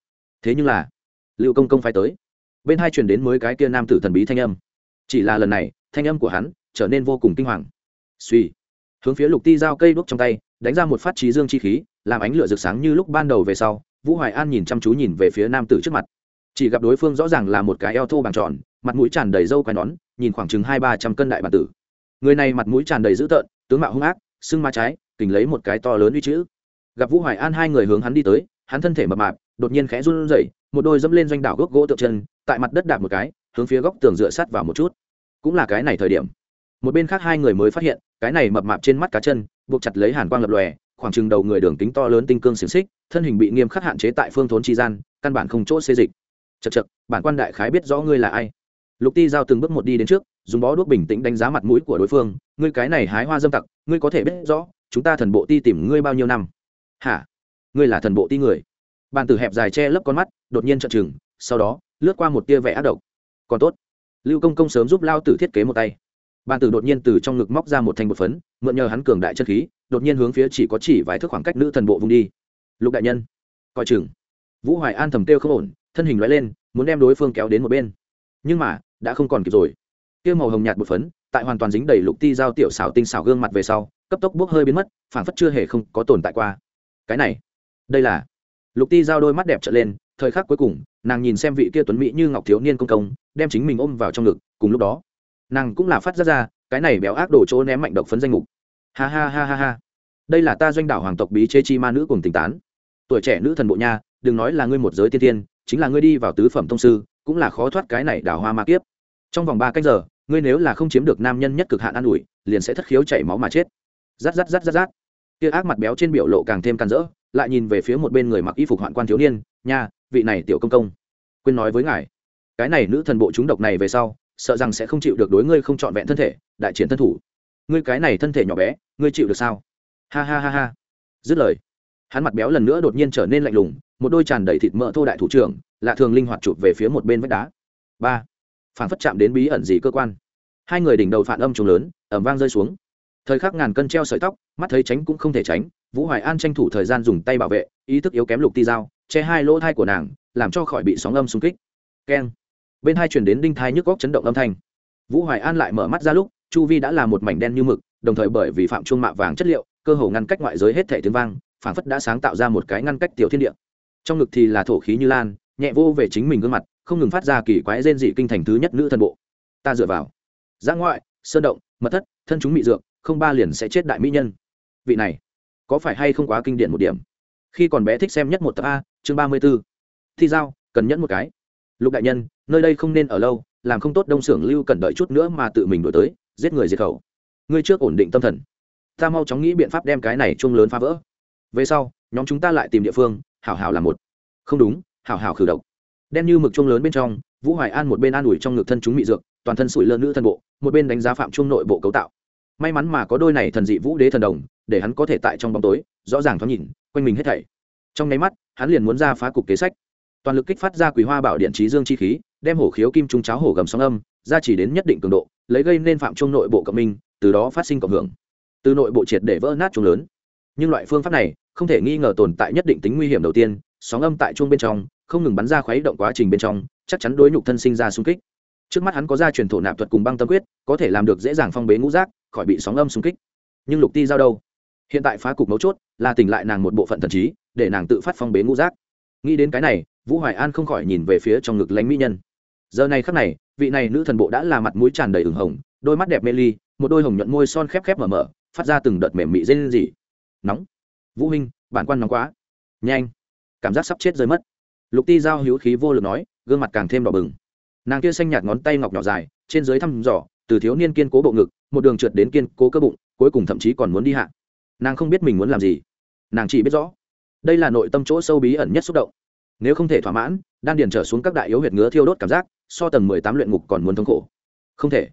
[SPEAKER 1] Thế nhưng là liệu công công phải tới. Bên hai truyền đến mới cái kia nam tử thần bí thanh âm. Chỉ là lần này, thanh âm của hắn trở nên vô cùng kinh hoàng. Suy hướng phía lục ti dao cây đuốc trong tay, đánh ra một phát trí dương chi khí, làm ánh lửa rực sáng như lúc ban đầu về sau, vũ hoài an nhìn chăm chú nhìn về phía nam tử trước mặt. Chỉ gặp đối phương rõ ràng là một cái eo thô bằng tròn, mặt mũi tràn đầy râu quai nón, nhìn khoảng chừng hai ba trăm cân đại bản tử. Người này mặt mũi tràn đầy dữ tợn, tướng mạo hung ác sưng ma trái kình lấy một cái to lớn uy chữ. Gặp vũ hoài an hai người hướng hắn đi tới, hắn thân thể mập mạp, đột nhiên khẽ run rẩy, một đôi dẫm lên doanh đảo gốc gỗ tượng chân, tại mặt đất đạp một cái, hướng phía góc tường dựa sát vào một chút. Cũng là cái này thời điểm. Một bên khác hai người mới phát hiện, cái này mập mạp trên mắt cá chân, buộc chặt lấy hàn quang lập lòe, khoảng chừng đầu người đường kính to lớn tinh cương xiềng xích, thân hình bị nghiêm khắc hạn chế tại phương thốn tri gian, căn bản không chỗ xê dịch. Chật chật bản quan đại khái biết rõ ngươi là ai. Lục ti giao từng bước một đi đến trước, dùng bó đuốc bình tĩnh đánh giá mặt mũi của đối phương. Ngươi cái này hái hoa dâm tặc, ngươi có thể biết rõ chúng ta thần bộ ti tìm ngươi bao nhiêu năm? Hả? Ngươi là thần bộ ti người? Bàn tử hẹp dài che lấp con mắt, đột nhiên trợn trừng, sau đó, lướt qua một tia vẻ ác độc. Còn tốt, lưu công công sớm giúp lao tử thiết kế một tay. Bàn tử đột nhiên từ trong ngực móc ra một thanh bột phấn, mượn nhờ hắn cường đại chân khí, đột nhiên hướng phía chỉ có chỉ vài thước khoảng cách nữ thần bộ vùng đi. Lục đại nhân, coi chừng. Vũ hoài an thầm kêu không ổn, thân hình loại lên, muốn đem đối phương kéo đến một bên. Nhưng mà, đã không còn kịp rồi. Tiêu màu hồng nhạt bột phấn tại hoàn toàn dính đầy lục ti giao tiểu xảo tinh xảo gương mặt về sau, cấp tốc bốc hơi biến mất, phảng phất chưa hề không có tồn tại qua. Cái này, đây là lục ti giao đôi mắt đẹp trở lên, thời khắc cuối cùng, nàng nhìn xem vị kia tuấn mỹ như ngọc thiếu niên công công, đem chính mình ôm vào trong ngực, cùng lúc đó, nàng cũng là phát ra ra, cái này béo ác đổ chỗ ném mạnh độc phấn danh mục. Ha ha ha ha ha. Đây là ta doanh đảo hoàng tộc bí chê chi ma nữ cùng tỉnh tán. Tuổi trẻ nữ thần bộ nha, đừng nói là ngươi một giới tiên tiên, chính là ngươi đi vào tứ phẩm thông sư, cũng là khó thoát cái này đảo hoa ma kiếp. Trong vòng ba cách giờ ngươi nếu là không chiếm được nam nhân nhất cực hạn an ủi, liền sẽ thất khiếu chảy máu mà chết. Rát rát rát rát rát. Kia ác mặt béo trên biểu lộ càng thêm can rỡ, lại nhìn về phía một bên người mặc y phục hoạn quan thiếu niên, nha, vị này tiểu công công, quên nói với ngài, cái này nữ thần bộ chúng độc này về sau, sợ rằng sẽ không chịu được đối ngươi không trọn vẹn thân thể, đại chiến thân thủ. Ngươi cái này thân thể nhỏ bé, ngươi chịu được sao? Ha ha ha ha. Dứt lời, hắn mặt béo lần nữa đột nhiên trở nên lạnh lùng, một đôi tràn đầy thịt mỡ thô đại thủ trưởng, lạ thường linh hoạt chụp về phía một bên vách đá. Ba phản phất chạm đến bí ẩn gì cơ quan. Hai người đỉnh đầu phản âm trùng lớn ẩm vang rơi xuống. Thời khắc ngàn cân treo sợi tóc, mắt thấy tránh cũng không thể tránh, vũ hoài an tranh thủ thời gian dùng tay bảo vệ, ý thức yếu kém lục ti dao che hai lỗ thai của nàng, làm cho khỏi bị sóng âm xung kích. Keng. Bên hai chuyển đến đinh thai nhức góc chấn động âm thanh. Vũ hoài an lại mở mắt ra lúc, chu vi đã là một mảnh đen như mực, đồng thời bởi vì phạm chuông mạ vàng chất liệu, cơ hồ ngăn cách ngoại giới hết thể tiếng vang phản phất đã sáng tạo ra một cái ngăn cách tiểu thiên địa. Trong ngực thì là thổ khí như lan, nhẹ vô về chính mình gương mặt không ngừng phát ra kỳ quái rên dị kinh thành thứ nhất nữ thần bộ. Ta dựa vào. Giã ngoại, sơn động, mật thất, thân chúng mị dược, không ba liền sẽ chết đại mỹ nhân. Vị này, có phải hay không quá kinh điển một điểm? Khi còn bé thích xem nhất một tập a, chương ba mươi b ố thi giao, cần nhẫn một cái. Lục đại nhân, nơi đây không nên ở lâu, làm không tốt đông xưởng lưu cần đợi chút nữa mà tự mình đổi tới, giết người diệt khẩu. Ngươi trước ổn định tâm thần. Ta mau chóng nghĩ biện pháp đem cái này chung lớn phá vỡ. Về sau, nhóm chúng ta lại tìm địa phương, hảo hảo làm một. Không đúng, hảo hảo khử độc đen như mực chuông lớn bên trong, vũ hoài an một bên an ủi trong ngực thân chúng mị dược, toàn thân sủi lơ nữ thân bộ, một bên đánh giá phạm chuông nội bộ cấu tạo. May mắn mà có đôi này thần dị vũ đế thần đồng, để hắn có thể tại trong bóng tối, rõ ràng thoáng nhìn, quanh mình hết thảy. Trong nháy mắt, hắn liền muốn ra phá cục kế sách. Toàn lực kích phát ra quý hoa bảo điện trí dương chi khí, đem hổ khiếu kim trung cháo hổ gầm sóng âm ra chỉ đến nhất định cường độ, lấy gây nên phạm trung nội bộ cộng minh, từ đó phát sinh cộng hưởng. Từ nội bộ triệt để vỡ nát trung lớn. Nhưng loại phương pháp này, không thể nghi ngờ tồn tại nhất định tính nguy hiểm đầu tiên sóng âm tại chuông bên trong, không ngừng bắn ra khuấy động quá trình bên trong, chắc chắn đối nhục thân sinh ra xung kích. Trước mắt hắn có gia truyền thổ nạp thuật cùng băng tâm quyết, có thể làm được dễ dàng phong bế ngũ rác khỏi bị sóng âm xung kích. Nhưng lục ti giao đâu? Hiện tại phá cục mấu chốt là tỉnh lại nàng một bộ phận thần trí, để nàng tự phát phong bế ngũ rác nghĩ đến cái này, vũ hoài an không khỏi nhìn về phía trong ngực lánh mỹ nhân. Giờ này khắc này, vị này nữ thần bộ đã là mặt mũi tràn đầy ửng hồng, đôi mắt đẹp mê ly, một đôi hồng nhuận môi son khép khép mở mở, phát ra từng đợt mềm mị dây lên gì nóng! Vũ huynh, bản quan nóng quá. Nhanh! Cảm giác sắp chết rơi mất. Lục ti giao hữu khí vô lực nói, gương mặt càng thêm đỏ bừng. Nàng kia xanh nhạt ngón tay ngọc nhỏ dài, trên dưới thăm dò, từ thiếu niên kiên cố bộ ngực, một đường trượt đến kiên cố cơ bụng, cuối cùng thậm chí còn muốn đi hạ. Nàng không biết mình muốn làm gì. Nàng chỉ biết rõ, đây là nội tâm chỗ sâu bí ẩn nhất xúc động. Nếu không thể thỏa mãn, đan điền trở xuống các đại yếu huyệt ngứa thiêu đốt cảm giác, so tầng mười tám luyện ngục còn muốn thống khổ. Không thể.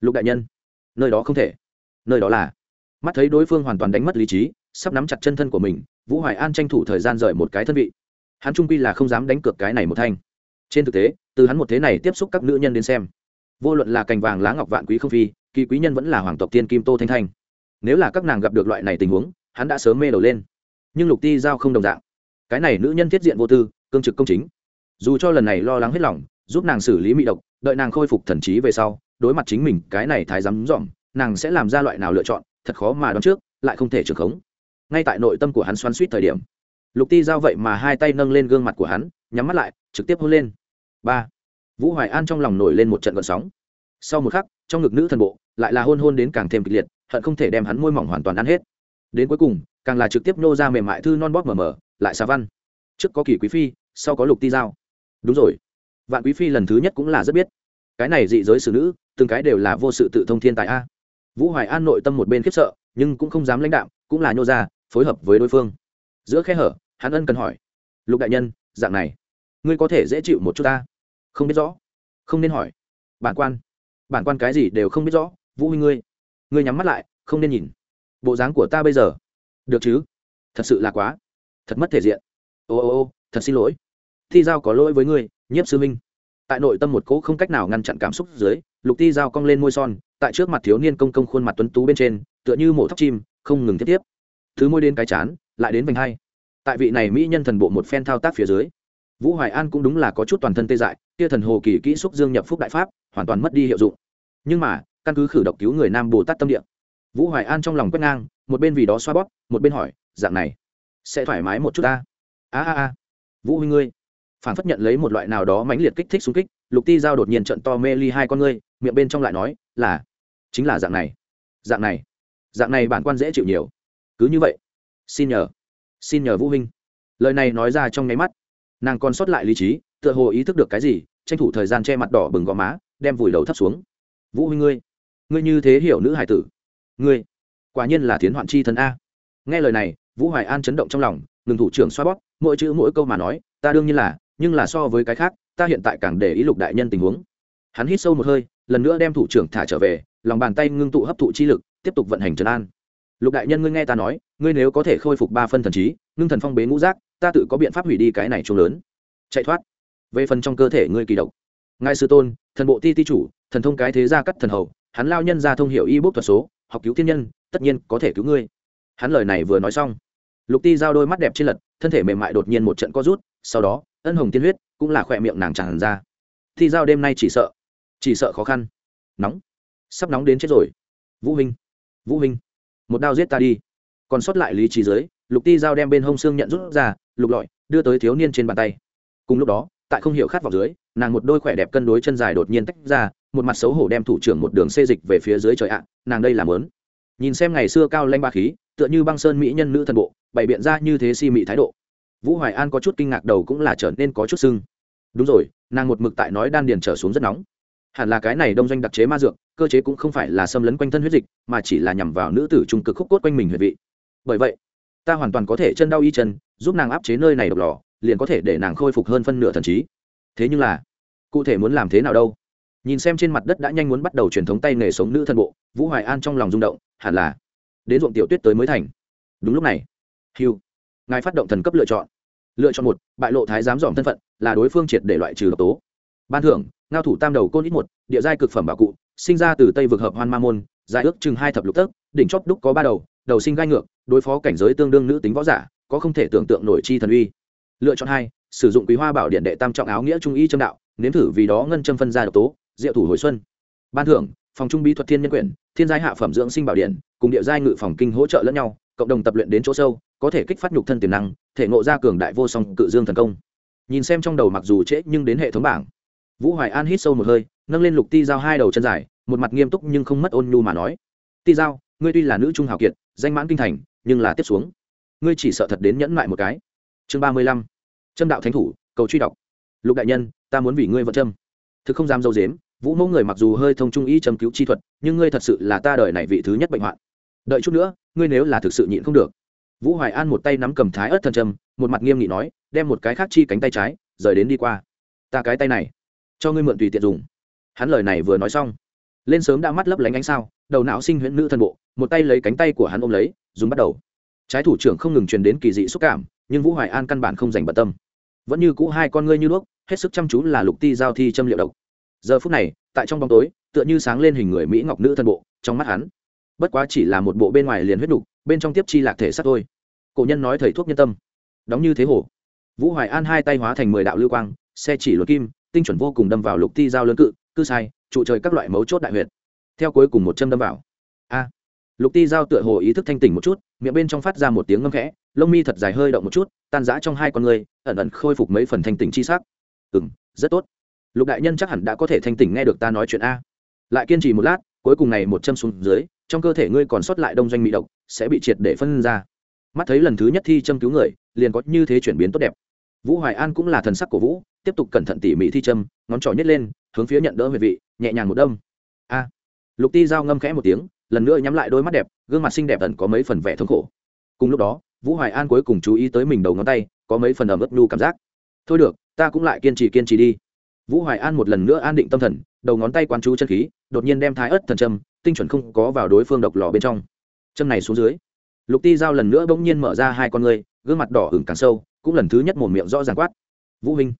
[SPEAKER 1] Lục đại nhân, nơi đó không thể. Nơi đó là. Mắt thấy đối phương hoàn toàn đánh mất lý trí sắp nắm chặt chân thân của mình, vũ hoài an tranh thủ thời gian rời một cái thân vị. Hắn trung quy là không dám đánh cược cái này một thanh. Trên thực tế, từ hắn một thế này tiếp xúc các nữ nhân đến xem, vô luận là cành vàng lá ngọc vạn quý không phi, kỳ quý nhân vẫn là hoàng tộc tiên kim tô thanh thanh. Nếu là các nàng gặp được loại này tình huống, hắn đã sớm mê đầu lên. Nhưng lục ti giao không đồng dạng. Cái này nữ nhân thiết diện vô tư, cương trực công chính. Dù cho lần này lo lắng hết lòng, giúp nàng xử lý mị độc, đợi nàng khôi phục thần trí về sau, đối mặt chính mình cái này thái dám dỏm nàng sẽ làm ra loại nào lựa chọn, thật khó mà đoán trước, lại không thể trường khống ngay tại nội tâm của hắn xoắn suýt thời điểm. Lục ti giao vậy mà hai tay nâng lên gương mặt của hắn, nhắm mắt lại, trực tiếp hôn lên. Ba. Vũ hoài an trong lòng nổi lên một trận gọn sóng. Sau một khắc, trong ngực nữ thần bộ lại là hôn hôn đến càng thêm kịch liệt, hận không thể đem hắn môi mỏng hoàn toàn ăn hết. Đến cuối cùng, càng là trực tiếp nô ra mềm mại thư non bóp mờ mờ, lại xà văn. Trước có kỳ quý phi, sau có lục ti giao. Đúng rồi. Vạn quý phi lần thứ nhất cũng là rất biết. Cái này dị giới xử nữ, từng cái đều là vô sự tự thông thiên tài a. Vũ hoài an nội tâm một bên khiếp sợ, nhưng cũng không dám lãnh đạo cũng là nhô ra phối hợp với đối phương. Giữa khe hở, hắn ân cần hỏi, lục đại nhân, dạng này, ngươi có thể dễ chịu một chút ta? Không biết rõ. Không nên hỏi. Bản quan bản quan cái gì đều không biết rõ, vũ huy ngươi ngươi nhắm mắt lại, không nên nhìn. Bộ dáng của ta bây giờ, được chứ? Thật sự là quá, thật mất thể diện. Ô ô ô, thật xin lỗi. Thi giao có lỗi với ngươi, nhiếp sư minh. Tại nội tâm một cỗ không cách nào ngăn chặn cảm xúc dưới, lục ti giao cong lên môi son, tại trước mặt thiếu niên công công khuôn mặt tuấn tú bên trên, tựa như mổ thóc chim, không ngừng tiếp tiếp thứ môi đến cái chán, lại đến vành hai. Tại vị này mỹ nhân thần bộ một phen thao tác phía dưới, vũ hoài an cũng đúng là có chút toàn thân tê dại, kia thần hồ kỳ kỹ xúc dương nhập phúc đại pháp, hoàn toàn mất đi hiệu dụng. Nhưng mà, căn cứ khử độc cứu người nam bồ tát tâm địa, vũ hoài an trong lòng quét ngang, một bên vì đó xoa bóp, một bên hỏi, dạng này, sẽ thoải mái một chút ta? A a a. Vũ huy ngươi. Phản phất nhận lấy một loại nào đó mãnh liệt kích thích xung kích, lục ti giao đột nhiên trận to mê ly hai con ngươi, miệng bên trong lại nói, là, chính là dạng này dạng này dạng này bản quan dễ chịu nhiều cứ như vậy. Xin nhờ. Xin nhờ vũ huynh. Lời này nói ra trong nháy mắt, nàng còn sót lại lý trí, tựa hồ ý thức được cái gì, tranh thủ thời gian che mặt đỏ bừng gò má, đem vùi đầu thấp xuống. Vũ huynh ngươi ngươi như thế hiểu nữ hải tử. Ngươi, quả nhiên là tiến hoạn chi thần a. Nghe lời này, vũ hoài an chấn động trong lòng, ngừng thủ trưởng xoa bóp, mỗi chữ mỗi câu mà nói, ta đương nhiên là, nhưng là so với cái khác, ta hiện tại càng để ý lục đại nhân tình huống. Hắn hít sâu một hơi, lần nữa đem thủ trưởng thả trở về, lòng bàn tay ngưng tụ hấp thụ chi lực, tiếp tục vận hành trấn an lục đại nhân ngươi nghe ta nói, ngươi nếu có thể khôi phục ba phân thần trí, ngưng thần phong bế ngũ giác, ta tự có biện pháp hủy đi cái này chung lớn. Chạy thoát. Về phần trong cơ thể ngươi kỳ độc. Ngài sư tôn, thần bộ ti ti chủ, thần thông cái thế gia cắt thần hầu, hắn lao nhân ra thông hiểu y bốc thuật số, học cứu thiên nhân, tất nhiên có thể cứu ngươi. Hắn lời này vừa nói xong, lục ti giao đôi mắt đẹp trên lật, thân thể mềm mại đột nhiên một trận co rút, sau đó, ân hồng tiên huyết cũng là khỏe miệng nàng tràn ra. Thi giao đêm nay chỉ sợ chỉ sợ khó khăn. Nóng. Sắp nóng đến chết rồi. Vũ huynh vũ huynh một đao giết ta đi. Còn sót lại lý trí dưới lục ti dao đem bên hông xương nhận rút ra, lục lọi, đưa tới thiếu niên trên bàn tay. Cùng lúc đó, tại không hiểu khát vọng dưới, nàng một đôi khỏe đẹp cân đối chân dài đột nhiên tách ra, một mặt xấu hổ đem thủ trưởng một đường xê dịch về phía dưới trời ạ, nàng đây làm lớn. Nhìn xem ngày xưa cao lanh ba khí, tựa như băng sơn mỹ nhân nữ thần bộ, bày biện ra như thế si mị thái độ. Vũ hoài an có chút kinh ngạc đầu cũng là trở nên có chút sưng. Đúng rồi, nàng một mực tại nói đan điền trở xuống rất nóng hẳn là cái này đông doanh đặc chế ma dược, cơ chế cũng không phải là xâm lấn quanh thân huyết dịch, mà chỉ là nhằm vào nữ tử trung cực khúc cốt quanh mình huyệt vị. Bởi vậy, ta hoàn toàn có thể chân đau y chân, giúp nàng áp chế nơi này độc lò, liền có thể để nàng khôi phục hơn phân nửa thần trí. Thế nhưng là, cụ thể muốn làm thế nào đâu? Nhìn xem trên mặt đất đã nhanh muốn bắt đầu truyền thống tay nghề sống nữ thân bộ, vũ hoài an trong lòng rung động, hẳn là đến ruộng tiểu tuyết tới mới thành. Đúng lúc này hiu ngài phát động thần cấp lựa chọn. Lựa chọn một, bại lộ thái giám dòm thân phận, là đối phương triệt để loại trừ độc tố. Ban thưởng ngao thủ tam đầu côn ít một, địa giai cực phẩm bảo cụ, sinh ra từ tây vực hợp hoan ma môn, dài ước chừng hai thập lục tấc, đỉnh chóp đúc có ba đầu đầu sinh gai ngược, đối phó cảnh giới tương đương nữ tính võ giả, có không thể tưởng tượng nổi chi thần uy. Lựa chọn hai, sử dụng quý hoa bảo điện đệ tam trọng áo nghĩa trung y châm đạo, nếm thử vì đó ngân châm phân ra độc tố, diệu thủ hồi xuân. Ban thưởng, phòng trung bí thuật thiên nhân quyển, thiên giai hạ phẩm dưỡng sinh bảo điện, cùng địa giai ngự phòng kinh hỗ trợ lẫn nhau, cộng đồng tập luyện đến chỗ sâu, có thể kích phát nhục thân tiềm năng, thể ngộ ra cường đại vô song cự dương thần công. Nhìn xem trong đầu mặc dù trễ nhưng đến hệ thống bảng vũ hoài an hít sâu một hơi, nâng lên lục ti giao hai đầu chân dài, một mặt nghiêm túc nhưng không mất ôn nhu mà nói. Ti giao, ngươi tuy là nữ trung hào kiệt, danh mãn kinh thành, nhưng là tiếp xuống, ngươi chỉ sợ thật đến nhẫn lại một cái. Chương ba mươi lăm. Trâm đạo thánh thủ, cầu truy đọc. Lục đại nhân, ta muốn vì ngươi vận trâm. Thực không dám dâu dếm, vũ mẫu người mặc dù hơi thông trung ý châm cứu chi thuật, nhưng ngươi thật sự là ta đời này vị thứ nhất bệnh hoạn. Đợi chút nữa, ngươi nếu là thực sự nhịn không được. Vũ hoài an một tay nắm cầm thái ớt thần trâm, một mặt nghiêm nghị nói, đem một cái khác chi cánh tay trái, rời đến đi qua. Ta cái tay này cho ngươi mượn tùy tiện dùng. Hắn lời này vừa nói xong, lên sớm đã mắt lấp lánh ánh sao, đầu não sinh huyễn nữ thân bộ, một tay lấy cánh tay của hắn ôm lấy, dùng bắt đầu. Trái thủ trưởng không ngừng truyền đến kỳ dị xúc cảm, nhưng vũ hoài an căn bản không dành bận tâm. Vẫn như cũ hai con ngươi như đuốc, hết sức chăm chú là lục ti giao thi châm liệu độc. Giờ phút này, tại trong bóng tối, tựa như sáng lên hình người mỹ ngọc nữ thân bộ, trong mắt hắn, bất quá chỉ là một bộ bên ngoài liền huyết đục, bên trong tiếp chi lạc thể sắc thôi. Cổ nhân nói thầy thuốc nhân tâm. Đóng như thế hổ. Vũ hoài an hai tay hóa thành mười đạo lưu quang, xe chỉ luật kim tinh chuẩn vô cùng đâm vào lục ti giao lớn cự cư sai, trụ trời các loại mấu chốt đại huyệt. Theo cuối cùng một châm đâm vào. A. Lục ti giao tựa hồ ý thức thanh tỉnh một chút, miệng bên trong phát ra một tiếng ngâm khẽ, lông mi thật dài hơi động một chút, tan rã trong hai con người, ẩn ẩn khôi phục mấy phần thanh tỉnh chi sắc. Ừ m rất tốt. Lục đại nhân chắc hẳn đã có thể thanh tỉnh nghe được ta nói chuyện a. Lại kiên trì một lát, cuối cùng này một châm xuống dưới, trong cơ thể ngươi còn sót lại đông doanh mỹ độc, sẽ bị triệt để phân ra. Mắt thấy lần thứ nhất thi châm cứu người, liền có như thế chuyển biến tốt đẹp vũ hoài an cũng là thần sắc của vũ, tiếp tục cẩn thận tỉ mỉ thi châm, ngón trỏ nhét lên, hướng phía nhận đỡ về vị, nhẹ nhàng một đâm. A. Lục ti giao ngâm khẽ một tiếng, lần nữa nhắm lại đôi mắt đẹp, gương mặt xinh đẹp ẩn có mấy phần vẻ thống khổ. Cùng lúc đó, vũ hoài an cuối cùng chú ý tới mình đầu ngón tay, có mấy phần ẩm ướt nhu cảm giác. Thôi được, ta cũng lại kiên trì kiên trì đi. Vũ hoài an một lần nữa an định tâm thần, đầu ngón tay quán chú chân khí, đột nhiên đem thái ớt thần châm, tinh chuẩn không có vào đối phương độc lò bên trong. Châm này xuống dưới. Lục ti giao lần nữa bỗng nhiên mở ra hai con ngươi, gương mặt đỏ hửng càng sâu cũng lần thứ nhất một miệng rõ ràng quát. Vũ minh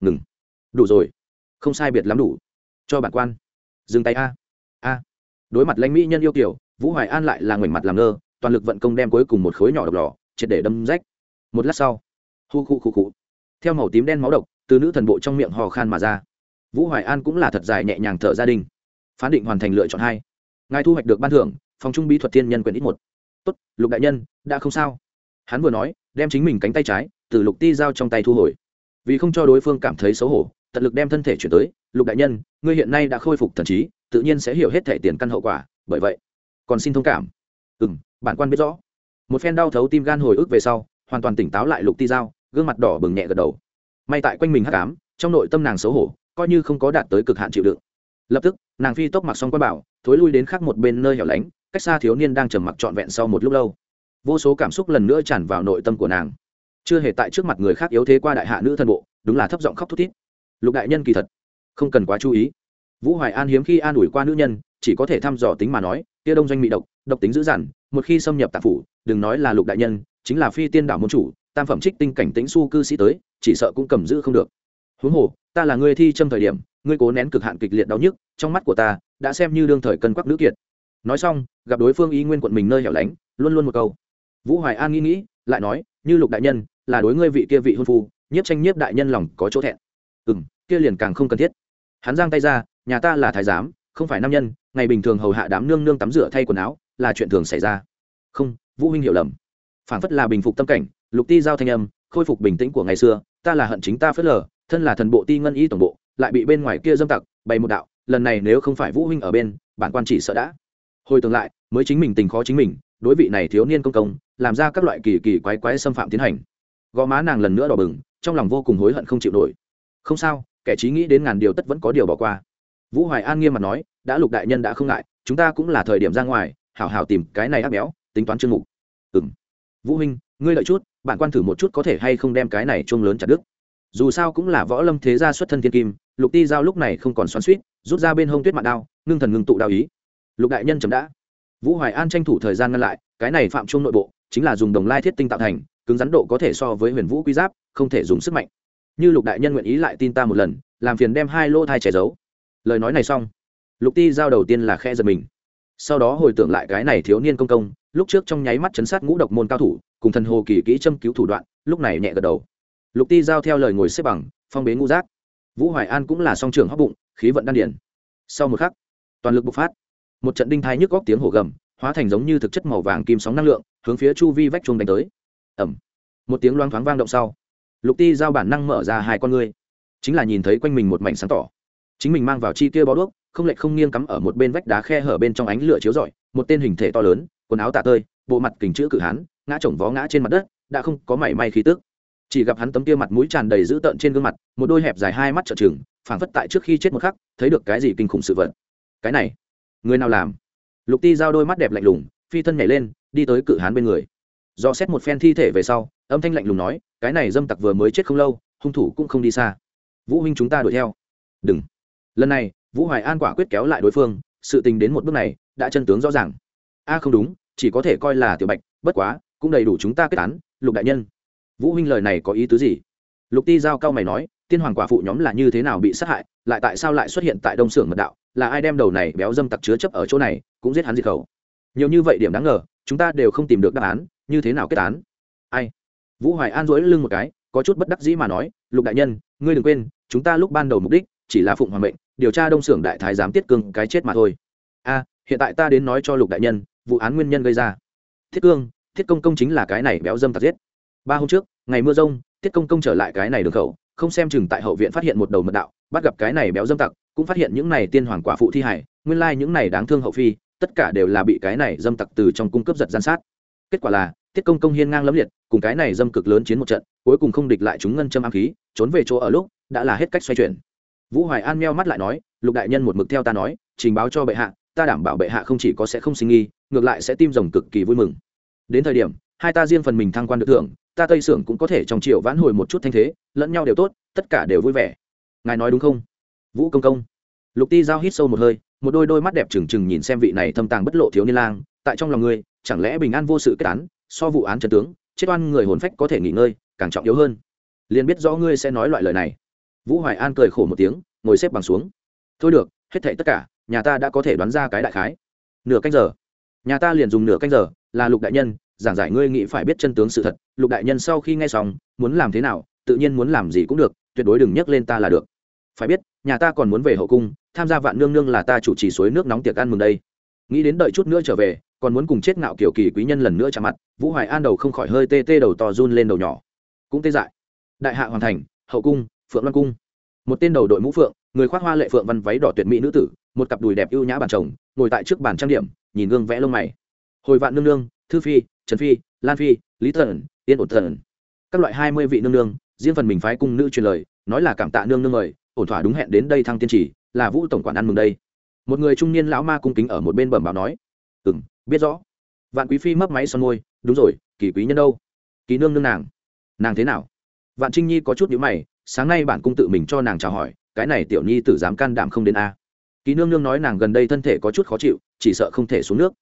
[SPEAKER 1] ngừng. Đủ rồi. Không sai biệt lắm đủ. Cho bản quan. Dừng tay a. A. Đối mặt lãnh mỹ nhân yêu kiểu vũ hoài an lại là ngoảnh mặt làm ngơ, toàn lực vận công đem cuối cùng một khối nhỏ độc lò, triệt để đâm rách. Một lát sau, hu khu khu khu. Theo màu tím đen máu độc, từ nữ thần bộ trong miệng hò khan mà ra. Vũ hoài an cũng là thật dài nhẹ nhàng thở gia đình. Phán định hoàn thành lựa chọn hai. Ngài thu hoạch được ban thưởng, phòng trung bí thuật tiên nhân quyền ít một. Tốt, lục đại nhân, đã không sao. Hắn vừa nói, đem chính mình cánh tay trái từ lục ti giao trong tay thu hồi. Vì không cho đối phương cảm thấy xấu hổ, tận lực đem thân thể chuyển tới, lục đại nhân, ngươi hiện nay đã khôi phục thần trí, tự nhiên sẽ hiểu hết thể tiền căn hậu quả, bởi vậy, còn xin thông cảm. Ừ m bản quan biết rõ. Một phen đau thấu tim gan hồi ức về sau, hoàn toàn tỉnh táo lại lục ti giao, gương mặt đỏ bừng nhẹ gật đầu. May tại quanh mình hắc ám, trong nội tâm nàng xấu hổ, coi như không có đạt tới cực hạn chịu đựng. Lập tức, nàng phi tốc mặc xong quan bảo, thối lui đến khác một bên nơi hẻo lánh, cách xa thiếu niên đang trầm mặc trọn vẹn sau một lúc lâu. Vô số cảm xúc lần nữa tràn vào nội tâm của nàng chưa hề tại trước mặt người khác yếu thế qua đại hạ nữ thân bộ, đúng là thấp giọng khóc thút thít. Lục đại nhân kỳ thật, không cần quá chú ý. Vũ hoài an hiếm khi an ủi qua nữ nhân, chỉ có thể thăm dò tính mà nói tia đông doanh mỹ độc độc tính dữ dằn, một khi xâm nhập tạp phủ, đừng nói là lục đại nhân, chính là phi tiên đảo môn chủ, tam phẩm trích tinh cảnh tính su cư sĩ tới, chỉ sợ cũng cầm giữ không được. Huống hồ, ta là người thi châm thời điểm, ngươi cố nén cực hạn kịch liệt đau nhức, trong mắt của ta, đã xem như đương thời cân quắc nữ kiệt. Nói xong, gặp đối phương ý nguyên quận mình nơi hẻo lánh, luôn luôn một câu. Vũ hoài an nghĩ nghĩ, lại nói, như lục đại nhân là đối ngươi vị kia vị hôn phu, nhiếp tranh nhiếp đại nhân lòng có chỗ thẹn. Ừ m kia liền càng không cần thiết. Hắn giang tay ra, nhà ta là thái giám, không phải nam nhân, ngày bình thường hầu hạ đám nương nương tắm rửa thay quần áo, là chuyện thường xảy ra. Không, vũ huynh hiểu lầm. Phảng phất là bình phục tâm cảnh, lục ti giao thanh âm, khôi phục bình tĩnh của ngày xưa, ta là hận chính ta phớt lờ, thân là thần bộ ti ngân y tổng bộ, lại bị bên ngoài kia dâm tặc, bày một đạo, lần này nếu không phải vũ huynh ở bên, bản quan chỉ sợ đã. Hồi tương lại, mới chính mình tình khó chính mình, đối vị này thiếu niên công công, làm ra các loại kỳ kỳ quái quái xâm phạm tiến hành gò má nàng lần nữa đỏ bừng, trong lòng vô cùng hối hận không chịu nổi. Không sao, kẻ trí nghĩ đến ngàn điều tất vẫn có điều bỏ qua. Vũ hoài an nghiêm mặt nói, đã lục đại nhân đã không ngại, chúng ta cũng là thời điểm ra ngoài, hảo hảo tìm cái này áp béo, tính toán chương mục. Ừ m vũ huynh, ngươi lợi chút bạn quan thử một chút có thể hay không đem cái này chung lớn chặt đứt. Dù sao cũng là võ lâm thế gia xuất thân thiên kim, lục ti giao lúc này không còn xoắn suýt rút ra bên hông tuyết mạng đao, ngưng thần ngưng tụ đao ý. Lục đại nhân chấm đã. Vũ hoài an tranh thủ thời gian ngăn lại, cái này phạm trung nội bộ, chính là dùng đồng lai thiết tinh tạo thành cứng rắn độ có thể so với huyền vũ quy giáp, không thể dùng sức mạnh. Như lục đại nhân nguyện ý lại tin ta một lần, làm phiền đem hai lô thai che giấu. Lời nói này xong, lục ti giao đầu tiên là khe giật mình. Sau đó hồi tưởng lại cái này thiếu niên công công, lúc trước trong nháy mắt chấn sát ngũ độc môn cao thủ, cùng thần hồ kỳ kỹ châm cứu thủ đoạn, lúc này nhẹ gật đầu. Lục ti giao theo lời ngồi xếp bằng, phong bế ngũ giác. Vũ hoài an cũng là song trường hóc bụng, khí vận đan điển sau một khắc, toàn lực bộc phát. Một trận đinh thai nhức góc tiếng hổ gầm, hóa thành giống như thực chất màu vàng kim sóng năng lượng, hướng phía chu vi vách chuông đánh tới ẩm. Một tiếng loang thoáng vang động sau lục ti giao bản năng mở ra hai con ngươi chính là nhìn thấy quanh mình một mảnh sáng tỏ. Chính mình mang vào chi kia bó đuốc không lệch không nghiêng cắm ở một bên vách đá khe hở bên trong ánh lửa chiếu rọi một tên hình thể to lớn quần áo tạ tơi bộ mặt kình chữ cự hán ngã chồng vó ngã trên mặt đất đã không có mảy may khí tức. Chỉ gặp hắn tấm kia mặt mũi tràn đầy dữ tợn trên gương mặt một đôi hẹp dài hai mắt trợ trừng, phảng phất tại trước khi chết một khắc thấy được cái gì kinh khủng sự vật. Cái này người nào làm? Lục ti giao đôi mắt đẹp lạnh lùng phi thân nhảy lên đi tới cự hán bên người do xét một phen thi thể về sau, âm thanh lạnh lùng nói, cái này dâm tặc vừa mới chết không lâu, hung thủ cũng không đi xa. Vũ huynh chúng ta đuổi theo. Đừng. Lần này, vũ hoài an quả quyết kéo lại đối phương, sự tình đến một bước này, đã chân tướng rõ ràng. A, không đúng, chỉ có thể coi là tiểu bạch, bất quá, cũng đầy đủ chúng ta kết án, lục đại nhân. Vũ huynh lời này có ý tứ gì? Lục ti giao cao mày nói, tiên hoàng quả phụ nhóm là như thế nào bị sát hại, lại tại sao lại xuất hiện tại đông xưởng mật đạo, là ai đem đầu này béo dâm tặc chứa chấp ở chỗ này, cũng giết hắn diệt khẩu? Nhiều như vậy điểm đáng ngờ, chúng ta đều không tìm được đáp án như thế nào kết án? Ai? Vũ hoài an dỗi lưng một cái, có chút bất đắc dĩ mà nói, lục đại nhân, ngươi đừng quên, chúng ta lúc ban đầu mục đích chỉ là phụng hoàng mệnh, điều tra đông xưởng đại thái giám tiết cương cái chết mà thôi. A, hiện tại ta đến nói cho lục đại nhân, vụ án nguyên nhân gây ra. Thiết cương thiết công công chính là cái này béo dâm tặc giết. Ba hôm trước, ngày mưa rông thiết công công trở lại cái này đường khẩu, không xem chừng tại hậu viện phát hiện một đầu mật đạo, bắt gặp cái này béo dâm tặc, cũng phát hiện những này tiên hoàng quả phụ thi hải nguyên lai những này đáng thương hậu phi, tất cả đều là bị cái này dâm tặc từ trong cung cấp giật gian sát. Kết quả là tiết công công hiên ngang lẫm liệt, cùng cái này dâm cực lớn chiến một trận, cuối cùng không địch lại chúng ngân châm ám khí, trốn về chỗ ở lúc, đã là hết cách xoay chuyển. Vũ hoài an meo mắt lại nói, lục đại nhân một mực theo ta nói, trình báo cho bệ hạ, ta đảm bảo bệ hạ không chỉ có sẽ không sinh nghi, ngược lại sẽ tim rồng cực kỳ vui mừng. Đến thời điểm, hai ta riêng phần mình thăng quan được thưởng, ta tây sưởng cũng có thể trong triệu vãn hồi một chút thanh thế, lẫn nhau đều tốt, tất cả đều vui vẻ. Ngài nói đúng không? Vũ công công. Lục ti giao hít sâu một hơi, một đôi đôi mắt đẹp trừng trừng nhìn xem vị này thâm tàng bất lộ thiếu niên lang, tại trong lòng ngươi, chẳng lẽ bình an vô sự kết án so vụ án trần tướng, chết oan người hồn phách có thể nghỉ ngơi, càng trọng yếu hơn. Liền biết rõ ngươi sẽ nói loại lời này. Vũ hoài an cười khổ một tiếng, ngồi xếp bằng xuống. Thôi được, hết thảy tất cả, nhà ta đã có thể đoán ra cái đại khái. Nửa canh giờ. Nhà ta liền dùng nửa canh giờ, là lục đại nhân, giảng giải ngươi nghĩ phải biết chân tướng sự thật. Lục đại nhân sau khi nghe xong, muốn làm thế nào, tự nhiên muốn làm gì cũng được, tuyệt đối đừng nhắc lên ta là được. Phải biết, nhà ta còn muốn về hậu cung, tham gia vạn nương nương là ta chủ trì suối nước nóng tiệc ăn mừng đây. Nghĩ đến đợi chút nữa trở về còn muốn cùng chết ngạo kiểu kỳ quý nhân lần nữa chạm mặt, vũ hoài an đầu không khỏi hơi tê tê đầu to run lên đầu nhỏ. Cũng tê dại. Đại hạ hoàn thành, hậu cung, phượng loan cung. Một tên đầu đội mũ phượng, người khoác hoa lệ phượng văn váy đỏ tuyệt mỹ nữ tử, một cặp đùi đẹp ưu nhã bàn chồng, ngồi tại trước bàn trang điểm, nhìn gương vẽ lông mày. Hồi vạn nương nương, thư phi, trần phi, lan phi, lý thần, yên ổn thần. Các loại hai mươi vị nương nương, riêng phần mình phái cung nữ truyền lời, nói là cảm tạ nương nương mời, ổn thỏa đúng hẹn đến đây thăng tiên chỉ, là vũ tổng quản ăn mừng đây. Một người trung niên lão ma cung kính ở một bên bẩm báo nói. Ừ m biết rõ. Vạn quý phi mấp máy son môi, đúng rồi, kỳ quý nhân đâu? Kỳ nương nương nàng nàng thế nào? Vạn trinh nhi có chút nhữ mày, sáng nay bản cung tự mình cho nàng chào hỏi, cái này tiểu nhi tử dám can đảm không đến a? Kỳ nương nương nói nàng gần đây thân thể có chút khó chịu, chỉ sợ không thể xuống nước.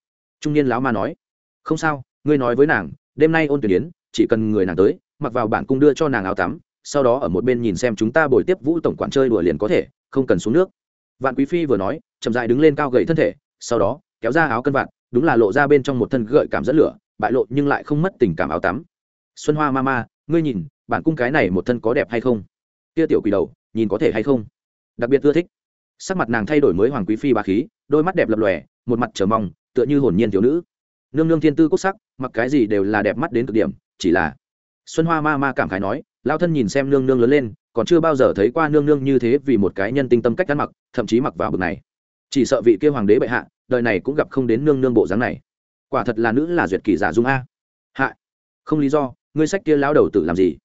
[SPEAKER 1] Trung niên lão ma nói, không sao, ngươi nói với nàng, đêm nay ôn tuyển yến, chỉ cần người nàng tới, mặc vào bản cung đưa cho nàng áo tắm, sau đó ở một bên nhìn xem chúng ta bồi tiếp vũ tổng quản chơi đùa liền có thể, không cần xuống nước. Vạn quý phi vừa nói, chậm dại đứng lên cao gậy thân thể, sau đó, kéo ra áo cân vạn đúng là lộ ra bên trong một thân gợi cảm dẫn lửa, bại lộ nhưng lại không mất tình cảm áo tắm. Xuân hoa ma ma, ngươi nhìn, bản cung cái này một thân có đẹp hay không? Kia tiểu quỷ đầu, nhìn có thể hay không? Đặc biệt ưa thích. Sắc mặt nàng thay đổi mới hoàng quý phi bà khí, đôi mắt đẹp lập lòe, một mặt trở mong, tựa như hồn nhiên thiếu nữ. Nương nương thiên tư cốt sắc, mặc cái gì đều là đẹp mắt đến cực điểm, chỉ là xuân hoa ma ma cảm khái nói, lao thân nhìn xem nương nương lớn lên, còn chưa bao giờ thấy qua nương nương như thế vì một cái nhân tinh tâm cách ăn mặc, thậm chí mặc vào bực này chỉ sợ vị kia hoàng đế bệ hạ, đời này cũng gặp không đến nương nương bộ dáng này. Quả thật là nữ là duyệt kỳ giả dung a. Hạ không lý do, ngươi sách kia lao đầu tử làm gì?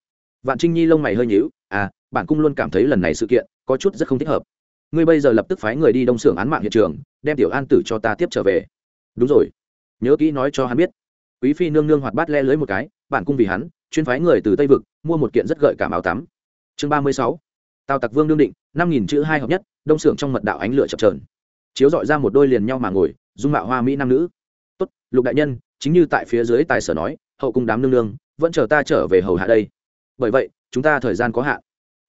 [SPEAKER 1] Vạn trinh nhi lông mày hơi nhíu à bản cung luôn cảm thấy lần này sự kiện, có chút rất không thích hợp. Ngươi bây giờ lập tức phái người đi đông xưởng án mạng hiện trường, đem tiểu an tử cho ta tiếp trở về. Đúng rồi. Nhớ kỹ nói cho hắn biết. Quý phi nương nương hoạt bát le lưới một cái bản cung vì hắn, chuyên phái người từ tây vực, mua một kiện rất gợi cảm áo tắm. Chương ba mươi sáu. Tào tặc vương đương định, năm nghìn chữ hai hợp nhất, đông xưởng trong mật đạo ánh lửa chập trờn chiếu dọi ra một đôi liền nhau mà ngồi, dung mạo hoa mỹ nam nữ. Tốt, lục đại nhân, chính như tại phía dưới tài sở nói, hậu cung đám nương nương, vẫn chờ ta trở về hầu hạ đây. Bởi vậy, chúng ta thời gian có hạn.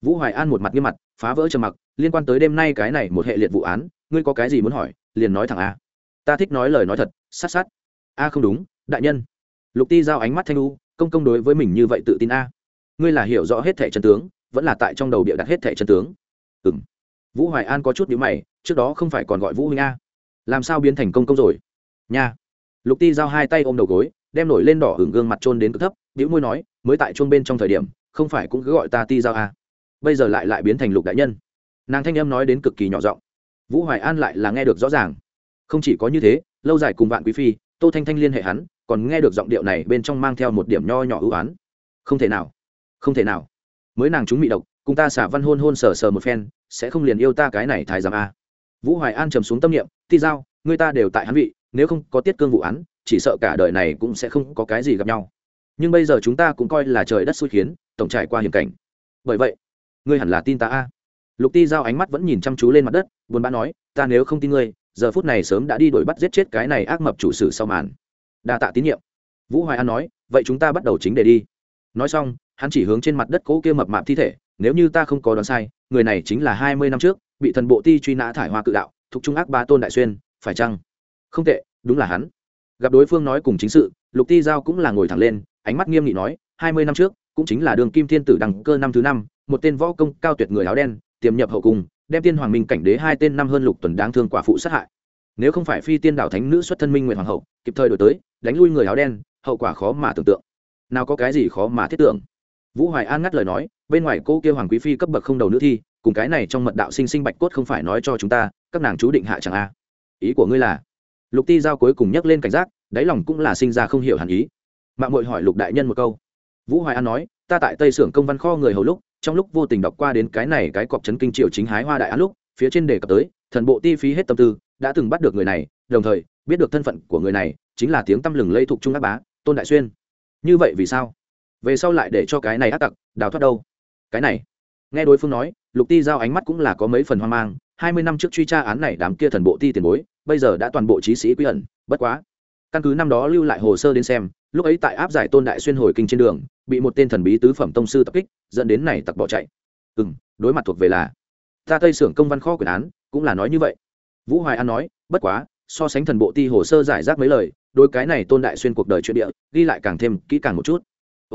[SPEAKER 1] Vũ hoài an một mặt nghiêm mặt, phá vỡ trầm mặc, liên quan tới đêm nay cái này một hệ liệt vụ án, ngươi có cái gì muốn hỏi, liền nói thẳng a. Ta thích nói lời nói thật, sát sát. A, không đúng, đại nhân. Lục ti giao ánh mắt thanh u, công công đối với mình như vậy tự tin a? Ngươi là hiểu rõ hết thẻ chân tướng, vẫn là tại trong đầu bịa đặt hết thẻ chân tướng. Ừ m vũ hoài an có chút nhữ mày, trước đó không phải còn gọi vũ huynh a. Làm sao biến thành công công rồi? Nha. Lục ti giao hai tay ôm đầu gối, đem nổi lên đỏ hưởng gương mặt trôn đến cực thấp, bĩu môi nói, mới tại chôn bên trong thời điểm, không phải cũng cứ gọi ta ti giao a. Bây giờ lại lại biến thành lục đại nhân. Nàng thanh em nói đến cực kỳ nhỏ giọng. Vũ hoài an lại là nghe được rõ ràng. Không chỉ có như thế, lâu dài cùng vạn quý phi, tô thanh thanh liên hệ hắn, còn nghe được giọng điệu này bên trong mang theo một điểm nho nhỏ ưu oán không thể nào, không thể nào. Mới nàng chúng mị độc cùng ta xả văn hôn hôn sờ sờ một phen, sẽ không liền yêu ta cái này thái giám a. Vũ hoài an trầm xuống tâm niệm, ti giao, người ta đều tại hắn vị, nếu không có tiết cương vụ án, chỉ sợ cả đời này cũng sẽ không có cái gì gặp nhau. Nhưng bây giờ chúng ta cũng coi là trời đất xui khiến, tổng trải qua hiểm cảnh. Bởi vậy, ngươi hẳn là tin ta a. Lục ti giao ánh mắt vẫn nhìn chăm chú lên mặt đất, buồn bã nói, ta nếu không tin ngươi, giờ phút này sớm đã đi đuổi bắt giết chết cái này ác mập chủ sử sau màn. Đa tạ tín nhiệm. Vũ hoài an nói, vậy chúng ta bắt đầu chính để đi. Nói xong, hắn chỉ hướng trên mặt đất cỗ kia mập mạp thi thể nếu như ta không có đoán sai, người này chính là hai mươi năm trước, bị thần bộ ti truy nã thải hoa cự đạo, thuộc trung ác ba tôn đại xuyên, phải chăng? Không tệ, đúng là hắn. Gặp đối phương nói cùng chính sự, lục ti giao cũng là ngồi thẳng lên, ánh mắt nghiêm nghị nói, hai mươi năm trước, cũng chính là đường kim thiên tử đằng cơ năm thứ năm, một tên võ công cao tuyệt người áo đen, tiềm nhập hậu cung, đem tiên hoàng minh cảnh đế hai tên năm hơn lục tuần đáng thương quả phụ sát hại. Nếu không phải phi tiên đạo thánh nữ xuất thân minh nguyện hoàng hậu, kịp thời đổi tới, đánh lui người áo đen, hậu quả khó mà tưởng tượng. Nào có cái gì khó mà thiết tưởng vũ hoài an ngắt lời nói, bên ngoài cô kia hoàng quý phi cấp bậc không đầu nữ thi, cùng cái này trong mật đạo sinh sinh bạch cốt không phải nói cho chúng ta, các nàng chú định hạ chẳng a. Ý của ngươi là? Lục ti giao cuối cùng nhắc lên cảnh giác, đáy lòng cũng là sinh ra không hiểu hẳn ý. Mạng mội hỏi lục đại nhân một câu. Vũ hoài an nói, ta tại tây xưởng công văn kho người hầu lúc, trong lúc vô tình đọc qua đến cái này cái cọc chấn kinh triều chính hái hoa đại án lúc, phía trên đề cập tới, thần bộ ti phí hết tâm tư, đã từng bắt được người này, đồng thời, biết được thân phận của người này, chính là tiếng tăm lừng lây thuộc trung ác bá, tôn đại xuyên. Như vậy vì sao? Về sau lại để cho cái này ác tặc, đào thoát đâu? Cái này, nghe đối phương nói, lục ti giao ánh mắt cũng là có mấy phần hoang mang, hai mươi năm trước truy tra án này đám kia thần bộ ti tiền bối, bây giờ đã toàn bộ trí sĩ quy ẩn, bất quá. Căn cứ năm đó lưu lại hồ sơ đến xem, lúc ấy tại áp giải tôn đại xuyên hồi kinh trên đường, bị một tên thần bí tứ phẩm tông sư tập kích, dẫn đến này tặc bỏ chạy. Ừ m đối mặt thuộc về là, ta tây xưởng công văn kho quyền án, cũng là nói như vậy. Vũ hoài an nói, bất quá, so sánh thần bộ ti hồ sơ giải rác mấy lời đôi cái này tôn đại xuyên cuộc đời chuyện địa, ghi lại càng thêm kỹ càng một chút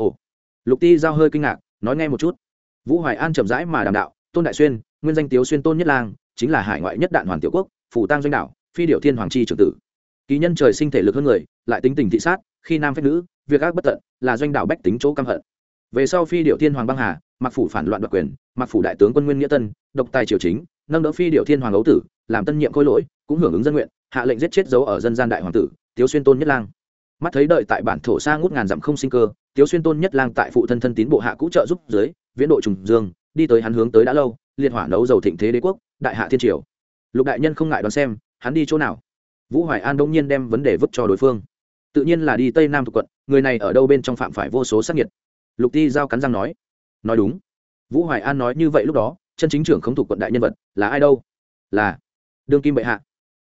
[SPEAKER 1] ồ. Lục ti giao hơi kinh ngạc, nói nghe một chút. Vũ hoài an chậm rãi mà đàm đạo, tôn đại xuyên, nguyên danh tiếu xuyên tôn nhất lang, chính là hải ngoại nhất đạn hoàn tiểu quốc, phủ tăng doanh đạo phi điệu thiên hoàng chi trưởng tử. Ký nhân trời sinh thể lực hơn người, lại tính tình thị sát, khi nam phép nữ, việc ác bất tận, là doanh đạo bách tính chỗ căm hận. Về sau phi điệu thiên hoàng băng hà, mặc phủ phản loạn đoạt quyền, mặc phủ đại tướng quân nguyên nghĩa tân, độc tài triều chính, nâng đỡ phi điệu thiên hoàng ấu tử, làm tân nhiệm khôi lỗi, cũng hưởng ứng dân nguyện, hạ lệnh giết chết dấu ở dân gian đại hoàng tử, tiếu xuyên tôn nhất lang mắt thấy đợi tại bản thổ xa ngút ngàn dặm không sinh cơ, tiếu xuyên tôn nhất lang tại phụ thân thân tín bộ hạ cũ trợ giúp dưới, viễn độ trùng dương, đi tới hắn hướng tới đã lâu, liệt hỏa nấu dầu thịnh thế đế quốc, đại hạ thiên triều. Lục đại nhân không ngại đón xem, hắn đi chỗ nào? Vũ hoài an đông nhiên đem vấn đề vứt cho đối phương. Tự nhiên là đi tây nam thuộc quận, người này ở đâu bên trong phạm phải vô số sắc nhiệt lục ti giao cắn răng nói. Nói đúng. Vũ hoài an nói như vậy lúc đó, chân chính trưởng không thuộc quận đại nhân vật là ai đâu? Là đương kim bệ hạ.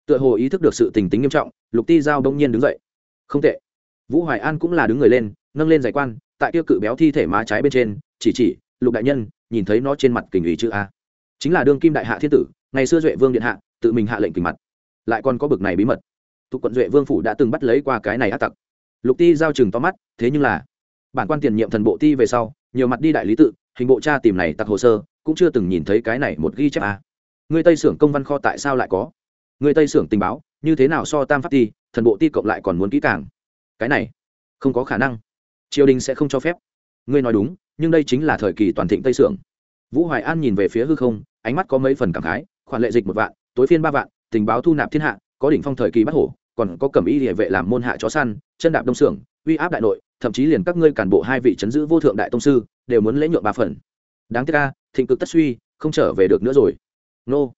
[SPEAKER 1] Tựa hồ ý thức được sự tình tính nghiêm trọng, lục ti giao đông nhiên đứng dậy. Không tệ vũ hoài an cũng là đứng người lên, nâng lên giải quan, tại kia cự béo thi thể má trái bên trên, chỉ chỉ, lục đại nhân, nhìn thấy nó trên mặt kình ủy chữ a? Chính là đương kim đại hạ thiên tử, ngày xưa duệ vương điện hạ, tự mình hạ lệnh kình mặt. Lại còn có bực này bí mật. Thuộc quận duệ vương phủ đã từng bắt lấy qua cái này ác tặc. Lục ti giao chừng to mắt, thế nhưng là, bản quan tiền nhiệm thần bộ ti về sau, nhiều mặt đi đại lý tự, hình bộ cha tìm này tặc hồ sơ, cũng chưa từng nhìn thấy cái này một ghi chép a. Người tây xưởng công văn kho tại sao lại có? Người tây xưởng tình báo, như thế nào so tam pháp ti, thần bộ ti cộng lại còn muốn kỹ càng cái này không có khả năng. Triều đình sẽ không cho phép. Ngươi nói đúng, nhưng đây chính là thời kỳ toàn thịnh tây sưởng. Vũ hoài an nhìn về phía hư không, ánh mắt có mấy phần cảm khái, khoản lệ dịch một vạn, tối phiên ba vạn, tình báo thu nạp thiên hạ, có đỉnh phong thời kỳ bắt hổ, còn có cẩm y địa vệ làm môn hạ chó săn, chân đạp đông sưởng, uy áp đại nội, thậm chí liền các ngươi cản bộ hai vị chấn giữ vô thượng đại tông sư, đều muốn lễ nhượng ba phần. Đáng tiếc a, thịnh cực tất suy, không trở về được nữa rồi. Nô,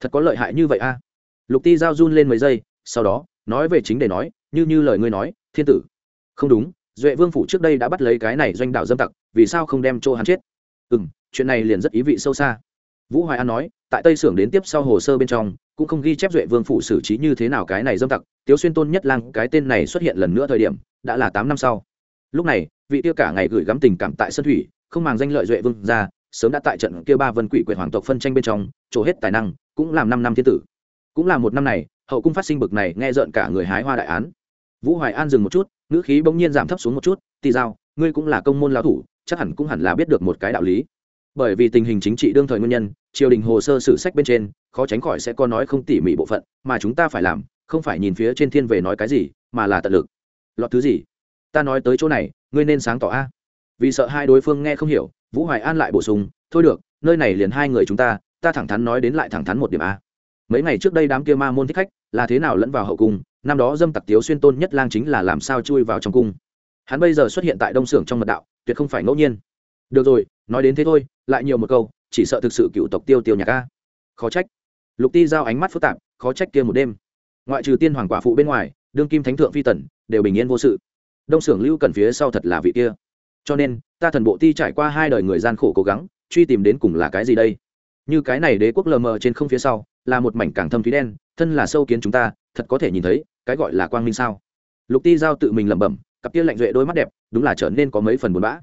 [SPEAKER 1] thật có lợi hại như vậy a. Lục ti giao run lên mấy giây, sau đó, nói về chính để nói, như như lời ngươi nói thiên tử. Không đúng, duệ vương phủ trước đây đã bắt lấy cái này doanh đảo dâm tặc, vì sao không đem chỗ hắn chết? Ừ m chuyện này liền rất ý vị sâu xa. Vũ hoài an nói, tại tây xưởng đến tiếp sau hồ sơ bên trong, cũng không ghi chép duệ vương phủ xử trí như thế nào cái này dâm tặc. Tiếu xuyên tôn nhất lang, cái tên này xuất hiện lần nữa thời điểm, đã là tám năm sau. Lúc này, vị tiêu cả ngày gửi gắm tình cảm tại sân thủy, không màng danh lợi duệ vương ra, sớm đã tại trận kia ba vân quỷ quyền hoàng tộc phân tranh bên trong, trổ hết tài năng, cũng làm năm năm thiên tử. Cũng là một năm này, hậu cung phát sinh bực này, nghe rợn cả người hái hoa đại án vũ hoài an dừng một chút, ngữ khí bỗng nhiên giảm thấp xuống một chút, tì giao, ngươi cũng là công môn lao thủ, chắc hẳn cũng hẳn là biết được một cái đạo lý. Bởi vì tình hình chính trị đương thời nguyên nhân, triều đình hồ sơ sử sách bên trên, khó tránh khỏi sẽ có nói không tỉ mỉ bộ phận, mà chúng ta phải làm, không phải nhìn phía trên thiên về nói cái gì, mà là tận lực. Lọt thứ gì? Ta nói tới chỗ này, ngươi nên sáng tỏ a. Vì sợ hai đối phương nghe không hiểu, vũ hoài an lại bổ sung, thôi được, nơi này liền hai người chúng ta ta thẳng thắn nói đến lại thẳng thắn một điểm a. Mấy ngày trước đây đám kia ma môn thích khách, là thế nào lẫn vào hậu cung năm đó dâm tặc tiếu xuyên tôn nhất lang chính là làm sao chui vào trong cung. Hắn bây giờ xuất hiện tại đông xưởng trong mật đạo, tuyệt không phải ngẫu nhiên. Được rồi, nói đến thế thôi, lại nhiều một câu, chỉ sợ thực sự cựu tộc tiêu tiêu nhạc ca khó trách. Lục ti giao ánh mắt phức tạp, khó trách kia một đêm. Ngoại trừ tiên hoàng quả phụ bên ngoài, đương kim thánh thượng phi tần, đều bình yên vô sự. Đông xưởng lưu cần phía sau thật là vị kia. Cho nên, ta thần bộ ti trải qua hai đời người gian khổ cố gắng, truy tìm đến cùng là cái gì đây? Như cái này đế quốc lờ mờ trên không phía sau, là một mảnh càng thâm thúy đen, thân là sâu kiến chúng ta, thật có thể nhìn thấy cái gọi là quang minh sao? Lục ti giao tự mình lẩm bẩm, cặp kia lạnh duệ đôi mắt đẹp, đúng là trở nên có mấy phần buồn bã.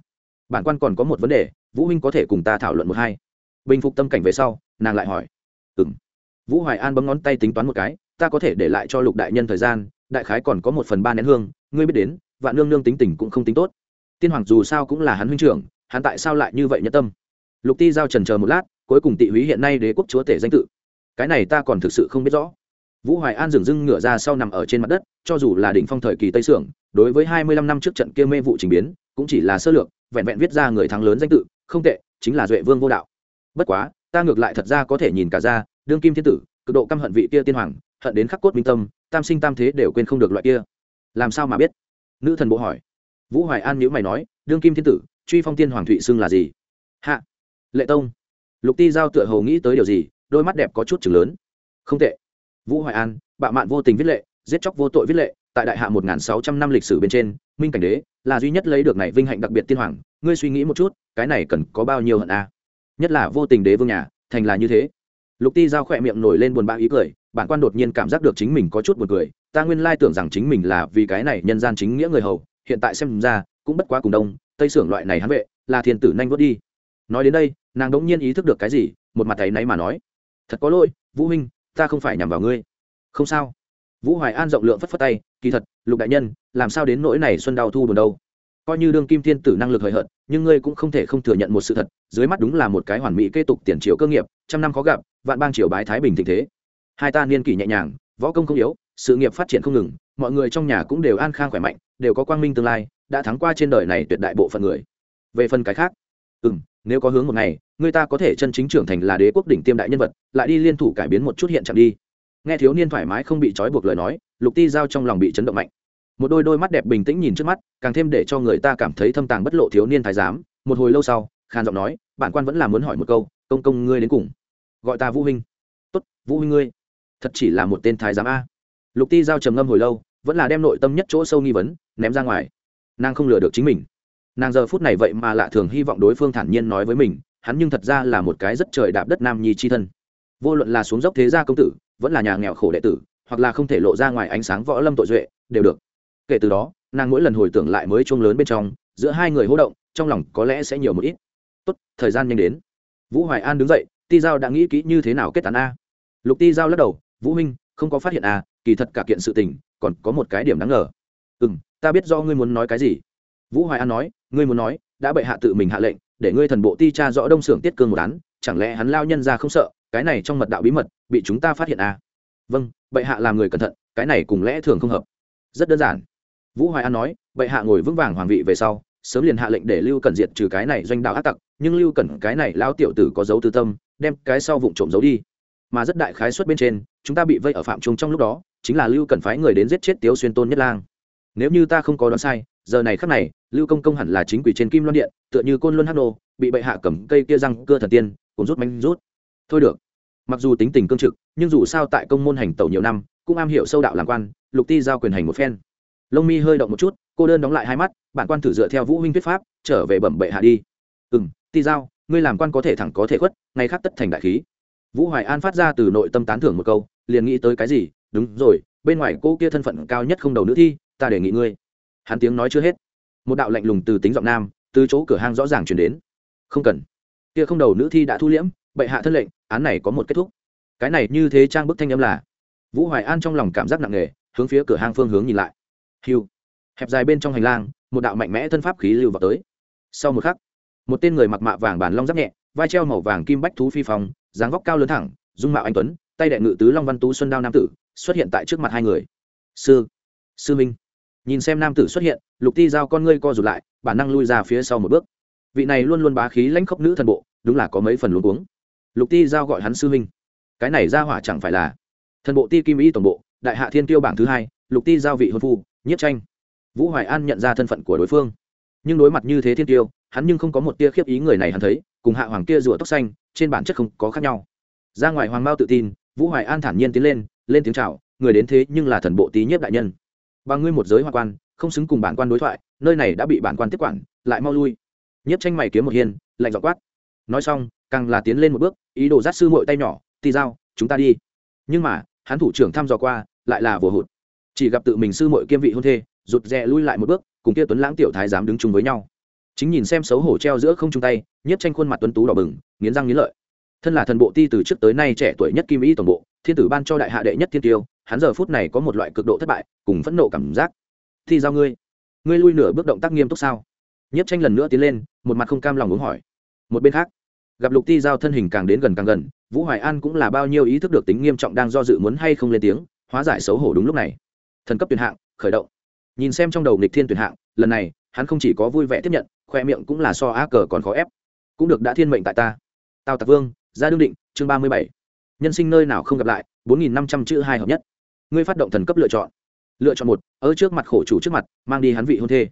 [SPEAKER 1] Bản quan còn có một vấn đề, vũ huynh có thể cùng ta thảo luận một hai. Bình phục tâm cảnh về sau, nàng lại hỏi. Ừ m vũ hoài an bấm ngón tay tính toán một cái, ta có thể để lại cho lục đại nhân thời gian, đại khái còn có một phần ba nén hương, ngươi biết đến, vạn nương nương tính tình cũng không tính tốt. Tiên hoàng dù sao cũng là hắn huynh trưởng, hắn tại sao lại như vậy nhất tâm? Lục ti giao trần chờ một lát, cuối cùng tị húy hiện nay đế quốc chúa tể danh tự. Cái này ta còn thực sự không biết rõ vũ hoài an dừng dưng ngửa ra sau nằm ở trên mặt đất, cho dù là đỉnh phong thời kỳ tây sưởng, đối với hai mươi lăm năm trước trận kia mê vụ trình biến, cũng chỉ là sơ lược, vẹn vẹn viết ra người thắng lớn danh tự, không tệ, chính là duệ vương vô đạo. Bất quá, ta ngược lại thật ra có thể nhìn cả ra, đương kim thiên tử, cực độ căm hận vị kia tiên hoàng, hận đến khắc cốt minh tâm, tam sinh tam thế đều quên không được loại kia. Làm sao mà biết? Nữ thần bộ hỏi. Vũ hoài an nhữ mày nói, đương kim thiên tử, truy phong tiên hoàng thụy xưng là gì? Hạ. Lệ tông. Lục ti giao tựa hồ nghĩ tới điều gì, đôi mắt đẹp có chút chừng lớn. Không tệ vũ hoài an bạo mạn vô tình viết lệ, giết chóc vô tội viết lệ, tại đại hạ một nghìn sáu trăm năm lịch sử bên trên, minh cảnh đế là duy nhất lấy được này vinh hạnh đặc biệt tiên hoàng. Ngươi suy nghĩ một chút, cái này cần có bao nhiêu hận a? Nhất là vô tình đế vương nhà, thành là như thế. Lục ti giao khỏe miệng nổi lên buồn bã ý cười, bản quan đột nhiên cảm giác được chính mình có chút buồn cười. Ta nguyên lai tưởng rằng chính mình là vì cái này nhân gian chính nghĩa người hầu, hiện tại xem ra, cũng bất quá cùng đông, tây sưởng loại này hắn vệ, là thiên tử nhanh vớt đi. Nói đến đây, nàng đống nhiên ý thức được cái gì, một mặt thấy náy mà nói. Thật có lỗi, vũ minh ta không phải nhằm vào ngươi. Không sao. Vũ hoài an rộng lượng phất phất tay, kỳ thật, lục đại nhân, làm sao đến nỗi này xuân đau thu buồn đâu? Coi như đương kim thiên tử năng lực hời hợt, nhưng ngươi cũng không thể không thừa nhận một sự thật, dưới mắt đúng là một cái hoàn mỹ kế tục tiền triều cơ nghiệp, trăm năm khó gặp, vạn bang triều bái thái bình tình thế. Hai ta niên kỷ nhẹ nhàng, võ công không yếu, sự nghiệp phát triển không ngừng, mọi người trong nhà cũng đều an khang khỏe mạnh, đều có quang minh tương lai, đã thắng qua trên đời này tuyệt đại bộ phận người. Về phần cái khác? Ừ m nếu có hướng một ngày, người ta có thể chân chính trưởng thành là đế quốc đỉnh tiêm đại nhân vật, lại đi liên thủ cải biến một chút hiện trạng đi. Nghe thiếu niên thoải mái không bị trói buộc lời nói, lục ti giao trong lòng bị chấn động mạnh. Một đôi đôi mắt đẹp bình tĩnh nhìn trước mắt, càng thêm để cho người ta cảm thấy thâm tàng bất lộ thiếu niên thái giám. Một hồi lâu sau, khàn giọng nói, bản quan vẫn là muốn hỏi một câu, công công ngươi đến cùng, gọi ta vũ huynh. Tốt, vũ huynh ngươi, thật chỉ là một tên thái giám a. Lục ti giao trầm ngâm hồi lâu, vẫn là đem nội tâm nhất chỗ sâu nghi vấn, ném ra ngoài. Nàng không lừa được chính mình nàng giờ phút này vậy mà lạ thường hy vọng đối phương thản nhiên nói với mình, hắn nhưng thật ra là một cái rất trời đạp đất nam nhi c h i thân. Vô luận là xuống dốc thế gia công tử, vẫn là nhà nghèo khổ đệ tử, hoặc là không thể lộ ra ngoài ánh sáng võ lâm tội duệ, đều được. Kể từ đó, nàng mỗi lần hồi tưởng lại mới chuông lớn bên trong, giữa hai người hỗ động, trong lòng có lẽ sẽ nhiều một ít. Tốt, thời gian nhanh đến. Vũ hoài an đứng dậy, ti giao đã nghĩ kỹ như thế nào kết tán a. Lục ti giao lắc đầu, vũ huynh, không có phát hiện a, kỳ thật cả kiện sự tình, còn có một cái điểm đáng ngờ. Ừ m ta biết do ngươi muốn nói cái gì. Vũ hoài an nói ngươi muốn nói, đã bệ hạ tự mình hạ lệnh, để ngươi thần bộ ti cha rõ đông xưởng tiết cương một án, chẳng lẽ hắn lao nhân ra không sợ, cái này trong mật đạo bí mật, bị chúng ta phát hiện à? vâng bệ hạ làm người cẩn thận, cái này cùng lẽ thường không hợp. Rất đơn giản. Vũ hoài an nói, bệ hạ ngồi vững vàng hoàng vị về sau, sớm liền hạ lệnh để lưu cẩn diệt trừ cái này doanh đạo ác tặc, nhưng lưu cẩn cái này lao tiểu tử có dấu tư tâm, đem cái sau vụng trộm giấu đi. Mà rất đại khái xuất bên trên, chúng ta bị vây ở phạm trung trong lúc đó, chính là lưu cẩn phái người đến giết chết tiếu xuyên tôn nhất lang. Nếu như ta không có đoán sai giờ này khắc này, lưu công công hẳn là chính quỷ trên kim loan điện, tựa như côn luân hắc nô, bị bệ hạ cầm cây kia răng cưa thần tiên cũng rút manh rút. Thôi được. Mặc dù tính tình cương trực, nhưng dù sao tại công môn hành tẩu nhiều năm, cũng am hiểu sâu đạo làm quan, lục ti giao quyền hành một phen. Lông mi hơi động một chút, cô đơn đóng lại hai mắt, bản quan thử dựa theo vũ huynh thuyết pháp, trở về bẩm bệ hạ đi. Ừ m ti giao, ngươi làm quan có thể thẳng có thể khuất ngay khác tất thành đại khí. Vũ hoài an phát ra từ nội tâm tán thưởng một câu, liền nghĩ tới cái gì? Đúng rồi, bên ngoài cô kia thân phận cao nhất không đầu nữ thi, ta đề nghị ngươi hắn tiếng nói chưa hết. Một đạo lạnh lùng từ tính giọng nam, từ chỗ cửa hang rõ ràng chuyển đến. Không cần. Kia không đầu nữ thi đã thu liễm, bệ hạ thân lệnh, án này có một kết thúc. Cái này như thế trang bức thanh âm là. Vũ hoài an trong lòng cảm giác nặng nề, hướng phía cửa hang phương hướng nhìn lại. Hiu. Hẹp dài bên trong hành lang, một đạo mạnh mẽ thân pháp khí lưu vào tới. Sau một khắc, một tên người mặc mạ vàng bàn long giáp nhẹ, vai treo màu vàng kim bách thú phi phong, dáng vóc cao lớn thẳng, dung mạo anh tuấn, tay đệ ngự tứ long văn tú xuân đao nam tử, xuất hiện tại trước mặt hai người. Sư. Sư minh nhìn xem nam tử xuất hiện, lục ti giao con ngươi co rụt lại, bản năng lui ra phía sau một bước. Vị này luôn luôn bá khí lãnh khốc nữ thần bộ, đúng là có mấy phần luống cuống. Lục ti giao gọi hắn sư minh cái này ra hỏa chẳng phải là thần bộ ti kim y tổng bộ, đại hạ thiên tiêu bảng thứ hai, lục ti giao vị hôn phu nhiếp tranh. Vũ hoài an nhận ra thân phận của đối phương. Nhưng đối mặt như thế thiên tiêu hắn nhưng không có một tia khiếp ý người này hắn thấy, cùng hạ hoàng kia rùa tóc xanh, trên bản chất không có khác nhau. Ra ngoài hoàng mao tự tin, vũ hoài an thản nhiên tiến lên lên tiếng chào, người đến thế nhưng là thần bộ tí nhiếp đại nhân bằng ngươi một giới hoa quan, không xứng cùng bản quan đối thoại, nơi này đã bị bản quan tiếp quản, lại mau lui. Nhiếp tranh mày kiếm một hiên lạnh dọc quát. Nói xong, càng là tiến lên một bước, ý đồ giắt sư mội tay nhỏ tì dao chúng ta đi. Nhưng mà, hắn thủ trưởng thăm dò qua, lại là vừa hụt. Chỉ gặp tự mình sư mội kiêm vị hôn thê, rụt rè lui lại một bước, cùng kia tuấn lãng tiểu thái dám đứng chung với nhau. Chính nhìn xem xấu hổ treo giữa không chung tay, nhiếp tranh khuôn mặt tuấn tú đỏ bừng, nghiến răng nghiến lợi. Thân là thần bộ ti từ trước tới nay trẻ tuổi nhất kim ý tổng bộ, thiên tử ban cho đại hạ đệ nhất thiên tiêu hắn giờ phút này có một loại cực độ thất bại, cùng phẫn nộ cảm giác. Thi giao ngươi ngươi lui nửa bước động tác nghiêm túc sao? Nhiếp tranh lần nữa tiến lên, một mặt không cam lòng uống hỏi. Một bên khác, gặp lục ti giao thân hình càng đến gần càng gần, vũ hoài an cũng là bao nhiêu ý thức được tính nghiêm trọng đang do dự muốn hay không lên tiếng, hóa giải xấu hổ đúng lúc này. Thần cấp tuyển hạng, khởi động. Nhìn xem trong đầu nghịch thiên tuyển hạng, lần này, hắn không chỉ có vui vẻ tiếp nhận, khoe miệng cũng là so á cờ còn khó ép. Cũng được đã thiên mệnh tại ta. Tào tạc vương ra đương định, chương ba mươi bảy. Nhân sinh nơi nào không gặp lại, bốn nghìn năm trăm chữ hai hợp nhất ngươi phát động thần cấp lựa chọn. Lựa chọn một, ở trước mặt khổ chủ trước mặt, mang đi hắn vị hôn thê.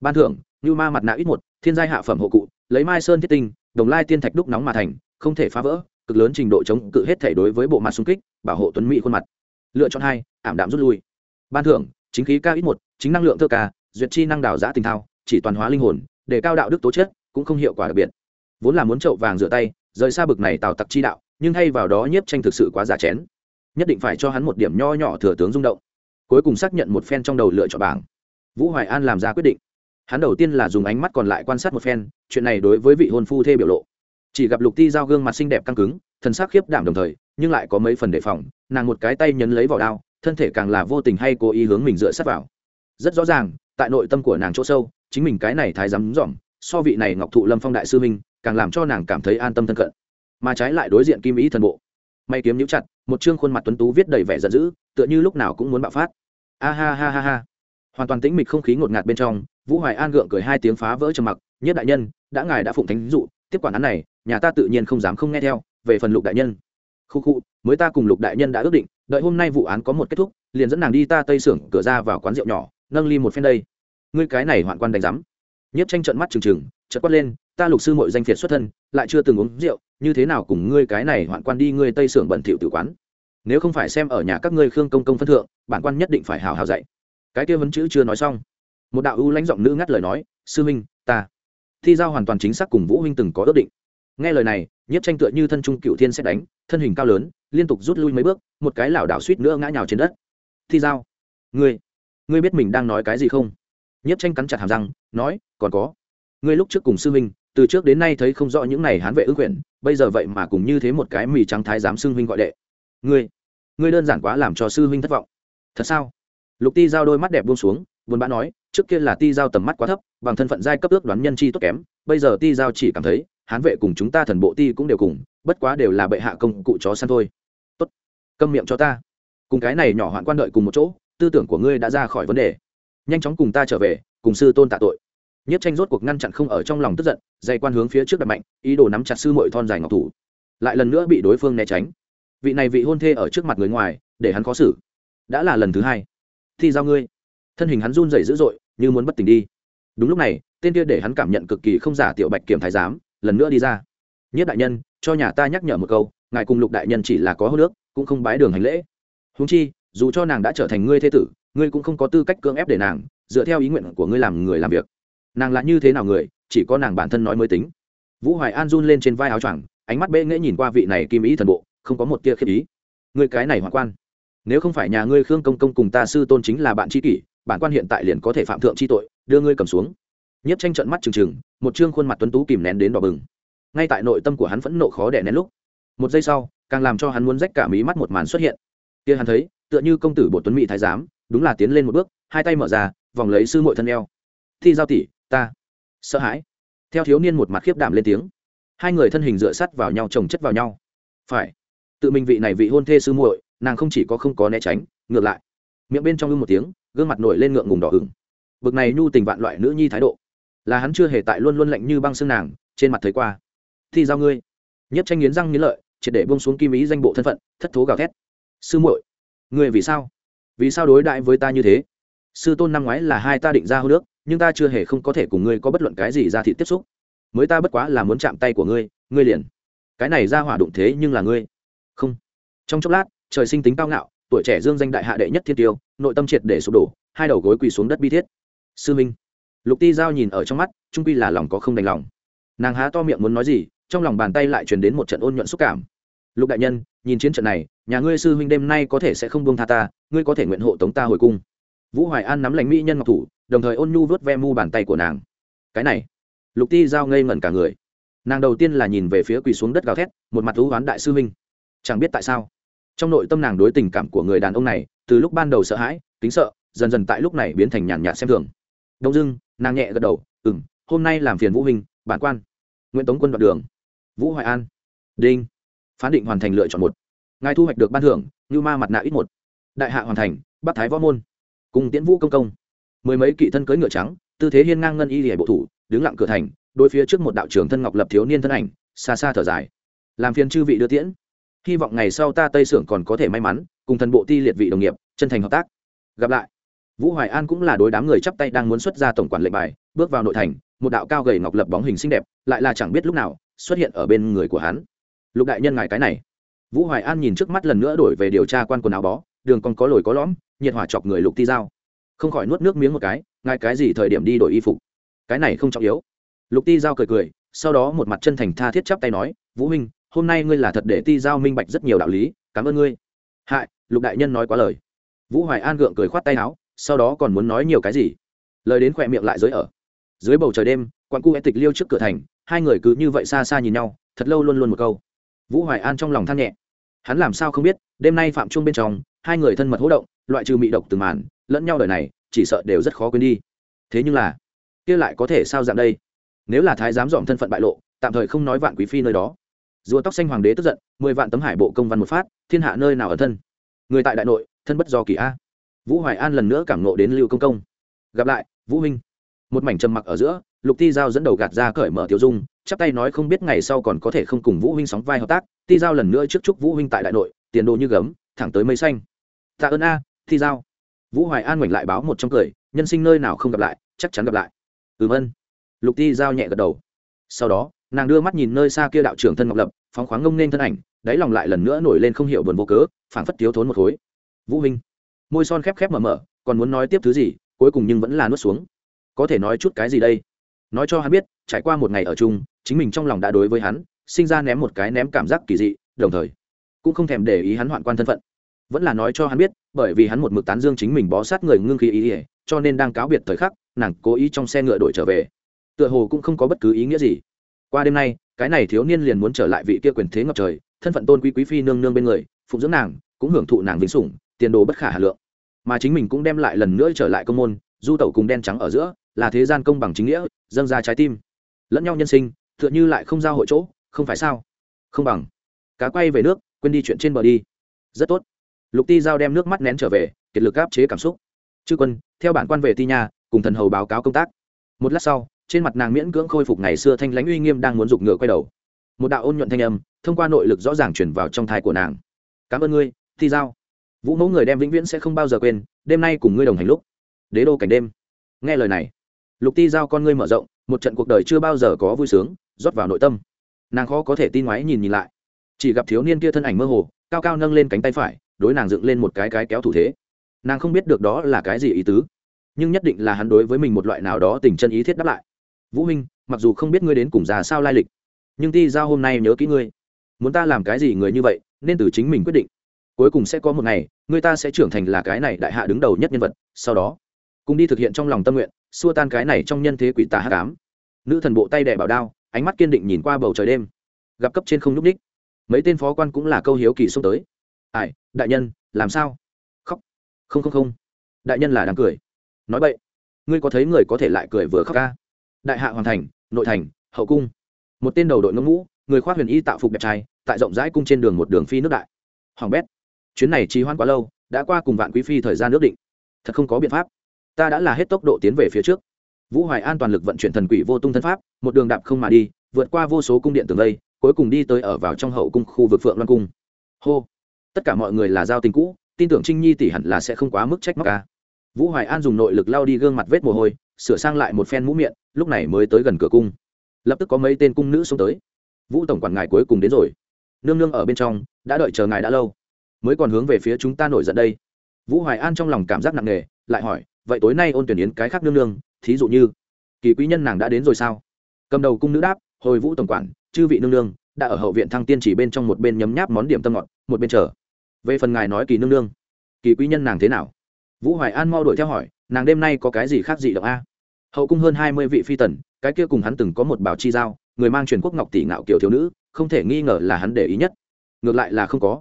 [SPEAKER 1] Ban thưởng như ma mặt nạ ít một, thiên giai hạ phẩm hộ cụ, lấy mai sơn thiết tinh, đồng lai tiên thạch đúc nóng mà thành, không thể phá vỡ, cực lớn trình độ chống cự hết thể đối với bộ mặt xung kích, bảo hộ tuấn mỹ khuôn mặt. Lựa chọn hai, ảm đạm rút lui. Ban thưởng, chính khí ca ít một, chính năng lượng thơ ca, duyệt chi năng đào giã tình thao, chỉ toàn hóa linh hồn, để cao đạo đức tố chất, cũng không hiệu quả đặc biệt. Vốn là muốn trậu vàng rửa tay, rời xa bực này tào tặc chi đạo, nhưng thay vào đó nhiếp tranh thực sự quá giả chén nhất định phải cho hắn một điểm nho nhỏ thừa tướng rung động. Cuối cùng xác nhận một phen trong đầu lựa chọn bảng. Vũ hoài an làm ra quyết định. Hắn đầu tiên là dùng ánh mắt còn lại quan sát một phen, chuyện này đối với vị hôn phu thê biểu lộ. Chỉ gặp lục ti giao gương mặt xinh đẹp căng cứng, thần sắc khiếp đảm đồng thời, nhưng lại có mấy phần đề phòng, nàng một cái tay nhấn lấy vỏ đao, thân thể càng là vô tình hay cố ý hướng mình dựa sát vào. Rất rõ ràng, tại nội tâm của nàng chỗ sâu, chính mình cái này thái dám dỏm so vị này ngọc thụ lâm phong đại sư minh càng làm cho nàng cảm thấy an tâm thân cận. Mà trái lại đối diện kim ý thần bộ. May kiếm nhũ chặt một chương khuôn mặt tuấn tú viết đầy vẻ giận dữ, tựa như lúc nào cũng muốn bạo phát. A ha ha ha ha. Hoàn toàn tĩnh mịch không khí ngột ngạt bên trong, vũ hoài an gượng cười hai tiếng phá vỡ trầm mặc, nhất đại nhân, đã ngài đã phụng thánh dụ, tiếp quản án này, nhà ta tự nhiên không dám không nghe theo, về phần lục đại nhân. Khu khu, mới ta cùng lục đại nhân đã ước định, đợi hôm nay vụ án có một kết thúc, liền dẫn nàng đi ta tây xưởng, cửa ra vào quán rượu nhỏ, nâng ly một phen đây. Ngươi cái này hoạn quan đánh giám. Nhiếp tranh trận mắt trừng trừng, chợt quát lên ta lục sư mội danh phiệt xuất thân, lại chưa từng uống rượu, như thế nào cùng ngươi cái này hoạn quan đi ngươi tây sưởng bẩn thỉu tử quán? Nếu không phải xem ở nhà các ngươi khương công công phân thượng, bản quan nhất định phải hào hào dạy. Cái kia vấn chữ chưa nói xong, một đạo ưu lãnh giọng nữ ngắt lời nói, sư huynh, ta. Thi giao hoàn toàn chính xác cùng vũ huynh từng có ước định. Nghe lời này nhiếp tranh tựa như thân trung cựu thiên sẽ đánh, thân hình cao lớn, liên tục rút lui mấy bước, một cái lảo đảo suýt nữa ngã nhào trên đất. Thi giao, ngươi ngươi biết mình đang nói cái gì không? Nhiếp tranh cắn chặt hàm răng, nói, còn có, ngươi lúc trước cùng sư huynh từ trước đến nay thấy không rõ những này hán vệ ước quyển bây giờ vậy mà cùng như thế một cái mì trắng thái giám sư huynh gọi đệ. Ngươi ngươi đơn giản quá làm cho sư huynh thất vọng. Thật sao? Lục ti giao đôi mắt đẹp buông xuống, buồn bã nói, trước kia là ti giao tầm mắt quá thấp, bằng thân phận giai cấp ước đoán nhân chi tốt kém, bây giờ ti giao chỉ cảm thấy, hán vệ cùng chúng ta thần bộ ti cũng đều cùng, bất quá đều là bệ hạ công cụ chó săn thôi. Tốt, câm miệng cho ta. Cùng cái này nhỏ hoạn quan đợi cùng một chỗ, tư tưởng của ngươi đã ra khỏi vấn đề. Nhanh chóng cùng ta trở về, cùng sư tôn tạ tội nhất tranh rốt cuộc ngăn chặn không ở trong lòng tức giận, dây quan hướng phía trước đập mạnh, ý đồ nắm chặt sư mội thon dài ngọc thủ. Lại lần nữa bị đối phương né tránh. Vị này vị hôn thê ở trước mặt người ngoài, để hắn khó xử. Đã là lần thứ hai. Thi giao ngươi. Thân hình hắn run rẩy dữ dội, như muốn bất tỉnh đi. Đúng lúc này, tên kia để hắn cảm nhận cực kỳ không giả tiểu bạch kiểm thái giám, lần nữa đi ra. Nhất đại nhân, cho nhà ta nhắc nhở một câu, ngài cùng lục đại nhân chỉ là có hô nước cũng không bái đường hành lễ. Húng chi, dù cho nàng đã trở thành ngươi thế tử, ngươi cũng không có tư cách cưỡng ép để nàng, dựa theo ý nguyện của ngươi làm người làm việc nàng là như thế nào người, chỉ có nàng bản thân nói mới tính. Vũ hoài an run lên trên vai áo choàng, ánh mắt bệ nghễ nhìn qua vị này kim ý thần bộ, không có một tia khiếp ý. Ngươi cái này hoạn quan. Nếu không phải nhà ngươi khương công công cùng ta sư tôn chính là bạn tri kỷ, bản quan hiện tại liền có thể phạm thượng tri tội, đưa ngươi cầm xuống. Nhiếp tranh trận mắt trừng trừng, một chương khuôn mặt tuấn tú kìm nén đến đỏ bừng. Ngay tại nội tâm của hắn phẫn nộ khó đẻ nén lúc, một giây sau, càng làm cho hắn muốn rách cả mí mắt một màn xuất hiện. Kia hắn thấy, tựa như công tử bộ tuấn mỹ thái giám, đúng là tiến lên một bước, hai tay mở ra, vòng lấy sư mội thân eo. Thi giao tỷ ta. Sợ hãi. Theo thiếu niên một mặt khiếp đảm lên tiếng. Hai người thân hình dựa sắt vào nhau, chồng chất vào nhau. Phải. Tự mình vị này vị hôn thê sư muội, nàng không chỉ có không có né tránh, ngược lại. Miệng bên trong ưng một tiếng, gương mặt nổi lên ngượng ngùng đỏ hừng bực này nhu tình vạn loại nữ nhi thái độ. Là hắn chưa hề tại luôn luôn lạnh như băng xương nàng, trên mặt thấy qua. Thi giao ngươi. Nhất tranh nghiến răng nghiến lợi, triệt để bông xuống kim ý danh bộ thân phận, thất thố gào thét. Sư muội, ngươi vì sao? Vì sao đối đại với ta như thế? Sư tôn năm ngoái là hai ta định ra hô nước, nhưng ta chưa hề không có thể cùng ngươi có bất luận cái gì ra thị tiếp xúc. Mới ta bất quá là muốn chạm tay của ngươi ngươi liền. Cái này ra hỏa đụng thế nhưng là ngươi. Không. Trong chốc lát, trời sinh tính cao ngạo, tuổi trẻ dương danh đại hạ đệ nhất thiên tiêu, nội tâm triệt để sụp đổ, hai đầu gối quỳ xuống đất bi thiết. Sư minh. Lục ti giao nhìn ở trong mắt, trung quy là lòng có không đành lòng. Nàng há to miệng muốn nói gì, trong lòng bàn tay lại truyền đến một trận ôn nhuận xúc cảm. Lục đại nhân, nhìn chiến trận này, nhà ngươi sư huynh đêm nay có thể sẽ không buông tha ta, ngươi có thể nguyện hộ tống ta hồi cung vũ hoài an nắm lãnh mỹ nhân ngọc thủ, đồng thời ôn nhu vớt ve mu bàn tay của nàng. Cái này, lục ti giao ngây ngẩn cả người. Nàng đầu tiên là nhìn về phía quỳ xuống đất gào thét, một mặt thú oán đại sư minh. chẳng biết tại sao, trong nội tâm nàng đối tình cảm của người đàn ông này, từ lúc ban đầu sợ hãi, kính sợ, dần dần tại lúc này biến thành nhàn nhạt xem thường. Đông dưng nàng nhẹ gật đầu ừ m hôm nay làm phiền vũ huynh, bản quan. Nguyễn tống quân đoạn đường. Vũ hoài an. Đinh. Phán định hoàn thành lựa chọn một. Ngài thu hoạch được ban thưởng như ma mặt nạ ít một. Đại hạ hoàn thành, bắc thái võ môn cùng tiễn vũ công công. Mười mấy kỵ thân cưỡi ngựa trắng, tư thế hiên ngang ngân y hệ bộ thủ, đứng lặng cửa thành đôi phía trước một đạo trưởng thân ngọc lập thiếu niên thân ảnh, xa xa thở dài. Làm phiền chư vị đưa tiễn. Hy vọng ngày sau ta tây sưởng còn có thể may mắn, cùng thần bộ ti liệt vị đồng nghiệp, chân thành hợp tác. Gặp lại. Vũ hoài an cũng là đối đám người chắp tay đang muốn xuất ra tổng quản lệnh bài, bước vào nội thành, một đạo cao gầy ngọc lập bóng hình xinh đẹp, lại là chẳng biết lúc nào, xuất hiện ở bên người của hắn. Lục đại nhân ngài cái này. Vũ hoài an nhìn trước mắt lần nữa đổi về điều tra quan quần áo bó, đường còn có lồi có lõm nhiệt hỏa chọc người lục ti giao không khỏi nuốt nước miếng một cái ngại cái gì thời điểm đi đổi y phục? Cái này không trọng yếu. Lục ti giao cười cười, sau đó một mặt chân thành tha thiết chắp tay nói, vũ huynh, hôm nay ngươi là thật để ti giao minh bạch rất nhiều đạo lý, cảm ơn ngươi. Hại, lục đại nhân nói quá lời. Vũ hoài an gượng cười khoát tay áo, sau đó còn muốn nói nhiều cái gì? Lời đến khỏe miệng lại dưới ở. Dưới bầu trời đêm quan cu e tịch liêu trước cửa thành, hai người cứ như vậy xa xa nhìn nhau, thật lâu luôn luôn một câu. Vũ hoài an trong lòng than nhẹ. Hắn làm sao không biết, đêm nay phạm chuông bên trong hai người thân mật hỗ động, loại trừ mị độc từng màn, lẫn nhau đời này, chỉ sợ đều rất khó quên đi. Thế nhưng là, kia lại có thể sao dạng đây? Nếu là thái giám dòm thân phận bại lộ, tạm thời không nói vạn quý phi nơi đó. Rùa tóc xanh hoàng đế tức giận, mười vạn tấm hải bộ công văn một phát, thiên hạ nơi nào ở thân? Người tại đại nội, thân bất do kỳ a. Vũ hoài an lần nữa cảm nộ đến lưu công công. Gặp lại, vũ minh. Một mảnh trầm mặc ở giữa, lục ti giao dẫn đầu gạt ra cởi mở tiêu dung, chắp tay nói không biết ngày sau còn có thể không cùng vũ huynh sóng vai hợp tác. Ti giao lần nữa trước chúc vũ huynh tại đại nội, tiền đồ như gấm, thẳng tới mây xanh tạ ơn a, thi giao. Vũ hoài an ngoảnh lại báo một trong cười, nhân sinh nơi nào không gặp lại, chắc chắn gặp lại. Ừm, ân. Lục thi giao nhẹ gật đầu. Sau đó, nàng đưa mắt nhìn nơi xa kia đạo trưởng thân ngọc lập, phóng khoáng ngông nên thân ảnh, đáy lòng lại lần nữa nổi lên không hiểu buồn vô cớ, phảng phất thiếu thốn một khối. Vũ huynh. Môi son khép khép mở mở, còn muốn nói tiếp thứ gì, cuối cùng nhưng vẫn là nuốt xuống. Có thể nói chút cái gì đây? Nói cho hắn biết, trải qua một ngày ở chung, chính mình trong lòng đã đối với hắn, sinh ra ném một cái ném cảm giác kỳ dị, đồng thời, cũng không thèm để ý hắn hoạn quan thân phận vẫn là nói cho hắn biết, bởi vì hắn một mực tán dương chính mình bó sát người ngưng khí ý ỉa, cho nên đang cáo biệt thời khắc, nàng cố ý trong xe ngựa đổi trở về. Tựa hồ cũng không có bất cứ ý nghĩa gì. Qua đêm nay, cái này thiếu niên liền muốn trở lại vị kia quyền thế ngập trời, thân phận tôn quý quý phi nương nương bên người, phụng dưỡng nàng, cũng hưởng thụ nàng vĩnh sủng, tiền đồ bất khả hà lượng. Mà chính mình cũng đem lại lần nữa trở lại công môn, du tẩu cùng đen trắng ở giữa, là thế gian công bằng chính nghĩa, dâng ra trái tim. Lẫn nhau nhân sinh, tựa như lại không giao hội chỗ, không phải sao? Không bằng. Cá quay về nước, quên đi chuyện trên bờ đi. Rất tốt lục ti giao đem nước mắt nén trở về, kiệt lực áp chế cảm xúc. Chư quân, theo bản quan về ti nha, cùng thần hầu báo cáo công tác. Một lát sau, trên mặt nàng miễn cưỡng khôi phục ngày xưa thanh lãnh uy nghiêm đang muốn giục ngựa quay đầu. Một đạo ôn nhuận thanh âm, thông qua nội lực rõ ràng chuyển vào trong thai của nàng. Cảm ơn ngươi thi giao. Vũ mẫu người đem vĩnh viễn sẽ không bao giờ quên, đêm nay cùng ngươi đồng hành lúc. Đế đô cảnh đêm. Nghe lời này, lục ti giao con ngươi mở rộng, một trận cuộc đời chưa bao giờ có vui sướng, rót vào nội tâm. Nàng khó có thể tin ngoái nhìn nhìn lại. Chỉ gặp thiếu niên kia thân ảnh mơ hồ, cao cao nâng lên cánh tay phải đối nàng dựng lên một cái cái kéo thủ thế. Nàng không biết được đó là cái gì ý tứ, nhưng nhất định là hắn đối với mình một loại nào đó tình chân ý thiết đáp lại. Vũ huynh, mặc dù không biết ngươi đến cùng già sao lai lịch, nhưng ti giao hôm nay nhớ kỹ ngươi. Muốn ta làm cái gì người như vậy, nên từ chính mình quyết định. Cuối cùng sẽ có một ngày, người ta sẽ trưởng thành là cái này đại hạ đứng đầu nhất nhân vật, sau đó, cùng đi thực hiện trong lòng tâm nguyện, xua tan cái này trong nhân thế quỷ tà hát cám nữ thần bộ tay đẻ bảo đao, ánh mắt kiên định nhìn qua bầu trời đêm. Gặp cấp trên không nhúc ních mấy tên phó quan cũng là câu hiếu kỳ xông tới ai, đại nhân, làm sao? Khóc. Không không không. Đại nhân là đang cười. Nói vậy ngươi có thấy người có thể lại cười vừa khóc ca? Đại hạ hoàn thành, nội thành, hậu cung. Một tên đầu đội ngâm ngũ người khoác huyền y tạo phục đẹp trai, tại rộng rãi cung trên đường một đường phi nước đại. Hoàng bét, chuyến này trì hoãn quá lâu, đã qua cùng vạn quý phi thời gian nước định. Thật không có biện pháp. Ta đã là hết tốc độ tiến về phía trước. Vũ hoài an toàn lực vận chuyển thần quỷ vô tung thân pháp, một đường đạp không mà đi, vượt qua vô số cung điện tường lây cuối cùng đi tới ở vào trong hậu cung khu vực phượng loan cung. Hô tất cả mọi người là giao tình cũ, tin tưởng trinh nhi tỷ hẳn là sẽ không quá mức trách móc ca vũ hoài an dùng nội lực lao đi gương mặt vết mồ hôi, sửa sang lại một phen mũ miệng, lúc này mới tới gần cửa cung. Lập tức có mấy tên cung nữ xông tới. Vũ tổng quản ngài cuối cùng đến rồi. Nương nương ở bên trong, đã đợi chờ ngài đã lâu. Mới còn hướng về phía chúng ta nổi giận đây. Vũ hoài an trong lòng cảm giác nặng nề, lại hỏi, vậy tối nay ôn tuyển yến cái khác nương nương, thí dụ như kỳ quý nhân nàng đã đến rồi sao? Cầm đầu cung nữ đáp, hồi vũ tổng quản, chư vị nương nương, đã ở hậu viện thăng tiên chỉ bên trong một bên nhấm nháp món điểm tâm ngọt, một bên chờ về phần ngài nói kỳ nương nương, kỳ quý nhân nàng thế nào? Vũ hoài an mau đuổi theo hỏi, nàng đêm nay có cái gì khác dị động a? Hậu cung hơn hai mươi vị phi tần, cái kia cùng hắn từng có một bảo chi giao, người mang truyền quốc ngọc tỷ ngạo kiểu thiếu nữ, không thể nghi ngờ là hắn để ý nhất. Ngược lại là không có.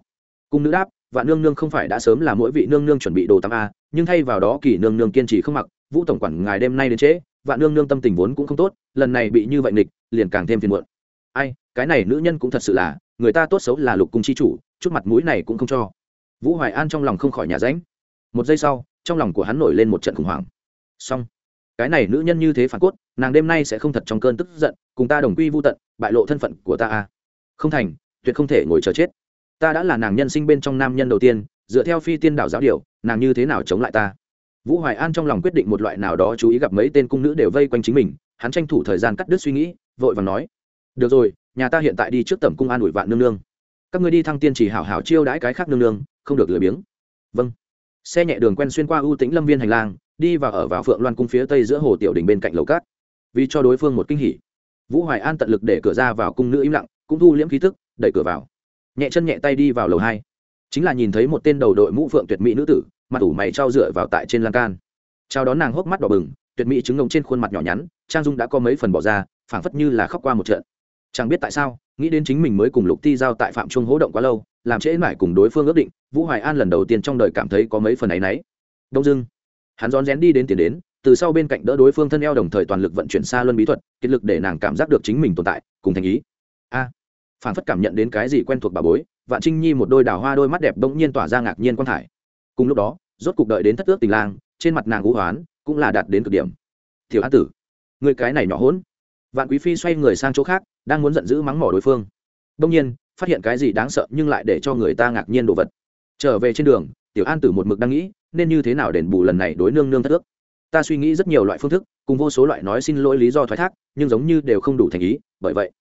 [SPEAKER 1] Cung nữ đáp, vạn nương nương không phải đã sớm là mỗi vị nương nương chuẩn bị đồ tắm a, nhưng thay vào đó kỳ nương nương kiên trì không mặc, vũ tổng quản ngài đêm nay đến trễ, vạn nương nương tâm tình vốn cũng không tốt, lần này bị như vậy nghịch, liền càng thêm phiền muộn. Ai, cái này nữ nhân cũng thật sự là, người ta tốt xấu là lục cung chi chủ chút mặt mũi này cũng không cho. Vũ hoài an trong lòng không khỏi nhà ránh một giây sau, trong lòng của hắn nổi lên một trận khủng hoảng. Xong. Cái này nữ nhân như thế phản cốt, nàng đêm nay sẽ không thật trong cơn tức giận, cùng ta đồng quy vô tận, bại lộ thân phận của ta à. Không thành, tuyệt không thể ngồi chờ chết. Ta đã là nàng nhân sinh bên trong nam nhân đầu tiên, dựa theo phi tiên đảo giáo điều, nàng như thế nào chống lại ta? Vũ hoài an trong lòng quyết định một loại nào đó chú ý gặp mấy tên cung nữ đều vây quanh chính mình, hắn tranh thủ thời gian cắt đứt suy nghĩ, vội và nói, được rồi, nhà ta hiện tại đi trước tẩm cung an ủi vạn nương nương các ngươi đi thăng tiên chỉ hảo hảo chiêu đãi cái khác nương nương, không được lười biếng. Vâng. Xe nhẹ đường quen xuyên qua ưu tĩnh lâm viên hành lang, đi và ở vào phượng loan cung phía tây giữa hồ tiểu đình bên cạnh lầu cát. Vì cho đối phương một kinh hỉ, vũ hoài an tận lực để cửa ra vào cung nữ im lặng, cũng thu liễm khí thức, đẩy cửa vào. Nhẹ chân nhẹ tay đi vào lầu hai. Chính là nhìn thấy một tên đầu đội mũ phượng tuyệt mỹ nữ tử, mặt ủ mày trao dựa vào tại trên lan can. Chào đón nàng hốc mắt đỏ bừng, tuyệt mỹ trứng ngông trên khuôn mặt nhỏ nhắn, trang dung đã có mấy phần bỏ ra, phảng phất như là khóc qua một trận chẳng biết tại sao nghĩ đến chính mình mới cùng lục ti giao tại phạm trung hố động quá lâu làm trễ mãi cùng đối phương ước định vũ hoài an lần đầu tiên trong đời cảm thấy có mấy phần ấ y n ấ y đông dưng hắn rón rén đi đến tiền đến từ sau bên cạnh đỡ đối phương thân eo đồng thời toàn lực vận chuyển xa luân bí thuật kết lực để nàng cảm giác được chính mình tồn tại cùng thành ý. A. À, phản phất cảm nhận đến cái gì quen thuộc bà bối vạn trinh nhi một đôi đào hoa đôi mắt đẹp bỗng nhiên tỏa ra ngạc nhiên quang thải. Cùng lúc đó rốt cuộc đợi đến thất ước tình lang trên mặt nàng ngũ hoán cũng là đạt đến cực điểm. Tiểu an tử người cái này nhỏ hỗn vạn quý phi xoay người sang chỗ khác đang muốn giận dữ mắng mỏ đối phương. Đông nhiên, phát hiện cái gì đáng sợ nhưng lại để cho người ta ngạc nhiên đồ vật. Trở về trên đường, tiểu an tử một mực đang nghĩ, nên như thế nào đền bù lần này đối nương nương thất ước. Ta suy nghĩ rất nhiều loại phương thức, cùng vô số loại nói xin lỗi lý do thoái thác, nhưng giống như đều không đủ thành ý, bởi vậy,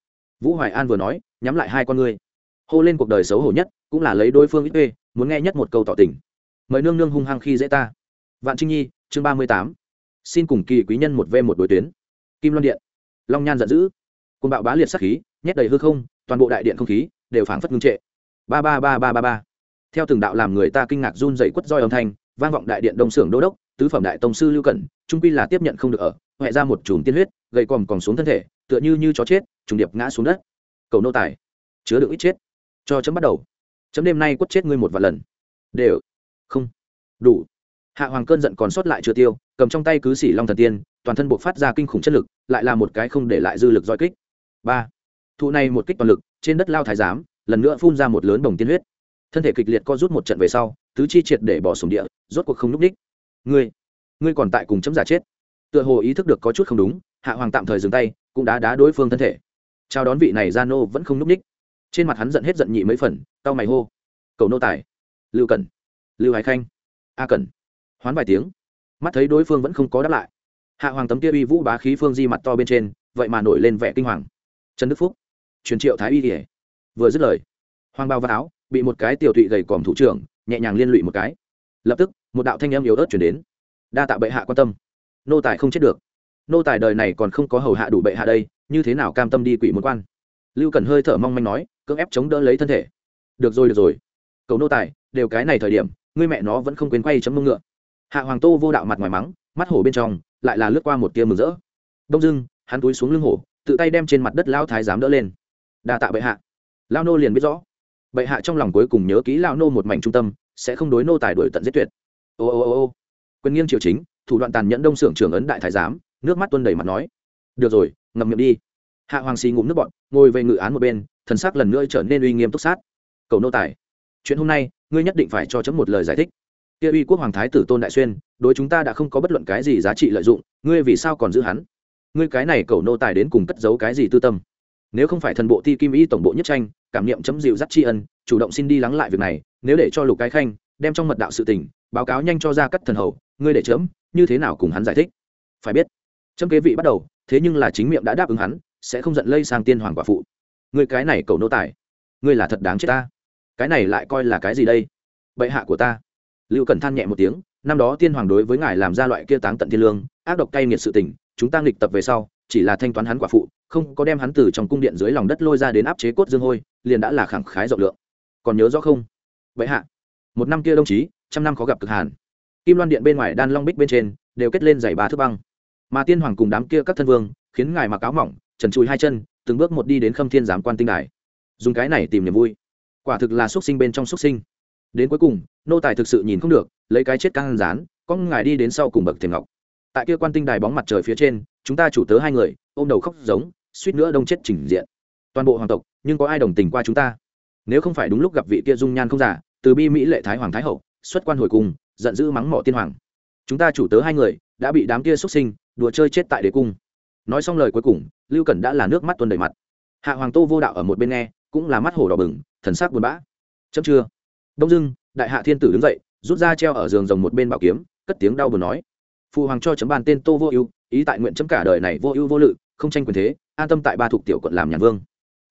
[SPEAKER 1] vũ hoài an vừa nói, nhắm lại hai con ngươi. Hô lên cuộc đời xấu hổ nhất, cũng là lấy đối phương ít ê, muốn nghe nhất một câu tỏ tình. Mời nương nương hung hăng khi dễ ta. Vạn trinh nhi, chương ba mươi tám. Xin cùng kỳ quý nhân một v một đối tuyến. Kim loan điện. Long nhan giận dữ côn bạo bá liệt sắc khí, nhét đầy hư không, toàn bộ đại điện không khí đều phảng phất ngưng trệ. Ba ba ba ba ba ba. Theo từng đạo làm người ta kinh ngạc run dậy quất roi âm thanh, vang vọng đại điện đông xưởng đô đốc, tứ phẩm đại tông sư lưu cẩn, trung quy là tiếp nhận không được ở huệ ra một chùm tiên huyết, gầy còm còm xuống thân thể, tựa như như chó chết, trùng điệp ngã xuống đất. Cầu nô tài, chứa được ít chết. Cho chấm bắt đầu. Chấm đêm nay quất chết ngươi một vài lần. Đều. Không. Đủ. Hạ hoàng cơn giận còn sót lại chưa tiêu, cầm trong tay cứ xỉ long thần tiên, toàn thân buộc phát ra kinh khủng chất lực, lại là một cái không để lại dư lực doi kích ba thụ này một kích toàn lực trên đất lao thái giám lần nữa phun ra một lớn đồng tiên huyết thân thể kịch liệt co rút một trận về sau tứ chi triệt để bỏ sùng địa rốt cuộc không núc ních. ngươi ngươi còn tại cùng chấm giả chết tựa hồ ý thức được có chút không đúng hạ hoàng tạm thời dừng tay cũng đá đá đối phương thân thể chào đón vị này gia nô vẫn không n ú c ních trên mặt hắn giận hết giận nhị mấy phần tao mày hô cầu nô tài lưu cần lưu hải khanh a cần hoán vài tiếng mắt thấy đối phương vẫn không có đáp lại hạ hoàng tấm kia uy vũ bá khí phương di mặt to bên trên vậy mà nổi lên vẻ kinh hoàng trần đức phúc. Truyền triệu thái y kể vừa dứt lời, hoàng bao vác áo, bị một cái tiểu thụy gầy còm thủ trưởng, nhẹ nhàng liên lụy một cái. Lập tức, một đạo thanh âm yếu ớt chuyển đến. Đa tạ bệ hạ quan tâm. Nô tài không chết được. Nô tài đời này còn không có hầu hạ đủ bệ hạ đây, như thế nào cam tâm đi quỷ một quan? Lưu cần hơi thở mong manh nói, cưỡng ép chống đỡ lấy thân thể. Được rồi được rồi. Cầu nô tài, đều cái này thời điểm, ngươi mẹ nó vẫn không quên quay chấm mông ngựa. Hạ hoàng tô vô đạo mặt ngoài mắng, mắt hổ bên trong, lại là lướt qua một tia mừng rỡ. Đông dưng hắn túi xuống lưng hổ tự tay đem trên mặt đất lao thái giám đỡ lên. Đa tạ bệ hạ. Lao nô liền biết rõ. Bệ hạ trong lòng cuối cùng nhớ kỹ lao nô một mảnh trung tâm, sẽ không đối nô tài đổi tận giết tuyệt. Ô ô ô ô. Quyền nghiêng triều chính, thủ đoạn tàn nhẫn đông xưởng trưởng ấn đại thái giám, nước mắt tuân đầy mặt nói. Được rồi, ngậm miệng đi. Hạ hoàng xì ngụm nước bọn ngồi về ngự án một bên, thần sắc lần nữa trở nên uy nghiêm túc sát. Cầu nô tài, chuyện hôm nay, ngươi nhất định phải cho chấm một lời giải thích. Kia uy quốc hoàng thái tử tôn đại xuyên, đối chúng ta đã không có bất luận cái gì giá trị lợi dụng, ngươi vì sao còn giữ hắn? Ngươi cái này cầu nô tài đến cùng cất giấu cái gì tư tâm? Nếu không phải thần bộ thi kim y tổng bộ nhất tranh, cảm niệm chấm dịu dắt tri ân, chủ động xin đi lắng lại việc này, nếu để cho lục cái khanh đem trong mật đạo sự tình báo cáo nhanh cho ra cắt thần hầu, ngươi để chấm, như thế nào cùng hắn giải thích? Phải biết, chấm kế vị bắt đầu, thế nhưng là chính miệng đã đáp ứng hắn, sẽ không giận lây sang tiên hoàng quả phụ. Ngươi cái này cầu nô tài, ngươi là thật đáng chết ta. Cái này lại coi là cái gì đây? Bệ hạ của ta. Lưu cần than nhẹ một tiếng, năm đó tiên hoàng đối với ngài làm ra loại kia táng tận thiên lương, ác độc cay nghiệt sự tình chúng ta nghịch tập về sau, chỉ là thanh toán hắn quả phụ, không có đem hắn từ trong cung điện dưới lòng đất lôi ra đến áp chế cốt dương hôi, liền đã là khẳng khái rộng lượng. Còn nhớ rõ không? Vậy hạ, một năm kia đồng chí, trăm năm khó gặp cực hàn. Kim loan điện bên ngoài đan long bích bên trên, đều kết lên giày ba thước băng. Mà tiên hoàng cùng đám kia các thân vương, khiến ngài mặc áo mỏng, trần chùi hai chân, từng bước một đi đến khâm thiên giám quan tinh đài. Dùng cái này tìm niềm vui. Quả thực là xuất sinh bên trong xuất sinh. Đến cuối cùng, nô tài thực sự nhìn không được, lấy cái chết căng rán có ngài đi đến sau cùng bậc thiền ngọc tại kia quan tinh đài bóng mặt trời phía trên, chúng ta chủ tớ hai người, ôm đầu khóc giống, suýt nữa đông chết trình diện. Toàn bộ hoàng tộc, nhưng có ai đồng tình qua chúng ta? Nếu không phải đúng lúc gặp vị kia dung nhan không giả, từ bi mỹ lệ thái hoàng thái hậu, xuất quan hồi cùng, giận dữ mắng mỏ tiên hoàng. Chúng ta chủ tớ hai người, đã bị đám kia xuất sinh, đùa chơi chết tại đế cung. Nói xong lời cuối cùng, lưu cẩn đã là nước mắt tuôn đầy mặt. Hạ hoàng tô vô đạo ở một bên nghe, cũng là mắt hổ đỏ bừng, thần sắc buồn bã. Chấm chưa? Đông dưng đại hạ thiên tử đứng dậy, rút ra treo ở giường rồng một bên bảo kiếm, cất tiếng đau buồn nói phụ hoàng cho chấm bàn tên tô vô ưu, ý tại nguyện chấm cả đời này vô ưu vô lự, không tranh quyền thế, an tâm tại ba thuộc tiểu quận làm nhà vương.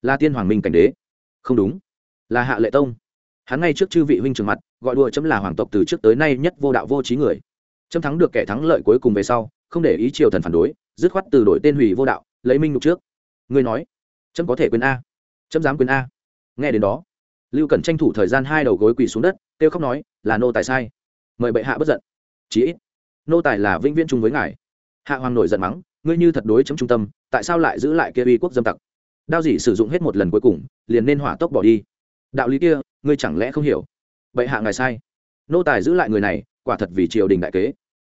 [SPEAKER 1] Là tiên hoàng minh cảnh đế. Không đúng. Là hạ lệ tông. Hắn ngay trước chư vị huynh trường mặt, gọi đùa chấm là hoàng tộc từ trước tới nay nhất vô đạo vô trí người. Chấm thắng được kẻ thắng lợi cuối cùng về sau, không để ý triều thần phản đối, dứt khoát từ đổi tên hủy vô đạo, lấy minh lục trước. Ngươi nói, chấm có thể quyền a. Chấm dám quyền a. Nghe đến đó, lưu cần tranh thủ thời gian hai đầu gối quỳ xuống đất, kêu khóc nói, là nô tài sai. Mời bệ hạ bất giận. Chí ít nô tài là vĩnh viễn chung với ngài. Hạ hoàng nổi giận mắng, ngươi như thật đối chấm trung tâm, tại sao lại giữ lại kia uy quốc dâm tặc? Đao dỉ sử dụng hết một lần cuối cùng, liền nên hỏa tốc bỏ đi. Đạo lý kia, ngươi chẳng lẽ không hiểu? Bệ hạ ngài sai. Nô tài giữ lại người này, quả thật vì triều đình đại kế.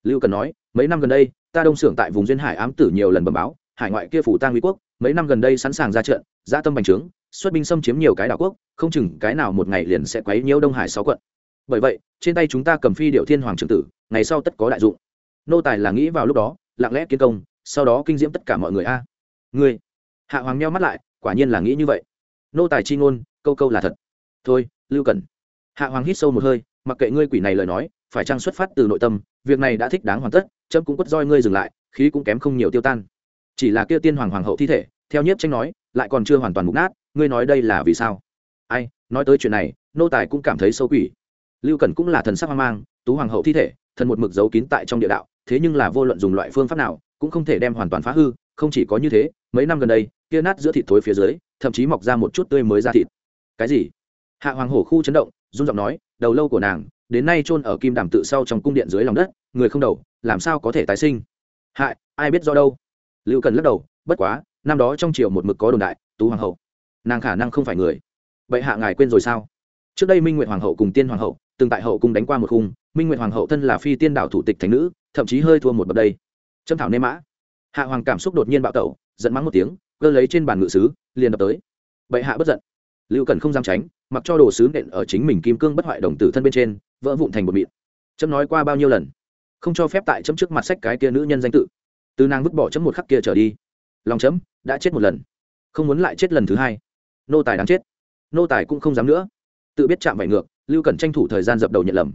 [SPEAKER 1] Lưu cần nói, mấy năm gần đây, ta đông xưởng tại vùng duyên hải ám tử nhiều lần bẩm báo, hải ngoại kia phủ tang uy quốc, mấy năm gần đây sẵn sàng ra trận gia tâm bành trướng, xuất binh xâm chiếm nhiều cái đảo quốc, không chừng cái nào một ngày liền sẽ quấy nhiễu đông hải sáu quận. Bởi vậy, trên tay chúng ta cầm phi điệu thiên hoàng trường tử ngày sau tất có đại dụng. Nô tài là nghĩ vào lúc đó, lặng lẽ kiến công, sau đó kinh diễm tất cả mọi người a. Ngươi? Hạ hoàng meo mắt lại, quả nhiên là nghĩ như vậy. Nô tài chi ngôn, câu câu là thật. Thôi, lưu cần hạ hoàng hít sâu một hơi, mặc kệ ngươi quỷ này lời nói, phải trang xuất phát từ nội tâm, việc này đã thích đáng hoàn tất trâm cũng quất roi ngươi dừng lại, khí cũng kém không nhiều tiêu tan. Chỉ là kia tiên hoàng hoàng hậu thi thể, theo nhiếp tranh nói, lại còn chưa hoàn toàn mục nát, ngươi nói đây là vì sao? Ai, nói tới chuyện này, nô tài cũng cảm thấy sâu quỷ. Lưu cẩn cũng là thần sắc hoang mang, tú hoàng hậu thi thể thần một mực giấu kín tại trong địa đạo, thế nhưng là vô luận dùng loại phương pháp nào, cũng không thể đem hoàn toàn phá hư, không chỉ có như thế, mấy năm gần đây, kia nát giữa thịt thối phía dưới, thậm chí mọc ra một chút tươi mới ra thịt. Cái gì? Hạ hoàng hổ khu chấn động, run giọng nói, đầu lâu của nàng, đến nay chôn ở kim đàm tự sau trong cung điện dưới lòng đất, người không đầu, làm sao có thể tái sinh? Hại, ai biết do đâu? Lưu cần lắc đầu, bất quá, năm đó trong triều một mực có đồn đại, tú hoàng hậu. Nàng khả năng không phải người. Vậy hạ ngài quên rồi sao? Trước đây minh nguyện hoàng hậu cùng tiên hoàng hậu từng tại hậu cung đánh qua một khung, minh nguyện hoàng hậu thân là phi tiên đạo thủ tịch thành nữ, thậm chí hơi thua một bậc đây. Trâm thảo nê mã. Hạ hoàng cảm xúc đột nhiên bạo tẩu, giận mắng một tiếng, cơ lấy trên bàn ngự sứ, liền đập tới. Bệ hạ bất giận. Lưu cần không dám tránh, mặc cho đồ sứ nện ở chính mình kim cương bất hoại đồng tử thân bên trên, vỡ vụn thành một mịn. Trâm nói qua bao nhiêu lần? Không cho phép tại chấm trước mặt sách cái kia nữ nhân danh tự. Từ nàng vứt bỏ chấm một khắc kia trở đi. Lòng chấm đã chết một lần. Không muốn lại chết lần thứ hai. Nô tài đáng chết. Nô tài cũng không dám nữa. Tự biết chạm vải ngược lưu cần tranh thủ thời gian dập đầu nhận lầm.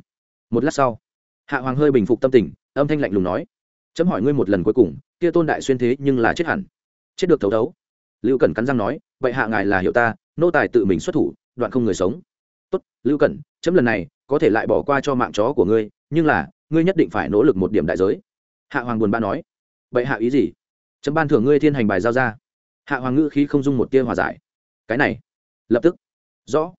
[SPEAKER 1] Một lát sau, hạ hoàng hơi bình phục tâm tình, âm thanh lạnh lùng nói, chấm hỏi ngươi một lần cuối cùng, kia tôn đại xuyên thế nhưng là chết hẳn, chết được thấu thấu. Lưu cần cắn răng nói, vậy hạ ngài là hiệu ta, nô tài tự mình xuất thủ, đoạn không người sống. Tốt, lưu cần chấm lần này có thể lại bỏ qua cho mạng chó của ngươi, nhưng là, ngươi nhất định phải nỗ lực một điểm đại giới. Hạ hoàng buồn bã nói, vậy hạ ý gì? Chấm ban thưởng ngươi thiên hành bài giao ra. Hạ hoàng ngữ khí không dung một tia hòa giải, cái này, lập tức. Rõ.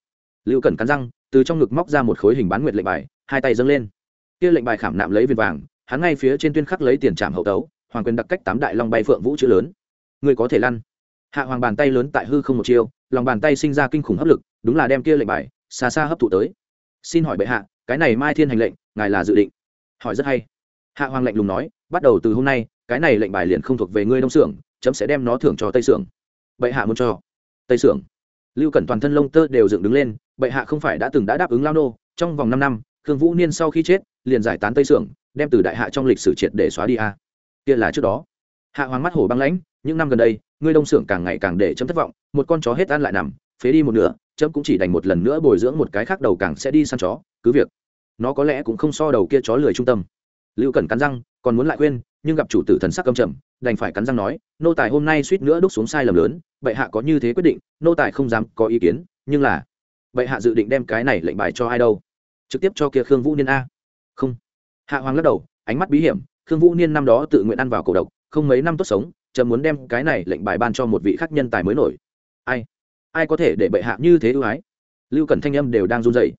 [SPEAKER 1] Lưu cần cắn răng từ trong ngực móc ra một khối hình bán nguyệt lệnh bài, hai tay dâng lên. Kia lệnh bài khảm nạm lấy viên vàng, hắn ngay phía trên tuyên khắc lấy tiền trạm hậu tấu, hoàng quyền đặc cách tám đại long bay phượng vũ chữ lớn. Người có thể lăn. Hạ hoàng bàn tay lớn tại hư không một chiêu, lòng bàn tay sinh ra kinh khủng hấp lực, đúng là đem kia lệnh bài, xa xa hấp thụ tới. Xin hỏi bệ hạ, cái này mai thiên hành lệnh, ngài là dự định? Hỏi rất hay. Hạ hoàng lệnh lùng nói, bắt đầu từ hôm nay, cái này lệnh bài liền không thuộc về ngươi đông xưởng, chấm sẽ đem nó thưởng cho tây xưởng. Bệ hạ muốn cho. Tây xưởng. Lưu cẩn toàn thân lông tơ đều dựng đứng lên bệ hạ không phải đã từng đã đáp ứng lao nô trong vòng năm năm khương vũ niên sau khi chết liền giải tán tây sưởng, đem từ đại hạ trong lịch sử triệt để xóa đi a. Kia là trước đó. Hạ hoàng mắt hổ băng lãnh những năm gần đây ngươi đông sưởng càng ngày càng để chấm thất vọng một con chó hết ăn lại nằm phế đi một nửa chấm cũng chỉ đành một lần nữa bồi dưỡng một cái khác đầu càng sẽ đi săn chó cứ việc nó có lẽ cũng không so đầu kia chó lười trung tâm. Lưu cẩn cắn răng còn muốn lại khuyên nhưng gặp chủ tử thần sắc cầm trầm đành phải cắn răng nói nô tài hôm nay suýt nữa đúc xuống sai lầm lớn bệ hạ có như thế quyết định nô tài không dám có ý kiến nhưng là bệ hạ dự định đem cái này lệnh bài cho ai đâu? Trực tiếp cho kia khương vũ niên a. Không. Hạ hoàng lắc đầu, ánh mắt bí hiểm, khương vũ niên năm đó tự nguyện ăn vào cổ độc, không mấy năm tốt sống chấm muốn đem cái này lệnh bài ban cho một vị khác nhân tài mới nổi. Ai? Ai có thể để bệ hạ như thế ưu ái? Lưu cẩn thanh âm đều đang run dậy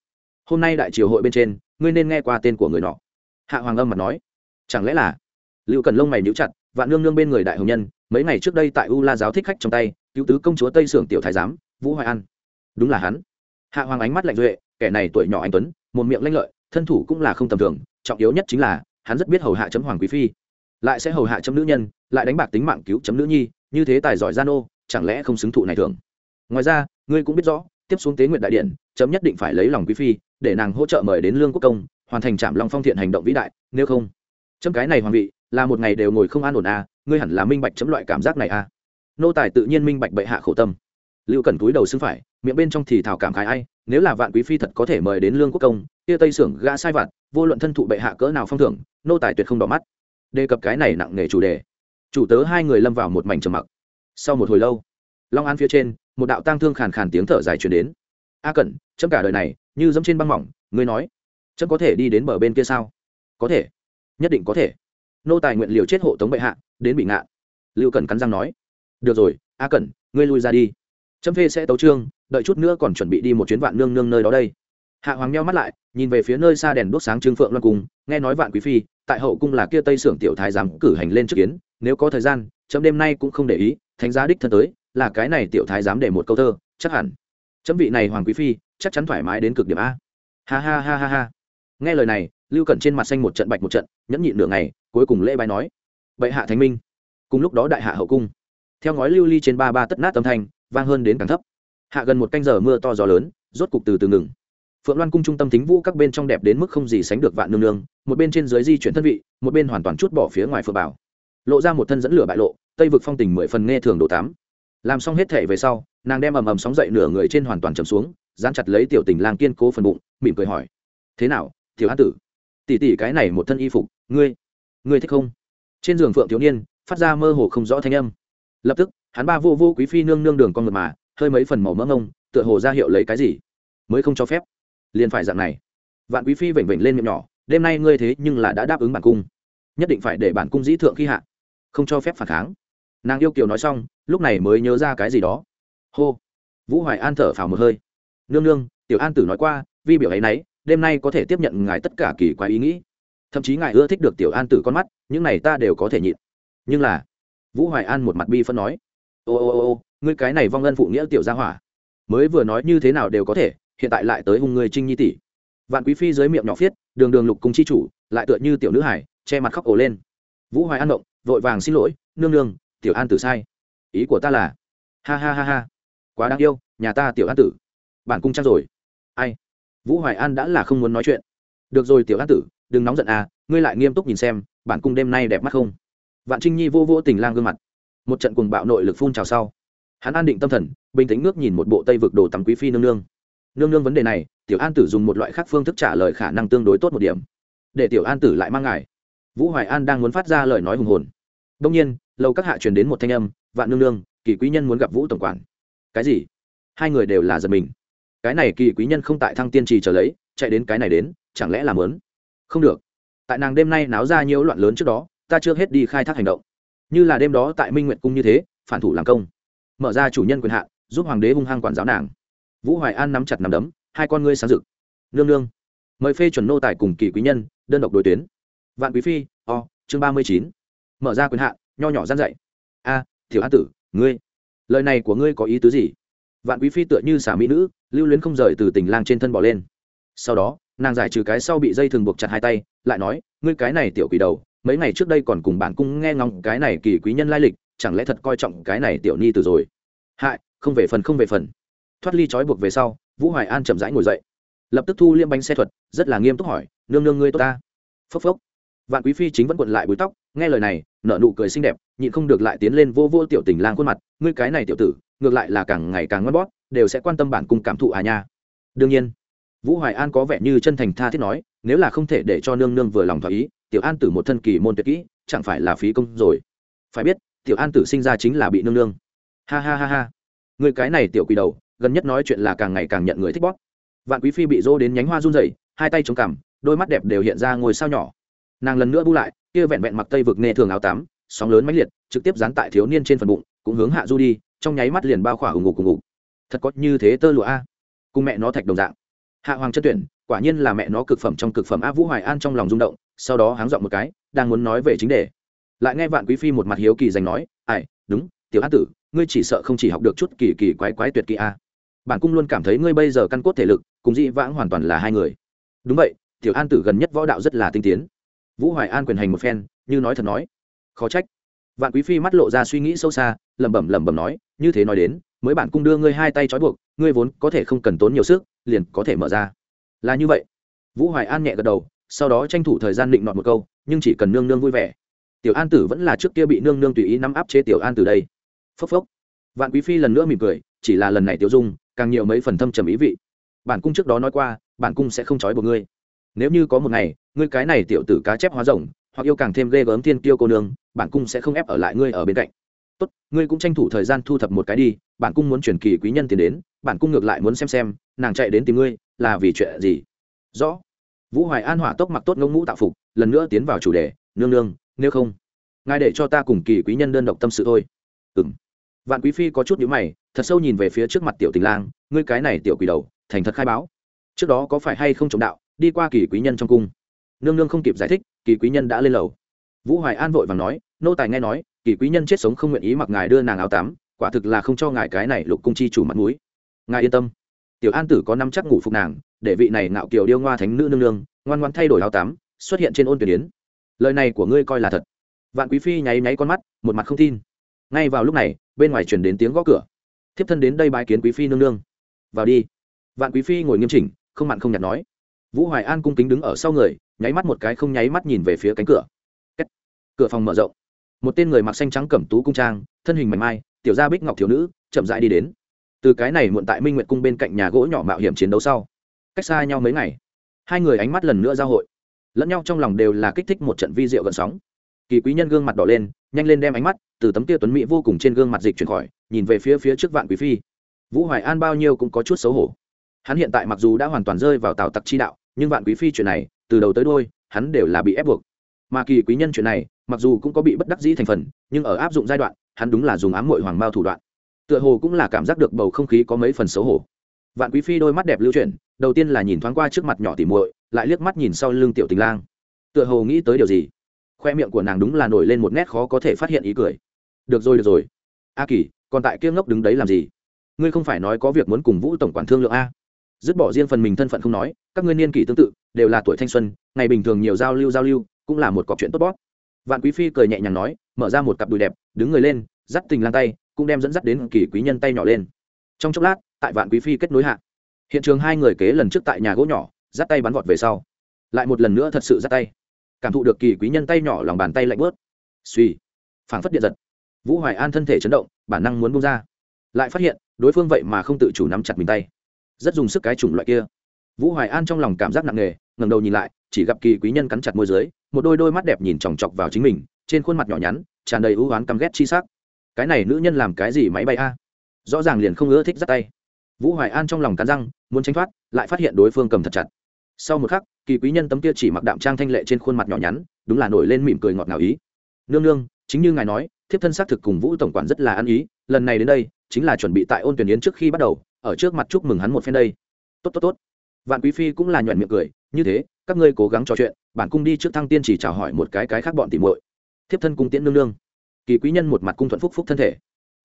[SPEAKER 1] hôm nay đại triều hội bên trên, ngươi nên nghe qua tên của người nọ. Hạ hoàng âm mặt nói. Chẳng lẽ là? Lưu cẩn lông mày níu chặt và nương nương bên người đại hồng nhân, mấy ngày trước đây tại u la giáo thích khách trong tay, cứu tứ công chúa tây sưởng tiểu thái giám, vũ hoài an. Đúng là hắn hạ hoàng ánh mắt lạnh duệ, kẻ này tuổi nhỏ anh tuấn, một miệng lanh lợi, thân thủ cũng là không tầm thường, trọng yếu nhất chính là, hắn rất biết hầu hạ chấm hoàng quý phi. Lại sẽ hầu hạ chấm nữ nhân, lại đánh bạc tính mạng cứu chấm nữ nhi, như thế tài giỏi gian ô, chẳng lẽ không xứng thụ này thường? Ngoài ra, ngươi cũng biết rõ, tiếp xuống tế nguyện đại điện, chấm nhất định phải lấy lòng quý phi, để nàng hỗ trợ mời đến lương quốc công, hoàn thành trạm long phong thiện hành động vĩ đại, nếu không. Chấm cái này hoàng vị, là một ngày đều ngồi không an ổn à ngươi hẳn là minh bạch chấm loại cảm giác này à. Nô tài tự nhiên minh bạch bệ hạ khổ tâm lưu cần túi đầu xưng phải, miệng bên trong thì thảo cảm khái ai, nếu là vạn quý phi thật có thể mời đến lương quốc công, kia tây sưởng gã sai vặt, vô luận thân thụ bệ hạ cỡ nào phong thưởng, nô tài tuyệt không đỏ mắt. Đề cập cái này nặng nề chủ đề. Chủ tớ hai người lâm vào một mảnh trầm mặc. Sau một hồi lâu, long an phía trên, một đạo tang thương khàn khàn tiếng thở dài chuyển đến. A cẩn, chấm cả đời này, như dẫm trên băng mỏng, ngươi nói, chấm có thể đi đến bờ bên kia sao? Có thể, nhất định có thể. Nô tài nguyện liều chết hộ tống bệ hạ, đến bị ngạ. Lưu cẩn cắn răng nói, được rồi, a cẩn, ngươi lui ra đi chấm phê sẽ tấu trương, đợi chút nữa còn chuẩn bị đi một chuyến vạn nương nương nơi đó đây. Hạ hoàng nheo mắt lại, nhìn về phía nơi xa đèn đốt sáng trương phượng loan cung, nghe nói vạn quý phi, tại hậu cung là kia tây sưởng tiểu thái giám cử hành lên trước kiến, nếu có thời gian, chấm đêm nay cũng không để ý, thánh giá đích thân tới, là cái này tiểu thái giám để một câu thơ, chắc hẳn. Chấm vị này hoàng quý phi, chắc chắn thoải mái đến cực điểm a. Ha ha ha ha ha. Nghe lời này, lưu cẩn trên mặt xanh một trận bạch một trận, nhẫn nhịn nửa ngày, cuối cùng lễ bài nói. Bệ hạ thánh minh. Cùng lúc đó đại hạ hậu cung. Theo ngói lưu ly trên ba ba tất nát âm thanh vang hơn đến càng thấp. Hạ gần một canh giờ mưa to gió lớn, rốt cục từ từ ngừng. Phượng loan cung trung tâm thính vũ các bên trong đẹp đến mức không gì sánh được vạn nương nương, một bên trên dưới di chuyển thân vị, một bên hoàn toàn chút bỏ phía ngoài phượng bảo. Lộ ra một thân dẫn lửa bại lộ, tây vực phong tình mười phần nghe thường độ tám làm xong hết thể về sau, nàng đem ầm ầm sóng dậy nửa người trên hoàn toàn chầm xuống, dán chặt lấy tiểu tình lang kiên cố phần bụng, mỉm cười hỏi. Thế nào thiếu an tử? Tỉ tỉ cái này một thân y phục, ngươi ngươi thích không? Trên giường phượng thiếu niên, phát ra mơ hồ không rõ thanh âm. Lập tức hắn ba vô vô quý phi nương nương đường con ngực mà, hơi mấy phần màu mỡ ngông, tựa hồ ra hiệu lấy cái gì. Mới không cho phép. Liền phải dạng này. Vạn quý phi vểnh vểnh lên miệng nhỏ, đêm nay ngươi thế nhưng là đã đáp ứng bản cung. Nhất định phải để bản cung dĩ thượng khi hạ. Không cho phép phản kháng. Nàng yêu kiều nói xong, lúc này mới nhớ ra cái gì đó. Hô. Vũ hoài an thở phào một hơi. Nương nương, tiểu an tử nói qua, vi biểu ấy nấy, đêm nay có thể tiếp nhận ngài tất cả kỳ quái ý nghĩ. Thậm chí ngài ưa thích được tiểu an tử con mắt, những này ta đều có thể nhịn. Nhưng là, vũ hoài an một mặt bi phân nói ô ô ô ô, ngươi cái này vong ân phụ nghĩa tiểu gia hỏa. Mới vừa nói như thế nào đều có thể, hiện tại lại tới hung người trinh nhi tỷ. Vạn quý phi dưới miệng nhỏ phiết, đường đường lục cùng chi chủ, lại tựa như tiểu nữ hải che mặt khóc ổ lên. Vũ hoài an động vội vàng xin lỗi, nương nương, tiểu an tử sai. Ý của ta là ha ha ha ha, quá đáng yêu, nhà ta tiểu an tử. Bản cung trang rồi. Ai? Vũ hoài an đã là không muốn nói chuyện. Được rồi tiểu an tử, đừng nóng giận à ngươi lại nghiêm túc nhìn xem, bản cung đêm nay đẹp mắt không? Vạn trinh nhi vô vô tình lang gương mặt một trận cuồng bạo nội lực phun trào sau. Hắn an định tâm thần, bình tĩnh ngước nhìn một bộ tây vực đồ tắm quý phi nương nương. Nương nương vấn đề này, tiểu an tử dùng một loại khác phương thức trả lời khả năng tương đối tốt một điểm. Để tiểu an tử lại mang ngài. Vũ hoài an đang muốn phát ra lời nói hùng hồn. Đông nhiên lâu các hạ truyền đến một thanh âm, vạn nương nương, kỳ quý nhân muốn gặp vũ tổng quản. Cái gì? Hai người đều là giật mình. Cái này kỳ quý nhân không tại thăng tiên trì trở lấy, chạy đến cái này đến, chẳng lẽ là mớn không được. Tại nàng đêm nay náo ra nhiễu loạn lớn trước đó, ta chưa hết đi khai thác hành động như là đêm đó tại minh nguyện cung như thế phản thủ làm công. Mở ra chủ nhân quyền hạn giúp hoàng đế hung hăng quản giáo nàng. Vũ hoài an nắm chặt nắm đấm hai con ngươi sáng rực. Nương nương mời phê chuẩn nô tài cùng kỳ quý nhân đơn độc đối tuyến. Vạn quý phi o chương ba mươi chín. Mở ra quyền hạn nho nhỏ gian dạy. A à, thiểu an tử ngươi lời này của ngươi có ý tứ gì? Vạn quý phi tựa như xả mỹ nữ lưu luyến không rời từ tình lang trên thân bỏ lên. Sau đó nàng giải trừ cái sau bị dây thường buộc chặt hai tay lại nói ngươi cái này tiểu quỷ đầu mấy ngày trước đây còn cùng bản cung nghe ngóng cái này kỳ quý nhân lai lịch, chẳng lẽ thật coi trọng cái này tiểu ni từ rồi? Hại, không về phần, không về phần. Thoát ly trói buộc về sau, vũ hoài an chậm rãi ngồi dậy. Lập tức thu liêm bánh xe thuật, rất là nghiêm túc hỏi, nương nương ngươi tốt ta? Phốc phốc. Vạn quý phi chính vẫn quận lại búi tóc, nghe lời này, nở nụ cười xinh đẹp, nhịn không được lại tiến lên vô vô tiểu tình lang khuôn mặt, ngươi cái này tiểu tử, ngược lại là càng ngày càng ngon bót, đều sẽ quan tâm bản cung cảm thụ à nha. Đương nhiên, vũ hoài an có vẻ như chân thành tha thiết nói, nếu là không thể để cho nương nương vừa lòng thỏa ý tiểu an tử một thân kỳ môn tuyệt kỹ chẳng phải là phí công rồi. Phải biết tiểu an tử sinh ra chính là bị nương nương. Ha ha ha ha. Người cái này tiểu quỷ đầu gần nhất nói chuyện là càng ngày càng nhận người thích bóp. Vạn quý phi bị dô đến nhánh hoa run rẩy hai tay chống cằm đôi mắt đẹp đều hiện ra ngồi sao nhỏ. Nàng lần nữa bu lại kia vẹn vẹn mặc tây vực nê thường áo tám, sóng lớn mãnh liệt trực tiếp dán tại thiếu niên trên phần bụng cũng hướng hạ du đi trong nháy mắt liền bao khỏa hùng ngục cùng ngục thật có như thế tơ lụa a. Cùng mẹ nó thạch đồng dạng. Hạ hoàng chất tuyển quả nhiên là mẹ nó cực phẩm trong cực phẩm a vũ hoài an trong lòng rung động, sau đó háng dọn một cái, đang muốn nói về chính đề. Lại nghe vạn quý phi một mặt hiếu kỳ dành nói, ai, đúng, tiểu an tử, ngươi chỉ sợ không chỉ học được chút kỳ kỳ quái quái tuyệt kỳ a. Bản cung luôn cảm thấy ngươi bây giờ căn cốt thể lực, cùng dị vãng hoàn toàn là hai người. Đúng vậy, tiểu an tử gần nhất võ đạo rất là tinh tiến. Vũ hoài an quyền hành một phen, như nói thật nói. Khó trách. Vạn quý phi mắt lộ ra suy nghĩ sâu xa, lẩm bẩm lẩm bẩm nói, như thế nói đến, mới bản cung đưa ngươi hai tay trói buộc, ngươi vốn có thể không cần tốn nhiều sức, liền có thể mở ra là như vậy. Vũ hoài an nhẹ gật đầu, sau đó tranh thủ thời gian định nọt một câu, nhưng chỉ cần nương nương vui vẻ. Tiểu an tử vẫn là trước kia bị nương nương tùy ý nắm áp chế tiểu an từ đây. Phốc phốc. Vạn quý phi lần nữa mỉm cười, chỉ là lần này tiểu dung, càng nhiều mấy phần thâm trầm ý vị. Bản cung trước đó nói qua, bản cung sẽ không trói buộc ngươi. Nếu như có một ngày, ngươi cái này tiểu tử cá chép hóa rồng, hoặc yêu càng thêm ghê gớm thiên tiêu cô nương, bản cung sẽ không ép ở lại ngươi ở bên cạnh. Tốt, ngươi cũng tranh thủ thời gian thu thập một cái đi, bản cung muốn chuyển kỳ quý nhân tiền đến, bản cung ngược lại muốn xem xem, nàng chạy đến tìm ngươi là vì chuyện gì? Rõ. Vũ hoài an hỏa tốc mặc tốt ngông ngũ tạo phục, lần nữa tiến vào chủ đề, nương nương, nếu không, ngài để cho ta cùng kỳ quý nhân đơn độc tâm sự thôi. Ừ m vạn quý phi có chút nhữ mày, thật sâu nhìn về phía trước mặt tiểu tình lang, ngươi cái này tiểu quỷ đầu, thành thật khai báo. Trước đó có phải hay không trọng đạo, đi qua kỳ quý nhân trong cung? Nương nương không kịp giải thích, kỳ quý nhân đã lên lầu. Vũ hoài an vội và nói, nô tài nghe nói, kỳ quý nhân chết sống không nguyện ý mặc ngài đưa nàng áo tắm, quả thực là không cho ngài cái này lục cung chi chủ mặt mũi. Ngài yên tâm tiểu an tử có năm chắc ngủ phục nàng, để vị này ngạo kiều điêu ngoa thánh nữ nương nương, ngoan ngoan thay đổi áo tắm, xuất hiện trên ôn tuyển yến. Lời này của ngươi coi là thật. Vạn quý phi nháy nháy con mắt, một mặt không tin. Ngay vào lúc này, bên ngoài chuyển đến tiếng gõ cửa. Thiếp thân đến đây bái kiến quý phi nương nương. Vào đi. Vạn quý phi ngồi nghiêm chỉnh, không mặn không nhạt nói. Vũ hoài an cung kính đứng ở sau người, nháy mắt một cái không nháy mắt nhìn về phía cánh cửa. Kết. cửa phòng mở rộng. Một tên người mặc xanh trắng cẩm tú cung trang, thân hình mảnh mai, tiểu gia bích ngọc thiếu nữ, chậm rãi đi đến từ cái này muộn tại minh nguyện cung bên cạnh nhà gỗ nhỏ mạo hiểm chiến đấu sau, cách xa nhau mấy ngày, hai người ánh mắt lần nữa giao hội, lẫn nhau trong lòng đều là kích thích một trận vi diệu gần sóng. Kỳ quý nhân gương mặt đỏ lên, nhanh lên đem ánh mắt từ tấm tia tuấn mỹ vô cùng trên gương mặt dịch chuyển khỏi, nhìn về phía phía trước vạn quý phi. Vũ hoài an bao nhiêu cũng có chút xấu hổ. Hắn hiện tại mặc dù đã hoàn toàn rơi vào tào tặc chi đạo, nhưng vạn quý phi chuyện này, từ đầu tới đôi hắn đều là bị ép buộc. Mà kỳ quý nhân chuyện này, mặc dù cũng có bị bất đắc dĩ thành phần, nhưng ở áp dụng giai đoạn, hắn đúng là dùng ám mội hoàng mao thủ đoạn tựa hồ cũng là cảm giác được bầu không khí có mấy phần xấu hổ. Vạn quý phi đôi mắt đẹp lưu chuyển, đầu tiên là nhìn thoáng qua trước mặt nhỏ tỉ muội, lại liếc mắt nhìn sau lưng tiểu tình lang. Tựa hồ nghĩ tới điều gì? Khoe miệng của nàng đúng là nổi lên một nét khó có thể phát hiện ý cười. Được rồi được rồi. A kỳ, còn tại kia ngốc đứng đấy làm gì? Ngươi không phải nói có việc muốn cùng vũ tổng quản thương lượng a? Dứt bỏ riêng phần mình thân phận không nói, các ngươi niên kỷ tương tự, đều là tuổi thanh xuân, ngày bình thường nhiều giao lưu giao lưu, cũng là một cọc chuyện tốt bót vạn quý phi cười nhẹ nhàng nói, mở ra một cặp đùi đẹp, đứng người lên, dắt tình lang tay cũng đem dẫn dắt đến kỳ quý nhân tay nhỏ lên. Trong chốc lát, tại vạn quý phi kết nối hạ, hiện trường hai người kế lần trước tại nhà gỗ nhỏ, dắt tay bắn vọt về sau. Lại một lần nữa thật sự dắt tay. Cảm thụ được kỳ quý nhân tay nhỏ lòng bàn tay lạnh bớt suy, phảng phất điện giật. Vũ hoài an thân thể chấn động, bản năng muốn bung ra. Lại phát hiện, đối phương vậy mà không tự chủ nắm chặt mình tay. Rất dùng sức cái chủng loại kia. Vũ hoài an trong lòng cảm giác nặng nề, ngẩng đầu nhìn lại, chỉ gặp kỳ quý nhân cắn chặt môi dưới, một đôi đôi mắt đẹp nhìn chòng chọc vào chính mình, trên khuôn mặt nhỏ nhắn, tràn đầy ưu oán căm ghét chi sắc cái này nữ nhân làm cái gì máy bay a? Rõ ràng liền không ưa thích dắt tay. Vũ hoài an trong lòng cắn răng, muốn tránh thoát, lại phát hiện đối phương cầm thật chặt. Sau một khắc, kỳ quý nhân tấm kia chỉ mặc đạm trang thanh lệ trên khuôn mặt nhỏ nhắn, đúng là nổi lên mỉm cười ngọt ngào ý. Nương nương, chính như ngài nói, thiếp thân xác thực cùng vũ tổng quản rất là ăn ý, lần này đến đây, chính là chuẩn bị tại ôn tuyển yến trước khi bắt đầu, ở trước mặt chúc mừng hắn một phen đây. Tốt tốt tốt. Vạn quý phi cũng là nhuận miệng cười, như thế, các ngươi cố gắng trò chuyện, bản cung đi trước thăng tiên chỉ chào hỏi một cái cái khác bọn tìm muội. Thiếp thân cung tiễn nương nương kỳ quý nhân một mặt cung thuận phúc phúc thân thể.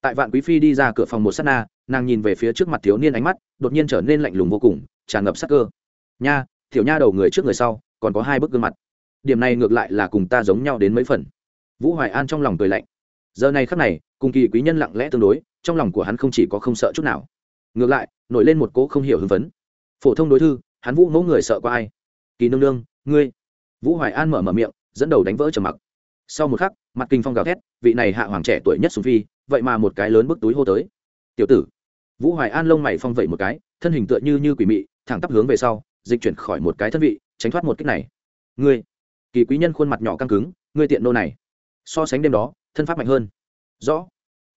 [SPEAKER 1] Tại vạn quý phi đi ra cửa phòng một sát na, nàng nhìn về phía trước mặt thiếu niên ánh mắt, đột nhiên trở nên lạnh lùng vô cùng, tràn ngập sắc cơ. Nha thiểu nha đầu người trước người sau, còn có hai bức gương mặt. Điểm này ngược lại là cùng ta giống nhau đến mấy phần. Vũ hoài an trong lòng cười lạnh. Giờ này khắc này, cùng kỳ quý nhân lặng lẽ tương đối, trong lòng của hắn không chỉ có không sợ chút nào. Ngược lại, nổi lên một cỗ không hiểu hưng phấn. Phổ thông đối thư, hắn vũ mẫu người sợ qua ai? Kỳ nương nương, ngươi. Vũ hoài an mở mở miệng, dẫn đầu đánh vỡ trầm mặc sau một khắc, mặt kinh phong gào thét, vị này hạ hoàng trẻ tuổi nhất sùng phi, vậy mà một cái lớn bức túi hô tới. Tiểu tử. Vũ hoài an lông mày phong vẩy một cái, thân hình tựa như như quỷ mị, thẳng tắp hướng về sau, dịch chuyển khỏi một cái thân vị, tránh thoát một cách này. Ngươi. Kỳ quý nhân khuôn mặt nhỏ căng cứng, ngươi tiện nô này. So sánh đêm đó, thân pháp mạnh hơn. Rõ.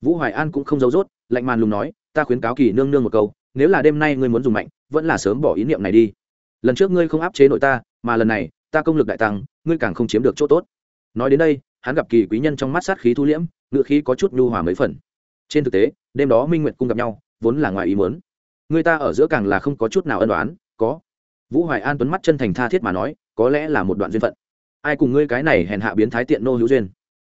[SPEAKER 1] Vũ hoài an cũng không giấu rốt, lạnh màn lùng nói, ta khuyến cáo kỳ nương nương một câu, nếu là đêm nay ngươi muốn dùng mạnh, vẫn là sớm bỏ ý niệm này đi. Lần trước ngươi không áp chế nội ta, mà lần này, ta công lực đại tăng, ngươi càng không chiếm được chỗ tốt nói đến đây, hắn gặp kỳ quý nhân trong mắt sát khí thu liễm ngự khí có chút nhu hòa mấy phần. Trên thực tế, đêm đó minh nguyệt cung gặp nhau, vốn là ngoài ý muốn. Người ta ở giữa càng là không có chút nào ân đoán có. Vũ hoài an tuấn mắt chân thành tha thiết mà nói, có lẽ là một đoạn duyên phận. Ai cùng ngươi cái này hèn hạ biến thái tiện nô hữu duyên?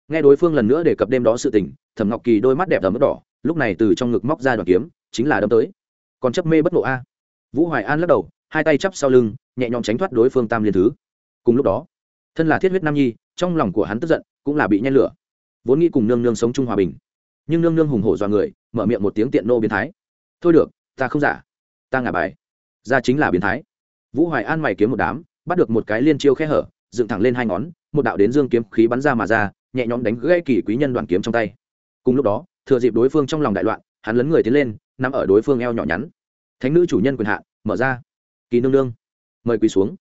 [SPEAKER 1] Nghe đối phương lần nữa đề cập đêm đó sự tình, thẩm ngọc kỳ đôi mắt đẹp ấm đỏ, lúc này từ trong ngực móc ra đoạn kiếm, chính là đâm tới. Còn chấp mê bất ngộ a. Vũ hoài an lắc đầu, hai tay chắp sau lưng, nhẹ nhõm tránh thoát đối phương tam liên thứ. Cùng lúc đó thân là thiết huyết nam nhi, trong lòng của hắn tức giận cũng là bị nhen lửa. Vốn nghĩ cùng nương nương sống chung hòa bình, nhưng nương nương hùng hổ dọa người, mở miệng một tiếng tiện nô biến thái. Thôi được, ta không giả, ta ngả bài. Ra chính là biến thái. Vũ hoài an mày kiếm một đám, bắt được một cái liên chiêu khe hở, dựng thẳng lên hai ngón, một đạo đến dương kiếm khí bắn ra mà ra, nhẹ nhõm đánh gãy kỳ quý nhân đoàn kiếm trong tay. Cùng lúc đó, thừa dịp đối phương trong lòng đại loạn, hắn lấn người tiến lên nằm ở đối phương eo nhỏ nhắn. Thánh nữ chủ nhân quyền hạn, mở ra. Kỳ nương nương, mời quỳ xuống.